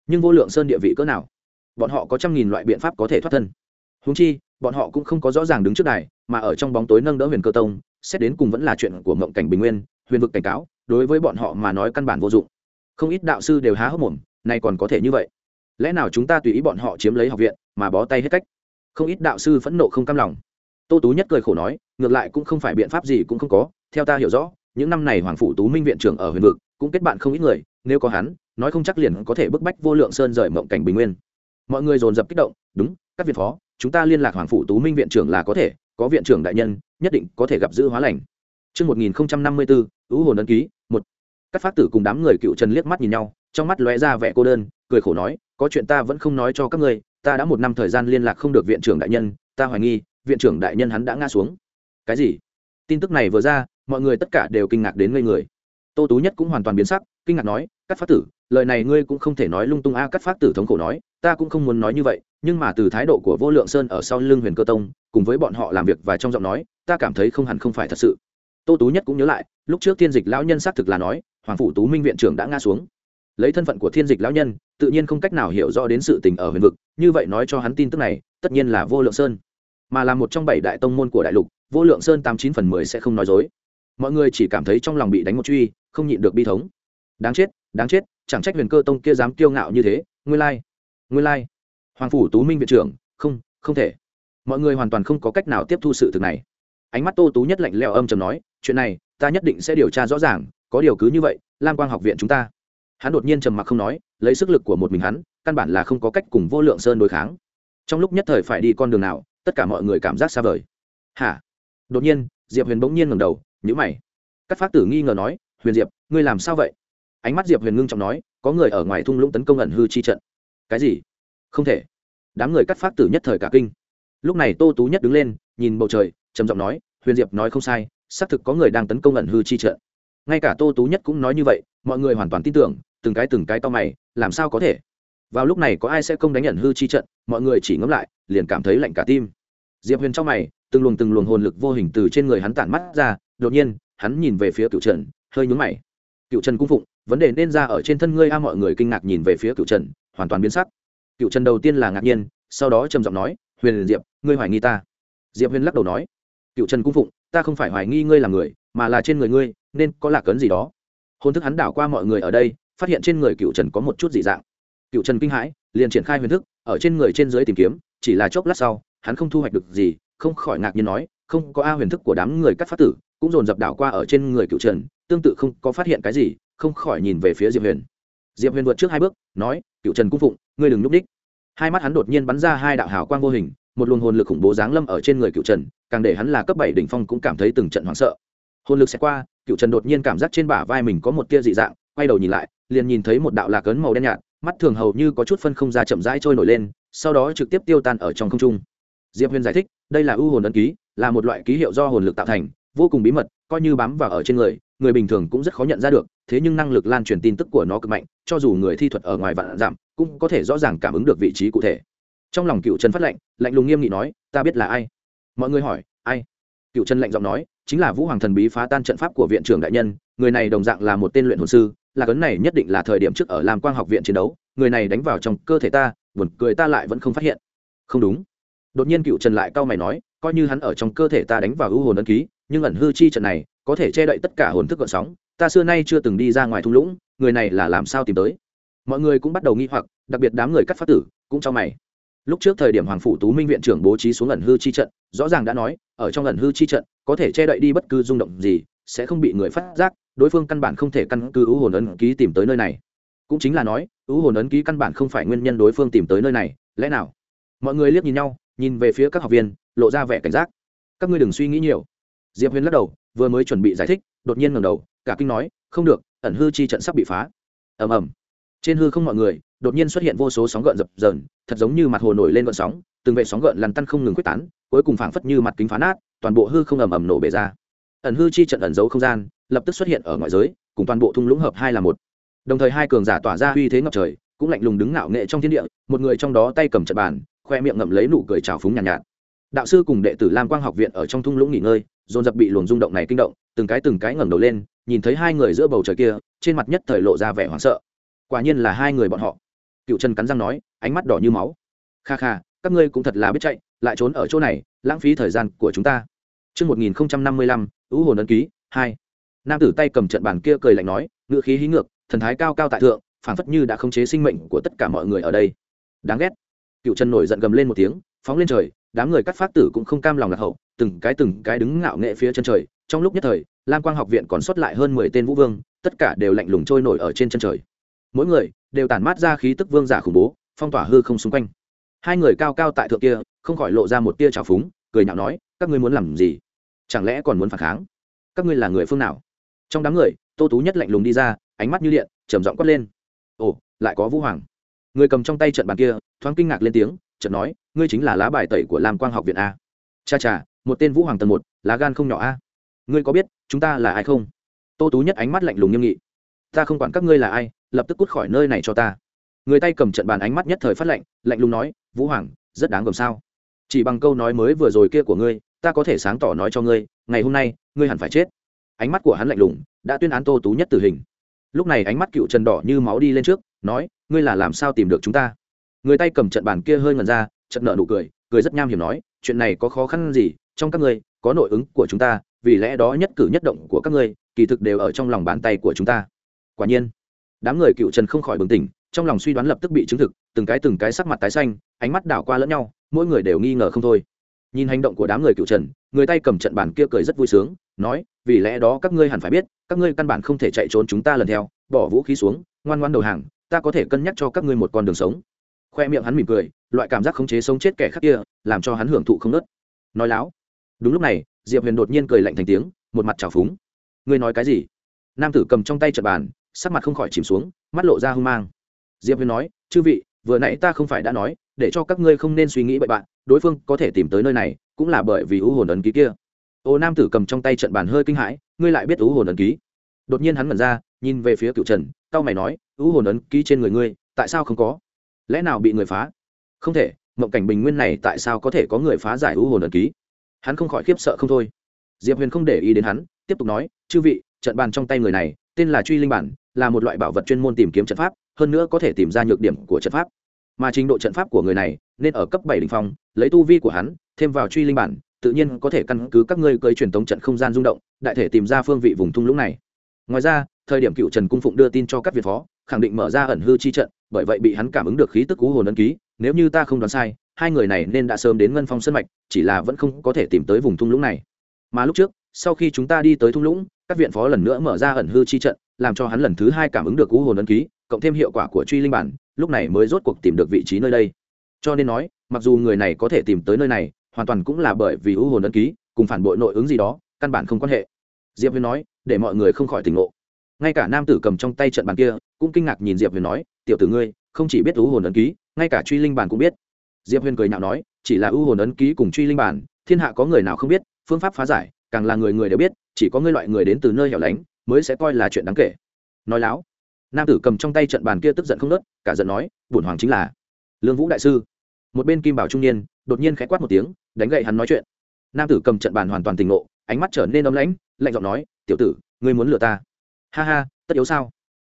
Nhưng vô lượng sơn địa vị cỡ nào? Bọn họ có trăm nghìn loại biện pháp có thể thoát thân. Húng chi, bọn họ cũng không có rõ ràng đứng trước đài, mà ở trong bóng tối nâng đỡ huyền cơ tông, xét đến cùng vẫn là chuyện của mộng cảnh bình nguyên, huyền vực cảnh cáo, đối với bọn họ mà nói căn bản vô dụng. Không ít đạo sư đều há hốc mồm, nay còn có thể như vậy? Lẽ nào chúng ta tùy ý bọn họ chiếm lấy học viện, mà bó tay hết cách? Không ít đạo sư phẫn nộ không cam lòng. Tô tú nhất cười khổ nói ngược lại cũng không phải biện pháp gì cũng không có theo ta hiểu rõ những năm này hoàng phủ tú minh viện trưởng ở huyền vực cũng kết bạn không ít người nếu có hắn nói không chắc liền có thể bức bách vô lượng sơn rời mộng cảnh bình nguyên mọi người dồn dập kích động đúng các viện phó chúng ta liên lạc hoàng phủ tú minh viện trưởng là có thể có viện trưởng đại nhân nhất định có thể gặp giữ hóa lành Trước 1054, ưu hồn ấn ký, một. Các phát tử cùng đám người cựu trần liếc mắt nhìn nhau, trong mắt lóe ra vẻ cô đơn, cười khổ nói, có chuyện ta vẫn không nói cho các ngươi, ta đã một năm thời gian liên lạc không được viện trưởng đại nhân, ta hoài nghi, viện trưởng đại nhân hắn đã ngã xuống. Cái gì? Tin tức này vừa ra, mọi người tất cả đều kinh ngạc đến ngây người. Tô Tú Nhất cũng hoàn toàn biến sắc, kinh ngạc nói, "Cắt phát tử, lời này ngươi cũng không thể nói lung tung a." À, Cắt phát tử thống khổ nói, "Ta cũng không muốn nói như vậy, nhưng mà từ thái độ của Vô Lượng Sơn ở sau lưng Huyền Cơ Tông, cùng với bọn họ làm việc và trong giọng nói, ta cảm thấy không hẳn không phải thật sự." tô tú nhất cũng nhớ lại lúc trước thiên dịch lão nhân xác thực là nói hoàng phủ tú minh viện trưởng đã ngã xuống lấy thân phận của thiên dịch lão nhân tự nhiên không cách nào hiểu rõ đến sự tình ở huyền vực như vậy nói cho hắn tin tức này tất nhiên là vô lượng sơn mà là một trong bảy đại tông môn của đại lục vô lượng sơn tám chín phần mười sẽ không nói dối. Mọi người chỉ cảm thấy trong lòng bị đánh một truy không nhịn được bi thống. Đáng chết đáng chết chẳng trách huyền cơ tông kia dám kiêu ngạo như thế. Nguyên Lai, nguyên Lai, hoàng phủ tú minh viện trưởng không không thể. Mọi người hoàn toàn không có cách nào tiếp thu sự thực này. Ánh mắt tô tú nhất lạnh leo âm chầm nói chuyện này ta nhất định sẽ điều tra rõ ràng có điều cứ như vậy lam quang học viện chúng ta. Hắn đột nhiên trầm mặc không nói lấy sức lực của một mình hắn căn bản là không có cách cùng vô lượng sơn đối kháng. Trong lúc nhất thời phải đi con đường nào tất cả mọi người cảm giác xa vời. Hả? Đột nhiên, diệp huyền bỗng nhiên ngầm đầu nhữ mày. Các phát tử nghi ngờ nói, huyền diệp, ngươi làm sao vậy? Ánh mắt diệp huyền ngưng trọng nói, có người ở ngoài thung lũng tấn công ẩn hư chi trận. Cái gì? Không thể. Đám người cắt phát tử nhất thời cả kinh. Lúc này tô tú nhất đứng lên, nhìn bầu trời, trầm giọng nói, huyền diệp nói không sai, xác thực có người đang tấn công ẩn hư chi trận. Ngay cả tô tú nhất cũng nói như vậy, mọi người hoàn toàn tin tưởng, từng cái từng cái to mày, làm sao có thể? Vào lúc này có ai sẽ công đánh ẩn hư chi trận, mọi người chỉ ngẫm lại, liền cảm thấy lạnh cả tim. Diệp huyền trong mày từng luồng từng luồng hồn lực vô hình từ trên người hắn tản mắt ra, đột nhiên, hắn nhìn về phía cựu trần, hơi nhúng mày. Cựu trần cung phụng, vấn đề nên ra ở trên thân ngươi a, mọi người kinh ngạc nhìn về phía cựu trần, hoàn toàn biến sắc. Cựu trần đầu tiên là ngạc nhiên, sau đó trầm giọng nói, huyền diệp, ngươi hoài nghi ta? Diệp huyền lắc đầu nói cựu trần cung phụng, ta không phải hoài nghi ngươi là người, mà là trên người ngươi, nên có lạc ấn gì đó. Hôn thức hắn đảo qua mọi người ở đây, phát hiện trên người cựu trần có một chút dị dạng. Cựu trần kinh hãi, liền triển khai huyền thức, ở trên người trên dưới tìm kiếm, chỉ là chốc lát sau hắn không thu hoạch được gì, không khỏi ngạc nhiên nói, không có a huyền thức của đám người cắt phát tử, cũng dồn dập đảo qua ở trên người cựu trần, tương tự không có phát hiện cái gì, không khỏi nhìn về phía diệp huyền. Diệp huyền vượt trước hai bước, nói cựu trần cung phụng, ngươi đừng nhúc đích. Hai mắt hắn đột nhiên bắn ra hai đạo hào quang vô hình, một luồng hồn lực khủng bố giáng lâm ở trên người cựu trần, càng để hắn là cấp bảy đỉnh phong cũng cảm thấy từng trận hoảng sợ. Hồn lực sẽ qua cựu trần đột nhiên cảm giác trên bả vai mình có một tia dị dạng, quay đầu nhìn lại, liền nhìn thấy một đạo lạc ấn màu đen nhạt, mắt thường hầu như có chút phân không ra chậm rãi trôi nổi lên, sau đó trực tiếp tiêu tan ở trong không trung diệp huyền giải thích, đây là ưu hồn ấn ký, là một loại ký hiệu do hồn lực tạo thành, vô cùng bí mật, coi như bám vào ở trên người người bình thường cũng rất khó nhận ra được, thế nhưng năng lực lan truyền tin tức của nó cực mạnh, cho dù người thi thuật ở ngoài vạn giảm, cũng có thể rõ ràng cảm ứng được vị trí cụ thể. Trong lòng cựu trần phát lệnh, lạnh lùng nghiêm nghị nói, ta biết là ai? Mọi người hỏi, ai? Cựu trần lạnh giọng nói, chính là vũ hoàng thần bí phá tan trận pháp của viện trưởng đại nhân, người này đồng dạng là một tên luyện hồn sư, là cấn này nhất định là thời điểm trước ở làm quang học viện chiến đấu, người này đánh vào trong cơ thể ta, buồn cười ta lại vẫn không phát hiện. Không đúng đột nhiên cựu trần lại cau mày nói, coi như hắn ở trong cơ thể ta đánh vào ưu hồn ấn ký, nhưng ẩn hư chi trận này, có thể che đậy tất cả hồn thức gợn sóng, ta xưa nay chưa từng đi ra ngoài thung lũng, người này là làm sao tìm tới? Mọi người cũng bắt đầu nghi hoặc, đặc biệt đám người cắt phát tử, cũng cho mày. Lúc trước thời điểm hoàng phủ tú minh viện trưởng bố trí xuống ẩn hư chi trận, rõ ràng đã nói, ở trong ẩn hư chi trận, có thể che đậy đi bất cứ rung động gì, sẽ không bị người phát giác, đối phương căn bản không thể căn cứ ưu hồn ấn ký tìm tới nơi này. Cũng chính là nói, ưu hồn ấn ký căn bản không phải nguyên nhân đối phương tìm tới nơi này, lẽ nào? Mọi người liếc nhìn nhau nhìn về phía các học viên, lộ ra vẻ cảnh giác. Các ngươi đừng suy nghĩ nhiều. Diệp huyền lắc đầu, vừa mới chuẩn bị giải thích, đột nhiên ngầm đầu, cả kinh nói, không được, ẩn hư chi trận sắp bị phá. Ầm ầm. Trên hư không mọi người, đột nhiên xuất hiện vô số sóng gợn dập dờn, thật giống như mặt hồ nổi lên gợn sóng, từng vệ sóng gợn lằn tăn không ngừng quyết tán, cuối cùng phảng phất như mặt kính phá nát, toàn bộ hư không ầm ầm nổ bể ra. Ẩn hư chi trận ẩn giấu không gian, lập tức xuất hiện ở ngoại giới, cùng toàn bộ thung lũng hợp hai là một. Đồng thời hai cường giả tỏa ra uy thế ngập trời, cũng lạnh lùng đứng ngạo nghệ trong thiên địa, một người trong đó tay cầm trận bàn khoe miệng ngậm lấy nụ cười trào phúng nhàn nhạt, nhạt đạo sư cùng đệ tử lam quang học viện ở trong thung lũng nghỉ ngơi dồn dập bị luồng rung động này kinh động từng cái từng cái ngẩng đầu lên nhìn thấy hai người giữa bầu trời kia trên mặt nhất thời lộ ra vẻ hoảng sợ quả nhiên là hai người bọn họ cựu chân cắn răng nói ánh mắt đỏ như máu kha kha các ngươi cũng thật là biết chạy lại trốn ở chỗ này lãng phí thời gian của chúng ta Trước 1055, ưu hồn ấn ký, 2. Nam tử tay cầm trận bàn kia cười lạnh nói, ngựa khí hí ngược, thần thái cao cao tại thượng, phảng phất như đã khống chế sinh mệnh của tất cả mọi người ở đây. Đáng ghét. Cựu Trần nổi giận gầm lên một tiếng, phóng lên trời, đám người cắt phát tử cũng không cam lòng lạc hậu, từng cái từng cái đứng ngạo nghệ phía chân trời, trong lúc nhất thời, Lam Quang học viện còn sót lại hơn mười tên vũ vương, tất cả đều lạnh lùng trôi nổi ở trên chân trời. Mỗi người đều tản mát ra khí tức vương giả khủng bố, phong tỏa hư không xung quanh. Hai người cao cao tại thượng kia, không khỏi lộ ra một tia trào phúng, cười nhạo nói, các ngươi muốn làm gì? Chẳng lẽ còn muốn phản kháng? Các ngươi là người phương nào? Trong đám người, Tô Tú nhất lạnh lùng đi ra, ánh mắt như điện, trầm giọng quát lên. Ồ, lại có Vũ Hoàng. Người cầm trong tay trận bàn kia, thoáng kinh ngạc lên tiếng, chợt nói, ngươi chính là lá bài tẩy của Lam Quang học viện a. Cha cha, một tên Vũ Hoàng tầng một, lá gan không nhỏ a. Ngươi có biết chúng ta là ai không? Tô tú nhất ánh mắt lạnh lùng nghiêm nghị. Ta không quản các ngươi là ai lập tức cút khỏi nơi này cho ta. Người tay cầm trận bàn ánh mắt nhất thời phát lạnh lạnh lùng nói vũ hoàng rất đáng gồm sao? Chỉ bằng câu nói mới vừa rồi kia của ngươi ta có thể sáng tỏ nói cho ngươi ngày hôm nay ngươi hẳn phải chết. Ánh mắt của hắn lạnh lùng đã tuyên án tô tú nhất tử hình. Lúc này ánh mắt cựu trần đỏ như máu đi lên trước nói ngươi là làm sao tìm được chúng ta? Người tay cầm trận bàn kia hơi ngần ra trận nợ nụ cười cười rất nham hiểm nói, chuyện này có khó khăn gì, trong các ngươi, có nội ứng của chúng ta, vì lẽ đó nhất cử nhất động của các ngươi, kỳ thực đều ở trong lòng bàn tay của chúng ta. Quả nhiên, đám người cựu trần không khỏi bừng tỉnh, trong lòng suy đoán lập tức bị chứng thực, từng cái từng cái sắc mặt tái xanh, ánh mắt đảo qua lẫn nhau, mỗi người đều nghi ngờ không thôi. Nhìn hành động của đám người cựu trần, người tay cầm trận bàn kia cười rất vui sướng, nói, vì lẽ đó các ngươi hẳn phải biết, các ngươi căn bản không thể chạy trốn chúng ta lần theo, bỏ vũ khí xuống, ngoan ngoan đầu hàng, ta có thể cân nhắc cho các ngươi một con đường sống khoe miệng hắn mỉm cười, loại cảm giác khống chế sống chết kẻ khác kia, làm cho hắn hưởng thụ không nớt. Nói láo. Đúng lúc này, diệp huyền đột nhiên cười lạnh thành tiếng, một mặt trào phúng. Ngươi nói cái gì? Nam tử cầm trong tay trận bàn, sắc mặt không khỏi chìm xuống, mắt lộ ra hung mang. Diệp huyền nói, chư vị, vừa nãy ta không phải đã nói, để cho các ngươi không nên suy nghĩ bậy bạn, đối phương có thể tìm tới nơi này, cũng là bởi vì ưu hồn ấn ký kia. Ô nam tử cầm trong tay trận bàn hơi kinh hãi, ngươi lại biết ưu hồn ấn ký? Đột nhiên hắn mẩn ra, nhìn về phía cựu trần tao mày nói, ưu hồn ấn ký trên người ngươi, tại sao không có? Lẽ nào bị người phá? Không thể, mộng cảnh bình nguyên này tại sao có thể có người phá giải ưu hồn ẩn ký? Hắn không khỏi khiếp sợ không thôi. Diệp huyền không để ý đến hắn, tiếp tục nói, chư vị, trận bàn trong tay người này, tên là truy linh bản, là một loại bảo vật chuyên môn tìm kiếm trận pháp, hơn nữa có thể tìm ra nhược điểm của trận pháp. Mà trình độ trận pháp của người này, nên ở cấp bảy đ ỉ n h phong, lấy tu vi của hắn, thêm vào truy linh bản, tự nhiên có thể căn cứ các ngươi cơi truyền tống trận không gian rung động, đại thể tìm ra phương vị vùng thung lũng này. Ngoài ra thời điểm cựu trần cung phụng đưa tin cho các việt phó, khẳng định mở ra ẩn hư chi trận, bởi vậy bị hắn cảm ứng được khí tức cú hồn ấn ký, nếu như ta không đoán sai, hai người này nên đã sớm đến ngân phong sân mạch, chỉ là vẫn không có thể tìm tới vùng thung lũng này. Mà lúc trước, sau khi chúng ta đi tới thung lũng, các viện phó lần nữa mở ra ẩn hư chi trận, làm cho hắn lần thứ hai cảm ứng được cú hồn ấn ký, cộng thêm hiệu quả của truy linh bản, lúc này mới rốt cuộc tìm được vị trí nơi đây. Cho nên nói, mặc dù người này có thể tìm tới nơi này, hoàn toàn cũng là bởi vì cú hồn ấn ký, cùng phản bội nội ứng gì đó, căn bản không quan hệ. Diệp huyền nói, để mọi người không khỏi tỉnh ngộ ngay cả nam tử cầm trong tay trận bàn kia, cũng kinh ngạc nhìn diệp huyền nói, tiểu tử ngươi, không chỉ biết ưu hồn ấn ký, ngay cả truy linh bản cũng biết. Diệp huyền cười nhạo nói, chỉ là ưu hồn ấn ký cùng truy linh bản, thiên hạ có người nào không biết, phương pháp phá giải, càng là người người đều biết, chỉ có ngươi loại người đến từ nơi hẻo lánh, mới sẽ coi là chuyện đáng kể. Nói láo, nam tử cầm trong tay trận bàn kia tức giận không nớt cả giận nói, bổn hoàng chính là lương vũ đại sư. Một bên kim bảo trung niên, đột nhiên khẽ quát một tiếng, đánh gậy hắn nói chuyện. Nam tử cầm trận bàn hoàn toàn tỉnh ngộ, ánh mắt trở nên ấm lãnh, lạnh giọng nói, tiểu tử, ngươi muốn lừa ta? Ha ha, tất yếu sao?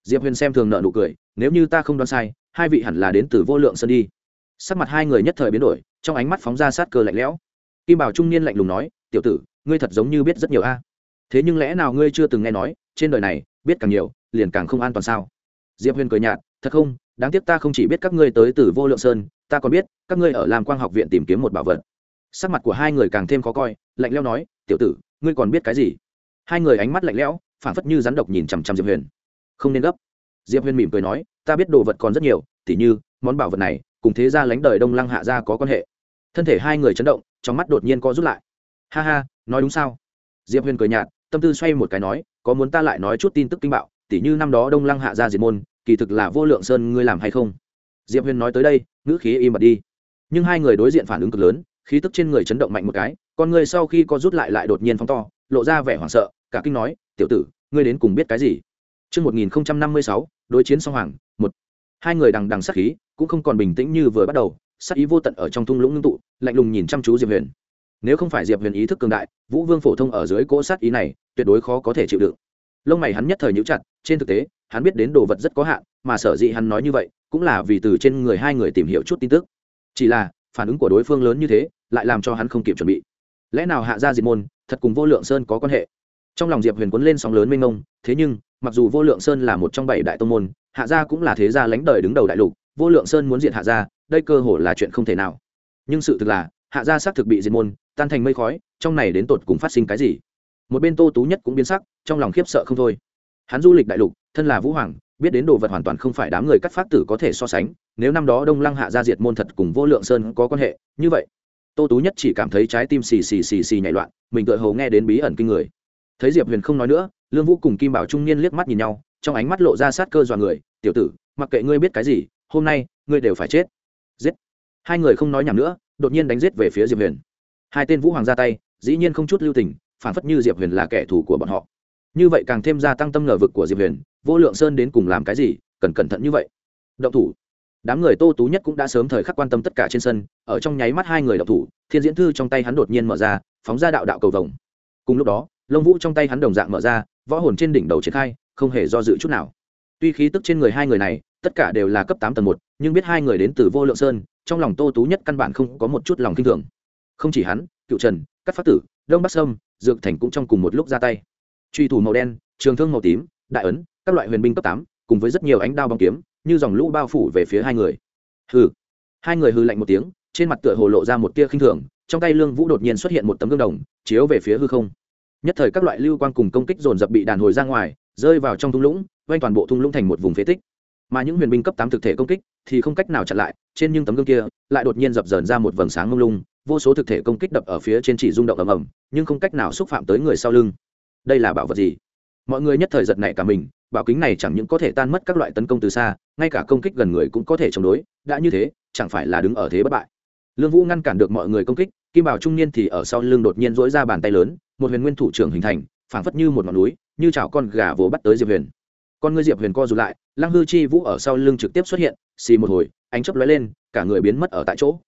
Diệp huyền xem thường nợ nụ cười, nếu như ta không đoán sai, hai vị hẳn là đến từ vô lượng sơn đi. Sắc mặt hai người nhất thời biến đổi, trong ánh mắt phóng ra sát cơ lạnh lẽo. Kim bảo trung niên lạnh lùng nói, tiểu tử, ngươi thật giống như biết rất nhiều a. Thế nhưng lẽ nào ngươi chưa từng nghe nói, trên đời này, biết càng nhiều, liền càng không an toàn sao? Diệp huyền cười nhạt, thật không, đáng tiếc ta không chỉ biết các ngươi tới từ vô lượng sơn, ta còn biết, các ngươi ở làm quang học viện tìm kiếm một bảo vật. Sắc mặt của hai người càng thêm khó coi, lạnh lẽo nói, tiểu tử, ngươi còn biết cái gì? Hai người ánh mắt lạnh lẽo phản phất như rắn độc nhìn chằm chằm diệp huyền. Không nên gấp. Diệp huyền mỉm cười nói, ta biết đồ vật còn rất nhiều, tỉ như, món bảo vật này, cùng thế gia lãnh đời đông lăng hạ gia có quan hệ. Thân thể hai người chấn động, trong mắt đột nhiên co rút lại. Ha ha, nói đúng sao? Diệp huyền cười nhạt, tâm tư xoay một cái nói, có muốn ta lại nói chút tin tức kinh bạo, tỉ như năm đó đông lăng hạ gia diệt môn, kỳ thực là vô lượng sơn ngươi làm hay không? Diệp huyền nói tới đây, ngữ khí im bật đi. Nhưng hai người đối diện phản ứng cực lớn, khí tức trên người chấn động mạnh một cái, con người sau khi co rút lại lại đột nhiên phóng to, lộ ra vẻ hoảng sợ, cả kinh nói tiểu tử ngươi đến cùng biết cái gì Trước 1056, đối chiến song hoàng, một. Hai người đằng đằng sát khí, cũng không còn bình tĩnh như vừa bắt đầu, sát ý vô tận ở trong thung lũng ngưng tụ, lạnh lùng nhìn chăm chú Diệp Huyền. Nếu không phải Diệp Huyền ý thức cường đại, Vũ Vương phổ thông ở dưới cỗ sát ý này, tuyệt đối khó có thể chịu đựng. Lông mày hắn nhất thời nhíu chặt, trên thực tế, hắn biết đến đồ vật rất có hạn, mà sở dĩ hắn nói như vậy, cũng là vì từ trên người hai người tìm hiểu chút tin tức. Chỉ là, phản ứng của đối phương lớn như thế, lại làm cho hắn không kịp chuẩn bị. Lẽ nào hạ gia diệt môn, thật cùng Vô Lượng Sơn có quan hệ? Trong lòng Diệp Huyền cuốn lên sóng lớn mênh mông, thế nhưng, mặc dù Vô Lượng Sơn là một trong bảy đại tông môn, hạ gia cũng là thế gia lãnh đời đứng đầu đại lục, Vô Lượng Sơn muốn diệt hạ gia, đây cơ hồ là chuyện không thể nào. Nhưng sự thực là, hạ gia xác thực bị diệt môn, tan thành mây khói, trong này đến tột cùng phát sinh cái gì? Một bên Tô Tú Nhất cũng biến sắc, trong lòng khiếp sợ không thôi. Hắn du lịch đại lục, thân là Vũ Hoàng, biết đến đồ vật hoàn toàn không phải đám người cắt phát tử có thể so sánh nếu năm đó đông lăng hạ gia diệt môn thật cùng vô lượng sơn có quan hệ như vậy tô tú nhất chỉ cảm thấy trái tim xì xì xì xì nhảy loạn mình tự hầu nghe đến bí ẩn kinh người thấy diệp huyền không nói nữa, lương vũ cùng kim bảo trung niên liếc mắt nhìn nhau, trong ánh mắt lộ ra sát cơ dọa người, tiểu tử, mặc kệ ngươi biết cái gì, hôm nay, ngươi đều phải chết. Giết. Hai người không nói nhầm nữa, đột nhiên đánh giết về phía diệp huyền. Hai tên vũ hoàng ra tay, dĩ nhiên không chút lưu tình, phản phất như diệp huyền là kẻ thù của bọn họ. Như vậy càng thêm gia tăng tâm ngờ vực của diệp huyền, vô lượng sơn đến cùng làm cái gì, cần cẩn thận như vậy. Động thủ. Đám người tô tú nhất cũng đã sớm thời khắc quan tâm tất cả trên sân, ở trong nháy mắt hai người động thủ, thiên diễn thư trong tay hắn đột nhiên mở ra, phóng ra đạo đạo cầu vồng. Cùng lúc đó lông vũ trong tay hắn đồng dạng mở ra, võ hồn trên đỉnh đầu triển khai, không hề do dự chút nào. Tuy khí tức trên người hai người này, tất cả đều là cấp tám tầng một, nhưng biết hai người đến từ vô lượng sơn, trong lòng tô tú nhất căn bản không có một chút lòng kinh thường. Không chỉ hắn, cựu trần, các phát tử, đông bắc sâm, dược thành cũng trong cùng một lúc ra tay. Truy thủ màu đen, trường thương màu tím, đại ấn, các loại huyền binh cấp tám, cùng với rất nhiều ánh đao bóng kiếm, như dòng lũ bao phủ về phía hai người. Hừ. Hai người hư lạnh một tiếng, trên mặt tựa hồ lộ ra một tia khinh thường, trong tay lương vũ đột nhiên xuất hiện một tấm gương đồng, chiếu về phía hư không nhất thời các loại lưu quang cùng công kích dồn dập bị đàn hồi ra ngoài, rơi vào trong thung lũng quanh toàn bộ thung lũng thành một vùng phế tích. Mà những huyền binh cấp tám thực thể công kích thì không cách nào chặn lại, trên những tấm gương kia lại đột nhiên dập dờn ra một vầng sáng mông lung, vô số thực thể công kích đập ở phía trên chỉ rung động ầm ầm, nhưng không cách nào xúc phạm tới người sau lưng. Đây là bảo vật gì? Mọi người nhất thời giật này cả mình, bảo kính này chẳng những có thể tan mất các loại tấn công từ xa, ngay cả công kích gần người cũng có thể chống đối, đã như thế, chẳng phải là đứng ở thế bất bại. Lương vũ ngăn cản được mọi người công kích, kim bảo trung niên thì ở sau lưng đột nhiên dỗi ra bàn tay lớn một huyền nguyên thủ trưởng hình thành, phảng phất như một ngọn núi, như chảo con gà vồ bắt tới diệp huyền. Con ngươi diệp huyền co rụt lại, lăng hư chi vũ ở sau lưng trực tiếp xuất hiện, xì một hồi, ánh chớp lóe lên, cả người biến mất ở tại chỗ.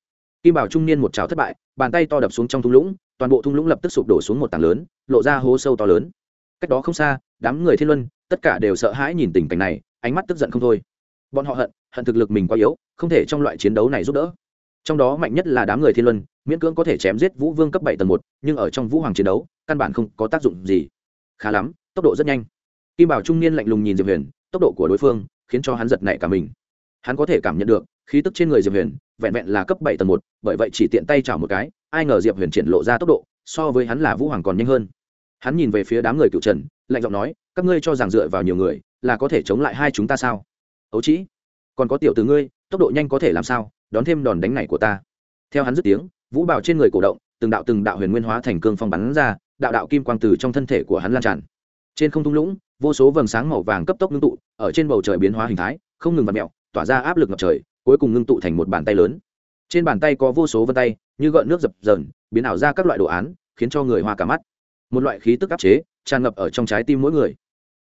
Kim bảo trung niên một chảo thất bại, bàn tay to đập xuống trong thung lũng, toàn bộ thung lũng lập tức sụp đổ xuống một tảng lớn, lộ ra hố sâu to lớn. Cách đó không xa, đám người thiên luân, tất cả đều sợ hãi nhìn tình cảnh này, ánh mắt tức giận không thôi. Bọn họ hận hận thực lực mình quá yếu, không thể trong loại chiến đấu này giúp đỡ trong đó mạnh nhất là đám người thiên luân, miễn cưỡng có thể chém giết vũ vương cấp bảy tầng một, nhưng ở trong vũ hoàng chiến đấu, căn bản không có tác dụng gì. Khá lắm, tốc độ rất nhanh. Kim bảo trung niên lạnh lùng nhìn diệp huyền, tốc độ của đối phương khiến cho hắn giật nảy cả mình. Hắn có thể cảm nhận được, khí tức trên người diệp huyền vẹn vẹn là cấp bảy tầng một, bởi vậy chỉ tiện tay chảo một cái, ai ngờ diệp huyền triển lộ ra tốc độ, so với hắn là vũ hoàng còn nhanh hơn. Hắn nhìn về phía đám người cựu trần, lạnh giọng nói, các ngươi cho rằng dựa vào nhiều người là có thể chống lại hai chúng ta sao? Ấu trĩ, còn có tiểu từ ngươi, tốc độ nhanh có thể làm sao? Đón thêm đòn đánh này của ta. Theo hắn dứt tiếng, vũ bảo trên người cổ động, từng đạo từng đạo huyền nguyên hóa thành cương phong bắn ra, đạo đạo kim quang từ trong thân thể của hắn lan tràn. Trên không thung lũng, vô số vầng sáng màu vàng cấp tốc ngưng tụ, ở trên bầu trời biến hóa hình thái, không ngừng vặt mẹo tỏa ra áp lực ngập trời, cuối cùng ngưng tụ thành một bàn tay lớn. Trên bàn tay có vô số vân tay, như gợn nước dập dờn, biến ảo ra các loại đồ án, khiến cho người hoa cả mắt. Một loại khí tức áp chế, tràn ngập ở trong trái tim mỗi người.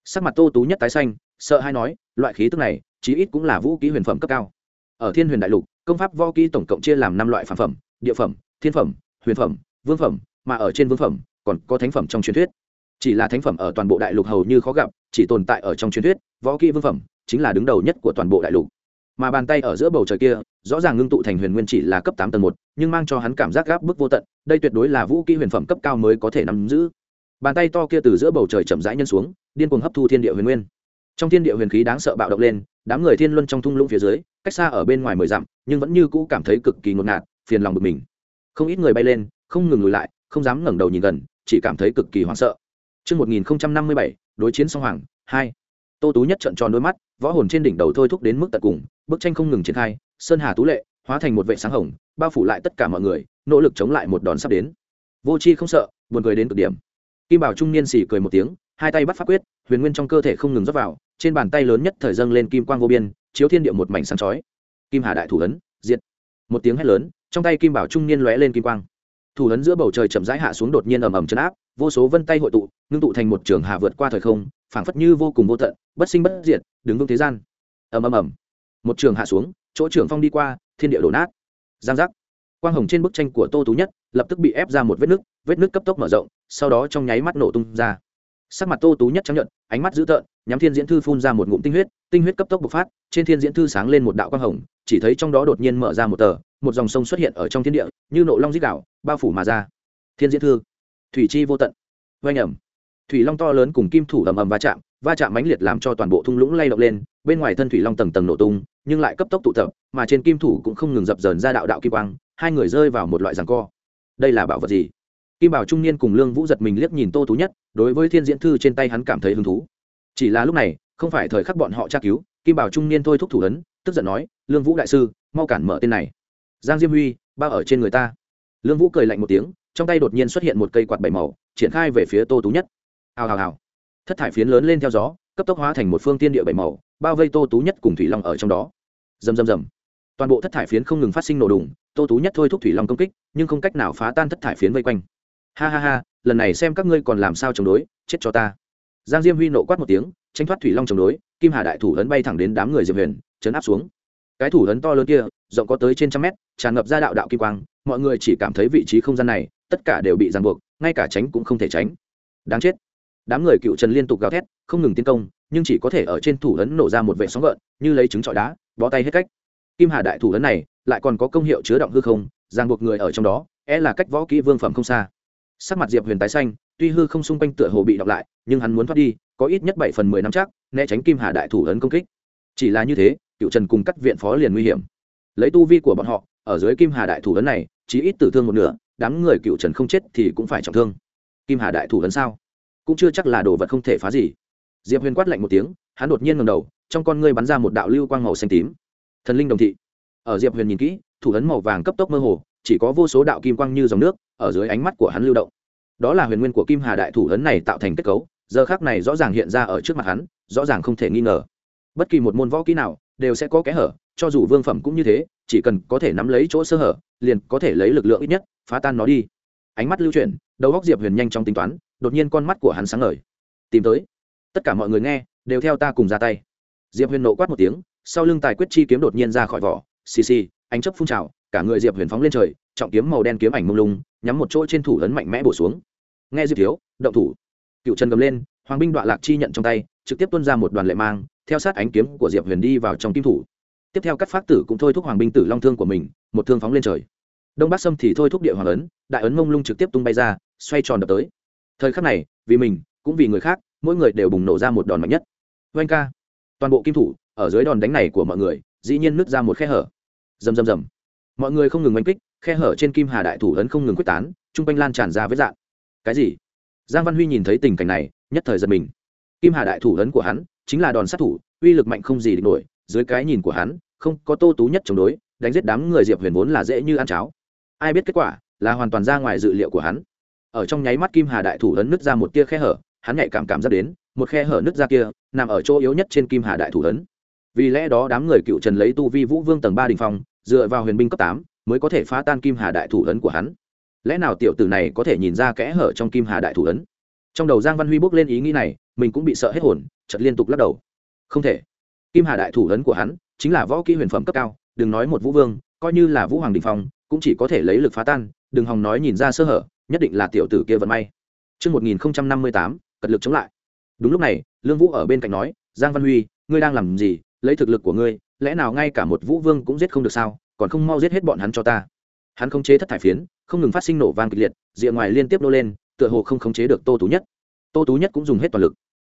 Sắc mặt tô tú nhất tái xanh, sợ hay nói, loại khí tức này, chí ít cũng là vũ khí huyền phẩm cấp cao ở thiên huyền đại lục, công pháp võ kỹ tổng cộng chia làm năm loại phản phẩm, địa phẩm, thiên phẩm, huyền phẩm, vương phẩm, mà ở trên vương phẩm, còn có thánh phẩm trong truyền thuyết. Chỉ là thánh phẩm ở toàn bộ đại lục hầu như khó gặp, chỉ tồn tại ở trong truyền thuyết, võ kỹ vương phẩm chính là đứng đầu nhất của toàn bộ đại lục. Mà bàn tay ở giữa bầu trời kia, rõ ràng ngưng tụ thành huyền nguyên chỉ là cấp tám tầng một, nhưng mang cho hắn cảm giác gáp bức vô tận, đây tuyệt đối là vũ kỹ huyền phẩm cấp cao mới có thể nắm giữ. Bàn tay to kia từ giữa bầu trời chậm rãi nhân xuống, điên cuồng hấp thu thiên địa huyền nguyên. Trong thiên địa huyền khí đáng sợ bạo động lên đám người thiên luân trong thung lũng phía dưới cách xa ở bên ngoài mười dặm nhưng vẫn như cũ cảm thấy cực kỳ ngột ngạt phiền lòng bực mình không ít người bay lên không ngừng lùi lại không dám ngẩng đầu nhìn gần chỉ cảm thấy cực kỳ hoảng sợ Trước 1057, đối chiến song hoàng, 2. Tô Tú nhất trận tròn đôi mắt, võ hồn trên đỉnh đầu thôi thúc đến mức tận cùng, bức tranh không ngừng triển khai, sơn hà tú lệ, hóa thành một vệ sáng hồng, bao phủ lại tất cả mọi người, nỗ lực chống lại một đòn sắp đến. Vô Chi không sợ, buồn cười đến cực điểm. Kim Bảo trung niên sỉ cười một tiếng, hai tay bắt pháp quyết, huyền nguyên trong cơ thể không ngừng rót vào, trên bàn tay lớn nhất thời dâng lên kim quang vô biên, chiếu thiên địa một mảnh sáng chói. Kim Hà đại thủ ấn, diệt. Một tiếng hét lớn, trong tay Kim Bảo trung niên lóe lên kim quang. Thủ ấn giữa bầu trời chậm rãi hạ xuống đột nhiên ầm ầm chấn áp, vô số vân tay hội tụ, ngưng tụ thành một trường hà vượt qua thời không, phảng phất như vô cùng vô tận, bất sinh bất diệt, đứng vững thế gian. Ầm ầm ầm. Một trường hạ xuống, chỗ trường phong đi qua, thiên địa đổ nát. Giang giác. Quang hồng trên bức tranh của Tô Tú Nhất, lập tức bị ép ra một vết nứt, vết nứt cấp tốc mở rộng, sau đó trong nháy mắt nổ tung ra sắc mặt tô tú nhất chấp nhận ánh mắt dữ tợn nhắm thiên diễn thư phun ra một ngụm tinh huyết tinh huyết cấp tốc bộc phát trên thiên diễn thư sáng lên một đạo quang hồng chỉ thấy trong đó đột nhiên mở ra một tờ một dòng sông xuất hiện ở trong thiên địa như nộ long dích đảo, bao phủ mà ra. Thiên diễn thư. Thủy chi vô tận. Oanh ẩm. Thủy long to lớn cùng kim thủ ầm ầm va chạm va chạm mãnh liệt làm cho toàn bộ thung lũng lay động lên bên ngoài thân thủy long tầng tầng nổ tung nhưng lại cấp tốc tụ tập mà trên kim thủ cũng không ngừng dập dờn ra đạo đạo kim quang hai người rơi vào một loại giằng co. Đây là bảo vật gì? Kim bảo trung niên cùng lương vũ giật mình liếc nhìn tô tú nhất đối với thiên diễn thư trên tay hắn cảm thấy hứng thú. Chỉ là lúc này, không phải thời khắc bọn họ tra cứu, kim bảo trung niên thôi thúc thủ ấn, tức giận nói, lương vũ đại sư, mau cản mở tên này. Giang diêm huy, bao ở trên người ta. Lương vũ cười lạnh một tiếng, trong tay đột nhiên xuất hiện một cây quạt bảy màu, triển khai về phía tô tú nhất. Hào hào hào. Thất thải phiến lớn lên theo gió, cấp tốc hóa thành một phương tiên địa bảy màu, bao vây tô tú nhất cùng thủy long ở trong đó. Rầm rầm rầm. Toàn bộ thất thải phiến không ngừng phát sinh nổ đùng, tô tú nhất thôi thúc thủy long công kích, nhưng không cách nào phá tan thất thải phiến vây quanh ha ha ha, lần này xem các ngươi còn làm sao chống đối, chết cho ta. Giang diêm huy nộ quát một tiếng tranh thoát thủy long chống đối, kim hà đại thủ ấn bay thẳng đến đám người diệp huyền chấn áp xuống. Cái thủ ấn to lớn kia, rộng có tới trên trăm mét, tràn ngập ra đạo đạo kim quang, mọi người chỉ cảm thấy vị trí không gian này, tất cả đều bị ràng buộc, ngay cả tránh cũng không thể tránh. Đáng chết. Đám người cựu trần liên tục gào thét, không ngừng tiến công, nhưng chỉ có thể ở trên thủ ấn nổ ra một vệ sóng gợn, như lấy trứng trọi đá, bó tay hết cách. Kim hà đại thủ ấn này, lại còn có công hiệu chứa động hư không, ràng buộc người ở trong đó é là cách võ kỹ vương phẩm không xa sắc mặt diệp huyền tái xanh, tuy hư không xung quanh tựa hồ bị đọc lại, nhưng hắn muốn thoát đi, có ít nhất bảy phần mười năm chắc, né tránh kim hà đại thủ ấn công kích. Chỉ là như thế, cựu trần cùng các viện phó liền nguy hiểm. Lấy tu vi của bọn họ, ở dưới kim hà đại thủ ấn này chỉ ít tử thương một nửa, đám người cựu trần không chết thì cũng phải trọng thương. Kim hà đại thủ ấn sao? Cũng chưa chắc là đồ vật không thể phá gì. Diệp huyền quát lạnh một tiếng, hắn đột nhiên ngầm đầu, trong con ngươi bắn ra một đạo lưu quang màu xanh tím. Thần linh đồng thị. Ở diệp huyền nhìn kỹ, thủ ấn màu vàng cấp tốc mơ hồ chỉ có vô số đạo kim quang như dòng nước ở dưới ánh mắt của hắn lưu động. Đó là huyền nguyên của kim hà đại thủ ấn này tạo thành kết cấu, giờ khác này rõ ràng hiện ra ở trước mặt hắn, rõ ràng không thể nghi ngờ. Bất kỳ một môn võ kỹ nào đều sẽ có kẽ hở, cho dù vương phẩm cũng như thế, chỉ cần có thể nắm lấy chỗ sơ hở, liền có thể lấy lực lượng ít nhất, phá tan nó đi. Ánh mắt lưu chuyển, đầu góc diệp huyền nhanh trong tính toán, đột nhiên con mắt của hắn sáng ngời. Tìm tới. Tất cả mọi người nghe, đều theo ta cùng ra tay. Diệp huyền nộ quát một tiếng, sau lưng tài quyết chi kiếm đột nhiên ra khỏi vỏ. Xì xì, ánh chấp phun trào cả người diệp huyền phóng lên trời trọng kiếm màu đen kiếm ảnh mông lung nhắm một chỗ trên thủ ấn mạnh mẽ bổ xuống nghe diệp thiếu động thủ cựu trần cầm lên hoàng binh đoạn lạc chi nhận trong tay trực tiếp tuân ra một đoàn lệ mang theo sát ánh kiếm của diệp huyền đi vào trong kim thủ tiếp theo các pháp tử cũng thôi thúc hoàng binh tử long thương của mình một thương phóng lên trời đông bắc sâm thì thôi thúc địa hoàng ấn đại ấn mông lung trực tiếp tung bay ra xoay tròn đập tới thời khắc này vì mình cũng vì người khác mỗi người đều bùng nổ ra một đòn mạnh nhất vanh ca toàn bộ kim thủ ở dưới đòn đánh này của mọi người dĩ nhiên nứt ra một khe hở rầm rầm rầm mọi người không ngừng oanh kích, khe hở trên kim hà đại thủ ấn không ngừng quyết tán chung quanh lan tràn ra với dạng cái gì? Giang văn huy nhìn thấy tình cảnh này, nhất thời giật mình. Kim hà đại thủ ấn của hắn chính là đòn sát thủ, uy lực mạnh không gì địch nổi, dưới cái nhìn của hắn, không có tô tú nhất chống đối, đánh giết đám người diệp huyền vốn là dễ như ăn cháo. Ai biết kết quả, là hoàn toàn ra ngoài dự liệu của hắn. Ở trong nháy mắt kim hà đại thủ ấn nứt ra một tia khe hở, hắn nhạy cảm cảm giác đến, một khe hở nứt ra kia, nằm ở chỗ yếu nhất trên kim hà đại thủ ấn. Vì lẽ đó đám người cựu trần lấy tu vi vũ vương tầng ba đình phong dựa vào huyền binh cấp tám mới có thể phá tan kim hà đại thủ ấn của hắn. Lẽ nào tiểu tử này có thể nhìn ra kẽ hở trong kim hà đại thủ ấn? Trong đầu giang văn huy bước lên ý nghĩ này mình cũng bị sợ hết hồn chật liên tục lắc đầu. Không thể. Kim hà đại thủ ấn của hắn chính là võ kỹ huyền phẩm cấp cao đừng nói một vũ vương coi như là vũ hoàng đình phong cũng chỉ có thể lấy lực phá tan đừng hòng nói nhìn ra sơ hở nhất định là tiểu tử kia vận may. Trước 1058, cật lực chống lại. Đúng lúc này, Lương Vũ ở bên cạnh nói, Giang Văn Huy, ngươi đang làm gì, lấy thực lực của ngươi, lẽ nào ngay cả một vũ vương cũng giết không được sao, còn không mau giết hết bọn hắn cho ta. Hắn không chế thất thải phiến, không ngừng phát sinh nổ vang kịch liệt, rìa ngoài liên tiếp nô lên, tựa hồ không khống chế được Tô Tú Nhất. Tô Tú Nhất cũng dùng hết toàn lực.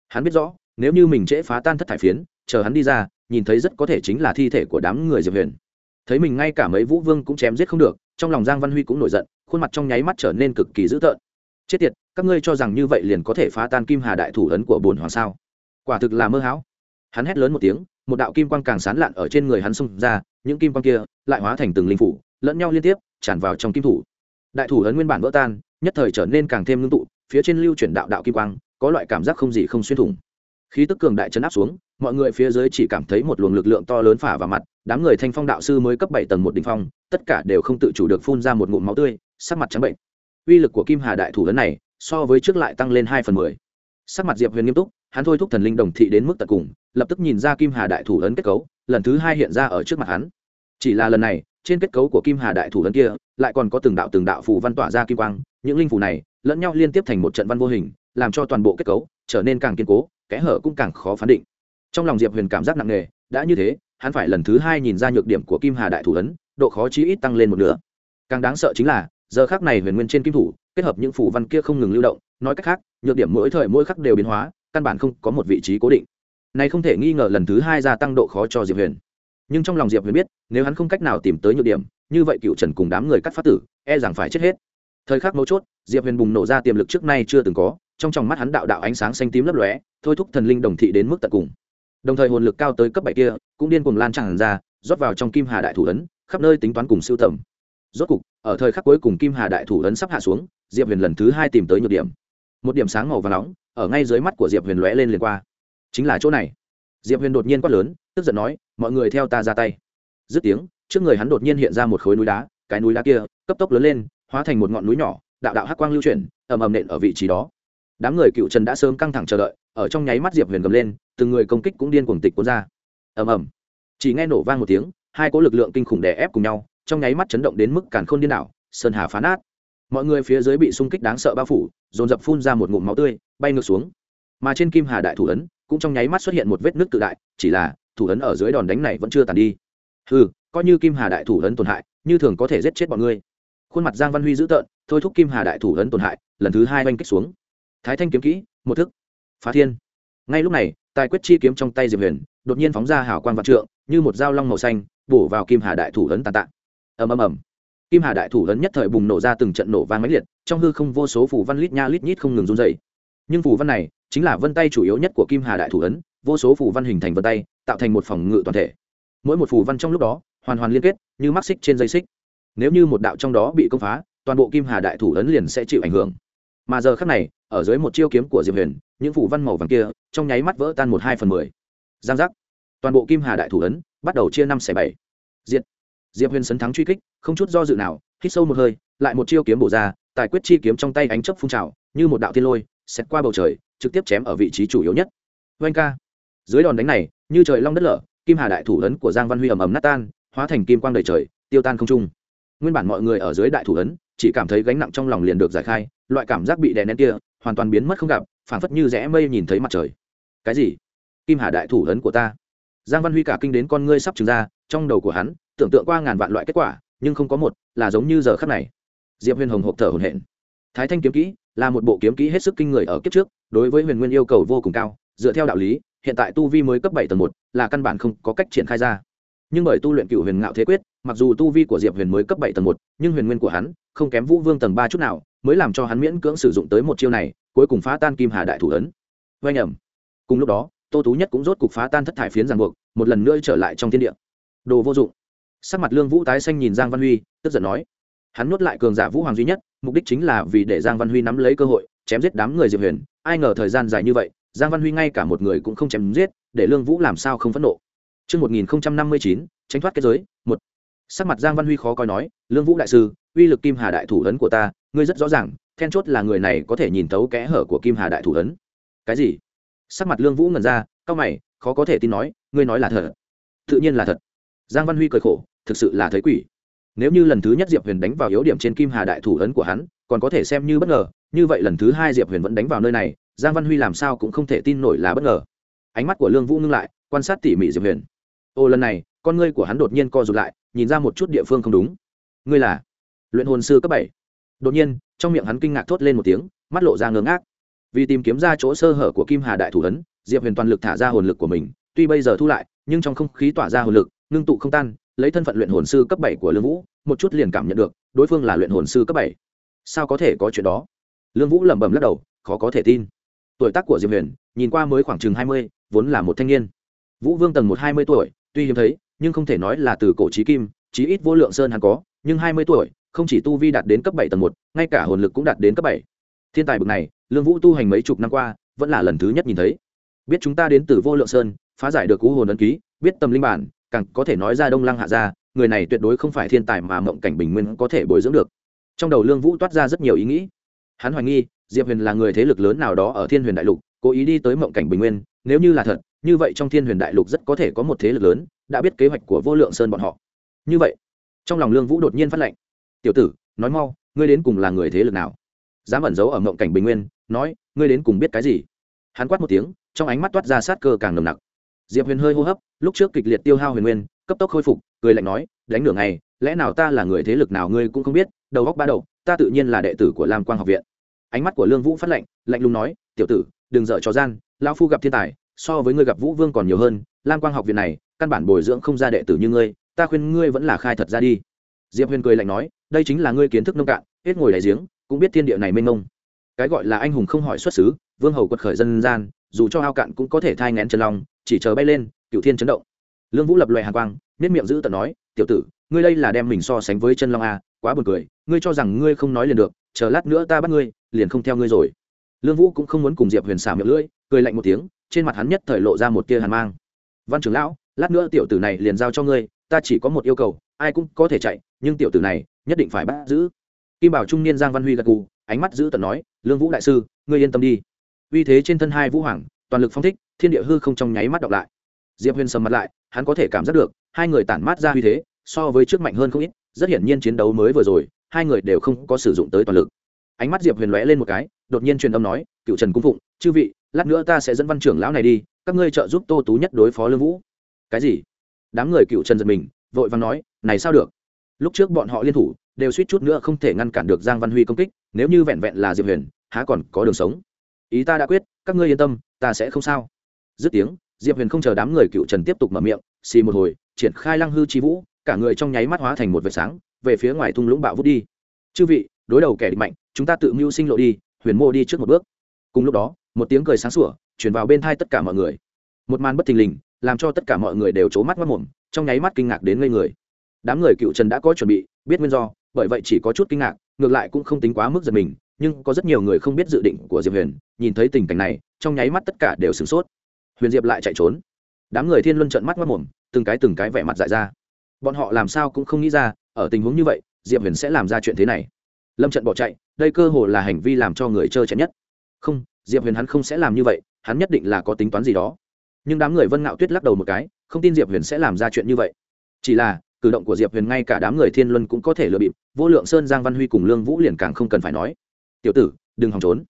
Hắn biết rõ, nếu như mình trễ phá tan thất thải phiến, chờ hắn đi ra, nhìn thấy rất có thể chính là thi thể của đám người Diệp Huyền. Thấy mình ngay cả mấy vũ vương cũng chém giết không được, trong lòng Giang Văn Huy cũng nổi giận, khuôn mặt trong nháy mắt trở nên cực kỳ dữ tợn chết tiệt các ngươi cho rằng như vậy liền có thể phá tan kim hà đại thủ ấn của bồn hoàng sao quả thực là mơ hão hắn hét lớn một tiếng, một đạo kim quang càng sán lạn ở trên người hắn xông ra, những kim quang kia lại hóa thành từng linh phủ, lẫn nhau liên tiếp, tràn vào trong kim thủ. Đại thủ ấn nguyên bản vỡ tan, nhất thời trở nên càng thêm ngưng tụ, phía trên lưu chuyển đạo đạo kim quang, có loại cảm giác không gì không xuyên thủng. Khí tức cường đại chấn áp xuống, mọi người phía dưới chỉ cảm thấy một luồng lực lượng to lớn phả vào mặt, đám người thanh phong đạo sư mới cấp bảy tầng một đ ỉ n h phong, tất cả đều không tự chủ được phun ra một ngụm máu tươi, sắc mặt trắng bệnh. Uy lực của kim hà đại thủ lớn này so với trước lại tăng lên hai phần mười. Sắc mặt diệp huyền nghiêm túc hắn thôi thúc thần linh đồng thị đến mức tận cùng, lập tức nhìn ra kim hà đại thủ ấn kết cấu, lần thứ hai hiện ra ở trước mặt hắn. Chỉ là lần này, trên kết cấu của kim hà đại thủ ấn kia, lại còn có từng đạo từng đạo phù văn tỏa ra kim quang, những linh phù này lẫn nhau liên tiếp thành một trận văn vô hình, làm cho toàn bộ kết cấu trở nên càng kiên cố, kẽ hở cũng càng khó phán định. Trong lòng diệp huyền cảm giác nặng nề, đã như thế, hắn phải lần thứ hai nhìn ra nhược điểm của kim hà đại thủ ấn, độ khó chí ít tăng lên một nửa. Càng đáng sợ chính là, giờ khác này huyền nguyên trên kim thủ, kết hợp những phủ văn kia không ngừng lưu động, nói cách khác, nhược điểm mỗi thời mỗi khắc đều biến hóa căn bản không có một vị trí cố định. Này không thể nghi ngờ lần thứ hai gia tăng độ khó cho diệp huyền. Nhưng trong lòng diệp huyền biết, nếu hắn không cách nào tìm tới nhược điểm, như vậy cựu trần cùng đám người cắt phát tử e rằng phải chết hết. Thời khắc mấu chốt, diệp huyền bùng nổ ra tiềm lực trước nay chưa từng có, trong tròng mắt hắn đạo đạo ánh sáng xanh tím lấp lóe, thôi thúc thần linh đồng thị đến mức tận cùng. Đồng thời hồn lực cao tới cấp bảy kia, cũng điên cuồng lan tràn ra, rót vào trong kim hà đại thủ ấn, khắp nơi tính toán cùng siêu tầm. Rốt cục, ở thời khắc cuối cùng kim hà đại thủ ấn sắp hạ xuống, diệp huyền lần thứ hai tìm tới nhược điểm một điểm sáng màu và nóng ở ngay dưới mắt của diệp huyền lóe lên liền qua chính là chỗ này diệp huyền đột nhiên quát lớn tức giận nói mọi người theo ta ra tay dứt tiếng trước người hắn đột nhiên hiện ra một khối núi đá cái núi đá kia cấp tốc lớn lên hóa thành một ngọn núi nhỏ đạo đạo hắc quang lưu chuyển ầm ầm nện ở vị trí đó đám người cựu trần đã sớm căng thẳng chờ đợi ở trong nháy mắt diệp huyền gầm lên từng người công kích cũng điên cuồng tịch cuốn ra ầm ầm chỉ nghe nổ vang một tiếng hai cỗ lực lượng kinh khủng đè ép cùng nhau trong nháy mắt chấn động đến mức càn khôn điên đảo sơn hà phá nát mọi người phía dưới bị xung kích đáng sợ bao phủ, dồn dập phun ra một ngụm máu tươi, bay ngược xuống. Mà trên kim hà đại thủ ấn, cũng trong nháy mắt xuất hiện một vết nước tự đại, chỉ là, thủ ấn ở dưới đòn đánh này vẫn chưa tàn đi. Ừ coi như kim hà đại thủ ấn tổn hại, như thường có thể giết chết bọn ngươi. Khuôn mặt giang văn huy dữ tợn, thôi thúc kim hà đại thủ ấn tổn hại, lần thứ hai oanh kích xuống. Thái thanh kiếm kỹ, một thức. Phá thiên. Ngay lúc này, tài quyết chi kiếm trong tay diệp huyền, đột nhiên phóng ra hào quang vạn trượng, như một dao long màu xanh, bổ vào kim hà đại thủ ấn tàn tạ. Ầm ầm ầm kim hà đại thủ ấn nhất thời bùng nổ ra từng trận nổ vang mãnh liệt, trong hư không vô số phủ văn lít nha lít nhít không ngừng run dày nhưng phủ văn này chính là vân tay chủ yếu nhất của kim hà đại thủ ấn vô số phủ văn hình thành vân tay, tạo thành một phòng ngự toàn thể. Mỗi một phủ văn trong lúc đó, hoàn hoàn liên kết, như mắc xích trên dây xích. Nếu như một đạo trong đó bị công phá, toàn bộ kim hà đại thủ ấn liền sẽ chịu ảnh hưởng. Mà giờ khác này, ở dưới một chiêu kiếm của diệp huyền, những phủ văn màu vàng kia trong nháy mắt vỡ tan một hai phần mười. Giang giác. Toàn bộ kim hà đại thủ ấn bắt đầu chia năm xẻ bảy. Diệt diệp huyền sấn thắng truy kích, không chút do dự nào, hít sâu một hơi, lại một chiêu kiếm bổ ra, tài quyết chi kiếm trong tay ánh chấp phun trào, như một đạo thiên lôi, xẹt qua bầu trời, trực tiếp chém ở vị trí chủ yếu nhất. Vanh ca. Dưới đòn đánh này, như trời long đất lở, kim hà đại thủ ấn của giang văn huy ầm ầm nát tan, hóa thành kim quang đầy trời, tiêu tan không trung. Nguyên bản mọi người ở dưới đại thủ ấn, chỉ cảm thấy gánh nặng trong lòng liền được giải khai, loại cảm giác bị đè nén kia, hoàn toàn biến mất không gặp, phảng phất như rẽ mây nhìn thấy mặt trời. Cái gì? Kim hà đại thủ ấn của ta. Giang văn huy cả kinh đến con ngươi sắp trừng ra, trong đầu của hắn tưởng tượng qua ngàn vạn loại kết quả, nhưng không có một, là giống như giờ khắc này. Diệp huyền hồng hộp thở hồn hển. Thái thanh kiếm kỹ là một bộ kiếm kỹ hết sức kinh người ở kiếp trước, đối với huyền nguyên yêu cầu vô cùng cao, dựa theo đạo lý, hiện tại tu vi mới cấp bảy tầng một, là căn bản không có cách triển khai ra. Nhưng bởi tu luyện cựu huyền ngạo thế quyết, mặc dù tu vi của diệp huyền mới cấp bảy tầng một, nhưng huyền nguyên của hắn, không kém vũ vương tầng ba chút nào, mới làm cho hắn miễn cưỡng sử dụng tới một chiêu này, cuối cùng phá tan kim hà đại thủ ấn. Vay nhầm cùng lúc đó, tô tú nhất cũng rốt cục phá tan thất thải phiến ràng buộc, một lần nữa trở lại trong thiên địa. Đồ vô dụng sắc mặt lương vũ tái xanh nhìn giang văn huy tức giận nói hắn nuốt lại cường giả vũ hoàng duy nhất mục đích chính là vì để giang văn huy nắm lấy cơ hội chém giết đám người diệp huyền ai ngờ thời gian dài như vậy giang văn huy ngay cả một người cũng không chém giết để lương vũ làm sao không phẫn nộ Trước 1059, tránh thoát kết giới, một. Sắc mặt Giang Văn Huy khó coi nói, Lương Vũ đại sư, uy lực Kim Hà đại thủ ấn của ta, ngươi rất rõ ràng, then chốt là người này có thể nhìn thấu kẽ hở của Kim Hà đại thủ ấn. Cái gì? Sắc mặt Lương Vũ ngẩn ra, cao mày, khó có thể tin nói, ngươi nói là thật. Tự nhiên là thật. Giang Văn Huy cười khổ, thực sự là thấy quỷ. Nếu như lần thứ nhất Diệp Huyền đánh vào yếu điểm trên Kim Hà đại thủ ấn của hắn, còn có thể xem như bất ngờ, như vậy lần thứ hai Diệp Huyền vẫn đánh vào nơi này, Giang Văn Huy làm sao cũng không thể tin nổi là bất ngờ. Ánh mắt của Lương Vũ ngưng lại, quan sát tỉ mỉ Diệp Huyền ô lần này con ngươi của hắn đột nhiên co rụt lại nhìn ra một chút địa phương không đúng ngươi là luyện hồn sư cấp bảy đột nhiên trong miệng hắn kinh ngạc thốt lên một tiếng mắt lộ ra ngớ ngác vì tìm kiếm ra chỗ sơ hở của kim hà đại thủ ấn diệp huyền toàn lực thả ra hồn lực của mình tuy bây giờ thu lại nhưng trong không khí tỏa ra hồn lực ngưng tụ không tan lấy thân phận luyện hồn sư cấp bảy của lương vũ, một chút liền cảm nhận được, đối phương là luyện hồn sư cấp bảy. Sao có thể có chuyện đó? Lương vũ lẩm bẩm lắc đầu, khó có thể tin. Tuổi tác của diệp huyền, nhìn qua mới khoảng chừng hai mươi, vốn là một thanh niên. Vũ vương tầng một hai mươi tuổi, tuy hiếm thấy, nhưng không thể nói là từ cổ trí kim, chí ít vô lượng sơn hắn có, nhưng hai mươi tuổi, không chỉ tu vi đạt đến cấp bảy tầng một, ngay cả hồn lực cũng đạt đến cấp bảy. Thiên tài bực này, lương vũ tu hành mấy chục năm qua, vẫn là lần thứ nhất nhìn thấy. Biết chúng ta đến từ vô lượng sơn, phá giải được cú hồn ấn ký, biết tâm linh bản càng có thể nói ra đông lăng hạ Gia, người này tuyệt đối không phải thiên tài mà mộng cảnh bình nguyên có thể bồi dưỡng được. Trong đầu lương vũ toát ra rất nhiều ý nghĩ. Hắn hoài nghi diệp huyền là người thế lực lớn nào đó ở thiên huyền đại lục cố ý đi tới mộng cảnh bình nguyên nếu như là thật như vậy trong thiên huyền đại lục rất có thể có một thế lực lớn đã biết kế hoạch của vô lượng sơn bọn họ. Như vậy trong lòng lương vũ đột nhiên phát lệnh. Tiểu tử nói mau ngươi đến cùng là người thế lực nào? Dám ẩn giấu ở mộng cảnh bình nguyên nói ngươi đến cùng biết cái gì? Hắn quát một tiếng trong ánh mắt toát ra sát cơ càng nồng nặc diệp huyền hơi hô hấp, lúc trước kịch liệt tiêu hao huyền nguyên, cấp tốc khôi phục, cười lạnh nói, đánh nửa ngày, lẽ nào ta là người thế lực nào ngươi cũng không biết, đầu góc ba đầu, ta tự nhiên là đệ tử của lam quang học viện. Ánh mắt của lương vũ phát lạnh lạnh lùng nói, tiểu tử, đừng dở trò gian, lão phu gặp thiên tài, so với ngươi gặp vũ vương còn nhiều hơn, lam quang học viện này, căn bản bồi dưỡng không ra đệ tử như ngươi, ta khuyên ngươi vẫn là khai thật ra đi. Diệp huyền cười lạnh nói, đây chính là ngươi kiến thức nông cạn, hết ngồi đại giếng, cũng biết thiên địa này mênh mông. Cái gọi là anh hùng không hỏi xuất xứ, vương hầu quật khởi dân gian, dù cho ao cạn cũng có thể thai ngén chân lòng chỉ chờ bay lên cựu thiên chấn động. Lương vũ lập loè hàng quang nết miệng giữ tận nói tiểu tử ngươi đây là đem mình so sánh với chân long a quá buồn cười ngươi cho rằng ngươi không nói liền được chờ lát nữa ta bắt ngươi liền không theo ngươi rồi. Lương vũ cũng không muốn cùng diệp huyền xả miệng lưỡi cười lạnh một tiếng trên mặt hắn nhất thời lộ ra một tia hàn mang. Văn trưởng lão lát nữa tiểu tử này liền giao cho ngươi ta chỉ có một yêu cầu ai cũng có thể chạy nhưng tiểu tử này nhất định phải bắt giữ. Kim bảo trung niên giang văn huy gật cù, ánh mắt giữ tận nói lương vũ đại sư ngươi yên tâm đi. Vì thế trên thân hai vũ hoàng toàn lực phong thích thiên địa hư không trong nháy mắt đọc lại. Diệp huyền sầm mặt lại, hắn có thể cảm giác được, hai người tản mát ra uy thế, so với trước mạnh hơn không ít, rất hiển nhiên chiến đấu mới vừa rồi, hai người đều không có sử dụng tới toàn lực. Ánh mắt diệp huyền lóe lên một cái, đột nhiên truyền âm nói, cựu trần cung phụng, chư vị, lát nữa ta sẽ dẫn văn trưởng lão này đi, các ngươi trợ giúp tô tú nhất đối phó lương vũ. Cái gì? Đám người cựu trần giật mình, vội vàng nói, này sao được? Lúc trước bọn họ liên thủ, đều suýt chút nữa không thể ngăn cản được giang văn huy công kích, nếu như vẹn vẹn là diệp huyền, há còn có đường sống? Ý ta đã quyết, các ngươi yên tâm, ta sẽ không sao dứt tiếng, diệp huyền không chờ đám người cựu trần tiếp tục mở miệng, xì một hồi, triển khai lăng hư chi vũ, cả người trong nháy mắt hóa thành một vệt sáng, về phía ngoài thung lũng bạo vút đi. Chư vị, đối đầu kẻ địch mạnh, chúng ta tự mưu sinh lộ đi, huyền mô đi trước một bước. Cùng lúc đó, một tiếng cười sáng sủa chuyển vào bên thai tất cả mọi người. Một màn bất thình lình, làm cho tất cả mọi người đều c mắt mất mồm, trong nháy mắt kinh ngạc đến ngây người. Đám người cựu trần đã có chuẩn bị, biết nguyên do, bởi vậy chỉ có chút kinh ngạc, ngược lại cũng không tính quá mức giật mình, nhưng có rất nhiều người không biết dự định của diệp huyền, nhìn thấy tình cảnh này, trong nháy mắt tất cả đều sửng sốt huyền diệp lại chạy trốn. Đám người thiên luân trợn mắt mất mồm từng cái từng cái vẻ mặt dại ra. Bọn họ làm sao cũng không nghĩ ra, ở tình huống như vậy, diệp huyền sẽ làm ra chuyện thế này. Lâm trận bỏ chạy, đây cơ hồ là hành vi làm cho người chơi chém nhất. Không, diệp huyền hắn không sẽ làm như vậy, hắn nhất định là có tính toán gì đó. Nhưng đám người vân ngạo tuyết lắc đầu một cái, không tin diệp huyền sẽ làm ra chuyện như vậy. Chỉ là, cử động của diệp huyền ngay cả đám người thiên luân cũng có thể lừa bịp, vô lượng sơn, giang văn huy cùng lương vũ liền càng không cần phải nói. Tiểu tử, đừng hòng trốn.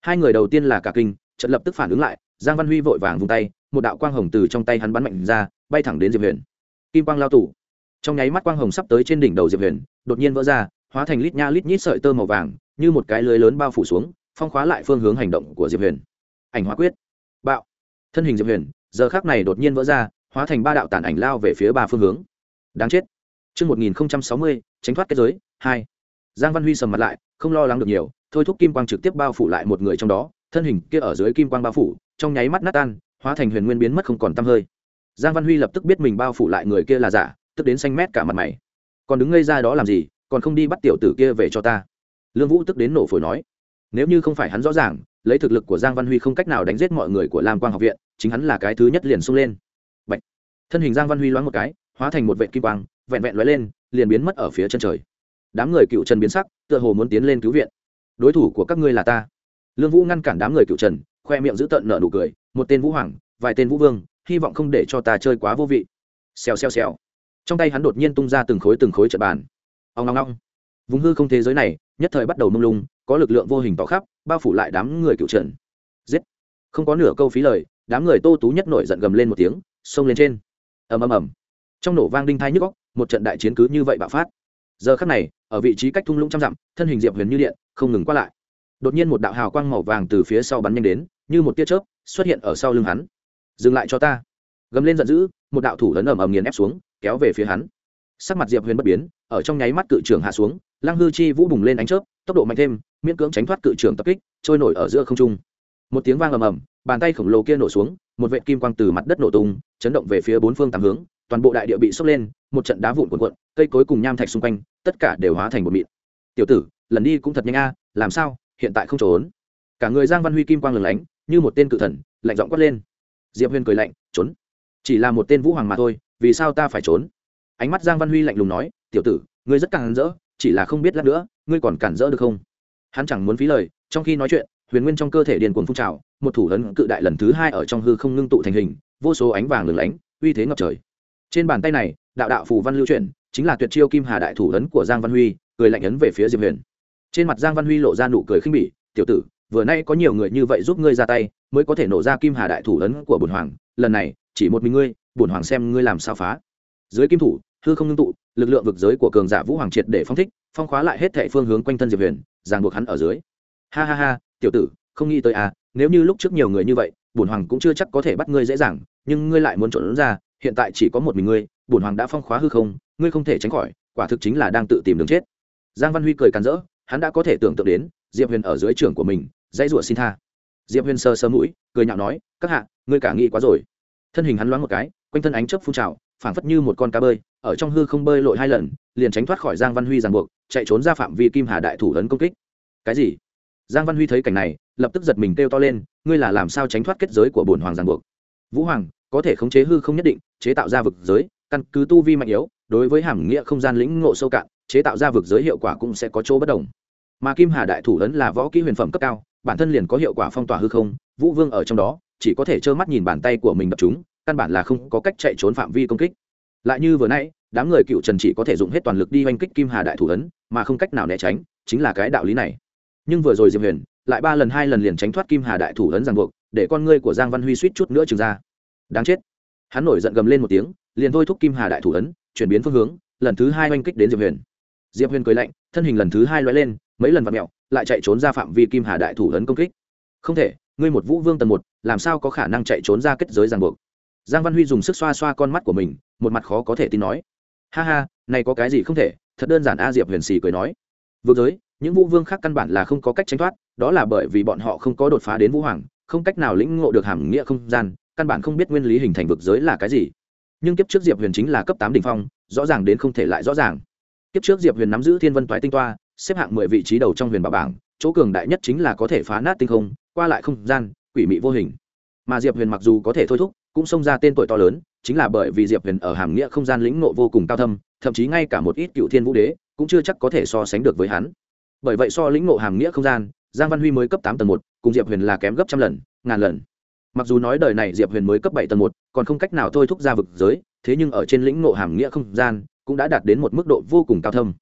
Hai người đầu tiên là cả kinh, trận lập tức phản ứng lại giang văn huy vội vàng vung tay một đạo quang hồng từ trong tay hắn bắn mạnh ra bay thẳng đến diệp huyền. Kim quang lao tủ trong nháy mắt quang hồng sắp tới trên đỉnh đầu diệp huyền đột nhiên vỡ ra hóa thành lít nha lít nhít sợi tơ màu vàng như một cái lưới lớn bao phủ xuống phong khóa lại phương hướng hành động của diệp huyền. Ảnh hóa quyết. Bạo. Thân hình diệp huyền giờ khác này đột nhiên vỡ ra hóa thành ba đạo tản ảnh lao về phía ba phương hướng. Đáng chết. Trước 1060, tránh thoát kết giới, 2. Giang Văn Huy sầm mặt lại, không lo lắng được nhiều, thôi thúc kim quang trực tiếp bao phủ lại một người trong đó, thân hình kia ở dưới kim quang bao phủ, trong nháy mắt nát tan, hóa thành huyền nguyên biến mất không còn tăm hơi. Giang Văn Huy lập tức biết mình bao phủ lại người kia là giả, tức đến xanh mét cả mặt mày. Còn đứng ngây ra đó làm gì, còn không đi bắt tiểu tử kia về cho ta. Lương Vũ tức đến nổ phổi nói, nếu như không phải hắn rõ ràng, lấy thực lực của Giang Văn Huy không cách nào đánh giết mọi người của Lam Quang học viện, chính hắn là cái thứ nhất liền xông lên. Bạch. Thân hình Giang Văn Huy loáng một cái, hóa thành một vệ kim quang vẹn vẹn lóe lên liền biến mất ở phía chân trời đám người cựu trần biến sắc tựa hồ muốn tiến lên cứu viện đối thủ của các ngươi là ta lương vũ ngăn cản đám người cựu trần, khoe miệng giữ tợn nở nụ cười, một tên vũ hoàng, vài tên vũ vương, hy vọng không để cho ta chơi quá vô vị. Xèo xèo xèo. Trong tay hắn đột nhiên tung ra từng khối từng khối trận bàn. Ông long long vùng hư không thế giới này, nhất thời bắt đầu mông lung, có lực lượng vô hình tỏ khắp, bao phủ lại đám người cựu trần. Giết. Không có nửa câu phí lời, đám người tô tú nhất nổi giận gầm lên một tiếng, xông lên trên. Ầm ầm ầm. Trong nổ vang đinh thai nhức góc một trận đại chiến cứ như vậy bạo phát. Giờ khắc này, ở vị trí cách thung lũng trăm dặm, thân hình diệp huyền như điện, không ngừng qua lại đột nhiên một đạo hào quang màu vàng từ phía sau bắn nhanh đến, như một tia chớp xuất hiện ở sau lưng hắn. Dừng lại cho ta. Gầm lên giận dữ, một đạo thủ lớn ầm ầm nghiền ép xuống, kéo về phía hắn. Sắc mặt diệp huyền bất biến, ở trong nháy mắt cự trưởng hạ xuống, lăng hư chi vũ bùng lên ánh chớp, tốc độ mạnh thêm, miễn cưỡng tránh thoát cự trưởng tập kích, trôi nổi ở giữa không trung. Một tiếng vang ầm ầm, bàn tay khổng lồ kia nổ xuống, một vệ kim quang từ mặt đất nổ tung, chấn động về phía bốn phương tám hướng, toàn bộ đại địa bị sốc lên, một trận đá vụn cuộn cuộn, cây cối cùng nham thạch xung quanh, tất cả đều hóa thành một mịn. Tiểu tử, lần đi cũng thật nhanh a, làm sao? Hiện tại không trốn. Cả người giang văn huy kim quang lừng lánh, như một tên cự thần, lạnh giọng quát lên. Diệp huyên cười lạnh, trốn? Chỉ là một tên vũ hoàng mà thôi, vì sao ta phải trốn? Ánh mắt giang văn huy lạnh lùng nói, tiểu tử, ngươi rất càng rỡ, chỉ là không biết lát nữa, ngươi còn cản rỡ được không? Hắn chẳng muốn phí lời, trong khi nói chuyện, huyền nguyên trong cơ thể điền cuồng phun trào, một thủ lớn cự đại lần thứ hai ở trong hư không ngưng tụ thành hình, vô số ánh vàng lừng lánh, uy thế ngập trời. Trên bàn tay này, đạo đạo phù văn lưu chuyển, chính là tuyệt chiêu kim hà đại thủ lớn của giang văn huy, cười lạnh ấn về phía diệp huyền trên mặt giang văn huy lộ ra nụ cười khinh bỉ, tiểu tử, vừa nay có nhiều người như vậy giúp ngươi ra tay, mới có thể nổ ra kim hà đại thủ ấn của bổn hoàng, lần này, chỉ một mình ngươi, bổn hoàng xem ngươi làm sao phá. Dưới kim thủ, hư không ngưng tụ, lực lượng vực giới của cường giả vũ hoàng triệt để phong thích, phong khóa lại hết thệ phương hướng quanh thân diệp huyền, ràng buộc hắn ở dưới. Ha ha ha, tiểu tử, không nghĩ tới à nếu như lúc trước nhiều người như vậy, bổn hoàng cũng chưa chắc có thể bắt ngươi dễ dàng, nhưng ngươi lại muốn trộn ra, hiện tại chỉ có một mình ngươi, bổn hoàng đã phong khóa hư không, ngươi không thể tránh khỏi, quả thực chính là đang tự tìm đường chết. Giang văn huy cười càn rỡ hắn đã có thể tưởng tượng đến, diệp huyền ở dưới trường của mình, dãy rủa xin tha. Diệp huyền sơ sơ mũi, cười nhạo nói, các hạ, ngươi cả nghĩ quá rồi. Thân hình hắn loáng một cái, quanh thân ánh chớp phun trào, phảng phất như một con cá bơi, ở trong hư không bơi lội hai lần, liền tránh thoát khỏi giang văn huy ràng buộc, chạy trốn ra phạm vi kim hà đại thủ tấn công kích. Cái gì? Giang văn huy thấy cảnh này, lập tức giật mình kêu to lên, ngươi là làm sao tránh thoát kết giới của bồn hoàng ràng buộc? Vũ hoàng, có thể khống chế hư không nhất định, chế tạo ra vực giới, căn cứ tu vi mạnh yếu, đối với hàm nghĩa không gian lĩnh ngộ sâu cạn chế tạo ra vực giới hiệu quả cũng sẽ có chỗ bất đồng. Mà kim hà đại thủ ấn là võ kỹ huyền phẩm cấp cao, bản thân liền có hiệu quả phong tỏa hư không, vũ vương ở trong đó, chỉ có thể trơ mắt nhìn bàn tay của mình đập chúng, căn bản là không có cách chạy trốn phạm vi công kích. Lại như vừa nãy, đám người cựu trần chỉ có thể dùng hết toàn lực đi oanh kích kim hà đại thủ ấn, mà không cách nào né tránh, chính là cái đạo lý này. Nhưng vừa rồi diệp huyền, lại ba lần hai lần liền tránh thoát kim hà đại thủ ấn ràng buộc, để con ngươi của giang văn huy suýt chút nữa trừng ra. Đáng chết. Hắn nổi giận gầm lên một tiếng, liền thôi thúc kim hà đại thủ ấn, chuyển biến phương hướng, lần thứ hai oanh kích đến diệp huyền diệp huyền cười lạnh, thân hình lần thứ hai loay lên, mấy lần vặt mẹo, lại chạy trốn ra phạm vi kim hà đại thủ ấn công kích. Không thể, ngươi một vũ vương tầng một, làm sao có khả năng chạy trốn ra kết giới ràng buộc? Giang văn huy dùng sức xoa xoa con mắt của mình, một mặt khó có thể tin nói. Ha ha, này có cái gì không thể, thật đơn giản a, diệp huyền xì cười nói. Vượt giới, những vũ vương khác căn bản là không có cách tránh thoát, đó là bởi vì bọn họ không có đột phá đến vũ hoàng, không cách nào lĩnh ngộ được hàm nghĩa không gian, căn bản không biết nguyên lý hình thành vực giới là cái gì. Nhưng kiếp trước diệp huyền chính là cấp tám đ ỉ n h phong, rõ ràng đến không thể lại rõ ràng kiếp trước diệp huyền nắm giữ thiên vân toái tinh toa, xếp hạng mười vị trí đầu trong huyền bảo bảng, chỗ cường đại nhất chính là có thể phá nát tinh không, qua lại không gian, quỷ mị vô hình. Mà diệp huyền mặc dù có thể thôi thúc, cũng xông ra tên tuổi to lớn, chính là bởi vì diệp huyền ở hàm nghĩa không gian lĩnh nộ vô cùng cao thâm, thậm chí ngay cả một ít cựu thiên vũ đế, cũng chưa chắc có thể so sánh được với hắn. Bởi vậy so lĩnh nộ hàm nghĩa không gian, giang văn huy mới cấp tám tầng một, cùng diệp huyền là kém gấp trăm lần, ngàn lần. Mặc dù nói đời này diệp huyền mới cấp bảy tầng một, còn không cách nào thôi thúc ra vực giới, thế nhưng ở trên lĩnh nộ hàm nghĩa không gian cũng đã đạt đến một mức độ vô cùng cao thâm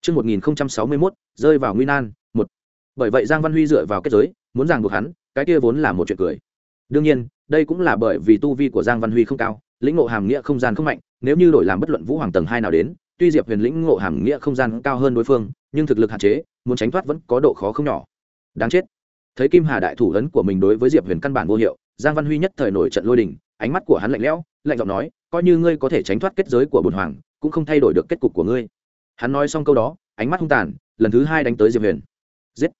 Trước 1061, rơi vào nguy nan, một. Bởi vậy Giang Văn Huy dựa vào kết giới, muốn ràng buộc hắn, cái kia vốn là một chuyện cười. Đương nhiên, đây cũng là bởi vì tu vi của Giang Văn Huy không cao, lĩnh ngộ hàm nghĩa không gian không mạnh, nếu như đổi làm bất luận Vũ Hoàng tầng hai nào đến, tuy Diệp Huyền lĩnh ngộ hàm nghĩa không gian cao hơn đối phương, nhưng thực lực hạn chế, muốn tránh thoát vẫn có độ khó không nhỏ. Đáng chết. Thấy Kim Hà đại thủ ấn của mình đối với Diệp Huyền căn bản vô hiệu, Giang Văn Huy nhất thời nổi trận lôi đình, ánh mắt của hắn lạnh lẽo, lạnh giọng nói, coi như ngươi có thể tránh thoát kết giới của bổn hoàng, cũng không thay đổi được kết cục của ngươi. Hắn nói xong câu đó ánh mắt hung tàn lần thứ hai đánh tới diệp huyền. Giết!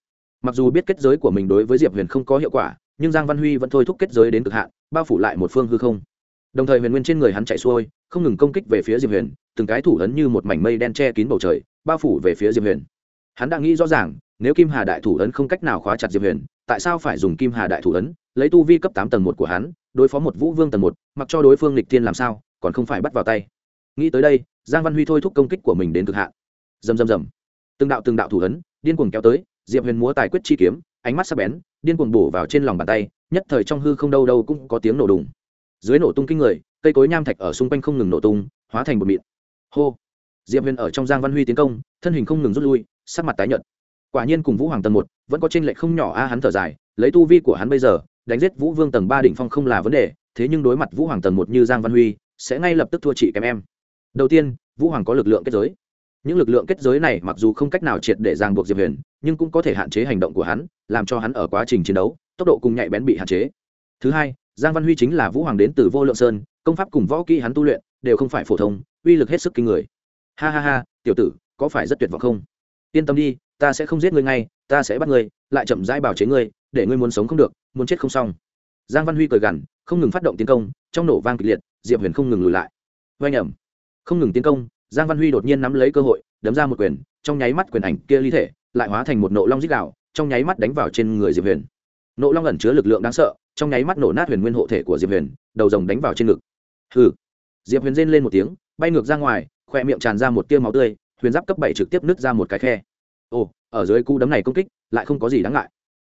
Mặc dù biết kết giới của mình đối với diệp huyền không có hiệu quả nhưng giang văn huy vẫn thôi thúc kết giới đến cực hạn bao phủ lại một phương hư không. Đồng thời huyền nguyên trên người hắn chạy xuôi không ngừng công kích về phía diệp huyền từng cái thủ ấn như một mảnh mây đen che kín bầu trời bao phủ về phía diệp huyền. Hắn đã nghĩ rõ ràng nếu kim hà đại thủ ấn không cách nào khóa chặt diệp huyền tại sao phải dùng kim hà đại thủ ấn lấy tu vi cấp tám tầng một của hắn đối phó một vũ vương tầng một mặc cho đối phương lịch tiên làm sao còn không phải bắt vào tay. Nghĩ tới đây giang văn huy thôi thúc công kích của mình đến cực hạn. Dầm dầm dầm từng đạo từng đạo thủ hấn, điên cuồng kéo tới diệp huyền múa tài quyết chi kiếm ánh mắt sắc bén điên cuồng bổ vào trên lòng bàn tay nhất thời trong hư không đâu đâu cũng có tiếng nổ đùng. Dưới nổ tung kinh người cây cối nham thạch ở xung quanh không ngừng nổ tung hóa thành bột mịn. Hô. Diệp huyền ở trong giang văn huy tiến công thân hình không ngừng rút lui sắc mặt tái nhợt. Quả nhiên cùng vũ hoàng tầng một vẫn có tranh lệch không nhỏ a hắn thở dài lấy tu vi của hắn bây giờ đánh giết vũ vương tầng ba đỉnh phong không là vấn đề, thế nhưng đối mặt vũ hoàng tầng một như giang văn huy, sẽ ngay lập tức thua chị kém em. Đầu tiên, vũ hoàng có lực lượng kết giới. Những lực lượng kết giới này mặc dù không cách nào triệt để ràng buộc diệp huyền, nhưng cũng có thể hạn chế hành động của hắn, làm cho hắn ở quá trình chiến đấu, tốc độ cùng nhạy bén bị hạn chế. Thứ hai, giang văn huy chính là vũ hoàng đến từ vô lượng sơn, công pháp cùng võ kỹ hắn tu luyện đều không phải phổ thông, uy lực hết sức kinh người. Ha ha ha, tiểu tử, có phải rất tuyệt vọng không? Yên tâm đi, ta sẽ không giết ngươi ngay, ta sẽ bắt ngươi, lại chậm rãi bảo chế ngươi để ngươi muốn sống không được, muốn chết không xong. Giang văn huy cười gằn, không ngừng phát động tiến công, trong nổ vang kịch liệt, diệp huyền không ngừng lùi lại. Oanh ẩm. Không ngừng tiến công, giang văn huy đột nhiên nắm lấy cơ hội, đấm ra một quyền, trong nháy mắt quyền ảnh kia ly thể, lại hóa thành một nộ long dích đạo trong nháy mắt đánh vào trên người diệp huyền. Nộ long ẩn chứa lực lượng đáng sợ, trong nháy mắt nổ nát huyền nguyên hộ thể của diệp huyền, đầu rồng đánh vào trên ngực. Hừ. Diệp huyền rên lên một tiếng, bay ngược ra ngoài, khoe miệng tràn ra một tia máu tươi, huyền giáp cấp bảy trực tiếp nứt ra một cái khe. Ồ, ở dưới cú đấm này công kích, lại không có gì đáng ngại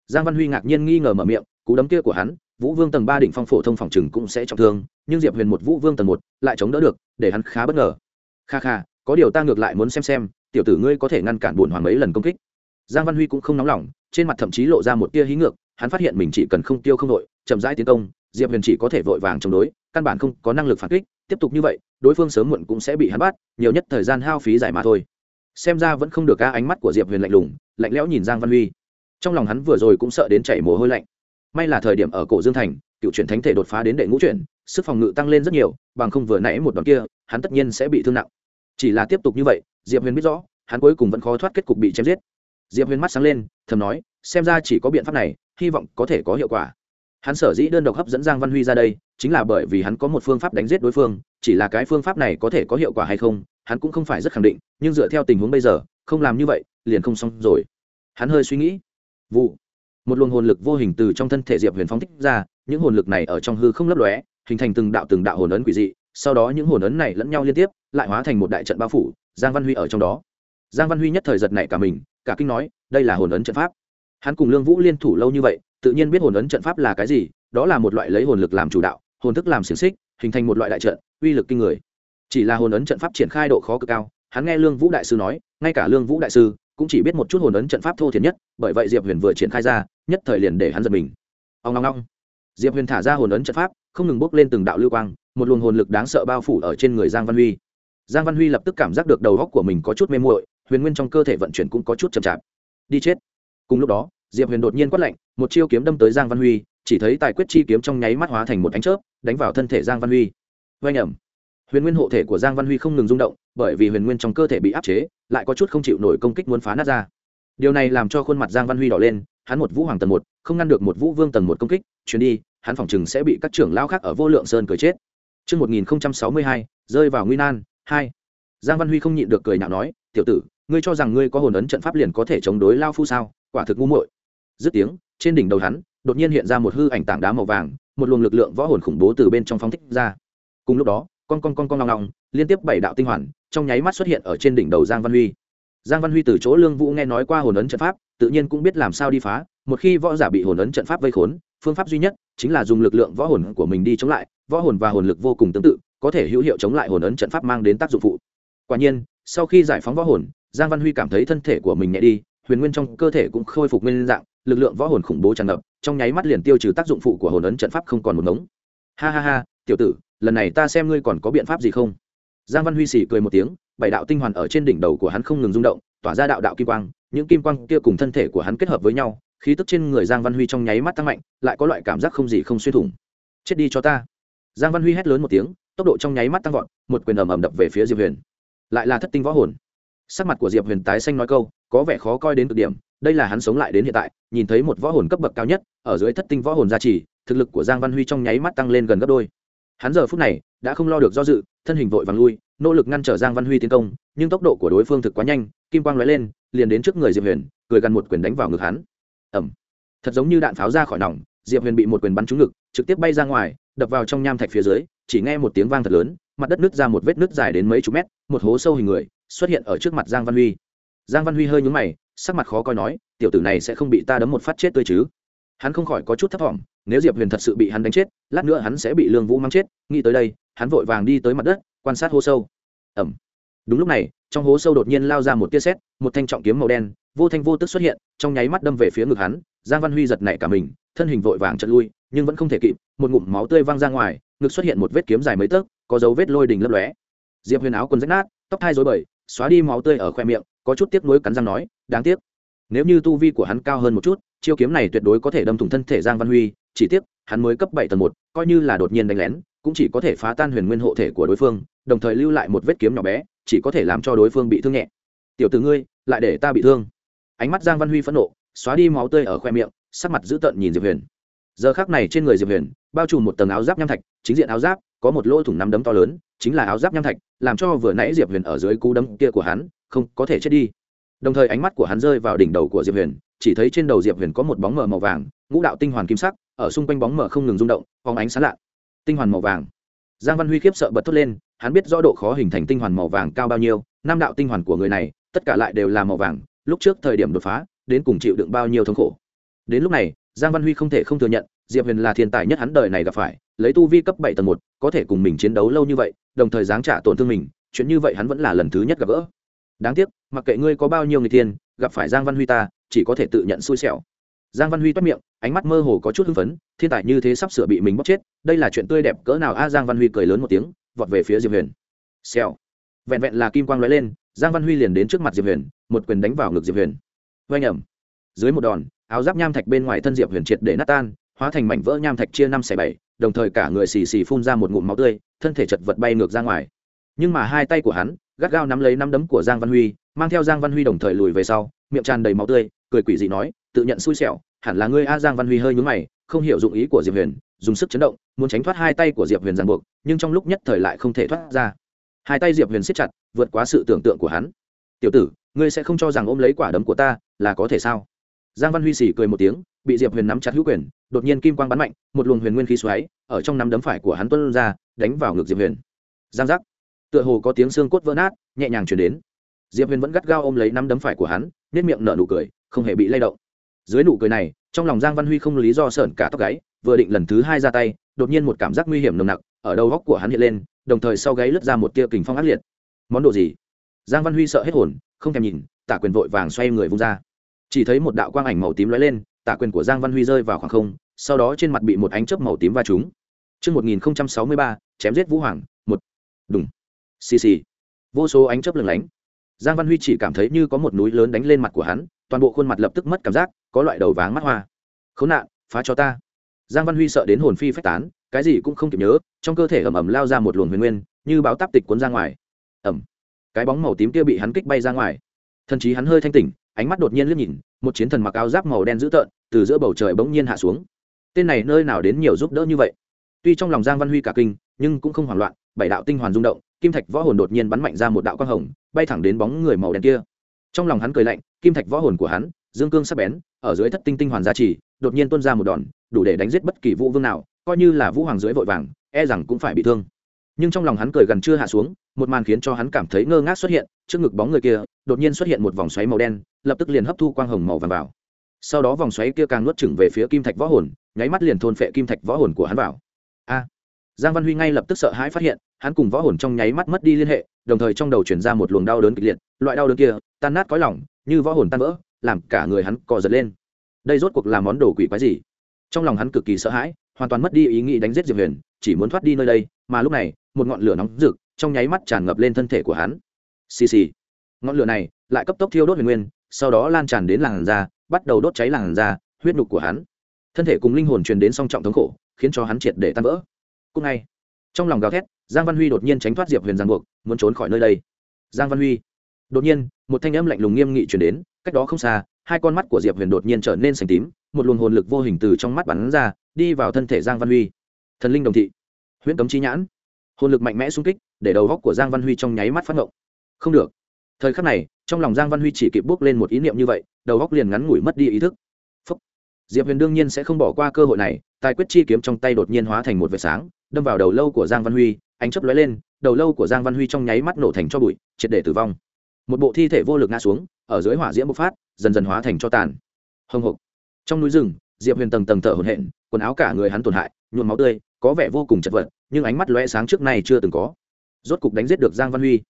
giang văn huy ngạc nhiên nghi ngờ mở miệng, cú đấm kia của hắn, vũ vương tầng ba đỉnh phong phổ thông phòng chừng cũng sẽ trọng thương, nhưng diệp huyền một vũ vương tầng một lại chống đỡ được, để hắn khá bất ngờ. Kha kha, có điều ta ngược lại muốn xem xem, tiểu tử ngươi có thể ngăn cản bổn hoàng mấy lần công kích. Giang văn huy cũng không nóng lòng, trên mặt thậm chí lộ ra một tia hí ngược, hắn phát hiện mình chỉ cần không tiêu không đội, chậm rãi tiến công, diệp huyền chỉ có thể vội vàng chống đối, căn bản không có năng lực phản kích, tiếp tục như vậy, đối phương sớm muộn cũng sẽ bị hắn bắt, nhiều nhất thời gian hao phí giải mà thôi. Xem ra vẫn không được ca ánh mắt của diệp huyền lạnh lùng, lạnh lẽo nhìn giang văn huy trong lòng hắn vừa rồi cũng sợ đến chảy mồ hôi lạnh. May là thời điểm ở cổ dương thành, cựu chuyển thánh thể đột phá đến đệ ngũ chuyển, sức phòng ngự tăng lên rất nhiều, bằng không vừa nãy một đòn kia, hắn tất nhiên sẽ bị thương nặng. Chỉ là tiếp tục như vậy, diệp huyền biết rõ, hắn cuối cùng vẫn khó thoát kết cục bị chém giết. Diệp huyền mắt sáng lên, thầm nói, xem ra chỉ có biện pháp này, hy vọng có thể có hiệu quả. Hắn sở dĩ đơn độc hấp dẫn giang văn huy ra đây, chính là bởi vì hắn có một phương pháp đánh giết đối phương, chỉ là cái phương pháp này có thể có hiệu quả hay không, hắn cũng không phải rất khẳng định, nhưng dựa theo tình huống bây giờ, không làm như vậy, liền không xong rồi. Hắn hơi suy nghĩ vụ. Một luồng hồn lực vô hình từ trong thân thể diệp huyền phóng thích ra, những hồn lực này ở trong hư không lấp lóe, hình thành từng đạo từng đạo hồn ấn quỷ dị, sau đó những hồn ấn này lẫn nhau liên tiếp, lại hóa thành một đại trận bao phủ, giang văn huy ở trong đó. Giang văn huy nhất thời giật này cả mình, cả kinh nói, đây là hồn ấn trận pháp. Hắn cùng lương vũ liên thủ lâu như vậy, tự nhiên biết hồn ấn trận pháp là cái gì, đó là một loại lấy hồn lực làm chủ đạo, hồn thức làm xiềng xích, hình thành một loại đại trận, uy lực kinh người. Chỉ là hồn ấn trận pháp triển khai độ khó cực cao, hắn nghe lương vũ đại sư nói, ngay cả lương vũ đại sư cũng chỉ biết một chút hồn ấn trận pháp thô thiển nhất bởi vậy diệp huyền vừa triển khai ra nhất thời liền để hắn giật mình. Ông long long, diệp huyền thả ra hồn ấn trận pháp không ngừng bốc lên từng đạo lưu quang một luồng hồn lực đáng sợ bao phủ ở trên người giang văn huy. Giang văn huy lập tức cảm giác được đầu góc của mình có chút mê muội huyền nguyên trong cơ thể vận chuyển cũng có chút chậm chạp. Đi chết. Cùng lúc đó diệp huyền đột nhiên quát lạnh một chiêu kiếm đâm tới giang văn huy chỉ thấy tài quyết chi kiếm trong nháy mắt hóa thành một ánh chớp đánh vào thân thể giang văn huy. Oanh ẩm huyền nguyên hộ thể của giang văn huy không ngừng rung động bởi vì huyền nguyên trong cơ thể bị áp chế lại có chút không chịu nổi công kích muốn phá nát ra điều này làm cho khuôn mặt giang văn huy đỏ lên hắn một vũ hoàng tầng một không ngăn được một vũ vương tầng một công kích chuyến đi hắn phòng chừng sẽ bị các trưởng lao khác ở vô lượng sơn cười chết Trước 1062, rơi vào nguy nan, 2. Giang Văn Huy không nhịn được cười nhạo nói, tiểu tử, ngươi cho rằng ngươi có hồn ấn trận pháp liền có thể chống đối lao phu sao? Quả thực ngu muội. Dứt tiếng, trên đỉnh đầu hắn, đột nhiên hiện ra một hư ảnh tảng đá màu vàng, một luồng lực lượng võ hồn khủng bố từ bên trong phóng thích ra. Cùng lúc đó, con con con con long long, liên tiếp bảy đạo tinh hoàn, trong nháy mắt xuất hiện ở trên đỉnh đầu Giang Văn Huy. Giang Văn Huy từ chỗ Lương Vũ nghe nói qua hồn ấn trận pháp, tự nhiên cũng biết làm sao đi phá, một khi võ giả bị hồn ấn trận pháp vây khốn, phương pháp duy nhất chính là dùng lực lượng võ hồn của mình đi chống lại, võ hồn và hồn lực vô cùng tương tự, có thể hữu hiệu chống lại hồn ấn trận pháp mang đến tác dụng phụ. Quả nhiên, sau khi giải phóng võ hồn, Giang Văn Huy cảm thấy thân thể của mình nhẹ đi, huyền nguyên trong cơ thể cũng khôi phục nguyên dạng, lực lượng võ hồn khủng bố tràn ngập, trong nháy mắt liền tiêu trừ tác dụng phụ của hồn ấn trận pháp không còn một ngống. Ha ha ha, tiểu tử, lần này ta xem ngươi còn có biện pháp gì không? Giang Văn Huy xỉ cười một tiếng, bảy đạo tinh hoàn ở trên đỉnh đầu của hắn không ngừng rung động, tỏa ra đạo đạo kim quang, những kim quang kia cùng thân thể của hắn kết hợp với nhau, khí tức trên người Giang Văn Huy trong nháy mắt tăng mạnh, lại có loại cảm giác không gì không xuyên thủng. Chết đi cho ta! Giang Văn Huy hét lớn một tiếng, tốc độ trong nháy mắt tăng vọt, một quyền ầm ầm đập về phía Diệp Huyền. Lại là thất tinh võ hồn. Sắc mặt của Diệp Huyền tái xanh nói câu, có vẻ khó coi đến cực điểm, đây là hắn sống lại đến hiện tại, nhìn thấy một võ hồn cấp bậc cao nhất, ở dưới thất tinh võ hồn gia trì, thực lực của Giang Văn Huy trong nháy mắt tăng lên gần gấp đôi. Hắn giờ phút này đã không lo được do dự, thân hình vội vàng lui, nỗ lực ngăn trở Giang Văn Huy tiến công, nhưng tốc độ của đối phương thực quá nhanh, kim quang lóe lên, liền đến trước người Diệp Huyền, cười gần một quyền đánh vào ngực hắn. Ầm. Thật giống như đạn pháo ra khỏi nòng, Diệp Huyền bị một quyền bắn trúng ngực, trực tiếp bay ra ngoài, đập vào trong nham thạch phía dưới, chỉ nghe một tiếng vang thật lớn, mặt đất nứt ra một vết nứt dài đến mấy chục mét, một hố sâu hình người xuất hiện ở trước mặt Giang Văn Huy. Giang Văn Huy hơi nhúng mày, sắc mặt khó coi nói, tiểu tử này sẽ không bị ta đấm một phát chết tươi chứ? Hắn không khỏi có chút thất vọng, nếu Diệp Huyền thật sự bị hắn đánh chết, lát nữa hắn sẽ bị Lương Vũ mang chết, nghĩ tới đây, hắn vội vàng đi tới mặt đất, quan sát hố sâu. Ẩm. Đúng lúc này, trong hố sâu đột nhiên lao ra một tia sét, một thanh trọng kiếm màu đen, vô thanh vô tức xuất hiện, trong nháy mắt đâm về phía ngực hắn, Giang Văn Huy giật nảy cả mình, thân hình vội vàng chật lui, nhưng vẫn không thể kịp, một ngụm máu tươi văng ra ngoài, ngực xuất hiện một vết kiếm dài mấy tấc, có dấu vết lôi đình lấp lóe. Diệp Huyền áo quần rách nát, tóc hai rối bời, xóa đi máu tươi ở khoe miệng, có chút tiếc nuối cắn răng nói, đáng tiếc. Nếu như tu vi của hắn cao hơn một chút, chiêu kiếm này tuyệt đối có thể đâm thủng thân thể Giang Văn Huy, chỉ tiếc, hắn mới cấp bảy tầng một, coi như là đột nhiên đánh lén, cũng chỉ có thể phá tan huyền nguyên hộ thể của đối phương, đồng thời lưu lại một vết kiếm nhỏ bé, chỉ có thể làm cho đối phương bị thương nhẹ. Tiểu tử ngươi, lại để ta bị thương. Ánh mắt Giang Văn Huy phẫn nộ, xóa đi máu tươi ở khoe miệng, sắc mặt dữ tợn nhìn Diệp Huyền. Giờ khắc này trên người Diệp Huyền, bao trùm một tầng áo giáp nham thạch, chính diện áo giáp có một lỗ thủng nắm đấm to lớn, chính là áo giáp nham thạch, làm cho vừa nãy Diệp Huyền ở dưới cú đấm kia của hắn, không có thể chết đi. Đồng thời ánh mắt của hắn rơi vào đỉnh đầu của Diệp Huyền, chỉ thấy trên đầu Diệp Huyền có một bóng mờ màu vàng, ngũ đạo tinh hoàn kim sắc, ở xung quanh bóng mở không ngừng rung động, phóng ánh sáng lạ. Tinh hoàn màu vàng. Giang Văn Huy khiếp sợ bật thốt lên, hắn biết rõ độ khó hình thành tinh hoàn màu vàng cao bao nhiêu, năm đạo tinh hoàn của người này, tất cả lại đều là màu vàng, lúc trước thời điểm đột phá, đến cùng chịu đựng bao nhiêu thống khổ. Đến lúc này, Giang Văn Huy không thể không thừa nhận, Diệp Huyền là thiên tài nhất hắn đời này gặp phải, lấy tu vi cấp bảy tầng một, có thể cùng mình chiến đấu lâu như vậy, đồng thời giáng trả tổn thương mình, chuyện như vậy hắn vẫn là lần thứ nhất gặp gỡ. Đáng tiếc, mặc kệ ngươi có bao nhiêu người thiên, gặp phải Giang Văn Huy ta, chỉ có thể tự nhận xui xẻo. Giang Văn Huy toát miệng, ánh mắt mơ hồ có chút hưng phấn, thiên tài như thế sắp sửa bị mình bóc chết, đây là chuyện tươi đẹp cỡ nào a Giang Văn Huy cười lớn một tiếng, vọt về phía Diệp Huyền. Xèo. Vẹn vẹn là kim quang lóe lên, Giang Văn Huy liền đến trước mặt Diệp Huyền, một quyền đánh vào ngực Diệp Huyền. Oanh ầm. Dưới một đòn, áo giáp nham thạch bên ngoài thân Diệp Huyền triệt để nát tan, hóa thành mảnh vỡ nham thạch chia năm xẻ bảy, đồng thời cả người xì xì phun ra một ngụm máu tươi, thân thể chật vật bay ngược ra ngoài. Nhưng mà hai tay của hắn, gắt gao nắm lấy năm đấm của Giang Văn Huy, mang theo Giang Văn Huy đồng thời lùi về sau, miệng tràn đầy máu tươi, cười quỷ dị nói, tự nhận xui xẻo, hẳn là ngươi a Giang Văn Huy hơi nhướng mày, không hiểu dụng ý của Diệp Huyền, dùng sức chấn động, muốn tránh thoát hai tay của Diệp Huyền ràng buộc, nhưng trong lúc nhất thời lại không thể thoát ra. Hai tay Diệp Huyền siết chặt, vượt quá sự tưởng tượng của hắn. "Tiểu tử, ngươi sẽ không cho rằng ôm lấy quả đấm của ta là có thể sao?" Giang Văn Huy sỉ cười một tiếng, bị Diệp Huyền nắm chặt hữu quyền, đột nhiên kim quang bắn mạnh, một luồng huyền nguyên khí xoáy ở trong nắm đấm phải của hắn tuôn ra, đánh vào ngực Diệp Huyền. Giang giác. Tựa hồ có tiếng xương cốt vỡ nát, nhẹ nhàng truyền đến. Diệp Huyền vẫn gắt gao ôm lấy nắm đấm phải của hắn, nhếch miệng nở nụ cười, không hề bị lay động. Dưới nụ cười này, trong lòng Giang Văn Huy không lý do sởn cả tóc gáy, vừa định lần thứ hai ra tay, đột nhiên một cảm giác nguy hiểm nồng nặc ở đầu góc của hắn hiện lên, đồng thời sau gáy lướt ra một tia kình phong ác liệt. Món đồ gì? Giang Văn Huy sợ hết hồn, không thèm nhìn, Tả Quyền vội vàng xoay người vung ra. Chỉ thấy một đạo quang ảnh màu tím lóe lên, Tả Quyền của Giang Văn Huy rơi vào khoảng không, sau đó trên mặt bị một ánh chớp màu tím va trúng. Trước 1063, chém giết Vũ Hoàng, một. Đúng. Xì xì. Vô số ánh chớp lừng lánh. Giang Văn Huy chỉ cảm thấy như có một núi lớn đánh lên mặt của hắn, toàn bộ khuôn mặt lập tức mất cảm giác, có loại đầu váng mắt hoa. Khốn nạn, phá cho ta. Giang Văn Huy sợ đến hồn phi phách tán, cái gì cũng không kịp nhớ, trong cơ thể ầm ầm lao ra một luồng huyền nguyên, như báo táp tịch cuốn ra ngoài ẩm cái bóng màu tím kia bị hắn kích bay ra ngoài thậm chí hắn hơi thanh tỉnh ánh mắt đột nhiên liếc nhìn một chiến thần mặc áo giáp màu đen dữ tợn từ giữa bầu trời bỗng nhiên hạ xuống tên này nơi nào đến nhiều giúp đỡ như vậy tuy trong lòng giang văn huy cả kinh nhưng cũng không hoảng loạn, bảy đạo tinh hoàn rung động, kim thạch võ hồn đột nhiên bắn mạnh ra một đạo quang hồng, bay thẳng đến bóng người màu đen kia. Trong lòng hắn cười lạnh, kim thạch võ hồn của hắn, dương cương sắp bén, ở dưới thất tinh tinh hoàn gia trì, đột nhiên tuôn ra một đòn, đủ để đánh giết bất kỳ vũ vương nào, coi như là vũ hoàng dưới vội vàng e rằng cũng phải bị thương. Nhưng trong lòng hắn cười gần chưa hạ xuống, một màn khiến cho hắn cảm thấy ngơ ngác xuất hiện, trước ngực bóng người kia, đột nhiên xuất hiện một vòng xoáy màu đen, lập tức liền hấp thu quang hồng màu vàng vào. Sau đó vòng xoáy kia càng nuốt chửng về phía kim thạch võ hồn, nháy mắt liền thôn phệ kim thạch võ hồn của hắn vào giang văn huy ngay lập tức sợ hãi phát hiện, hắn cùng võ hồn trong nháy mắt mất đi liên hệ, đồng thời trong đầu chuyển ra một luồng đau đớn kịch liệt, loại đau đớn kia, tan nát cõi lỏng như võ hồn tan vỡ, làm cả người hắn cò giật lên. Đây rốt cuộc là món đồ quỷ quái gì? Trong lòng hắn cực kỳ sợ hãi, hoàn toàn mất đi ý nghĩ đánh giết diệp huyền, chỉ muốn thoát đi nơi đây, mà lúc này, một ngọn lửa nóng rực, trong nháy mắt tràn ngập lên thân thể của hắn. Xì xì. Ngọn lửa này lại cấp tốc thiêu đốt huyền nguyên, sau đó lan tràn đến làn da, bắt đầu đốt cháy làn da, huyết nhục của hắn. Thân thể cùng linh hồn truyền đến song trọng thống khổ, khiến cho hắn triệt để tan vỡ cùng ngay. Trong lòng gào thét, giang văn huy đột nhiên tránh thoát diệp huyền giang buộc, muốn trốn khỏi nơi đây. Giang văn huy. Đột nhiên, một thanh âm lạnh lùng nghiêm nghị chuyển đến, cách đó không xa, hai con mắt của diệp huyền đột nhiên trở nên sành tím, một luồng hồn lực vô hình từ trong mắt bắn ra, đi vào thân thể giang văn huy. Thần linh đồng thị. Huyễn cấm chi nhãn. Hồn lực mạnh mẽ xung kích, để đầu góc của giang văn huy trong nháy mắt phát ngộng. Không được. Thời khắc này, trong lòng giang văn huy chỉ kịp bước lên một ý niệm như vậy, đầu góc liền ngắn ngủi mất đi ý thức diệp huyền đương nhiên sẽ không bỏ qua cơ hội này, tài quyết chi kiếm trong tay đột nhiên hóa thành một vệt sáng, đâm vào đầu lâu của giang văn huy, ánh chấp lóe lên, đầu lâu của giang văn huy trong nháy mắt nổ thành cho bụi, triệt để tử vong. Một bộ thi thể vô lực ngã xuống, ở dưới hỏa diễm bộc phát, dần dần hóa thành cho tàn. Hồng hộc. Trong núi rừng, diệp huyền tầng tầng thở hổn hển, quần áo cả người hắn tổn hại, nhuộm máu tươi, có vẻ vô cùng chật vật, nhưng ánh mắt lóe sáng trước nay chưa từng có. Rốt cục đánh giết được giang văn huy.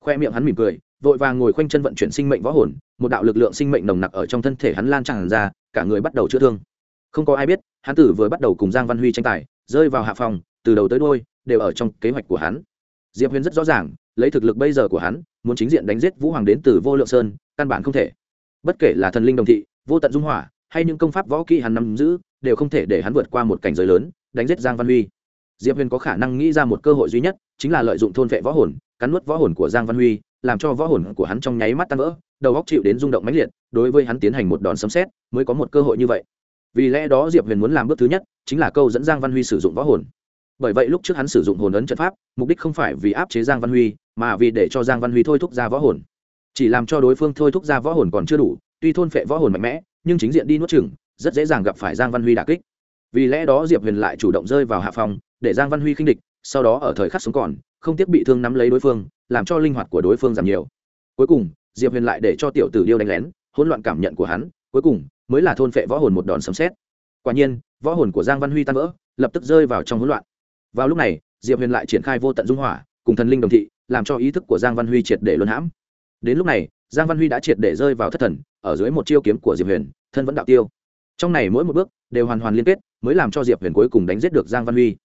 Khoe miệng hắn mỉm cười vội vàng ngồi khoanh chân vận chuyển sinh mệnh võ hồn, một đạo lực lượng sinh mệnh nồng nặc ở trong thân thể hắn lan tràn ra, cả người bắt đầu chữa thương. Không có ai biết, hắn tử vừa bắt đầu cùng giang văn huy tranh tài, rơi vào hạ phòng, từ đầu tới đôi đều ở trong kế hoạch của hắn. Diệp huyền rất rõ ràng, lấy thực lực bây giờ của hắn, muốn chính diện đánh giết vũ hoàng đến từ vô lượng sơn, căn bản không thể. Bất kể là thần linh đồng thị, vô tận dung hỏa, hay những công pháp võ kỹ hắn nắm giữ, đều không thể để hắn vượt qua một cảnh giới lớn, đánh giết giang văn huy. Diệp huyền có khả năng nghĩ ra một cơ hội duy nhất, chính là lợi dụng thôn vệ võ hồn, cắn nuốt võ hồn của giang văn huy làm cho võ hồn của hắn trong nháy mắt tan vỡ, đầu góc chịu đến rung động mãnh liệt, đối với hắn tiến hành một đòn sấm xét mới có một cơ hội như vậy. Vì lẽ đó diệp huyền muốn làm bước thứ nhất, chính là câu dẫn giang văn huy sử dụng võ hồn. Bởi vậy lúc trước hắn sử dụng hồn ấn trận pháp, mục đích không phải vì áp chế giang văn huy, mà vì để cho giang văn huy thôi thúc ra võ hồn. Chỉ làm cho đối phương thôi thúc ra võ hồn còn chưa đủ, tuy thôn phệ võ hồn mạnh mẽ, nhưng chính diện đi nuốt chừng rất dễ dàng gặp phải giang văn huy đà kích. Vì lẽ đó diệp huyền lại chủ động rơi vào hạ phòng, để giang văn huy khinh địch, sau đó ở thời khắc sống còn không tiếc bị thương nắm lấy đối phương, làm cho linh hoạt của đối phương giảm nhiều. Cuối cùng, diệp huyền lại để cho tiểu tử điêu đánh lén, hỗn loạn cảm nhận của hắn, cuối cùng mới là thôn phệ võ hồn một đòn sấm xét quả nhiên, võ hồn của giang văn huy tan vỡ, lập tức rơi vào trong hỗn loạn. Vào lúc này, diệp huyền lại triển khai vô tận dung hỏa, cùng thần linh đồng thị, làm cho ý thức của giang văn huy triệt để luân hãm. Đến lúc này, giang văn huy đã triệt để rơi vào thất thần, ở dưới một chiêu kiếm của diệp huyền, thân vẫn đạo tiêu. Trong này mỗi một bước đều hoàn hoàn liên kết, mới làm cho diệp huyền cuối cùng đánh giết được giang văn huy.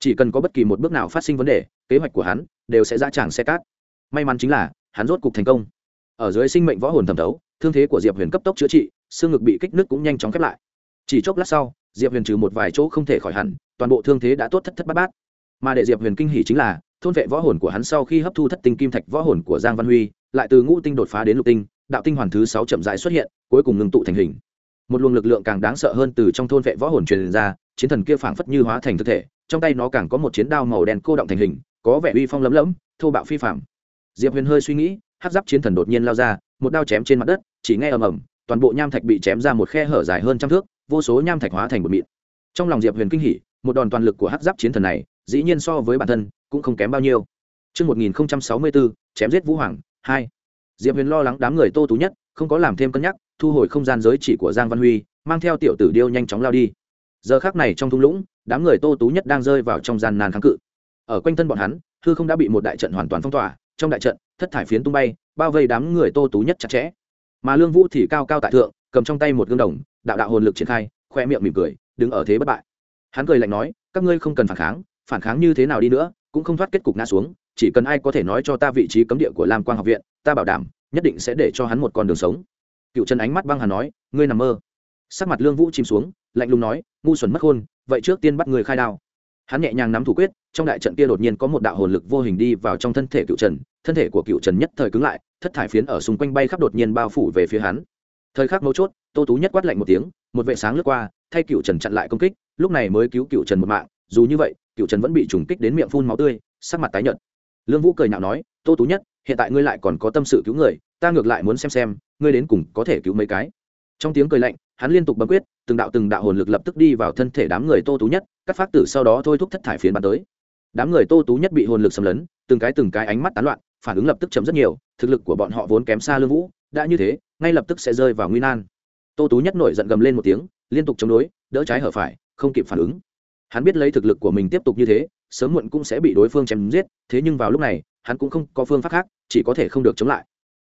Chỉ cần có bất kỳ một bước nào phát sinh vấn đề kế hoạch của hắn đều sẽ ra tràng xe cát. May mắn chính là, hắn rốt cục thành công. Ở dưới sinh mệnh võ hồn thẩm thấu, thương thế của diệp huyền cấp tốc chữa trị, xương ngực bị kích nứt cũng nhanh chóng khép lại. Chỉ chốc lát sau, diệp huyền trừ một vài chỗ không thể khỏi hẳn, toàn bộ thương thế đã tốt thất thất bát bát. Mà để diệp huyền kinh hỉ chính là, thôn vệ võ hồn của hắn sau khi hấp thu thất tinh kim thạch võ hồn của giang văn huy, lại từ ngũ tinh đột phá đến lục tinh, đạo tinh hoàn thứ sáu chậm rãi xuất hiện, cuối cùng ngừng tụ thành hình. Một luồng lực lượng càng đáng sợ hơn từ trong thôn vệ võ hồn truyền ra, chiến thần kia phảng phất như hóa thành thực thể, trong tay nó càng có một chiến đao màu đen cô động thành hình có vẻ uy phong lấm lẫm thô bạo phi phạm diệp huyền hơi suy nghĩ hát giáp chiến thần đột nhiên lao ra một đao chém trên mặt đất chỉ nghe ầm ầm toàn bộ nham thạch bị chém ra một khe hở dài hơn trăm thước vô số nham thạch hóa thành một mịn trong lòng diệp huyền kinh hỉ một đòn toàn lực của hát giáp chiến thần này dĩ nhiên so với bản thân cũng không kém bao nhiêu Trước 1064, chém giết Vũ Hoàng, 2. Diệp Huyền lo lắng đám người Tô Tú nhất, không có làm thêm cân nhắc, thu hồi không gian giới chỉ của Giang Văn Huy, mang theo tiểu tử điêu nhanh chóng lao đi. Giờ khắc này trong thung lũng, đám người Tô Tú nhất đang rơi vào trong gian nan kháng cự. Ở quanh thân bọn hắn, hư không đã bị một đại trận hoàn toàn phong tỏa, trong đại trận, thất thải phiến tung bay, bao vây đám người Tô Tú nhất chặt chẽ. Mà Lương Vũ thì cao cao tại thượng, cầm trong tay một gương đồng, đạo đạo hồn lực triển khai, khoe miệng mỉm cười, đứng ở thế bất bại. Hắn cười lạnh nói, các ngươi không cần phản kháng, phản kháng như thế nào đi nữa cũng không thoát kết cục ngã xuống chỉ cần ai có thể nói cho ta vị trí cấm địa của lam quang học viện ta bảo đảm nhất định sẽ để cho hắn một con đường sống cựu trần ánh mắt băng hà nói ngươi nằm mơ sắc mặt lương vũ chìm xuống lạnh lùng nói ngu xuẩn mất hôn vậy trước tiên bắt người khai đao hắn nhẹ nhàng nắm thủ quyết, trong đại trận kia đột nhiên có một đạo hồn lực vô hình đi vào trong thân thể cựu trần, thân thể của cựu trần nhất thời cứng lại, thất thải phiến ở xung quanh bay khắp đột nhiên bao phủ về phía hắn. Thời khắc mấu chốt, tô tú nhất quát lạnh một tiếng, một vệ sáng lướt qua, thay cựu trần chặn lại công kích, lúc này mới cứu cựu trần một mạng, dù như vậy, cựu trần vẫn bị trùng kích đến miệng phun máu tươi, sắc mặt tái nhợt. Lương vũ cười nhạo nói, tô tú nhất, hiện tại ngươi lại còn có tâm sự cứu người, ta ngược lại muốn xem xem, ngươi đến cùng có thể cứu mấy cái. Trong tiếng cười lạnh, hắn liên tục bấm quyết, từng đạo từng đạo hồn lực lập tức đi vào thân thể đám người tô tú nhất các phát tử sau đó thôi thúc thất thải phiến bắn tới. Đám người tô tú nhất bị hồn lực xâm lấn, từng cái từng cái ánh mắt tán loạn, phản ứng lập tức chấm rất nhiều, thực lực của bọn họ vốn kém xa lương vũ, đã như thế, ngay lập tức sẽ rơi vào nguy nan. Tô tú nhất nổi giận gầm lên một tiếng, liên tục chống đối, đỡ trái hở phải, không kịp phản ứng. Hắn biết lấy thực lực của mình tiếp tục như thế, sớm muộn cũng sẽ bị đối phương chém giết, thế nhưng vào lúc này, hắn cũng không có phương pháp khác, chỉ có thể không được chống lại.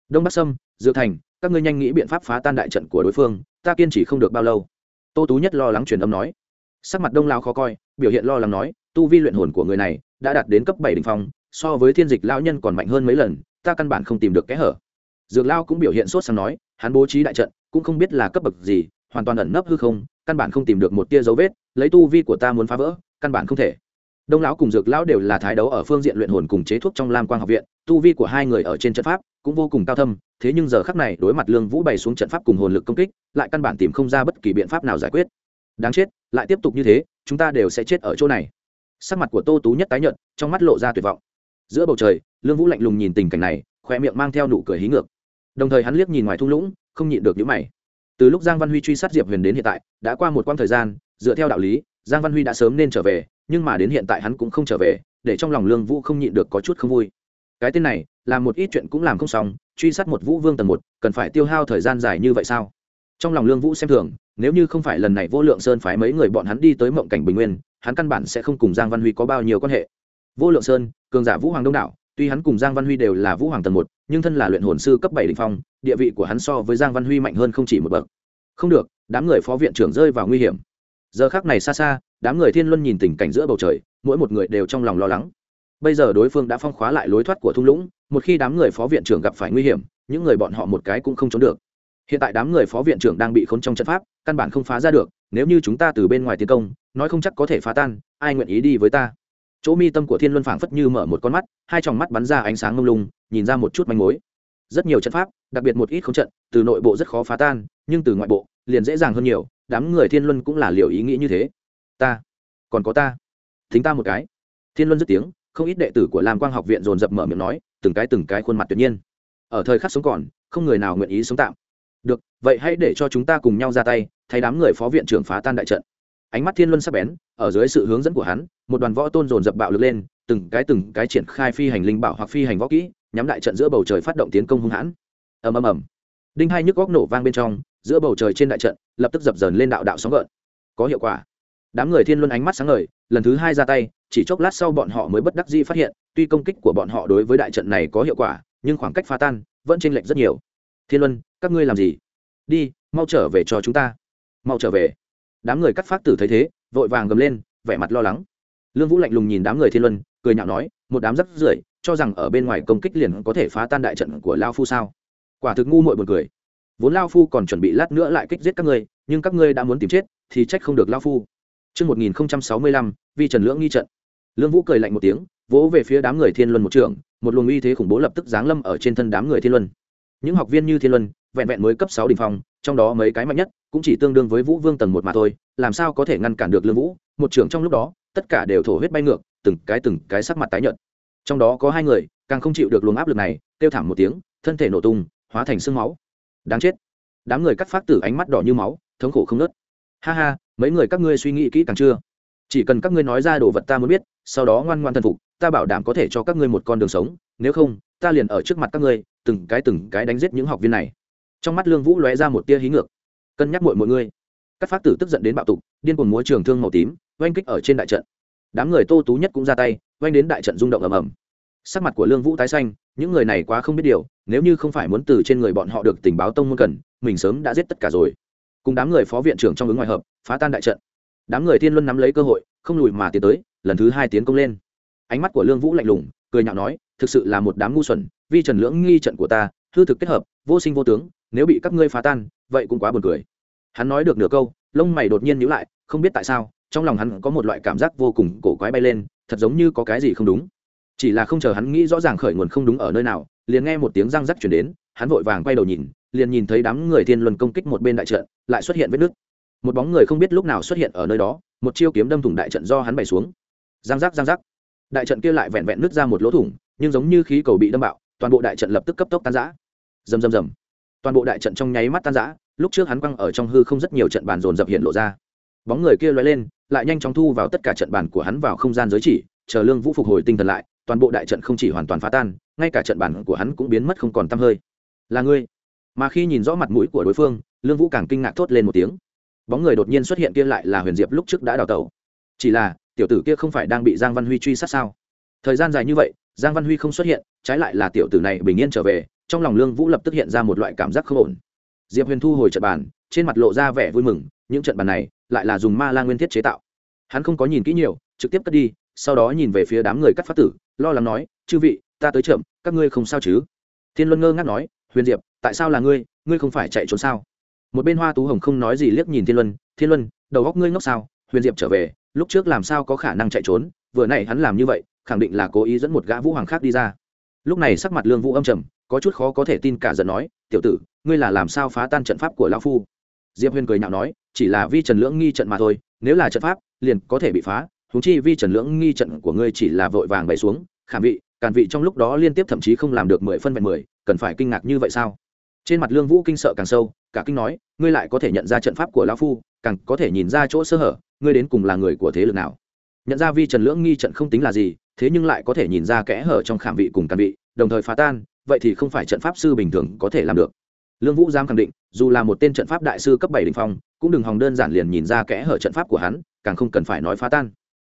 Đông bắc sâm, dược thành, các ngươi nhanh nghĩ biện pháp phá tan đại trận của đối phương, ta kiên trì không được bao lâu. Tô tú nhất lo lắng truyền âm nói sắc mặt đông lao khó coi, biểu hiện lo lắng nói, tu vi luyện hồn của người này đã đạt đến cấp bảy đ ỉ n h phong, so với thiên dịch lao nhân còn mạnh hơn mấy lần, ta căn bản không tìm được kẽ hở. Dược lao cũng biểu hiện sốt sáng nói, hắn bố trí đại trận, cũng không biết là cấp bậc gì, hoàn toàn ẩn nấp hư không, căn bản không tìm được một tia dấu vết, lấy tu vi của ta muốn phá vỡ, căn bản không thể. Đông lão cùng dược lão đều là thái đấu ở phương diện luyện hồn cùng chế thuốc trong lam quang học viện, tu vi của hai người ở trên trận pháp cũng vô cùng cao thâm, thế nhưng giờ khắc này đối mặt lương vũ bày xuống trận pháp cùng hồn lực công kích, lại căn bản tìm không ra bất kỳ biện pháp nào giải quyết đáng chết, lại tiếp tục như thế, chúng ta đều sẽ chết ở chỗ này. Sắc mặt của tô tú nhất tái nhợt, trong mắt lộ ra tuyệt vọng. Giữa bầu trời, lương vũ lạnh lùng nhìn tình cảnh này khoe miệng mang theo nụ cười hí ngược. Đồng thời hắn liếc nhìn ngoài thung lũng, không nhịn được những mày. Từ lúc giang văn huy truy sát diệp huyền đến hiện tại, đã qua một quãng thời gian, dựa theo đạo lý, giang văn huy đã sớm nên trở về, nhưng mà đến hiện tại hắn cũng không trở về, để trong lòng lương vũ không nhịn được có chút không vui. Cái tên này, làm một ít chuyện cũng làm không xong, truy sát một vũ vương tầng một, cần phải tiêu hao thời gian dài như vậy sao? Trong lòng lương vũ xem thường nếu như không phải lần này vô lượng sơn phái mấy người bọn hắn đi tới mộng cảnh bình nguyên, hắn căn bản sẽ không cùng giang văn huy có bao nhiêu quan hệ. Vô lượng sơn, cường giả vũ hoàng đông đảo, tuy hắn cùng giang văn huy đều là vũ hoàng tầng một, nhưng thân là luyện hồn sư cấp bảy đ ỉ n h phong, địa vị của hắn so với giang văn huy mạnh hơn không chỉ một bậc. Không được, đám người phó viện trưởng rơi vào nguy hiểm. Giờ khác này xa xa, đám người thiên luân nhìn tình cảnh giữa bầu trời, mỗi một người đều trong lòng lo lắng. Bây giờ đối phương đã phong khóa lại lối thoát của thung lũng, một khi đám người phó viện trưởng gặp phải nguy hiểm, những người bọn họ một cái cũng không trốn được hiện tại đám người phó viện trưởng đang bị khốn trong trận pháp, căn bản không phá ra được, nếu như chúng ta từ bên ngoài tiến công, nói không chắc có thể phá tan, ai nguyện ý đi với ta? Chỗ mi tâm của thiên luân phảng phất như mở một con mắt, hai tròng mắt bắn ra ánh sáng mông lung, nhìn ra một chút manh mối. Rất nhiều trận pháp, đặc biệt một ít không trận, từ nội bộ rất khó phá tan, nhưng từ ngoại bộ, liền dễ dàng hơn nhiều, đám người thiên luân cũng là liều ý nghĩ như thế. Ta, còn có ta. Thính ta một cái. Thiên luân dứt tiếng, không ít đệ tử của lam quang học viện dồn dập mở miệng nói, từng cái từng cái khuôn mặt tuyệt nhiên. Ở thời khắc sống còn, không người nào nguyện ý sống tạm được, vậy hãy để cho chúng ta cùng nhau ra tay, thay đám người phó viện trưởng phá tan đại trận. Ánh mắt thiên luân sắp bén, ở dưới sự hướng dẫn của hắn, một đoàn võ tôn dồn dập bạo lực lên, từng cái từng cái triển khai phi hành linh bảo hoặc phi hành võ kỹ, nhắm đại trận giữa bầu trời phát động tiến công hung hãn. Ầm ầm ầm. Đinh hai nhức góc nổ vang bên trong, giữa bầu trời trên đại trận, lập tức dập dờn lên đạo đạo sóng gợn. Có hiệu quả. Đám người thiên luân ánh mắt sáng ngời, lần thứ hai ra tay, chỉ chốc lát sau bọn họ mới bất đắc dĩ phát hiện, tuy công kích của bọn họ đối với đại trận này có hiệu quả, nhưng khoảng cách phá tan vẫn chênh lệch rất nhiều. Thiên luân các ngươi làm gì? Đi mau trở về cho chúng ta. Mau trở về. Đám người cắt phát tử thấy thế vội vàng gầm lên vẻ mặt lo lắng. Lương vũ lạnh lùng nhìn đám người thiên luân cười nhạo nói một đám rắc rưởi cho rằng ở bên ngoài công kích liền có thể phá tan đại trận của lao phu sao? Quả thực ngu muội buồn cười. Vốn lao phu còn chuẩn bị lát nữa lại kích giết các ngươi nhưng các ngươi đã muốn tìm chết thì trách không được lao phu. Trước 1065, vi trần lưỡng nghi trận. Lương Vũ cười lạnh một tiếng, vỗ về phía đám người Thiên Luân một trường, một luồng uy thế khủng bố lập tức giáng lâm ở trên thân đám người Thiên Luân. Những học viên như Thiên Luân, vẹn vẹn mới cấp sáu đỉnh phong, trong đó mấy cái mạnh nhất cũng chỉ tương đương với Vũ Vương tầng một mà thôi, làm sao có thể ngăn cản được Lương Vũ? Một trưởng trong lúc đó, tất cả đều thổ huyết bay ngược, từng cái từng cái sắc mặt tái nhợt. Trong đó có hai người, càng không chịu được luồng áp lực này, kêu thảm một tiếng, thân thể nổ tung, hóa thành xương máu. Đáng chết. Đám người cắt phát tử ánh mắt đỏ như máu, thống khổ không ngớt. Ha ha, mấy người các ngươi suy nghĩ kỹ càng chưa? chỉ cần các ngươi nói ra đồ vật ta muốn biết sau đó ngoan ngoan thần phục ta bảo đảm có thể cho các ngươi một con đường sống nếu không ta liền ở trước mặt các ngươi từng cái từng cái đánh giết những học viên này trong mắt lương vũ lóe ra một tia hí ngược. Cân nhắc mọi mọi người các phát tử tức giận đến bạo tục, điên cuồng múa trường thương màu tím, oanh kích ở trên đại trận. Đám người tô tú nhất cũng ra tay, oanh đến đại trận rung động ầm ầm. Sắc mặt của lương vũ tái xanh, những người này quá không biết điều, nếu như không phải muốn từ trên người bọn họ được tình báo tông môn cần, mình sớm đã giết tất cả rồi. Cùng đám người phó viện trưởng trong ứng ngoài hợp, phá tan đại trận. Đám người thiên luân nắm lấy cơ hội, không lùi mà tiến tới, lần thứ hai tiến công lên. Ánh mắt của lương vũ lạnh lùng, cười nhạo nói, thực sự là một đám ngu xuẩn, vi trần lưỡng nghi trận của ta, hư thực kết hợp, vô sinh vô tướng nếu bị các ngươi phá tan, vậy cũng quá buồn cười. Hắn nói được nửa câu, lông mày đột nhiên nhíu lại, không biết tại sao, trong lòng hắn có một loại cảm giác vô cùng cổ quái bay lên, thật giống như có cái gì không đúng. Chỉ là không chờ hắn nghĩ rõ ràng khởi nguồn không đúng ở nơi nào, liền nghe một tiếng răng rắc chuyển đến, hắn vội vàng quay đầu nhìn, liền nhìn thấy đám người thiên luân công kích một bên đại trận, lại xuất hiện vết nứt. Một bóng người không biết lúc nào xuất hiện ở nơi đó, một chiêu kiếm đâm thủng đại trận do hắn bày xuống. Giang giác giang giác đại trận kia lại vẹn vẹn nứt ra một lỗ thủng, nhưng giống như khí cầu bị đâm bạo, toàn bộ đại trận lập tức cấp tốc tan giã rầm rầm rầm toàn bộ đại trận trong nháy mắt tan rã. lúc trước hắn quăng ở trong hư không rất nhiều trận bàn dồn dập hiện lộ ra. Bóng người kia loay lên, lại nhanh chóng thu vào tất cả trận bàn của hắn vào không gian giới chỉ, chờ lương vũ phục hồi tinh thần lại, toàn bộ đại trận không chỉ hoàn toàn phá tan, ngay cả trận bàn của hắn cũng biến mất không còn t hơi. Là ngươi? Mà khi nhìn rõ mặt mũi của đối phương, lương vũ càng kinh ngạc thốt lên một tiếng. Bóng người đột nhiên xuất hiện kia lại là huyền diệp lúc trước đã đào tẩu. Chỉ là, tiểu tử kia không phải đang bị giang văn huy truy sát sao? Thời gian dài như vậy, giang văn huy không xuất hiện, trái lại là tiểu tử này bình yên trở về trong lòng lương vũ lập tức hiện ra một loại cảm giác không ổn. Diệp huyền thu hồi trận bàn, trên mặt lộ ra vẻ vui mừng, những trận bàn này lại là dùng ma la nguyên thiết chế tạo. Hắn không có nhìn kỹ nhiều, trực tiếp cất đi, sau đó nhìn về phía đám người cắt phát tử, lo lắng nói, chư vị, ta tới chậm, các ngươi không sao chứ? Thiên luân ngơ ngác nói, huyền diệp, tại sao là ngươi? Ngươi không phải chạy trốn sao? Một bên hoa tú hồng không nói gì liếc nhìn thiên luân thiên luân, đầu góc ngươi ngốc sao? Huyền diệp trở về, lúc trước làm sao có khả năng chạy trốn? Vừa n hắn làm như vậy, khẳng định là cố ý dẫn một gã vũ hoàng khác đi ra lúc này sắc mặt lương vũ âm trầm, có chút khó có thể tin cả giận nói, tiểu tử, ngươi là làm sao phá tan trận pháp của lão phu? Diệp huyền cười nhạo nói, chỉ là vi trần lưỡng nghi trận mà thôi, nếu là trận pháp, liền có thể bị phá. Húng chi vi trần lưỡng nghi trận của ngươi chỉ là vội vàng bày xuống, khảm vị, càn vị trong lúc đó liên tiếp thậm chí không làm được mười phân vẹn mười, cần phải kinh ngạc như vậy sao? Trên mặt lương vũ kinh sợ càng sâu, cả kinh nói, ngươi lại có thể nhận ra trận pháp của lão phu, càng có thể nhìn ra chỗ sơ hở, ngươi đến cùng là người của thế lực nào? Nhận ra vi trần lưỡng nghi trận không tính là gì thế nhưng lại có thể nhìn ra kẽ hở trong khảm vị cùng căn vị, đồng thời phá tan, vậy thì không phải trận pháp sư bình thường có thể làm được. Lương vũ Giang khẳng định, dù là một tên trận pháp đại sư cấp bảy đình phong, cũng đừng hòng đơn giản liền nhìn ra kẽ hở trận pháp của hắn, càng không cần phải nói phá tan.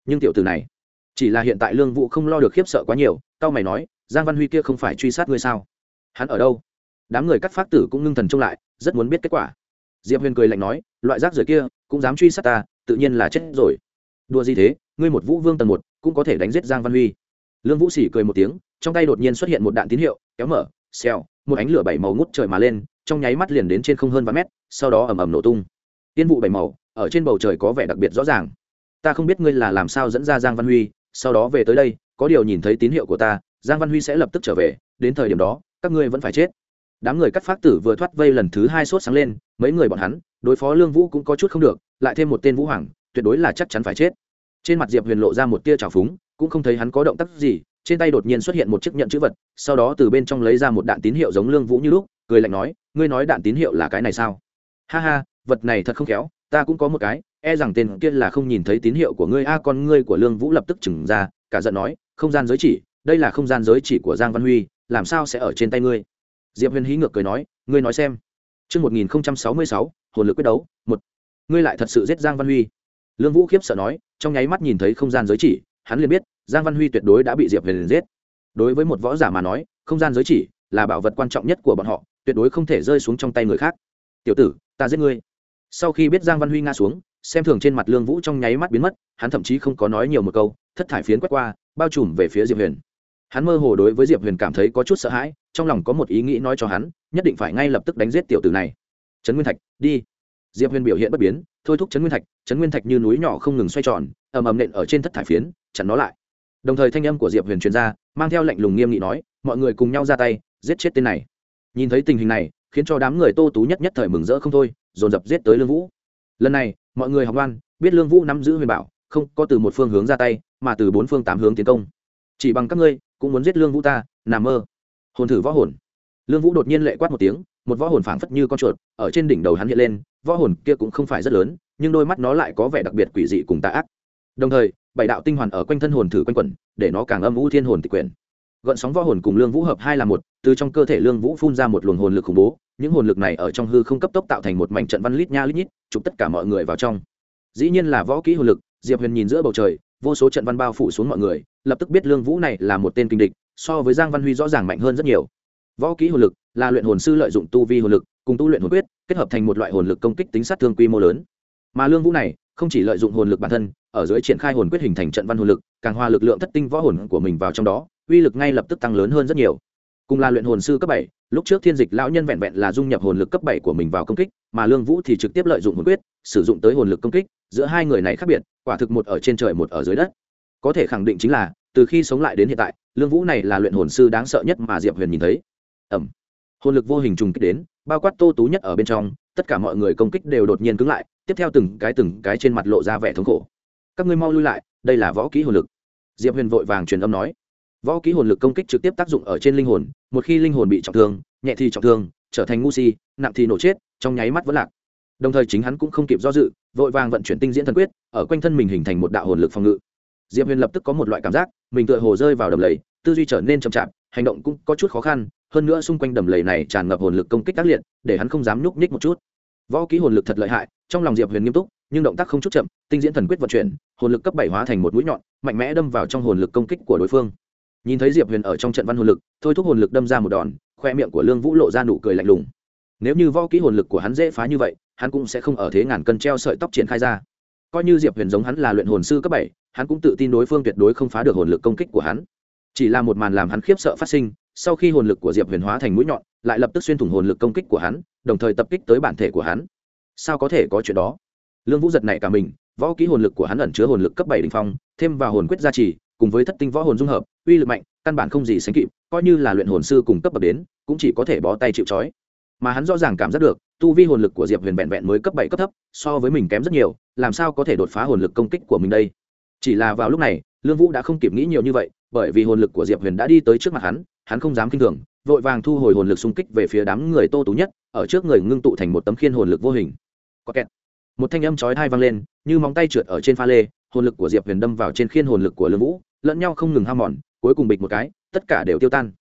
Nhưng tiểu từ này, chỉ là hiện tại lương vũ không lo được khiếp sợ quá nhiều tao mày nói, giang văn huy kia không phải truy sát ngươi sao? Hắn ở đâu? Đám người cắt phát tử cũng ngưng thần trông lại, rất muốn biết kết quả. Diệp huyền cười lạnh nói, loại rác rưởi kia, cũng dám truy sát ta, tự nhiên là chết rồi đua gì thế, ngươi một vũ vương tầng một, cũng có thể đánh giết giang văn huy. Lương vũ sỉ cười một tiếng, trong tay đột nhiên xuất hiện một đạn tín hiệu, kéo mở, xèo, một ánh lửa bảy màu ngút trời mà lên, trong nháy mắt liền đến trên không hơn vài mét, sau đó ầm ầm nổ tung. Tiên vụ bảy màu, ở trên bầu trời có vẻ đặc biệt rõ ràng. Ta không biết ngươi là làm sao dẫn ra giang văn huy, sau đó về tới đây, có điều nhìn thấy tín hiệu của ta, giang văn huy sẽ lập tức trở về, đến thời điểm đó, các ngươi vẫn phải chết. Đám người cắt phát tử vừa thoát vây lần thứ hai sốt sáng lên, mấy người bọn hắn, đối phó lương vũ cũng có chút không được, lại thêm một tên vũ hoàng, tuyệt đối là chắc chắn phải chết trên mặt diệp huyền lộ ra một tia trào phúng cũng không thấy hắn có động tác gì trên tay đột nhiên xuất hiện một chiếc nhận chữ vật sau đó từ bên trong lấy ra một đạn tín hiệu giống lương vũ như lúc cười lạnh nói ngươi nói đạn tín hiệu là cái này sao ha ha vật này thật không khéo ta cũng có một cái e rằng tên kia là không nhìn thấy tín hiệu của ngươi a con ngươi của lương vũ lập tức chừng ra cả giận nói không gian giới chỉ đây là không gian giới chỉ của giang văn huy làm sao sẽ ở trên tay ngươi diệp huyền hí ngược cười nói ngươi nói xem Trước 1066, hồn lực quyết đấu, một. Ngươi lại thật sự giết Giang Văn Huy. Lương Vũ khiếp sợ nói, trong nháy mắt nhìn thấy không gian giới chỉ, hắn liền biết, Giang Văn Huy tuyệt đối đã bị Diệp Huyền giết. Đối với một võ giả mà nói, không gian giới chỉ là bảo vật quan trọng nhất của bọn họ, tuyệt đối không thể rơi xuống trong tay người khác. "Tiểu tử, ta giết ngươi." Sau khi biết Giang Văn Huy ngã xuống, xem thường trên mặt Lương Vũ trong nháy mắt biến mất, hắn thậm chí không có nói nhiều một câu, thất thải phiến quét qua, bao trùm về phía Diệp Huyền hắn mơ hồ đối với diệp huyền cảm thấy có chút sợ hãi trong lòng có một ý nghĩ nói cho hắn nhất định phải ngay lập tức đánh giết tiểu tử này trấn nguyên thạch đi diệp huyền biểu hiện bất biến thôi thúc chấn nguyên thạch chấn nguyên thạch như núi nhỏ không ngừng xoay tròn, ầm ầm nện ở trên thất thải phiến, chặn nó lại. Đồng thời thanh âm của diệp huyền truyền ra, mang theo lệnh lùng nghiêm nghị nói, mọi người cùng nhau ra tay, giết chết tên này. Nhìn thấy tình hình này, khiến cho đám người tô tú nhất nhất thời mừng rỡ không thôi, dồn dập giết tới lương vũ. Lần này, mọi người học ngoan, biết lương vũ nắm giữ huyền bảo, không có từ một phương hướng ra tay, mà từ bốn phương tám hướng tiến công. Chỉ bằng các ngươi, cũng muốn giết lương vũ ta nằm mơ. Hồn thử võ hồn. Lương vũ đột nhiên lệ quát một tiếng, một võ hồn phảng phất như con chuột, ở trên đỉnh đầu hắn hiện lên võ hồn kia cũng không phải rất lớn, nhưng đôi mắt nó lại có vẻ đặc biệt quỷ dị cùng tà ác. Đồng thời, bảy đạo tinh hoàn ở quanh thân hồn thử quanh quẩn, để nó càng âm u thiên hồn tịch quyền gợn sóng võ hồn cùng lương vũ hợp hai là một, từ trong cơ thể lương vũ phun ra một luồng hồn lực khủng bố, những hồn lực này ở trong hư không cấp tốc tạo thành một mảnh trận văn lít nha lít nhít, chụp tất cả mọi người vào trong. Dĩ nhiên là võ kỹ hồn lực, diệp huyền nhìn giữa bầu trời, vô số trận văn bao phủ xuống mọi người, lập tức biết lương vũ này là một tên kinh địch, so với giang văn huy rõ ràng mạnh hơn rất nhiều. Võ kỹ hồn lực là luyện hồn sư lợi dụng tu vi hồn lực, cùng tu luyện hồn quyết kết hợp thành một loại hồn lực công kích tính sát thương quy mô lớn. Mà lương vũ này, không chỉ lợi dụng hồn lực bản thân, ở dưới triển khai hồn quyết hình thành trận văn hồn lực, càng hòa lực lượng thất tinh võ hồn của mình vào trong đó, uy lực ngay lập tức tăng lớn hơn rất nhiều. Cùng là luyện hồn sư cấp bảy, lúc trước thiên dịch lão nhân vẹn vẹn là dung nhập hồn lực cấp bảy của mình vào công kích, mà lương vũ thì trực tiếp lợi dụng hồn quyết, sử dụng tới hồn lực công kích, giữa hai người này khác biệt, quả thực một ở trên trời một ở dưới đất. Có thể khẳng định chính là, từ khi sống lại đến hiện tại, lương vũ này là luyện hồn sư đáng sợ nhất mà diệp huyền nhìn thấy. Ẩm. Hồn lực vô hình trùng kích đến bao quát tô tú nhất ở bên trong, tất cả mọi người công kích đều đột nhiên cứng lại, tiếp theo từng cái từng cái trên mặt lộ ra vẻ thống khổ. Các ngươi mau lui lại, đây là võ kỹ hồn lực. Diệp huyền vội vàng truyền âm nói. Võ kỹ hồn lực công kích trực tiếp tác dụng ở trên linh hồn, một khi linh hồn bị trọng thương, nhẹ thì trọng thương, trở thành ngu si, nặng thì nổ chết, trong nháy mắt vẫn lạc. Đồng thời chính hắn cũng không kịp do dự, vội vàng vận chuyển tinh diễn thần quyết, ở quanh thân mình hình thành một đạo hồn lực phòng ngự. Diệp huyền lập tức có một loại cảm giác, mình tựa hồ rơi vào đầm lầy, tư duy trở nên chậm chạp, hành động cũng có chút khó khăn hơn nữa xung quanh đầm lầy này tràn ngập hồn lực công kích tác liệt, để hắn không dám nhúc nhích một chút. Võ kỹ hồn lực thật lợi hại, trong lòng diệp huyền nghiêm túc, nhưng động tác không chút chậm, tinh diễn thần quyết vận chuyển, hồn lực cấp bảy hóa thành một mũi nhọn, mạnh mẽ đâm vào trong hồn lực công kích của đối phương. Nhìn thấy diệp huyền ở trong trận văn hồn lực, thôi thúc hồn lực đâm ra một đòn, khoe miệng của lương vũ lộ ra nụ cười lạnh lùng. Nếu như võ kỹ hồn lực của hắn dễ phá như vậy, hắn cũng sẽ không ở thế ngàn cân treo sợi tóc triển khai ra. Coi như diệp huyền giống hắn là luyện hồn sư cấp bảy, hắn cũng tự tin đối phương tuyệt đối không phá được hồn lực công kích của hắn. Chỉ là một màn làm hắn khiếp sợ phát sinh sau khi hồn lực của diệp huyền hóa thành mũi nhọn, lại lập tức xuyên thủng hồn lực công kích của hắn, đồng thời tập kích tới bản thể của hắn. Sao có thể có chuyện đó? Lương vũ giật này cả mình, võ kỹ hồn lực của hắn ẩn chứa hồn lực cấp bảy đ ỉ n h phong, thêm vào hồn quyết gia trì, cùng với thất tinh võ hồn dung hợp, uy lực mạnh, căn bản không gì sánh kịp, coi như là luyện hồn sư cùng cấp bậc đến, cũng chỉ có thể bó tay chịu c mà hắn rõ ràng cảm giác được, tu vi hồn lực của diệp huyền vẹn vẹn mới cấp bảy cấp thấp, so với mình kém rất nhiều, làm sao có thể đột phá hồn lực công kích của mình đây? Chỉ là vào lúc này, lương vũ đã không kịp nghĩ nhiều như vậy, bởi vì hồn lực của diệp huyền đã đi tới trước mặt hắn hắn không dám kinh thường, vội vàng thu hồi hồn lực xung kích về phía đám người tô tú nhất, ở trước người ngưng tụ thành một tấm khiên hồn lực vô hình. Có kẹt. Một thanh âm chói thai vang lên, như móng tay trượt ở trên pha lê, hồn lực của diệp huyền đâm vào trên khiên hồn lực của lương vũ, lẫn nhau không ngừng ham mòn, cuối cùng bịch một cái, tất cả đều tiêu tan.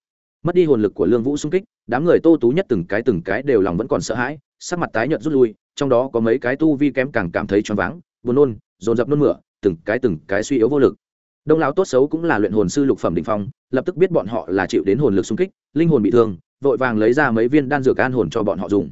Mất đi hồn lực của lương vũ xung kích, đám người tô tú nhất từng cái từng cái đều lòng vẫn còn sợ hãi, sắc mặt tái nhợt rút lui, trong đó có mấy cái tu vi kém càng cảm thấy choáng váng, buồn nôn, dồn dập nôn mửa, từng cái từng cái suy yếu vô lực đông lão tốt xấu cũng là luyện hồn sư lục phẩm đình phong, lập tức biết bọn họ là chịu đến hồn lực xung kích, linh hồn bị thương, vội vàng lấy ra mấy viên đan dược an hồn cho bọn họ dùng.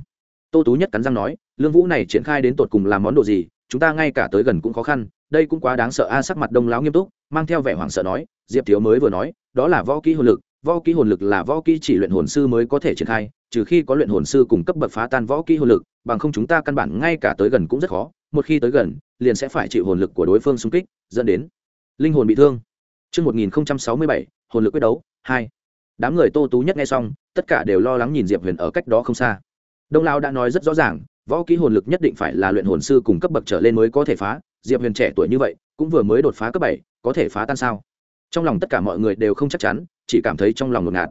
Tô tú nhất cắn răng nói, lương vũ này triển khai đến tột cùng làm món đồ gì? Chúng ta ngay cả tới gần cũng khó khăn, đây cũng quá đáng sợ. A sắc mặt đông lão nghiêm túc, mang theo vẻ hoảng sợ nói, diệp thiếu mới vừa nói, đó là võ kỹ hồn lực, võ kỹ hồn lực là võ kỹ chỉ luyện hồn sư mới có thể triển khai, trừ khi có luyện hồn sư cùng cấp bậc phá tan võ kỹ hồn lực, bằng không chúng ta căn bản ngay cả tới gần cũng rất khó, một khi tới gần, liền sẽ phải chịu hồn lực của đối phương xung kích, dẫn đến linh hồn bị thương. Trước 1067, hồn lực quyết đấu, 2. Đám người tô tú nhất nghe xong, tất cả đều lo lắng nhìn Diệp Huyền ở cách đó không xa. Đông lao đã nói rất rõ ràng võ kỹ hồn lực nhất định phải là luyện hồn sư cùng cấp bậc trở lên mới có thể phá. Diệp huyền trẻ tuổi như vậy cũng vừa mới đột phá cấp bảy có thể phá tan sao? Trong lòng tất cả mọi người đều không chắc chắn chỉ cảm thấy trong lòng ngột ngạt.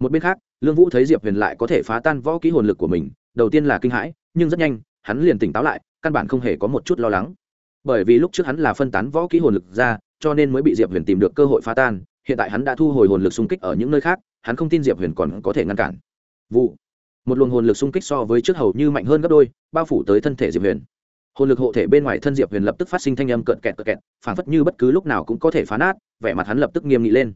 Một bên khác lương vũ thấy diệp huyền lại có thể phá tan võ kỹ hồn lực của mình đầu tiên là kinh hãi nhưng rất nhanh hắn liền tỉnh táo lại căn bản không hề có một chút lo lắng. Bởi vì lúc trước hắn là phân tán võ kỹ hồn lực ra cho nên mới bị diệp huyền tìm được cơ hội phá tan. Hiện tại hắn đã thu hồi hồn lực xung kích ở những nơi khác, hắn không tin diệp huyền còn có thể ngăn cản. Vụ. Một luồng hồn lực xung kích so với trước hầu như mạnh hơn gấp đôi, bao phủ tới thân thể diệp huyền. Hồn lực hộ thể bên ngoài thân diệp huyền lập tức phát sinh thanh âm cợt kẹt cợt kẹt, phảng phất như bất cứ lúc nào cũng có thể phá nát, vẻ mặt hắn lập tức nghiêm nghị lên.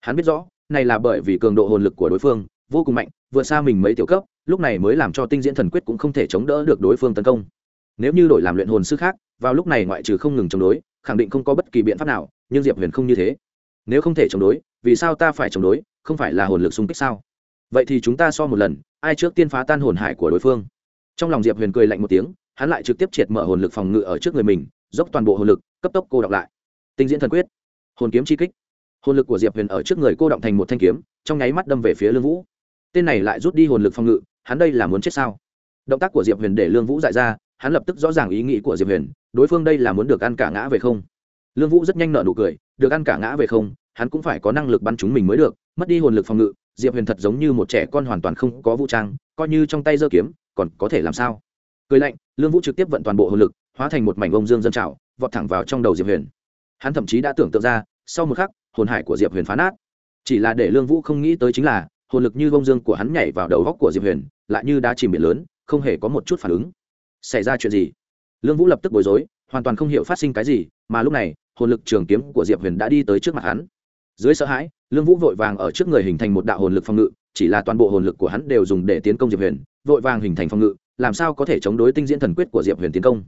Hắn biết rõ, này là bởi vì cường độ hồn lực của đối phương vô cùng mạnh, vượt xa mình mấy tiểu cấp, lúc này mới làm cho tinh diễn thần quyết cũng không thể chống đỡ được đối phương tấn công. Nếu như đổi làm luyện hồn sư khác, vào lúc này ngoại trừ không ngừng chống đối khẳng định không có bất kỳ biện pháp nào, nhưng diệp huyền không như thế. Nếu không thể chống đối, vì sao ta phải chống đối, không phải là hồn lực xung kích sao? Vậy thì chúng ta so một lần, ai trước tiên phá tan hồn hải của đối phương? Trong lòng diệp huyền cười lạnh một tiếng, hắn lại trực tiếp triệt mở hồn lực phòng ngự ở trước người mình, dốc toàn bộ hồn lực, cấp tốc cô đọc lại. Tinh diễn thần quyết, hồn kiếm chi kích. Hồn lực của diệp huyền ở trước người cô động thành một thanh kiếm, trong nháy mắt đâm về phía lương vũ. Tên này lại rút đi hồn lực phòng ngự, hắn đây là muốn chết sao? Động tác của diệp huyền để lương vũ dại ra, hắn lập tức rõ ràng ý nghĩ của diệp huyền đối phương đây là muốn được ăn cả ngã về không? Lương vũ rất nhanh nợ nụ cười, được ăn cả ngã về không, hắn cũng phải có năng lực bắn chúng mình mới được, mất đi hồn lực phòng ngự, diệp huyền thật giống như một trẻ con hoàn toàn không có vũ trang, coi như trong tay giơ kiếm, còn có thể làm sao? Cười lạnh, lương vũ trực tiếp vận toàn bộ hồn lực, hóa thành một mảnh ông dương dân trào, vọt thẳng vào trong đầu diệp huyền. Hắn thậm chí đã tưởng tượng ra, sau một khắc, hồn hải của diệp huyền phá nát. Chỉ là để lương vũ không nghĩ tới chính là, hồn lực như bông dương của hắn nhảy vào đầu góc của diệp huyền, lại như đã chìm biển lớn, không hề có một chút phản ứng. Xảy ra chuyện gì? Lương vũ lập tức bối rối, hoàn toàn không hiểu phát sinh cái gì, mà lúc này, hồn lực trường kiếm của diệp huyền đã đi tới trước mặt hắn. Dưới sợ hãi, lương vũ vội vàng ở trước người hình thành một đạo hồn lực phòng ngự, chỉ là toàn bộ hồn lực của hắn đều dùng để tiến công diệp huyền, vội vàng hình thành phòng ngự, làm sao có thể chống đối tinh diễn thần quyết của diệp huyền tiến công.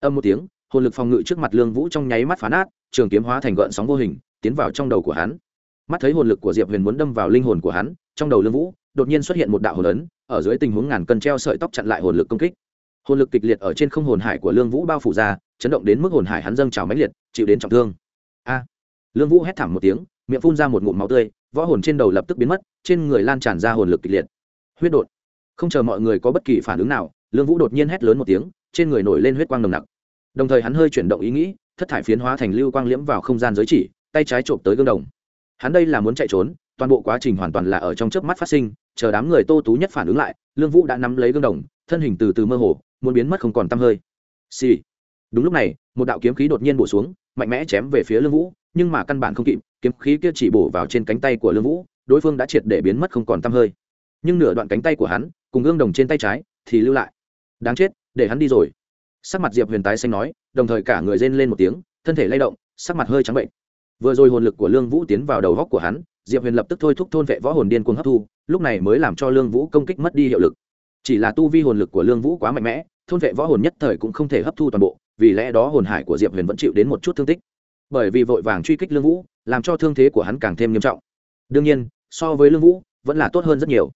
Âm một tiếng, hồn lực phòng ngự trước mặt lương vũ trong nháy mắt phá nát, trường kiếm hóa thành gợn sóng vô hình, tiến vào trong đầu của hắn. Mắt thấy hồn lực của diệp huyền muốn đâm vào linh hồn của hắn, trong đầu lương vũ, đột nhiên xuất hiện một đạo hồn ấn, ở dưới tình huống ngàn cân treo sợi tóc chặn lại hồn lực công kích hồn lực kịch liệt ở trên không hồn hải của lương vũ bao phủ ra, chấn động đến mức hồn hải hắn dâng trào mãnh liệt, chịu đến trọng thương. A! Lương vũ hét thảm một tiếng, miệng phun ra một ngụm máu tươi, võ hồn trên đầu lập tức biến mất, trên người lan tràn ra hồn lực kịch liệt. Huyết đột. Không chờ mọi người có bất kỳ phản ứng nào, lương vũ đột nhiên hét lớn một tiếng, trên người nổi lên huyết quang nồng nặc. Đồng thời hắn hơi chuyển động ý nghĩ, thất thải phiến hóa thành lưu quang liễm vào không gian giới chỉ, tay trái trộm tới gương đồng. Hắn đây là muốn chạy trốn, toàn bộ quá trình hoàn toàn là ở trong chớp mắt phát sinh, chờ đám người tô tú nhất phản ứng lại, lương vũ đã nắm lấy gương đồng, thân hình từ từ mơ hồ muốn biến mất không còn t hơi. Xì、sì. đúng lúc này, một đạo kiếm khí đột nhiên bổ xuống, mạnh mẽ chém về phía lương vũ, nhưng mà căn bản không kịp, kiếm khí kia chỉ bổ vào trên cánh tay của lương vũ, đối phương đã triệt để biến mất không còn t hơi. Nhưng nửa đoạn cánh tay của hắn, cùng gương đồng trên tay trái, thì lưu lại. Đáng chết, để hắn đi rồi. Sắc mặt diệp huyền tái xanh nói, đồng thời cả người rên lên một tiếng, thân thể lay động, sắc mặt hơi trắng bệnh. Vừa rồi hồn lực của lương vũ tiến vào đầu góc của hắn, diệp huyền lập tức thôi thúc thôn vệ võ hồn điên cuồng hấp thu, lúc này mới làm cho lương vũ công kích mất đi hiệu lực chỉ là tu vi hồn lực của lương vũ quá mạnh mẽ, thôn vệ võ hồn nhất thời cũng không thể hấp thu toàn bộ, vì lẽ đó hồn hải của diệp huyền vẫn chịu đến một chút thương tích. Bởi vì vội vàng truy kích lương vũ, làm cho thương thế của hắn càng thêm nghiêm trọng. Đương nhiên, so với lương vũ, vẫn là tốt hơn rất nhiều.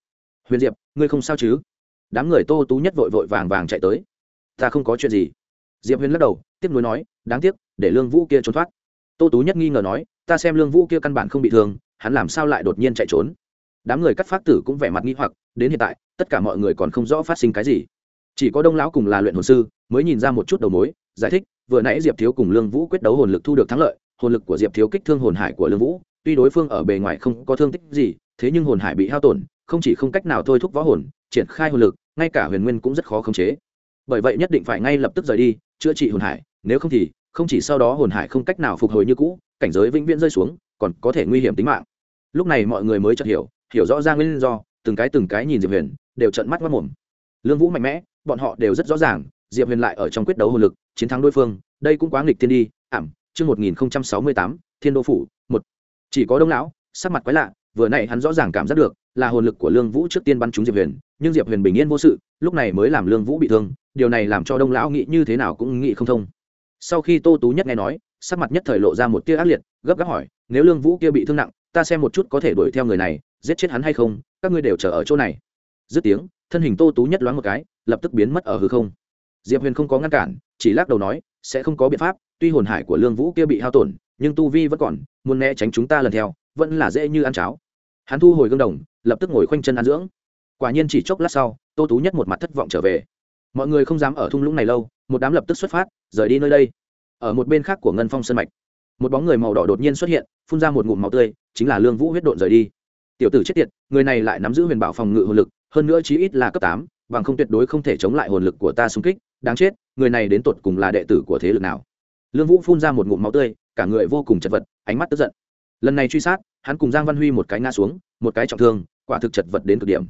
Huyền diệp, ngươi không sao chứ? Đám người tô tú nhất vội vội vàng vàng chạy tới. Ta không có chuyện gì. Diệp huyền lắc đầu, tiếp nối nói, đáng tiếc, để lương vũ kia trốn thoát. Tô tú nhất nghi ngờ nói, ta xem lương vũ kia căn bản không bị thương, hắn làm sao lại đột nhiên chạy trốn? Đám người cắt phát tử cũng vẻ mặt nghi hoặc, đến hiện tại, tất cả mọi người còn không rõ phát sinh cái gì. Chỉ có đông lão cùng là luyện hồn sư mới nhìn ra một chút đầu mối, giải thích, vừa nãy diệp thiếu cùng lương vũ quyết đấu hồn lực thu được thắng lợi, hồn lực của diệp thiếu kích thương hồn hải của lương vũ, tuy đối phương ở bề ngoài không có thương tích gì, thế nhưng hồn hải bị hao tổn, không chỉ không cách nào thôi thúc võ hồn, triển khai hồn lực, ngay cả huyền nguyên cũng rất khó khống chế. Bởi vậy nhất định phải ngay lập tức rời đi, chữa trị hồn hải, nếu không thì, không chỉ sau đó hồn hải không cách nào phục hồi như cũ, cảnh giới vĩnh viễn rơi xuống, còn có thể nguy hiểm tính mạng. Lúc này mọi người mới chợt hiểu hiểu rõ ra nguyên do, từng cái từng cái nhìn diệp huyền, đều trận mắt mất mồm. Lương vũ mạnh mẽ, bọn họ đều rất rõ ràng, diệp huyền lại ở trong quyết đấu hồn lực, chiến thắng đối phương, đây cũng quá nghịch thiên đi, ảm, chương một nghìn sáu mươi tám, thiên đô phủ, một. Chỉ có đông lão, sắc mặt quái lạ, vừa nãy hắn rõ ràng cảm giác được, là hồn lực của lương vũ trước tiên bắn trúng diệp huyền, nhưng diệp huyền bình yên vô sự, lúc này mới làm lương vũ bị thương, điều này làm cho đông lão nghĩ như thế nào cũng nghĩ không thông. Sau khi tô tú nhất nghe nói, sắc mặt nhất thời lộ ra một tia ác liệt, gấp gáp hỏi, nếu lương vũ kia bị thương nặng, ta xem một chút có thể đuổi theo người này giết chết hắn hay không, các ngươi đều chờ ở chỗ này. Dứt tiếng, thân hình tô tú nhất loáng một cái, lập tức biến mất ở hư không. Diệp huyền không có ngăn cản, chỉ lắc đầu nói, sẽ không có biện pháp, tuy hồn hải của lương vũ kia bị hao tổn, nhưng tu vi vẫn còn, muốn né tránh chúng ta lần theo, vẫn là dễ như ăn cháo. Hắn thu hồi gương đồng, lập tức ngồi khoanh chân ăn dưỡng. Quả nhiên chỉ chốc lát sau, tô tú nhất một mặt thất vọng trở về. Mọi người không dám ở thung lũng này lâu, một đám lập tức xuất phát, rời đi nơi đây. Ở một bên khác của ngân phong sân mạch, một bóng người màu đỏ đột nhiên xuất hiện, phun ra một ngụm màu tươi, chính là lương vũ huyết độn rời đi tiểu tử chết tiệt, người này lại nắm giữ huyền bảo phòng ngự hồn lực, hơn nữa chí ít là cấp tám, bằng không tuyệt đối không thể chống lại hồn lực của ta xung kích, đáng chết, người này đến tột cùng là đệ tử của thế lực nào? Lương vũ phun ra một ngụm máu tươi, cả người vô cùng chật vật, ánh mắt tức giận. Lần này truy sát, hắn cùng giang văn huy một cái ngã xuống, một cái trọng thương, quả thực chật vật đến cực điểm.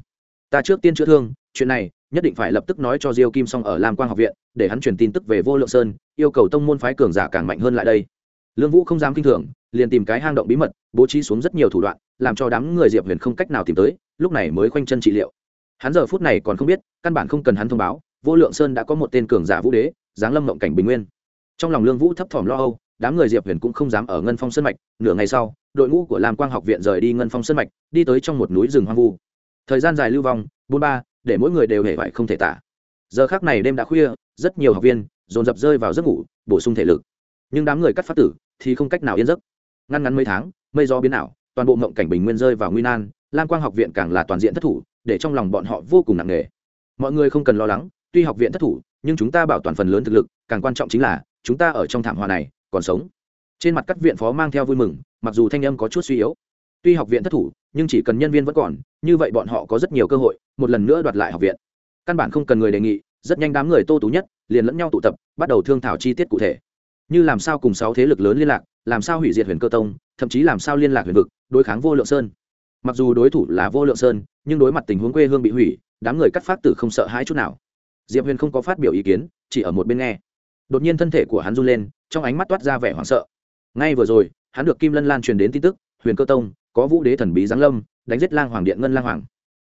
Ta trước tiên chữa thương, chuyện này nhất định phải lập tức nói cho diêu kim s ở lam quang học viện, để hắn truyền tin tức về vô lượng sơn, yêu cầu tông môn phái cường giả càng mạnh hơn lại đây. Lương vũ không dám kinh thường liền tìm cái hang động bí mật, bố trí xuống rất nhiều thủ đoạn, làm cho đám người diệp huyền không cách nào tìm tới, lúc này mới khoanh chân trị liệu. Hắn giờ phút này còn không biết, căn bản không cần hắn thông báo, vô lượng sơn đã có một tên cường giả vũ đế, giáng lâm mộng cảnh bình nguyên. Trong lòng lương vũ thấp thỏm lo âu, đám người diệp huyền cũng không dám ở ngân phong sân mạch, nửa ngày sau, đội ngũ của lam quang học viện rời đi ngân phong sân mạch, đi tới trong một núi rừng hoang vu. Thời gian dài lưu vong, bốn ba, để mỗi người đều hề phải không thể tả. Giờ khác này đêm đã khuya, rất nhiều học viên dồn dập rơi vào giấc ngủ, bổ sung thể lực. Nhưng đám người cắt phát tử, thì không cách nào yên giấc ngăn ngắn mấy tháng, mây gió biến ảo, toàn bộ mộng cảnh bình nguyên rơi vào nguy nan, lam quang học viện càng là toàn diện thất thủ, để trong lòng bọn họ vô cùng nặng nề. Mọi người không cần lo lắng, tuy học viện thất thủ, nhưng chúng ta bảo toàn phần lớn thực lực, càng quan trọng chính là, chúng ta ở trong thảm họa này, còn sống. Trên mặt các viện phó mang theo vui mừng, mặc dù thanh âm có chút suy yếu. Tuy học viện thất thủ, nhưng chỉ cần nhân viên vẫn còn, như vậy bọn họ có rất nhiều cơ hội, một lần nữa đoạt lại học viện. Căn bản không cần người đề nghị, rất nhanh đám người tô tú nhất, liền lẫn nhau tụ tập, bắt đầu thương thảo chi tiết cụ thể. Như làm sao cùng sáu thế lực lớn liên lạc làm sao hủy diệt huyền cơ tông, thậm chí làm sao liên lạc huyền vực, đối kháng vô lượng sơn. Mặc dù đối thủ là vô lượng sơn, nhưng đối mặt tình huống quê hương bị hủy, đám người cắt phát tử không sợ hãi chút nào. Diệp huyền không có phát biểu ý kiến, chỉ ở một bên nghe. Đột nhiên thân thể của hắn run lên, trong ánh mắt toát ra vẻ hoảng sợ. Ngay vừa rồi, hắn được kim lân lan truyền đến tin tức, huyền cơ tông, có vũ đế thần bí giáng lâm, đánh giết lang hoàng điện ngân lang hoàng.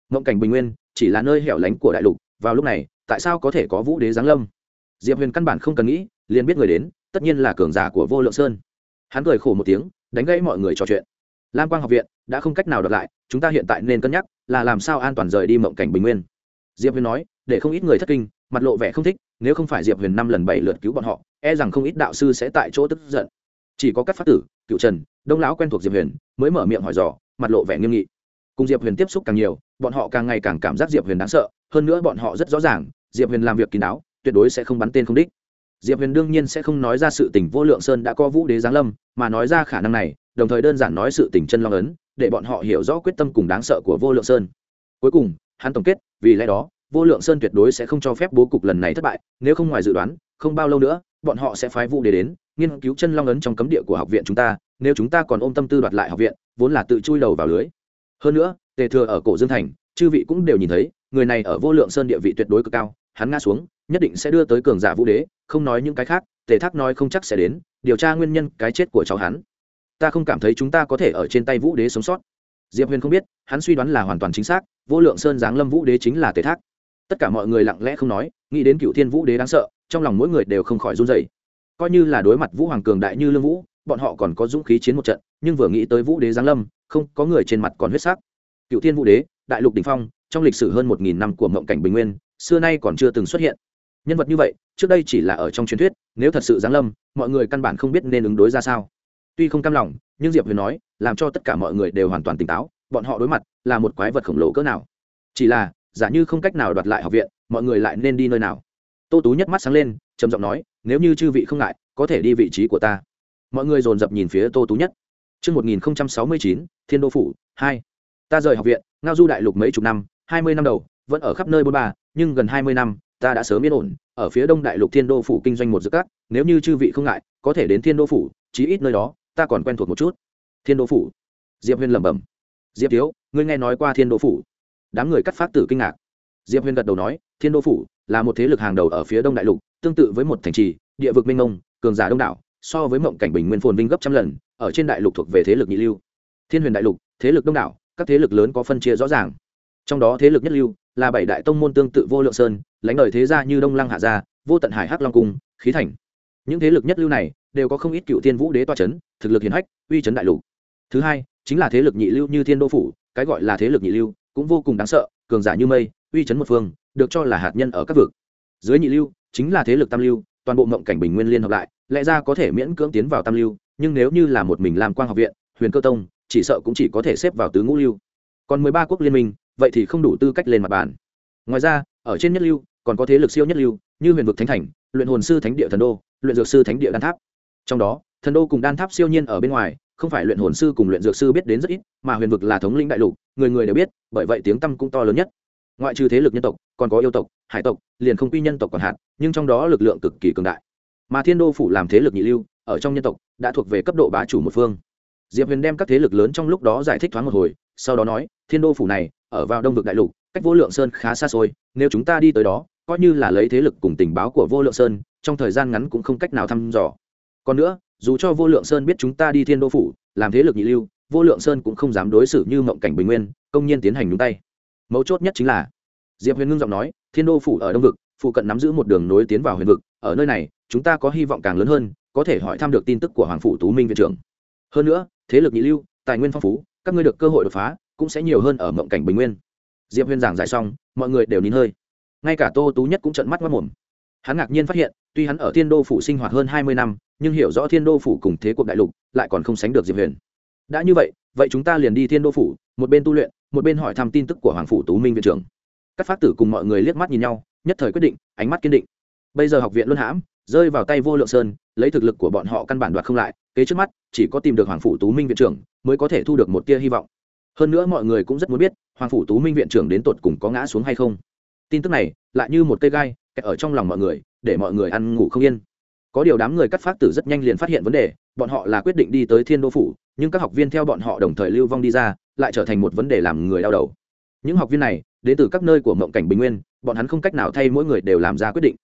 Ngộng cảnh bình nguyên, chỉ là nơi hẻo lánh của đại lục, vào lúc này, tại sao có thể có vũ đế giáng lâm? Diệp huyền căn bản không cần nghĩ, liền biết người đến, tất nhiên là cường giả của vô lượng sơn hắn cười khổ một tiếng, đánh gãy mọi người trò chuyện. Lam quang học viện đã không cách nào đọc lại, chúng ta hiện tại nên cân nhắc là làm sao an toàn rời đi mộng cảnh bình nguyên. Diệp huyền nói, để không ít người thất kinh, mặt lộ vẻ không thích, nếu không phải diệp huyền năm lần bảy lượt cứu bọn họ e rằng không ít đạo sư sẽ tại chỗ tức giận. Chỉ có các phát tử, cựu trần, đông lão quen thuộc diệp huyền, mới mở miệng hỏi dò, mặt lộ vẻ nghiêm nghị. Cùng diệp huyền tiếp xúc càng nhiều, bọn họ càng ngày càng cảm giác diệp huyền đáng sợ, hơn nữa bọn họ rất rõ ràng, diệp huyền làm việc kín đáo, tuyệt đối sẽ không bắn tên không đích diệp huyền đương nhiên sẽ không nói ra sự tình vô lượng sơn đã có vũ đế giáng lâm, mà nói ra khả năng này, đồng thời đơn giản nói sự tình chân long ấn, để bọn họ hiểu rõ quyết tâm cùng đáng sợ của vô lượng sơn. Cuối cùng, hắn tổng kết, vì lẽ đó, vô lượng sơn tuyệt đối sẽ không cho phép bố cục lần này thất bại, nếu không ngoài dự đoán, không bao lâu nữa, bọn họ sẽ phái vũ đế đến, nghiên cứu chân long ấn trong cấm địa của học viện chúng ta, nếu chúng ta còn ôm tâm tư đoạt lại học viện, vốn là tự chui đầu vào lưới. Hơn nữa, tề thừa ở cổ dương thành, chư vị cũng đều nhìn thấy, người này ở vô lượng sơn địa vị tuyệt đối cực cao, hắn ngã xuống nhất định sẽ đưa tới cường giả vũ đế, không nói những cái khác, tề thác nói không chắc sẽ đến, điều tra nguyên nhân cái chết của cháu hắn. Ta không cảm thấy chúng ta có thể ở trên tay vũ đế sống sót. Diệp huyền không biết, hắn suy đoán là hoàn toàn chính xác, vô lượng sơn giáng lâm vũ đế chính là tề thác. Tất cả mọi người lặng lẽ không nói, nghĩ đến cựu thiên vũ đế đáng sợ, trong lòng mỗi người đều không khỏi run dày coi như là đối mặt vũ hoàng cường đại như lương vũ, bọn họ còn có dũng khí chiến một trận, nhưng vừa nghĩ tới vũ đế giáng lâm, không có người trên mặt còn huyết sắc. Cựu thiên vũ đế, đại lục đình phong, trong lịch sử hơn một nghìn năm của mộng cảnh bình nguyên, xưa nay còn chưa từng xuất hiện nhân vật như vậy trước đây chỉ là ở trong truyền thuyết nếu thật sự giáng lâm mọi người căn bản không biết nên ứng đối ra sao. Tuy không cam lòng nhưng diệp huyền nói làm cho tất cả mọi người đều hoàn toàn tỉnh táo bọn họ đối mặt là một quái vật khổng lồ cỡ nào. Chỉ là giả như không cách nào đoạt lại học viện mọi người lại nên đi nơi nào? Tô tú nhất mắt sáng lên trầm giọng nói nếu như chư vị không ngại có thể đi vị trí của ta. Mọi người dồn dập nhìn phía tô tú nhất. Trước 1069, Thiên Đô Phủ, 2. Ta rời học viện, ngao du đại lục mấy chục năm, 20 năm đầu, vẫn ở khắp nơi bôn ba, nhưng gần 20 năm, ta đã sớm yên ổn, ở phía đông đại lục Thiên Đô Phủ kinh doanh một dự cát nếu như chư vị không ngại, có thể đến Thiên Đô Phủ, chí ít nơi đó, ta còn quen thuộc một chút. Thiên Đô Phủ. Diệp Huyền lẩm bẩm. Diệp Thiếu, ngươi nghe nói qua Thiên Đô Phủ? Đám người cắt phát tử kinh ngạc. Diệp Huyền gật đầu nói, Thiên Đô Phủ là một thế lực hàng đầu ở phía đông đại lục, tương tự với một thành trì, địa vực minh mông, cường giả đông đảo, so với mộng cảnh bình nguyên phồn vinh gấp trăm lần ở trên đại lục thuộc về thế lực nhị lưu thiên huyền đại lục thế lực đông đảo các thế lực lớn có phân chia rõ ràng trong đó thế lực nhất lưu là bảy đại tông môn tương tự vô lượng sơn, lãnh đời thế gia như đông lăng hạ gia, vô tận hải hắc long cung, khí thành. Những thế lực nhất lưu này đều có không ít cựu thiên vũ đế toa c h ấ n thực lực hiển hách, uy chấn đại lục. Thứ hai, chính là thế lực nhị lưu như thiên đô phủ, cái gọi là thế lực nhị lưu, cũng vô cùng đáng sợ, cường giả như mây, uy chấn một phương, được cho là hạt nhân ở các vực. Dưới nhị lưu, chính là thế lực tam lưu, toàn bộ mộng cảnh bình nguyên liên hợp lại, lẽ ra có thể miễn cưỡng tiến vào tam lưu, nhưng nếu như là một mình làm quang học viện, huyền cơ tông, chỉ sợ cũng chỉ có thể xếp vào tứ ngũ lưu. Còn mười ba quốc liên minh vậy thì không đủ tư cách lên mặt bàn. Ngoài ra, ở trên nhất lưu, còn có thế lực siêu nhất lưu, như huyền vực thánh thành, luyện hồn sư thánh địa thần đô, luyện dược sư thánh địa đan tháp. Trong đó, thần đô cùng đan tháp siêu nhiên ở bên ngoài, không phải luyện hồn sư cùng luyện dược sư biết đến rất ít, mà huyền vực là thống lĩnh đại lục, người người đều biết, bởi vậy tiếng tăm cũng to lớn nhất. Ngoại trừ thế lực nhân tộc, còn có yêu tộc, hải tộc, liền không quy nhân tộc còn hạn, nhưng trong đó lực lượng cực kỳ cường đại. Mà thiên đô phủ làm thế lực nhị lưu, ở trong nhân tộc, đã thuộc về cấp độ bá chủ một phương. Diệp huyền đem các thế lực lớn trong lúc đó giải thích thoáng một hồi sau đó nói, thiên đô phủ này, ở vào đông vực đại lục, cách vô lượng sơn khá xa xôi, nếu chúng ta đi tới đó, coi như là lấy thế lực cùng tình báo của vô lượng sơn, trong thời gian ngắn cũng không cách nào thăm dò. Còn nữa, dù cho vô lượng sơn biết chúng ta đi thiên đô phủ, làm thế lực nhị lưu, vô lượng sơn cũng không dám đối xử như mộng cảnh bình nguyên, công nhiên tiến hành nhúng tay. Mấu chốt nhất chính là diệp huyền ngưng giọng nói, thiên đô phủ ở đông vực, phụ cận nắm giữ một đường nối tiến vào huyền vực, ở nơi này, chúng ta có hy vọng càng lớn hơn, có thể hỏi thăm được tin tức của hoàng phủ tú minh viện trưởng. Hơn nữa, thế lực nhị lưu, tài nguyên phong phú các ngươi được cơ hội đột phá, cũng sẽ nhiều hơn ở mộng cảnh bình nguyên. Diệp huyền giảng giải xong, mọi người đều nín hơi. Ngay cả tô tú nhất cũng trận mắt mất mồm hắn ngạc nhiên phát hiện, tuy hắn ở thiên đô phủ sinh hoạt hơn hai mươi năm, nhưng hiểu rõ thiên đô phủ cùng thế cuộc đại lục, lại còn không sánh được diệp huyền. Đã như vậy vậy chúng ta liền đi thiên đô phủ, một bên tu luyện, một bên hỏi thăm tin tức của hoàng phủ tú minh viện trưởng. Các phát tử cùng mọi người liếc mắt nhìn nhau, nhất thời quyết định, ánh mắt kiên định. Bây giờ học viện luân hãm rơi vào tay vô lượng sơn, lấy thực lực của bọn họ căn bản đoạt không lại, kế trước mắt, chỉ có tìm được hoàng phủ tú minh viện trưởng mới có thể thu được một tia hy vọng. Hơn nữa mọi người cũng rất muốn biết, hoàng phủ tú minh viện trưởng đến tột cùng có ngã xuống hay không. Tin tức này, lại như một cây gai, kẹt ở trong lòng mọi người, để mọi người ăn ngủ không yên. Có điều đám người cắt phát tử rất nhanh liền phát hiện vấn đề, bọn họ là quyết định đi tới thiên đô phủ, nhưng các học viên theo bọn họ đồng thời lưu vong đi ra, lại trở thành một vấn đề làm người đau đầu. Những học viên này, đến từ các nơi của mộng cảnh bình nguyên, bọn hắn không cách nào thay mỗi người đều làm ra quyết định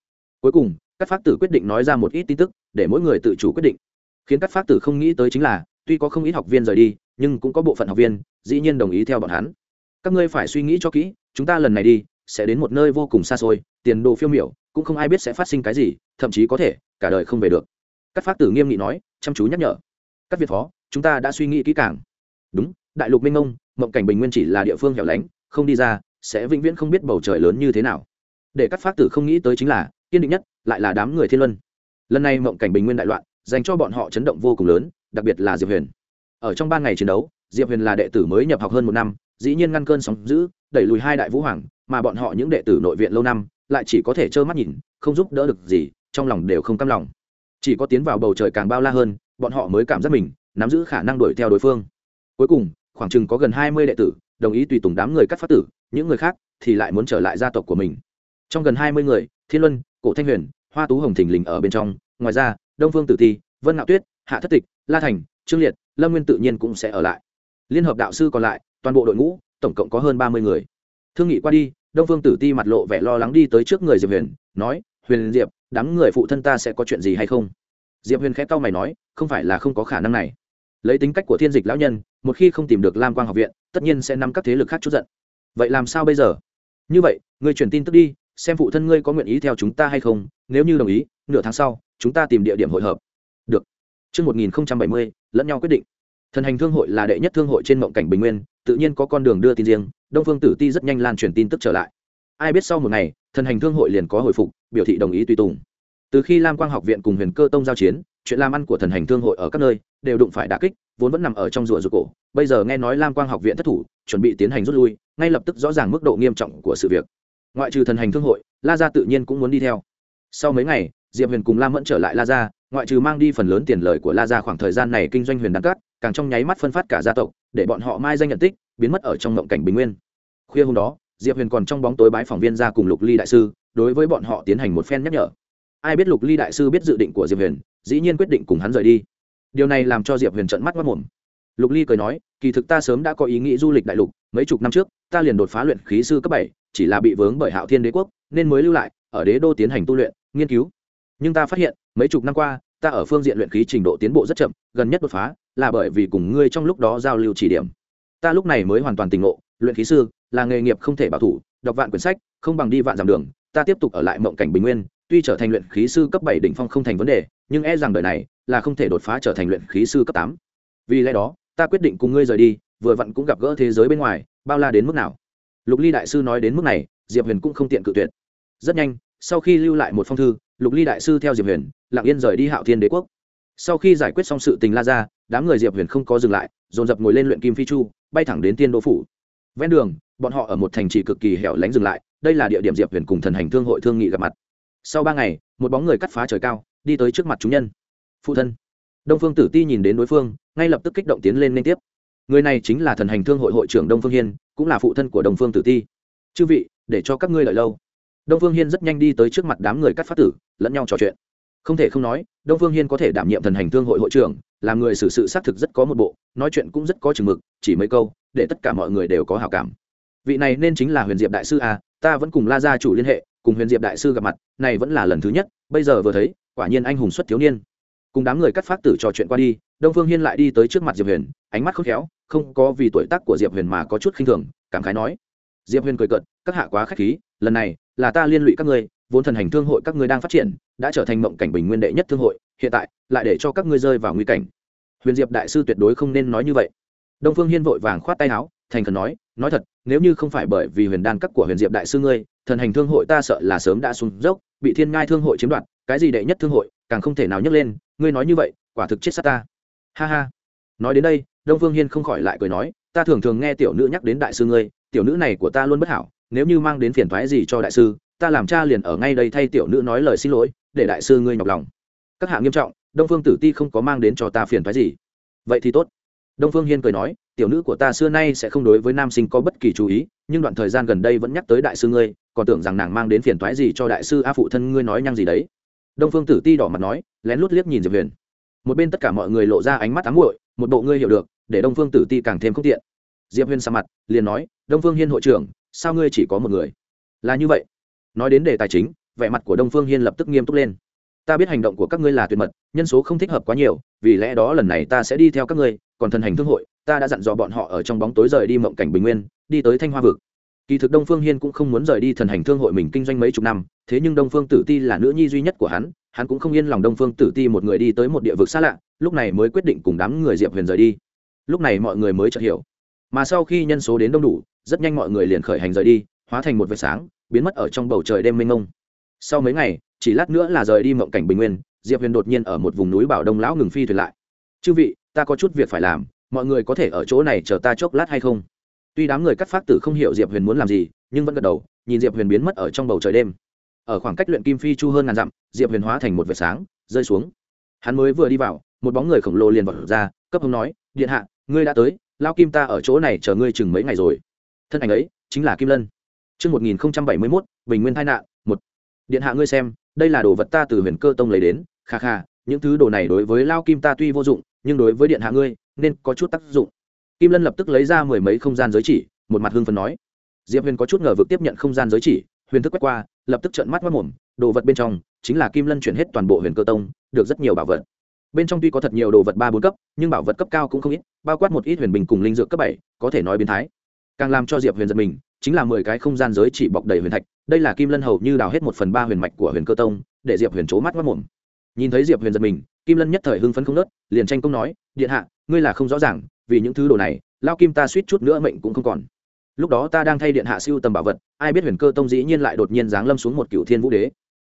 cuối cùng, các pháp tử quyết định nói ra một ít tin tức, để mỗi người tự chủ quyết định. Khiến các pháp tử không nghĩ tới chính là, tuy có không ít học viên rời đi, nhưng cũng có bộ phận học viên, dĩ nhiên đồng ý theo bọn hắn. Các ngươi phải suy nghĩ cho kỹ, chúng ta lần này đi, sẽ đến một nơi vô cùng xa xôi, tiền đồ phiêu miểu, cũng không ai biết sẽ phát sinh cái gì, thậm chí có thể, cả đời không về được. Các pháp tử nghiêm nghị nói, chăm chú nhắc nhở. Các việt phó, chúng ta đã suy nghĩ kỹ càng. Đúng, đại lục minh ông mộng cảnh bình nguyên chỉ là địa phương hẻo lánh, không đi ra, sẽ vĩnh viễn không biết bầu trời lớn như thế nào. Để các pháp tử không nghĩ tới chính là kiên định nhất, lại là đám người thiên luân. Lần này mộng cảnh bình nguyên đại loạn, dành cho bọn họ chấn động vô cùng lớn, đặc biệt là diệp huyền. Ở trong ba ngày chiến đấu, diệp huyền là đệ tử mới nhập học hơn một năm, dĩ nhiên ngăn cơn sóng giữ đẩy lùi hai đại vũ hoàng, mà bọn họ những đệ tử nội viện lâu năm, lại chỉ có thể trơ mắt nhìn, không giúp đỡ được gì, trong lòng đều không căm lòng. Chỉ có tiến vào bầu trời càng bao la hơn, bọn họ mới cảm giác mình, nắm giữ khả năng đuổi theo đối phương. Cuối cùng, khoảng chừng có gần hai mươi đệ tử, đồng ý tùy tùng đám người cắt phát tử, những người khác thì lại muốn trở lại gia tộc của mình. Trong gần hai mươi người, thiên luân cổ thanh huyền, hoa tú hồng thình lình ở bên trong. Ngoài ra, đông phương tử thi, vân ngạo tuyết, hạ thất tịch, la thành, trương liệt, lâm nguyên tự nhiên cũng sẽ ở lại. Liên hợp đạo sư còn lại, toàn bộ đội ngũ, tổng cộng có hơn ba mươi người. Thương nghị qua đi, đông phương tử ti mặt lộ vẻ lo lắng đi tới trước người diệp huyền, nói, huyền diệp, đám người phụ thân ta sẽ có chuyện gì hay không? Diệp huyền khẽ cau mày nói, không phải là không có khả năng này. Lấy tính cách của thiên dịch lão nhân, một khi không tìm được lam quang học viện, tất nhiên sẽ nắm các thế lực khác chút giận. Vậy làm sao bây giờ? Như vậy người truyền tin tức đi xem phụ thân ngươi có nguyện ý theo chúng ta hay không nếu như đồng ý nửa tháng sau chúng ta tìm địa điểm hội hợp được Trước 1070, lẫn nhau quyết định. Thần hành thương hội là đệ nhất thương hội trên mộng cảnh bình nguyên, tự nhiên có con đường đưa tin riêng, Đông Phương Tử Ti rất nhanh lan truyền tin tức trở lại. Ai biết sau một ngày, thần hành thương hội liền có hồi phục, biểu thị đồng ý tùy tùng. Từ khi Lam Quang học viện cùng Huyền Cơ Tông giao chiến, chuyện làm ăn của thần hành thương hội ở các nơi đều đụng phải đả kích, vốn vẫn nằm ở trong rùa rụt cổ, bây giờ nghe nói Lam Quang học viện thất thủ, chuẩn bị tiến hành rút lui, ngay lập tức rõ ràng mức độ nghiêm trọng của sự việc. Ngoại trừ thần hành thương hội, La gia tự nhiên cũng muốn đi theo. Sau mấy ngày, Diệp Huyền cùng Lam Mẫn trở lại La gia, ngoại trừ mang đi phần lớn tiền lời của La gia khoảng thời gian này kinh doanh huyền đan cát, càng trong nháy mắt phân phát cả gia tộc, để bọn họ mai danh nhận tích, biến mất ở trong ngộng cảnh bình nguyên. Khuya hôm đó, Diệp Huyền còn trong bóng tối bái phòng viên gia cùng Lục Ly đại sư, đối với bọn họ tiến hành một phen nhắc nhở. Ai biết Lục Ly đại sư biết dự định của Diệp Huyền, dĩ nhiên quyết định cùng hắn rời đi. Điều này làm cho Diệp Huyền trợn mắt mất mồm. Lục Ly cười nói, kỳ thực ta sớm đã có ý nghĩ du lịch đại lục, mấy chục năm trước, ta liền đột phá luyện khí sư cấp bảy, chỉ là bị vướng bởi Hạo Thiên Đế quốc, nên mới lưu lại, ở đế đô tiến hành tu luyện, nghiên cứu. Nhưng ta phát hiện, mấy chục năm qua, ta ở phương diện luyện khí trình độ tiến bộ rất chậm gần nhất đột phá là bởi vì cùng ngươi trong lúc đó giao lưu chỉ điểm. Ta lúc này mới hoàn toàn tỉnh ngộ luyện khí sư là nghề nghiệp không thể bảo thủ đọc vạn quyển sách không bằng đi vạn dặm đường ta tiếp tục ở lại mộng cảnh bình nguyên tuy trở thành luyện khí sư cấp bảy đỉnh phong không thành vấn đề nhưng e rằng đời này là không thể đột phá trở thành luyện khí sư cấp tám. Vì lẽ đó ta quyết định cùng ngươi rời đi vừa vặn cũng gặp gỡ thế giới bên ngoài bao la đến mức nào lục ly đại sư nói đến mức này, diệp huyền cũng không tiện cự tuyệt. Rất nhanh, sau khi lưu lại một phong thư, lục ly đại sư theo diệp huyền, lặng yên rời đi hạo thiên đế quốc. Sau khi giải quyết xong sự tình la ra đám người diệp huyền không có dừng lại, dồn dập ngồi lên luyện kim phi chu, bay thẳng đến tiên đô phủ. Ven đường, bọn họ ở một thành trì cực kỳ hẻo lánh dừng lại, đây là địa điểm diệp huyền cùng thần hành thương hội thương nghị gặp mặt. Sau ba ngày, một bóng người cắt phá trời cao, đi tới trước mặt chúng nhân. Phụ thân. Đông phương tử ti nhìn đến đối phương, ngay lập tức kích động tiến lên liên tiếp người này chính là thần hành thương hội hội trưởng đông phương hiên, cũng là phụ thân của đông phương tử ti. Chư vị, để cho các ngươi lợi lâu. Đông phương hiên rất nhanh đi tới trước mặt đám người cắt phát tử, lẫn nhau trò chuyện. Không thể không nói, đông phương hiên có thể đảm nhiệm thần hành thương hội hội trưởng, làm người xử sự xác thực rất có một bộ, nói chuyện cũng rất có chừng mực, chỉ mấy câu, để tất cả mọi người đều có hào cảm. Vị này nên chính là huyền diệp đại sư à ta vẫn cùng la gia chủ liên hệ, cùng huyền diệp đại sư gặp mặt, này vẫn là lần thứ nhất, bây giờ vừa thấy, quả nhiên anh hùng xuất thiếu niên. Cùng đám người cắt phát tử trò chuyện qua đi, đông phương hiên lại đi tới trước mặt diệp huyền, ánh mắt khôn khéo không có vì tuổi tác của diệp huyền mà có chút khinh thường, cảm khái nói. Diệp huyền cười cợt, các hạ quá k h á c h khí, lần này là ta liên lụy các ngươi, vốn thần hành thương hội các ngươi đang phát triển, đã trở thành mộng cảnh bình nguyên đệ nhất thương hội, hiện tại lại để cho các ngươi rơi vào nguy cảnh. Huyền diệp đại sư tuyệt đối không nên nói như vậy. Đông phương hiên vội vàng khoát tay áo, thành khẩn nói nói thật, nếu như không phải bởi vì huyền đan cấp của huyền diệp đại sư ngươi, thần hành thương hội ta sợ là sớm đã xuống dốc, bị thiên ngai thương hội chiếm đoạt, cái gì đệ nhất thương hội, càng không thể nào nhấc lên, ngươi nói như vậy, quả thực chết sát ta. Ha ha. Nói đến đây đông phương hiên không khỏi lại cười nói, ta thường thường nghe tiểu nữ nhắc đến đại sư ngươi, tiểu nữ này của ta luôn bất hảo, nếu như mang đến phiền thoái gì cho đại sư, ta làm cha liền ở ngay đây thay tiểu nữ nói lời xin lỗi, để đại sư ngươi nhọc lòng. Các hạ nghiêm trọng, đông phương tử ti không có mang đến cho ta phiền thoái gì. Vậy thì tốt. Đông phương hiên cười nói, tiểu nữ của ta xưa nay sẽ không đối với nam sinh có bất kỳ chú ý, nhưng đoạn thời gian gần đây vẫn nhắc tới đại sư ngươi, còn tưởng rằng nàng mang đến phiền thoái gì cho đại sư a phụ thân ngươi nói nhăng gì đấy. Đông phương tử ti đỏ mặt nói, lén lút liếc nhìn diệp huyền. Một bên tất cả mọi người lộ ra ánh mắt ám muội, một bộ ngươi hiểu được để đông phương tử ti càng thêm không tiện. Diệp huyền sa mặt, liền nói, đông phương hiên hội trưởng, sao ngươi chỉ có một người? Là như vậy. Nói đến đề tài chính, vẻ mặt của đông phương hiên lập tức nghiêm túc lên. Ta biết hành động của các ngươi là tuyệt mật, nhân số không thích hợp quá nhiều, vì lẽ đó lần này ta sẽ đi theo các ngươi, còn thần hành thương hội, ta đã dặn dò bọn họ ở trong bóng tối rời đi mộng cảnh bình nguyên, đi tới thanh hoa vực. Kỳ thực đông phương hiên cũng không muốn rời đi thần hành thương hội mình kinh doanh mấy chục năm, thế nhưng đông phương tử ti là nữ nhi duy nhất của hắn hắn cũng không yên lòng đông phương tử ti một người đi tới một địa vực xa lạ, lúc này mới quyết định cùng đám người diệp huyền rời đi lúc này mọi người mới chợt hiểu. Mà sau khi nhân số đến đông đủ, rất nhanh mọi người liền khởi hành rời đi, hóa thành một vệt sáng, biến mất ở trong bầu trời đêm mênh mông. Sau mấy ngày, chỉ lát nữa là rời đi mộng cảnh bình nguyên, diệp huyền đột nhiên ở một vùng núi bảo đông lão ngừng phi thuyền lại. Chư vị, ta có chút việc phải làm, mọi người có thể ở chỗ này chờ ta chốc lát hay không? Tuy đám người cắt phát tử không hiểu diệp huyền muốn làm gì, nhưng vẫn gật đầu, nhìn diệp huyền biến mất ở trong bầu trời đêm. Ở khoảng cách luyện kim phi chu hơn ngàn dặm, diệp huyền hóa thành một vệt sáng, rơi xuống. Hắn mới vừa đi vào, một bóng người khổng lồ liền vọt ra, cấp hông nói, điện hạ ngươi đã tới lao kim ta ở chỗ này chờ ngươi chừng mấy ngày rồi thân ảnh ấy chính là kim lân Trước 1071, Bình Nguyên tai nạn, một. Điện hạ ngươi xem, đây là đồ vật ta từ huyền cơ tông lấy đến, kha kha, những thứ đồ này đối với lao kim ta tuy vô dụng, nhưng đối với điện hạ ngươi, nên có chút tác dụng. Kim Lân lập tức lấy ra mười mấy không gian giới chỉ, một mặt hưng phấn nói. Diệp Huyền có chút ngờ vực tiếp nhận không gian giới chỉ, huyền thức quét qua, lập tức trợn mắt mắt mồm, đồ vật bên trong chính là Kim Lân chuyển hết toàn bộ huyền cơ tông, được rất nhiều bảo vật bên trong tuy có thật nhiều đồ vật ba bốn cấp, nhưng bảo vật cấp cao cũng không ít, bao quát một ít huyền bình cùng linh dược cấp bảy, có thể nói biến thái. Càng làm cho diệp huyền giật mình, chính là mười cái không gian giới chỉ bọc đầy huyền thạch, đây là kim lân hầu như đào hết một phần ba huyền mạch của huyền cơ tông, để diệp huyền c mắt mất mồm. Nhìn thấy diệp huyền giật mình, kim lân nhất thời hưng phấn không nớt liền tranh công nói, điện hạ, ngươi là không rõ ràng, vì những thứ đồ này lao kim ta suýt chút nữa mệnh cũng không còn. Lúc đó ta đang thay điện hạ siêu tầm bảo vật, ai biết huyền cơ tông dĩ nhiên lại đột nhiên giáng lâm xuống một cựu thiên vũ đế.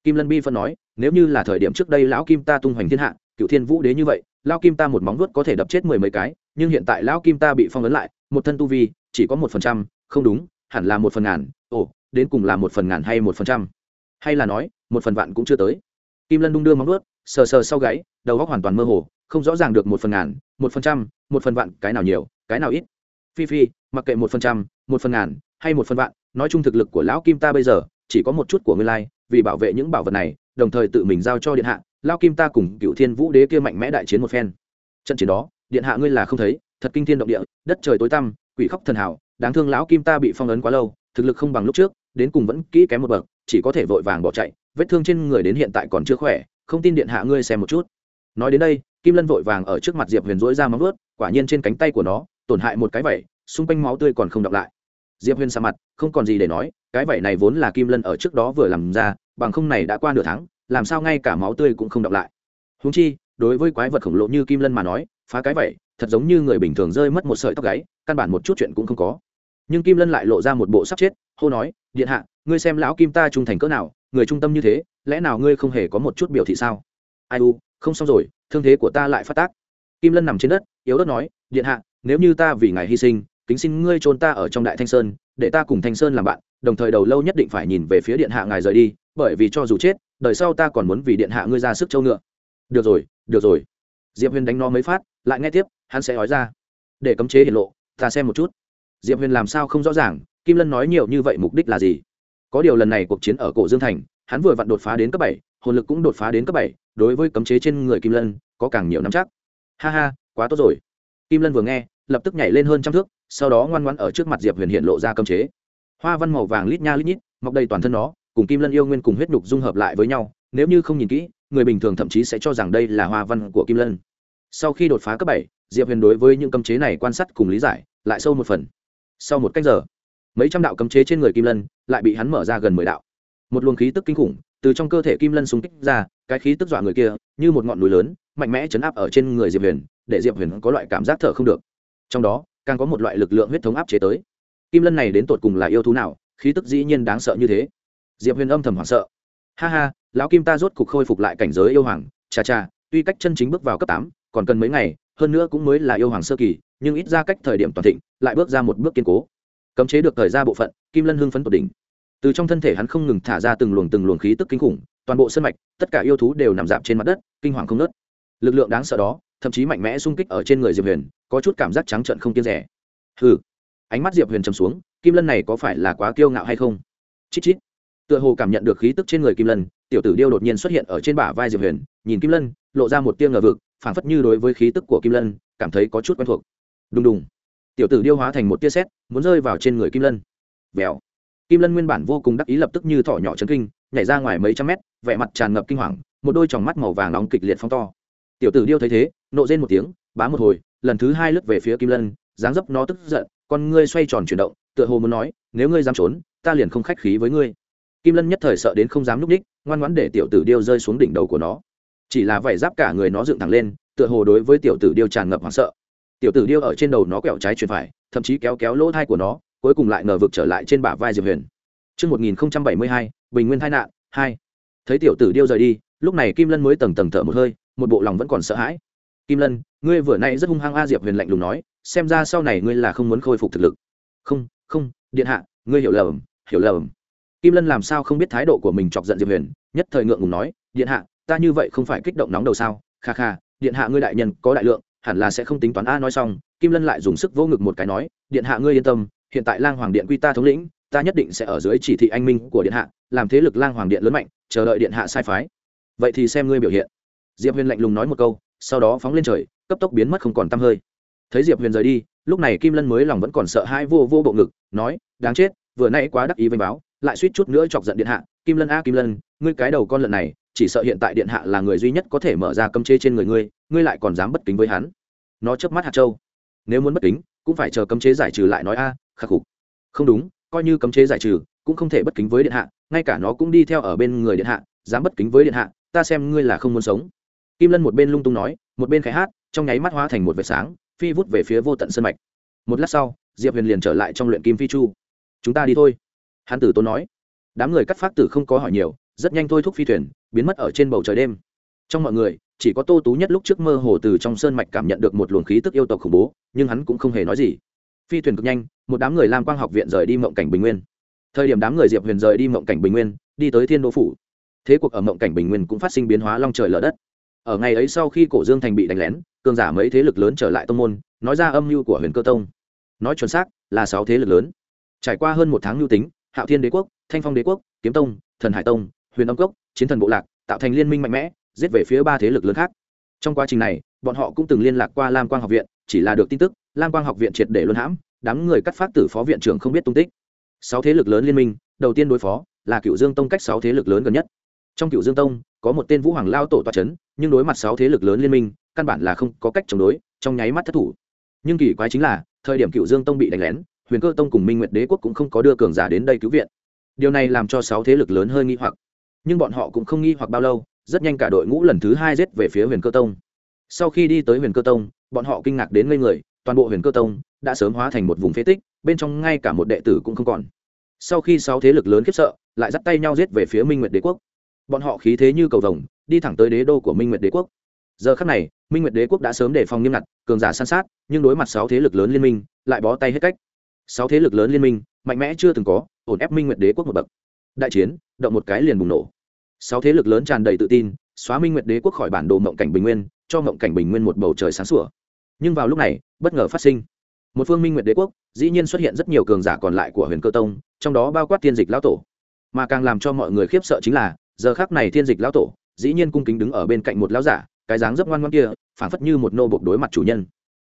Kim lân bi phân nói, nếu như là thời điểm trước đây lão kim ta tung hoành thiên hạ cựu thiên vũ đế như vậy lao kim ta một móng vuốt có thể đập chết mười mấy cái nhưng hiện tại lão kim ta bị phong ấn lại một thân tu vi chỉ có một phần trăm không đúng hẳn là một phần ngàn ồ đến cùng là một phần ngàn hay một phần trăm hay là nói một phần vạn cũng chưa tới kim lân đung đưa móng vuốt sờ sờ sau gáy đầu góc hoàn toàn mơ hồ không rõ ràng được một phần ngàn một phần trăm một phần vạn cái nào nhiều cái nào ít phi phi mặc kệ một phần trăm một phần ngàn hay một phần vạn nói chung thực lực của lão kim ta bây giờ chỉ có một chút của nguyên lai vì bảo vệ những bảo vật này đồng thời tự mình giao cho điện hạ, lao kim ta cùng cựu thiên vũ đế kia mạnh mẽ đại chiến một phen. Trận chiến đó, điện hạ ngươi là không thấy, thật kinh thiên động địa, đất trời tối tăm, quỷ khóc thần hảo đáng thương lão kim ta bị phong ấn quá lâu, thực lực không bằng lúc trước, đến cùng vẫn kỹ kém một bậc, chỉ có thể vội vàng bỏ chạy, vết thương trên người đến hiện tại còn chưa khỏe, không tin điện hạ ngươi xem một chút. Nói đến đây, kim lân vội vàng ở trước mặt diệp huyền dỗi ra móng ướt quả nhiên trên cánh tay của nó, tổn hại một cái vẩy xung quanh máu tươi còn không đọc lại. Diệp huyền xa mặt, không còn gì để nói, cái vẩy này vốn là kim lân ở trước đó vừa làm ra bằng không này đã qua nửa tháng, làm sao ngay cả máu tươi cũng không đọng lại. Húng chi, đối với quái vật khổng lồ như kim lân mà nói, phá cái vậy, thật giống như người bình thường rơi mất một sợi tóc gáy, căn bản một chút chuyện cũng không có. Nhưng kim lân lại lộ ra một bộ sắp chết, hô nói, điện hạ, ngươi xem lão kim ta trung thành cỡ nào, người trung tâm như thế, lẽ nào ngươi không hề có một chút biểu thị sao? Ai u, không xong rồi, thương thế của ta lại phát tác. Kim lân nằm trên đất, yếu ớt nói, điện hạ, nếu như ta vì ngài hy sinh, kính xin ngươi trôn ta ở trong đại thanh sơn, để ta cùng thanh sơn làm bạn, đồng thời đầu lâu nhất định phải nhìn về phía điện hạ ngài rời đi bởi vì cho dù chết, đời sau ta còn muốn vì điện hạ ngươi ra sức châu ngựa. Được rồi được rồi. Diệp huyền đánh nó mấy phát, lại nghe tiếp, hắn sẽ nói ra. Để cấm chế hiện lộ, ta xem một chút. Diệp huyền làm sao không rõ ràng, kim lân nói nhiều như vậy mục đích là gì? Có điều lần này cuộc chiến ở cổ dương thành, hắn vừa vặn đột phá đến cấp bảy, hồn lực cũng đột phá đến cấp bảy, đối với cấm chế trên người kim lân, có càng nhiều năm chắc. Ha ha, quá tốt rồi. Kim lân vừa nghe, lập tức nhảy lên hơn trăm thước, sau đó ngoan ngoãn ở trước mặt diệp huyền hiện lộ ra cấm chế. Hoa văn màu vàng lít nha lít nhít, mọc đầy toàn thân nó cùng kim lân yêu nguyên cùng huyết nhục dung hợp lại với nhau, nếu như không nhìn kỹ, người bình thường thậm chí sẽ cho rằng đây là hoa văn của kim lân. Sau khi đột phá cấp bảy, diệp huyền đối với những cấm chế này quan sát cùng lý giải, lại sâu một phần. Sau một cách giờ, mấy trăm đạo cấm chế trên người kim lân lại bị hắn mở ra gần mười đạo. Một luồng khí tức kinh khủng từ trong cơ thể kim lân xung kích ra, cái khí tức dọa người kia, như một ngọn núi lớn, mạnh mẽ chấn áp ở trên người diệp huyền, để diệp huyền có loại cảm giác thở không được. Trong đó, càng có một loại lực lượng huyết thống áp chế tới. Kim lân này đến tột cùng là yêu thú nào? Khí tức dĩ nhiên đáng sợ như thế diệp huyền âm thầm hoảng sợ. Ha ha, lão kim ta rốt cục khôi phục lại cảnh giới yêu hoàng. Chà chà, tuy cách chân chính bước vào cấp tám, còn cần mấy ngày, hơn nữa cũng mới là yêu hoàng sơ kỳ, nhưng ít ra cách thời điểm toàn thịnh, lại bước ra một bước kiên cố. Cấm chế được thời ra bộ phận, kim lân hưng phấn tột đỉnh. Từ trong thân thể hắn không ngừng thả ra từng luồng từng luồng khí tức kinh khủng, toàn bộ sân mạch, tất cả yêu thú đều nằm dạp trên mặt đất, kinh hoàng không nớt lực lượng đáng sợ đó, thậm chí mạnh mẽ xung kích ở trên người diệp huyền, có chút cảm giác trắng trợn không kiên rẻ. Hừ. Ánh mắt diệp huyền trầm xuống, kim lân này có phải là quá kiêu ngạo hay không? Chít chít tựa hồ cảm nhận được khí tức trên người kim lân, tiểu tử điêu đột nhiên xuất hiện ở trên bả vai diệp huyền, nhìn kim lân, lộ ra một tiêng ngờ vực, phảng phất như đối với khí tức của kim lân, cảm thấy có chút quen thuộc. Đùng đùng. Tiểu tử điêu hóa thành một tia sét, muốn rơi vào trên người kim lân. Vèo. Kim lân nguyên bản vô cùng đắc ý lập tức như thỏ nhỏ chấn kinh, nhảy ra ngoài mấy trăm mét, vẻ mặt tràn ngập kinh hoàng, một đôi tròng mắt màu vàng nóng kịch liệt phong to. Tiểu tử điêu thấy thế, nộ rên một tiếng, bá một hồi, lần thứ hai lướt về phía kim lân, dáng dấp nó tức giận, con ngươi xoay tròn chuyển động, tựa hồ muốn nói, nếu ngươi dám trốn, ta liền không khách khí với ngươi kim lân nhất thời sợ đến không dám núp ních ngoan ngoãn để tiểu tử điêu rơi xuống đỉnh đầu của nó chỉ là vảy giáp cả người nó dựng thẳng lên tựa hồ đối với tiểu tử điêu tràn ngập hoảng sợ tiểu tử điêu ở trên đầu nó quẹo trái chuyển phải thậm chí kéo kéo lỗ thai của nó cuối cùng lại ngờ vực trở lại trên bả vai diệp huyền Trước 1072, Bình Nguyên tai nạn, 2. Thấy tiểu tử điêu rời đi, lúc này Kim Lân mới tầng tầng thở một hơi, một bộ lòng vẫn còn sợ hãi. Kim Lân, ngươi vừa nãy rất hung hăng a Diệp Huyền lạnh lùng nói, xem ra sau này ngươi là không muốn khôi phục thực lực. Không, không, điện hạ, ngươi hiểu lầm, hiểu lầm. Kim Lân làm sao không biết thái độ của mình chọc giận Diệp Huyền, nhất thời ngượng ngùng nói, điện hạ, ta như vậy không phải kích động nóng đầu sao? Kha kha, điện hạ ngươi đại nhân có đại lượng, hẳn là sẽ không tính toán a nói xong, Kim Lân lại dùng sức vô ngực một cái nói, điện hạ ngươi yên tâm, hiện tại Lang Hoàng điện quy ta thống lĩnh, ta nhất định sẽ ở dưới chỉ thị anh minh của điện hạ làm thế lực lang hoàng điện lớn mạnh chờ đợi điện hạ sai phái. Vậy thì xem ngươi biểu hiện. Diệp huyền lạnh lùng nói một câu sau đó phóng lên trời cấp tốc biến mất không còn t hơi. Thấy diệp huyền rời đi lúc này kim lân mới lòng vẫn còn sợ hai vô vô bộ ngực nói đáng chết vừa nay quá đắc ý vênh báo lại suýt chút nữa chọc giận điện hạ, kim lân a, kim lân, ngươi cái đầu con lợn này, chỉ sợ hiện tại điện hạ là người duy nhất có thể mở ra cấm chế trên người ngươi ngươi lại còn dám bất kính với hắn. Nó chớp mắt hạt châu. Nếu muốn bất kính, cũng phải chờ cấm chế giải trừ lại nói a, khắc phục không đúng, coi như cấm chế giải trừ, cũng không thể bất kính với điện hạ, ngay cả nó cũng đi theo ở bên người điện hạ, dám bất kính với điện hạ, ta xem ngươi là không muốn sống. Kim lân một bên lung tung nói, một bên khai hát, trong nháy mắt hóa thành một vệt sáng, phi vút về phía vô tận sân mạch. Một lát sau, diệp huyền liền trở lại trong luyện kim phi chu. Chúng ta đi thôi hán tử tốn nói, đám người cắt phát tử không có hỏi nhiều, rất nhanh thôi thúc phi thuyền, biến mất ở trên bầu trời đêm. Trong mọi người, chỉ có tô tú nhất lúc trước mơ hồ từ trong sơn mạch cảm nhận được một luồng khí tức yêu tộc khủng bố, nhưng hắn cũng không hề nói gì. Phi thuyền cực nhanh, một đám người lam quang học viện rời đi mộng cảnh bình nguyên. Thời điểm đám người diệp huyền rời đi mộng cảnh bình nguyên, đi tới thiên đô phủ. Thế cuộc ở mộng cảnh bình nguyên cũng phát sinh biến hóa long trời lở đất. Ở ngày ấy sau khi cổ dương thành bị đánh lén, cường giả mấy thế lực lớn trở lại tông môn, nói ra âm mưu của huyền cơ tông. Nói chuẩn xác là sáu thế lực lớn. Trải qua hơn một tháng mưu tính hạo thiên đế quốc, thanh phong đế quốc, kiếm tông, thần hải tông, huyền âm cốc, chiến thần bộ lạc, tạo thành liên minh mạnh mẽ, giết về phía ba thế lực lớn khác. Trong quá trình này, bọn họ cũng từng liên lạc qua lam quang học viện, chỉ là được tin tức, lam quang học viện triệt để luân hãm, đám người cắt phát tử phó viện trưởng không biết tung tích. Sáu thế lực lớn liên minh, đầu tiên đối phó là cựu dương tông cách sáu thế lực lớn gần nhất. Trong cựu dương tông, có một tên vũ hoàng lao tổ toa c h ấ n nhưng đối mặt sáu thế lực lớn liên minh, căn bản là không có cách chống đối, trong nháy mắt thất thủ. Nhưng kỳ quái chính là, thời điểm cựu dương tông bị đánh lén huyền cơ tông cùng minh nguyệt đế quốc cũng không có đưa cường giả đến đây cứu viện. Điều này làm cho sáu thế lực lớn hơi nghi hoặc. Nhưng bọn họ cũng không nghi hoặc bao lâu, rất nhanh cả đội ngũ lần thứ hai rết về phía huyền cơ tông. Sau khi đi tới huyền cơ tông, bọn họ kinh ngạc đến ngây người, toàn bộ huyền cơ tông đã sớm hóa thành một vùng phế tích, bên trong ngay cả một đệ tử cũng không còn. Sau khi sáu thế lực lớn khiếp sợ, lại dắt tay nhau giết về phía minh nguyệt đế quốc. Bọn họ khí thế như cầu rồng đi thẳng tới đế đô của minh nguyệt đế quốc. Giờ khắc này, minh nguyệt đế quốc đã sớm đề phòng nghiêm ngặt, cường giả san sát, nhưng đối mặt sáu thế lực lớn liên minh, lại bó tay hết cách sáu thế lực lớn liên minh, mạnh mẽ chưa từng có, ổn ép minh nguyệt đế quốc một bậc. Đại chiến, động một cái liền bùng nổ. Sáu thế lực lớn tràn đầy tự tin, xóa minh nguyệt đế quốc khỏi bản đồ mộng cảnh bình nguyên, cho mộng cảnh bình nguyên một bầu trời sáng sủa. Nhưng vào lúc này, bất ngờ phát sinh. Một phương minh nguyệt đế quốc, dĩ nhiên xuất hiện rất nhiều cường giả còn lại của huyền cơ tông, trong đó bao quát thiên dịch lão tổ. Mà càng làm cho mọi người khiếp sợ chính là, giờ khác này thiên dịch lão tổ, dĩ nhiên cung kính đứng ở bên cạnh một lão giả, cái dáng rất ngoan ngoan kia, phảng phất như một nô bộc đối mặt chủ nhân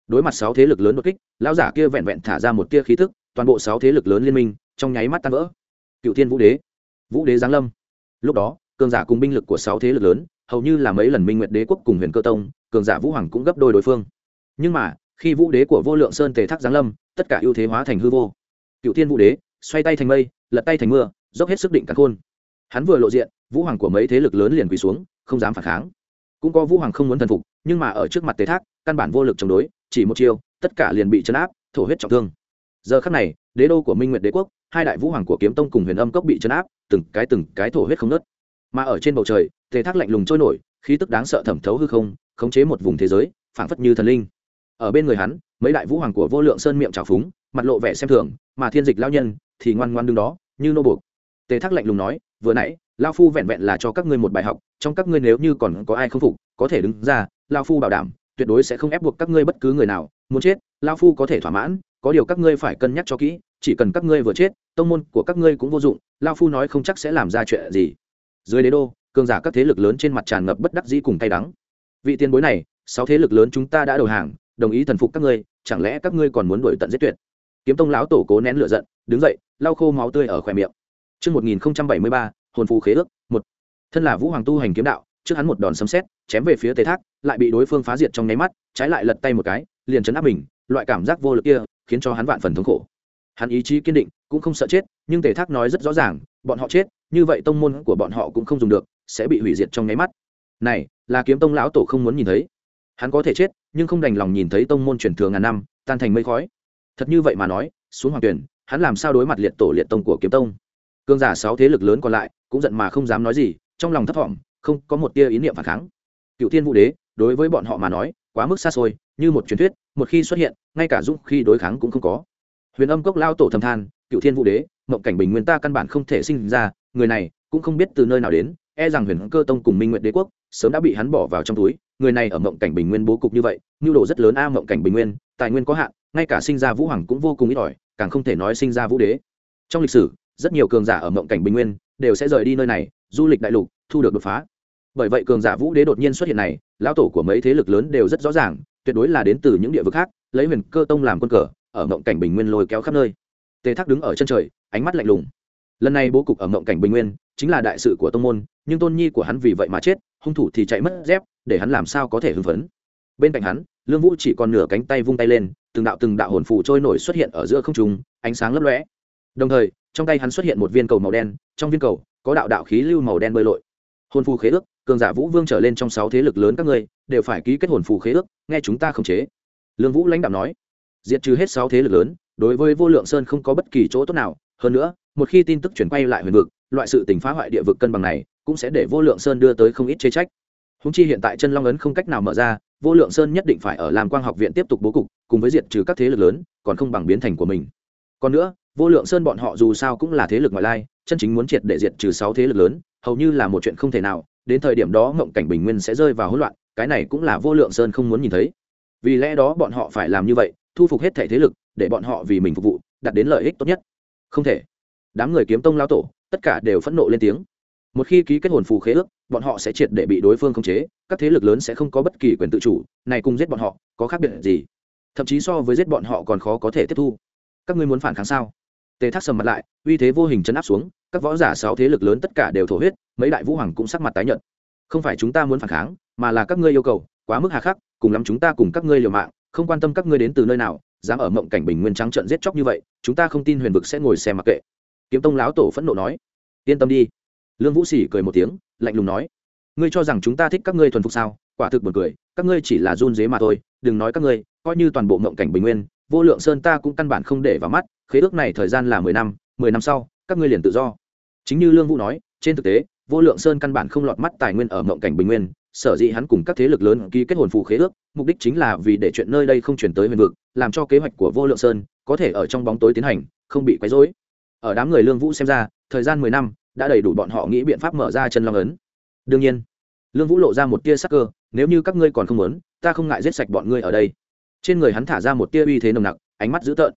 đối mặt sáu thế lực lớn đột kích, lão giả kia vẹn vẹn thả ra một tia khí thức, toàn bộ sáu thế lực lớn liên minh trong nháy mắt tan vỡ. Cựu thiên vũ đế vũ đế giáng lâm. Lúc đó, cường giả cùng binh lực của sáu thế lực lớn, hầu như là mấy lần minh nguyệt đế quốc cùng huyền cơ tông, cường giả vũ hoàng cũng gấp đôi đối phương. Nhưng mà, khi vũ đế của vô lượng sơn tề thác giáng lâm, tất cả ưu thế hóa thành hư vô. Cựu thiên vũ đế, xoay tay thành mây, lật tay thành mưa, dốc hết sức định cắn khôn. Hắn vừa lộ diện, vũ hoàng của mấy thế lực lớn liền quỳ xuống, không dám phản kháng. Cũng có vũ hoàng không muốn thần phục, nhưng mà ở trước mặt tề thác, căn bản vô lực chống đối chỉ một chiêu, tất cả liền bị chấn áp, thổ huyết trọng thương. Giờ khắc này, đế đô của minh nguyệt đế quốc, hai đại vũ hoàng của kiếm tông cùng huyền âm cốc bị chấn áp, từng cái từng cái thổ huyết không nớt mà ở trên bầu trời, tề thác lạnh lùng trôi nổi, khí tức đáng sợ thẩm thấu hư không, khống chế một vùng thế giới, phảng phất như thần linh. Ở bên người hắn, mấy đại vũ hoàng của vô lượng sơn miệng trào phúng, mặt lộ vẻ xem thường, mà thiên dịch lao nhân thì ngoan ngoan đứng đó, như nô buộc. Tề thác lạnh lùng nói, vừa nãy, lao phu vẹn vẹn là cho các ngươi một bài học, trong các ngươi nếu như còn có ai không phục, có thể đứng ra, lao phu bảo đảm tuyệt đối sẽ không ép buộc các ngươi bất cứ người nào. Muốn chết lao phu có thể thỏa mãn có điều các ngươi phải cân nhắc cho kỹ chỉ cần các ngươi vừa chết tông môn của các ngươi cũng vô dụng lao phu nói không chắc sẽ làm ra chuyện gì. Dưới đế đô cường giả các thế lực lớn trên mặt tràn ngập bất đắc dĩ cùng tay đắng. Vị tiền bối này sáu thế lực lớn chúng ta đã đầu hàng đồng ý thần phục các ngươi chẳng lẽ các ngươi còn muốn đuổi tận giết tuyệt? Kiếm tông lão tổ cố nén lửa giận đứng dậy lau khô máu tươi ở khỏe miệng. Trước 1073, hồn phù khế ước, một. Thân là Vũ Hoàng tu hành kiếm đạo, trước hắn một đòn sấm sét, chém về phía Tề Thác, lại bị đối phương phá diệt trong nháy mắt, trái lại lật tay một cái, liền chấn áp mình, loại cảm giác vô lực kia, khiến cho hắn vạn phần thống khổ. Hắn ý chí kiên định, cũng không sợ chết, nhưng Tề Thác nói rất rõ ràng, bọn họ chết, như vậy tông môn của bọn họ cũng không dùng được, sẽ bị hủy diệt trong nháy mắt. Này, là kiếm tông lão tổ không muốn nhìn thấy. Hắn có thể chết, nhưng không đành lòng nhìn thấy tông môn truyền thừa ngàn năm, tan thành mây khói. Thật như vậy mà nói, xuống hoàng tuyển, hắn làm sao đối mặt liệt tổ liệt tông của kiếm tông cương giả sáu thế lực lớn còn lại cũng giận mà không dám nói gì trong lòng thấp thỏm không có một tia ý niệm phản kháng. Cựu thiên vũ đế, đối với bọn họ mà nói, quá mức xa xôi, như một truyền thuyết, một khi xuất hiện, ngay cả dũng khi đối kháng cũng không có. Huyền âm cốc lao tổ thầm than, cựu thiên vũ đế, mộng cảnh bình nguyên ta căn bản không thể sinh ra, người này cũng không biết từ nơi nào đến e rằng huyền cơ tông cùng minh nguyện đế quốc sớm đã bị hắn bỏ vào trong túi, người này ở mộng cảnh bình nguyên bố cục như vậy nhu đồ rất lớn a, mộng cảnh bình nguyên, tài nguyên có hạn, ngay cả sinh ra vũ hoàng cũng vô cùng ít ỏi, càng không thể nói sinh ra vũ đế. Trong lịch sử, rất nhiều cường giả ở mộng cảnh bình nguyên đều sẽ rời đi nơi này, du lịch đại lục, thu được đột phá bởi vậy cường giả vũ đế đột nhiên xuất hiện này, lão tổ của mấy thế lực lớn đều rất rõ ràng, tuyệt đối là đến từ những địa vực khác, lấy huyền cơ tông làm quân cờ, ở mộng cảnh bình nguyên lôi kéo khắp nơi. Tề thác đứng ở chân trời, ánh mắt lạnh lùng. Lần này bố cục ở mộng cảnh bình nguyên chính là đại sự của tông môn, nhưng tôn nhi của hắn vì vậy mà chết, hung thủ thì chạy mất dép, để hắn làm sao có thể hưng phấn. Bên cạnh hắn, lương vũ chỉ còn nửa cánh tay vung tay lên, từng đạo từng đạo hồn phù trôi nổi xuất hiện ở giữa không trung, ánh sáng lấp lóe. Đồng thời, trong tay hắn xuất hiện một viên cầu màu đen, trong viên cầu có đạo đạo khí lưu màu đen bơi lội. Hồn phù khế ước cường giả vũ vương trở lên trong sáu thế lực lớn các ngươi, đều phải ký kết hồn phù khế ước, nghe chúng ta khống chế. Lương vũ lãnh đạo nói. Diệt trừ hết sáu thế lực lớn, đối với vô lượng sơn không có bất kỳ chỗ tốt nào. Hơn nữa, một khi tin tức chuyển quay lại huyền vực, loại sự tình phá hoại địa vực cân bằng này cũng sẽ để vô lượng sơn đưa tới không ít chế trách. Húng chi hiện tại chân long ấn không cách nào mở ra, vô lượng sơn nhất định phải ở làm quang học viện tiếp tục bố cục, cùng với diệt trừ các thế lực lớn, còn không bằng biến thành của mình. Còn nữa, vô lượng sơn bọn họ dù sao cũng là thế lực ngoại lai, chân chính muốn triệt để diệt trừ sáu thế lực lớn, hầu như là một chuyện không thể nào đến thời điểm đó mộng cảnh bình nguyên sẽ rơi vào hỗn loạn, cái này cũng là vô lượng sơn không muốn nhìn thấy. Vì lẽ đó bọn họ phải làm như vậy, thu phục hết thể thế lực, để bọn họ vì mình phục vụ, đạt đến lợi ích tốt nhất. Không thể. Đám người kiếm tông lao tổ, tất cả đều phẫn nộ lên tiếng. Một khi ký kết hồn phù khế ước, bọn họ sẽ triệt để bị đối phương khống chế, các thế lực lớn sẽ không có bất kỳ quyền tự chủ, này cùng giết bọn họ, có khác biệt gì? Thậm chí so với giết bọn họ còn khó có thể tiếp thu. Các ngươi muốn phản kháng sao? Tề thác sầm mặt lại, uy thế vô hình chấn áp xuống, các võ giả sáu thế lực lớn tất cả đều thổ huyết mấy đại vũ hoàng cũng sắc mặt tái nhợt. Không phải chúng ta muốn phản kháng, mà là các ngươi yêu cầu, quá mức hà khắc, cùng lắm chúng ta cùng các ngươi liều mạng, không quan tâm các ngươi đến từ nơi nào, dám ở mộng cảnh bình nguyên trắng trận giết chóc như vậy, chúng ta không tin huyền vực sẽ ngồi xem mặc kệ. Kiếm tông láo tổ phẫn nộ nói. Yên tâm đi. Lương vũ sỉ cười một tiếng, lạnh lùng nói. Ngươi cho rằng chúng ta thích các ngươi thuần phục sao? Quả thực buồn cười, các ngươi chỉ là run dế mà thôi, đừng nói các ngươi, coi như toàn bộ mộng cảnh bình nguyên, vô lượng sơn ta cũng căn bản không để vào mắt, khế ước này thời gian là mười năm mười năm sau, các ngươi liền tự do. Chính như lương vũ nói, trên thực tế vô lượng sơn căn bản không lọt mắt tài nguyên ở mộng cảnh bình nguyên, sở dĩ hắn cùng các thế lực lớn ký kết hồn phù khế ước, mục đích chính là vì để chuyện nơi đây không chuyển tới huyền vực, làm cho kế hoạch của vô lượng sơn có thể ở trong bóng tối tiến hành, không bị quấy rối. Ở đám người lương vũ xem ra, thời gian mười năm đã đầy đủ bọn họ nghĩ biện pháp mở ra chân long ấn. Đương nhiên, lương vũ lộ ra một tia sắc cơ, nếu như các ngươi còn không muốn, ta không ngại giết sạch bọn ngươi ở đây. Trên người hắn thả ra một tia uy thế nồng nặc, ánh mắt dữ tợn.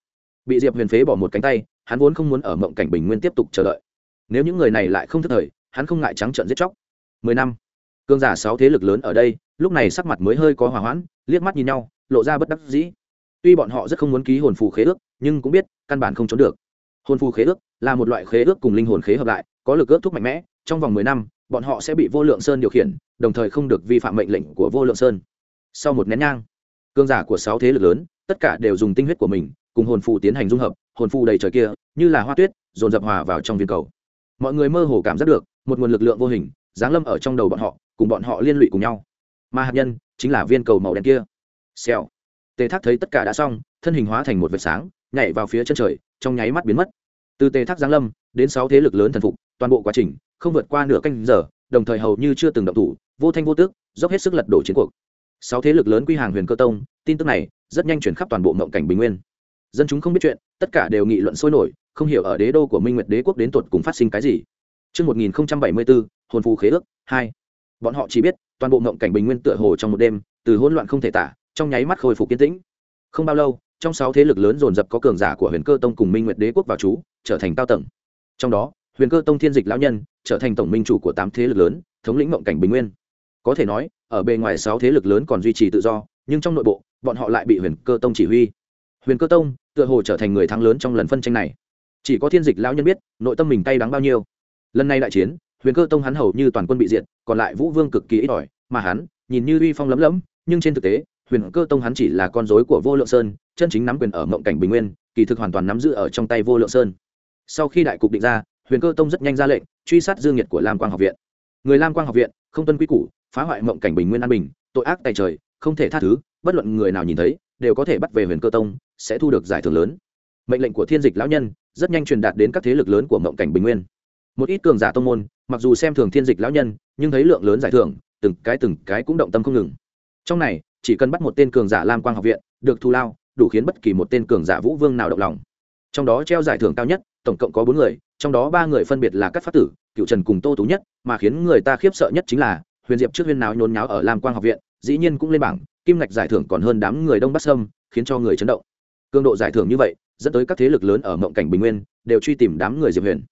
Bị diệp huyền phế bỏ một cánh tay, hắn vốn không muốn ở mộng cảnh bình nguyên tiếp tục chờ đợi. Nếu những người này lại không thức thời hắn không ngại trắng trợn giết chóc. Mười năm cương giả sáu thế lực lớn ở đây, lúc này sắc mặt mới hơi có hòa hoãn, liếc mắt nhìn nhau, lộ ra bất đắc dĩ. Tuy bọn họ rất không muốn ký hồn phù khế ước, nhưng cũng biết, căn bản không trốn được. Hồn phù khế ước là một loại khế ước cùng linh hồn khế hợp lại, có lực ước thúc mạnh mẽ, trong vòng mười năm, bọn họ sẽ bị vô lượng sơn điều khiển, đồng thời không được vi phạm mệnh lệnh của vô lượng sơn. Sau một nén nhang cương giả của sáu thế lực lớn, tất cả đều dùng tinh huyết của mình, cùng hồn phù tiến hành dung hợp, hồn phù đầy trời kia, như là hoa tuyết, dồn dập hòa vào trong viên cầu mọi người mơ hồ cảm giác được một nguồn lực lượng vô hình giáng lâm ở trong đầu bọn họ, cùng bọn họ liên lụy cùng nhau. Mà hạt nhân chính là viên cầu màu đen kia. Xèo. Tề thác thấy tất cả đã xong, thân hình hóa thành một vệt sáng, nhảy vào phía chân trời, trong nháy mắt biến mất. Từ tề thác giáng lâm đến sáu thế lực lớn thần phục, toàn bộ quá trình không vượt qua nửa canh giờ, đồng thời hầu như chưa từng động thủ, vô thanh vô tước dốc hết sức lật đổ chiến cuộc. Sáu thế lực lớn quy hàng huyền cơ tông, tin tức này rất nhanh chuyển khắp toàn bộ mộng cảnh bình nguyên dân chúng không biết chuyện tất cả đều nghị luận sôi nổi không hiểu ở đế đô của minh nguyệt đế quốc đến tột cùng phát sinh cái gì Trước 1074, hồn phù khế ước, 2. Bọn họ chỉ biết, toàn bộ mộng cảnh bình nguyên tựa hồ trong một đêm, từ hỗn loạn không thể tả, trong nháy mắt khôi phục kiên tĩnh. Không bao lâu, trong sáu thế lực lớn dồn dập có cường giả của Huyền Cơ Tông cùng Minh Nguyệt Đế quốc vào chú, trở thành cao tầng. Trong đó, Huyền Cơ Tông Thiên Dịch lão nhân trở thành tổng minh chủ của tám thế lực lớn, thống lĩnh mộng cảnh bình nguyên. Có thể nói, ở bề ngoài sáu thế lực lớn còn duy trì tự do, nhưng trong nội bộ, bọn họ lại bị Huyền Cơ Tông chỉ huy. Huyền Cơ Tông tựa hồ trở thành người thắng lớn trong lần phân tranh này. Chỉ có Thiên Dịch lão nhân biết, nội tâm mình cay đắng bao nhiêu. Lần này đại chiến, Huyền Cơ Tông hắn hầu như toàn quân bị diệt, còn lại Vũ Vương cực kỳ ít ỏi, mà hắn, nhìn như uy phong lấm lấm, nhưng trên thực tế, Huyền Cơ Tông hắn chỉ là con rối của Vô Lượng Sơn, chân chính nắm quyền ở mộng cảnh bình nguyên, kỳ thực hoàn toàn nắm giữ ở trong tay Vô Lượng Sơn. Sau khi đại cục định ra, Huyền Cơ Tông rất nhanh ra lệnh, truy sát Dương Nhiệt của Lam Quang học viện. Người Lam Quang học viện, không tuân quy củ, phá hoại mộng cảnh bình nguyên an bình, tội ác tày trời, không thể tha thứ, bất luận người nào nhìn thấy, đều có thể bắt về Huyền Cơ Tông, sẽ thu được giải thưởng lớn. Mệnh lệnh của Thiên Dịch lão nhân rất nhanh truyền đạt đến các thế lực lớn của mộng cảnh bình nguyên. một ít cường giả tông môn, mặc dù xem thường thiên dịch lão nhân, nhưng thấy lượng lớn giải thưởng, từng cái từng cái cũng động tâm không ngừng trong này, chỉ cần bắt một tên cường giả lam quang học viện, được thù lao, đủ khiến bất kỳ một tên cường giả vũ vương nào động lòng trong đó treo giải thưởng cao nhất, tổng cộng có bốn người, trong đó ba người phân biệt là các phát tử cựu trần cùng tô tú nhất, mà khiến người ta khiếp sợ nhất chính là, huyền diệp trước huyên nào nhốn nháo ở lam quang học viện, dĩ nhiên cũng lên bảng, kim ngạch giải thưởng còn hơn đám người đông bắc sâm, khiến cho người chấn động cường độ giải thưởng như vậy, dẫn tới các thế lực lớn ở mộng cảnh bình nguyên đều truy tìm đám người diệp huyền.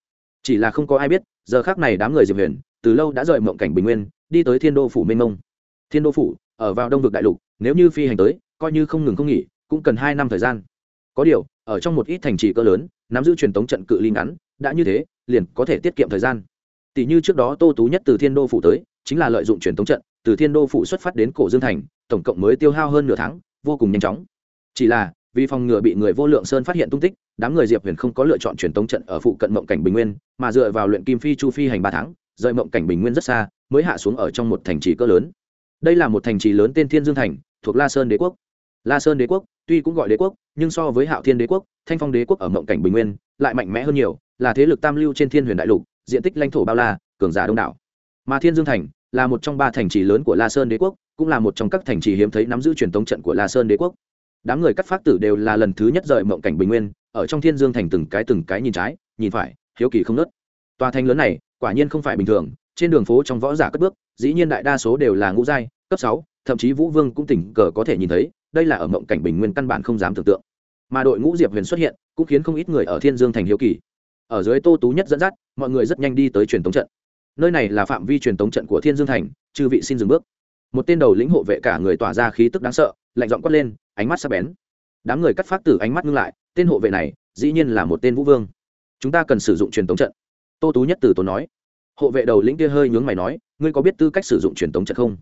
Chỉ là không có ai biết, giờ khác này đám người diệp huyền từ lâu đã rời mộng cảnh bình nguyên, đi tới thiên đô phủ mênh mông. Thiên đô phủ, ở vào đông vực đại lục, nếu như phi hành tới, coi như không ngừng không nghỉ, cũng cần hai năm thời gian. Có điều, ở trong một ít thành trì cỡ lớn, nắm giữ truyền thống trận cự ly ngắn, đã như thế, liền có thể tiết kiệm thời gian. Tỷ như trước đó tô tú nhất từ thiên đô phủ tới, chính là lợi dụng truyền thống trận, từ thiên đô phủ xuất phát đến cổ dương thành, tổng cộng mới tiêu hao hơn nửa tháng, vô cùng nhanh chóng. Chỉ là vì phòng ngừa bị người vô lượng sơn phát hiện tung tích, đám người diệp huyền không có lựa chọn truyền tống trận ở phụ cận mộng cảnh bình nguyên, mà dựa vào luyện kim phi chu phi hành ba tháng, rời mộng cảnh bình nguyên rất xa, mới hạ xuống ở trong một thành trì cỡ lớn. Đây là một thành trì lớn tên thiên dương thành, thuộc la sơn đế quốc. La sơn đế quốc, tuy cũng gọi đế quốc, nhưng so với hạo thiên đế quốc, thanh phong đế quốc ở mộng cảnh bình nguyên lại mạnh mẽ hơn nhiều, là thế lực tam lưu trên thiên huyền đại lục, diện tích lãnh thổ bao la, cường giả đông đảo. Mà thiên dương thành là một trong ba thành trì lớn của la sơn đế quốc, cũng là một trong các thành trì hiếm thấy nắm giữ truyền thống trận của la sơn đế quốc đám người cắt phát tử đều là lần thứ nhất rời mộng cảnh bình nguyên, ở trong thiên dương thành từng cái từng cái nhìn trái, nhìn phải, hiếu kỳ không nớt. Tòa thành lớn này, quả nhiên không phải bình thường, trên đường phố trong võ giả cất bước, dĩ nhiên đại đa số đều là ngũ giai, cấp sáu, thậm chí vũ vương cũng tỉnh cờ có thể nhìn thấy, đây là ở mộng cảnh bình nguyên căn bản không dám tưởng tượng. Mà đội ngũ diệp huyền xuất hiện, cũng khiến không ít người ở thiên dương thành hiếu kỳ. Ở dưới tô tú nhất dẫn dắt, mọi người rất nhanh đi tới truyền tống trận. Nơi này là phạm vi truyền tống trận của thiên dương thành, chư vị xin dừng bước. Một tên đầu lĩnh hộ vệ cả người tỏa ra khí tức đáng sợ lạnh giọng quát lên, ánh mắt sắc bén. Đám người cắt phát từ ánh mắt ngưng lại, tên hộ vệ này, dĩ nhiên là một tên vũ vương. Chúng ta cần sử dụng truyền tống trận. Tô tú nhất từ tốn nói. Hộ vệ đầu lĩnh kia hơi nhướng mày nói, ngươi có biết tư cách sử dụng truyền tống trận không?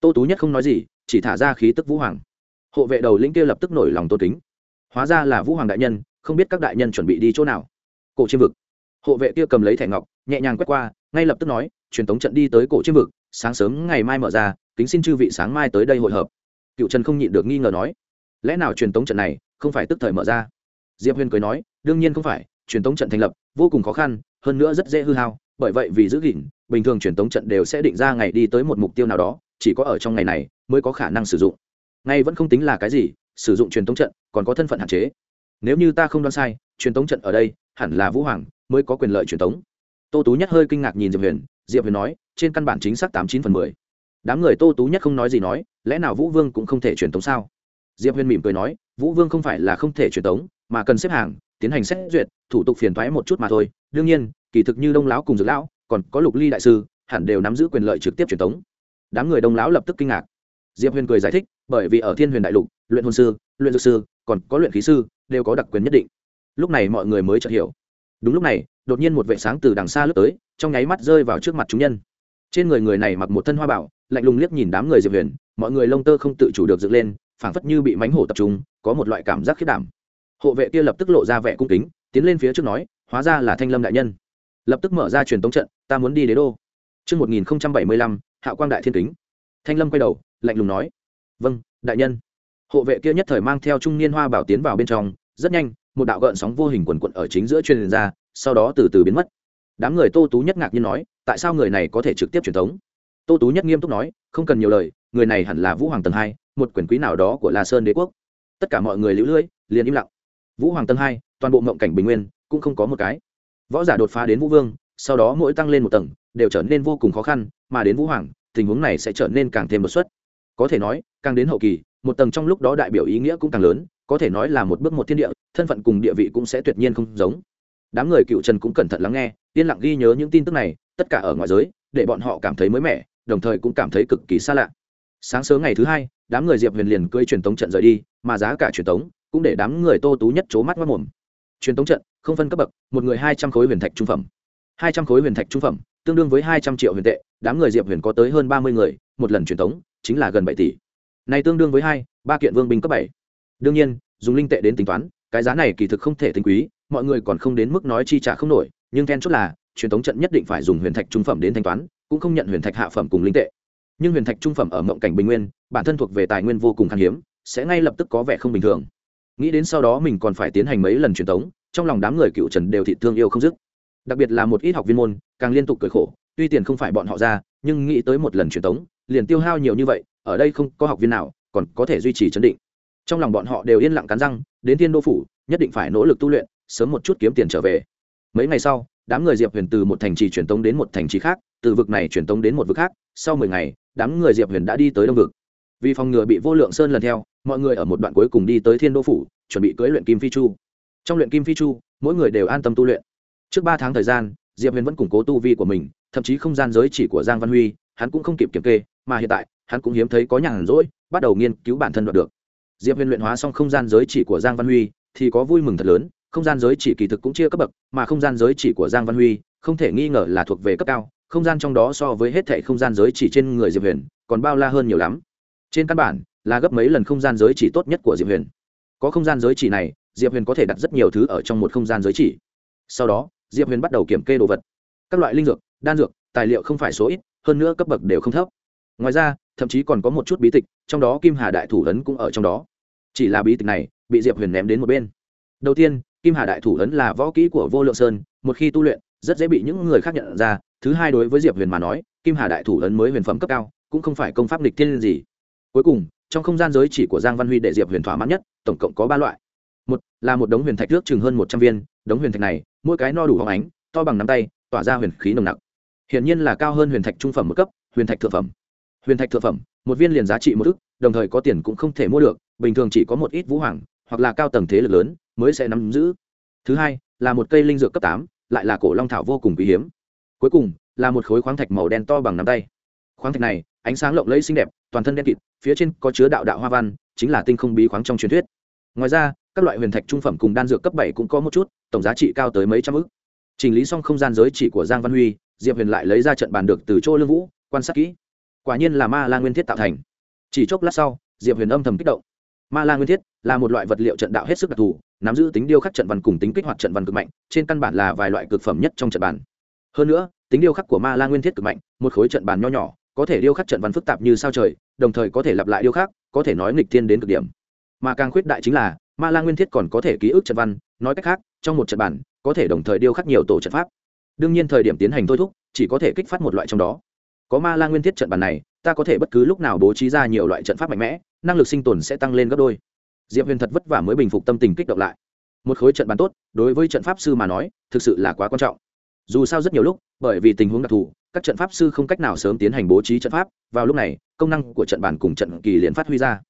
Tô tú nhất không nói gì, chỉ thả ra khí tức vũ hoàng. Hộ vệ đầu lĩnh kia lập tức nổi lòng tôn kính. Hóa ra là vũ hoàng đại nhân, không biết các đại nhân chuẩn bị đi chỗ nào. Cổ chiêm vực. Hộ vệ kia cầm lấy thẻ ngọc, nhẹ nhàng quét qua, ngay lập tức nói, truyền tống trận đi tới cổ chiêm vực, sáng sớm ngày mai mở ra, kính xin chư vị sáng mai tới đây hội hợp cựu trần không nhịn được nghi ngờ nói, lẽ nào truyền tống trận này không phải tức thời mở ra? Diệp huyền cười nói, đương nhiên không phải, truyền tống trận thành lập vô cùng khó khăn, hơn nữa rất dễ hư hao, bởi vậy vì giữ gìn, bình thường truyền tống trận đều sẽ định ra ngày đi tới một mục tiêu nào đó, chỉ có ở trong ngày này mới có khả năng sử dụng. Ngay vẫn không tính là cái gì, sử dụng truyền tống trận còn có thân phận hạn chế. Nếu như ta không đoán sai, truyền tống trận ở đây hẳn là vũ hoàng mới có quyền lợi truyền tống. Tô tú nhất hơi kinh ngạc nhìn diệp huyền diệp huyền nói, trên căn bản chính xác tám chín phần mười đám người tô tú nhất không nói gì nói, lẽ nào vũ vương cũng không thể truyền tống sao? Diệp huyền mỉm cười nói, vũ vương không phải là không thể truyền tống, mà cần xếp hàng, tiến hành xét duyệt, thủ tục phiền thoái một chút mà thôi. Đương nhiên, kỳ thực như đông lão cùng dược lão, còn có lục ly đại sư, hẳn đều nắm giữ quyền lợi trực tiếp truyền tống. Đám người đông lão lập tức kinh ngạc. Diệp huyền cười giải thích, bởi vì ở thiên huyền đại lục, luyện hồn sư, luyện dược sư, còn có luyện khí sư, đều có đặc quyền nhất định. Lúc này mọi người mới chợt hiểu. Đúng lúc này, đột nhiên một vệ sáng từ đằng xa lướt tới, trong nháy mắt rơi vào trước mặt chúng nhân. Trên người người này mặc một thân hoa bảo lạnh lùng liếc nhìn đám người diệp huyền mọi người lông tơ không tự chủ được dựng lên phảng phất như bị mánh hổ tập trung có một loại cảm giác khiết đảm hộ vệ kia lập tức lộ ra vẻ cung kính tiến lên phía trước nói hóa ra là thanh lâm đại nhân lập tức mở ra truyền tống trận ta muốn đi đế đô Trước 1075, Hạo Quang Đại Thiên Kính. Thanh Lâm quay đầu, lạnh lùng nói: "Vâng, đại nhân." Hộ vệ kia nhất thời mang theo trung niên hoa bảo tiến vào bên trong, rất nhanh, một đạo gợn sóng vô hình quần quật ở chính giữa truyền ra, sau đó từ từ biến mất. Đám người Tô Tú nhất ngạc nhiên nói: "Tại sao người này có thể trực tiếp truyền tống?" Tô Tú nhất nghiêm túc nói: "Không cần nhiều lời, người này hẳn là Vũ Hoàng tầng hai, một quyền quý nào đó của La Sơn Đế quốc." Tất cả mọi người liễu lưỡi, liền im lặng. Vũ Hoàng tầng hai, toàn bộ mộng cảnh bình nguyên, cũng không có một cái. Võ giả đột phá đến Vũ Vương, sau đó mỗi tăng lên một tầng, đều trở nên vô cùng khó khăn, mà đến Vũ Hoàng, tình huống này sẽ trở nên càng thêm một xuất. Có thể nói, càng đến hậu kỳ, một tầng trong lúc đó đại biểu ý nghĩa cũng càng lớn, có thể nói là một bước một thiên địa, thân phận cùng địa vị cũng sẽ tuyệt nhiên không giống. Đám người cựu Trần cũng cẩn thận lắng nghe, yên lặng ghi nhớ những tin tức này, tất cả ở ngoài giới, để bọn họ cảm thấy mới mẻ, đồng thời cũng cảm thấy cực kỳ xa lạ. Sáng sớm ngày thứ hai, đám người Diệp Huyền liền cưỡi truyền tống trận rời đi, mà giá cả truyền tống cũng để đám người Tô Tú nhất chố mắt mắt mồm. Truyền tống trận không phân cấp bậc, một người hai trăm khối huyền thạch trung phẩm. hai trăm khối huyền thạch trung phẩm, tương đương với hai trăm triệu huyền tệ, đám người Diệp Huyền có tới hơn ba mươi người, một lần truyền tống chính là gần bảy tỷ. Này tương đương với hai, ba kiện vương binh cấp bảy. Đương nhiên, dùng linh tệ đến tính toán, cái giá này kỳ thực không thể tính quý, mọi người còn không đến mức nói chi trả không nổi, nhưng then chốt là, truyền tống trận nhất định phải dùng huyền thạch trung phẩm đến thanh toán, cũng không nhận huyền thạch hạ phẩm cùng linh tệ. Nhưng huyền thạch trung phẩm ở mộng cảnh bình nguyên, bản thân thuộc về tài nguyên vô cùng khan hiếm, sẽ ngay lập tức có vẻ không bình thường. Nghĩ đến sau đó mình còn phải tiến hành mấy lần truyền tống, trong lòng đám người cựu Trần đều thị thương yêu không dứt. đặc biệt là một ít học viên môn càng liên tục cười khổ tuy tiền không phải bọn họ ra nhưng nghĩ tới một lần truyền tống liền tiêu hao nhiều như vậy ở đây không có học viên nào còn có thể duy trì chấn định trong lòng bọn họ đều yên lặng cắn răng đến thiên đô phủ nhất định phải nỗ lực tu luyện sớm một chút kiếm tiền trở về mấy ngày sau đám người diệp huyền từ một thành trì truyền tống đến một thành trì khác từ vực này truyền tống đến một vực khác, sau mười ngày, đám người diệp huyền đã đi tới đông vực. Vì phòng ngừa bị vô lượng sơn lần theo, mọi người ở một đoạn cuối cùng đi tới thiên đô phủ, chuẩn bị cưỡi luyện kim phi chu. Trong luyện kim phi chu, mỗi người đều an tâm tu luyện. Trước ba tháng thời gian, diệp huyền vẫn củng cố tu vi của mình, thậm chí không gian giới chỉ của giang văn huy, hắn cũng không kịp kiểm kê, mà hiện tại, hắn cũng hiếm thấy có nhàn rỗi, bắt đầu nghiên cứu bản thân đoạt được. Diệp huyền luyện hóa xong không gian giới chỉ của giang văn huy, thì có vui mừng thật lớn, không gian giới chỉ kỳ thực cũng chia cấp bậc, mà không gian giới chỉ của giang văn huy, không thể nghi ngờ là thuộc về cấp cao không gian trong đó so với hết thệ không gian giới chỉ trên người diệp huyền, còn bao la hơn nhiều lắm. Trên căn bản, là gấp mấy lần không gian giới chỉ tốt nhất của diệp huyền. Có không gian giới chỉ này, diệp huyền có thể đặt rất nhiều thứ ở trong một không gian giới chỉ. Sau đó, diệp huyền bắt đầu kiểm kê đồ vật. Các loại linh dược, đan dược, tài liệu không phải số ít, hơn nữa cấp bậc đều không thấp. Ngoài ra, thậm chí còn có một chút bí tịch, trong đó kim hà đại thủ ấn cũng ở trong đó. Chỉ là bí tịch này, bị diệp huyền ném đến một bên. Đầu tiên, kim hà đại thủ ấn là võ kỹ của vô lượng sơn, một khi tu luyện rất dễ bị những người khác nhận ra. Thứ hai đối với diệp huyền mà nói, kim hà đại thủ ấn mới huyền phẩm cấp cao, cũng không phải công pháp lịch thiên gì. Cuối cùng, trong không gian giới chỉ của giang văn huy để diệp huyền thỏa mãn nhất, tổng cộng có ba loại. Một là một đống huyền thạch nước chừng hơn một trăm viên, đống huyền thạch này, mỗi cái no đủ hóng ánh, to bằng nắm tay, tỏa ra huyền khí nồng nặc. Hiển nhiên là cao hơn huyền thạch trung phẩm một cấp, huyền thạch thượng phẩm. Huyền thạch thượng phẩm, một viên liền giá trị một ức, đồng thời có tiền cũng không thể mua được, bình thường chỉ có một ít vũ hoàng, hoặc là cao tầng thế lực lớn mới sẽ nắm giữ. Thứ hai là một cây linh dược cấp tám lại là cổ long thảo vô cùng quý hiếm. Cuối cùng, là một khối khoáng thạch màu đen to bằng nắm tay. Khoáng thạch này, ánh sáng lộng lẫy xinh đẹp, toàn thân đen kịt, phía trên có chứa đạo đạo hoa văn, chính là tinh không bí khoáng trong truyền thuyết. Ngoài ra, các loại huyền thạch trung phẩm cùng đan dược cấp bảy cũng có một chút, tổng giá trị cao tới mấy trăm ước chỉnh lý xong không gian giới chỉ của giang văn huy, diệp huyền lại lấy ra trận bàn được từ chỗ lương vũ, quan sát kỹ. Quả nhiên là ma la nguyên thiết tạo thành. Chỉ chốc lát sau, diệp huyền âm thầm kích động. Ma la nguyên thiết là một loại vật liệu trận đạo hết sức đặc thù nắm giữ tính điêu khắc trận văn cùng tính kích hoạt trận văn cực mạnh, trên căn bản là vài loại cực phẩm nhất trong trận bản. hơn nữa, tính điêu khắc của ma la nguyên thiết cực mạnh, một khối trận bàn nho nhỏ, có thể điêu khắc trận văn phức tạp như sao trời, đồng thời có thể lặp lại điêu khắc, có thể nói nghịch thiên đến cực điểm. Mà càng khuyết đại chính là, ma la nguyên thiết còn có thể ký ức trận văn, nói cách khác, trong một trận bản có thể đồng thời điêu khắc nhiều tổ trận pháp. Đương nhiên thời điểm tiến hành thôi thúc, chỉ có thể kích phát một loại trong đó. Có ma la nguyên thiết trận bản này, ta có thể bất cứ lúc nào bố trí ra nhiều loại trận pháp mạnh mẽ, năng lực sinh tồn sẽ tăng lên gấp đôi diệp huyền thật vất vả mới bình phục tâm tình kích động lại. Một khối trận bàn tốt đối với trận pháp sư mà nói thực sự là quá quan trọng. Dù sao rất nhiều lúc bởi vì tình huống đặc thù các trận pháp sư không cách nào sớm tiến hành bố trí trận pháp vào lúc này công năng của trận bàn cùng trận kỳ liền phát huy ra.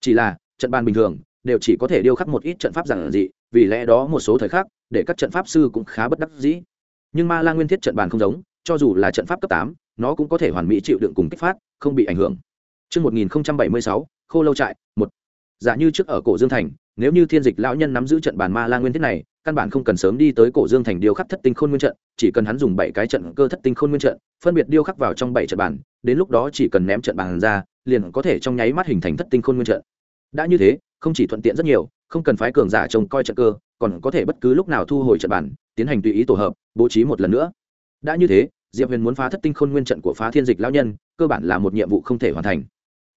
Chỉ là trận bàn bình thường đều chỉ có thể điêu khắc một ít trận pháp giản dị vì lẽ đó một số thời khắc để các trận pháp sư cũng khá bất đắc dĩ. Nhưng ma la nguyên thiết trận bàn không giống cho dù là trận pháp cấp tám nó cũng có thể hoàn mỹ chịu đựng cùng kích phát không bị ảnh hưởng. Trước 1076, khô lâu trại, một. Giả như trước ở cổ Dương Thành, nếu như thiên dịch lão nhân nắm giữ trận bàn ma la nguyên thiết này, căn bản không cần sớm đi tới cổ Dương Thành điêu khắc thất tinh khôn nguyên trận, chỉ cần hắn dùng bảy cái trận cơ thất tinh khôn nguyên trận, phân biệt điêu khắc vào trong bảy trận bàn, đến lúc đó chỉ cần ném trận bàn ra, liền có thể trong nháy mắt hình thành thất tinh khôn nguyên trận. Đã như thế, không chỉ thuận tiện rất nhiều, không cần phái cường giả trông coi trận cơ, còn có thể bất cứ lúc nào thu hồi trận bàn, tiến hành tùy ý tổ hợp, bố trí một lần nữa. Đã như thế, Diệp Huyền muốn phá thất tinh khôn nguyên trận của phá thiên dịch lão nhân, cơ bản là một nhiệm vụ không thể hoàn thành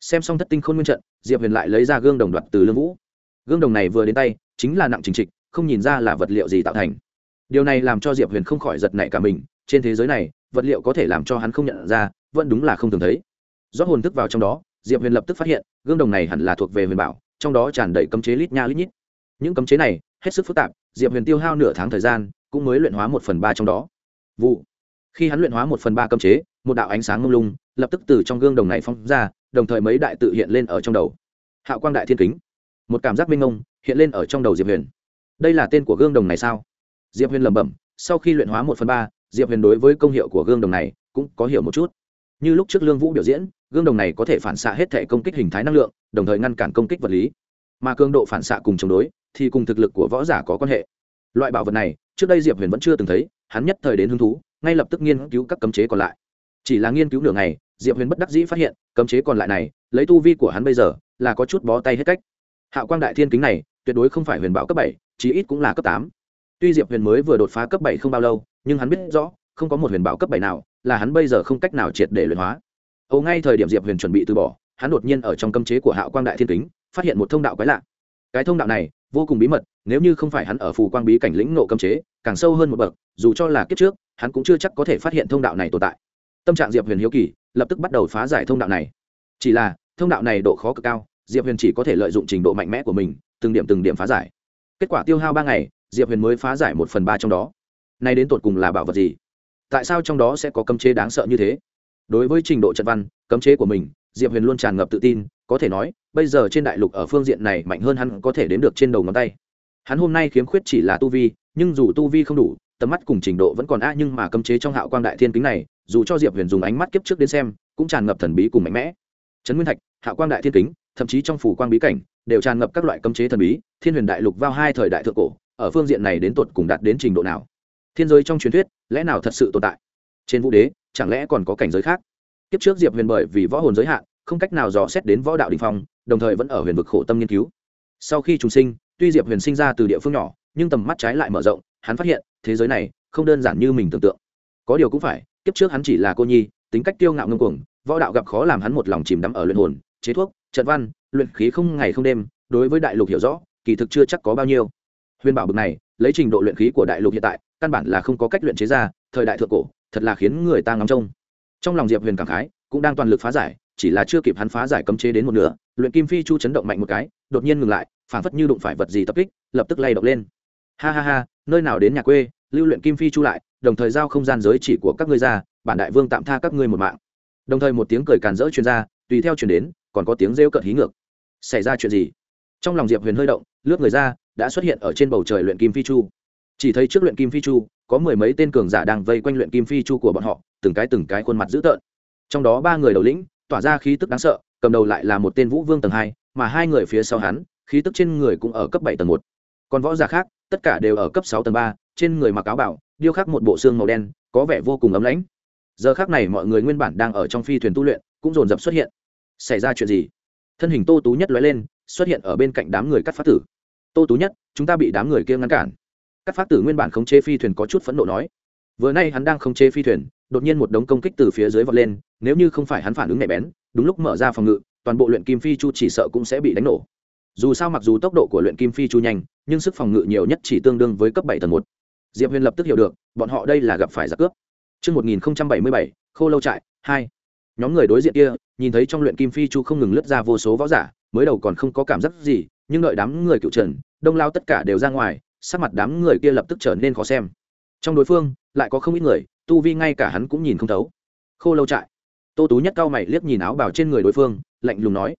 xem xong thất tinh khôn nguyên trận diệp huyền lại lấy ra gương đồng đoạt từ lương vũ. Gương đồng này vừa đến tay, chính là nặng trình trịch, không nhìn ra là vật liệu gì tạo thành. Điều này làm cho diệp huyền không khỏi giật nảy cả mình, trên thế giới này, vật liệu có thể làm cho hắn không nhận ra, vẫn đúng là không thường thấy. Rót hồn thức vào trong đó, diệp huyền lập tức phát hiện, gương đồng này hẳn là thuộc về huyền bảo, trong đó tràn đầy cấm chế lít nha lít nhít. Những cấm chế này, hết sức phức tạp, diệp huyền tiêu hao nửa tháng thời gian, cũng mới luyện hóa một phần ba trong đó. Vụ. Khi hắn luyện hóa một phần ba cấm chế, một đạo ánh sáng mông lung, lập tức từ trong gương đồng này phong ra đồng thời mấy đại tự hiện lên ở trong đầu. Hạo quang đại thiên kính. Một cảm giác minh ông hiện lên ở trong đầu diệp huyền. Đây là tên của gương đồng này sao? Diệp huyền lẩm bẩm, sau khi luyện hóa một phần ba, diệp huyền đối với công hiệu của gương đồng này cũng có hiểu một chút. Như lúc trước lương vũ biểu diễn, gương đồng này có thể phản xạ hết thể công kích hình thái năng lượng, đồng thời ngăn cản công kích vật lý. Mà cường độ phản xạ cùng chống đối thì cùng thực lực của võ giả có quan hệ. Loại bảo vật này, trước đây diệp huyền vẫn chưa từng thấy, hắn nhất thời đến hứng thú, ngay lập tức nghiên cứu các cấm chế còn lại. Chỉ là nghiên cứu nửa ngày diệp huyền bất đắc dĩ phát hiện, cấm chế còn lại này, lấy tu vi của hắn bây giờ, là có chút bó tay hết cách. Hạo quang đại thiên kính này, tuyệt đối không phải huyền bảo cấp bảy, chí ít cũng là cấp tám. Tuy diệp huyền mới vừa đột phá cấp bảy không bao lâu, nhưng hắn biết rõ, không có một huyền bảo cấp bảy nào, là hắn bây giờ không cách nào triệt để luyện hóa. Âu ngay thời điểm diệp huyền chuẩn bị từ bỏ, hắn đột nhiên ở trong cấm chế của hạo quang đại thiên kính, phát hiện một thông đạo quái lạ. Cái thông đạo này, vô cùng bí mật, nếu như không phải hắn ở phù quang bí cảnh lĩnh nộ cấm chế, càng sâu hơn một bậc, dù cho là kiếp trước, hắn cũng chưa chắc có thể phát hiện thông đạo này tồn tại. Tâm trạng diệp huyền hiếu kỳ lập tức bắt đầu phá giải thông đạo này. Chỉ là, thông đạo này độ khó cực cao, diệp huyền chỉ có thể lợi dụng trình độ mạnh mẽ của mình, từng điểm từng điểm phá giải. Kết quả tiêu hao ba ngày, diệp huyền mới phá giải một phần ba trong đó. Nay đến tột cùng là bảo vật gì? Tại sao trong đó sẽ có cấm chế đáng sợ như thế? Đối với trình độ trận văn, cấm chế của mình, diệp huyền luôn tràn ngập tự tin, có thể nói, bây giờ trên đại lục ở phương diện này mạnh hơn hắn có thể đến được trên đầu ngón tay. Hắn hôm nay khiếm khuyết chỉ là tu vi, nhưng dù tu vi không đủ tầm mắt cùng trình độ vẫn còn a, nhưng mà cấm chế trong hạo quang đại thiên kính này, dù cho diệp huyền dùng ánh mắt kiếp trước đến xem, cũng tràn ngập thần bí cùng mạnh mẽ. Trấn nguyên thạch, hạo quang đại thiên kính, thậm chí trong phủ quang bí cảnh, đều tràn ngập các loại cấm chế thần bí, thiên huyền đại lục vào hai thời đại thượng cổ, ở phương diện này đến tột cùng đạt đến trình độ nào? Thiên giới trong truyền thuyết, lẽ nào thật sự tồn tại? Trên vũ đế, chẳng lẽ còn có cảnh giới khác? Kiếp trước diệp huyền bởi vì võ hồn giới hạn, không cách nào dò xét đến võ đạo đình phong, đồng thời vẫn ở huyền vực khổ tâm nghiên cứu. Sau khi trùng sinh, tuy diệp huyền sinh ra từ địa phương nhỏ, nhưng tầm mắt trái lại mở rộng hắn phát hiện, thế giới này không đơn giản như mình tưởng tượng. Có điều cũng phải, kiếp trước hắn chỉ là cô nhi, tính cách tiêu ngạo ngông cuồng, võ đạo gặp khó làm hắn một lòng chìm đắm ở luyện hồn, chế thuốc, trận văn, luyện khí không ngày không đêm, đối với đại lục hiểu rõ, kỳ thực chưa chắc có bao nhiêu. Huyền bảo bực này, lấy trình độ luyện khí của đại lục hiện tại, căn bản là không có cách luyện chế ra, thời đại thượng cổ, thật là khiến người ta ngắm trông. Trong lòng diệp huyền cảm khái, cũng đang toàn lực phá giải, chỉ là chưa kịp hắn phá giải cấm chế đến một nửa, luyện kim phi chu chấn động mạnh một cái, đột nhiên ngừng lại phảng phất như đụng phải vật gì tập kích, lập tức lay động lên ha ha ha nơi nào đến nhà quê lưu luyện kim phi chu lại đồng thời giao không gian giới chỉ của các ngươi ra bản đại vương tạm tha các ngươi một mạng. Đồng thời một tiếng cười càn rỡ chuyên ra, tùy theo chuyển đến còn có tiếng rêu cợt hí ngược. Xảy ra chuyện gì? Trong lòng diệp huyền hơi động lướt người ra đã xuất hiện ở trên bầu trời luyện kim phi chu. Chỉ thấy trước luyện kim phi chu có mười mấy tên cường giả đang vây quanh luyện kim phi chu của bọn họ từng cái từng cái khuôn mặt dữ tợn. Trong đó ba người đầu lĩnh tỏa ra khí tức đáng sợ cầm đầu lại là một tên vũ vương tầng hai mà hai người phía sau hắn khí tức trên người cũng ở cấp bảy tầng một. Còn võ giả khác tất cả đều ở cấp sáu tầng ba, trên người mặc áo bảo, điêu khắc một bộ xương màu đen, có vẻ vô cùng ấm lãnh. Giờ khác này mọi người nguyên bản đang ở trong phi thuyền tu luyện, cũng dồn dập xuất hiện. Xảy ra chuyện gì? Thân hình tô tú nhất lóe lên, xuất hiện ở bên cạnh đám người cắt phát tử. Tô tú nhất, chúng ta bị đám người kia ngăn cản. Cắt phát tử nguyên bản khống chế phi thuyền có chút phẫn nộ nói. Vừa nay hắn đang khống chế phi thuyền, đột nhiên một đống công kích từ phía dưới vọt lên, nếu như không phải hắn phản ứng nhạy bén, đúng lúc mở ra phòng ngự, toàn bộ luyện kim phi chu chỉ sợ cũng sẽ bị đánh nổ dù sao mặc dù tốc độ của luyện kim phi chu nhanh nhưng sức phòng ngự nhiều nhất chỉ tương đương với cấp bảy tầng một diệp huyền lập tức hiểu được bọn họ đây là gặp phải giặc cướp Trước 1077, khô lâu trại, 2. Nhóm người đối diện kia, nhìn thấy trong luyện kim phi chu không ngừng lướt ra vô số võ giả, mới đầu còn không có cảm giác gì, nhưng đợi đám người cựu trần, đông lao tất cả đều ra ngoài, sắc mặt đám người kia lập tức trở nên khó xem. Trong đối phương, lại có không ít người, tu vi ngay cả hắn cũng nhìn không thấu. Khô lâu trại. Tô Tú nhất cao mày liếc nhìn áo bào trên người đối phương, lạnh lùng nói.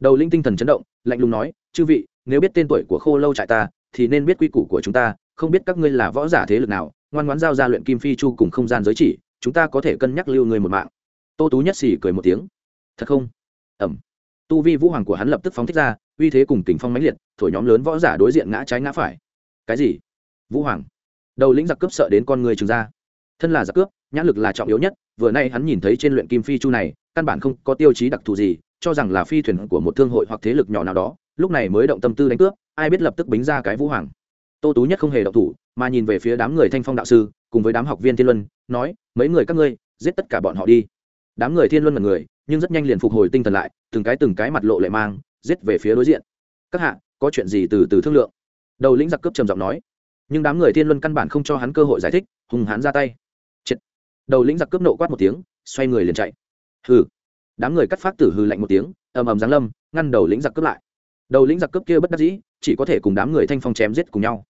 Đầu linh tinh thần chấn động, lạnh lùng nói, "Chư vị, nếu biết tên tuổi của Khô lâu trại ta, thì nên biết quy củ của chúng ta, không biết các ngươi là võ giả thế lực nào, ngoan ngoãn giao ra luyện kim phi chu cùng không gian giới chỉ chúng ta có thể cân nhắc lưu người một mạng. Tô tú nhất xỉ cười một tiếng. Thật không? Ẩm tu vi vũ hoàng của hắn lập tức phóng thích ra uy thế cùng tình phong mãnh liệt thổi nhóm lớn võ giả đối diện ngã trái ngã phải. Cái gì? Vũ hoàng. Đầu lĩnh giặc cướp sợ đến con người trường ra. Thân là giặc cướp nhã lực là trọng yếu nhất vừa nay hắn nhìn thấy trên luyện kim phi chu này căn bản không có tiêu chí đặc thù gì, cho rằng là phi thuyền của một thương hội hoặc thế lực nhỏ nào đó, lúc này mới động tâm tư đánh cướp, ai biết lập tức bính ra cái vũ hoàng. Tô tú nhất không hề động thủ, mà nhìn về phía đám người thanh phong đạo sư, cùng với đám học viên thiên luân, nói, mấy người các ngươi, giết tất cả bọn họ đi. Đám người thiên luân là người, nhưng rất nhanh liền phục hồi tinh thần lại, từng cái từng cái mặt lộ lệ mang, giết về phía đối diện. Các hạ, có chuyện gì từ từ thương lượng. Đầu lĩnh giặc cướp trầm giọng nói. Nhưng đám người thiên luân căn bản không cho hắn cơ hội giải thích hùng hắn ra tay. Chết. đầu lĩnh giặc cướp nộ quát một tiếng, xoay người liền chạy hừ. Đám người cắt phát tử hừ lạnh một tiếng, ầm ầm giáng lâm, ngăn đầu lĩnh giặc cướp lại. Đầu lĩnh giặc cướp kia bất đắc dĩ, chỉ có thể cùng đám người thanh phong chém giết cùng nhau.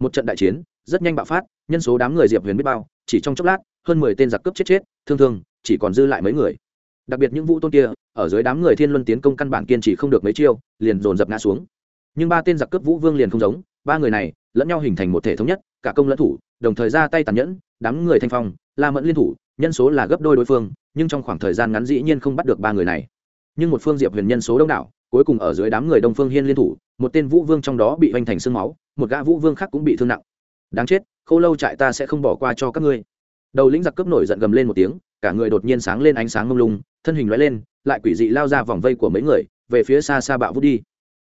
Một trận đại chiến, rất nhanh bạo phát, nhân số đám người diệp huyền biết bao, chỉ trong chốc lát, hơn mười tên giặc cướp chết chết, thương thương, chỉ còn dư lại mấy người. Đặc biệt những vũ tôn kia, ở dưới đám người thiên luân tiến công căn bản kiên trì không được mấy chiêu, liền dồn dập ngã xuống. Nhưng ba tên giặc cướp vũ vương liền không giống, ba người này lẫn nhau hình thành một thể thống nhất, cả công lẫn thủ, đồng thời ra tay tàn nhẫn, đám người thanh phong la mẫn liên thủ, nhân số là gấp đôi đối phương, nhưng trong khoảng thời gian ngắn dĩ nhiên không bắt được ba người này. Nhưng một phương diệp huyền nhân số đông đảo, cuối cùng ở dưới đám người đông phương hiên liên thủ, một tên vũ vương trong đó bị hoành thành sương máu, một gã vũ vương khác cũng bị thương nặng. Đáng chết khâu lâu trại ta sẽ không bỏ qua cho các ngươi. Đầu lĩnh giặc cướp nổi giận gầm lên một tiếng, cả người đột nhiên sáng lên ánh sáng mông lung, thân hình loại lên, lại quỷ dị lao ra vòng vây của mấy người, về phía xa xa bạo vút đi.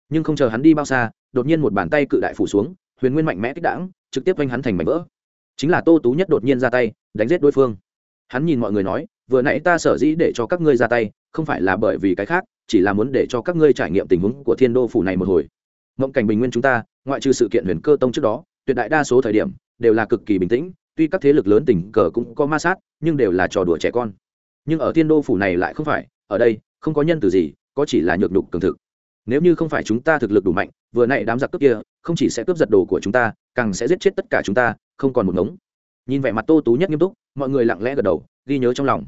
Nhưng không chờ hắn đi bao xa, đột nhiên một bàn tay cự đại phủ xuống, huyền nguyên mạnh mẽ kích đảng trực tiếp oanh hắn thành mảnh vỡ. Chính là tô tú nhất đột nhiên ra tay đánh giết đối phương. Hắn nhìn mọi người nói, vừa nãy ta sở dĩ để cho các ngươi ra tay, không phải là bởi vì cái khác, chỉ là muốn để cho các ngươi trải nghiệm tình huống của thiên đô phủ này một hồi. Mộng cảnh bình nguyên chúng ta, ngoại trừ sự kiện huyền cơ tông trước đó, tuyệt đại đa số thời điểm, đều là cực kỳ bình tĩnh, tuy các thế lực lớn tình cờ cũng có ma sát, nhưng đều là trò đùa trẻ con. Nhưng ở thiên đô phủ này lại không phải, ở đây, không có nhân từ gì, có chỉ là nhược nhục cường thực. Nếu như không phải chúng ta thực lực đủ mạnh, vừa nãy đám giặc cướp kia, không chỉ sẽ cướp giật đồ của chúng ta, càng sẽ giết chết tất cả chúng ta, không còn một ngống nhìn vẻ mặt tô tú nhất nghiêm túc, mọi người lặng lẽ gật đầu, ghi nhớ trong lòng.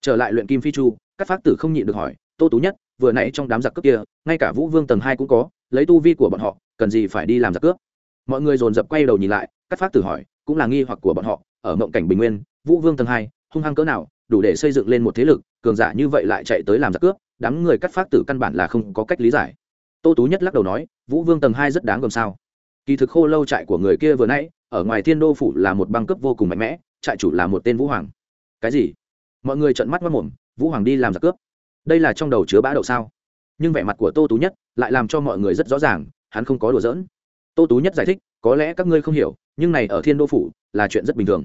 Trở lại luyện kim phi chu, các pháp tử không nhịn được hỏi, tô tú nhất, vừa nãy trong đám giặc cướp kia, ngay cả vũ vương tầng hai cũng có, lấy tu vi của bọn họ, cần gì phải đi làm giặc cướp? Mọi người dồn dập quay đầu nhìn lại, các pháp tử hỏi, cũng là nghi hoặc của bọn họ, ở mộng cảnh bình nguyên, vũ vương tầng hai, hung hăng cỡ nào, đủ để xây dựng lên một thế lực, cường giả như vậy lại chạy tới làm giặc cướp, đám người cắt phát tử căn bản là không có cách lý giải. Tô tú nhất lắc đầu nói, vũ vương tầng hai rất đáng gồm sao. Kỳ thực khô lâu trại của người kia vừa nãy ở ngoài thiên đô phủ là một băng cấp vô cùng mạnh mẽ, trại chủ là một tên vũ hoàng. Cái gì? Mọi người trợn mắt mất mồm, vũ hoàng đi làm giặc cướp. Đây là trong đầu chứa bã đậu sao? Nhưng vẻ mặt của tô tú nhất lại làm cho mọi người rất rõ ràng, hắn không có đùa giỡn. Tô tú nhất giải thích, có lẽ các ngươi không hiểu, nhưng này ở thiên đô phủ là chuyện rất bình thường.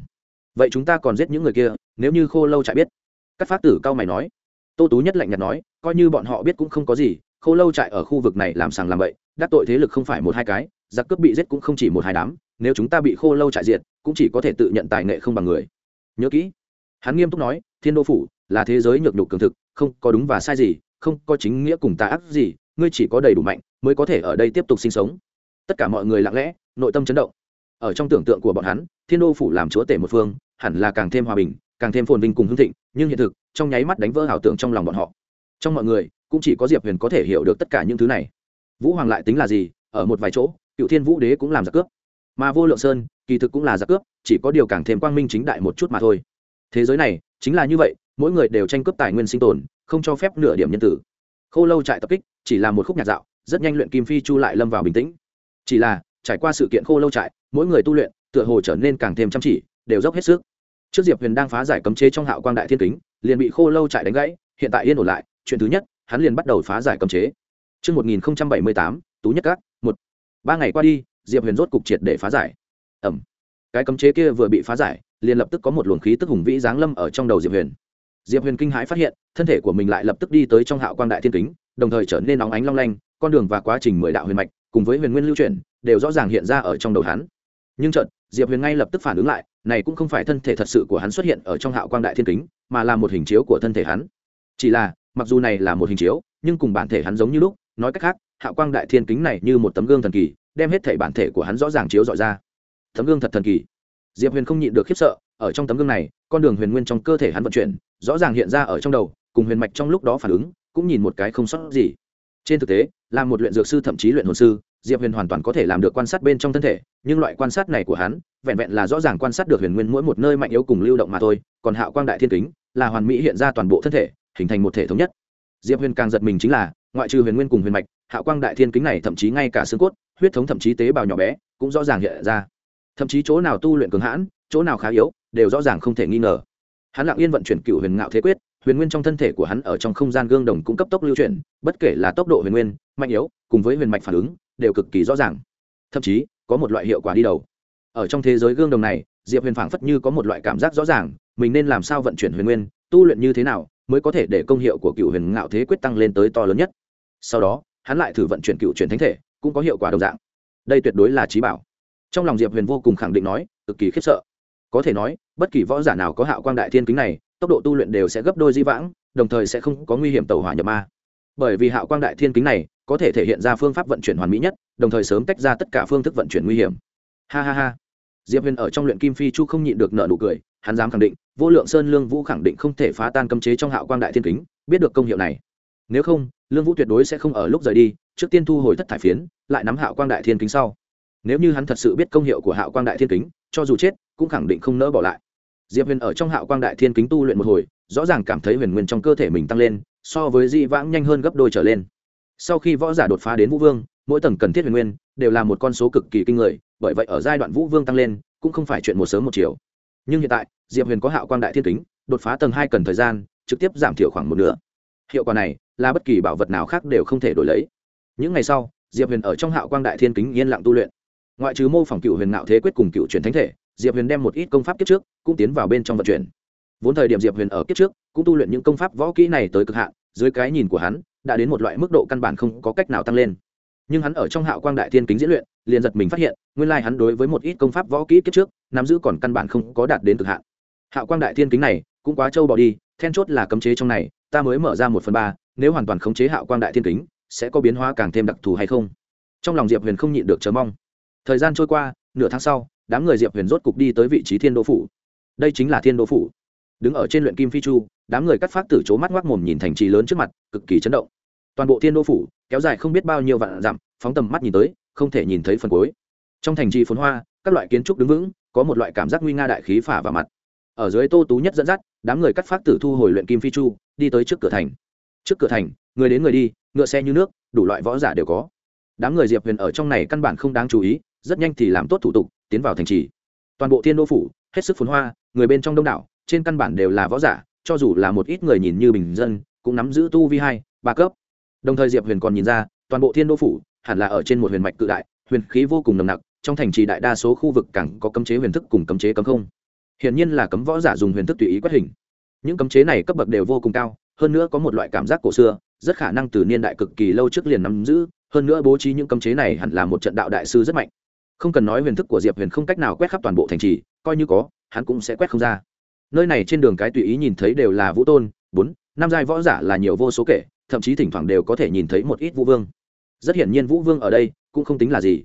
Vậy chúng ta còn giết những người kia, nếu như khô lâu chả biết? Các phát tử cao mày nói. Tô tú nhất lạnh nhạt nói, coi như bọn họ biết cũng không có gì, khô lâu trại ở khu vực này làm sàng làm bậy, đắc tội thế lực không phải một hai cái giặc cướp bị giết cũng không chỉ một hai đám, nếu chúng ta bị khô lâu trại diệt, cũng chỉ có thể tự nhận tài nghệ không bằng người. Nhớ kỹ, hắn nghiêm túc nói, thiên đô phủ là thế giới nhược nhục cường thực, không có đúng và sai gì, không có chính nghĩa cùng tà ác gì, ngươi chỉ có đầy đủ mạnh mới có thể ở đây tiếp tục sinh sống. Tất cả mọi người lặng lẽ, nội tâm chấn động. Ở trong tưởng tượng của bọn hắn, thiên đô phủ làm chúa tể một phương, hẳn là càng thêm hòa bình, càng thêm phồn vinh cùng hương thịnh, nhưng hiện thực, trong nháy mắt đánh vỡ ảo tưởng trong lòng bọn họ. Trong mọi người, cũng chỉ có diệp huyền có thể hiểu được tất cả những thứ này. Vũ hoàng lại tính là gì, ở một vài chỗ cựu thiên vũ đế cũng làm giặc cướp. Mà vô lượng sơn kỳ thực cũng là giặc cướp chỉ có điều càng thêm quang minh chính đại một chút mà thôi. Thế giới này chính là như vậy mỗi người đều tranh cướp tài nguyên sinh tồn không cho phép nửa điểm nhân tử. Khô lâu trại tập kích chỉ là một khúc nhạc dạo rất nhanh luyện kim phi chu lại lâm vào bình tĩnh. Chỉ là trải qua sự kiện khô lâu trại mỗi người tu luyện tựa hồ trở nên càng thêm chăm chỉ đều dốc hết sức. Trước diệp huyền đang phá giải cấm chế trong hạo quang đại thiên kính liền bị khô lâu trại đánh gãy hiện tại yên ổn lại chuyện thứ nhất hắn liền bắt đầu phá giải cấm chế. Trước 1078, Tú Nhất Các. Ba ngày qua đi, Diệp Huyền rốt cục triệt để phá giải. Ẩm. Cái cấm chế kia vừa bị phá giải, liền lập tức có một luồng khí tức hùng vĩ giáng lâm ở trong đầu Diệp Huyền. Diệp Huyền kinh hãi phát hiện, thân thể của mình lại lập tức đi tới trong hạo quang đại thiên kính, đồng thời trở nên nóng ánh long lanh, con đường và quá trình mười đạo huyền mạch, cùng với huyền nguyên lưu chuyển, đều rõ ràng hiện ra ở trong đầu hắn. Nhưng chợt, Diệp Huyền ngay lập tức phản ứng lại, này cũng không phải thân thể thật sự của hắn xuất hiện ở trong hạo quang đại thiên kính, mà là một hình chiếu của thân thể hắn. Chỉ là, mặc dù này là một hình chiếu nhưng cùng bản thể hắn giống như lúc nói cách khác hạo quang đại thiên kính này như một tấm gương thần kỳ, đem hết thể bản thể của hắn rõ ràng chiếu dọi ra. Tấm gương thật thần kỳ. Diệp huyền không nhịn được khiếp sợ, ở trong tấm gương này, con đường huyền nguyên trong cơ thể hắn vận chuyển, rõ ràng hiện ra ở trong đầu, cùng huyền mạch trong lúc đó phản ứng, cũng nhìn một cái không sót gì. Trên thực tế, là một luyện dược sư thậm chí luyện hồn sư, diệp huyền hoàn toàn có thể làm được quan sát bên trong thân thể, nhưng loại quan sát này của hắn, vẹn vẹn là rõ ràng quan sát được huyền nguyên mỗi một nơi mạnh yếu cùng lưu động mà thôi, còn hạo quang đại thiên kính, là hoàn mỹ hiện ra toàn bộ thân thể, hình thành một thể thống nhất. Diệp huyền càng giật mình chính là, ngoại trừ huyền nguyên cùng huyền mạch hạo quang đại thiên kính này thậm chí ngay cả xương cốt, huyết thống thậm chí tế bào nhỏ bé cũng rõ ràng hiện ra. Thậm chí chỗ nào tu luyện cường hãn, chỗ nào khá yếu, đều rõ ràng không thể nghi ngờ. Hắn lặng yên vận chuyển cựu huyền ngạo thế quyết, huyền nguyên trong thân thể của hắn ở trong không gian gương đồng cũng cấp tốc lưu chuyển, bất kể là tốc độ huyền nguyên, mạnh yếu, cùng với huyền mạch phản ứng, đều cực kỳ rõ ràng. Thậm chí, có một loại hiệu quả đi đầu. Ở trong thế giới gương đồng này, diệp huyền phảng phất như có một loại cảm giác rõ ràng, mình nên làm sao vận chuyển huyền nguyên, tu luyện như thế nào, mới có thể để công hiệu của cựu huyền ngạo thế quyết tăng lên tới to lớn nhất. Sau đó hắn lại thử vận chuyển cựu chuyển thánh thể, cũng có hiệu quả đồng dạng. Đây tuyệt đối là trí bảo. Trong lòng diệp huyền vô cùng khẳng định nói, cực kỳ khiếp sợ. Có thể nói, bất kỳ võ giả nào có hạo quang đại thiên kính này, tốc độ tu luyện đều sẽ gấp đôi di vãng, đồng thời sẽ không có nguy hiểm tàu hỏa nhập ma. Bởi vì hạo quang đại thiên kính này, có thể thể hiện ra phương pháp vận chuyển hoàn mỹ nhất, đồng thời sớm tách ra tất cả phương thức vận chuyển nguy hiểm. Ha ha ha. Diệp huyền ở trong luyện kim phi chu không nhịn được nợ nụ cười, hắn dám khẳng định, vô lượng sơn lương vũ khẳng định không thể phá tan cấm chế trong hạo quang đại thiên kính, biết được công hiệu này nếu không, lương vũ tuyệt đối sẽ không ở lúc rời đi, trước tiên thu hồi thất thải phiến, lại nắm hạo quang đại thiên kính sau. Nếu như hắn thật sự biết công hiệu của hạo quang đại thiên kính, cho dù chết, cũng khẳng định không nỡ bỏ lại. Diệp huyền ở trong hạo quang đại thiên kính tu luyện một hồi, rõ ràng cảm thấy huyền nguyên trong cơ thể mình tăng lên, so với di vãng nhanh hơn gấp đôi trở lên. Sau khi võ giả đột phá đến vũ vương, mỗi tầng cần thiết huyền nguyên đều là một con số cực kỳ kinh người, bởi vậy ở giai đoạn vũ vương tăng lên, cũng không phải chuyện một sớm một chiều. Nhưng hiện tại, diệp huyền có hạo quang đại thiên kính, đột phá tầng hai cần thời gian, trực tiếp giảm thiểu khoảng một nửa. Hiệu quả này là bất kỳ bảo vật nào khác đều không thể đổi lấy. Những ngày sau, diệp huyền ở trong hạo quang đại thiên kính yên lặng tu luyện. Ngoại trừ mô phỏng cựu huyền nạo thế quyết cùng cựu truyền thánh thể, diệp huyền đem một ít công pháp kiếp trước cũng tiến vào bên trong vận chuyển. Vốn thời điểm diệp huyền ở kiếp trước cũng tu luyện những công pháp võ kỹ này tới cực hạn, dưới cái nhìn của hắn, đã đến một loại mức độ căn bản không có cách nào tăng lên. Nhưng hắn ở trong hạo quang đại thiên kính diễn luyện, liền giật mình phát hiện, nguyên lai hắn đối với một ít công pháp võ kỹ kiếp trước, nắm giữ còn căn bản không có đạt đến cực hạn. Hạo quang đại thiên kính này cũng quá trâu bỏ đi, then chốt là cấm chế trong này, ta mới mở ra một phần ba nếu hoàn toàn khống chế hạo quang đại thiên kính, sẽ có biến hóa càng thêm đặc thù hay không? Trong lòng diệp huyền không nhịn được chờ mong. Thời gian trôi qua, nửa tháng sau, đám người diệp huyền rốt cục đi tới vị trí thiên đô phủ. Đây chính là thiên đô phủ. Đứng ở trên luyện kim phi chu, đám người cắt phát tử c mắt ngoác mồm nhìn thành trì lớn trước mặt, cực kỳ chấn động. Toàn bộ thiên đô phủ, kéo dài không biết bao nhiêu vạn dặm, phóng tầm mắt nhìn tới, không thể nhìn thấy phần cuối. Trong thành trì phồn hoa, các loại kiến trúc đứng vững, có một loại cảm giác nguy nga đại khí phả vào mặt. Ở dưới tô tú nhất dẫn dắt, đám người cắt phát tử thu hồi luyện kim phi chu, đi tới trước cửa thành trước cửa thành, người đến người đi, ngựa xe như nước, đủ loại võ giả đều có. Đám người diệp huyền ở trong này căn bản không đáng chú ý, rất nhanh thì làm tốt thủ tục, tiến vào thành trì. Toàn bộ thiên đô phủ, hết sức phồn hoa, người bên trong đông đảo, trên căn bản đều là võ giả, cho dù là một ít người nhìn như bình dân, cũng nắm giữ tu vi hai, ba cấp. Đồng thời diệp huyền còn nhìn ra, toàn bộ thiên đô phủ, hẳn là ở trên một huyền mạch cự đại, huyền khí vô cùng nồng nặc, trong thành trì đại đa số khu vực càng có cấm chế huyền thức cùng cấm chế cấm không. Hiển nhiên là cấm võ giả dùng huyền thức tùy ý quét hình. Những cấm chế này cấp bậc đều vô cùng cao hơn nữa có một loại cảm giác cổ xưa, rất khả năng từ niên đại cực kỳ lâu trước liền nắm giữ, hơn nữa bố trí những cấm chế này hẳn là một trận đạo đại sư rất mạnh. Không cần nói huyền thức của diệp huyền không cách nào quét khắp toàn bộ thành trì, coi như có, hắn cũng sẽ quét không ra. Nơi này trên đường cái tùy ý nhìn thấy đều là vũ tôn, bốn năm giai võ giả là nhiều vô số kể, thậm chí thỉnh thoảng đều có thể nhìn thấy một ít vũ vương. Rất hiển nhiên vũ vương ở đây cũng không tính là gì.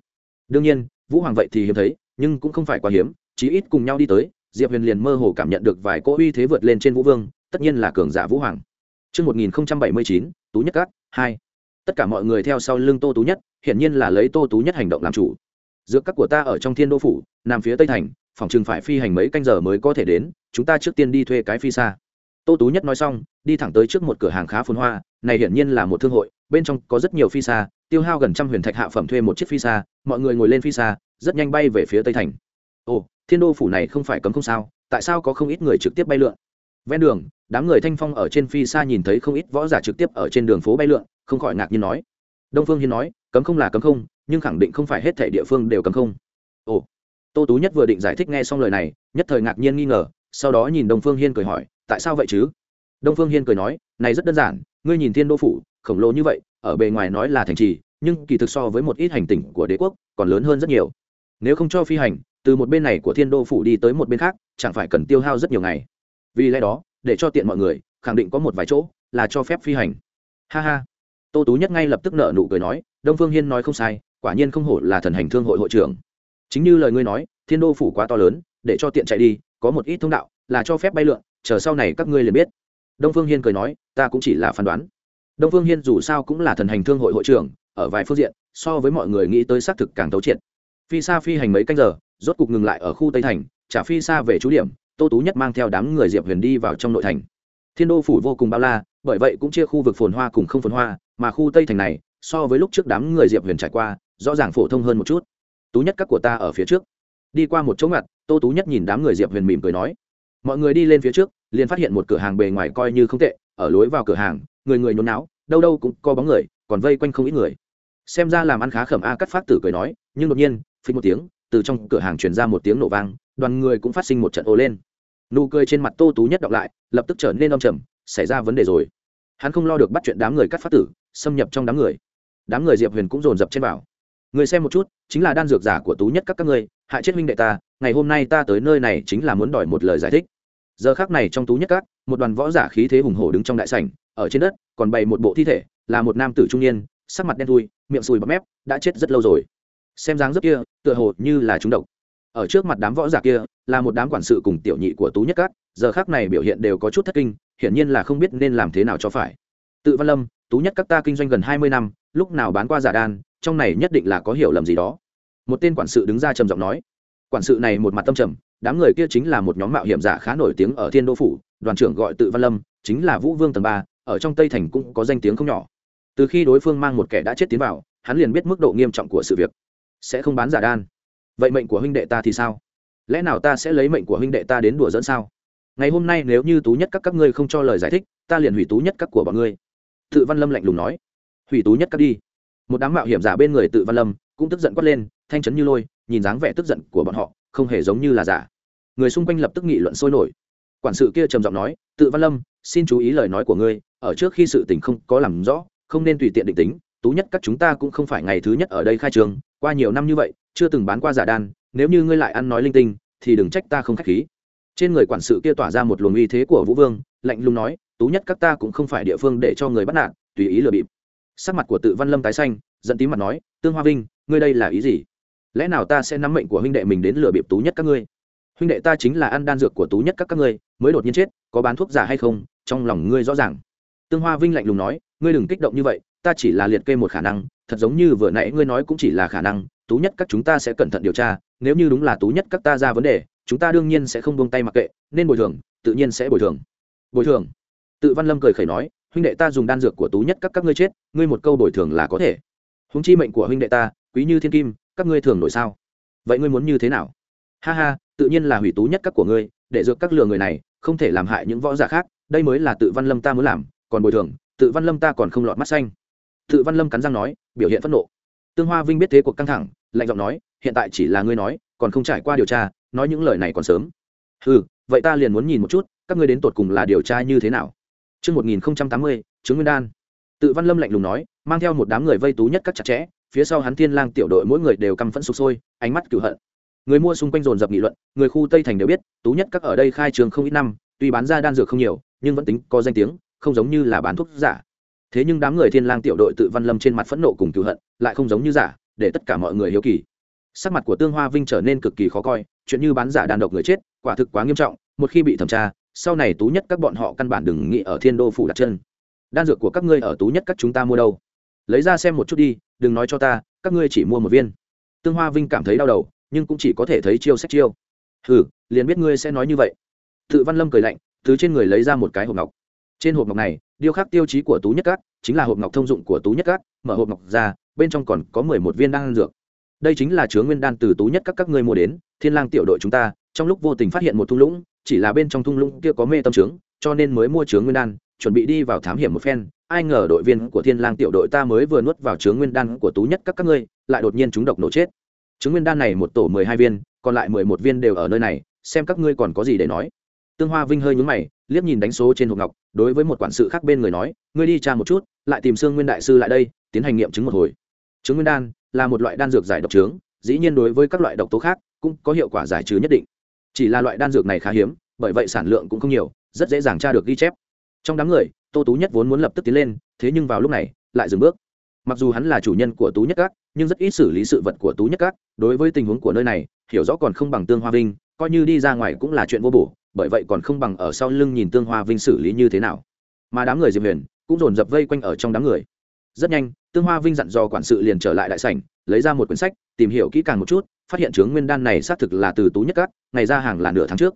Đương nhiên, vũ hoàng vậy thì hiếm thấy, nhưng cũng không phải quá hiếm, chí ít cùng nhau đi tới, diệp huyền liền mơ hồ cảm nhận được vài cỗ uy thế vượt lên trên vũ vương, tất nhiên là cường giả vũ hoàng. Trước 1079, Tú Nhất Các, 2. Tất cả mọi người theo sau lưng Tô Tú Nhất, hiển nhiên là lấy Tô Tú Nhất hành động làm chủ. Dược các của ta ở trong Thiên Đô phủ, nằm phía Tây thành, phòng trường phải phi hành mấy canh giờ mới có thể đến, chúng ta trước tiên đi thuê cái phi xa. Tô Tú Nhất nói xong, đi thẳng tới trước một cửa hàng khá phồn hoa, này hiển nhiên là một thương hội, bên trong có rất nhiều phi xa, tiêu hao gần trăm huyền thạch hạ phẩm thuê một chiếc phi xa, mọi người ngồi lên phi xa, rất nhanh bay về phía Tây thành. Ồ, Thiên Đô phủ này không phải cấm không sao, tại sao có không ít người trực tiếp bay lượn? ven đường đám người thanh phong ở trên phi xa nhìn thấy không ít võ giả trực tiếp ở trên đường phố bay lượn, không khỏi ngạc nhiên nói. Đông phương hiên nói, cấm không là cấm không, nhưng khẳng định không phải hết thể địa phương đều cấm không. Ồ. Tô tú nhất vừa định giải thích nghe xong lời này, nhất thời ngạc nhiên nghi ngờ, sau đó nhìn đông phương hiên cười hỏi, tại sao vậy chứ? Đông phương hiên cười nói, này rất đơn giản, ngươi nhìn thiên đô phủ, khổng lồ như vậy, ở bề ngoài nói là thành trì, nhưng kỳ thực so với một ít hành tinh của đế quốc, còn lớn hơn rất nhiều. Nếu không cho phi hành, từ một bên này của thiên đô phủ đi tới một bên khác, chẳng phải cần tiêu hao rất nhiều ngày. Vì lẽ đó để cho tiện mọi người, khẳng định có một vài chỗ là cho phép phi hành. Ha ha. Tô tú nhất ngay lập tức nợ nụ cười nói, đông phương hiên nói không sai, quả nhiên không hổ là thần hành thương hội hội trưởng. Chính như lời ngươi nói, thiên đô phủ quá to lớn, để cho tiện chạy đi, có một ít thông đạo là cho phép bay lượn, chờ sau này các ngươi liền biết. Đông phương hiên cười nói, ta cũng chỉ là phán đoán. Đông phương hiên dù sao cũng là thần hành thương hội hội trưởng, ở vài phương diện, so với mọi người nghĩ tới xác thực càng thấu triệt. Phi xa phi hành mấy canh giờ, rốt cục ngừng lại ở khu tây thành trả phi xa về trú điểm tô tú nhất mang theo đám người diệp huyền đi vào trong nội thành. Thiên đô phủ vô cùng bao la, bởi vậy cũng chia khu vực phồn hoa cùng không phồn hoa, mà khu tây thành này, so với lúc trước đám người diệp huyền trải qua, rõ ràng phổ thông hơn một chút. Tú nhất, các của ta ở phía trước. Đi qua một chỗ ngặt, tô tú nhất nhìn đám người diệp huyền mỉm cười nói, mọi người đi lên phía trước, liền phát hiện một cửa hàng bề ngoài coi như không tệ, ở lối vào cửa hàng, người người nhốn náo đâu đâu cũng có bóng người, còn vây quanh không ít người. Xem ra làm ăn khá khẩm a cắt phát tử cười nói, nhưng đột nhiên, phình một tiếng từ trong cửa hàng truyền ra một tiếng nổ vang, đoàn người cũng phát sinh một trận ồ lên. Nụ cười trên mặt tô tú nhất đọc lại, lập tức trở nên âm trầm, xảy ra vấn đề rồi. Hắn không lo được bắt chuyện đám người cắt phát tử, xâm nhập trong đám người. Đám người diệp huyền cũng dồn dập trên bảo người xem một chút, chính là đan dược giả của tú nhất các các ngươi, hại chết minh đệ ta, ngày hôm nay ta tới nơi này chính là muốn đòi một lời giải thích. Giờ khác này trong tú nhất các, một đoàn võ giả khí thế hùng hổ đứng trong đại sảnh, ở trên đất, còn bày một bộ thi thể, là một nam tử trung niên, sắc mặt đen thui, miệng sùi bắp mép, đã chết rất lâu rồi xem dáng dấp kia, tựa hồ như là trúng độc. Ở trước mặt đám võ giả kia, là một đám quản sự cùng tiểu nhị của tú nhất cát, giờ khác này biểu hiện đều có chút thất kinh, hiển nhiên là không biết nên làm thế nào cho phải. Tự văn lâm, tú nhất các ta kinh doanh gần hai mươi năm, lúc nào bán qua giả đan, trong này nhất định là có hiểu lầm gì đó. Một tên quản sự đứng ra trầm giọng nói. Quản sự này một mặt tâm trầm, đám người kia chính là một nhóm mạo hiểm giả khá nổi tiếng ở thiên đô phủ, đoàn trưởng gọi tự văn lâm, chính là vũ vương tầng ba, ở trong tây thành cũng có danh tiếng không nhỏ. Từ khi đối phương mang một kẻ đã chết tiến vào, hắn liền biết mức độ nghiêm trọng của sự việc sẽ không bán giả đan. Vậy mệnh của huynh đệ ta thì sao? Lẽ nào ta sẽ lấy mệnh của huynh đệ ta đến đùa dẫn sao? Ngày hôm nay nếu như tú nhất các các ngươi không cho lời giải thích, ta liền hủy tú nhất các của bọn ngươi. Tự văn lâm lạnh lùng nói. Hủy tú nhất các đi. Một đám mạo hiểm giả bên người tự văn lâm cũng tức giận quát lên, thanh chấn như lôi, nhìn dáng vẻ tức giận của bọn họ, không hề giống như là giả. Người xung quanh lập tức nghị luận sôi nổi. Quản sự kia trầm giọng nói, tự văn lâm, xin chú ý lời nói của ngươi, ở trước khi sự tình không có làm rõ, không nên tùy tiện định tính tú nhất các chúng ta cũng không phải ngày thứ nhất ở đây khai trường, qua nhiều năm như vậy, chưa từng bán qua giả đan, nếu như ngươi lại ăn nói linh tinh, thì đừng trách ta không khách khí. Trên người quản sự kia tỏa ra một luồng uy thế của vũ vương, lạnh lùng nói, tú nhất các ta cũng không phải địa phương để cho người bắt nạt, tùy ý lừa bịp. Sắc mặt của tự văn lâm tái xanh, giận tí mặt nói, tương hoa vinh, ngươi đây là ý gì? Lẽ nào ta sẽ nắm mệnh của huynh đệ mình đến lừa bịp tú nhất các ngươi? Huynh đệ ta chính là ăn đan dược của tú nhất các các ngươi, mới đột nhiên chết, có bán thuốc giả hay không, trong lòng ngươi rõ ràng. Tương hoa vinh lạnh lùng nói, ngươi đừng kích động như vậy ta chỉ là liệt kê một khả năng, thật giống như vừa nãy ngươi nói cũng chỉ là khả năng, tú nhất các chúng ta sẽ cẩn thận điều tra, nếu như đúng là tú nhất các ta ra vấn đề, chúng ta đương nhiên sẽ không buông tay mặc kệ, nên bồi thường, tự nhiên sẽ bồi thường. Bồi thường? Tự văn lâm cười khẩy nói, huynh đệ ta dùng đan dược của tú nhất các các ngươi chết, ngươi một câu bồi thường là có thể. Húng chi mệnh của huynh đệ ta, quý như thiên kim, các ngươi thường nổi sao? Vậy ngươi muốn như thế nào? Ha ha, tự nhiên là hủy tú nhất các của ngươi, để dược các lừa người này, không thể làm hại những võ giả khác, đây mới là tự văn lâm ta muốn làm, còn bồi thường, tự văn lâm ta còn không lọt mắt xanh tự văn lâm cắn răng nói biểu hiện phẫn nộ tương hoa vinh biết thế cuộc căng thẳng lạnh giọng nói hiện tại chỉ là ngươi nói còn không trải qua điều tra nói những lời này còn sớm ừ vậy ta liền muốn nhìn một chút các ngươi đến tột cùng là điều tra như thế nào Trước 1080, chứng nguyên đan. Tự Văn Lâm lạnh lùng nói, mang theo một đám người vây tú nhất các chặt chẽ, phía sau hắn Thiên Lang tiểu đội mỗi người đều căm phẫn sục sôi, ánh mắt cửu hận. Người mua xung quanh dồn dập nghị luận, người khu Tây thành đều biết, tú nhất các ở đây khai trường không ít năm, tuy bán ra đan dược không nhiều, nhưng vẫn tính có danh tiếng, không giống như là bán thuốc giả. Thế nhưng đám người Thiên Lang tiểu đội tự Văn Lâm trên mặt phẫn nộ cùng cửu hận, lại không giống như giả, để tất cả mọi người hiếu kỳ. Sắc mặt của Tương Hoa Vinh trở nên cực kỳ khó coi, chuyện như bán giả đàn độc người chết, quả thực quá nghiêm trọng, một khi bị thẩm tra, sau này tú nhất các bọn họ căn bản đừng nghĩ ở thiên đô phủ đặt chân. Đan dược của các ngươi ở tú nhất các chúng ta mua đâu? Lấy ra xem một chút đi đừng nói cho ta các ngươi chỉ mua một viên. Tương hoa vinh cảm thấy đau đầu nhưng cũng chỉ có thể thấy chiêu sách chiêu. Hừ liền biết ngươi sẽ nói như vậy. Tự văn lâm cười lạnh thứ trên người lấy ra một cái hộp ngọc trên hộp ngọc này điêu khắc tiêu chí của tú nhất cát chính là hộp ngọc thông dụng của tú nhất cát, mở hộp ngọc ra bên trong còn có mười một viên đan dược. Đây chính là chứa nguyên đan từ tú nhất các các ngươi mua đến thiên lang tiểu đội chúng ta trong lúc vô tình phát hiện một thung lũng chỉ là bên trong thung lũng kia có mê tâm trướng cho nên mới mua chướng nguyên đan chuẩn bị đi vào thám hiểm một phen. Ai ngờ đội viên của thiên lang tiểu đội ta mới vừa nuốt vào chướng nguyên đan của tú nhất các các ngươi lại đột nhiên chúng độc nổ chết. Chướng nguyên đan này một tổ mười hai viên còn lại mười một viên đều ở nơi này xem các ngươi còn có gì để nói. Tương hoa vinh hơi nhướng mày liếc nhìn đánh số trên hộp ngọc, đối với một quản sự khác bên người nói, ngươi đi tra một chút, lại tìm xương nguyên đại sư lại đây, tiến hành nghiệm chứng một hồi. Chứng nguyên đan là một loại đan dược giải độc trướng, dĩ nhiên đối với các loại độc tố khác cũng có hiệu quả giải trừ nhất định. Chỉ là loại đan dược này khá hiếm, bởi vậy sản lượng cũng không nhiều, rất dễ dàng tra được ghi chép. Trong đám người, tô tú nhất vốn muốn lập tức tiến lên, thế nhưng vào lúc này, lại dừng bước. Mặc dù hắn là chủ nhân của tú nhất các, nhưng rất ít xử lý sự vật của tú nhất các, đối với tình huống của nơi này, hiểu rõ còn không bằng tương hoa vinh, coi như đi ra ngoài cũng là chuyện vô bổ bởi vậy còn không bằng ở sau lưng nhìn tương hoa vinh xử lý như thế nào. Mà đám người diệp huyền cũng dồn dập vây quanh ở trong đám người. Rất nhanh, tương hoa vinh dặn dò quản sự liền trở lại đại sảnh, lấy ra một quyển sách, tìm hiểu kỹ càng một chút, phát hiện chướng nguyên đan này xác thực là từ tú nhất cát ngày ra hàng là nửa tháng trước.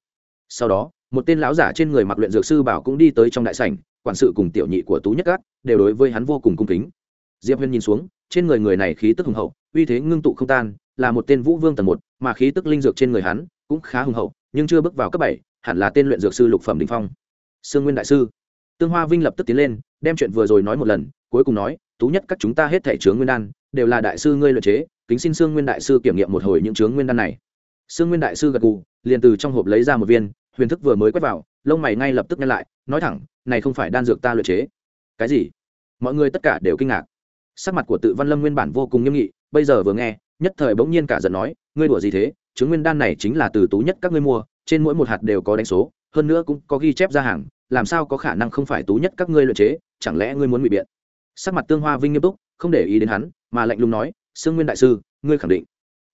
Sau đó, một tên lão giả trên người mặc luyện dược sư bảo cũng đi tới trong đại sảnh, quản sự cùng tiểu nhị của tú nhất cát đều đối với hắn vô cùng cung kính. Diệp huyền nhìn xuống, trên người người này khí tức hùng hậu, uy thế ngưng tụ không tan, là một tên vũ vương tầng một, mà khí tức linh dược trên người hắn cũng khá hùng hậu, nhưng chưa bước vào cấp bảy hẳn là tên luyện dược sư lục phẩm đình phong. Sương nguyên đại sư. Tương hoa vinh lập tức tiến lên, đem chuyện vừa rồi nói một lần, cuối cùng nói, tú nhất các chúng ta hết thể chướng nguyên đan, đều là đại sư ngươi luyện chế, kính xin sương nguyên đại sư kiểm nghiệm một hồi những chướng nguyên đan này. Sương nguyên đại sư gật gù, liền từ trong hộp lấy ra một viên, huyền thức vừa mới quét vào, lông mày ngay lập tức nhăn lại, nói thẳng, này không phải đan dược ta luyện chế. Cái gì? Mọi người tất cả đều kinh ngạc. Sắc mặt của tự văn lâm nguyên bản vô cùng nghiêm nghị, bây giờ vừa nghe, nhất thời bỗng nhiên cả giận nói, ngươi đùa gì thế? Chứng nguyên đan này chính là từ tú nhất các ngươi mua trên mỗi một hạt đều có đánh số, hơn nữa cũng có ghi chép ra hàng, làm sao có khả năng không phải tú nhất các ngươi luyện chế, chẳng lẽ ngươi muốn bị biện? Sắc mặt tương hoa vinh nghiêm túc, không để ý đến hắn, mà lạnh lùng nói, sương nguyên đại sư, ngươi khẳng định.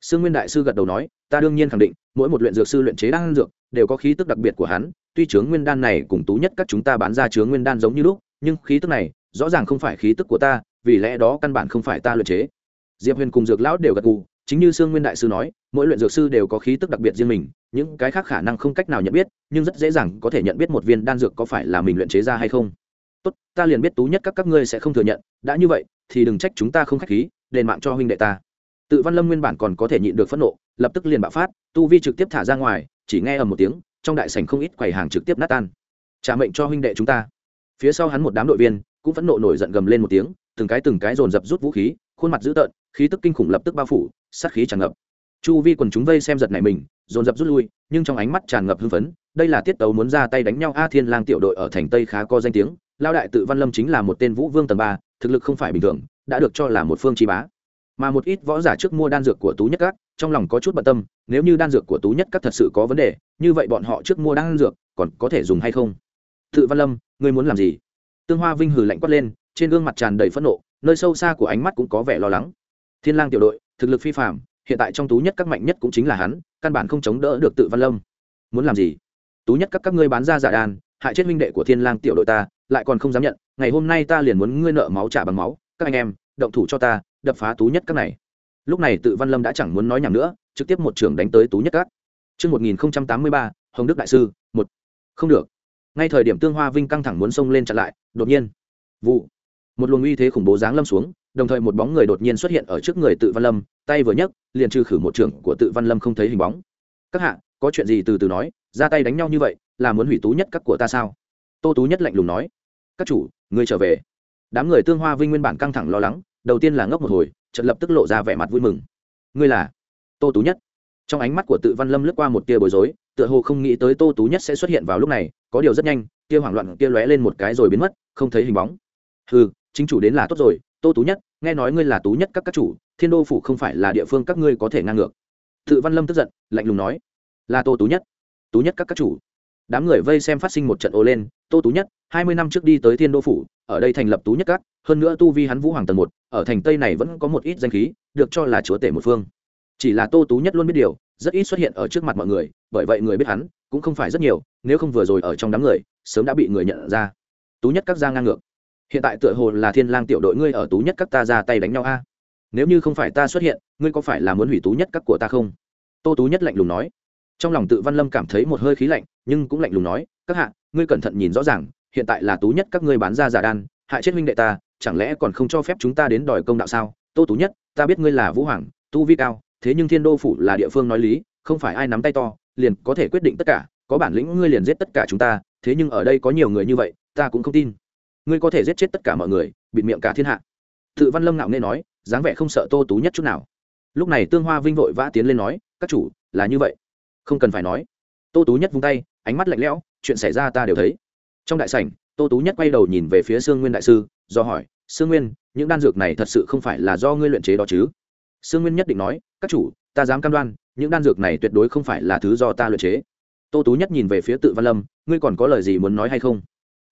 Sương nguyên đại sư gật đầu nói, ta đương nhiên khẳng định, mỗi một luyện dược sư luyện chế đan dược đều có khí tức đặc biệt của hắn, tuy chướng nguyên đan này cùng tú nhất các chúng ta bán ra chướng nguyên đan giống như lúc, nhưng khí tức này rõ ràng không phải khí tức của ta, vì lẽ đó căn bản không phải ta luyện chế. Diệp huyền cùng dược lão đều gật gù chính như sương nguyên đại sư nói, mỗi luyện dược sư đều có khí tức đặc biệt riêng mình, những cái khác khả năng không cách nào nhận biết, nhưng rất dễ dàng có thể nhận biết một viên đan dược có phải là mình luyện chế ra hay không. Tốt, ta liền biết tú nhất các các ngươi sẽ không thừa nhận, đã như vậy, thì đừng trách chúng ta không khách khí, đền mạng cho huynh đệ ta. Tự văn lâm nguyên bản còn có thể nhịn được phẫn nộ, lập tức liền bạo phát, tu vi trực tiếp thả ra ngoài, chỉ nghe ầm một tiếng, trong đại sảnh không ít quầy hàng trực tiếp nát tan. Trả mệnh cho huynh đệ chúng ta. Phía sau hắn một đám đội viên, cũng phẫn nộ nổi giận gầm lên một tiếng, từng cái từng cái dồn dập rút vũ khí, khuôn mặt dữ tợn, khí tức kinh khủng lập tức bao phủ sát khí tràn ngập. Chu vi quần chúng vây xem giật này mình, dồn dập rút lui, nhưng trong ánh mắt tràn ngập hưng phấn, đây là tiết tấu muốn ra tay đánh nhau a thiên lang tiểu đội ở thành tây khá có danh tiếng lao đại tự văn lâm chính là một tên vũ vương tầng ba, thực lực không phải bình thường, đã được cho là một phương chi bá. Mà một ít võ giả trước mua đan dược của tú nhất các trong lòng có chút bận tâm, nếu như đan dược của tú nhất các thật sự có vấn đề, như vậy bọn họ trước mua đan dược, còn có thể dùng hay không? Tự văn lâm, ngươi muốn làm gì? Tương hoa vinh hừ lạnh quát lên, trên gương mặt tràn đầy phẫn nộ, nơi sâu xa của ánh mắt cũng có vẻ lo lắng. Thiên lang tiểu đội thực lực phi phạm hiện tại trong tú nhất các mạnh nhất cũng chính là hắn căn bản không chống đỡ được tự văn lâm. Muốn làm gì? Tú nhất các các ngươi bán ra giả đan hại chết minh đệ của thiên lang tiểu đội ta lại còn không dám nhận ngày hôm nay ta liền muốn ngươi nợ máu trả bằng máu các anh em động thủ cho ta đập phá tú nhất các này. Lúc này tự văn lâm đã chẳng muốn nói nhảm nữa trực tiếp một trưởng đánh tới tú nhất các. Trước 1083, Hồng Đức Đại Sư, một. Không được. Ngay thời điểm Tương Hoa Vinh căng thẳng muốn xông lên chặn lại, đột nhiên, vụ, một luồng uy thế khủng bố giáng lâm xuống, đồng thời một bóng người đột nhiên xuất hiện ở trước người Tự Văn Lâm, tay vừa nhấc, liền trừ khử một trưởng của Tự Văn Lâm không thấy hình bóng. Các hạ, có chuyện gì từ từ nói, ra tay đánh nhau như vậy, là muốn hủy tú nhất các của ta sao? Tô Tú nhất lạnh lùng nói. Các chủ, ngươi trở về. Đám người Tương Hoa Vinh nguyên bản căng thẳng lo lắng, đầu tiên là ngốc một hồi, chợt lập tức lộ ra vẻ mặt vui mừng. Ngươi là? Tô Tú nhất trong ánh mắt của tự văn lâm lướt qua một tia bối rối tựa hồ không nghĩ tới tô tú nhất sẽ xuất hiện vào lúc này có điều rất nhanh tia hoảng loạn tia lóe lên một cái rồi biến mất không thấy hình bóng ừ chính chủ đến là tốt rồi tô tú nhất, nghe nói ngươi là tú nhất các các chủ, thiên đô phủ không phải là địa phương các ngươi có thể ngang ngược. Tự văn lâm tức giận, lạnh lùng nói, là tô tú nhất tú nhất các các chủ. Đám người vây xem phát sinh một trận ô lên, tô tú nhất, hai mươi năm trước đi tới thiên đô phủ, ở đây thành lập tú nhất các, hơn nữa tu vi hắn vũ hoàng tầng một, ở thành tây này vẫn có một ít danh khí, được cho là chúa tể một phương. Chỉ là tô tú nhất luôn biết điều, rất ít xuất hiện ở trước mặt mọi người, bởi vậy người biết hắn cũng không phải rất nhiều, nếu không vừa rồi ở trong đám người, sớm đã bị người nhận ra. Tú nhất các gia ngang ngược hiện tại tựa hồ là thiên lang tiểu đội ngươi ở tú nhất các ta ra tay đánh nhau a. À? Nếu như không phải ta xuất hiện, ngươi có phải là muốn hủy tú nhất các của ta không? Tô tú nhất lạnh lùng nói. Trong lòng tự văn lâm cảm thấy một hơi khí lạnh, nhưng cũng lạnh lùng nói, các hạ, ngươi cẩn thận nhìn rõ ràng, hiện tại là tú nhất các ngươi bán ra giả đan, hại chết huynh đệ ta, chẳng lẽ còn không cho phép chúng ta đến đòi công đạo sao? Tô tú nhất, ta biết ngươi là vũ hoàng, tu vi cao, thế nhưng thiên đô phủ là địa phương nói lý, không phải ai nắm tay to, liền có thể quyết định tất cả, có bản lĩnh ngươi liền giết tất cả chúng ta, thế nhưng ở đây có nhiều người như vậy, ta cũng không tin ngươi có thể giết chết tất cả mọi người, bịt miệng cả thiên hạ. Tự văn lâm ngạo nghe nói, dáng vẻ không sợ tô tú nhất chút nào. Lúc này tương hoa vinh vội vã tiến lên nói, các chủ, là như vậy. Không cần phải nói. Tô tú nhất vung tay, ánh mắt lạnh lẽo, chuyện xảy ra ta đều thấy. Trong đại sảnh, tô tú nhất quay đầu nhìn về phía sương nguyên đại sư, do hỏi, sương nguyên, những đan dược này thật sự không phải là do ngươi luyện chế đó chứ? Sương nguyên nhất định nói, các chủ, ta dám cam đoan, những đan dược này tuyệt đối không phải là thứ do ta luyện chế. Tô tú nhất nhìn về phía tự văn lâm, ngươi còn có lời gì muốn nói hay không?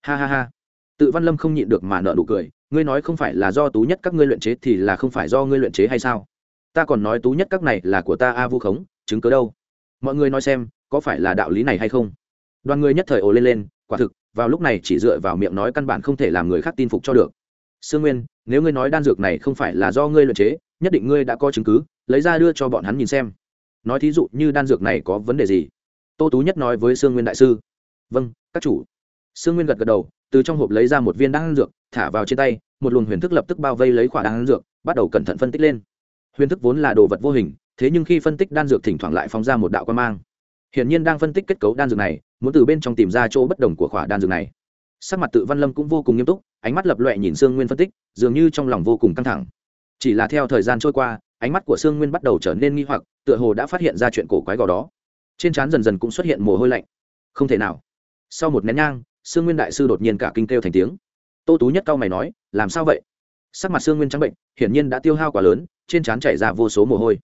Ha ha ha tự văn lâm không nhịn được mà nợ nụ cười, ngươi nói không phải là do tú nhất các ngươi luyện chế thì là không phải do ngươi luyện chế hay sao? Ta còn nói tú nhất các này là của ta a vu khống, chứng cớ đâu? Mọi người nói xem, có phải là đạo lý này hay không? Đoàn người nhất thời ồ lên lên, quả thực, vào lúc này chỉ dựa vào miệng nói căn bản không thể làm người khác tin phục cho được. Sương nguyên, nếu ngươi nói đan dược này không phải là do ngươi luyện chế, nhất định ngươi đã có chứng cứ, lấy ra đưa cho bọn hắn nhìn xem. Nói thí dụ như đan dược này có vấn đề gì? Tô tú nhất nói với sương nguyên đại sư. Vâng các chủ. Sương nguyên gật gật đầu từ trong hộp lấy ra một viên đan dược, thả vào trên tay, một luồng huyền thức lập tức bao vây lấy khỏa đan dược, bắt đầu cẩn thận phân tích lên. Huyền thức vốn là đồ vật vô hình, thế nhưng khi phân tích đan dược thỉnh thoảng lại phóng ra một đạo quan mang. Hiển nhiên đang phân tích kết cấu đan dược này, muốn từ bên trong tìm ra chỗ bất đồng của khỏa đan dược này. Sắc mặt tự văn lâm cũng vô cùng nghiêm túc, ánh mắt lập loẹ nhìn sương nguyên phân tích, dường như trong lòng vô cùng căng thẳng. Chỉ là theo thời gian trôi qua, ánh mắt của sương nguyên bắt đầu trở nên nghi hoặc, tựa hồ đã phát hiện ra chuyện cổ quái gò đó. Trên trán dần dần cũng xuất hiện mồ hôi lạnh. Không thể nào. Sau một nén nhang sương nguyên đại sư đột nhiên cả kinh kêu thành tiếng. Tô tú nhất cao mày nói, làm sao vậy? Sắc mặt sương nguyên trắng bệnh, hiển nhiên đã tiêu hao quá lớn, trên trán chảy ra vô số mồ hôi.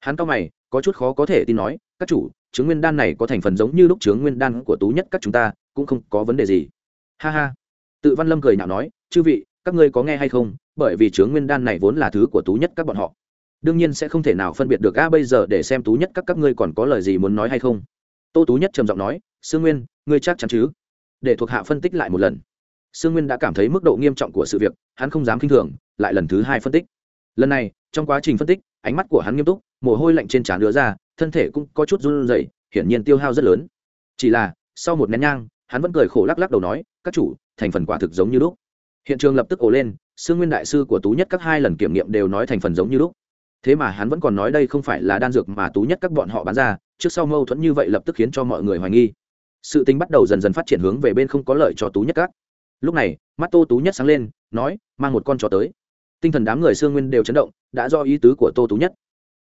Hắn cao mày, có chút khó có thể tin nói, các chủ chứng nguyên đan này có thành phần giống như lúc chứng nguyên đan của tú nhất các chúng ta, cũng không có vấn đề gì. Ha ha. Tự văn lâm cười nhạo nói, chư vị, các ngươi có nghe hay không? Bởi vì chướng nguyên đan này vốn là thứ của tú nhất các bọn họ. Đương nhiên sẽ không thể nào phân biệt được a bây giờ để xem tú nhất các các ngươi còn có lời gì muốn nói hay không. Tô tú nhất trầm giọng nói, sương nguyên, ngươi chắc chắn chứ? Để thuộc hạ phân tích lại một lần. Sương nguyên đã cảm thấy mức độ nghiêm trọng của sự việc, hắn không dám k i n h thường, lại lần thứ hai phân tích. Lần này, trong quá trình phân tích, ánh mắt của hắn nghiêm túc, mồ hôi lạnh trên trán đứa ra, thân thể cũng có chút run rẩy, hiển nhiên tiêu hao rất lớn. Chỉ là, sau một nén nhang, hắn vẫn cười khổ lắc lắc đầu nói, các chủ, thành phần quả thực giống như lúc hiện trường lập tức ổ lên, sương nguyên đại sư của tú nhất các hai lần kiểm nghiệm đều nói thành phần giống như lúc thế mà hắn vẫn còn nói đây không phải là đan dược mà tú nhất các bọn họ bán ra, trước sau mâu thuẫn như vậy lập tức khiến cho mọi người hoài nghi sự tính bắt đầu dần dần phát triển hướng về bên không có lợi cho tú nhất các. Lúc này, mắt tô tú nhất sáng lên, nói, mang một con chó tới. Tinh thần đám người sương nguyên đều chấn động, đã do ý tứ của tô tú nhất.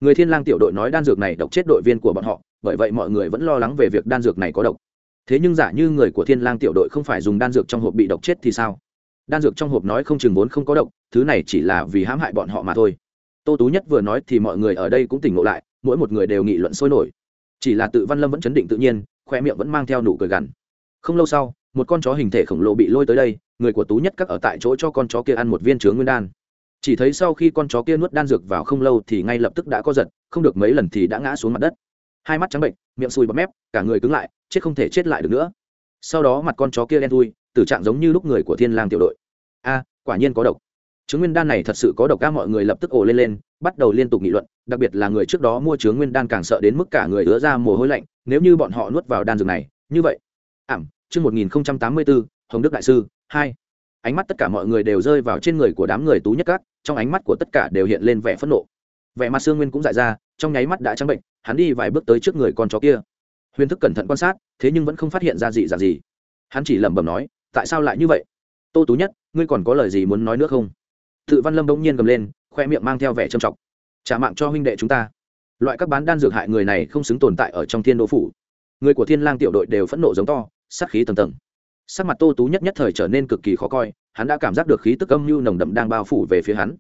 Người thiên lang tiểu đội nói đan dược này độc chết đội viên của bọn họ, bởi vậy mọi người vẫn lo lắng về việc đan dược này có độc. Thế nhưng giả như người của thiên lang tiểu đội không phải dùng đan dược trong hộp bị độc chết thì sao? Đan dược trong hộp nói không chừng vốn không có độc, thứ này chỉ là vì hãm hại bọn họ mà thôi. Tô tú nhất vừa nói thì mọi người ở đây cũng tỉnh ngộ lại, mỗi một người đều nghị luận sôi nổi. Chỉ là tự văn lâm vẫn chấn định tự nhiên khoe miệng vẫn mang theo nụ cười gằn. Không lâu sau, một con chó hình thể khổng lồ bị lôi tới đây, người của tú nhất các ở tại chỗ cho con chó kia ăn một viên chướng nguyên đan. Chỉ thấy sau khi con chó kia nuốt đan dược vào không lâu thì ngay lập tức đã có giật, không được mấy lần thì đã ngã xuống mặt đất. Hai mắt trắng bệnh miệng sùi bọt mép, cả người cứng lại, chết không thể chết lại được nữa. Sau đó mặt con chó kia đen thui, tử trạng giống như lúc người của thiên lang tiểu đội. A, quả nhiên có độc chứng nguyên đan này thật sự có độc ca mọi người lập tức ồ lên lên, bắt đầu liên tục nghị luận, đặc biệt là người trước đó mua chứng nguyên đan càng sợ đến mức cả người ứa ra mồ hôi lạnh, nếu như bọn họ nuốt vào đan dược này, như vậy. Ảm, chương một nghìn tám mươi bốn hồng đức đại sư, hai. Ánh mắt tất cả mọi người đều rơi vào trên người của đám người tú nhất cát trong ánh mắt của tất cả đều hiện lên vẻ phẫn nộ. Vẻ mặt sương nguyên cũng dại ra, trong nháy mắt đã trắng bệnh, hắn đi vài bước tới trước người con chó kia. Huyền thức cẩn thận quan sát, thế nhưng vẫn không phát hiện ra gì dạng gì. Hắn chỉ lẩm bẩm nói, tại sao lại như vậy? Tô tú nhất, ngươi còn có lời gì muốn nói nữa không? Tự văn lâm bỗng nhiên gầm lên, khoe miệng mang theo vẻ trầm trọng. Trả mạng cho huynh đệ chúng ta. Loại các bán đan dược hại người này không xứng tồn tại ở trong thiên đô phủ. Người của thiên lang tiểu đội đều phẫn nộ giống to, sát khí tầng tầng. Sắc mặt tô tú nhất nhất thời trở nên cực kỳ khó coi, hắn đã cảm giác được khí tức âm mưu nồng đậm đang bao phủ về phía hắn.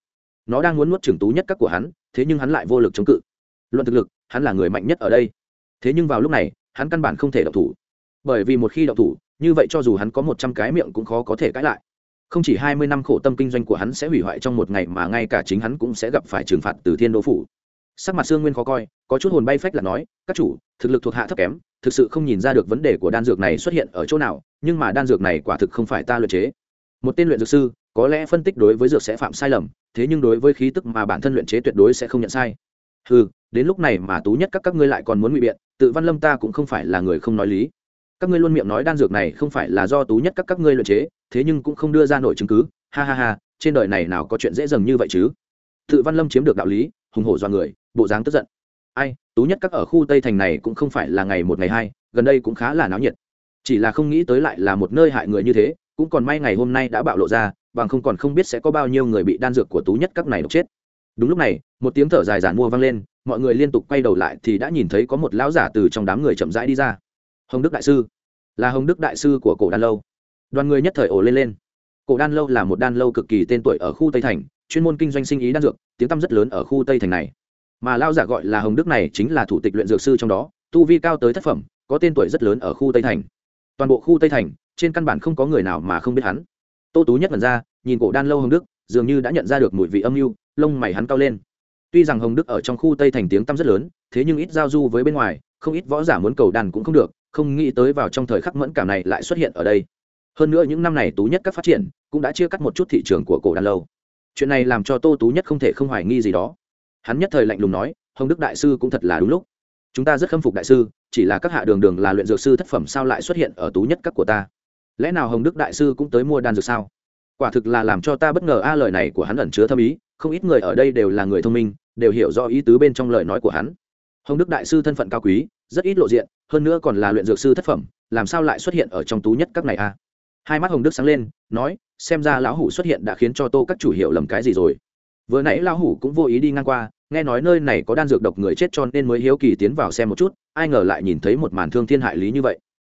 Nó đang muốn nuốt trừng tú nhất các của hắn, thế nhưng hắn lại vô lực chống cự. Luận thực lực, hắn là người mạnh nhất ở đây. Thế nhưng vào lúc này, hắn căn bản không thể động thủ. Bởi vì một khi động thủ, như vậy cho dù hắn có một trăm cái miệng cũng khó có thể cãi lại không chỉ hai mươi năm khổ tâm kinh doanh của hắn sẽ hủy hoại trong một ngày mà ngay cả chính hắn cũng sẽ gặp phải trừng phạt từ thiên đô phủ. Sắc mặt sương nguyên khó coi, có chút hồn bay phách là nói, các chủ, thực lực thuộc hạ thấp kém, thực sự không nhìn ra được vấn đề của đan dược này xuất hiện ở chỗ nào, nhưng mà đan dược này quả thực không phải ta luyện chế. Một tên luyện dược sư, có lẽ phân tích đối với dược sẽ phạm sai lầm, thế nhưng đối với khí tức mà bản thân luyện chế tuyệt đối sẽ không nhận sai. Ừ đến lúc này mà tú nhất các các ngươi lại còn muốn ngụy biện, tự văn lâm ta cũng không phải là người không nói lý. Các ngươi luôn miệng nói đan dược này không phải là do tú nhất các các ngươi luyện chế thế nhưng cũng không đưa ra nổi chứng cứ. Ha ha ha, trên đời này nào có chuyện dễ dàng như vậy chứ? Tự văn lâm chiếm được đạo lý, hùng hổ do người, bộ dáng tức giận. Ai, tú nhất các ở khu tây thành này cũng không phải là ngày một ngày hai, gần đây cũng khá là náo nhiệt. Chỉ là không nghĩ tới lại là một nơi hại người như thế, cũng còn may ngày hôm nay đã bạo lộ ra, bằng không còn không biết sẽ có bao nhiêu người bị đan dược của tú nhất các này độc chết. Đúng lúc này, một tiếng thở dài giản mua vang lên, mọi người liên tục quay đầu lại thì đã nhìn thấy có một lão giả từ trong đám người chậm rãi đi ra. Hồng đức đại sư. Là hồng đức đại sư của cổ đan lâu đoàn người nhất thời ổ lên lên. Cổ đan lâu là một đan lâu cực kỳ tên tuổi ở khu tây thành, chuyên môn kinh doanh sinh ý đan dược, tiếng tăm rất lớn ở khu tây thành này. Mà lao giả gọi là hồng đức này chính là thủ tịch luyện dược sư trong đó, tu vi cao tới thất phẩm, có tên tuổi rất lớn ở khu tây thành. Toàn bộ khu tây thành, trên căn bản không có người nào mà không biết hắn. Tô tú nhất lần ra, nhìn cổ đan lâu hồng đức, dường như đã nhận ra được mùi vị âm mưu, lông mày hắn cao lên. Tuy rằng hồng đức ở trong khu tây thành tiếng tăm rất lớn, thế nhưng ít giao du với bên ngoài, không ít võ giả muốn cầu đàn cũng không được, không nghĩ tới vào trong thời khắc mẫn cảm này lại xuất hiện ở đây hơn nữa những năm này tú nhất các phát triển cũng đã chia cắt một chút thị trường của cổ đàn lâu. Chuyện này làm cho tô tú nhất không thể không hoài nghi gì đó. Hắn nhất thời lạnh lùng nói, hồng đức đại sư cũng thật là đúng lúc. Chúng ta rất khâm phục đại sư, chỉ là các hạ đường đường là luyện dược sư thất phẩm sao lại xuất hiện ở tú nhất các của ta? Lẽ nào hồng đức đại sư cũng tới mua đan dược sao? Quả thực là làm cho ta bất ngờ a, lời này của hắn ẩn chứa thâm ý, không ít người ở đây đều là người thông minh, đều hiểu rõ ý tứ bên trong lời nói của hắn. Hồng đức đại sư thân phận cao quý, rất ít lộ diện, hơn nữa còn là luyện dược sư thất phẩm, làm sao lại xuất hiện ở trong tú nhất các này a? Hai mắt hồng đức sáng lên, nói, xem ra lão hủ xuất hiện đã khiến cho tô các chủ hiểu lầm cái gì rồi. Vừa nãy lão hủ cũng vô ý đi ngang qua, nghe nói nơi này có đan dược độc người chết cho nên mới hiếu kỳ tiến vào xem một chút, ai ngờ lại nhìn thấy một màn thương thiên hại lý như vậy.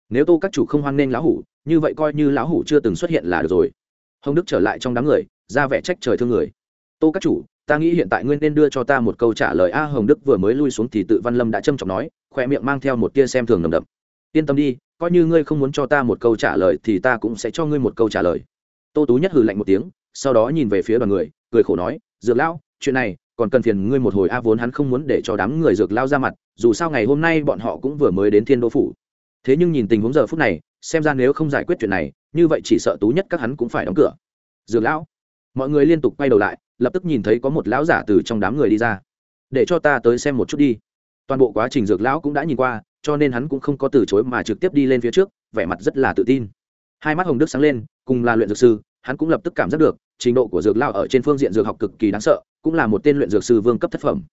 Nếu tô các chủ không hoan nghênh lão hủ, như vậy coi như lão hủ chưa từng xuất hiện là được rồi. Hồng đức trở lại trong đám người, ra vẻ trách trời thương người. Tô các chủ, ta nghĩ hiện tại ngươi nên đưa cho ta một câu trả lời. A, hồng đức vừa mới lui xuống thì tự văn lâm đã trâm trọng nói, khoe miệng mang theo một tia xem thường nồng đậm. Yên tâm đi coi như ngươi không muốn cho ta một câu trả lời thì ta cũng sẽ cho ngươi một câu trả lời. Tô tú nhất hừ lạnh một tiếng, sau đó nhìn về phía đoàn người, cười khổ nói, dược lão, chuyện này còn cần phiền ngươi một hồi a, vốn hắn không muốn để cho đám người dược lao ra mặt, dù sao ngày hôm nay bọn họ cũng vừa mới đến thiên đô phủ. Thế nhưng nhìn tình huống giờ phút này, xem ra nếu không giải quyết chuyện này, như vậy chỉ sợ tú nhất các hắn cũng phải đóng cửa. Dược lão? Mọi người liên tục quay đầu lại, lập tức nhìn thấy có một lão giả từ trong đám người đi ra. Để cho ta tới xem một chút đi. Toàn bộ quá trình dược lão cũng đã nhìn qua cho nên hắn cũng không có từ chối mà trực tiếp đi lên phía trước, vẻ mặt rất là tự tin. Hai mắt hồng đức sáng lên, cùng là luyện dược sư, hắn cũng lập tức cảm giác được, trình độ của dược lao ở trên phương diện dược học cực kỳ đáng sợ, cũng là một tên luyện dược sư vương cấp thất phẩm.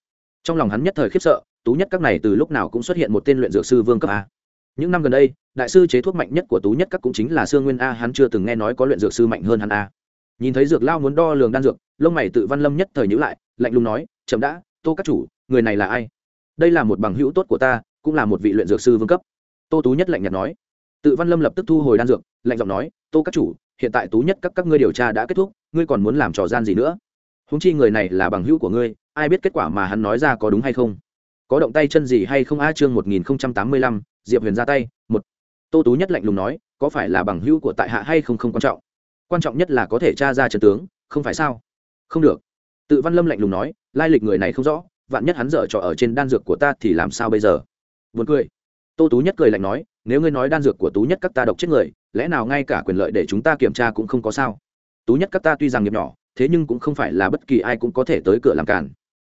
Trong lòng hắn nhất thời khiếp sợ, tú nhất các này từ lúc nào cũng xuất hiện một tên luyện dược sư vương cấp a. Những năm gần đây, đại sư chế thuốc mạnh nhất của tú nhất các cũng chính là sương nguyên a, hắn chưa từng nghe nói có luyện dược sư mạnh hơn hắn a. Nhìn thấy dược lao muốn đo lường đan dược, lông mày tự văn lâm nhất thời nhữ lại, lạnh lùng nói, chậm đã, tô các chủ, người này là ai? Đây là một bằng hữu tốt của ta cũng là một vị luyện dược sư vương cấp. Tô tú nhất lạnh nhạt nói. Tự văn lâm lập tức thu hồi đan dược, lạnh giọng nói, tô các chủ, hiện tại tú nhất các các ngươi điều tra đã kết thúc, ngươi còn muốn làm trò gian gì nữa? Húng chi người này là bằng hữu của ngươi, ai biết kết quả mà hắn nói ra có đúng hay không? Có động tay chân gì hay không? A chương một nghìn tám mươi lăm, diệp huyền ra tay, một. Tô tú nhất lạnh lùng nói, có phải là bằng hữu của tại hạ hay không không quan trọng? Quan trọng nhất là có thể tra ra trận tướng, không phải sao? Không được. Tự văn lâm lạnh lùng nói, lai lịch người này không rõ, vạn nhất hắn dở trò ở trên đan dược của ta thì làm sao bây giờ? Buồn cười. Tô Tú Nhất cười lạnh nói, nếu ngươi nói đan dược của Tú Nhất các ta độc chết người, lẽ nào ngay cả quyền lợi để chúng ta kiểm tra cũng không có sao? Tú Nhất các ta tuy rằng nghiệp nhỏ, thế nhưng cũng không phải là bất kỳ ai cũng có thể tới cửa làm cản.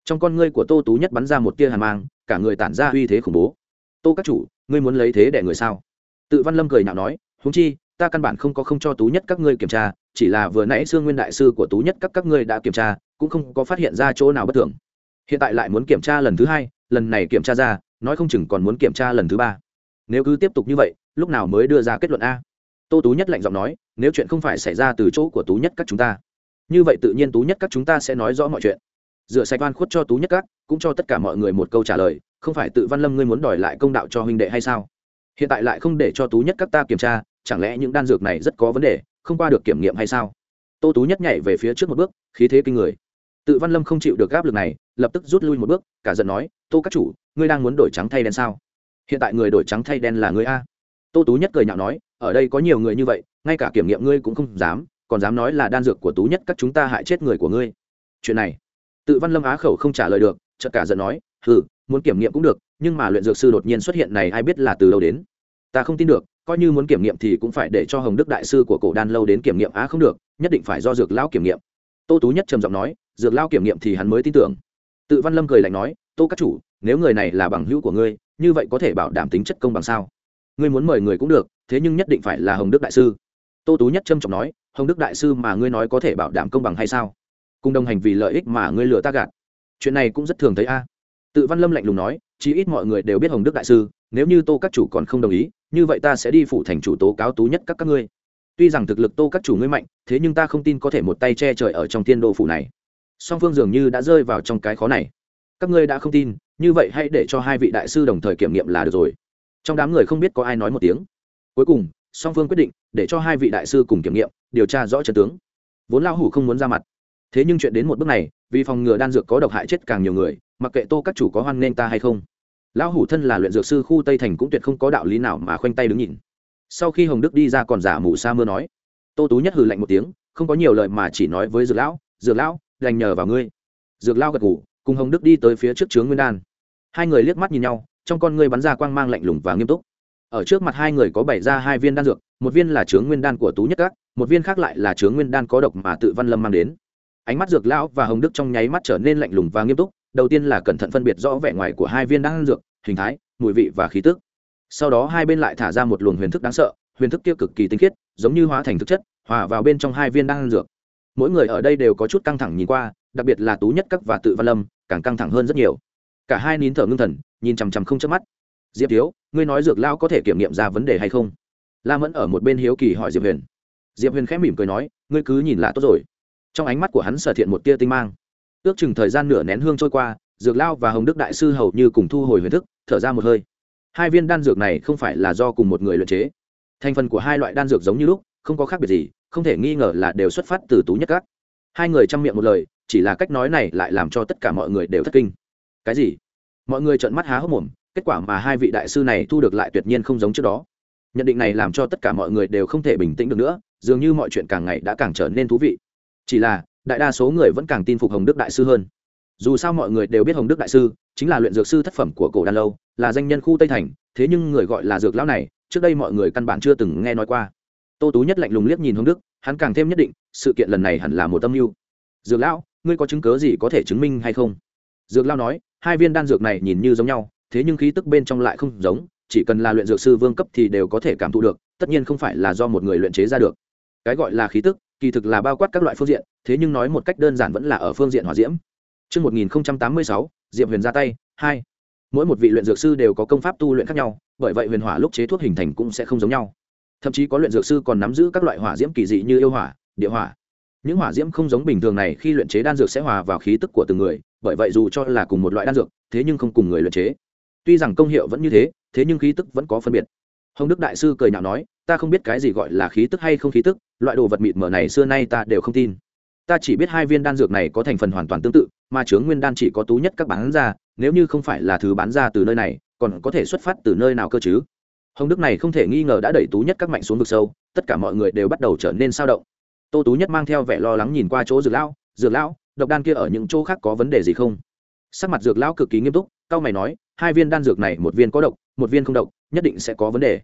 Trong con ngươi của Tô Tú Nhất bắn ra một tia hàn mang, cả người tản ra uy thế khủng bố. "Tô các chủ, ngươi muốn lấy thế để người sao?" Tự Văn Lâm cười nhạo nói, "Huống chi, ta căn bản không có không cho Tú Nhất các ngươi kiểm tra, chỉ là vừa nãy Dương Nguyên đại sư của Tú Nhất các các ngươi đã kiểm tra, cũng không có phát hiện ra chỗ nào bất thường. Hiện tại lại muốn kiểm tra lần thứ hai, lần này kiểm tra ra, nói không chừng còn muốn kiểm tra lần thứ ba. Nếu cứ tiếp tục như vậy, lúc nào mới đưa ra kết luận a? Tô tú nhất lạnh giọng nói, nếu chuyện không phải xảy ra từ chỗ của tú nhất các chúng ta, như vậy tự nhiên tú nhất các chúng ta sẽ nói rõ mọi chuyện. Dựa sạch oan khuất cho tú nhất các, cũng cho tất cả mọi người một câu trả lời, không phải tự văn lâm ngươi muốn đòi lại công đạo cho huynh đệ hay sao? Hiện tại lại không để cho tú nhất các ta kiểm tra, chẳng lẽ những đan dược này rất có vấn đề, không qua được kiểm nghiệm hay sao? Tô tú nhất nhảy về phía trước một bước, khí thế kinh người. Tự văn lâm không chịu được áp lực này lập tức rút lui một bước, cả giận nói, tô các chủ, ngươi đang muốn đổi trắng thay đen sao? Hiện tại người đổi trắng thay đen là ngươi a? Tô tú nhất cười nhạo nói, ở đây có nhiều người như vậy, ngay cả kiểm nghiệm ngươi cũng không dám, còn dám nói là đan dược của tú nhất các chúng ta hại chết người của ngươi. Chuyện này, tự văn lâm á khẩu không trả lời được, chợt cả giận nói ừ muốn kiểm nghiệm cũng được, nhưng mà luyện dược sư đột nhiên xuất hiện này ai biết là từ đâu đến? Ta không tin được, coi như muốn kiểm nghiệm thì cũng phải để cho hồng đức đại sư của cổ đan lâu đến kiểm nghiệm á không được, nhất định phải do dược lão kiểm nghiệm. Tô tú nhất trầm giọng nói, dược lao kiểm nghiệm thì hắn mới tin tưởng tự văn lâm cười lạnh nói, tô các chủ, nếu người này là bằng hữu của ngươi, như vậy có thể bảo đảm tính chất công bằng sao? Ngươi muốn mời người cũng được, thế nhưng nhất định phải là hồng đức đại sư. Tô tú nhất trâm trọng nói, hồng đức đại sư mà ngươi nói có thể bảo đảm công bằng hay sao? Cùng đồng hành vì lợi ích mà ngươi lừa ta gạt. Chuyện này cũng rất thường thấy a. Tự văn lâm lạnh lùng nói, chí ít mọi người đều biết hồng đức đại sư, nếu như tô các chủ còn không đồng ý, như vậy ta sẽ đi phụ thành chủ tố cáo tú nhất các các ngươi. Tuy rằng thực lực tô các chủ ngươi mạnh, thế nhưng ta không tin có thể một tay che trời ở trong tiên đô phủ này song phương dường như đã rơi vào trong cái khó này. Các ngươi đã không tin, như vậy hãy để cho hai vị đại sư đồng thời kiểm nghiệm là được rồi. Trong đám người không biết có ai nói một tiếng. Cuối cùng, song phương quyết định, để cho hai vị đại sư cùng kiểm nghiệm, điều tra rõ trận tướng. Vốn lão hủ không muốn ra mặt. Thế nhưng chuyện đến một bước này, vì phòng ngừa đan dược có độc hại chết càng nhiều người, mặc kệ tô các chủ có hoan nghênh ta hay không. Lão hủ thân là luyện dược sư khu tây thành cũng tuyệt không có đạo lý nào mà khoanh tay đứng nhìn. Sau khi hồng đức đi ra còn giả mù sa mưa nói, tô tú nhất hừ lạnh một tiếng, không có nhiều lời mà chỉ nói với dược lão dược lão đành nhờ vào ngươi. Dược lao gật ngủ cùng hồng đức đi tới phía trước chướng nguyên đan. Hai người liếc mắt nhìn nhau, trong con ngươi bắn ra quang mang lạnh lùng và nghiêm túc. Ở trước mặt hai người có bày ra hai viên đan dược, một viên là chướng nguyên đan của tú nhất các, một viên khác lại là chướng nguyên đan có độc mà tự văn lâm mang đến. Ánh mắt dược lão và hồng đức trong nháy mắt trở nên lạnh lùng và nghiêm túc, đầu tiên là cẩn thận phân biệt rõ vẻ ngoài của hai viên đan dược, hình thái, mùi vị và khí tức. Sau đó hai bên lại thả ra một luồng huyền thức đáng sợ, huyền thức kia cực kỳ tinh khiết, giống như hóa thành thực chất, hòa vào bên trong hai viên đan dược mỗi người ở đây đều có chút căng thẳng nhìn qua, đặc biệt là tú nhất các và tự văn lâm, càng căng thẳng hơn rất nhiều. Cả hai nín thở ngưng thần, nhìn chằm chằm không chớp mắt. Diệp thiếu, ngươi nói dược lao có thể kiểm nghiệm ra vấn đề hay không? La mẫn ở một bên hiếu kỳ hỏi diệp huyền. Diệp huyền khẽ mỉm cười nói, ngươi cứ nhìn là tốt rồi. Trong ánh mắt của hắn sở thiện một tia tinh mang. Ước chừng thời gian nửa nén hương trôi qua, dược lao và hồng đức đại sư hầu như cùng thu hồi huyền thức, thở ra một hơi. Hai viên đan dược này không phải là do cùng một người luyện chế. Thành phần của hai loại đan dược giống như lúc, không có khác biệt gì không thể nghi ngờ là đều xuất phát từ tú nhất các. Hai người chăm miệng một lời, chỉ là cách nói này lại làm cho tất cả mọi người đều thất kinh. Cái gì? Mọi người trợn mắt há hốc mồm, kết quả mà hai vị đại sư này thu được lại tuyệt nhiên không giống trước đó. Nhận định này làm cho tất cả mọi người đều không thể bình tĩnh được nữa, dường như mọi chuyện càng ngày đã càng trở nên thú vị. Chỉ là, đại đa số người vẫn càng tin phục hồng đức đại sư hơn. Dù sao mọi người đều biết hồng đức đại sư chính là luyện dược sư thất phẩm của cổ đan lâu, là danh nhân khu tây thành, thế nhưng người gọi là dược lão này, trước đây mọi người căn bản chưa từng nghe nói qua tô tú nhất lạnh lùng liếc nhìn hồng đức hắn càng thêm nhất định sự kiện lần này hẳn là một tâm mưu dược lão ngươi có chứng cớ gì có thể chứng minh hay không dược Lão nói hai viên đan dược này nhìn như giống nhau thế nhưng khí tức bên trong lại không giống chỉ cần là luyện dược sư vương cấp thì đều có thể cảm thụ được tất nhiên không phải là do một người luyện chế ra được cái gọi là khí tức kỳ thực là bao quát các loại phương diện thế nhưng nói một cách đơn giản vẫn là ở phương diện hỏa diễm Trước 1086, Diệp Huyền ra tay, 2. Mỗi một vị luyện dược sư đều có công pháp tu luyện khác nhau, bởi vậy huyền hỏa lúc chế thuốc hình thành cũng sẽ không giống nhau. Thậm chí có luyện dược sư còn nắm giữ các loại hỏa diễm kỳ dị như yêu hỏa, địa hỏa, những hỏa diễm không giống bình thường này khi luyện chế đan dược sẽ hòa vào khí tức của từng người bởi vậy dù cho là cùng một loại đan dược thế nhưng không cùng người luyện chế. Tuy rằng công hiệu vẫn như thế thế nhưng khí tức vẫn có phân biệt. Hồng đức đại sư cười nhạo nói ta không biết cái gì gọi là khí tức hay không khí tức loại đồ vật mịt mờ này xưa nay ta đều không tin. Ta chỉ biết hai viên đan dược này có thành phần hoàn toàn tương tự mà chướng nguyên đan chỉ có tú nhất các bán ra nếu như không phải là thứ bán ra từ nơi này còn có thể xuất phát từ nơi nào cơ chứ? Hồng đức này không thể nghi ngờ đã đẩy tú nhất các mạnh xuống vực sâu, tất cả mọi người đều bắt đầu trở nên sao động. Tô tú nhất mang theo vẻ lo lắng nhìn qua chỗ dược lão dược lão, độc đan kia ở những chỗ khác có vấn đề gì không? Sắc mặt dược lão cực kỳ nghiêm túc, cao mày nói, hai viên đan dược này một viên có độc, một viên không độc, nhất định sẽ có vấn đề.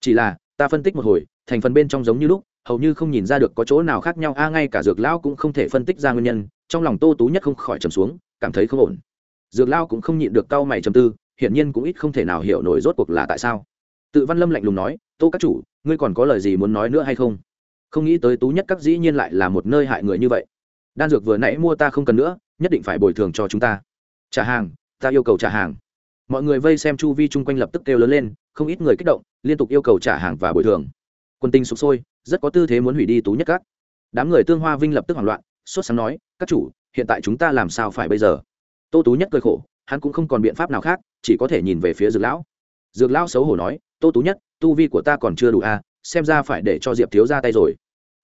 Chỉ là, ta phân tích một hồi, thành phần bên trong giống như lúc, hầu như không nhìn ra được có chỗ nào khác nhau, a, ngay cả dược lão cũng không thể phân tích ra nguyên nhân. Trong lòng tô tú nhất không khỏi trầm xuống, cảm thấy không ổn. Dược lão cũng không nhịn được cao mày trầm tư, hiển nhiên cũng ít không thể nào hiểu nổi rốt cuộc là tại sao tự văn lâm lạnh lùng nói, tô các chủ, ngươi còn có lời gì muốn nói nữa hay không? Không nghĩ tới tú nhất các dĩ nhiên lại là một nơi hại người như vậy. Đan dược vừa nãy mua ta không cần nữa, nhất định phải bồi thường cho chúng ta. Trả hàng, ta yêu cầu trả hàng. Mọi người vây xem chu vi chung quanh lập tức kêu lớn lên, không ít người kích động, liên tục yêu cầu trả hàng và bồi thường. Quân tinh sụp sôi, rất có tư thế muốn hủy đi tú nhất các. Đám người tương hoa vinh lập tức hoảng loạn, sốt sáng nói, các chủ, hiện tại chúng ta làm sao phải bây giờ? Tô tú nhất cười khổ, hắn cũng không còn biện pháp nào khác, chỉ có thể nhìn về phía dược lão. Dược lão xấu hổ nói tô tú nhất tu vi của ta còn chưa đủ a à, xem ra phải để cho diệp thiếu ra tay rồi.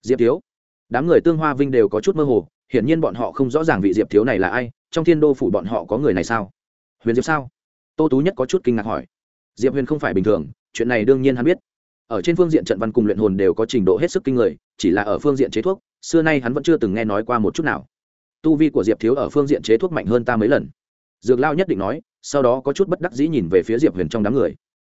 Diệp thiếu đám người tương hoa vinh đều có chút mơ hồ hiển nhiên bọn họ không rõ ràng vị diệp thiếu này là ai trong thiên đô phủ bọn họ có người này sao? Huyền diệp sao? Tô tú nhất có chút kinh ngạc hỏi. Diệp huyền không phải bình thường chuyện này đương nhiên hắn biết. Ở trên phương diện trận văn cùng luyện hồn đều có trình độ hết sức kinh người chỉ là ở phương diện chế thuốc xưa nay hắn vẫn chưa từng nghe nói qua một chút nào. Tu vi của diệp thiếu ở phương diện chế thuốc mạnh hơn ta mấy lần. Dược lao nhất định nói sau đó có chút bất đắc dĩ nhìn về phía diệp huyền trong đám người.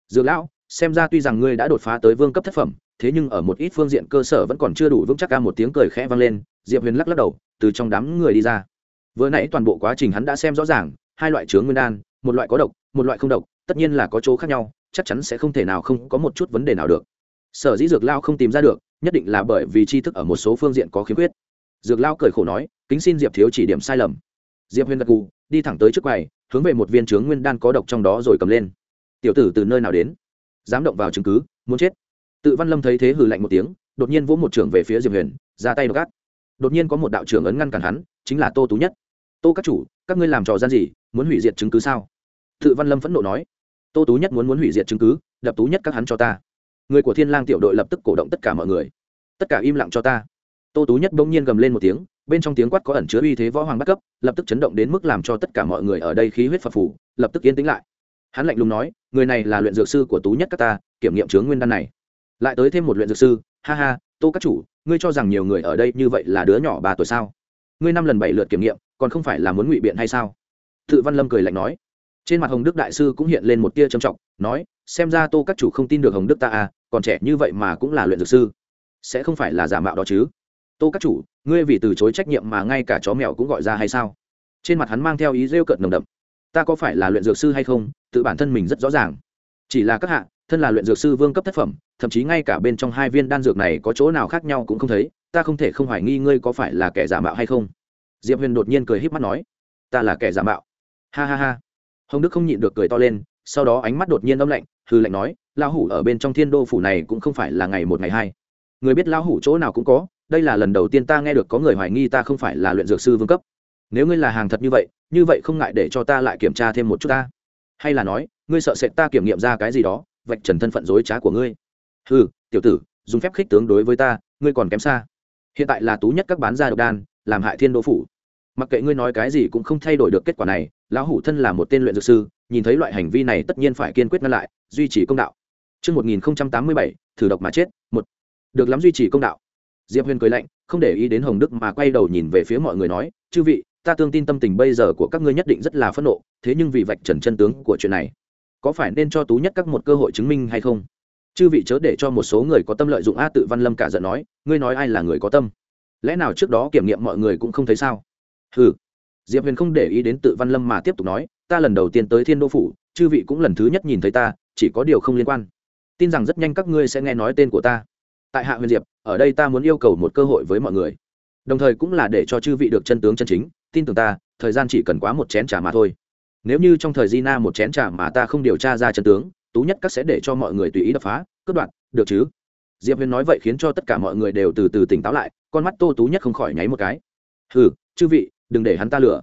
Dược lão xem ra tuy rằng ngươi đã đột phá tới vương cấp thất phẩm, thế nhưng ở một ít phương diện cơ sở vẫn còn chưa đủ vững chắc ca một tiếng cười khẽ vang lên, diệp huyền lắc lắc đầu, từ trong đám người đi ra. Vừa nãy toàn bộ quá trình hắn đã xem rõ ràng, hai loại chướng nguyên đan, một loại có độc, một loại không độc, tất nhiên là có chỗ khác nhau, chắc chắn sẽ không thể nào không có một chút vấn đề nào được. Sở dĩ dược lao không tìm ra được, nhất định là bởi vì tri thức ở một số phương diện có khiếm khuyết. Dược lao cười khổ nói, kính xin diệp thiếu chỉ điểm sai lầm. Diệp huyền gật gù, đi thẳng tới trước quầy, hướng về một viên chướng nguyên đan có độc trong đó rồi cầm lên. Tiểu tử từ nơi nào đến? Dám động vào chứng cứ, muốn chết. Tự văn lâm thấy thế hừ lạnh một tiếng, đột nhiên vỗ một trưởng về phía diệp huyền, ra tay đ gác đột nhiên có một đạo trưởng ấn ngăn cản hắn, chính là tô tú nhất. Tô các chủ, các ngươi làm trò gian gì, muốn hủy diệt chứng cứ sao? Tự văn lâm phẫn nộ nói. Tô tú nhất muốn muốn hủy diệt chứng cứ, đập tú nhất các hắn cho ta. Người của thiên lang tiểu đội lập tức cổ động tất cả mọi người. Tất cả im lặng cho ta. Tô tú nhất bỗng nhiên gầm lên một tiếng, bên trong tiếng quát có ẩn chứa uy thế võ hoàng bắt cấp, lập tức chấn động đến mức làm cho tất cả mọi người ở đây khí huyết phập phủ lập tức yên tĩnh lại hắn lạnh lùng nói, người này là luyện dược sư của tú nhất các ta, kiểm nghiệm chướng nguyên đan này. Lại tới thêm một luyện dược sư, ha ha, tô các chủ, ngươi cho rằng nhiều người ở đây như vậy là đứa nhỏ ba tuổi sao? Ngươi năm lần bảy lượt kiểm nghiệm, còn không phải là muốn ngụy biện hay sao? Tự văn lâm cười lạnh nói. Trên mặt hồng đức đại sư cũng hiện lên một tia trầm trọng, nói, xem ra tô các chủ không tin được hồng đức ta à còn trẻ như vậy mà cũng là luyện dược sư. Sẽ không phải là giả mạo đó chứ? Tô các chủ, ngươi vì từ chối trách nhiệm mà ngay cả chó mèo cũng gọi ra hay sao? Trên mặt hắn mang theo ý rêu cợt nồng đậm ta có phải là luyện dược sư hay không, tự bản thân mình rất rõ ràng. Chỉ là các hạ, thân là luyện dược sư vương cấp thất phẩm, thậm chí ngay cả bên trong hai viên đan dược này có chỗ nào khác nhau cũng không thấy, ta không thể không hoài nghi ngươi có phải là kẻ giả mạo hay không. Diệp huyền đột nhiên cười h í p mắt nói, ta là kẻ giả mạo. Ha ha ha. Hồng đức không nhịn được cười to lên, sau đó ánh mắt đột nhiên âm lạnh hư lạnh nói, lão hủ ở bên trong thiên đô phủ này cũng không phải là ngày một ngày hai. Người biết lão hủ chỗ nào cũng có, đây là lần đầu tiên ta nghe được có người hoài nghi ta không phải là luyện dược sư vương cấp nếu ngươi là hàng thật như vậy như vậy không ngại để cho ta lại kiểm tra thêm một chút ta. Hay là nói ngươi sợ sệt ta kiểm nghiệm ra cái gì đó vạch trần thân phận dối trá của ngươi. Ừ tiểu tử dùng phép khích tướng đối với ta ngươi còn kém xa. Hiện tại là tú nhất các bán gia độc đan làm hại thiên đô phủ. Mặc kệ ngươi nói cái gì cũng không thay đổi được kết quả này lão hủ thân là một tên luyện dược sư nhìn thấy loại hành vi này tất nhiên phải kiên quyết ngăn lại duy trì công đạo. Trước 1087, thử độc mà chết, một. Được lắm duy trì công đạo. Diệp Huyền cười lạnh, không để ý đến Hồng Đức mà quay đầu nhìn về phía mọi người nói, chư vị, ta tương tin tâm tình bây giờ của các ngươi nhất định rất là phẫn nộ, thế nhưng vì vạch trần chân tướng của chuyện này, có phải nên cho tú nhất các một cơ hội chứng minh hay không? Chư vị chớ để cho một số người có tâm lợi dụng a tự văn lâm cả giận nói, ngươi nói ai là người có tâm? Lẽ nào trước đó kiểm nghiệm mọi người cũng không thấy sao? Ừ diệp huyền không để ý đến tự văn lâm mà tiếp tục nói, ta lần đầu tiên tới thiên đô phủ, chư vị cũng lần thứ nhất nhìn thấy ta, chỉ có điều không liên quan. Tin rằng rất nhanh các ngươi sẽ nghe nói tên của ta. Tại hạ huyền diệp, ở đây ta muốn yêu cầu một cơ hội với mọi người. Đồng thời cũng là để cho chư vị được chân tướng chân chính tin tưởng ta, thời gian chỉ cần quá một chén trà mà thôi. Nếu như trong thời di na một chén trà mà ta không điều tra ra chân tướng, tú nhất các sẽ để cho mọi người tùy ý đập phá, cướp đoạt, được chứ? Diệp huyền nói vậy khiến cho tất cả mọi người đều từ từ tỉnh táo lại, con mắt tô tú nhất không khỏi nháy một cái. Hừ, chư vị, đừng để hắn ta lừa.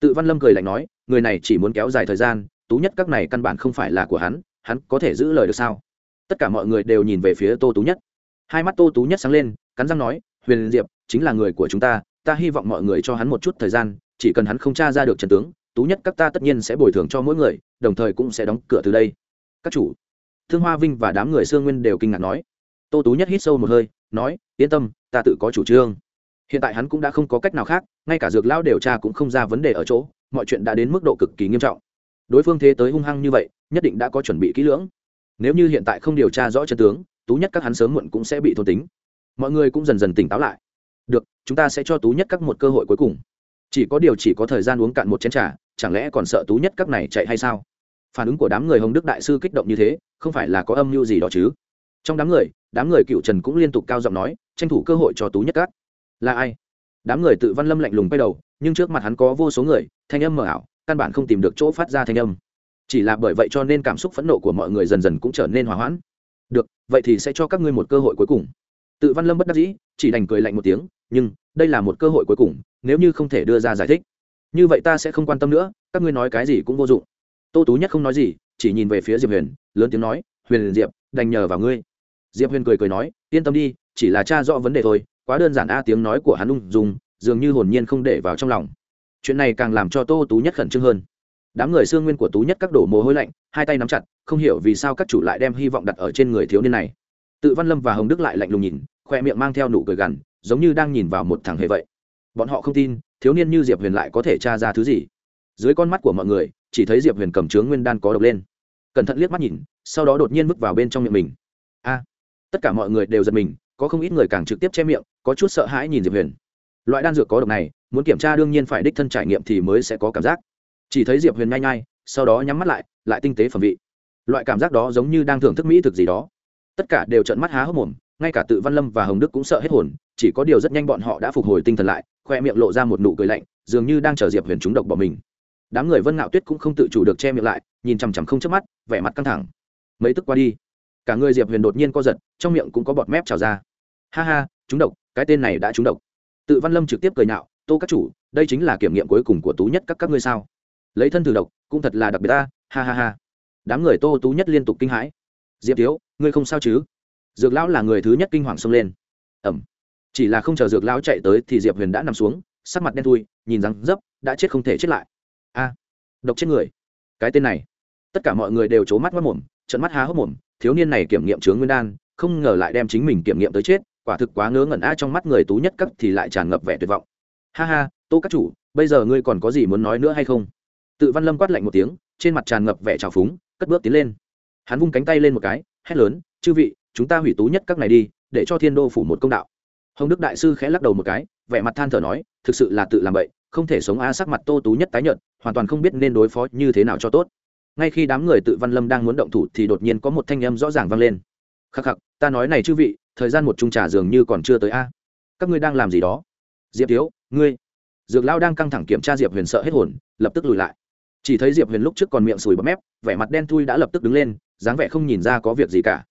Tự văn lâm cười lạnh nói, người này chỉ muốn kéo dài thời gian, tú nhất các này căn bản không phải là của hắn hắn có thể giữ lời được sao? Tất cả mọi người đều nhìn về phía tô tú nhất. Hai mắt tô tú nhất sáng lên, cắn răng nói, huyền diệp, chính là người của chúng ta ta hy vọng mọi người cho hắn một chút thời gian, chỉ cần hắn không tra ra được trần tướng, tú nhất các ta tất nhiên sẽ bồi thường cho mỗi người, đồng thời cũng sẽ đóng cửa từ đây. Các chủ, thương hoa vinh và đám người sương nguyên đều kinh ngạc nói. Tô tú nhất hít sâu một hơi, nói, yên tâm, ta tự có chủ trương. Hiện tại hắn cũng đã không có cách nào khác, ngay cả dược lão điều tra cũng không ra vấn đề ở chỗ, mọi chuyện đã đến mức độ cực kỳ nghiêm trọng. Đối phương thế tới hung hăng như vậy, nhất định đã có chuẩn bị kỹ lưỡng. Nếu như hiện tại không điều tra rõ chân tướng, tú nhất các hắn sớm muộn cũng sẽ bị thôn tính. Mọi người cũng dần dần tỉnh táo lại được, chúng ta sẽ cho tú nhất các một cơ hội cuối cùng. Chỉ có điều chỉ có thời gian uống cạn một chén t r à chẳng lẽ còn sợ tú nhất các này chạy hay sao? Phản ứng của đám người hồng đức đại sư kích động như thế, không phải là có âm mưu gì đó chứ? Trong đám người đám người cựu trần cũng liên tục cao giọng nói, tranh thủ cơ hội cho tú nhất các. Là ai? Đám người tự văn lâm lạnh lùng quay đầu, nhưng trước mặt hắn có vô số người, thanh âm mờ ảo, căn bản không tìm được chỗ phát ra thanh âm. Chỉ là bởi vậy cho nên cảm xúc phẫn nộ của mọi người dần dần cũng trở nên hòa hoãn. Được, vậy thì sẽ cho các ngươi một cơ hội cuối cùng tự văn lâm bất đắc dĩ, chỉ đành cười lạnh một tiếng, nhưng, đây là một cơ hội cuối cùng, nếu như không thể đưa ra giải thích, như vậy ta sẽ không quan tâm nữa, các ngươi nói cái gì cũng vô dụng. Tô tú nhất không nói gì, chỉ nhìn về phía diệp huyền, lớn tiếng nói, huyền, diệp, đành nhờ vào ngươi. Diệp huyền cười cười nói, yên tâm đi, chỉ là cha rõ vấn đề thôi, quá đơn giản a tiếng nói của hắn ung dùng dường như hồn nhiên không để vào trong lòng. Chuyện này càng làm cho tô tú nhất khẩn trương hơn. Đám người xương nguyên của tú nhất các đổ mồ hôi lạnh, hai tay nắm chặt, không hiểu vì sao các chủ lại đem hy vọng đặt ở trên người thiếu niên này tự văn lâm và hồng đức lại lạnh lùng nhìn, khoe miệng mang theo nụ cười gằn, giống như đang nhìn vào một thằng hề vậy. Bọn họ không tin, thiếu niên như diệp huyền lại có thể tra ra thứ gì. Dưới con mắt của mọi người, chỉ thấy diệp huyền cầm trướng nguyên đan có độc lên. Cẩn thận liếc mắt nhìn, sau đó đột nhiên bước vào bên trong miệng mình. A! Tất cả mọi người đều giật mình, có không ít người càng trực tiếp che miệng, có chút sợ hãi nhìn diệp huyền. Loại đan dược có độc này, muốn kiểm tra đương nhiên phải đích thân trải nghiệm thì mới sẽ có cảm giác. Chỉ thấy diệp huyền nhai nhai, sau đó nhắm mắt lại lại tinh tế phẩm vị. Loại cảm giác đó giống như đang thưởng thức mỹ thực gì đó tất cả đều trợn mắt há hốc mồm, ngay cả tự văn lâm và hồng đức cũng sợ hết hồn, chỉ có điều rất nhanh bọn họ đã phục hồi tinh thần lại, khoe miệng lộ ra một nụ cười lạnh, dường như đang chờ diệp huyền trúng độc bỏ mình. Đám người vân ngạo tuyết cũng không tự chủ được che miệng lại, nhìn chằm chằm không chớp mắt, vẻ mặt căng thẳng. Mấy tức qua đi, cả người diệp huyền đột nhiên co giật, trong miệng cũng có bọt mép trào ra. Ha ha trúng độc, cái tên này đã trúng độc. Tự văn lâm trực tiếp cười nhạo, tô các chủ, đây chính là kiểm nghiệm cuối cùng của tú nhất các các ngươi sao? Lấy thân thử độc, cũng thật là đặc biệt ta, ha ha ha. Đám người tô tú nhất liên tục kinh hãi. Diệp thiếu ngươi không sao chứ? Dược lão là người thứ nhất kinh hoàng xông lên. Ẩm. Chỉ là không chờ dược lão chạy tới thì diệp huyền đã nằm xuống, sắc mặt đen thui, nhìn răng dấp, đã chết không thể chết lại. A. Độc chết người. Cái tên này. Tất cả mọi người đều c mắt mất mồm trận mắt há hốc mồm, thiếu niên này kiểm nghiệm chướng nguyên đan, không ngờ lại đem chính mình kiểm nghiệm tới chết, quả thực quá ngớ ngẩn a, trong mắt người tú nhất cấp thì lại tràn ngập vẻ tuyệt vọng. Ha ha, tô các chủ, bây giờ ngươi còn có gì muốn nói nữa hay không? Tự văn lâm quát lạnh một tiếng, trên mặt tràn ngập vẻ trào phúng, cất bước tiến lên. Hắn vung cánh tay lên một cái hét lớn, chư vị, chúng ta hủy tú nhất các này đi, để cho thiên đô phủ một công đạo. Hồng đức đại sư khẽ lắc đầu một cái, vẻ mặt than thở nói, thực sự là tự làm vậy không thể sống a sắc mặt tô tú nhất tái nhợt, hoàn toàn không biết nên đối phó như thế nào cho tốt. Ngay khi đám người tự văn lâm đang muốn động thủ thì đột nhiên có một thanh âm rõ ràng vang lên. Khắc khắc, ta nói này chư vị, thời gian một trung trà dường như còn chưa tới a. Các ngươi đang làm gì đó? Diệp thiếu, ngươi. Dược lao đang căng thẳng kiểm tra diệp huyền sợ hết hồn, lập tức lùi lại. Chỉ thấy diệp huyền lúc trước còn miệng sùi bọt mép, vẻ mặt đen thui đã lập tức đứng lên dáng vẻ không nhìn ra có việc gì cả.